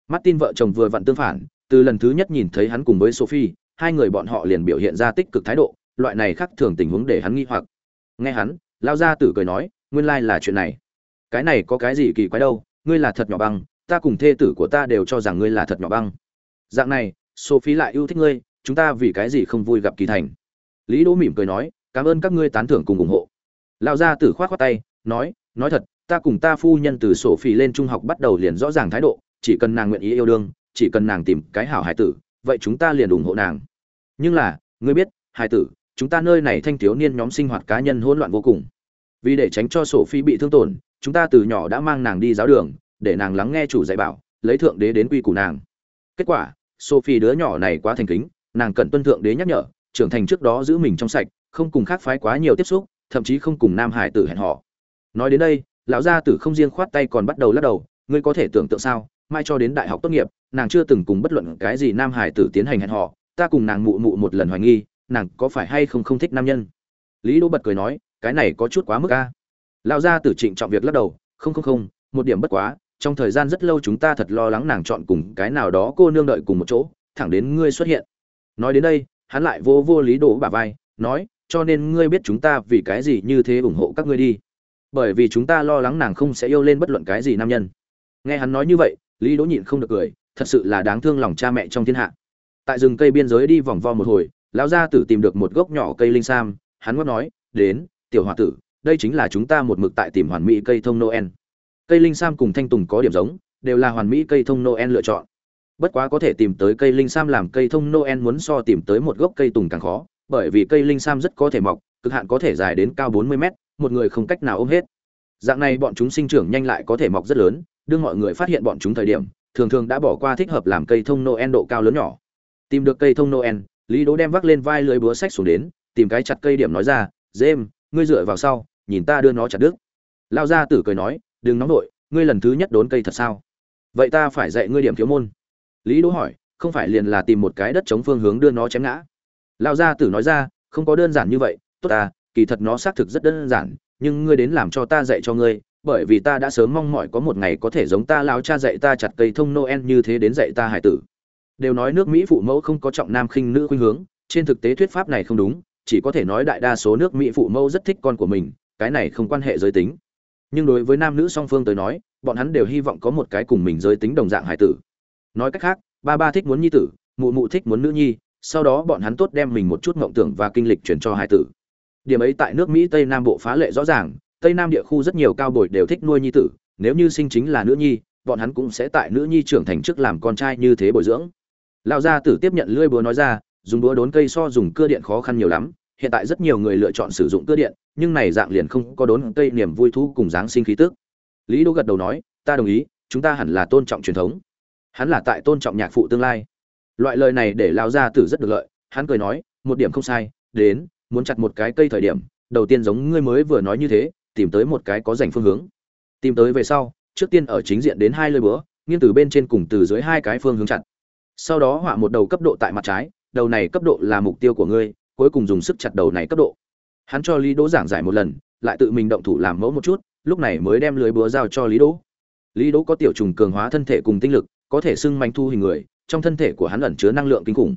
Martin vợ chồng vừa vặn tương phản, từ lần thứ nhất nhìn thấy hắn cùng với sophie, hai người bọn họ liền biểu hiện ra tích cực thái độ, loại này khác thường tình huống để hắn nghi hoặc. Nghe hắn lao ra tử cười nói, nguyên lai là chuyện này. Cái này có cái gì kỳ quái đâu, ngươi là thật nhỏ băng, ta cùng thê tử của ta đều cho rằng ngươi là thật nhỏ băng. Dạng này, sophie lại yêu thích ngươi, chúng ta vì cái gì không vui gặp kỳ thành? Lý đỗ mỉm cười nói, cảm ơn các ngươi tán thưởng cùng ủng hộ. Lão gia tử khoát khoát tay, nói nói thật, ta cùng ta phu nhân từ sổ phỉ lên trung học bắt đầu liền rõ ràng thái độ, chỉ cần nàng nguyện ý yêu đương, chỉ cần nàng tìm cái hảo hải tử, vậy chúng ta liền ủng hộ nàng. Nhưng là, ngươi biết, hải tử, chúng ta nơi này thanh thiếu niên nhóm sinh hoạt cá nhân hỗn loạn vô cùng. Vì để tránh cho sổ phi bị thương tổn, chúng ta từ nhỏ đã mang nàng đi giáo đường, để nàng lắng nghe chủ dạy bảo, lấy thượng đế đến quy củ nàng. Kết quả sophie đứa nhỏ này quá thành kính, nàng cần tuân thượng đế nhắc nhở trưởng thành trước đó giữ mình trong sạch, không cùng khác phái quá nhiều tiếp xúc, thậm chí không cùng nam hải tử hẹn họ nói đến đây, lão gia tử không riêng khoát tay còn bắt đầu lắc đầu, ngươi có thể tưởng tượng sao, mai cho đến đại học tốt nghiệp, nàng chưa từng cùng bất luận cái gì nam hải tử tiến hành hẹn họ ta cùng nàng mụ mụ một lần hoài nghi, nàng có phải hay không không thích nam nhân? Lý đỗ bật cười nói, cái này có chút quá mức a. Lão gia tử trịnh trọng việc lắc đầu, không không không, một điểm bất quá, trong thời gian rất lâu chúng ta thật lo lắng nàng chọn cùng cái nào đó cô nương đợi cùng một chỗ, thẳng đến ngươi xuất hiện. Nói đến đây hắn lại vô vô lý đỗ bả vai, nói, cho nên ngươi biết chúng ta vì cái gì như thế ủng hộ các ngươi đi. Bởi vì chúng ta lo lắng nàng không sẽ yêu lên bất luận cái gì nam nhân. Nghe hắn nói như vậy, lý đỗ nhịn không được cười, thật sự là đáng thương lòng cha mẹ trong thiên hạ. Tại rừng cây biên giới đi vòng vo một hồi, lão gia tử tìm được một gốc nhỏ cây linh sam, hắn ngót nói, đến, tiểu hoa tử, đây chính là chúng ta một mực tại tìm hoàn mỹ cây thông noel. Cây linh sam cùng thanh tùng có điểm giống, đều là hoàn mỹ cây thông noel lựa chọn bất quá có thể tìm tới cây linh sam làm cây thông noel muốn so tìm tới một gốc cây tùng càng khó, bởi vì cây linh sam rất có thể mọc, cực hạn có thể dài đến cao 40 mét, một người không cách nào ôm hết. Dạng này bọn chúng sinh trưởng nhanh lại có thể mọc rất lớn, đương mọi người phát hiện bọn chúng thời điểm, thường thường đã bỏ qua thích hợp làm cây thông noel độ cao lớn nhỏ. Tìm được cây thông noel, lý đỗ đem vác lên vai lưới búa sách xuống đến, tìm cái chặt cây điểm nói ra dêm ngươi dựa vào sau, nhìn ta đưa nó chặt đứt. Lao ra tử cười nói, đừng nóng đội ngươi lần thứ nhất đốn cây thật sao? Vậy ta phải dạy ngươi điểm thiếu môn lý đỗ hỏi, không phải liền là tìm một cái đất chống phương hướng đưa nó chém ngã? Lao gia tử nói ra, không có đơn giản như vậy, tốt ta kỳ thật nó xác thực rất đơn giản, nhưng ngươi đến làm cho ta dạy cho ngươi, bởi vì ta đã sớm mong mỏi có một ngày có thể giống ta lao cha dạy ta chặt cây thông noel như thế đến dạy ta hải tử. Đều nói nước mỹ phụ mẫu không có trọng nam khinh nữ khuynh hướng, trên thực tế thuyết pháp này không đúng, chỉ có thể nói đại đa số nước mỹ phụ mẫu rất thích con của mình, cái này không quan hệ giới tính. Nhưng đối với nam nữ song phương tới nói, bọn hắn đều hy vọng có một cái cùng mình giới tính đồng dạng hải tử nói cách khác, ba ba thích muốn nhi tử, mụ mụ thích muốn nữ nhi, sau đó bọn hắn tốt đem mình một chút mộng tưởng và kinh lịch truyền cho hải tử. Điểm ấy tại nước mỹ tây nam bộ phá lệ rõ ràng, tây nam địa khu rất nhiều cao bồi đều thích nuôi nhi tử, nếu như sinh chính là nữ nhi, bọn hắn cũng sẽ tại nữ nhi trưởng thành trước làm con trai như thế bồi dưỡng. Lão gia tử tiếp nhận lưỡi búa nói ra, dùng búa đốn cây so dùng cưa điện khó khăn nhiều lắm, hiện tại rất nhiều người lựa chọn sử dụng cưa điện, nhưng này dạng liền không có đốn cây niềm vui thú cùng dáng sinh khí tức. Lý đỗ gật đầu nói, ta đồng ý, chúng ta hẳn là tôn trọng truyền thống hắn là tại tôn trọng nhạc phụ tương lai. Loại lời này để lao gia tử rất được lợi, hắn cười nói, một điểm không sai, đến, muốn chặt một cái cây thời điểm, đầu tiên giống ngươi mới vừa nói như thế, tìm tới một cái có dành phương hướng. Tìm tới về sau, trước tiên ở chính diện đến hai lơi búa, nghiêng từ bên trên cùng từ dưới hai cái phương hướng chặt. Sau đó họa một đầu cấp độ tại mặt trái, đầu này cấp độ là mục tiêu của ngươi, cuối cùng dùng sức chặt đầu này cấp độ. Hắn cho lý đỗ giảng giải một lần, lại tự mình động thủ làm mẫu một chút, lúc này mới đem lưới búa giao cho lý đỗ. Lý đỗ có tiểu trùng cường hóa thân thể cùng tinh lực có thể xưng manh thu hình người, trong thân thể của hắn ẩn chứa năng lượng kinh khủng.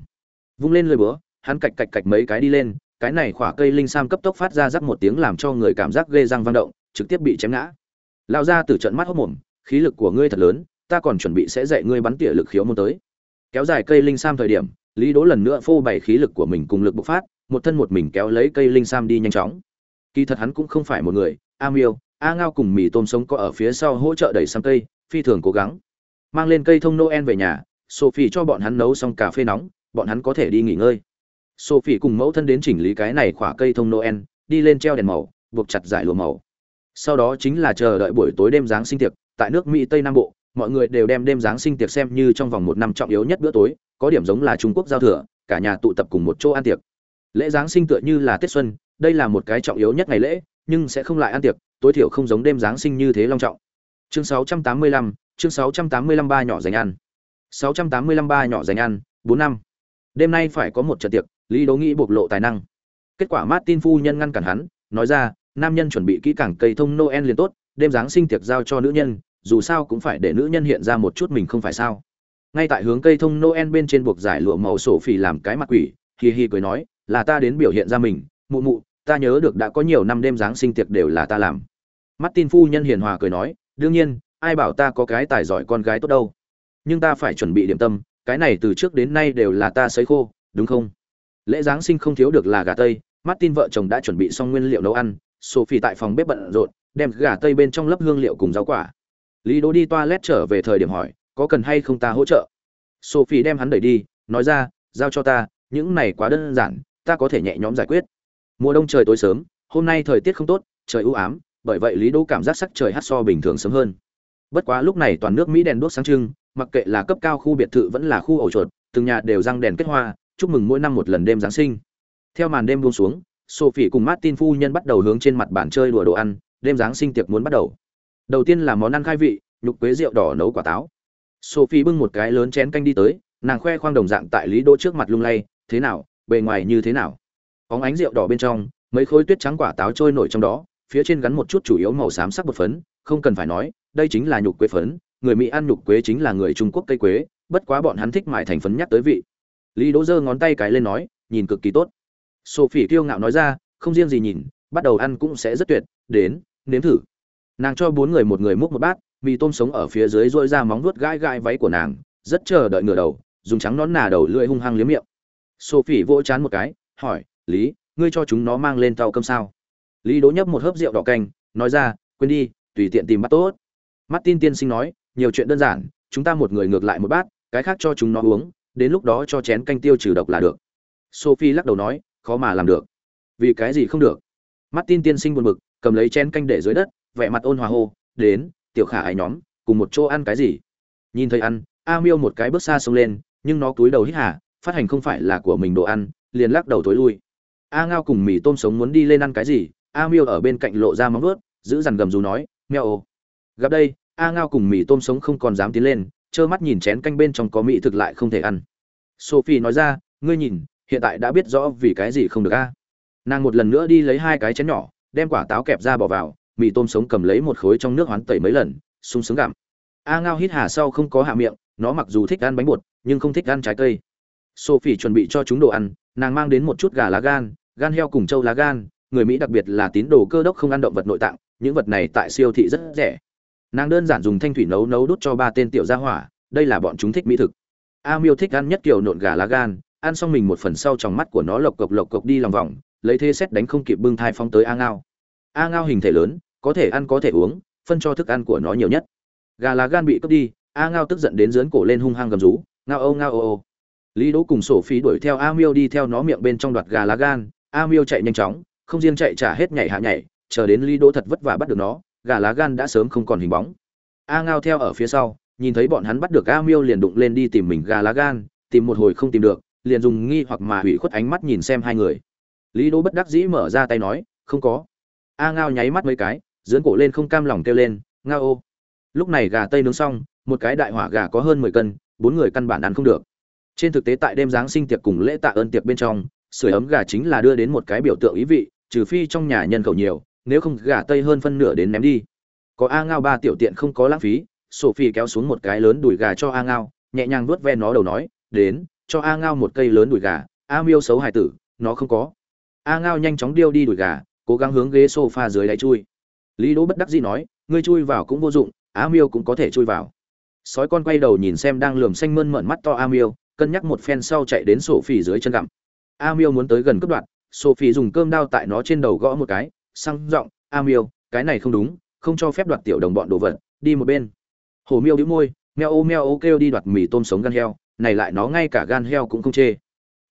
Vung lên lơi búa, hắn cạch cạch cạch mấy cái đi lên, cái này khỏa cây linh sam cấp tốc phát ra rắc một tiếng làm cho người cảm giác ghê răng vang động, trực tiếp bị chém ngã. Lao ra từ trận mắt hốc mồm, khí lực của ngươi thật lớn, ta còn chuẩn bị sẽ dạy ngươi bắn tỉa lực khiếu môn tới. Kéo dài cây linh sam thời điểm, lý đỗ lần nữa phô bày khí lực của mình cùng lực bộc phát, một thân một mình kéo lấy cây linh sam đi nhanh chóng. Kỳ thật hắn cũng không phải một người, a miêu, a ngao cùng mì tôm sống có ở phía sau hỗ trợ đẩy sang cây, phi thường cố gắng mang lên cây thông noel về nhà sophie cho bọn hắn nấu xong cà phê nóng bọn hắn có thể đi nghỉ ngơi. Sophie cùng mẫu thân đến chỉnh lý cái này khỏa cây thông noel đi lên treo đèn màu buộc chặt giải lụa màu. Sau đó chính là chờ đợi buổi tối đêm giáng sinh tiệc tại nước mỹ tây nam bộ mọi người đều đem đêm giáng sinh tiệc xem như trong vòng một năm trọng yếu nhất bữa tối có điểm giống là trung quốc giao thừa cả nhà tụ tập cùng một chỗ ăn tiệc. Lễ giáng sinh tựa như là tết xuân đây là một cái trọng yếu nhất ngày lễ nhưng sẽ không lại ăn tiệc tối thiểu không giống đêm giáng sinh như thế long trọng. Chương 685, chương 685 ba nhỏ dành ăn. 685 ba nhỏ dành ăn, bốn năm. Đêm nay phải có một trận tiệc, lý Đỗ nghĩ bộc lộ tài năng. Kết quả martin phu nhân ngăn cản hắn, nói ra, nam nhân chuẩn bị kỹ càng cây thông noel liền tốt, đêm giáng sinh tiệc giao cho nữ nhân, dù sao cũng phải để nữ nhân hiện ra một chút mình không phải sao. Ngay tại hướng cây thông noel bên trên buộc giải lụa màu sổ phỉ làm cái mặt quỷ hi hi cười nói, là ta đến biểu hiện ra mình, mụ mụ, ta nhớ được đã có nhiều năm đêm giáng sinh tiệc đều là ta làm. Martin phu nhân hiền hòa cười nói, đương nhiên ai bảo ta có cái tài giỏi con gái tốt đâu. Nhưng ta phải chuẩn bị điểm tâm, cái này từ trước đến nay đều là ta sấy khô, đúng không? Lễ giáng sinh không thiếu được là gà tây, martin vợ chồng đã chuẩn bị xong nguyên liệu nấu ăn, sophie tại phòng bếp bận rộn, đem gà tây bên trong lấp hương liệu cùng rau quả. Lý đỗ đi toilet trở về thời điểm hỏi, có cần hay không ta hỗ trợ? Sophie đem hắn đẩy đi, nói ra, giao cho ta, những này quá đơn giản, ta có thể nhẹ nhõm giải quyết. Mùa đông trời tối sớm, hôm nay thời tiết không tốt, trời u ám, bởi vậy lý đỗ cảm giác sắc trời hát so bình thường sớm hơn bất quá lúc này toàn nước mỹ đèn đuốc sáng trưng, mặc kệ là cấp cao khu biệt thự vẫn là khu ổ chuột, từng nhà đều răng đèn kết hoa, chúc mừng mỗi năm một lần đêm giáng sinh. Theo màn đêm buông xuống, sophie cùng martin phu nhân bắt đầu hướng trên mặt bàn chơi đùa đồ ăn, đêm giáng sinh tiệc muốn bắt đầu. Đầu tiên là món ăn khai vị, nhục quế rượu đỏ nấu quả táo. Sophie bưng một cái lớn chén canh đi tới, nàng khoe khoang đồng dạng tại lý đỗ trước mặt lung lay, thế nào, bề ngoài như thế nào? Óng ánh rượu đỏ bên trong, mấy khối tuyết trắng quả táo trôi nổi trong đó, phía trên gắn một chút chủ yếu màu xám sắc bột phấn, không cần phải nói đây chính là nhục quế phấn, người mỹ ăn nhục quế chính là người trung quốc cây quế, bất quá bọn hắn thích mải thành phấn nhắc tới vị. Lý đỗ giơ ngón tay cái lên nói, nhìn cực kỳ tốt. Sophie kiêu ngạo nói ra, không riêng gì nhìn, bắt đầu ăn cũng sẽ rất tuyệt, đến, nếm thử. Nàng cho bốn người một người múc một bát, mì tôm sống ở phía dưới dội ra móng vuốt gai gai váy của nàng, rất chờ đợi ngửa đầu, dùng trắng nón nà đầu lưỡi hung hăng liếm miệng. Sophie vỗ chán một cái, hỏi, lý, ngươi cho chúng nó mang lên tàu cơm sao? Lý đỗ nhấp một hớp rượu đỏ canh, nói ra, quên đi, tùy tiện tìm bắt tốt martin tiên sinh nói nhiều chuyện đơn giản chúng ta một người ngược lại một bát cái khác cho chúng nó uống đến lúc đó cho chén canh tiêu trừ độc là được. Sophie lắc đầu nói khó mà làm được. Vì cái gì không được? Martin tiên sinh buồn bực cầm lấy chén canh để dưới đất vẻ mặt ôn hòa hô đến tiểu khả ai nhóm cùng một chỗ ăn cái gì? Nhìn thấy ăn a miêu một cái bước xa xông lên nhưng nó cúi đầu hít hà phát hành không phải là của mình đồ ăn liền lắc đầu tối lui. A ngao cùng mì tôm sống muốn đi lên ăn cái gì a miêu ở bên cạnh lộ ra móng vuốt, giữ dằn gầm dù nói Meo, gặp đây a ngao cùng mì tôm sống không còn dám tiến lên, trơ mắt nhìn chén canh bên trong có mỹ thực lại không thể ăn. Sophie nói ra, ngươi nhìn, hiện tại đã biết rõ vì cái gì không được a. Nàng một lần nữa đi lấy hai cái chén nhỏ, đem quả táo kẹp ra bỏ vào, mì tôm sống cầm lấy một khối trong nước hoán tẩy mấy lần, sung sướng gặm. A ngao hít hà sau không có hạ miệng, nó mặc dù thích ăn bánh bột, nhưng không thích ăn trái cây. Sophie chuẩn bị cho chúng đồ ăn, nàng mang đến một chút gà lá gan gan heo cùng trâu lá gan, người mỹ đặc biệt là tín đồ cơ đốc không ăn động vật nội tạng, những vật này tại siêu thị rất rẻ nàng đơn giản dùng thanh thủy nấu nấu đút cho ba tên tiểu gia hỏa, đây là bọn chúng thích mỹ thực. A miêu thích ăn nhất kiểu nộn gà lá gan, ăn xong mình một phần sau trong mắt của nó lộc cộc lộc cộc đi lòng vòng, lấy thế xét đánh không kịp bưng thai phong tới a ngao. A ngao hình thể lớn, có thể ăn có thể uống, phân cho thức ăn của nó nhiều nhất. Gà lá gan bị cướp đi, a ngao tức giận đến dướn cổ lên hung hăng gầm rú, ngao âu ngao ô ô. Lý đỗ cùng sổ phí đuổi theo a miêu đi theo nó miệng bên trong đoạt gà lá gan. A miêu chạy nhanh chóng, không riêng chạy trả hết nhảy hạ nhảy, chờ đến lý đỗ thật vất vả bắt được nó gà lá gan đã sớm không còn hình bóng. A ngao theo ở phía sau, nhìn thấy bọn hắn bắt được a miêu liền đụng lên đi tìm mình gà lá gan, tìm một hồi không tìm được, liền dùng nghi hoặc mà hủy khuất ánh mắt nhìn xem hai người. Lý đỗ bất đắc dĩ mở ra tay nói, không có. A ngao nháy mắt mấy cái dưỡng cổ lên không cam lòng kêu lên, ngao ô. Lúc này gà tây nướng xong, một cái đại hỏa gà có hơn mười cân, bốn người căn bản ăn không được. Trên thực tế tại đêm giáng sinh tiệc cùng lễ tạ ơn tiệc bên trong, sưởi ấm gà chính là đưa đến một cái biểu tượng ý vị, trừ phi trong nhà nhân khẩu nhiều nếu không gà tây hơn phân nửa đến ném đi. Có a ngao ba tiểu tiện không có lãng phí, sophie kéo xuống một cái lớn đùi gà cho a ngao, nhẹ nhàng vuốt ve nó đầu nói, đến, cho a ngao một cây lớn đùi gà, a miêu xấu hài tử, nó không có. A ngao nhanh chóng điêu đi đùi gà, cố gắng hướng ghế sofa dưới đáy chui. Lý đỗ bất đắc dĩ nói, ngươi chui vào cũng vô dụng, a miêu cũng có thể chui vào. Sói con quay đầu nhìn xem đang lườm xanh mơn mởn mắt to a miêu, cân nhắc một phen sau chạy đến sổ dưới chân gặm. A miêu muốn tới gần cướp đoạn sophie dùng cơm đao tại nó trên đầu gõ một cái sang giọng, a miêu, cái này không đúng, không cho phép đoạt tiểu đồng bọn đồ vật, đi một bên. Hồ miêu đĩu môi, meo ô meo ô kêu đi đoạt mì tôm sống gan heo, này lại nó ngay cả gan heo cũng không chê.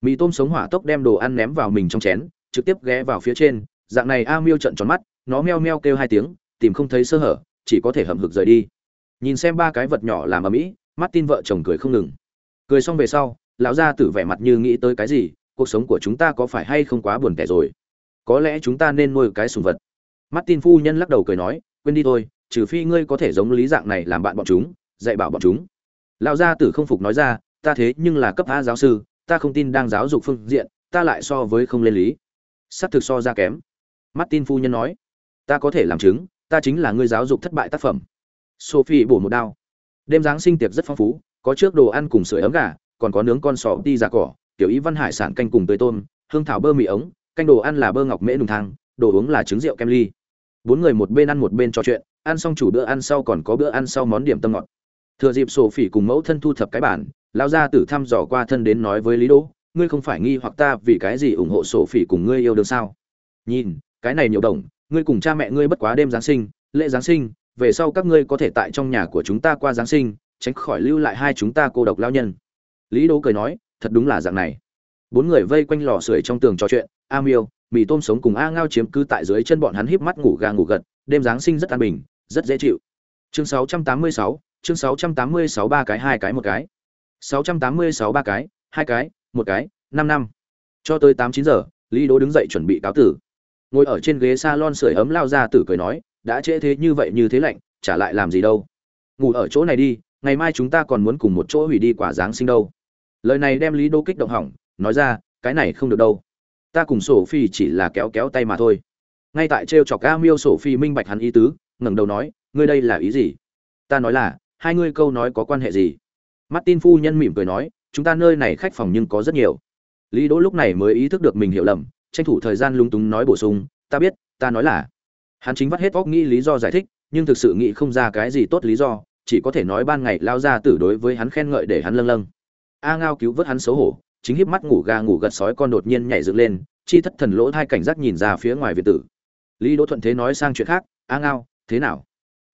Mì tôm sống hỏa tốc đem đồ ăn ném vào mình trong chén, trực tiếp ghé vào phía trên, dạng này a miêu trận tròn mắt, nó meo meo kêu hai tiếng, tìm không thấy sơ hở, chỉ có thể hầm hực rời đi. Nhìn xem ba cái vật nhỏ làm ở mỹ mắt tin vợ chồng cười không ngừng. Cười xong về sau, lão gia tử vẻ mặt như nghĩ tới cái gì, cuộc sống của chúng ta có phải hay không quá buồn tẻ rồi? Có lẽ chúng ta nên nuôi cái sùng vật. Martin phu nhân lắc đầu cười nói, quên đi thôi, trừ phi ngươi có thể giống lý dạng này làm bạn bọn chúng, dạy bảo bọn chúng. Lão gia tử không phục nói ra, ta thế nhưng là cấp a giáo sư, ta không tin đang giáo dục phương diện, ta lại so với không lên lý. S thực so ra kém. Martin phu nhân nói, ta có thể làm chứng, ta chính là ngươi giáo dục thất bại tác phẩm. Sophie bổ một đao. Đêm giáng sinh tiệc rất phong phú, có trước đồ ăn cùng sưởi ấm gà, còn có nướng con sò đi giả cỏ, tiểu ý văn hải sản canh cùng tươi tôm, hương thảo bơ mì ống canh đồ ăn là bơ ngọc mễ nùng thang, đồ uống là trứng rượu kem ly. Bốn người một bên ăn một bên trò chuyện, ăn xong chủ bữa ăn sau còn có bữa ăn sau món điểm tâm ngọt. Thừa dịp sổ phỉ cùng mẫu thân thu thập cái bản lao ra tử thăm dò qua thân đến nói với lý đỗ, ngươi không phải nghi hoặc ta vì cái gì ủng hộ sổ phỉ cùng ngươi yêu đương sao? Nhìn, cái này nhiều đồng, ngươi cùng cha mẹ ngươi bất quá đêm giáng sinh, lễ giáng sinh, về sau các ngươi có thể tại trong nhà của chúng ta qua giáng sinh, tránh khỏi lưu lại hai chúng ta cô độc lao nhân. Lý đỗ cười nói, thật đúng là dạng này bốn người vây quanh lò sưởi trong tường trò chuyện a miêu mì tôm sống cùng a ngao chiếm cư tại dưới chân bọn hắn híp mắt ngủ gà ngủ gật đêm giáng sinh rất an bình rất dễ chịu. Chương 686, chương 686 ba cái hai cái một cái. 686 ba cái hai cái một cái năm năm. Cho tới tám chín giờ lý đỗ đứng dậy chuẩn bị cáo tử. Ngồi ở trên ghế salon sưởi ấm lao ra tử cười nói đã trễ thế như vậy như thế lạnh trả lại làm gì đâu? Ngủ ở chỗ này đi ngày mai chúng ta còn muốn cùng một chỗ hủy đi quả giáng sinh đâu. Lời này đem lý đô kích động hỏng nói ra, cái này không được đâu. Ta cùng sổ phi chỉ là kéo kéo tay mà thôi. Ngay tại t r e o chọc ca miêu sổ phi minh bạch hắn ý tứ, ngẩng đầu nói, ngươi đây là ý gì? Ta nói là, hai ngươi câu nói có quan hệ gì? Martin phu nhân mỉm cười nói, chúng ta nơi này khách phòng nhưng có rất nhiều. Lý đỗ lúc này mới ý thức được mình hiểu lầm, tranh thủ thời gian lung túng nói bổ sung, ta biết, ta nói là. Hắn chính vắt hết óc nghĩ lý do giải thích, nhưng thực sự nghĩ không ra cái gì tốt lý do, chỉ có thể nói ban ngày lao ra tử đối với hắn khen ngợi để hắn lâng lâng. A ngao cứu vớt hắn xấu hổ chính híp mắt ngủ gà ngủ gật sói con đột nhiên nhảy dựng lên, chi thất thần lỗ thai cảnh giác nhìn ra phía ngoài việt tử. Lý đỗ thuận thế nói sang chuyện khác, a ngao, thế nào?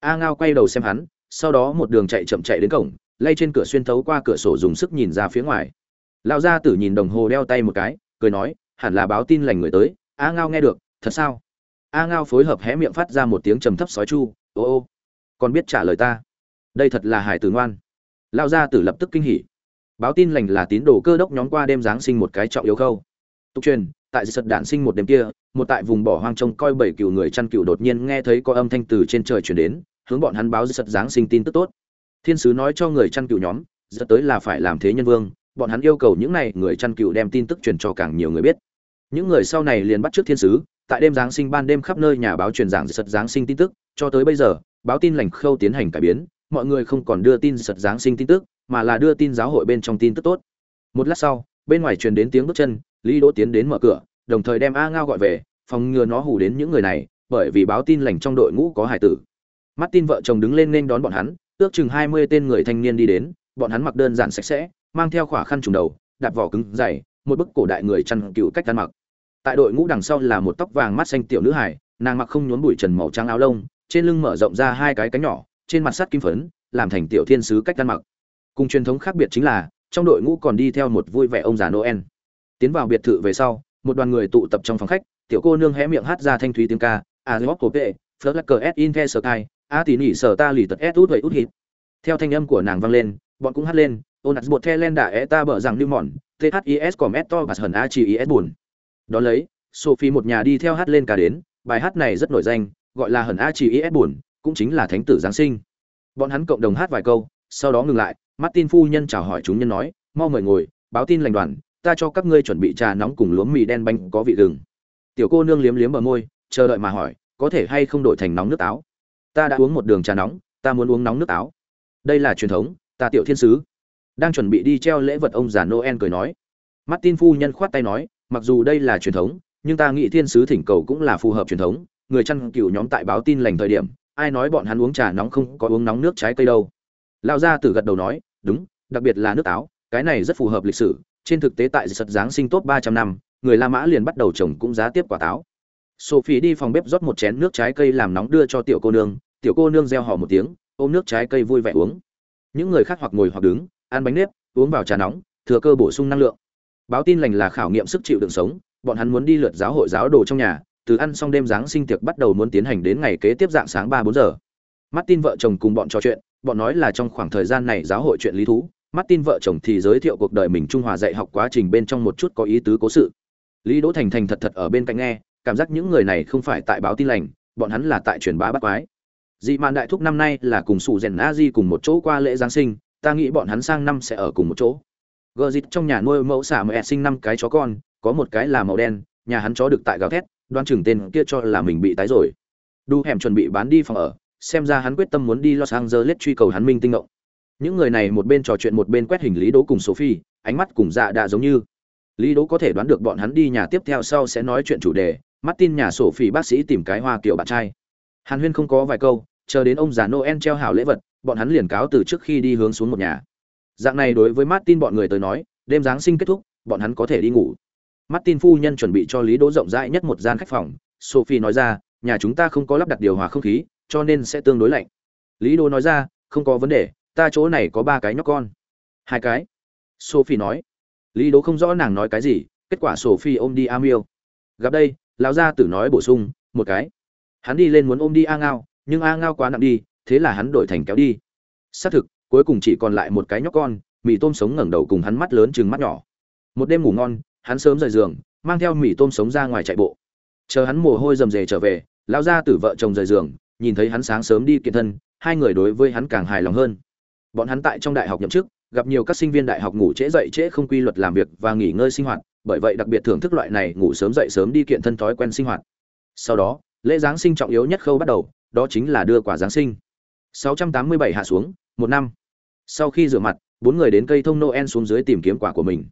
A ngao quay đầu xem hắn, sau đó một đường chạy chậm chạy đến cổng, lay trên cửa xuyên thấu qua cửa sổ dùng sức nhìn ra phía ngoài. Lao gia tử nhìn đồng hồ đeo tay một cái, cười nói, hẳn là báo tin lành người tới, a ngao nghe được, thật sao? A ngao phối hợp hé miệng phát ra một tiếng trầm thấp sói chu, ô ô, còn biết trả lời ta? Đây thật là hải tử ngoan. Lao gia tử lập tức kinh hỉ báo tin lành là tín đồ cơ đốc nhóm qua đêm giáng sinh một cái trọng yếu khâu. Tục truyền, tại sật đạn sinh một đêm kia, một tại vùng bỏ hoang trông coi bảy cựu người chăn cựu đột nhiên nghe thấy có âm thanh từ trên trời chuyển đến, hướng bọn hắn báo sật giáng sinh tin tức tốt. Thiên sứ nói cho người chăn cựu nhóm dẫn tới là phải làm thế nhân vương. Bọn hắn yêu cầu những này người chăn cựu đem tin tức truyền cho càng nhiều người biết. Những người sau này liền bắt trước thiên sứ, tại đêm giáng sinh ban đêm khắp nơi nhà báo truyền giảng sật giáng sinh tin tức, cho tới bây giờ, báo tin lành khâu tiến hành cải biến, mọi người không còn đưa tin sật giáng sinh tin tức mà là đưa tin giáo hội bên trong tin tức tốt. Một lát sau, bên ngoài truyền đến tiếng bước chân, lý đỗ tiến đến mở cửa, đồng thời đem a ngao gọi về, phòng ngừa nó hù đến những người này, bởi vì báo tin lành trong đội ngũ có hải tử. Mắt tin vợ chồng đứng lên nên đón bọn hắn, ước chừng hai mươi tên người thanh niên đi đến, bọn hắn mặc đơn giản sạch sẽ, mang theo khỏa khăn trùng đầu, đạp vỏ cứng dày một bức cổ đại người chăn cựu cách ăn mặc. Tại đội ngũ đằng sau là một tóc vàng mắt xanh tiểu nữ hải nàng mặc không nhốn bụi trần màu trắng áo lông, trên lưng mở rộng ra hai cái cánh nhỏ, trên mặt sắt kim phấn, làm thành tiểu thiên sứ cách ăn mặc cùng truyền thống khác biệt chính là, trong đội ngũ còn đi theo một vui vẻ ông già noel. Tiến vào biệt thự về sau, một đoàn người tụ tập trong phòng khách, tiểu cô nương hé miệng hát ra thanh thúy tiếng ca, a gióp cổ pệ phớt lắc cờ s in the sky, a tỉ nỉ sờ ta lì tật s út vậy út hít. Theo thanh âm của nàng vang lên, bọn cũng hát lên ôn ạt bột the len đà e ta bở rằng lưu mòn this com s to và hờn a chi is buồn. Đón lấy, sophie một nhà đi theo hát lên ca đến, bài hát này rất nổi danh, gọi là hờn a chi is buồn, cũng chính là thánh tử giáng sinh. Bọn hắn cộng đồng hát vài câu, sau đó ngừng lại martin phu nhân chào hỏi chúng nhân nói, mau mời ngồi, báo tin lành đoàn, ta cho các ngươi chuẩn bị trà nóng cùng lúa mì đen bánh có vị gừng. Tiểu cô nương liếm liếm bờ môi, chờ đợi mà hỏi, có thể hay không đổi thành nóng nước táo ta đã uống một đường trà nóng, ta muốn uống nóng nước táo đây là truyền thống, ta tiểu thiên sứ. Đang chuẩn bị đi treo lễ vật ông già noel cười nói. Martin phu nhân khoát tay nói, mặc dù đây là truyền thống, nhưng ta nghĩ thiên sứ thỉnh cầu cũng là phù hợp truyền thống. Người chăn cừu nhóm tại báo tin lành thời điểm, ai nói bọn hắn uống trà nóng không có uống nóng nước trái cây đâu? Lão gia tử gật đầu nói đúng, đặc biệt là nước táo, cái này rất phù hợp lịch sử, trên thực tế tại sật giáng sinh tốt ba trăm năm, người la mã liền bắt đầu trồng cũng giá tiếp quả táo. Sophie đi phòng bếp rót một chén nước trái cây làm nóng đưa cho tiểu cô nương, tiểu cô nương reo hò một tiếng, ôm nước trái cây vui vẻ uống. Những người khác hoặc ngồi hoặc đứng, ăn bánh nếp, uống vào trà nóng, thừa cơ bổ sung năng lượng. Báo tin lành là khảo nghiệm sức chịu đựng sống, bọn hắn muốn đi lượt giáo hội giáo đồ trong nhà, từ ăn xong đêm giáng sinh tiệc bắt đầu muốn tiến hành đến ngày kế tiếp dạng sáng ba bốn giờ. Martin vợ chồng cùng bọn trò chuyện bọn nói là trong khoảng thời gian này giáo hội chuyện lý thú, martin vợ chồng thì giới thiệu cuộc đời mình trung hòa dạy học quá trình bên trong một chút có ý tứ cố sự. Lý đỗ thành thành thật thật ở bên cạnh nghe, cảm giác những người này không phải tại báo tin lành, bọn hắn là tại truyền bá bắt quái. Dị mạn đại thúc năm nay là cùng sủ rèn a di cùng một chỗ qua lễ giáng sinh, ta nghĩ bọn hắn sang năm sẽ ở cùng một chỗ. Gờ dịt trong nhà nuôi mẫu xả mẹ sinh năm cái chó con, có một cái là màu đen, nhà hắn chó được tại gào thét, đoan chừng tên kia cho là mình bị tái rồi. Đu hẻm chuẩn bị bán đi phòng ở xem ra hắn quyết tâm muốn đi los angeles truy cầu hắn minh tinh ngộng những người này một bên trò chuyện một bên quét hình lý Đỗ cùng sophie, ánh mắt cùng dạ đã giống như. Lý Đỗ có thể đoán được bọn hắn đi nhà tiếp theo sau sẽ nói chuyện chủ đề, martin nhà sophie bác sĩ tìm cái hoa kiểu bạn trai. Hàn huyên không có vài câu, chờ đến ông già noel treo hảo lễ vật, bọn hắn liền cáo từ trước khi đi hướng xuống một nhà. Dạng này đối với martin bọn người tới nói, đêm giáng sinh kết thúc, bọn hắn có thể đi ngủ. Martin phu nhân chuẩn bị cho lý đỗ rộng rãi nhất một gian khách phòng, sophie nói ra, nhà chúng ta không có lắp đặt điều hòa không khí cho nên sẽ tương đối lạnh. Lý Đô nói ra, không có vấn đề, ta chỗ này có ba cái nhóc con. Hai cái? Sophie nói. Lý Đô không rõ nàng nói cái gì, kết quả sophie ôm đi a miêu gặp đây, lão gia tử nói bổ sung, một cái. Hắn đi lên muốn ôm đi a ngao nhưng a ngao quá nặng đi, thế là hắn đổi thành kéo đi. Xác thực, cuối cùng chỉ còn lại một cái nhóc con, mì tôm sống ngẩng đầu cùng hắn mắt lớn chừng mắt nhỏ. Một đêm ngủ ngon, hắn sớm rời giường, mang theo mì tôm sống ra ngoài chạy bộ. Chờ hắn mồ hôi rầm rề trở về, lão gia tử vợ chồng rời giường nhìn thấy hắn sáng sớm đi kiện thân, hai người đối với hắn càng hài lòng hơn. Bọn hắn tại trong đại học nhậm chức, gặp nhiều các sinh viên đại học ngủ trễ dậy trễ không quy luật làm việc và nghỉ ngơi sinh hoạt, bởi vậy đặc biệt thưởng thức loại này ngủ sớm dậy sớm đi kiện thân thói quen sinh hoạt. Sau đó, lễ giáng sinh trọng yếu nhất khâu bắt đầu, đó chính là đưa quả giáng sinh. 687 hạ xuống, một năm. Sau khi rửa mặt, bốn người đến cây thông noel xuống dưới tìm kiếm quả của mình.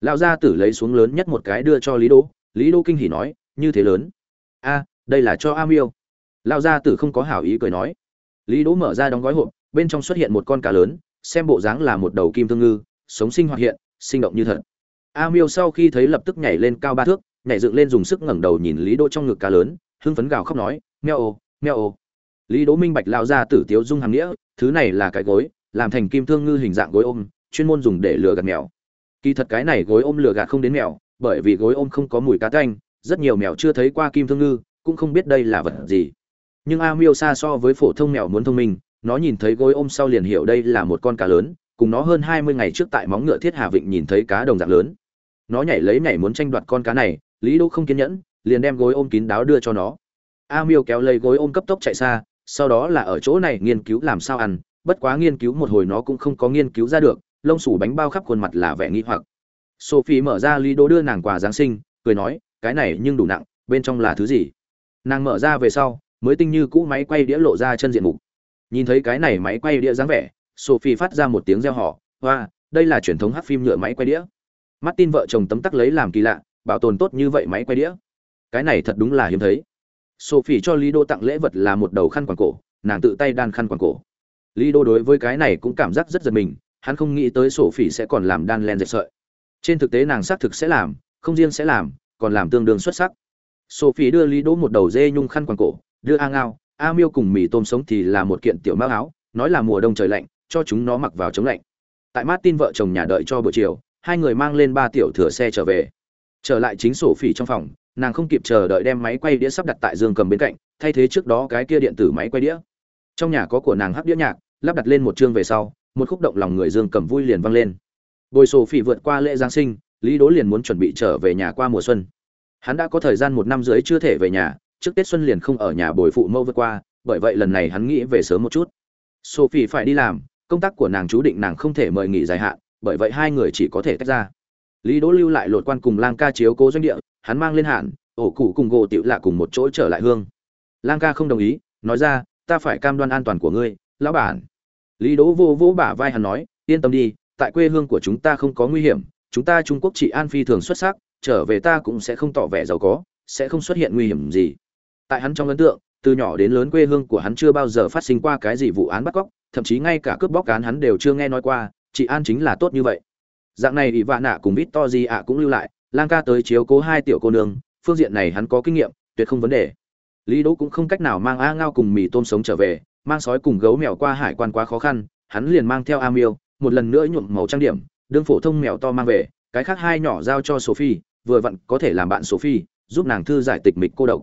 Lão gia tử lấy xuống lớn nhất một cái đưa cho lý đỗ. Lý đỗ kinh hỉ nói, như thế lớn? A, đây là cho a miêu lão gia tử không có hảo ý cười nói. Lý đỗ mở ra đóng gói hộp, bên trong xuất hiện một con cá lớn, xem bộ dáng là một đầu kim thương ngư, sống sinh hoạt hiện, sinh động như thật. A miêu sau khi thấy lập tức nhảy lên cao ba thước, nhảy dựng lên dùng sức ngẩng đầu nhìn lý đỗ trong ngực cá lớn, hưng phấn gào khóc nói, meo ô meo. Ô lý đỗ minh bạch lao ra tử tiếu dung hàng nghĩa, thứ này là cái gối, làm thành kim thương ngư hình dạng gối ôm, chuyên môn dùng để lừa gạt mèo. Kỳ thật cái này gối ôm lừa gạt không đến mèo, bởi vì gối ôm không có mùi cá tanh, rất nhiều mèo chưa thấy qua kim thương ngư, cũng không biết đây là vật gì nhưng a miêu xa so với phổ thông mèo muốn thông minh, nó nhìn thấy gối ôm sau liền hiểu đây là một con cá lớn, cùng nó hơn hai mươi ngày trước tại móng ngựa thiết hà vịnh nhìn thấy cá đồng dạng lớn. Nó nhảy lấy nhảy muốn tranh đoạt con cá này, lý đỗ không kiên nhẫn, liền đem gối ôm kín đáo đưa cho nó. A miêu kéo lấy gối ôm cấp tốc chạy xa, sau đó là ở chỗ này nghiên cứu làm sao ăn, bất quá nghiên cứu một hồi nó cũng không có nghiên cứu ra được, lông sủ bánh bao khắp khuôn mặt là vẻ nghi hoặc. Sophie mở ra lý đỗ đưa nàng quà giáng sinh, cười nói, cái này nhưng đủ nặng, bên trong là thứ gì? Nàng mở ra về sau mới tinh như cũ máy quay đĩa lộ ra chân diện mục. Nhìn thấy cái này máy quay đĩa dáng vẻ, sophie phát ra một tiếng reo hò, hoa, đây là truyền thống hát phim nhựa máy quay đĩa. Martin vợ chồng tấm tắc lấy làm kỳ lạ, bảo tồn tốt như vậy máy quay đĩa. Cái này thật đúng là hiếm thấy. Sophie cho lý đô tặng lễ vật là một đầu khăn quàng cổ, nàng tự tay đan khăn quàng cổ. Lý đô đối với cái này cũng cảm giác rất giật mình, hắn không nghĩ tới sophie sẽ còn làm đan len dệt sợi. Trên thực tế nàng xác thực sẽ làm, không riêng sẽ làm, còn làm tương đương xuất sắc. Sophie đưa lý đô một đầu dê nhung khăn quàng cổ đưa a ngao, a miêu cùng mì tôm sống thì là một kiện tiểu mao áo, nói là mùa đông trời lạnh, cho chúng nó mặc vào chống lạnh. Tại martin vợ chồng nhà đợi cho buổi chiều, hai người mang lên ba tiểu thừa xe trở về. Trở lại chính sổ phỉ trong phòng, nàng không kịp chờ đợi đem máy quay đĩa sắp đặt tại giường cầm bên cạnh, thay thế trước đó cái kia điện tử máy quay đĩa. Trong nhà có của nàng hắc đĩa nhạc, lắp đặt lên một chương về sau, một khúc động lòng người dương cầm vui liền vang lên. Bồi sổ phỉ vượt qua lễ giáng sinh, lý đố liền muốn chuẩn bị trở về nhà qua mùa xuân. Hắn đã có thời gian một năm rưỡi chưa thể về nhà trước tết xuân liền không ở nhà bồi phụ mâu vượt qua, bởi vậy lần này hắn nghĩ về sớm một chút. Sophie phải đi làm, công tác của nàng chú định nàng không thể mời nghỉ dài hạn, bởi vậy hai người chỉ có thể tách ra. Lý đỗ lưu lại lột quan cùng lang ca chiếu cố doanh địa, hắn mang lên hạn, ổ cụ cùng gỗ tiểu lạ cùng một chỗ trở lại hương. Lang ca không đồng ý, nói ra, ta phải cam đoan an toàn của ngươi, lão bản. Lý đỗ vô vỗ bả vai hắn nói, yên tâm đi, tại quê hương của chúng ta không có nguy hiểm, chúng ta trung quốc chỉ an phi thường xuất sắc, trở về ta cũng sẽ không tỏ vẻ giàu có, sẽ không xuất hiện nguy hiểm gì tại hắn trong ấn tượng, từ nhỏ đến lớn quê hương của hắn chưa bao giờ phát sinh qua cái gì vụ án bắt cóc, thậm chí ngay cả cướp bóc cán hắn đều chưa nghe nói qua, chị an chính là tốt như vậy. Dạng này ỷ vạ nạ cùng vít to gì ạ cũng lưu lại, lang ca tới chiếu cố hai tiểu cô nương, phương diện này hắn có kinh nghiệm, tuyệt không vấn đề. Lý đỗ cũng không cách nào mang a ngao cùng mì tôm sống trở về, mang sói cùng gấu mèo qua hải quan quá khó khăn, hắn liền mang theo a miêu, một lần nữa nhuộm màu trang điểm, đương phổ thông mèo to mang về, cái khác hai nhỏ giao cho sophie, vừa vặn có thể làm bạn sophie, giúp nàng thư giải tịch mịch cô độc.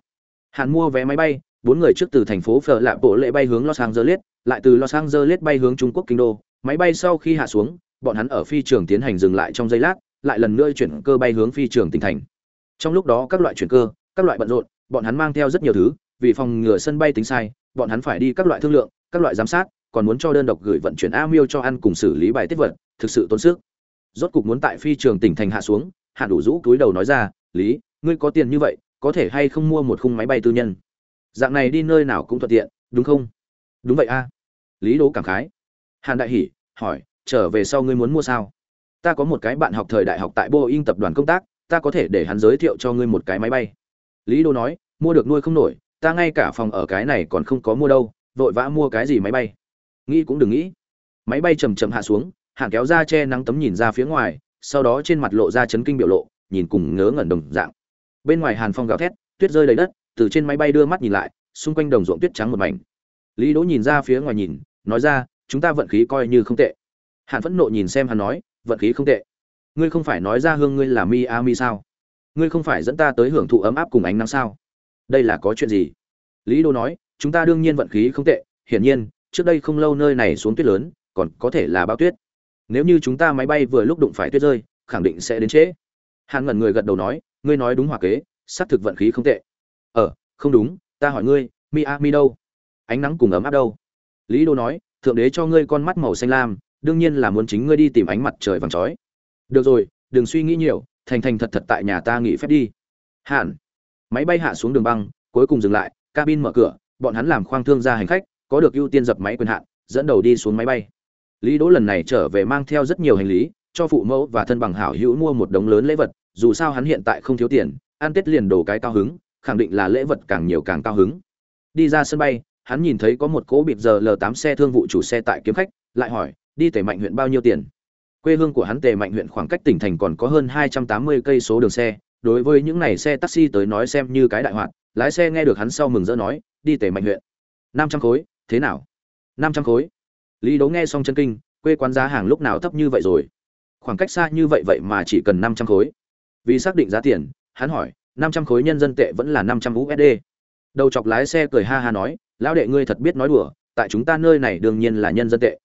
Hàn mua vé máy bay, bốn người trước từ thành phố phở lạ bộ lệ bay hướng los angeles, lại từ los angeles bay hướng trung quốc kinh đô. Máy bay sau khi hạ xuống, bọn hắn ở phi trường tiến hành dừng lại trong giây lát, lại lần nữa chuyển cơ bay hướng phi trường tỉnh thành. Trong lúc đó các loại chuyển cơ, các loại bận rộn, bọn hắn mang theo rất nhiều thứ, vì phòng ngừa sân bay tính sai, bọn hắn phải đi các loại thương lượng, các loại giám sát, còn muốn cho đơn độc gửi vận chuyển a miêu cho ăn cùng xử lý bài tiết vật, thực sự tốn sức. Rốt cục muốn tại phi trường tỉnh thành hạ xuống, hạ đủ rũ túi đầu nói ra, lý, ngươi có tiền như vậy có thể hay không mua một khung máy bay tư nhân? Dạng này đi nơi nào cũng thuận tiện, đúng không? Đúng vậy a. Lý đố cảm khái. Hàn đại hỉ hỏi, trở về sau ngươi muốn mua sao? Ta có một cái bạn học thời đại học tại boeing tập đoàn công tác, ta có thể để hắn giới thiệu cho ngươi một cái máy bay. Lý đô nói, mua được nuôi không nổi, ta ngay cả phòng ở cái này còn không có mua đâu, vội vã mua cái gì máy bay? Nghĩ cũng đừng nghĩ. Máy bay chầm chầm hạ xuống Hạng kéo ra che nắng tấm nhìn ra phía ngoài, sau đó trên mặt lộ ra chấn kinh biểu lộ, nhìn cùng ngớ ngẩn đồng dạng bên ngoài hàn phong gào thét, tuyết rơi đầy đất, từ trên máy bay đưa mắt nhìn lại, xung quanh đồng ruộng tuyết trắng một mảnh. Lý đỗ nhìn ra phía ngoài nhìn, nói ra, chúng ta vận khí coi như không tệ. Hàn phẫn nộ nhìn xem hắn nói, vận khí không tệ. Ngươi không phải nói ra hương ngươi là mi a mi sao? Ngươi không phải dẫn ta tới hưởng thụ ấm áp cùng ánh nắng sao? Đây là có chuyện gì? Lý đô nói, chúng ta đương nhiên vận khí không tệ, hiển nhiên, trước đây không lâu nơi này xuống tuyết lớn, còn có thể là bão tuyết. Nếu như chúng ta máy bay vừa lúc đụng phải tuyết rơi, khẳng định sẽ đến trễ. Hàn ngẩn người gật đầu nói ngươi nói đúng hòa kế, xác thực vận khí không tệ. Ờ không đúng, ta hỏi ngươi, mi a, mi đâu? Ánh nắng cùng ấm áp đâu? Lý đô nói, thượng đế cho ngươi con mắt màu xanh lam, đương nhiên là muốn chính ngươi đi tìm ánh mặt trời vàng chói được rồi, đừng suy nghĩ nhiều, thành thành thật thật tại nhà ta nghỉ phép đi. Hạn, máy bay hạ xuống đường băng, cuối cùng dừng lại, cabin mở cửa, bọn hắn làm khoang thương ra hành khách, có được ưu tiên dập máy quyền hạn, dẫn đầu đi xuống máy bay. Lý đỗ lần này trở về mang theo rất nhiều hành lý, cho phụ mẫu và thân bằng hảo hữu mua một đống lớn lễ vật dù sao hắn hiện tại không thiếu tiền, ăn tết liền đồ cái cao hứng, khẳng định là lễ vật càng nhiều càng cao hứng. Đi ra sân bay, hắn nhìn thấy có một cỗ bịp giờ l 8 xe thương vụ chủ xe tại kiếm khách, lại hỏi, đi tề mạnh huyện bao nhiêu tiền? Quê hương của hắn tề mạnh huyện khoảng cách tỉnh thành còn có hơn 280 cây số đường xe, đối với những này xe taxi tới nói xem như cái đại hoạt, lái xe nghe được hắn sau mừng rỡ nói, đi tề mạnh huyện. năm trăm khối, thế nào? năm trăm khối. Lý Đấu nghe xong chân kinh, quê quán giá hàng lúc nào thấp như vậy rồi? Khoảng cách xa như vậy vậy mà chỉ cần năm trăm khối vì xác định giá tiền, hắn hỏi, năm trăm khối nhân dân tệ vẫn là năm trăm usd đầu chọc lái xe cười ha ha nói, lão đệ ngươi thật biết nói đùa, tại chúng ta nơi này đương nhiên là nhân dân tệ.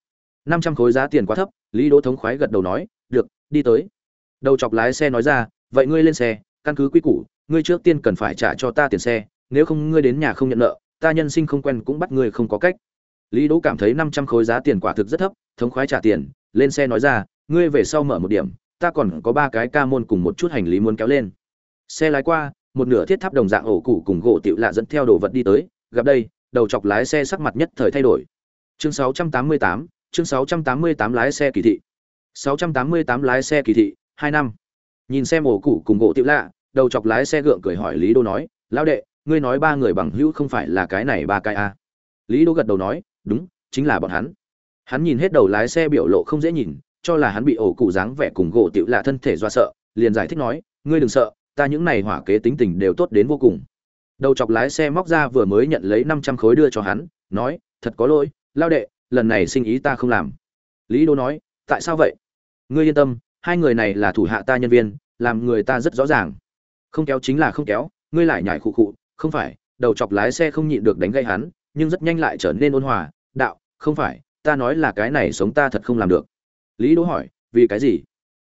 Năm trăm khối giá tiền quá thấp, lý đỗ thống khoái gật đầu nói, được, đi tới. Đầu chọc lái xe nói ra, vậy ngươi lên xe, căn cứ quy củ, ngươi trước tiên cần phải trả cho ta tiền xe, nếu không ngươi đến nhà không nhận nợ, ta nhân sinh không quen cũng bắt ngươi không có cách. Lý đỗ cảm thấy năm trăm khối giá tiền quả thực rất thấp, thống khoái trả tiền, lên xe nói ra, ngươi về sau mở một điểm ta còn có ba cái ca môn cùng một chút hành lý muốn kéo lên. Xe lái qua một nửa thiết tháp đồng dạng ổ cụ cùng gỗ tiểu lạ dẫn theo đồ vật đi tới. Gặp đây đầu chọc lái xe sắc mặt nhất thời thay đổi. Chương 688, chương 688 lái xe kỳ thị. 688 lái xe kỳ thị hai năm. Nhìn xem ổ cụ cùng gỗ tiểu lạ đầu chọc lái xe gượng cười hỏi lý đô nói lão đệ ngươi nói ba người bằng hữu không phải là cái này ba cái a à? lý đô gật đầu nói đúng chính là bọn hắn. Hắn nhìn hết đầu lái xe biểu lộ không dễ nhìn cho là hắn bị ổ cụ dáng vẻ cùng gỗ tiểu lạ thân thể do sợ, liền giải thích nói, ngươi đừng sợ, ta những này hỏa kế tính tình đều tốt đến vô cùng. Đầu chọc lái xe móc ra vừa mới nhận lấy năm trăm khối đưa cho hắn, nói, thật có lỗi, lao đệ, lần này sinh ý ta không làm. Lý đô nói, tại sao vậy? Ngươi yên tâm, hai người này là thủ hạ ta nhân viên, làm người ta rất rõ ràng. Không kéo chính là không kéo, ngươi lại nhảy khụ khụ, không phải, đầu chọc lái xe không nhịn được đánh gây hắn, nhưng rất nhanh lại trở nên ôn hòa, đạo, không phải, ta nói là cái này sống ta thật không làm được lý đỗ hỏi, vì cái gì?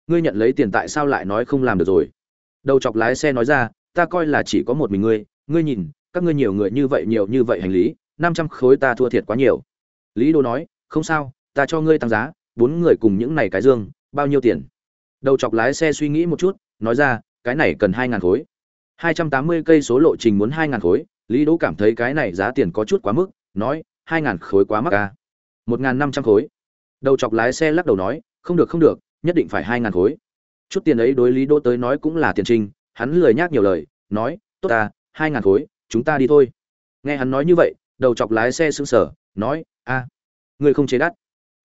Ngươi nhận lấy tiền tại sao lại nói không làm được rồi? Đầu chọc lái xe nói ra, ta coi là chỉ có một mình ngươi ngươi nhìn, các ngươi nhiều người như vậy, nhiều như vậy hành lý, năm trăm khối ta thua thiệt quá nhiều. Lý Đỗ nói, không sao, ta cho ngươi tăng giá, bốn người cùng những này cái dương, bao nhiêu tiền? Đầu chọc lái xe suy nghĩ một chút, nói ra, cái này cần hai ngàn khối. Hai trăm tám mươi cây số lộ trình muốn hai ngàn khối, lý đỗ cảm thấy cái này giá tiền có chút quá mức, nói, hai ngàn khối quá mắc à. một ngàn năm trăm khối đầu chọc lái xe lắc đầu nói không được không được nhất định phải hai ngàn khối. Chút tiền ấy đối lý đỗ tới nói cũng là tiền trinh hắn lười nhác nhiều lời nói tốt ta hai ngàn khối chúng ta đi thôi. Nghe hắn nói như vậy đầu chọc lái xe sững sờ nói a à, không chế đắt.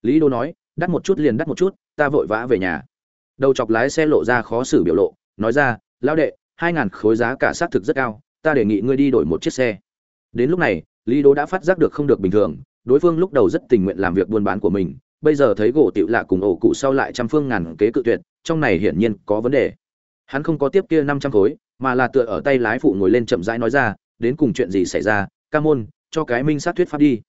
Lý đỗ nói đắt một chút liền đắt một chút ta vội vã về nhà. Đầu chọc lái xe lộ ra khó xử biểu lộ nói ra lão đệ hai ngàn khối giá cả xác thực rất cao ta đề nghị ngươi đi đổi một chiếc xe. Đến lúc này lý đỗ đã phát giác được không được bình thường đối phương lúc đầu rất tình nguyện làm việc buôn bán của mình bây giờ thấy gỗ tiểu lạ cùng ổ cụ sau lại trăm phương ngàn kế cự tuyệt, trong này hiển nhiên có vấn đề. Hắn không có tiếp kia năm trăm khối, mà là tựa ở tay lái phụ ngồi lên chậm rãi nói ra, đến cùng chuyện gì xảy ra, ca môn, cho cái minh sát thuyết pháp đi.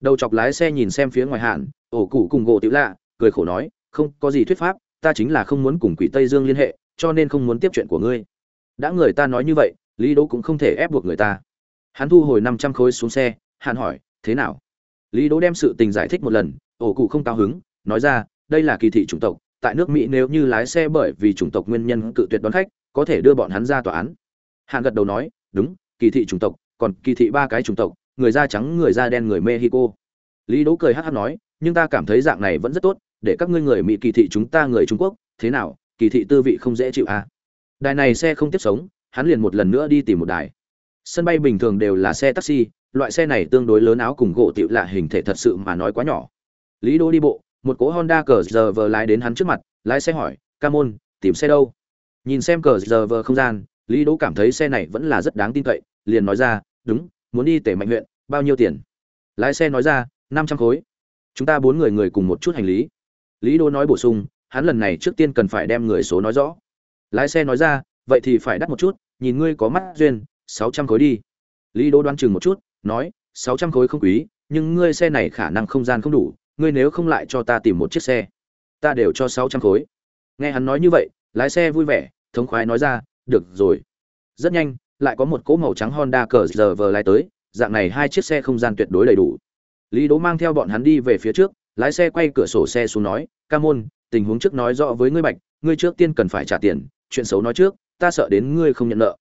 Đầu chọc lái xe nhìn xem phía ngoài hạn, ổ cụ cùng gỗ tiểu lạ, cười khổ nói, không có gì thuyết pháp, ta chính là không muốn cùng quỷ tây dương liên hệ, cho nên không muốn tiếp chuyện của ngươi. Đã người ta nói như vậy, lý đỗ cũng không thể ép buộc người ta. Hắn thu hồi năm trăm khối xuống xe, hạn hỏi, thế nào? Lý đỗ đem sự tình giải thích một lần, ổ cụ không cao hứng, nói ra, đây là kỳ thị chủng tộc, tại nước mỹ nếu như lái xe bởi vì chủng tộc nguyên nhân cự tuyệt đón khách, có thể đưa bọn hắn ra tòa án. Hạng gật đầu nói, đúng, kỳ thị chủng tộc, còn kỳ thị ba cái chủng tộc, người da trắng, người da đen, người mexico. Lý đỗ cười hát hát nói, nhưng ta cảm thấy dạng này vẫn rất tốt, để các ngươi người mỹ kỳ thị chúng ta người trung quốc, thế nào, kỳ thị tư vị không dễ chịu à? Đài này xe không tiếp sống, hắn liền một lần nữa đi tìm một đài. Sân bay bình thường đều là xe taxi loại xe này tương đối lớn áo cùng gỗ tiểu lạ hình thể thật sự mà nói quá nhỏ. Lý đô đi bộ một cỗ honda cờ giờ vờ lái đến hắn trước mặt lái xe hỏi Camon, tìm xe đâu? Nhìn xem cờ giờ vờ không gian lý đỗ cảm thấy xe này vẫn là rất đáng tin cậy liền nói ra đúng muốn đi tể mạnh huyện bao nhiêu tiền? Lái xe nói ra năm trăm khối. Chúng ta bốn người người cùng một chút hành lý. Lý đỗ nói bổ sung hắn lần này trước tiên cần phải đem người số nói rõ. Lái xe nói ra vậy thì phải đắt một chút nhìn ngươi có mắt duyên sáu trăm khối đi. Lý đỗ đoán chừng một chút nói, sáu trăm khối không quý, nhưng ngươi xe này khả năng không gian không đủ, ngươi nếu không lại cho ta tìm một chiếc xe, ta đều cho sáu trăm khối. Nghe hắn nói như vậy, lái xe vui vẻ, thống khoái nói ra, được rồi. Rất nhanh, lại có một cỗ màu trắng honda cờ giờ vờ lái tới, dạng này hai chiếc xe không gian tuyệt đối đầy đủ. Lý đỗ mang theo bọn hắn đi về phía trước, lái xe quay cửa sổ xe xuống nói, ca môn, tình huống trước nói rõ với ngươi bạch, ngươi trước tiên cần phải trả tiền, chuyện xấu nói trước, ta sợ đến ngươi không nhận nợ.